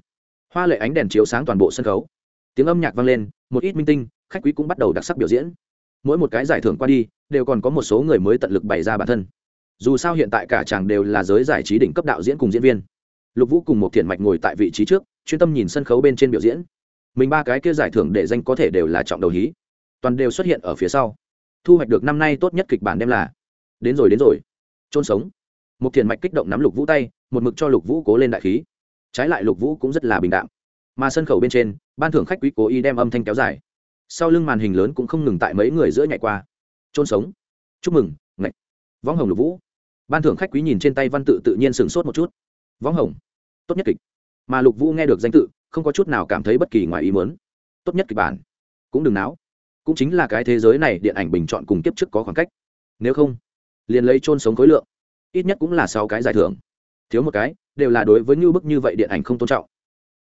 Hoa lệ ánh đèn chiếu sáng toàn bộ sân khấu. Tiếng âm nhạc vang lên, một ít minh tinh, khách quý cũng bắt đầu đặc sắc biểu diễn. Mỗi một cái giải thưởng qua đi đều còn có một số người mới tận lực bày ra bản thân. Dù sao hiện tại cả chàng đều là giới giải trí đỉnh cấp đạo diễn cùng diễn viên. Lục vũ cùng một thiện mạch ngồi tại vị trí trước, chuyên tâm nhìn sân khấu bên trên biểu diễn. Mình ba cái kia giải thưởng để danh có thể đều là trọng đầu hí. Toàn đều xuất hiện ở phía sau. Thu hoạch được năm nay tốt nhất kịch bản đem là đến rồi đến rồi. Trôn sống. Một thiền mạch kích động nắm lục vũ tay, một mực cho lục vũ cố lên đại khí. Trái lại lục vũ cũng rất là bình đạm. Mà sân khấu bên trên, ban thưởng khách quý cố ý đem âm thanh kéo dài. Sau lưng màn hình lớn cũng không ngừng tại mấy người giữa nhảy qua trôn sống. Chúc mừng, ngạch. Võng hồng lục vũ. Ban thưởng khách quý nhìn trên tay văn tự tự nhiên sửng sốt một chút. Võng hồng. Tốt nhất kịch. Mà lục vũ nghe được danh tự, không có chút nào cảm thấy bất kỳ ngoài ý muốn. Tốt nhất kịch bản. Cũng đừng náo. Cũng chính là cái thế giới này điện ảnh bình chọn cùng kiếp trước có khoảng cách. Nếu không, liền lấy trôn sống khối lượng. Ít nhất cũng là sáu cái giải thưởng. Thiếu một cái, đều là đối với như bức như vậy điện ảnh không tôn trọng.